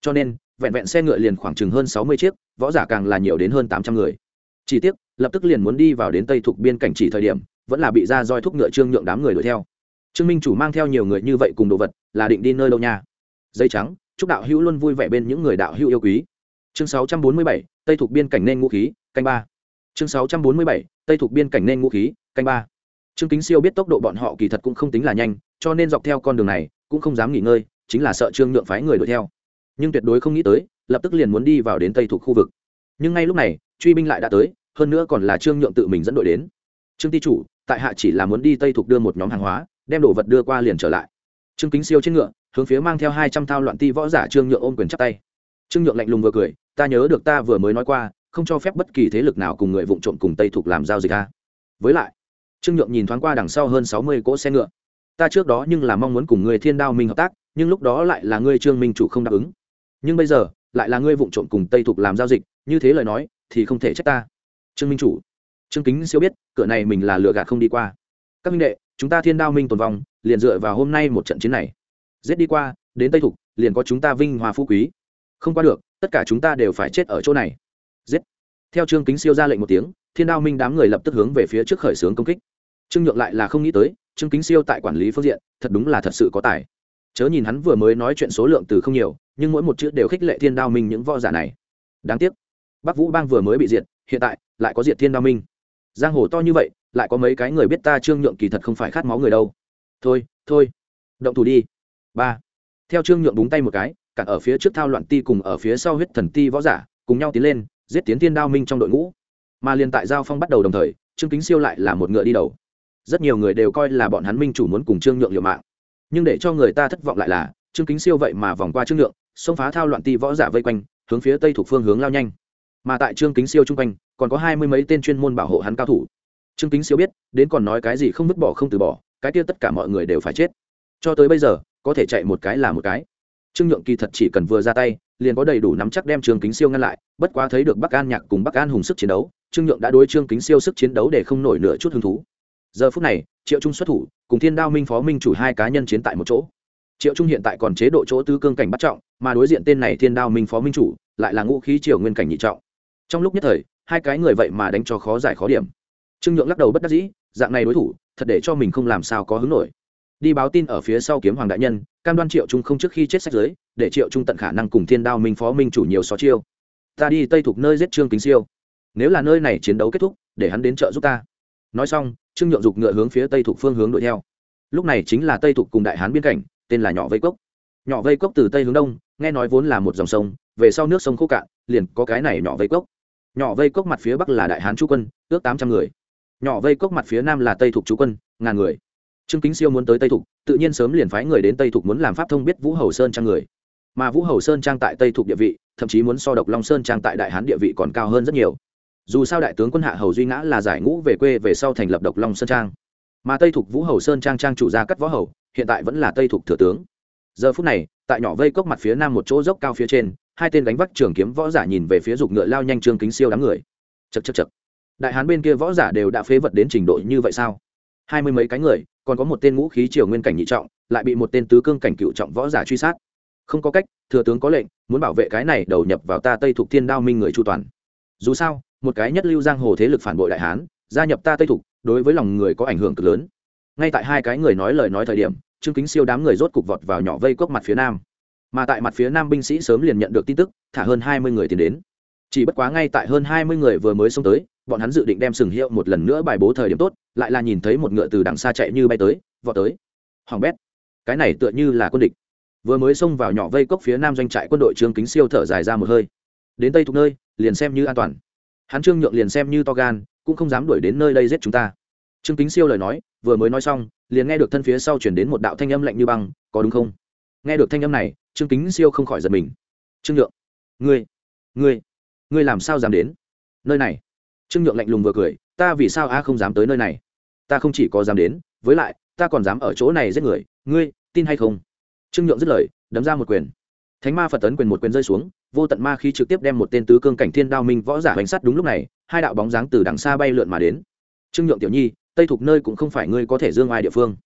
Cho nên, vẹn vẹn xe ngựa liền khoảng chừng hơn sáu mươi chiếc, võ giả càng là nhiều đến hơn tám trăm người. Chỉ tiếc, lập tức liền muốn đi vào đến tây thuộc biên cảnh chỉ thời điểm, vẫn là bị ra roi thúc ngựa trương nhượng đám người đuổi theo. Trương minh chủ mang theo nhiều người như vậy cùng đồ vật, là định đi nơi đâu nha? Dây trắng, chúc đạo hữu luôn vui vẻ bên những người đạo hữu yêu quý. Chương sáu trăm bốn mươi bảy, tây thuộc biên cảnh nên ngũ khí, canh ba. Chương sáu trăm bốn mươi bảy, tây thuộc biên cảnh nên ngũ khí canh ba. Trương kính siêu biết tốc độ bọn họ kỳ thật cũng không tính là nhanh, cho nên dọc theo con đường này, cũng không dám nghỉ ngơi, chính là sợ trương nhượng phái người đuổi theo. Nhưng tuyệt đối không nghĩ tới, lập tức liền muốn đi vào đến tây thuộc khu vực. Nhưng ngay lúc này, truy binh lại đã tới, hơn nữa còn là trương nhượng tự mình dẫn đội đến. Trương Ti chủ, tại hạ chỉ là muốn đi tây thuộc đưa một nhóm hàng hóa, đem đồ vật đưa qua liền trở lại. Trương kính siêu trên ngựa, hướng phía mang theo hai trăm thao loạn ti võ giả trương nhượng ôm quyền chắp tay. Trương nhượng lạnh lùng vừa cười, ta nhớ được ta vừa mới nói qua, không cho phép bất kỳ thế lực nào cùng người vụng trộm cùng tây thuộc làm giao dịch a. Với lại trương nhượng nhìn thoáng qua đằng sau hơn sáu mươi cỗ xe ngựa. Ta trước đó nhưng là mong muốn cùng người thiên đao minh hợp tác, nhưng lúc đó lại là ngươi trương minh chủ không đáp ứng. Nhưng bây giờ, lại là ngươi vụng trộm cùng tây Thục làm giao dịch, như thế lời nói, thì không thể trách ta. Trương minh chủ. Trương kính siêu biết, cửa này mình là lừa gạt không đi qua. Các minh đệ, chúng ta thiên đao minh tồn vong, liền dựa vào hôm nay một trận chiến này. Giết đi qua, đến tây thục, liền có chúng ta vinh hoa phú quý. Không qua được, tất cả chúng ta đều phải chết ở chỗ này. Giết. Theo trương kính siêu ra lệnh một tiếng, thiên đao minh đám người lập tức hướng về phía trước khởi xướng công kích trương nhượng lại là không nghĩ tới, trương kính siêu tại quản lý phương diện, thật đúng là thật sự có tài. Chớ nhìn hắn vừa mới nói chuyện số lượng từ không nhiều, nhưng mỗi một chữ đều khích lệ thiên đao minh những võ giả này. Đáng tiếc, bắc vũ bang vừa mới bị diệt, hiện tại, lại có diệt thiên đao minh. Giang hồ to như vậy, lại có mấy cái người biết ta trương nhượng kỳ thật không phải khát máu người đâu. Thôi thôi, động thủ đi. Ba. Theo trương nhượng búng tay một cái, cản ở phía trước thao loạn ti cùng ở phía sau huyết thần ti võ giả, cùng nhau tiến lên, giết tiến thiên đao minh trong đội ngũ. Mà liền tại giao phong bắt đầu đồng thời, trương kính siêu lại là một ngựa đi đầu rất nhiều người đều coi là bọn hắn minh chủ muốn cùng trương nhượng liều mạng. Nhưng để cho người ta thất vọng lại là, trương kính siêu vậy mà vòng qua trương nhượng, xông phá thao loạn ti võ giả vây quanh, hướng phía tây thuộc phương hướng lao nhanh. Mà tại trương kính siêu chung quanh, còn có hai mươi mấy tên chuyên môn bảo hộ hắn cao thủ. Trương kính siêu biết, đến còn nói cái gì không vứt bỏ không từ bỏ, cái kia tất cả mọi người đều phải chết. Cho tới bây giờ, có thể chạy một cái là một cái. Trương nhượng kỳ thật chỉ cần vừa ra tay, liền có đầy đủ nắm chắc đem trương kính siêu ngăn lại, bất quá thấy được bắc an nhạc cùng bắc an hùng sức chiến đấu, trương nhượng đã đối trương kính siêu sức chiến đấu để không nổi nửa chút hứng thú giờ phút này, triệu trung xuất thủ, cùng thiên đao minh phó minh chủ hai cá nhân chiến tại một chỗ. Triệu trung hiện tại còn chế độ chỗ tư cương cảnh bắt trọng, mà đối diện tên này thiên đao minh phó minh chủ lại là ngũ khí triều nguyên cảnh nhị trọng. Trong lúc nhất thời, hai cái người vậy mà đánh cho khó giải khó điểm. Trương nhượng lắc đầu bất đắc dĩ, dạng này đối thủ, thật để cho mình không làm sao có hứng nổi. Đi báo tin ở phía sau kiếm hoàng đại nhân, cam đoan triệu trung không trước khi chết sách giới để triệu trung tận khả năng cùng thiên đao minh phó minh chủ nhiều xó chiêu. Ta đi tây thuộc nơi giết trương kính siêu. Nếu là nơi này chiến đấu kết thúc, để hắn đến trợ giúp ta. Nói xong trương nhượng dục ngựa hướng phía tây thuộc phương hướng đuổi theo. Lúc này chính là tây thuộc cùng đại hán biên cảnh, tên là nhỏ vây cốc. Nhỏ vây cốc từ tây hướng đông, nghe nói vốn là một dòng sông, về sau nước sông khô cạn, liền có cái này nhỏ vây cốc. Nhỏ vây cốc mặt phía bắc là đại hán chú quân, ước tám trăm người. Nhỏ vây cốc mặt phía nam là tây thục chú quân, ngàn người. Trương kính siêu muốn tới tây thục, tự nhiên sớm liền phái người đến tây thục muốn làm pháp thông biết vũ hầu sơn trang người. Mà vũ hầu sơn trang tại tây thục địa vị, thậm chí muốn so độc long sơn trang tại đại hán địa vị còn cao hơn rất nhiều dù sao đại tướng quân hạ hầu duy ngã là giải ngũ về quê về sau thành lập độc long sơn trang. Mà tây thục vũ hầu sơn trang trang chủ gia cắt võ hầu, hiện tại vẫn là tây thục thừa tướng. Giờ phút này, tại nhỏ vây cốc mặt phía nam một chỗ dốc cao phía trên, hai tên đánh vác trường kiếm võ giả nhìn về phía dục ngựa lao nhanh trương kính siêu đám người. Chật chật chật đại hán bên kia võ giả đều đã phế vật đến trình độ như vậy sao? Hai mươi mấy cái người, còn có một tên ngũ khí triều nguyên cảnh nhị trọng, lại bị một tên tứ cương cảnh cựu trọng võ giả truy sát. Không có cách, thừa tướng có lệnh, muốn bảo vệ cái này đầu nhập vào ta tây thục thiên đao minh người chu toàn. Dù sao một cái nhất lưu giang hồ thế lực phản bội đại hán, gia nhập ta tây thục, đối với lòng người có ảnh hưởng cực lớn. Ngay tại hai cái người nói lời nói thời điểm, trương kính siêu đám người rốt cục vọt vào nhỏ vây cốc mặt phía nam. Mà tại mặt phía nam binh sĩ sớm liền nhận được tin tức, thả hơn hai mươi người tiến đến. Chỉ bất quá ngay tại hơn hai mươi người vừa mới xông tới, bọn hắn dự định đem sừng hiệu một lần nữa bài bố thời điểm tốt, lại là nhìn thấy một ngựa từ đằng xa chạy như bay tới, vọt tới. Hoàng bét, cái này tựa như là quân địch. Vừa mới xông vào nhỏ vây cốc phía nam doanh trại quân đội trương kính siêu thở dài ra một hơi. Đến tây thuộc nơi, liền xem như an toàn hắn trương nhượng liền xem như to gan, cũng không dám đuổi đến nơi đây giết chúng ta. Trương kính siêu lời nói, vừa mới nói xong, liền nghe được thân phía sau chuyển đến một đạo thanh âm lạnh như băng, có đúng không? Nghe được thanh âm này, trương kính siêu không khỏi giật mình. Trương nhượng, ngươi ngươi ngươi làm sao dám đến nơi này? Trương nhượng lạnh lùng vừa cười, ta vì sao a không dám tới nơi này? Ta không chỉ có dám đến, với lại, ta còn dám ở chỗ này giết người, ngươi, tin hay không? Trương nhượng dứt lời, đấm ra một quyền. Thánh ma phật tấn quyền một quyền rơi xuống vô tận ma khí trực tiếp đem một tên tứ cương cảnh thiên đao minh võ giả bánh sắt đúng lúc này, hai đạo bóng dáng từ đằng xa bay lượn mà đến. Trương nhượng tiểu nhi, tây Thuộc nơi cũng không phải ngươi có thể dương ai địa phương.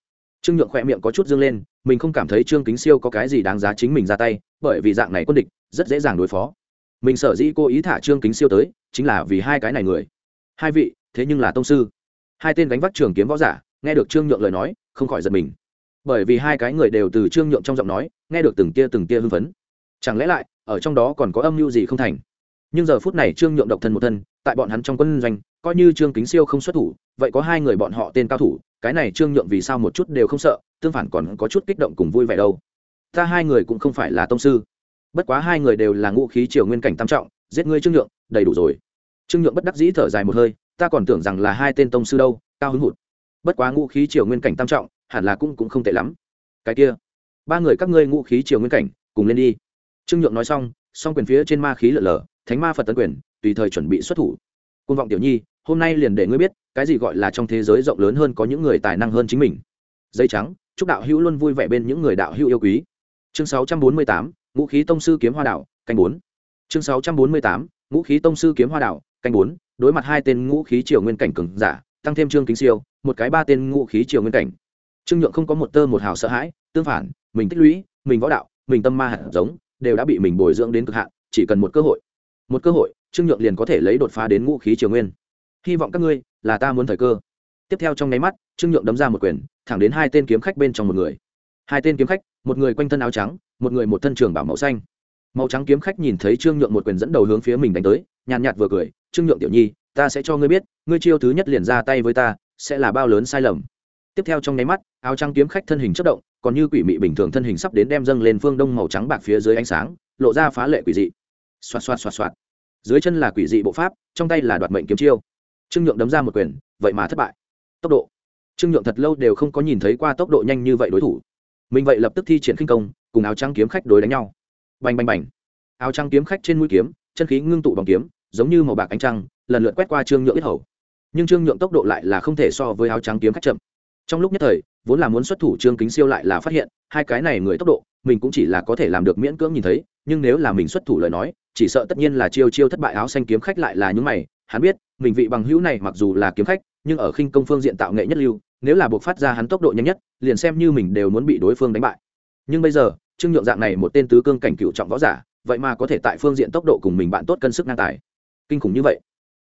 Trương nhượng khỏe miệng có chút dương lên, mình không cảm thấy trương kính siêu có cái gì đáng giá chính mình ra tay, bởi vì dạng này quân địch, rất dễ dàng đối phó. Mình sở dĩ cô ý thả trương kính siêu tới, chính là vì hai cái này người. Hai vị, thế nhưng là tông sư. Hai tên gánh vác trường kiếm võ giả, nghe được trương nhượng lời nói, không khỏi giật mình. Bởi vì hai cái người đều từ trương nhượng trong giọng nói, nghe được từng tia từng tia hưng phấn. Chẳng lẽ lại ở trong đó còn có âm mưu gì không thành. Nhưng giờ phút này trương nhượng độc thân một thân, tại bọn hắn trong quân doanh, coi như trương kính siêu không xuất thủ, vậy có hai người bọn họ tên cao thủ, cái này trương nhượng vì sao một chút đều không sợ, tương phản còn có chút kích động cùng vui vẻ đâu. Ta hai người cũng không phải là tông sư. Bất quá hai người đều là ngũ khí triều nguyên cảnh tam trọng, giết ngươi trương nhượng, đầy đủ rồi. Trương nhượng bất đắc dĩ thở dài một hơi, ta còn tưởng rằng là hai tên tông sư đâu, cao hứng hụt. Bất quá ngũ khí triều nguyên cảnh tam trọng, hẳn là cũng cũng không tệ lắm. Cái kia, ba người các ngươi ngũ khí triều nguyên cảnh, cùng lên đi trương nhượng nói xong song quyền phía trên ma khí lợn lờ thánh ma phật tấn quyền tùy thời chuẩn bị xuất thủ. Côn vọng tiểu nhi hôm nay liền để ngươi biết cái gì gọi là trong thế giới rộng lớn hơn có những người tài năng hơn chính mình. Dây trắng chúc đạo hữu luôn vui vẻ bên những người đạo hữu yêu quý. Chương 648, ngũ khí tông sư kiếm hoa đạo canh bốn. Chương 648, ngũ khí tông sư kiếm hoa đạo canh bốn. Đối mặt hai tên ngũ khí triều nguyên cảnh cường giả tăng thêm trương kính siêu một cái ba tên ngũ khí triều nguyên cảnh. Trương nhượng không có một tơ một hào sợ hãi tương phản mình tích lũy mình võ đạo mình tâm ma hạt giống đều đã bị mình bồi dưỡng đến cực hạn, chỉ cần một cơ hội. Một cơ hội, trương nhượng liền có thể lấy đột phá đến ngũ khí triều nguyên. Hy vọng các ngươi là ta muốn thời cơ. Tiếp theo trong nháy mắt, trương nhượng đấm ra một quyền, thẳng đến hai tên kiếm khách bên trong một người. Hai tên kiếm khách, một người quanh thân áo trắng, một người một thân trường bảo màu xanh. Màu trắng kiếm khách nhìn thấy trương nhượng một quyền dẫn đầu hướng phía mình đánh tới, nhàn nhạt vừa cười, trương nhượng tiểu nhi, ta sẽ cho ngươi biết, ngươi chiêu thứ nhất liền ra tay với ta, sẽ là bao lớn sai lầm. Tiếp theo trong nháy mắt, áo trắng kiếm khách thân hình chất động còn như quỷ mị bình thường thân hình sắp đến đem dâng lên phương đông màu trắng bạc phía dưới ánh sáng, lộ ra phá lệ quỷ dị. Xoạt xoạt xoạt xoạt. Dưới chân là quỷ dị bộ pháp, trong tay là đoạt mệnh kiếm chiêu. Trương nhượng đấm ra một quyền, vậy mà thất bại. Tốc độ. Trương nhượng thật lâu đều không có nhìn thấy qua tốc độ nhanh như vậy đối thủ. Mình vậy lập tức thi triển khinh công, cùng áo trắng kiếm khách đối đánh nhau. Bành bành bành. Áo trắng kiếm khách trên mũi kiếm, chân khí ngưng tụ bằng kiếm, giống như màu bạc ánh trăng, lần lượt quét qua trương nhượng ít hầu. Nhưng trương nhượng tốc độ lại là không thể so với áo trắng kiếm khách chậm trong lúc nhất thời, vốn là muốn xuất thủ trương kính siêu lại là phát hiện, hai cái này người tốc độ, mình cũng chỉ là có thể làm được miễn cưỡng nhìn thấy, nhưng nếu là mình xuất thủ lời nói, chỉ sợ tất nhiên là chiêu chiêu thất bại áo xanh kiếm khách lại là những mày. Hắn biết, mình vị bằng hữu này mặc dù là kiếm khách, nhưng ở khinh công phương diện tạo nghệ nhất lưu, nếu là buộc phát ra hắn tốc độ nhanh nhất, liền xem như mình đều muốn bị đối phương đánh bại. Nhưng bây giờ, trương nhượng dạng này một tên tứ cương cảnh cựu trọng võ giả, vậy mà có thể tại phương diện tốc độ cùng mình bạn tốt cân sức ngang tài. Kinh khủng như vậy.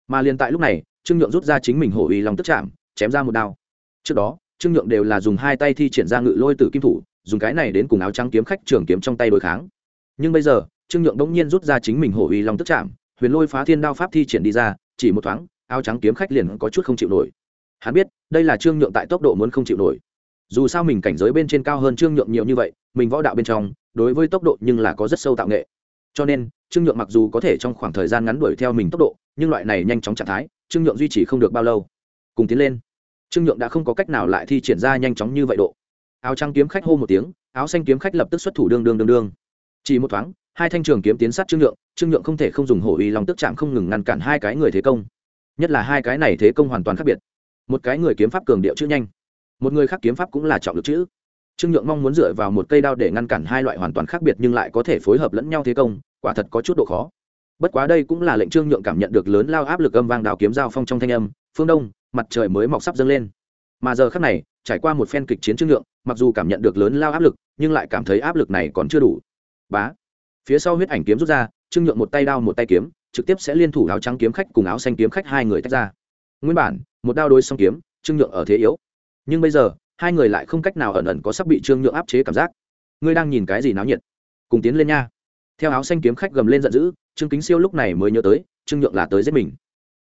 Mà liền tại lúc này, trương nhượng rút ra chính mình hổ uy lòng tức chạm, chém ra một đao. Trước đó trương nhượng đều là dùng hai tay thi triển ra ngự lôi Tử kim thủ, dùng cái này đến cùng áo trắng kiếm khách trường kiếm trong tay đối kháng. Nhưng bây giờ, trương nhượng bỗng nhiên rút ra chính mình hổ uy long tức chạm, huyền lôi phá thiên đao pháp thi triển đi ra, chỉ một thoáng, áo trắng kiếm khách liền có chút không chịu nổi. Hắn biết, đây là trương nhượng tại tốc độ muốn không chịu nổi. Dù sao mình cảnh giới bên trên cao hơn trương nhượng nhiều như vậy, mình võ đạo bên trong, đối với tốc độ nhưng là có rất sâu tạo nghệ. Cho nên, trương nhượng mặc dù có thể trong khoảng thời gian ngắn đuổi theo mình tốc độ, nhưng loại này nhanh chóng trạng thái, trương nhượng duy trì không được bao lâu. Cùng tiến lên trương nhượng đã không có cách nào lại thi triển ra nhanh chóng như vậy độ. Áo trắng kiếm khách hô một tiếng, áo xanh kiếm khách lập tức xuất thủ đương đương đương đương. Chỉ một thoáng, hai thanh trường kiếm tiến sát trương nhượng trương nhượng không thể không dùng hổ uy lòng tức chạm không ngừng ngăn cản hai cái người thế công. Nhất là hai cái này thế công hoàn toàn khác biệt. Một cái người kiếm pháp cường điệu chữ nhanh, một người khác kiếm pháp cũng là trọng lực chữ. Trương nhượng mong muốn dựa vào một cây đao để ngăn cản hai loại hoàn toàn khác biệt nhưng lại có thể phối hợp lẫn nhau thế công, quả thật có chút độ khó. Bất quá đây cũng là lệnh trương nhượng cảm nhận được lớn lao áp lực âm vang đào kiếm giao phong trong thanh âm phương đông, mặt trời mới mọc sắp dâng lên. Mà giờ khắc này, trải qua một phen kịch chiến trương nhượng mặc dù cảm nhận được lớn lao áp lực, nhưng lại cảm thấy áp lực này còn chưa đủ. Bá. Phía sau huyết ảnh kiếm rút ra trương nhượng một tay đao một tay kiếm, trực tiếp sẽ liên thủ áo trắng kiếm khách cùng áo xanh kiếm khách hai người tách ra. Nguyên bản, một đao đôi song kiếm trương nhượng ở thế yếu. Nhưng bây giờ, hai người lại không cách nào ẩn ẩn có sắp bị trương nhượng áp chế cảm giác. Ngươi đang nhìn cái gì náo nhiệt? Cùng tiến lên nha. Theo áo xanh kiếm khách gầm lên giận dữ, trương kính siêu lúc này mới nhớ tới trương nhượng là tới giết mình.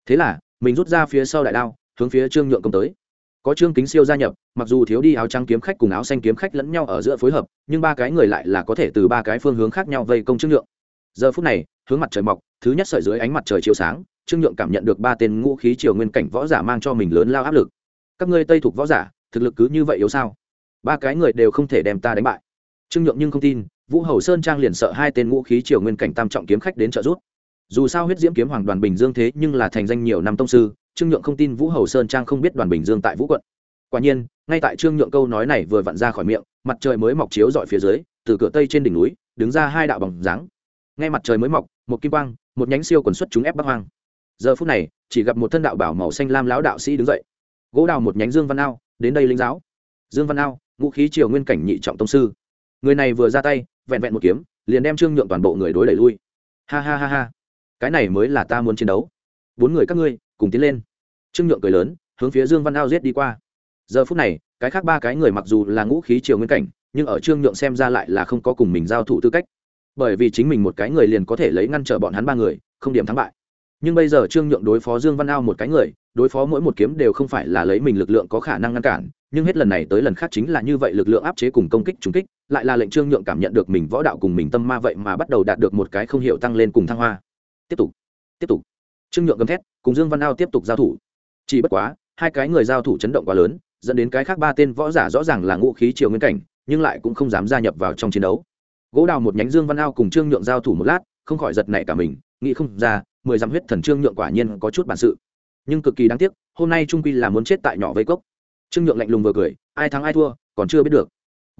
Thế là mình rút ra phía sau đại đao, hướng phía trương nhượng công tới. Có trương kính siêu gia nhập, mặc dù thiếu đi áo trắng kiếm khách cùng áo xanh kiếm khách lẫn nhau ở giữa phối hợp, nhưng ba cái người lại là có thể từ ba cái phương hướng khác nhau vây công trương nhượng. Giờ phút này, hướng mặt trời mọc, thứ nhất sợi dưới ánh mặt trời chiếu sáng, trương nhượng cảm nhận được ba tên ngũ khí triều nguyên cảnh võ giả mang cho mình lớn lao áp lực. Các ngươi tây thuộc võ giả, thực lực cứ như vậy yếu sao? Ba cái người đều không thể đem ta đánh bại. Trương nhượng nhưng không tin, vũ hầu sơn trang liền sợ hai tên ngũ khí triều nguyên cảnh tam trọng kiếm khách đến trợ giúp dù sao huyết diễm kiếm hoàng đoàn bình dương thế nhưng là thành danh nhiều năm tông sư, trương nhượng không tin vũ hầu sơn trang không biết đoàn bình dương tại vũ quận. Quả nhiên, ngay tại trương nhượng câu nói này vừa vặn ra khỏi miệng, mặt trời mới mọc chiếu dọi phía dưới, từ cửa tây trên đỉnh núi, đứng ra hai đạo bằng dáng. Ngay mặt trời mới mọc, một kim quang, một nhánh siêu quần xuất chúng ép bắc hoang. Giờ phút này, chỉ gặp một thân đạo bảo màu xanh lam lão đạo sĩ đứng dậy. Gỗ đào một nhánh dương văn ao, đến đây linh giáo. Dương văn ao, ngũ khí triều nguyên cảnh nhị trọng tông sư. Người này vừa ra tay, vẹn vẹn một kiếm, liền đem trương nhượng toàn bộ người đối đẩy lui. Ha ha ha ha cái này mới là ta muốn chiến đấu. Bốn người các ngươi, cùng tiến lên. Trương nhượng cười lớn, hướng phía dương văn ao giết đi qua. Giờ phút này, cái khác ba cái người mặc dù là ngũ khí triều nguyên cảnh, nhưng ở trương nhượng xem ra lại là không có cùng mình giao thủ tư cách. Bởi vì chính mình một cái người liền có thể lấy ngăn trở bọn hắn ba người, không điểm thắng bại. Nhưng bây giờ trương nhượng đối phó dương văn ao một cái người, đối phó mỗi một kiếm đều không phải là lấy mình lực lượng có khả năng ngăn cản, nhưng hết lần này tới lần khác chính là như vậy lực lượng áp chế cùng công kích trúng kích, lại là lệnh trương nhượng cảm nhận được mình võ đạo cùng mình tâm ma vậy mà bắt đầu đạt được một cái không hiểu tăng lên cùng thăng hoa tiếp tục tiếp tục. Trương nhượng gầm thét, cùng dương văn ao tiếp tục giao thủ. Chỉ bất quá, hai cái người giao thủ chấn động quá lớn, dẫn đến cái khác ba tên võ giả rõ ràng là ngũ khí triều nguyên cảnh, nhưng lại cũng không dám gia nhập vào trong chiến đấu. Gỗ đào một nhánh dương văn ao cùng trương nhượng giao thủ một lát, không khỏi giật nảy cả mình, nghĩ không ra, mười dặm huyết thần trương nhượng quả nhiên có chút bản sự. Nhưng cực kỳ đáng tiếc, hôm nay trung quy là muốn chết tại nhỏ vây cốc. Trương nhượng lạnh lùng vừa cười, ai thắng ai thua, còn chưa biết được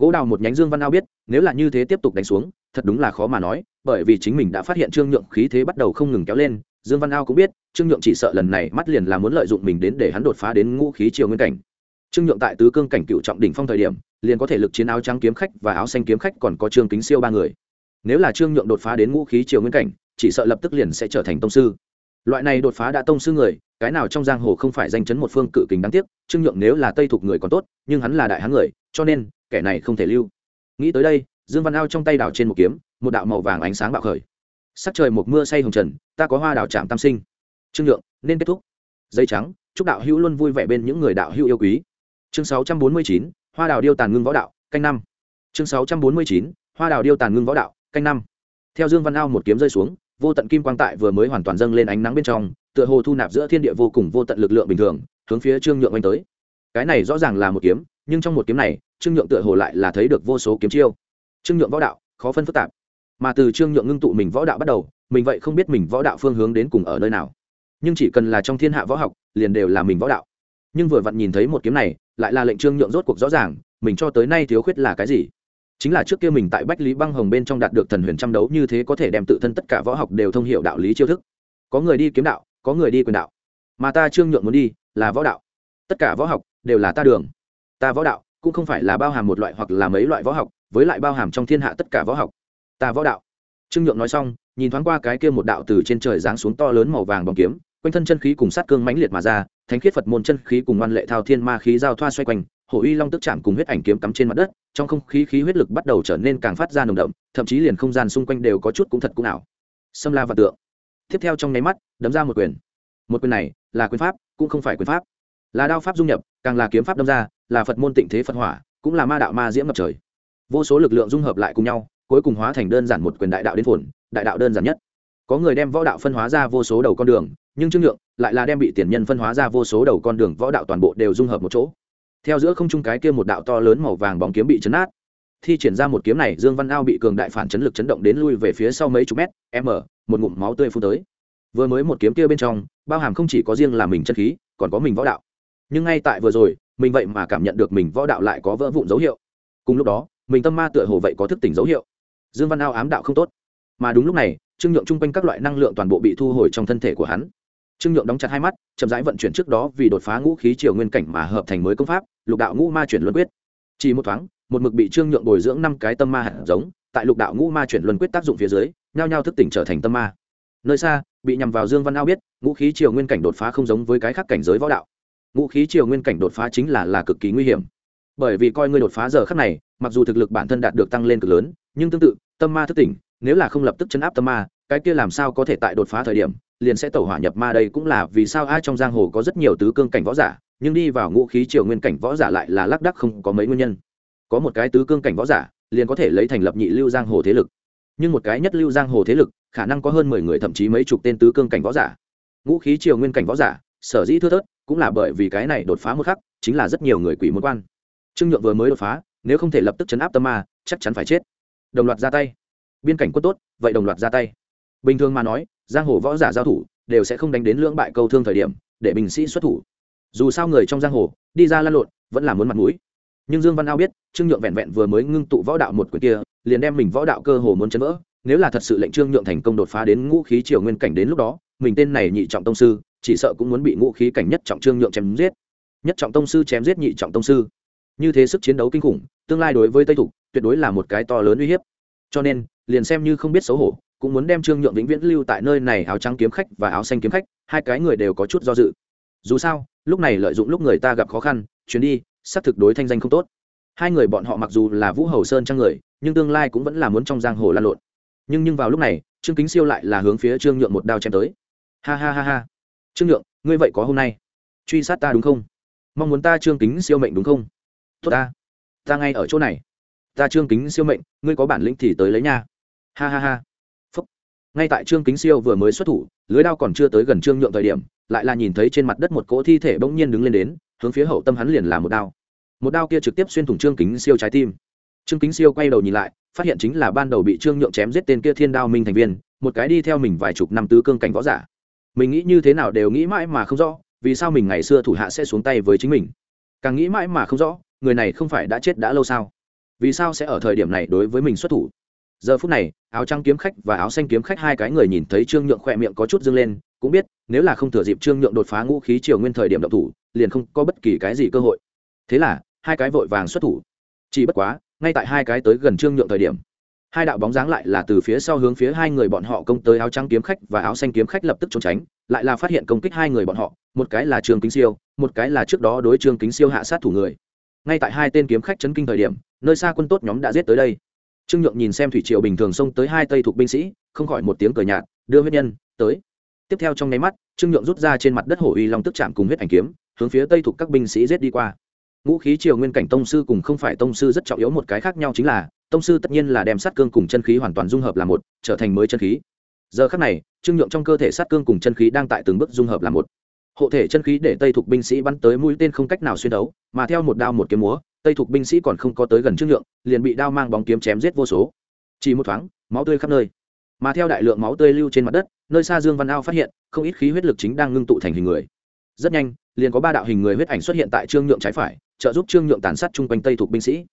gỗ đào một nhánh dương văn ao biết, nếu là như thế tiếp tục đánh xuống, thật đúng là khó mà nói, bởi vì chính mình đã phát hiện trương nhượng khí thế bắt đầu không ngừng kéo lên, dương văn ao cũng biết, trương nhượng chỉ sợ lần này mắt liền là muốn lợi dụng mình đến để hắn đột phá đến ngũ khí triều nguyên cảnh. Trương nhượng tại tứ cương cảnh cựu trọng đỉnh phong thời điểm, liền có thể lực chiến áo trắng kiếm khách và áo xanh kiếm khách còn có trương kính siêu ba người. Nếu là trương nhượng đột phá đến ngũ khí triều nguyên cảnh, chỉ sợ lập tức liền sẽ trở thành tông sư. Loại này đột phá đã tông sư người, cái nào trong giang hồ không phải danh chấn một phương cự kính đáng tiếc, trương nhượng nếu là tây thuộc người còn tốt, nhưng hắn là đại hán người, cho nên kẻ này không thể lưu. Nghĩ tới đây, dương văn ao trong tay đảo trên một kiếm, một đạo màu vàng ánh sáng bạo khởi. Sắc trời một mưa say hồng trần, ta có hoa đào trạm tam sinh. Trương Lượng, nên kết thúc. Dây trắng, chúc đạo hữu luôn vui vẻ bên những người đạo hữu yêu quý. Chương sáu trăm bốn mươi chín, hoa đào điêu tàn ngưng võ đạo, canh năm. Chương sáu trăm bốn mươi chín, hoa đào điêu tàn ngưng võ đạo, canh năm. Theo dương văn ao một kiếm rơi xuống, vô tận kim quang tại vừa mới hoàn toàn dâng lên ánh nắng bên trong, tựa hồ thu nạp giữa thiên địa vô cùng vô tận lực lượng bình thường, hướng phía trương nhượng oanh tới. Cái này rõ ràng là một kiếm, nhưng trong một kiếm này trương nhượng tựa hồ lại là thấy được vô số kiếm chiêu. Trương nhượng võ đạo, khó phân phức tạp. Mà từ trương nhượng ngưng tụ mình võ đạo bắt đầu, mình vậy không biết mình võ đạo phương hướng đến cùng ở nơi nào. Nhưng chỉ cần là trong thiên hạ võ học, liền đều là mình võ đạo. Nhưng vừa vặn nhìn thấy một kiếm này, lại là lệnh trương nhượng rốt cuộc rõ ràng, mình cho tới nay thiếu khuyết là cái gì. Chính là trước kia mình tại bách lý băng hồng bên trong đạt được thần huyền trăm đấu như thế có thể đem tự thân tất cả võ học đều thông h i ể u đạo lý chiêu thức. Có người đi kiếm đạo, có người đi quyền đạo. Mà ta trương nhượng muốn đi, là võ đạo. Tất cả võ học đều là ta đường. Ta võ đạo cũng không phải là bao hàm một loại hoặc là mấy loại võ học, với lại bao hàm trong thiên hạ tất cả võ học. Ta võ đạo. Trương nhượng nói xong, nhìn thoáng qua cái kia một đạo từ trên trời giáng xuống to lớn màu vàng bóng kiếm, quanh thân chân khí cùng sát cương mãnh liệt mà ra, thánh khiết phật môn chân khí cùng ngoan lệ thao thiên ma khí giao thoa xoay quanh, hổ uy long tức chạm cùng huyết ảnh kiếm cắm trên mặt đất, trong không khí khí huyết lực bắt đầu trở nên càng phát ra nồng đậm, thậm chí liền không gian xung quanh đều có chút cũng thật cũng ảo. Xâm la và tượng. Tiếp theo trong nháy mắt, đấm ra một quyền. Một quyền này là quyền pháp, cũng không phải quyền pháp. Là đao pháp dung nhập, càng là kiếm pháp đâm ra là phật môn tịnh thế phật hỏa, cũng là ma đạo ma diễm ngập trời. Vô số lực lượng dung hợp lại cùng nhau, cuối cùng hóa thành đơn giản một quyền đại đạo đến phồn, đại đạo đơn giản nhất. Có người đem võ đạo phân hóa ra vô số đầu con đường, nhưng trương nhượng lại là đem bị tiền nhân phân hóa ra vô số đầu con đường võ đạo toàn bộ đều dung hợp một chỗ. Theo giữa không trung cái kia một đạo to lớn màu vàng bóng kiếm bị chấn át thi triển ra một kiếm này, dương văn ao bị cường đại phản chấn lực chấn động đến lui về phía sau mấy chục mét m một ngụm máu tươi phun tới. Vừa mới một kiếm kia bên trong, bao hàm không chỉ có riêng là mình chân khí, còn có mình võ đạo. Nhưng ngay tại vừa rồi mình vậy mà cảm nhận được mình võ đạo lại có vỡ vụn dấu hiệu. Cùng lúc đó, mình tâm ma tựa hồ vậy có thức tỉnh dấu hiệu. Dương văn ao ám đạo không tốt. Mà đúng lúc này, trương nhượng chung quanh các loại năng lượng toàn bộ bị thu hồi trong thân thể của hắn. Trương nhượng đóng chặt hai mắt, chậm rãi vận chuyển trước đó vì đột phá ngũ khí triều nguyên cảnh mà hợp thành mới công pháp, lục đạo ngũ ma chuyển luân quyết. Chỉ một thoáng, một mực bị trương nhượng bồi dưỡng năm cái tâm ma hạt giống, tại lục đạo ngũ ma chuyển luân quyết tác dụng phía dưới, nhao nhao thức tỉnh trở thành tâm ma. Nơi xa, bị nhằm vào dương văn ao biết, ngũ khí triều nguyên cảnh đột phá không giống với cái khác cảnh giới võ đạo ngũ khí triều nguyên cảnh đột phá chính là là cực kỳ nguy hiểm. Bởi vì coi ngươi đột phá giờ khắc này, mặc dù thực lực bản thân đạt được tăng lên cực lớn, nhưng tương tự, tâm ma thức tỉnh, nếu là không lập tức chấn áp tâm ma, cái kia làm sao có thể tại đột phá thời điểm, liền sẽ tẩu hỏa nhập ma đây cũng là vì sao ai trong giang hồ có rất nhiều tứ cương cảnh võ giả, nhưng đi vào ngũ khí triều nguyên cảnh võ giả lại là lác đắc không có mấy nguyên nhân. Có một cái tứ cương cảnh võ giả, liền có thể lấy thành lập nhị lưu giang hồ thế lực. Nhưng một cái nhất lưu giang hồ thế lực, khả năng có hơn mười người, thậm chí mấy chục tên tứ cương cảnh võ giả. Ngũ khí triều nguyên cảnh võ giả, sở dĩ thưa thớt cũng là bởi vì cái này đột phá một khắc, chính là rất nhiều người quỷ môn quan. Trương nhượng vừa mới đột phá, nếu không thể lập tức chấn áp tâm ma, chắc chắn phải chết. Đồng loạt ra tay. Biên cảnh quân tốt, vậy đồng loạt ra tay. Bình thường mà nói, giang hồ võ giả giao thủ, đều sẽ không đánh đến lưỡng bại câu thương thời điểm, để binh sĩ xuất thủ. Dù sao người trong giang hồ, đi ra lăn lộn, vẫn là muốn mặt mũi. Nhưng dương văn ao biết, trương nhượng vẹn vẹn vừa mới ngưng tụ võ đạo một quyền kia, liền đem mình võ đạo cơ hồ muốn chấn vỡ. Nếu là thật sự lệnh trương nhượng thành công đột phá đến ngũ khí triều nguyên cảnh đến lúc đó, mình tên này nhị trọng tông sư chỉ sợ cũng muốn bị ngũ khí cảnh nhất trọng trương nhượng chém giết. Nhất trọng tông sư chém giết nhị trọng tông sư. Như thế sức chiến đấu kinh khủng, tương lai đối với tây thục tuyệt đối là một cái to lớn uy hiếp. Cho nên, liền xem như không biết xấu hổ, cũng muốn đem trương nhượng vĩnh viễn lưu tại nơi này áo trắng kiếm khách và áo xanh kiếm khách, hai cái người đều có chút do dự. Dù sao, lúc này lợi dụng lúc người ta gặp khó khăn, chuyến đi, xác thực đối thanh danh không tốt. Hai người bọn họ mặc dù là vũ hầu sơn trang người, nhưng tương lai cũng vẫn là muốn trong giang hồ lan lộn. Nhưng nhưng vào lúc này, trương kính siêu lại là hướng phía trương nhượng một đao chém tới. Ha ha ha ha trương nhượng, ngươi vậy có hôm nay truy sát ta đúng không? Mong muốn ta trương kính siêu mệnh đúng không? Tốt ta ta ngay ở chỗ này. Ta trương kính siêu mệnh, ngươi có bản lĩnh thì tới lấy nha. Ha ha ha. Phúc. ngay tại trương kính siêu vừa mới xuất thủ, lưới đao còn chưa tới gần trương nhượng thời điểm, lại là nhìn thấy trên mặt đất một cỗ thi thể bỗng nhiên đứng lên đến, hướng phía hậu tâm hắn liền là một đao. Một đao kia trực tiếp xuyên thủng trương kính siêu trái tim. Trương kính siêu quay đầu nhìn lại, phát hiện chính là ban đầu bị trương nhượng chém giết tên kia thiên đao minh thành viên, một cái đi theo mình vài chục năm tứ cương cảnh võ giả mình nghĩ như thế nào đều nghĩ mãi mà không rõ, vì sao mình ngày xưa thủ hạ sẽ xuống tay với chính mình? Càng nghĩ mãi mà không rõ, người này không phải đã chết đã lâu sao? Vì sao sẽ ở thời điểm này đối với mình xuất thủ? Giờ phút này, áo trắng kiếm khách và áo xanh kiếm khách hai cái người nhìn thấy trương nhượng khỏe miệng có chút dâng lên, cũng biết, nếu là không thừa dịp trương nhượng đột phá ngũ khí triều nguyên thời điểm động thủ, liền không có bất kỳ cái gì cơ hội. Thế là, hai cái vội vàng xuất thủ. Chỉ bất quá, ngay tại hai cái tới gần trương nhượng thời điểm hai đạo bóng dáng lại là từ phía sau hướng phía hai người bọn họ công tới áo trắng kiếm khách và áo xanh kiếm khách lập tức trốn tránh, lại là phát hiện công kích hai người bọn họ, một cái là trương kính siêu, một cái là trước đó đối trương kính siêu hạ sát thủ người. Ngay tại hai tên kiếm khách chấn kinh thời điểm, nơi xa quân tốt nhóm đã giết tới đây. Trương nhượng nhìn xem thủy triều bình thường xông tới hai tây thuộc binh sĩ, không khỏi một tiếng cờ nhạt, đưa huyết nhân, tới. Tiếp theo trong nháy mắt, trương nhượng rút ra trên mặt đất hổ uy long tức chạm cùng huyết ảnh kiếm, hướng phía tây thuộc các binh sĩ giết đi qua ngũ khí triều nguyên cảnh tông sư cùng không phải tông sư rất trọng yếu một cái khác nhau chính là, tông sư tất nhiên là đem sát cương cùng chân khí hoàn toàn dung hợp là một, trở thành mới chân khí. Giờ khác này, trương nhượng trong cơ thể sát cương cùng chân khí đang tại từng bước dung hợp là một. Hộ thể chân khí để tây thuộc binh sĩ bắn tới mũi tên không cách nào xuyên đấu, mà theo một đao một kiếm múa, tây thuộc binh sĩ còn không có tới gần trương nhượng, liền bị đao mang bóng kiếm chém giết vô số. Chỉ một thoáng, máu tươi khắp nơi. Mà theo đại lượng máu tươi lưu trên mặt đất, nơi xa dương văn ao phát hiện, không ít khí huyết lực chính đang ngưng tụ thành hình người. Rất nhanh, liền có ba đạo hình người huyết ảnh xuất hiện tại trương nhượng trái phải trợ giúp trương nhượng tàn sát chung quanh tây thuộc binh sĩ.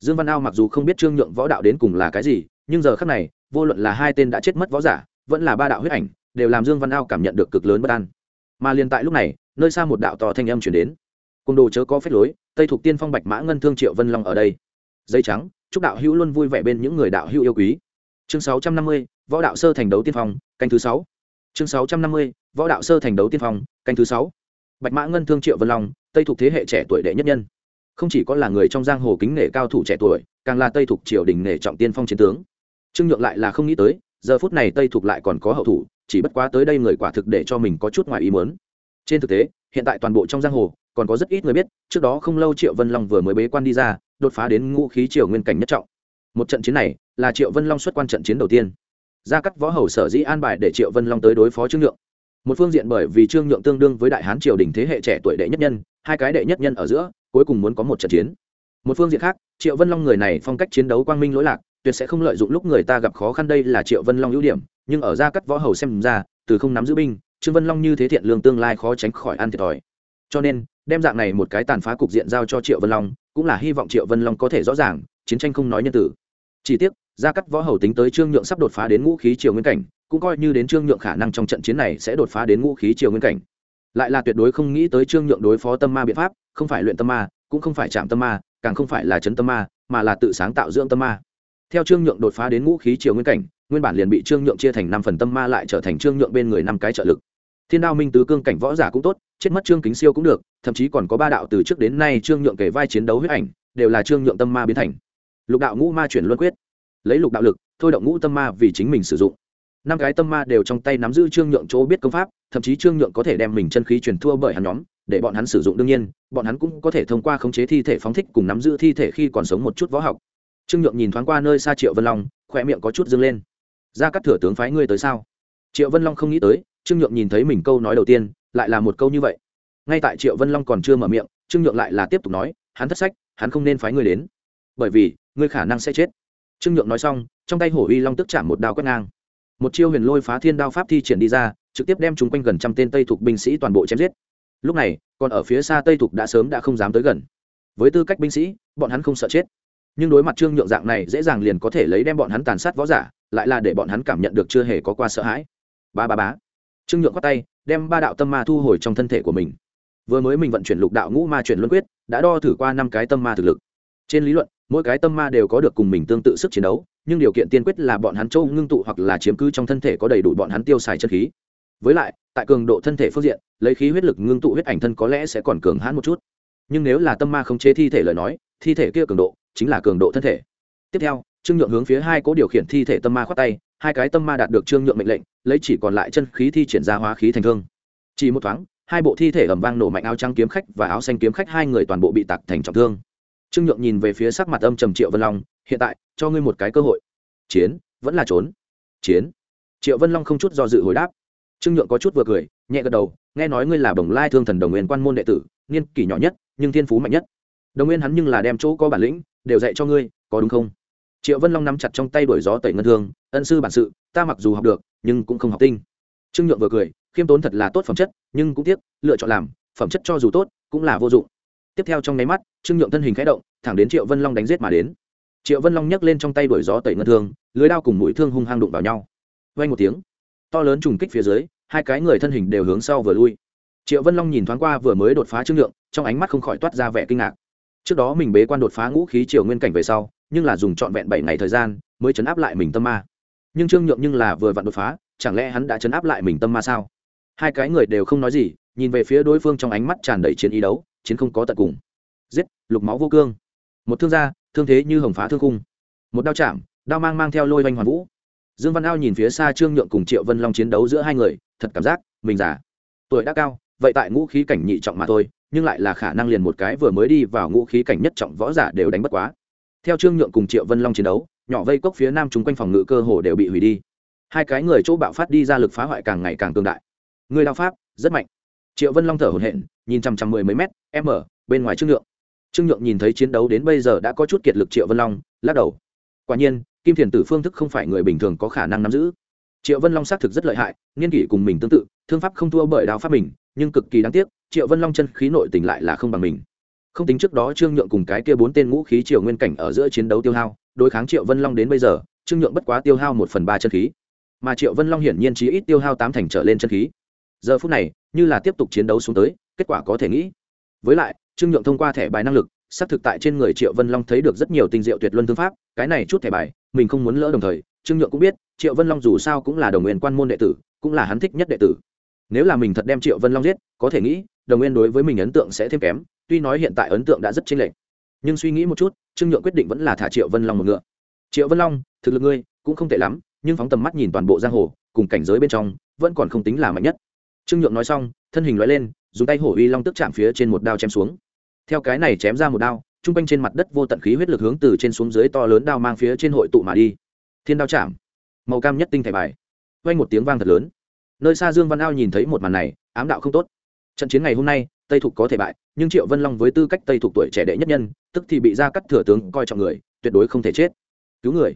Dương văn ao mặc dù không biết trương nhượng võ đạo đến cùng là cái gì, nhưng giờ khác này, vô luận là hai tên đã chết mất võ giả, vẫn là ba đạo huyết ảnh, đều làm dương văn ao cảm nhận được cực lớn bất an. Mà liền tại lúc này, nơi xa một đạo to thanh âm chuyển đến. Côn đồ chớ có phép lối, tây thuộc tiên phong bạch mã ngân thương triệu vân long ở đây. Dây trắng, chúc đạo hữu luôn vui vẻ bên những người đạo hữu yêu quý. Chương sáu trăm năm mươi, võ đạo sơ thành đấu tiên phong, canh thứ sáu. Chương sáu trăm năm mươi, võ đạo sơ thành đấu tiên phong, canh thứ sáu. Bạch mã ngân thương triệu vân long, tây thuộc thế hệ trẻ tuổi đệ nhất nhân không chỉ có là người trong giang hồ kính nể cao thủ trẻ tuổi, càng là tây Thục triều đình nể trọng tiên phong chiến tướng. Trương nhượng lại là không nghĩ tới, giờ phút này tây Thục lại còn có hậu thủ, chỉ bất quá tới đây người quả thực để cho mình có chút ngoài ý muốn. Trên thực tế, hiện tại toàn bộ trong giang hồ, còn có rất ít người biết, trước đó không lâu triệu vân long vừa mới bế quan đi ra, đột phá đến ngũ khí triều nguyên cảnh nhất trọng. Một trận chiến này, là triệu vân long xuất quan trận chiến đầu tiên. Gia cắt võ hầu sở dĩ an bài để triệu vân long tới đối phó trương nhượng một phương diện bởi vì trương nhượng tương đương với đại hán triều đình thế hệ trẻ tuổi đệ nhất nhân, hai cái đệ nhất nhân ở giữa, cuối cùng muốn có một trận chiến. Một phương diện khác, triệu vân long người này phong cách chiến đấu quang minh lỗi lạc, tuyệt sẽ không lợi dụng lúc người ta gặp khó khăn đây là triệu vân long ưu điểm, nhưng ở gia cắt võ hầu xem ra, từ không nắm giữ binh, trương vân long như thế thiện lương tương lai khó tránh khỏi ăn thiệt thòi. Cho nên, đem dạng này một cái tàn phá cục diện giao cho triệu vân long, cũng là hy vọng triệu vân long có thể rõ ràng, chiến tranh không nói nhân tử. Chỉ tiếc, gia cắt võ hầu tính tới trương nhượng sắp đột phá đến ngũ khí triều nguyên cảnh cũng coi như đến trương nhượng khả năng trong trận chiến này sẽ đột phá đến ngũ khí triều nguyên cảnh. Lại là tuyệt đối không nghĩ tới trương nhượng đối phó tâm ma biện pháp, không phải luyện tâm ma, cũng không phải chạm tâm ma, càng không phải là chấn tâm ma, mà là tự sáng tạo dưỡng tâm ma. Theo trương nhượng đột phá đến ngũ khí triều nguyên cảnh, nguyên bản liền bị trương nhượng chia thành năm phần tâm ma lại trở thành trương nhượng bên người năm cái trợ lực. Thiên đao minh tứ cương cảnh võ giả cũng tốt, chết mất trương kính siêu cũng được, thậm chí còn có ba đạo từ trước đến nay trương nhượng kể vai chiến đấu huyết ảnh, đều là trương nhượng tâm ma biến thành. Lục đạo ngũ ma chuyển luân quyết. Lấy lục đạo lực, thôi động ngũ tâm ma vì chính mình sử dụng năm cái tâm ma đều trong tay nắm giữ trương nhượng chỗ biết công pháp, thậm chí trương nhượng có thể đem mình chân khí truyền thua bởi hắn nhóm, để bọn hắn sử dụng đương nhiên, bọn hắn cũng có thể thông qua khống chế thi thể phóng thích cùng nắm giữ thi thể khi còn sống một chút võ học. Trương nhượng nhìn thoáng qua nơi xa triệu vân long khỏe miệng có chút dâng lên. Ra các thừa tướng phái ngươi tới sao? Triệu vân long không nghĩ tới, trương nhượng nhìn thấy mình câu nói đầu tiên, lại là một câu như vậy. Ngay tại triệu vân long còn chưa mở miệng, trương nhượng lại là tiếp tục nói, hắn thất sách, hắn không nên phái ngươi đến. Bởi vì, ngươi khả năng sẽ chết. Trương nhượng nói xong, trong tay hổ uy long tức chạm một đao quét ngang một chiêu huyền lôi phá thiên đao pháp thi triển đi ra, trực tiếp đem chúng quanh gần trăm tên tây thuộc binh sĩ toàn bộ chém giết. Lúc này, còn ở phía xa tây thuộc đã sớm đã không dám tới gần. Với tư cách binh sĩ, bọn hắn không sợ chết. Nhưng đối mặt trương nhượng dạng này, dễ dàng liền có thể lấy đem bọn hắn tàn sát võ giả, lại là để bọn hắn cảm nhận được chưa hề có qua sợ hãi. Ba ba bá trương nhượng khoát tay, đem ba đạo tâm ma thu hồi trong thân thể của mình. Vừa mới mình vận chuyển lục đạo ngũ ma chuyển luân quyết, đã đo thử qua năm cái tâm ma thực lực trên lý luận, mỗi cái tâm ma đều có được cùng mình tương tự sức chiến đấu, nhưng điều kiện tiên quyết là bọn hắn châu ngưng tụ hoặc là chiếm cứ trong thân thể có đầy đủ bọn hắn tiêu xài chân khí. Với lại, tại cường độ thân thể phương diện, lấy khí huyết lực ngưng tụ huyết ảnh thân có lẽ sẽ còn cường hãn một chút. Nhưng nếu là tâm ma không chế thi thể lời nói, thi thể kia cường độ chính là cường độ thân thể. Tiếp theo, trương nhượng hướng phía hai cố điều khiển thi thể tâm ma khoát tay, hai cái tâm ma đạt được trương nhượng mệnh lệnh, lấy chỉ còn lại chân khí thi triển ra hóa khí thành thương. Chỉ một thoáng, hai bộ thi thể ẩm vang nổ mạnh áo trắng kiếm khách và áo xanh kiếm khách hai người toàn bộ bị tạc thành trọng thương trương nhượng nhìn về phía sắc mặt âm trầm triệu vân long, hiện tại, cho ngươi một cái cơ hội. Chiến, vẫn là trốn. Chiến? Triệu vân long không chút do dự hồi đáp. Trương nhượng có chút vừa cười, nhẹ gật đầu, nghe nói ngươi là bồng lai thương thần đồng nguyên quan môn đệ tử, niên kỷ nhỏ nhất, nhưng thiên phú mạnh nhất. Đồng nguyên hắn nhưng là đem chỗ có bản lĩnh, đều dạy cho ngươi, có đúng không? Triệu vân long nắm chặt trong tay đuổi gió tẩy ngân thương, ân sư bản sự, ta mặc dù học được, nhưng cũng không học tinh. Trương nhượng vừa cười, khiêm tốn thật là tốt phẩm chất, nhưng cũng tiếc, lựa chọn làm, phẩm chất cho dù tốt, cũng là vô dụng tiếp theo trong nháy mắt, trương nhượng thân hình khẽ động, thẳng đến triệu vân long đánh giết mà đến. Triệu vân long nhấc lên trong tay đuổi gió tẩy ngân thương, lưới đao cùng mũi thương hung hăng đụng vào nhau. Vay một tiếng, to lớn trùng kích phía dưới, hai cái người thân hình đều hướng sau vừa lui. Triệu vân long nhìn thoáng qua vừa mới đột phá trương nhượng, trong ánh mắt không khỏi toát ra vẻ kinh ngạc. Trước đó mình bế quan đột phá ngũ khí triều nguyên cảnh về sau, nhưng là dùng trọn vẹn bảy ngày thời gian, mới chấn áp lại mình tâm ma. Nhưng trương nhượng nhưng là vừa vặn đột phá, chẳng lẽ hắn đã chấn áp lại mình tâm ma sao? Hai cái người đều không nói gì, nhìn về phía đối phương trong ánh mắt tràn đầy chiến ý đấu chiến không có tận cùng. Giết, lục máu vô cương. Một thương gia, thương thế như hồng phá thương cung một đao chạm, đao mang mang theo lôi oanh hoàn vũ. Dương văn ao nhìn phía xa trương nhượng cùng triệu vân long chiến đấu giữa hai người, thật cảm giác, mình già. Tuổi đã cao, vậy tại ngũ khí cảnh nhị trọng mà thôi, nhưng lại là khả năng liền một cái vừa mới đi vào ngũ khí cảnh nhất trọng võ giả đều đánh bất quá. Theo trương nhượng cùng triệu vân long chiến đấu, nhỏ vây cốc phía nam chúng quanh phòng ngự cơ hồ đều bị hủy đi. Hai cái người chỗ bạo phát đi ra lực phá hoại càng ngày càng tương đại. Người đao pháp, rất mạnh. Triệu vân long thở hổn hển nhìn chằm chằm mười mấy mét m bên ngoài trương nhượng. Trương nhượng nhìn thấy chiến đấu đến bây giờ đã có chút kiệt lực triệu vân long, lắc đầu. Quả nhiên, kim thiền tử phương thức không phải người bình thường có khả năng nắm giữ. Triệu vân long xác thực rất lợi hại niên kỷ cùng mình tương tự, thương pháp không thua bởi đao pháp mình, nhưng cực kỳ đáng tiếc, triệu vân long chân khí nội tình lại là không bằng mình. Không tính trước đó trương nhượng cùng cái kia bốn tên ngũ khí triều nguyên cảnh ở giữa chiến đấu tiêu hao, đối kháng triệu vân long đến bây giờ, trương nhượng bất quá tiêu hao một phần ba chân khí. Mà triệu vân long hiển nhiên chỉ ít tiêu hao tám thành trở lên chân khí. Giờ phút này, như là tiếp tục chiến đấu xuống tới kết quả có thể nghĩ. Với lại, trương nhượng thông qua thẻ bài năng lực, xác thực tại trên người triệu vân long thấy được rất nhiều tinh diệu tuyệt luân thương pháp, cái này chút thẻ bài, mình không muốn lỡ đồng thời, trương nhượng cũng biết, triệu vân long dù sao cũng là đồng nguyên quan môn đệ tử, cũng là hắn thích nhất đệ tử. Nếu là mình thật đem triệu vân long giết, có thể nghĩ, đồng nguyên đối với mình ấn tượng sẽ thêm kém, tuy nói hiện tại ấn tượng đã rất chênh lệch. Nhưng suy nghĩ một chút, trương nhượng quyết định vẫn là thả triệu vân long một ngựa. Triệu vân long, thực lực ngươi cũng không tệ lắm, nhưng phóng tầm mắt nhìn toàn bộ giang hồ, cùng cảnh giới bên trong, vẫn còn không tính là mạnh nhất. Trương nhượng nói xong, thân hình nói lên dùng tay hổ uy long tức chạm phía trên một đao chém xuống. Theo cái này chém ra một đao t r u n g quanh trên mặt đất vô tận khí huyết lực hướng từ trên xuống dưới to lớn đao mang phía trên hội tụ mà đi. Thiên đao chạm. Màu cam nhất tinh thẻ bài. Vang một tiếng vang thật lớn. Nơi xa dương văn ao nhìn thấy một màn này ám đạo không tốt. Trận chiến ngày hôm nay tây thục có thể bại nhưng triệu vân long với tư cách tây thục tuổi trẻ đệ nhất nhân tức thì bị ra cắt thừa tướng coi trọng người tuyệt đối không thể chết. Cứu người.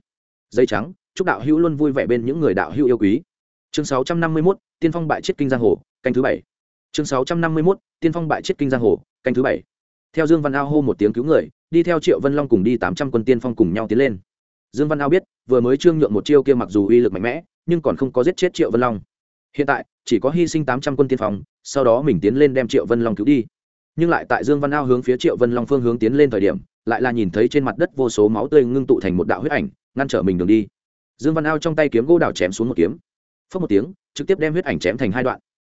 Dây trắng chúc đạo hữu luôn vui vẻ bên những người đạo hữu yêu quý. Chương 651, tiên phong bại chết kinh giang hồ canh thứ bảy chương 651, tiên phong bại chết kinh giang hồ canh thứ bảy. Theo dương văn ao hô một tiếng cứu người đi theo triệu vân long cùng đi tám trăm quân tiên phong cùng nhau tiến lên. Dương văn ao biết vừa mới trương nhượng một chiêu kia mặc dù uy lực mạnh mẽ nhưng còn không có giết chết triệu vân long. Hiện tại chỉ có hy sinh tám trăm quân tiên phong sau đó mình tiến lên đem triệu vân long cứu đi. Nhưng lại tại dương văn ao hướng phía triệu vân long phương hướng tiến lên thời điểm lại là nhìn thấy trên mặt đất vô số máu tươi ngưng tụ thành một đạo huyết ảnh ngăn trở mình đường đi. Dương văn ao trong tay kiếm gỗ đào chém xuống một kiếm. Phớt một tiếng trực tiếp đem huyết ảnh chém thành hai đoạn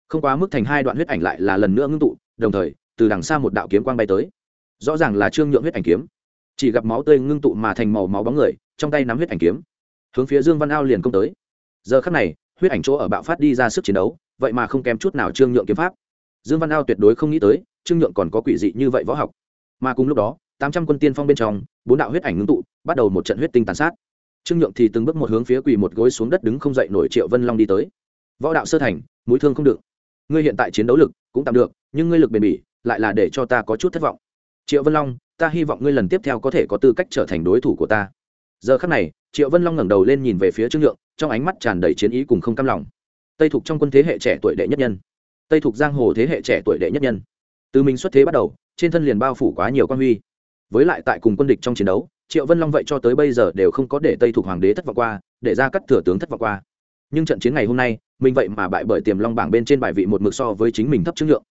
không quá mức thành hai đoạn huyết ảnh lại là lần nữa ngưng tụ, đồng thời, từ đằng xa một đạo kiếm quang bay tới. Rõ ràng là trương nhượng huyết ảnh kiếm. Chỉ gặp máu tươi ngưng tụ mà thành màu máu bóng người, trong tay nắm huyết ảnh kiếm. Hướng phía dương văn ao liền công tới. Giờ khắc này, huyết ảnh chỗ ở bạo phát đi ra sức chiến đấu, vậy mà không kém chút nào trương nhượng kiếm pháp. Dương văn ao tuyệt đối không nghĩ tới, trương nhượng còn có quỷ dị như vậy võ học. Mà cùng lúc đó, tám trăm quân tiên phong bên trong, bốn đạo huyết ảnh ngưng tụ, bắt đầu một trận huyết tinh tàn sát. Trương nhượng thì từng bước một hướng phía quỳ một gối xuống đất đứng không dậy nổi triệu vân long đi tới. Võ đạo sơ thành, mũi thương không được ngươi hiện tại chiến đấu lực cũng tạm được, nhưng ngươi lực bền bỉ lại là để cho ta có chút thất vọng. Triệu vân long, ta hy vọng ngươi lần tiếp theo có thể có tư cách trở thành đối thủ của ta. Giờ khắc này, triệu vân long ngẩng đầu lên nhìn về phía trương nhượng, trong ánh mắt tràn đầy chiến ý cùng không cam lòng. Tây thục trong quân thế hệ trẻ tuổi đệ nhất nhân. Tây thục giang hồ thế hệ trẻ tuổi đệ nhất nhân. Từ mình xuất thế bắt đầu, trên thân liền bao phủ quá nhiều quan huy. Với lại tại cùng quân địch trong chiến đấu, triệu vân long vậy cho tới bây giờ đều không có để tây thục hoàng đế thất vọng qua, để ra cắt thừa tướng thất vọng qua. Nhưng trận chiến ngày hôm nay mình vậy mà bại bởi tiềm long bảng bên trên bài vị một mực so với chính mình thấp trương lượng.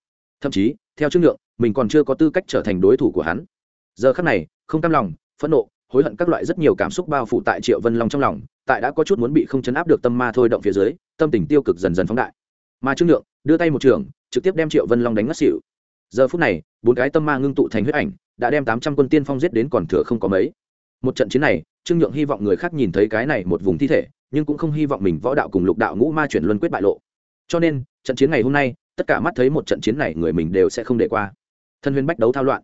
thậm chí theo trương lượng, mình còn chưa có tư cách trở thành đối thủ của hắn. Giờ khắc này không cam lòng phẫn nộ hối hận các loại rất nhiều cảm xúc bao phủ tại triệu vân long trong lòng tại đã có chút muốn bị không chấn áp được tâm ma thôi động phía dưới tâm tình tiêu cực dần dần phóng đại. Mà trương nhượng đưa tay một trường trực tiếp đem triệu vân long đánh ngất xỉu. Giờ phút này bốn cái tâm ma ngưng tụ thành huyết ảnh đã đem tám trăm quân tiên phong giết đến còn thừa không có mấy. Một trận chiến này trương nhượng hy vọng người khác nhìn thấy cái này một vùng thi thể nhưng cũng không hy vọng mình võ đạo cùng lục đạo ngũ ma chuyển luân quyết bại lộ. Cho nên, trận chiến ngày hôm nay, tất cả mắt thấy một trận chiến này người mình đều sẽ không để qua. Thân huyền bách đấu thao loạn.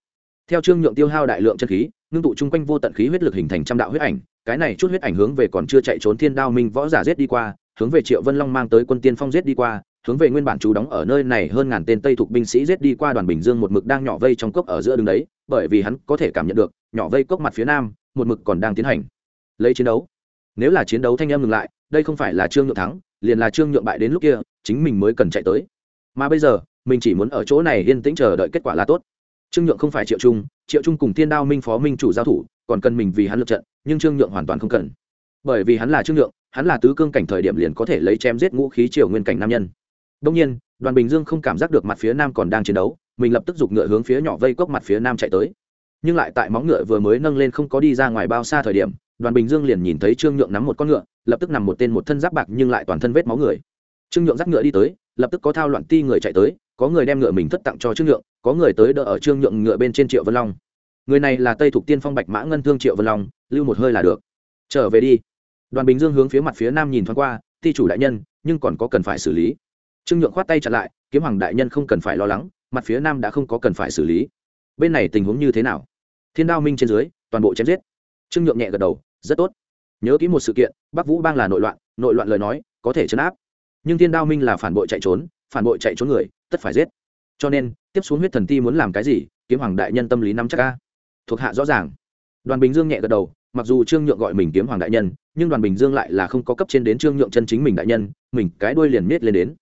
Theo trương nhượng tiêu hao đại lượng chân khí, ngưng tụ chung quanh vô tận khí huyết lực hình thành trăm đạo huyết ảnh, cái này chút huyết ảnh hướng về còn chưa chạy trốn thiên đao minh võ giả giết đi qua, hướng về triệu vân long mang tới quân tiên phong giết đi qua, hướng về nguyên bản chú đóng ở nơi này hơn ngàn tên tây thuộc binh sĩ giết đi qua đoàn bình dương một mực đang nhỏ vây trong cốc ở giữa đường đấy, bởi vì hắn có thể cảm nhận được, nhỏ vây cốc mặt phía nam, một mực còn đang tiến hành. Lấy chiến đấu nếu là chiến đấu thanh em ngừng lại, đây không phải là trương nhượng thắng, liền là trương nhượng bại đến lúc kia, chính mình mới cần chạy tới. Mà bây giờ, mình chỉ muốn ở chỗ này yên tĩnh chờ đợi kết quả là tốt. Trương nhượng không phải triệu trung triệu trung cùng thiên đao minh phó minh chủ giao thủ, còn cần mình vì hắn lượt trận, nhưng trương nhượng hoàn toàn không cần. Bởi vì hắn là trương nhượng, hắn là tứ cương cảnh thời điểm liền có thể lấy chém giết ngũ khí triều nguyên cảnh nam nhân. Đông nhiên, đoàn bình dương không cảm giác được mặt phía nam còn đang chiến đấu, mình lập tức giục ngựa hướng phía nhỏ vây cốc mặt phía nam chạy tới. Nhưng lại tại móng ngựa vừa mới nâng lên không có đi ra ngoài bao xa thời điểm đoàn bình dương liền nhìn thấy trương nhượng nắm một con ngựa lập tức nằm một tên một thân giáp bạc nhưng lại toàn thân vết máu người trương nhượng dắt ngựa đi tới lập tức có thao loạn ti người chạy tới có người đem ngựa mình thất tặng cho trương nhượng có người tới đỡ ở trương nhượng ngựa bên trên triệu vân long người này là tây thục tiên phong bạch mã ngân thương triệu vân long lưu một hơi là được trở về đi đoàn bình dương hướng phía mặt phía nam nhìn thoáng qua thi chủ đại nhân nhưng còn có cần phải xử lý trương nhượng khoát tay chặn lại kiếm hoàng đại nhân không cần phải lo lắng mặt phía nam đã không có cần phải xử lý bên này tình huống như thế nào thiên đao minh trên dưới toàn bộ chém giết trương nhượng nhẹ gật đầu rất tốt. Nhớ kỹ một sự kiện, bắc vũ bang là nội loạn nội loạn lời nói, có thể chấn áp. Nhưng thiên đao minh là phản bội chạy trốn, phản bội chạy trốn người, tất phải giết. Cho nên, tiếp xuống huyết thần ti muốn làm cái gì, kiếm hoàng đại nhân tâm lý năm chắc ca thuộc hạ rõ ràng. Đoàn bình dương nhẹ gật đầu, mặc dù trương nhượng gọi mình kiếm hoàng đại nhân, nhưng đoàn bình dương lại là không có cấp trên đến trương nhượng chân chính mình đại nhân, mình cái đuôi liền miết lên đến.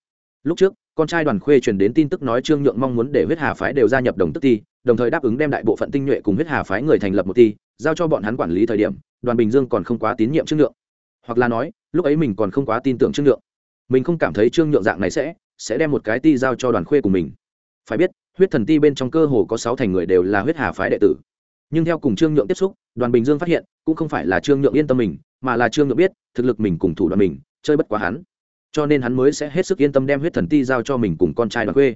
Lúc trước, con trai đoàn khuê truyền đến tin tức nói trương nhượng mong muốn để huyết hà phái đều gia nhập đồng tức ti, đồng thời đáp ứng đem đại bộ phận tinh nhuệ cùng huyết hà phái người thành lập một ti, giao cho bọn hắn quản lý thời điểm đoàn bình dương còn không quá tín nhiệm trương nhượng. Hoặc là nói, lúc ấy mình còn không quá tin tưởng trương nhượng. Mình không cảm thấy trương nhượng dạng này sẽ sẽ đem một cái ti giao cho đoàn khuê của mình. Phải biết, huyết thần ti bên trong cơ hồ có sáu thành người đều là huyết hà phái đệ tử. Nhưng theo cùng trương nhượng tiếp xúc, đoàn bình dương phát hiện, cũng không phải là trương nhượng yên tâm mình, mà là trương nhượng biết, thực lực mình cùng thủ đoàn mình, chơi bất quá hắn. Cho nên hắn mới sẽ hết sức yên tâm đem huyết thần ti giao cho mình cùng con trai đoàn khuê.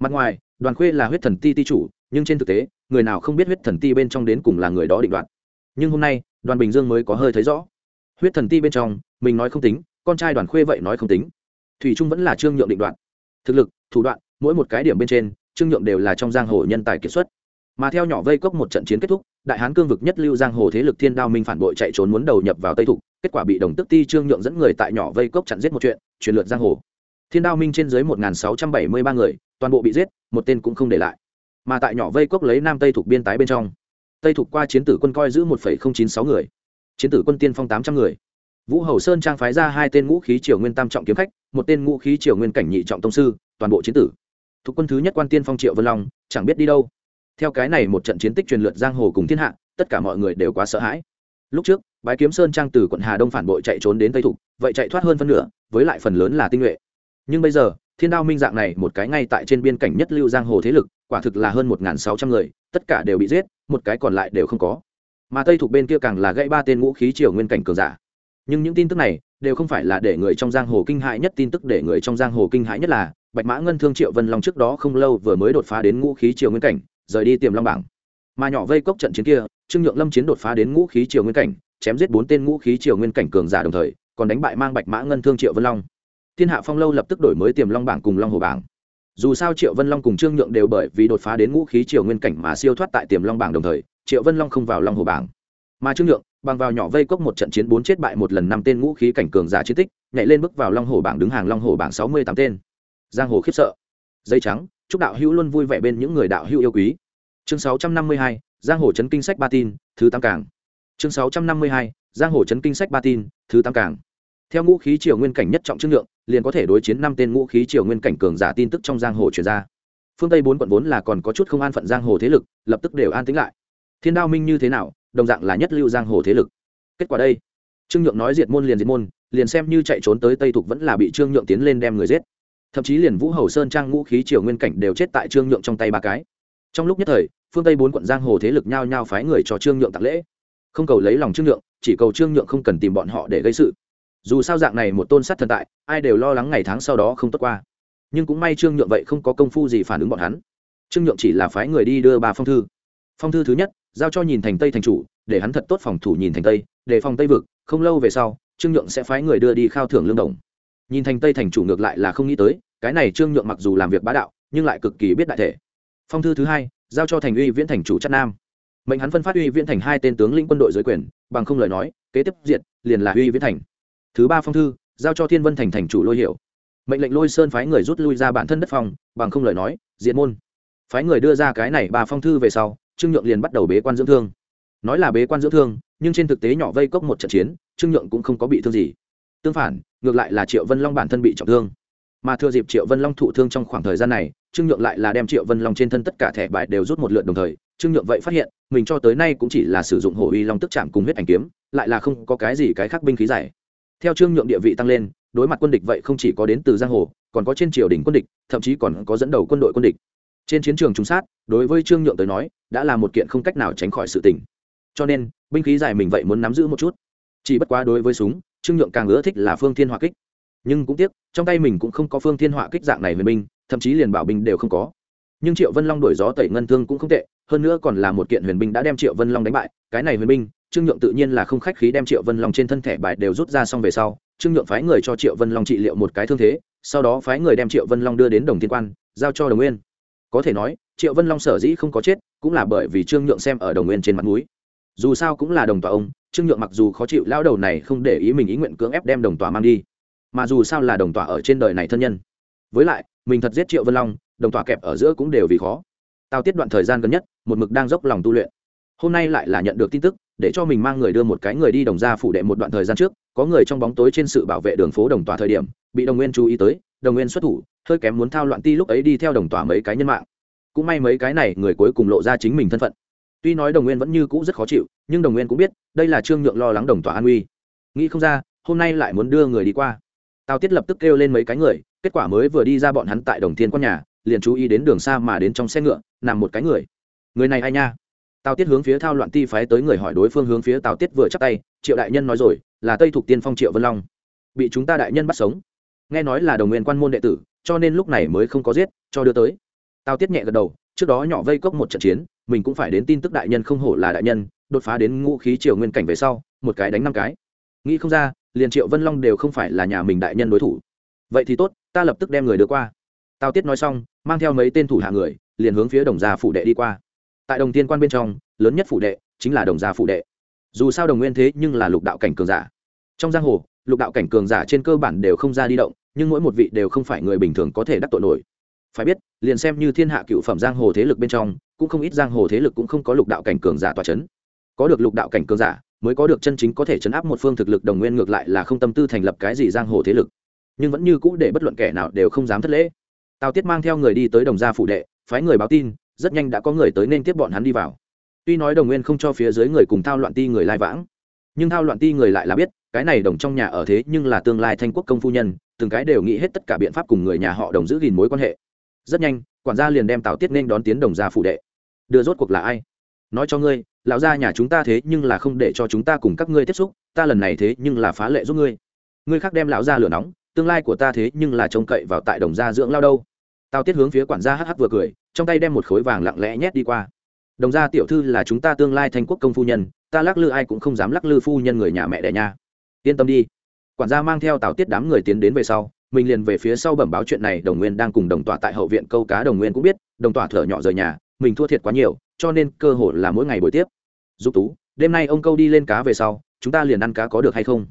Mặt ngoài, đoàn khuê là huyết thần ti ti chủ, nhưng trên thực tế, người nào không biết huyết thần ti bên trong đến cùng là người đó định đoạt nhưng hôm nay, đoàn bình dương mới có hơi thấy rõ. Huyết thần ti bên trong, mình nói không tính, con trai đoàn khuê vậy nói không tính. Thủy trung vẫn là trương nhượng định đoạn. Thực lực, thủ đoạn, mỗi một cái điểm bên trên, trương nhượng đều là trong giang hồ nhân tài kiệt xuất. Mà theo nhỏ vây cốc một trận chiến kết thúc, đại hán cương vực nhất lưu giang hồ thế lực thiên đao minh phản bội chạy trốn muốn đầu nhập vào tây thục, kết quả bị đồng tức ti trương nhượng dẫn người tại nhỏ vây cốc chặn giết một chuyện, truyền lượt giang hồ. Thiên đao minh trên dưới một sáu trăm bảy mươi ba người, toàn bộ bị giết, một tên cũng không để lại. Mà tại nhỏ vây cốc lấy nam tây thục biên tái bên trong tây thuộc qua chiến tử quân coi giữ một chín sáu người. Chiến tử quân tiên phong tám trăm người. Vũ hầu sơn trang phái ra hai tên ngũ khí triều nguyên tam trọng kiếm khách, một tên ngũ khí triều nguyên cảnh nhị trọng tông sư, toàn bộ chiến tử. Thuộc quân thứ nhất quan tiên phong triệu vân long, chẳng biết đi đâu. Theo cái này một trận chiến tích truyền lượt giang hồ cùng thiên hạ, tất cả mọi người đều quá sợ hãi. Lúc trước, bái kiếm sơn trang từ quận hà đông phản bội chạy trốn đến tây thục, vậy chạy thoát hơn phân nửa, với lại phần lớn là tinh nhuệ. Nhưng bây giờ, thiên đao minh dạng này, một cái ngay tại trên biên cảnh nhất lưu giang hồ thế lực quả thực là hơn một sáu trăm người, tất cả đều bị giết, một cái còn lại đều không có. Mà tây thuộc bên kia càng là gãy ba tên ngũ khí triều nguyên cảnh cường giả. Nhưng những tin tức này đều không phải là để người trong giang hồ kinh hãi nhất, tin tức để người trong giang hồ kinh hãi nhất là bạch mã ngân thương triệu vân long trước đó không lâu vừa mới đột phá đến ngũ khí triều nguyên cảnh, rời đi tiềm long bảng. Mà nhỏ vây cốc trận chiến kia, trương nhượng lâm chiến đột phá đến ngũ khí triều nguyên cảnh, chém giết bốn tên ngũ khí triều nguyên cảnh cường giả đồng thời, còn đánh bại mang bạch mã ngân thương triệu vân long. Thiên hạ phong lâu lập tức đổi mới tiềm long bảng cùng long hồ bảng dù sao triệu vân long cùng trương nhượng đều bởi vì đột phá đến ngũ khí triều nguyên cảnh mà siêu thoát tại tiềm long bảng đồng thời, triệu vân long không vào long hồ bảng. Mà trương nhượng, bằng vào nhỏ vây cốc một trận chiến bốn chết bại một lần năm tên ngũ khí cảnh cường giả chiến tích, nhảy lên bước vào long hồ bảng đứng hàng long hồ bảng sáu mươi tám tên. Giang hồ khiếp sợ. Dây trắng, chúc đạo hữu luôn vui vẻ bên những người đạo hữu yêu quý. Chương sáu trăm năm mươi hai, giang hồ chấn kinh sách ba tin, thứ tam cảng. Chương sáu trăm năm mươi hai, giang hồ chấn kinh sách ba tin, thứ tam cảng. Theo ngũ khí triều nguyên cảnh nhất trọng trương Nhượng liền có thể đối chiến năm tên ngũ khí triều nguyên cảnh cường giả tin tức trong giang hồ truyền ra. Phương tây bốn quận vốn là còn có chút không an phận giang hồ thế lực, lập tức đều an tính lại. Thiên đao minh như thế nào, đồng dạng là nhất lưu giang hồ thế lực. Kết quả đây, trương nhượng nói diệt môn liền diệt môn, liền xem như chạy trốn tới tây thục vẫn là bị trương nhượng tiến lên đem người giết. Thậm chí liền vũ hầu sơn trang ngũ khí triều nguyên cảnh đều chết tại trương nhượng trong tay ba cái. Trong lúc nhất thời, phương tây bốn quận giang hồ thế lực nhao nhao phái người cho trương nhượng tặng lễ. Không cầu lấy lòng trương nhượng, chỉ cầu trương nhượng không cần tìm bọn họ để gây sự dù sao dạng này một tôn sát thần tại, ai đều lo lắng ngày tháng sau đó không tốt qua. Nhưng cũng may trương nhượng vậy không có công phu gì phản ứng bọn hắn. Trương nhượng chỉ là phái người đi đưa bà phong thư. Phong thư thứ nhất, giao cho nhìn thành tây thành chủ, để hắn thật tốt phòng thủ nhìn thành tây, để phòng tây vực, không lâu về sau, trương nhượng sẽ phái người đưa đi khao thưởng lương đồng. Nhìn thành tây thành chủ ngược lại là không nghĩ tới, cái này trương nhượng mặc dù làm việc bá đạo, nhưng lại cực kỳ biết đại thể. Phong thư thứ hai, giao cho thành uy viễn thành chủ chất nam. Mệnh hắn phân phát uy viễn thành hai tên tướng lĩnh quân đội dưới quyền, bằng không lời nói, kế tiếp diện liền là uy viễn thành thứ ba phong thư giao cho thiên vân thành thành chủ lôi hiểu. Mệnh lệnh lôi sơn phái người rút lui ra bản thân đất phòng, bằng không lời nói diện môn. Phái người đưa ra cái này ba phong thư về sau trương nhượng liền bắt đầu bế quan dưỡng thương. Nói là bế quan dưỡng thương nhưng trên thực tế nhỏ vây cốc một trận chiến trương nhượng cũng không có bị thương gì. Tương phản ngược lại là triệu vân long bản thân bị trọng thương. Mà thừa dịp triệu vân long thụ thương trong khoảng thời gian này trương nhượng lại là đem triệu vân long trên thân tất cả thẻ bài đều rút một lượt đồng thời trương nhượng vậy phát hiện mình cho tới nay cũng chỉ là sử dụng hổ uy long tức chạm cùng huyết ảnh kiếm lại là không có cái gì cái khác binh khí giải theo trương nhượng địa vị tăng lên, đối mặt quân địch vậy không chỉ có đến từ giang hồ, còn có trên triều đình quân địch, thậm chí còn có dẫn đầu quân đội quân địch. Trên chiến trường trung sát, đối với trương nhượng tới nói, đã là một kiện không cách nào tránh khỏi sự tình. Cho nên, binh khí dài mình vậy muốn nắm giữ một chút. Chỉ bất quá đối với súng, trương nhượng càng ưa thích là phương thiên hỏa kích. Nhưng cũng tiếc, trong tay mình cũng không có phương thiên hỏa kích dạng này huyền binh, thậm chí liền bảo binh đều không có. Nhưng triệu vân long đổi gió tẩy ngân thương cũng không tệ, hơn nữa còn là một kiện huyền binh đã đem triệu vân long đánh bại, cái này huyền binh trương nhượng tự nhiên là không khách khí đem triệu vân long trên thân thể bài đều rút ra xong về sau, trương nhượng phái người cho triệu vân long trị liệu một cái thương thế, sau đó phái người đem triệu vân long đưa đến đồng thiên quan, giao cho đồng nguyên. Có thể nói, triệu vân long sở dĩ không có chết, cũng là bởi vì trương nhượng xem ở đồng nguyên trên mặt núi dù sao cũng là đồng tòa ông, trương nhượng mặc dù khó chịu lao đầu này không để ý mình ý nguyện cưỡng ép đem đồng tòa mang đi, mà dù sao là đồng tòa ở trên đời này thân nhân. Với lại, mình thật giết triệu vân long, đồng tòa kẹp ở giữa cũng đều vì khó. Tao tiết đoạn thời gian gần nhất, một mực đang dốc lòng tu luyện. Hôm nay lại là nhận được tin tức để cho mình mang người đưa một cái người đi đồng ra phủ đệ một đoạn thời gian trước, có người trong bóng tối trên sự bảo vệ đường phố đồng tòa thời điểm, bị đồng nguyên chú ý tới, đồng nguyên xuất thủ, hơi kém muốn thao loạn ti lúc ấy đi theo đồng tòa mấy cái nhân mạng. Cũng may mấy cái này, người cuối cùng lộ ra chính mình thân phận. Tuy nói đồng nguyên vẫn như cũ rất khó chịu, nhưng đồng nguyên cũng biết, đây là trương nhượng lo lắng đồng tòa an uy nghĩ không ra, hôm nay lại muốn đưa người đi qua. Tào tiết lập tức kêu lên mấy cái người, kết quả mới vừa đi ra bọn hắn tại đồng thiên quan nhà, liền chú ý đến đường xa mà đến trong xe ngựa, nằm một cái người. Người này ai nha? Tào tiết hướng phía thao loạn ti phái tới người hỏi đối phương hướng phía tào tiết vừa chắc tay, triệu đại nhân nói rồi, là tây thuộc tiên phong triệu vân long. Bị chúng ta đại nhân bắt sống. Nghe nói là đồng nguyên quan môn đệ tử, cho nên lúc này mới không có giết, cho đưa tới. Tào tiết nhẹ gật đầu, trước đó nhỏ vây cốc một trận chiến, mình cũng phải đến tin tức đại nhân không hổ là đại nhân, đột phá đến ngũ khí triều nguyên cảnh về sau, một cái đánh năm cái. Nghĩ không ra, liền triệu vân long đều không phải là nhà mình đại nhân đối thủ. Vậy thì tốt, ta lập tức đem người đưa qua. Tào tiết nói xong, mang theo mấy tên thủ hạ người, liền hướng phía đồng gia phủ đệ đi qua tại đồng tiên quan bên trong, lớn nhất phủ đệ chính là đồng gia phủ đệ. Dù sao đồng nguyên thế nhưng là lục đạo cảnh cường giả. Trong giang hồ, lục đạo cảnh cường giả trên cơ bản đều không ra đi động, nhưng mỗi một vị đều không phải người bình thường có thể đắc tội nổi. Phải biết, liền xem như thiên hạ cựu phẩm giang hồ thế lực bên trong, cũng không ít giang hồ thế lực cũng không có lục đạo cảnh cường giả tòa c h ấ n có được lục đạo cảnh cường giả, mới có được chân chính có thể chấn áp một phương thực lực đồng nguyên ngược lại là không tâm tư thành lập cái gì giang hồ thế lực. Nhưng vẫn như cũ để bất luận kẻ nào đều không dám thất lễ. Tào tiết mang theo người đi tới đồng gia phủ đệ, phái người báo tin rất nhanh đã có người tới nên tiếp bọn hắn đi vào. Tuy nói đồng nguyên không cho phía dưới người cùng thao loạn ti người lai vãng, nhưng thao loạn ti người lại là biết, cái này đồng trong nhà ở thế nhưng là tương lai thanh quốc công phu nhân, từng cái đều nghĩ hết tất cả biện pháp cùng người nhà họ đồng giữ gìn mối quan hệ. Rất nhanh, quản gia liền đem tào tiết nên đón tiến đồng gia phụ đệ. Đưa rốt cuộc là ai? Nói cho ngươi, lão gia nhà chúng ta thế nhưng là không để cho chúng ta cùng các ngươi tiếp xúc, ta lần này thế nhưng là phá lệ giúp ngươi. Ngươi khác đem lão gia lửa nóng, tương lai của ta thế nhưng là trông cậy vào tại đồng gia dưỡng lao đâu. Tào tiết hướng phía quản gia hh vừa cười trong tay đem một khối vàng lặng lẽ nhét đi qua. Đồng gia tiểu thư là chúng ta tương lai thành quốc công phu nhân, ta lắc lư ai cũng không dám lắc lư phu nhân người nhà mẹ đẻ nha. Yên tâm đi. Quản gia mang theo tào tiết đám người tiến đến về sau, mình liền về phía sau bẩm báo chuyện này, đồng nguyên đang cùng đồng tỏa tại hậu viện câu cá đồng nguyên cũng biết, đồng tỏa thở nhỏ rời nhà, mình thua thiệt quá nhiều, cho nên cơ hội là mỗi ngày buổi tiếp. Giúp tú, đêm nay ông câu đi lên cá về sau, chúng ta liền ăn cá có được hay không?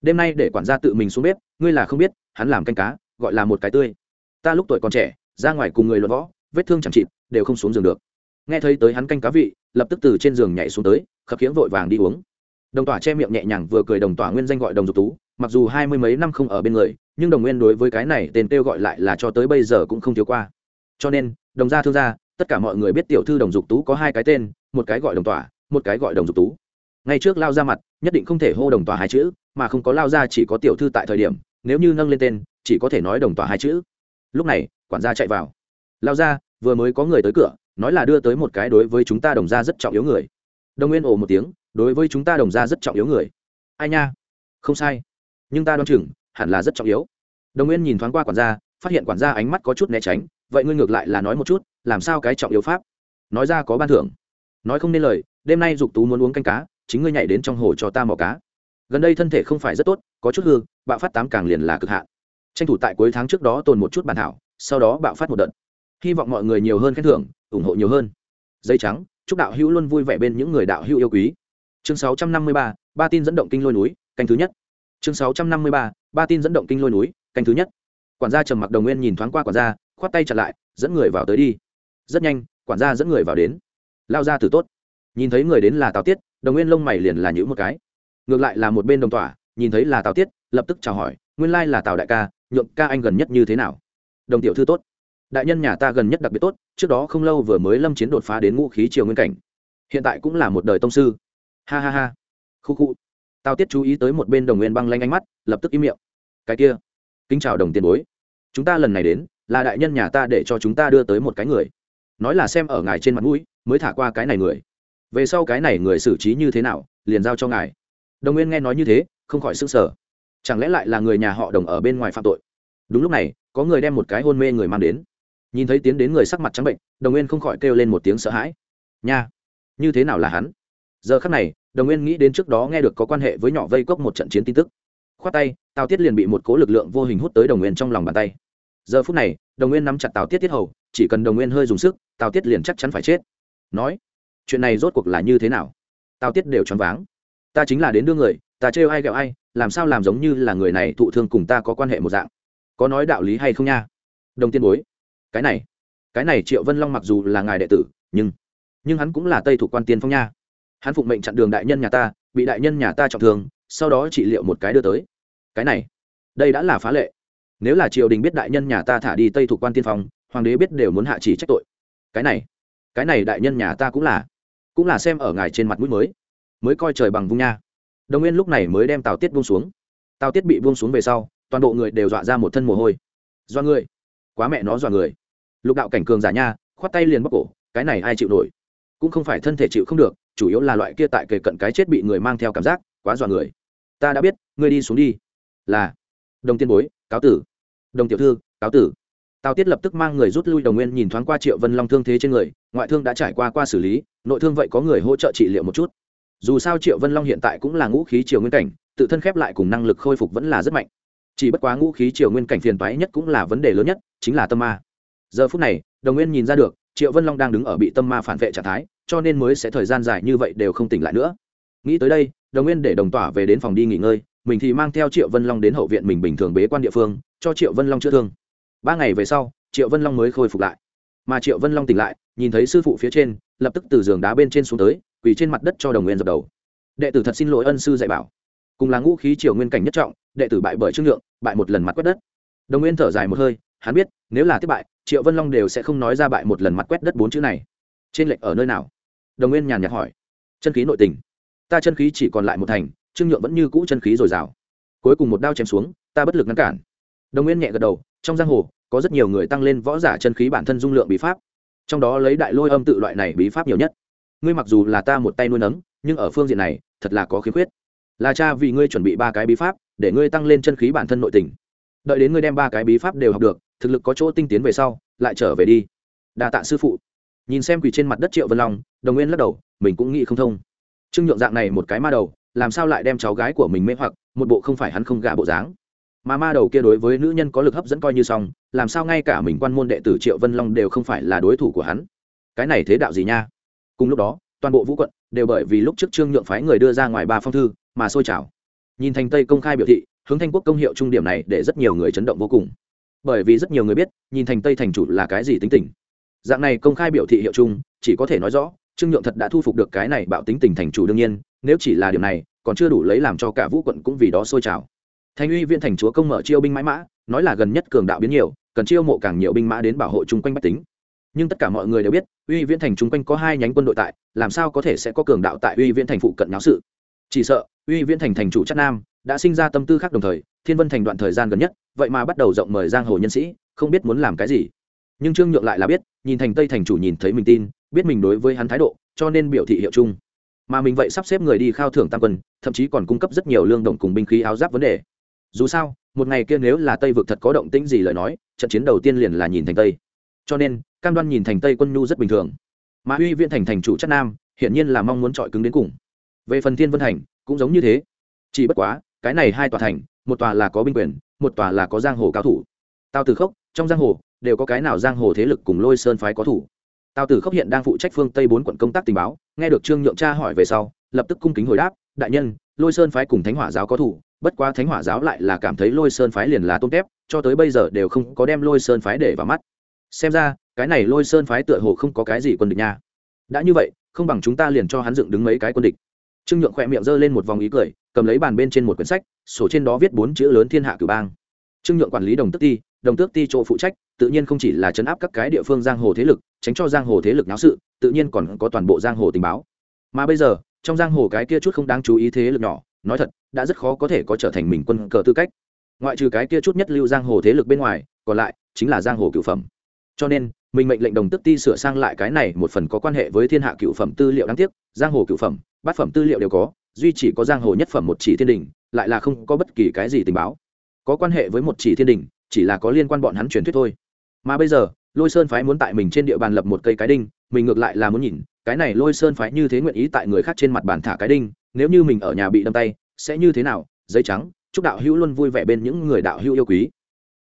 Đêm nay để quản gia tự mình xuống bếp, ngươi là không biết, hắn làm canh cá, gọi là một cái tươi. Ta lúc tuổi còn trẻ, ra ngoài cùng người luận võ vết thương chẳng chịt, đều không xuống giường được. Nghe thấy tới hắn canh cá vị, lập tức từ trên giường nhảy xuống tới, khập khiễng vội vàng đi uống. Đồng tỏa che miệng nhẹ nhàng vừa cười đồng tỏa nguyên danh gọi đồng dục tú, mặc dù hai mươi mấy năm không ở bên người, nhưng đồng nguyên đối với cái này tên kêu gọi lại là cho tới bây giờ cũng không thiếu qua. Cho nên, đồng gia thương gia, tất cả mọi người biết tiểu thư đồng dục tú có hai cái tên, một cái gọi đồng tỏa, một cái gọi đồng dục tú. Ngay trước lao ra mặt, nhất định không thể hô đồng tỏa hai chữ, mà không có lao ra chỉ có tiểu thư tại thời điểm, nếu như nâng lên tên, chỉ có thể nói đồng tỏa hai chữ. Lúc này, quản gia chạy vào. Lao ra vừa mới có người tới cửa, nói là đưa tới một cái đối với chúng ta đồng gia rất trọng yếu người. Đồng nguyên ồ một tiếng, đối với chúng ta đồng gia rất trọng yếu người. Ai nha? Không sai. Nhưng ta đoán chừng, hẳn là rất trọng yếu. Đồng nguyên nhìn thoáng qua quản gia, phát hiện quản gia ánh mắt có chút né tránh, vậy ngươi ngược lại là nói một chút, làm sao cái trọng yếu pháp? Nói ra có ban thưởng. Nói không nên lời, đêm nay dục tú muốn uống canh cá, chính ngươi nhảy đến trong hồ cho ta mò cá. Gần đây thân thể không phải rất tốt, có chút hư, bạo phát tám càng liền là cực hạn. Tranh thủ tại cuối tháng trước đó tồn một chút bản thảo, sau đó bạo phát một đợt hy vọng mọi người nhiều hơn khen thưởng, ủng hộ nhiều hơn. Dây trắng, chúc đạo hữu luôn vui vẻ bên những người đạo hữu yêu quý. Chương sáu trăm năm mươi ba tin dẫn động kinh lôi núi, canh thứ nhất. Chương sáu trăm năm mươi ba ba tin dẫn động kinh lôi núi, canh thứ nhất. Quản gia trầm mặc đồng nguyên nhìn thoáng qua quản gia, khoát tay chặt lại, dẫn người vào tới đi. Rất nhanh, quản gia dẫn người vào đến. Lao ra từ tốt. Nhìn thấy người đến là tào tiết, đồng nguyên lông mày liền là nhữ một cái. Ngược lại là một bên đồng tỏa, nhìn thấy là tào tiết, lập tức chào hỏi, nguyên lai là tào đại ca, nhượng ca anh gần nhất như thế nào? Đồng tiểu thư tốt đại nhân nhà ta gần nhất đặc biệt tốt, trước đó không lâu vừa mới lâm chiến đột phá đến ngũ khí triều nguyên cảnh. Hiện tại cũng là một đời tông sư. Ha ha ha. Khu khu. Tao tiết chú ý tới một bên đồng nguyên băng lanh ánh mắt, lập tức im miệng. Cái kia. Kính chào đồng tiền bối. Chúng ta lần này đến, là đại nhân nhà ta để cho chúng ta đưa tới một cái người. Nói là xem ở ngài trên mặt mũi, mới thả qua cái này người. Về sau cái này người xử trí như thế nào, liền giao cho ngài. Đồng nguyên nghe nói như thế, không khỏi s ư n g sở chẳng lẽ lại là người nhà họ đồng ở bên ngoài phạm tội? Đúng lúc này, có người đem một cái hôn mê người mang đến nhìn thấy tiến đến người sắc mặt trắng bệnh, đồng nguyên không khỏi kêu lên một tiếng sợ hãi. Nha, như thế nào là hắn? Giờ khắc này, đồng nguyên nghĩ đến trước đó nghe được có quan hệ với nhỏ vây cốc một trận chiến tin tức. Khoát tay, tào tiết liền bị một cố lực lượng vô hình hút tới đồng nguyên trong lòng bàn tay. Giờ phút này, đồng nguyên nắm chặt tào tiết tiết hầu, chỉ cần đồng nguyên hơi dùng sức, tào tiết liền chắc chắn phải chết. Nói, chuyện này rốt cuộc là như thế nào? Tào tiết đều choáng váng. Ta chính là đến đưa người, ta trêu ai ghẹo ai, làm sao làm giống như là người này thụ thương cùng ta có quan hệ một dạng? Có nói đạo lý hay không nha? Đồng tiên bối cái này cái này triệu vân long mặc dù là ngài đệ tử, nhưng nhưng hắn cũng là tây thuộc quan tiên phong nha. Hắn phụng mệnh chặn đường đại nhân nhà ta, bị đại nhân nhà ta trọng thương, sau đó trị liệu một cái đưa tới. Cái này, đây đã là phá lệ. Nếu là triều đình biết đại nhân nhà ta thả đi tây thuộc quan tiên phong, hoàng đế biết đều muốn hạ chỉ trách tội. Cái này cái này đại nhân nhà ta cũng là cũng là xem ở ngài trên mặt mũi mới mới coi trời bằng vung nha. Đồng nguyên lúc này mới đem tào tiết buông xuống. Tào tiết bị buông xuống về sau, toàn bộ người đều dọa ra một thân mồ hôi. Do người, quá mẹ nó dọa người lục đạo cảnh cường giả nha, khoát tay liền bóc cổ, cái này ai chịu nổi? Cũng không phải thân thể chịu không được, chủ yếu là loại kia tại kề cận cái chết bị người mang theo cảm giác, quá dọa người. Ta đã biết, ngươi đi xuống đi. Là, đồng tiên bối, cáo tử. Đồng tiểu thư, cáo tử. Tào tiết lập tức mang người rút lui đồng nguyên nhìn thoáng qua triệu vân long thương thế trên người, ngoại thương đã trải qua qua xử lý, nội thương vậy có người hỗ trợ trị liệu một chút. Dù sao triệu vân long hiện tại cũng là ngũ khí triều nguyên cảnh, tự thân khép lại cùng năng lực khôi phục vẫn là rất mạnh. Chỉ bất quá ngũ khí triều nguyên cảnh phiền toái nhất cũng là vấn đề lớn nhất, chính là tâm ma giờ phút này, đồng nguyên nhìn ra được, triệu vân long đang đứng ở bị tâm ma phản vệ trạng thái, cho nên mới sẽ thời gian dài như vậy đều không tỉnh lại nữa. Nghĩ tới đây, đồng nguyên để đồng tỏa về đến phòng đi nghỉ ngơi, mình thì mang theo triệu vân long đến hậu viện mình bình thường bế quan địa phương, cho triệu vân long chữa thương. Ba ngày về sau, triệu vân long mới khôi phục lại. Mà triệu vân long tỉnh lại, nhìn thấy sư phụ phía trên, lập tức từ giường đá bên trên xuống tới, quỳ trên mặt đất cho đồng nguyên dập đầu. Đệ tử thật xin lỗi ân sư dạy bảo. Cùng là ngũ khí triều nguyên cảnh nhất trọng, đệ tử bại bởi trương lượng, bại một lần mặt quét đất. Đồng nguyên thở dài một hơi, hắn biết, nếu là thất bại triệu vân long đều sẽ không nói ra bại một lần mặt quét đất bốn chữ này. Trên lệnh ở nơi nào? Đồng nguyên nhàn nhạt hỏi. Chân khí nội tình. Ta chân khí chỉ còn lại một thành, trương nhượng vẫn như cũ chân khí dồi dào. Cuối cùng một đao chém xuống, ta bất lực ngăn cản. Đồng nguyên nhẹ gật đầu, trong giang hồ, có rất nhiều người tăng lên võ giả chân khí bản thân dung lượng bí pháp. Trong đó lấy đại lôi âm tự loại này bí pháp nhiều nhất. Ngươi mặc dù là ta một tay nuôi nấng, nhưng ở phương diện này, thật là có khiếm khuyết. Là cha vì ngươi chuẩn bị ba cái bí pháp, để ngươi tăng lên chân khí bản thân nội tình. Đợi đến ngươi đem ba cái bí pháp đều học được thực lực có chỗ tinh tiến về sau, lại trở về đi. Đa tạ sư phụ. Nhìn xem quỳ trên mặt đất triệu vân long, đồng nguyên lắc đầu, mình cũng nghĩ không thông. Trương nhượng dạng này một cái ma đầu, làm sao lại đem cháu gái của mình mê hoặc, một bộ không phải hắn không gả bộ dáng. Mà ma đầu kia đối với nữ nhân có lực hấp dẫn coi như xong, làm sao ngay cả mình quan môn đệ tử triệu vân long đều không phải là đối thủ của hắn? Cái này thế đạo gì nha? Cùng lúc đó, toàn bộ vũ quận đều bởi vì lúc trước trương nhượng phái người đưa ra ngoài ba phong thư, mà sôi trào. Nhìn thành tây công khai biểu thị, hướng thanh quốc công hiệu trung điểm này để rất nhiều người chấn động vô cùng bởi vì rất nhiều người biết, nhìn thành tây thành chủ là cái gì tính tình. Dạng này công khai biểu thị hiệu chung, chỉ có thể nói rõ, trương nhượng thật đã thu phục được cái này bạo tính tình thành chủ đương nhiên, nếu chỉ là điều này, còn chưa đủ lấy làm cho cả vũ quận cũng vì đó sôi trào. Thành uy viên thành chúa công mở chiêu binh mãi mã, nói là gần nhất cường đạo biến nhiều, cần chiêu mộ càng nhiều binh mã đến bảo hộ chung quanh bách tính. Nhưng tất cả mọi người đều biết, uy viễn thành chung quanh có hai nhánh quân đội tại, làm sao có thể sẽ có cường đạo tại uy viễn thành phụ cận nháo sự? Chỉ sợ, uy viễn thành thành chủ chất nam, đã sinh ra tâm tư khác đồng thời, thiên vân thành đoạn thời gian gần nhất vậy mà bắt đầu rộng mời giang hồ nhân sĩ, không biết muốn làm cái gì. Nhưng trương nhượng lại là biết, nhìn thành tây thành chủ nhìn thấy mình tin, biết mình đối với hắn thái độ, cho nên biểu thị hiệu chung. Mà mình vậy sắp xếp người đi khao thưởng tam quân, thậm chí còn cung cấp rất nhiều lương động cùng binh khí áo giáp vấn đề. Dù sao, một ngày kia nếu là tây vực thật có động tĩnh gì lời nói, trận chiến đầu tiên liền là nhìn thành tây. Cho nên, cam đoan nhìn thành tây quân nhu rất bình thường. Mà uy viện thành thành chủ chất nam, hiển nhiên là mong muốn trọi cứng đến cùng. Về phần thiên vân thành, cũng giống như thế. Chỉ bất quá, cái này hai tòa thành một tòa là có binh quyền, một tòa là có giang hồ cao thủ. Tào Tử khốc, trong giang hồ, đều có cái nào giang hồ thế lực cùng lôi sơn phái có thủ? Tào Tử khốc hiện đang phụ trách phương tây bốn quận công tác tình báo, nghe được trương nhượng Cha hỏi về sau, lập tức cung kính hồi đáp, đại nhân, lôi sơn phái cùng thánh hỏa giáo có thủ, bất quá thánh hỏa giáo lại là cảm thấy lôi sơn phái liền là tôn kép cho tới bây giờ đều không có đem lôi sơn phái để vào mắt. Xem ra, cái này lôi sơn phái tựa hồ không có cái gì quân địch nha. Đã như vậy, không bằng chúng ta liền cho hắn dựng đứng mấy cái quân địch trương nhượng khỏe miệng giơ lên một vòng ý cười, cầm lấy bàn bên trên một quyển sách, sổ trên đó viết bốn chữ lớn thiên hạ cử bang. Trương nhượng quản lý đồng tước ti, đồng tước ti chỗ phụ trách, tự nhiên không chỉ là chấn áp các cái địa phương giang hồ thế lực, tránh cho giang hồ thế lực náo sự, tự nhiên còn có toàn bộ giang hồ tình báo. Mà bây giờ, trong giang hồ cái kia chút không đáng chú ý thế lực nhỏ, nói thật, đã rất khó có thể có trở thành mình quân cờ tư cách. Ngoại trừ cái kia chút nhất lưu giang hồ thế lực bên ngoài, còn lại chính là giang hồ cựu phẩm. Cho nên, mình mệnh lệnh đồng tức ti sửa sang lại cái này một phần có quan hệ với thiên hạ cựu phẩm tư liệu đáng tiếc giang hồ cựu phẩm, bát phẩm tư liệu đều có, duy chỉ có giang hồ nhất phẩm một chỉ thiên đình, lại là không có bất kỳ cái gì tình báo. Có quan hệ với một chỉ thiên đình, chỉ là có liên quan bọn hắn truyền thuyết thôi. Mà bây giờ, lôi sơn phái muốn tại mình trên địa bàn lập một cây cái đinh, mình ngược lại là muốn nhìn, cái này lôi sơn phái như thế nguyện ý tại người khác trên mặt bàn thả cái đinh, nếu như mình ở nhà bị đâm tay, sẽ như thế nào? Giấy trắng, chúc đạo hữu luôn vui vẻ bên những người đạo hữu yêu quý.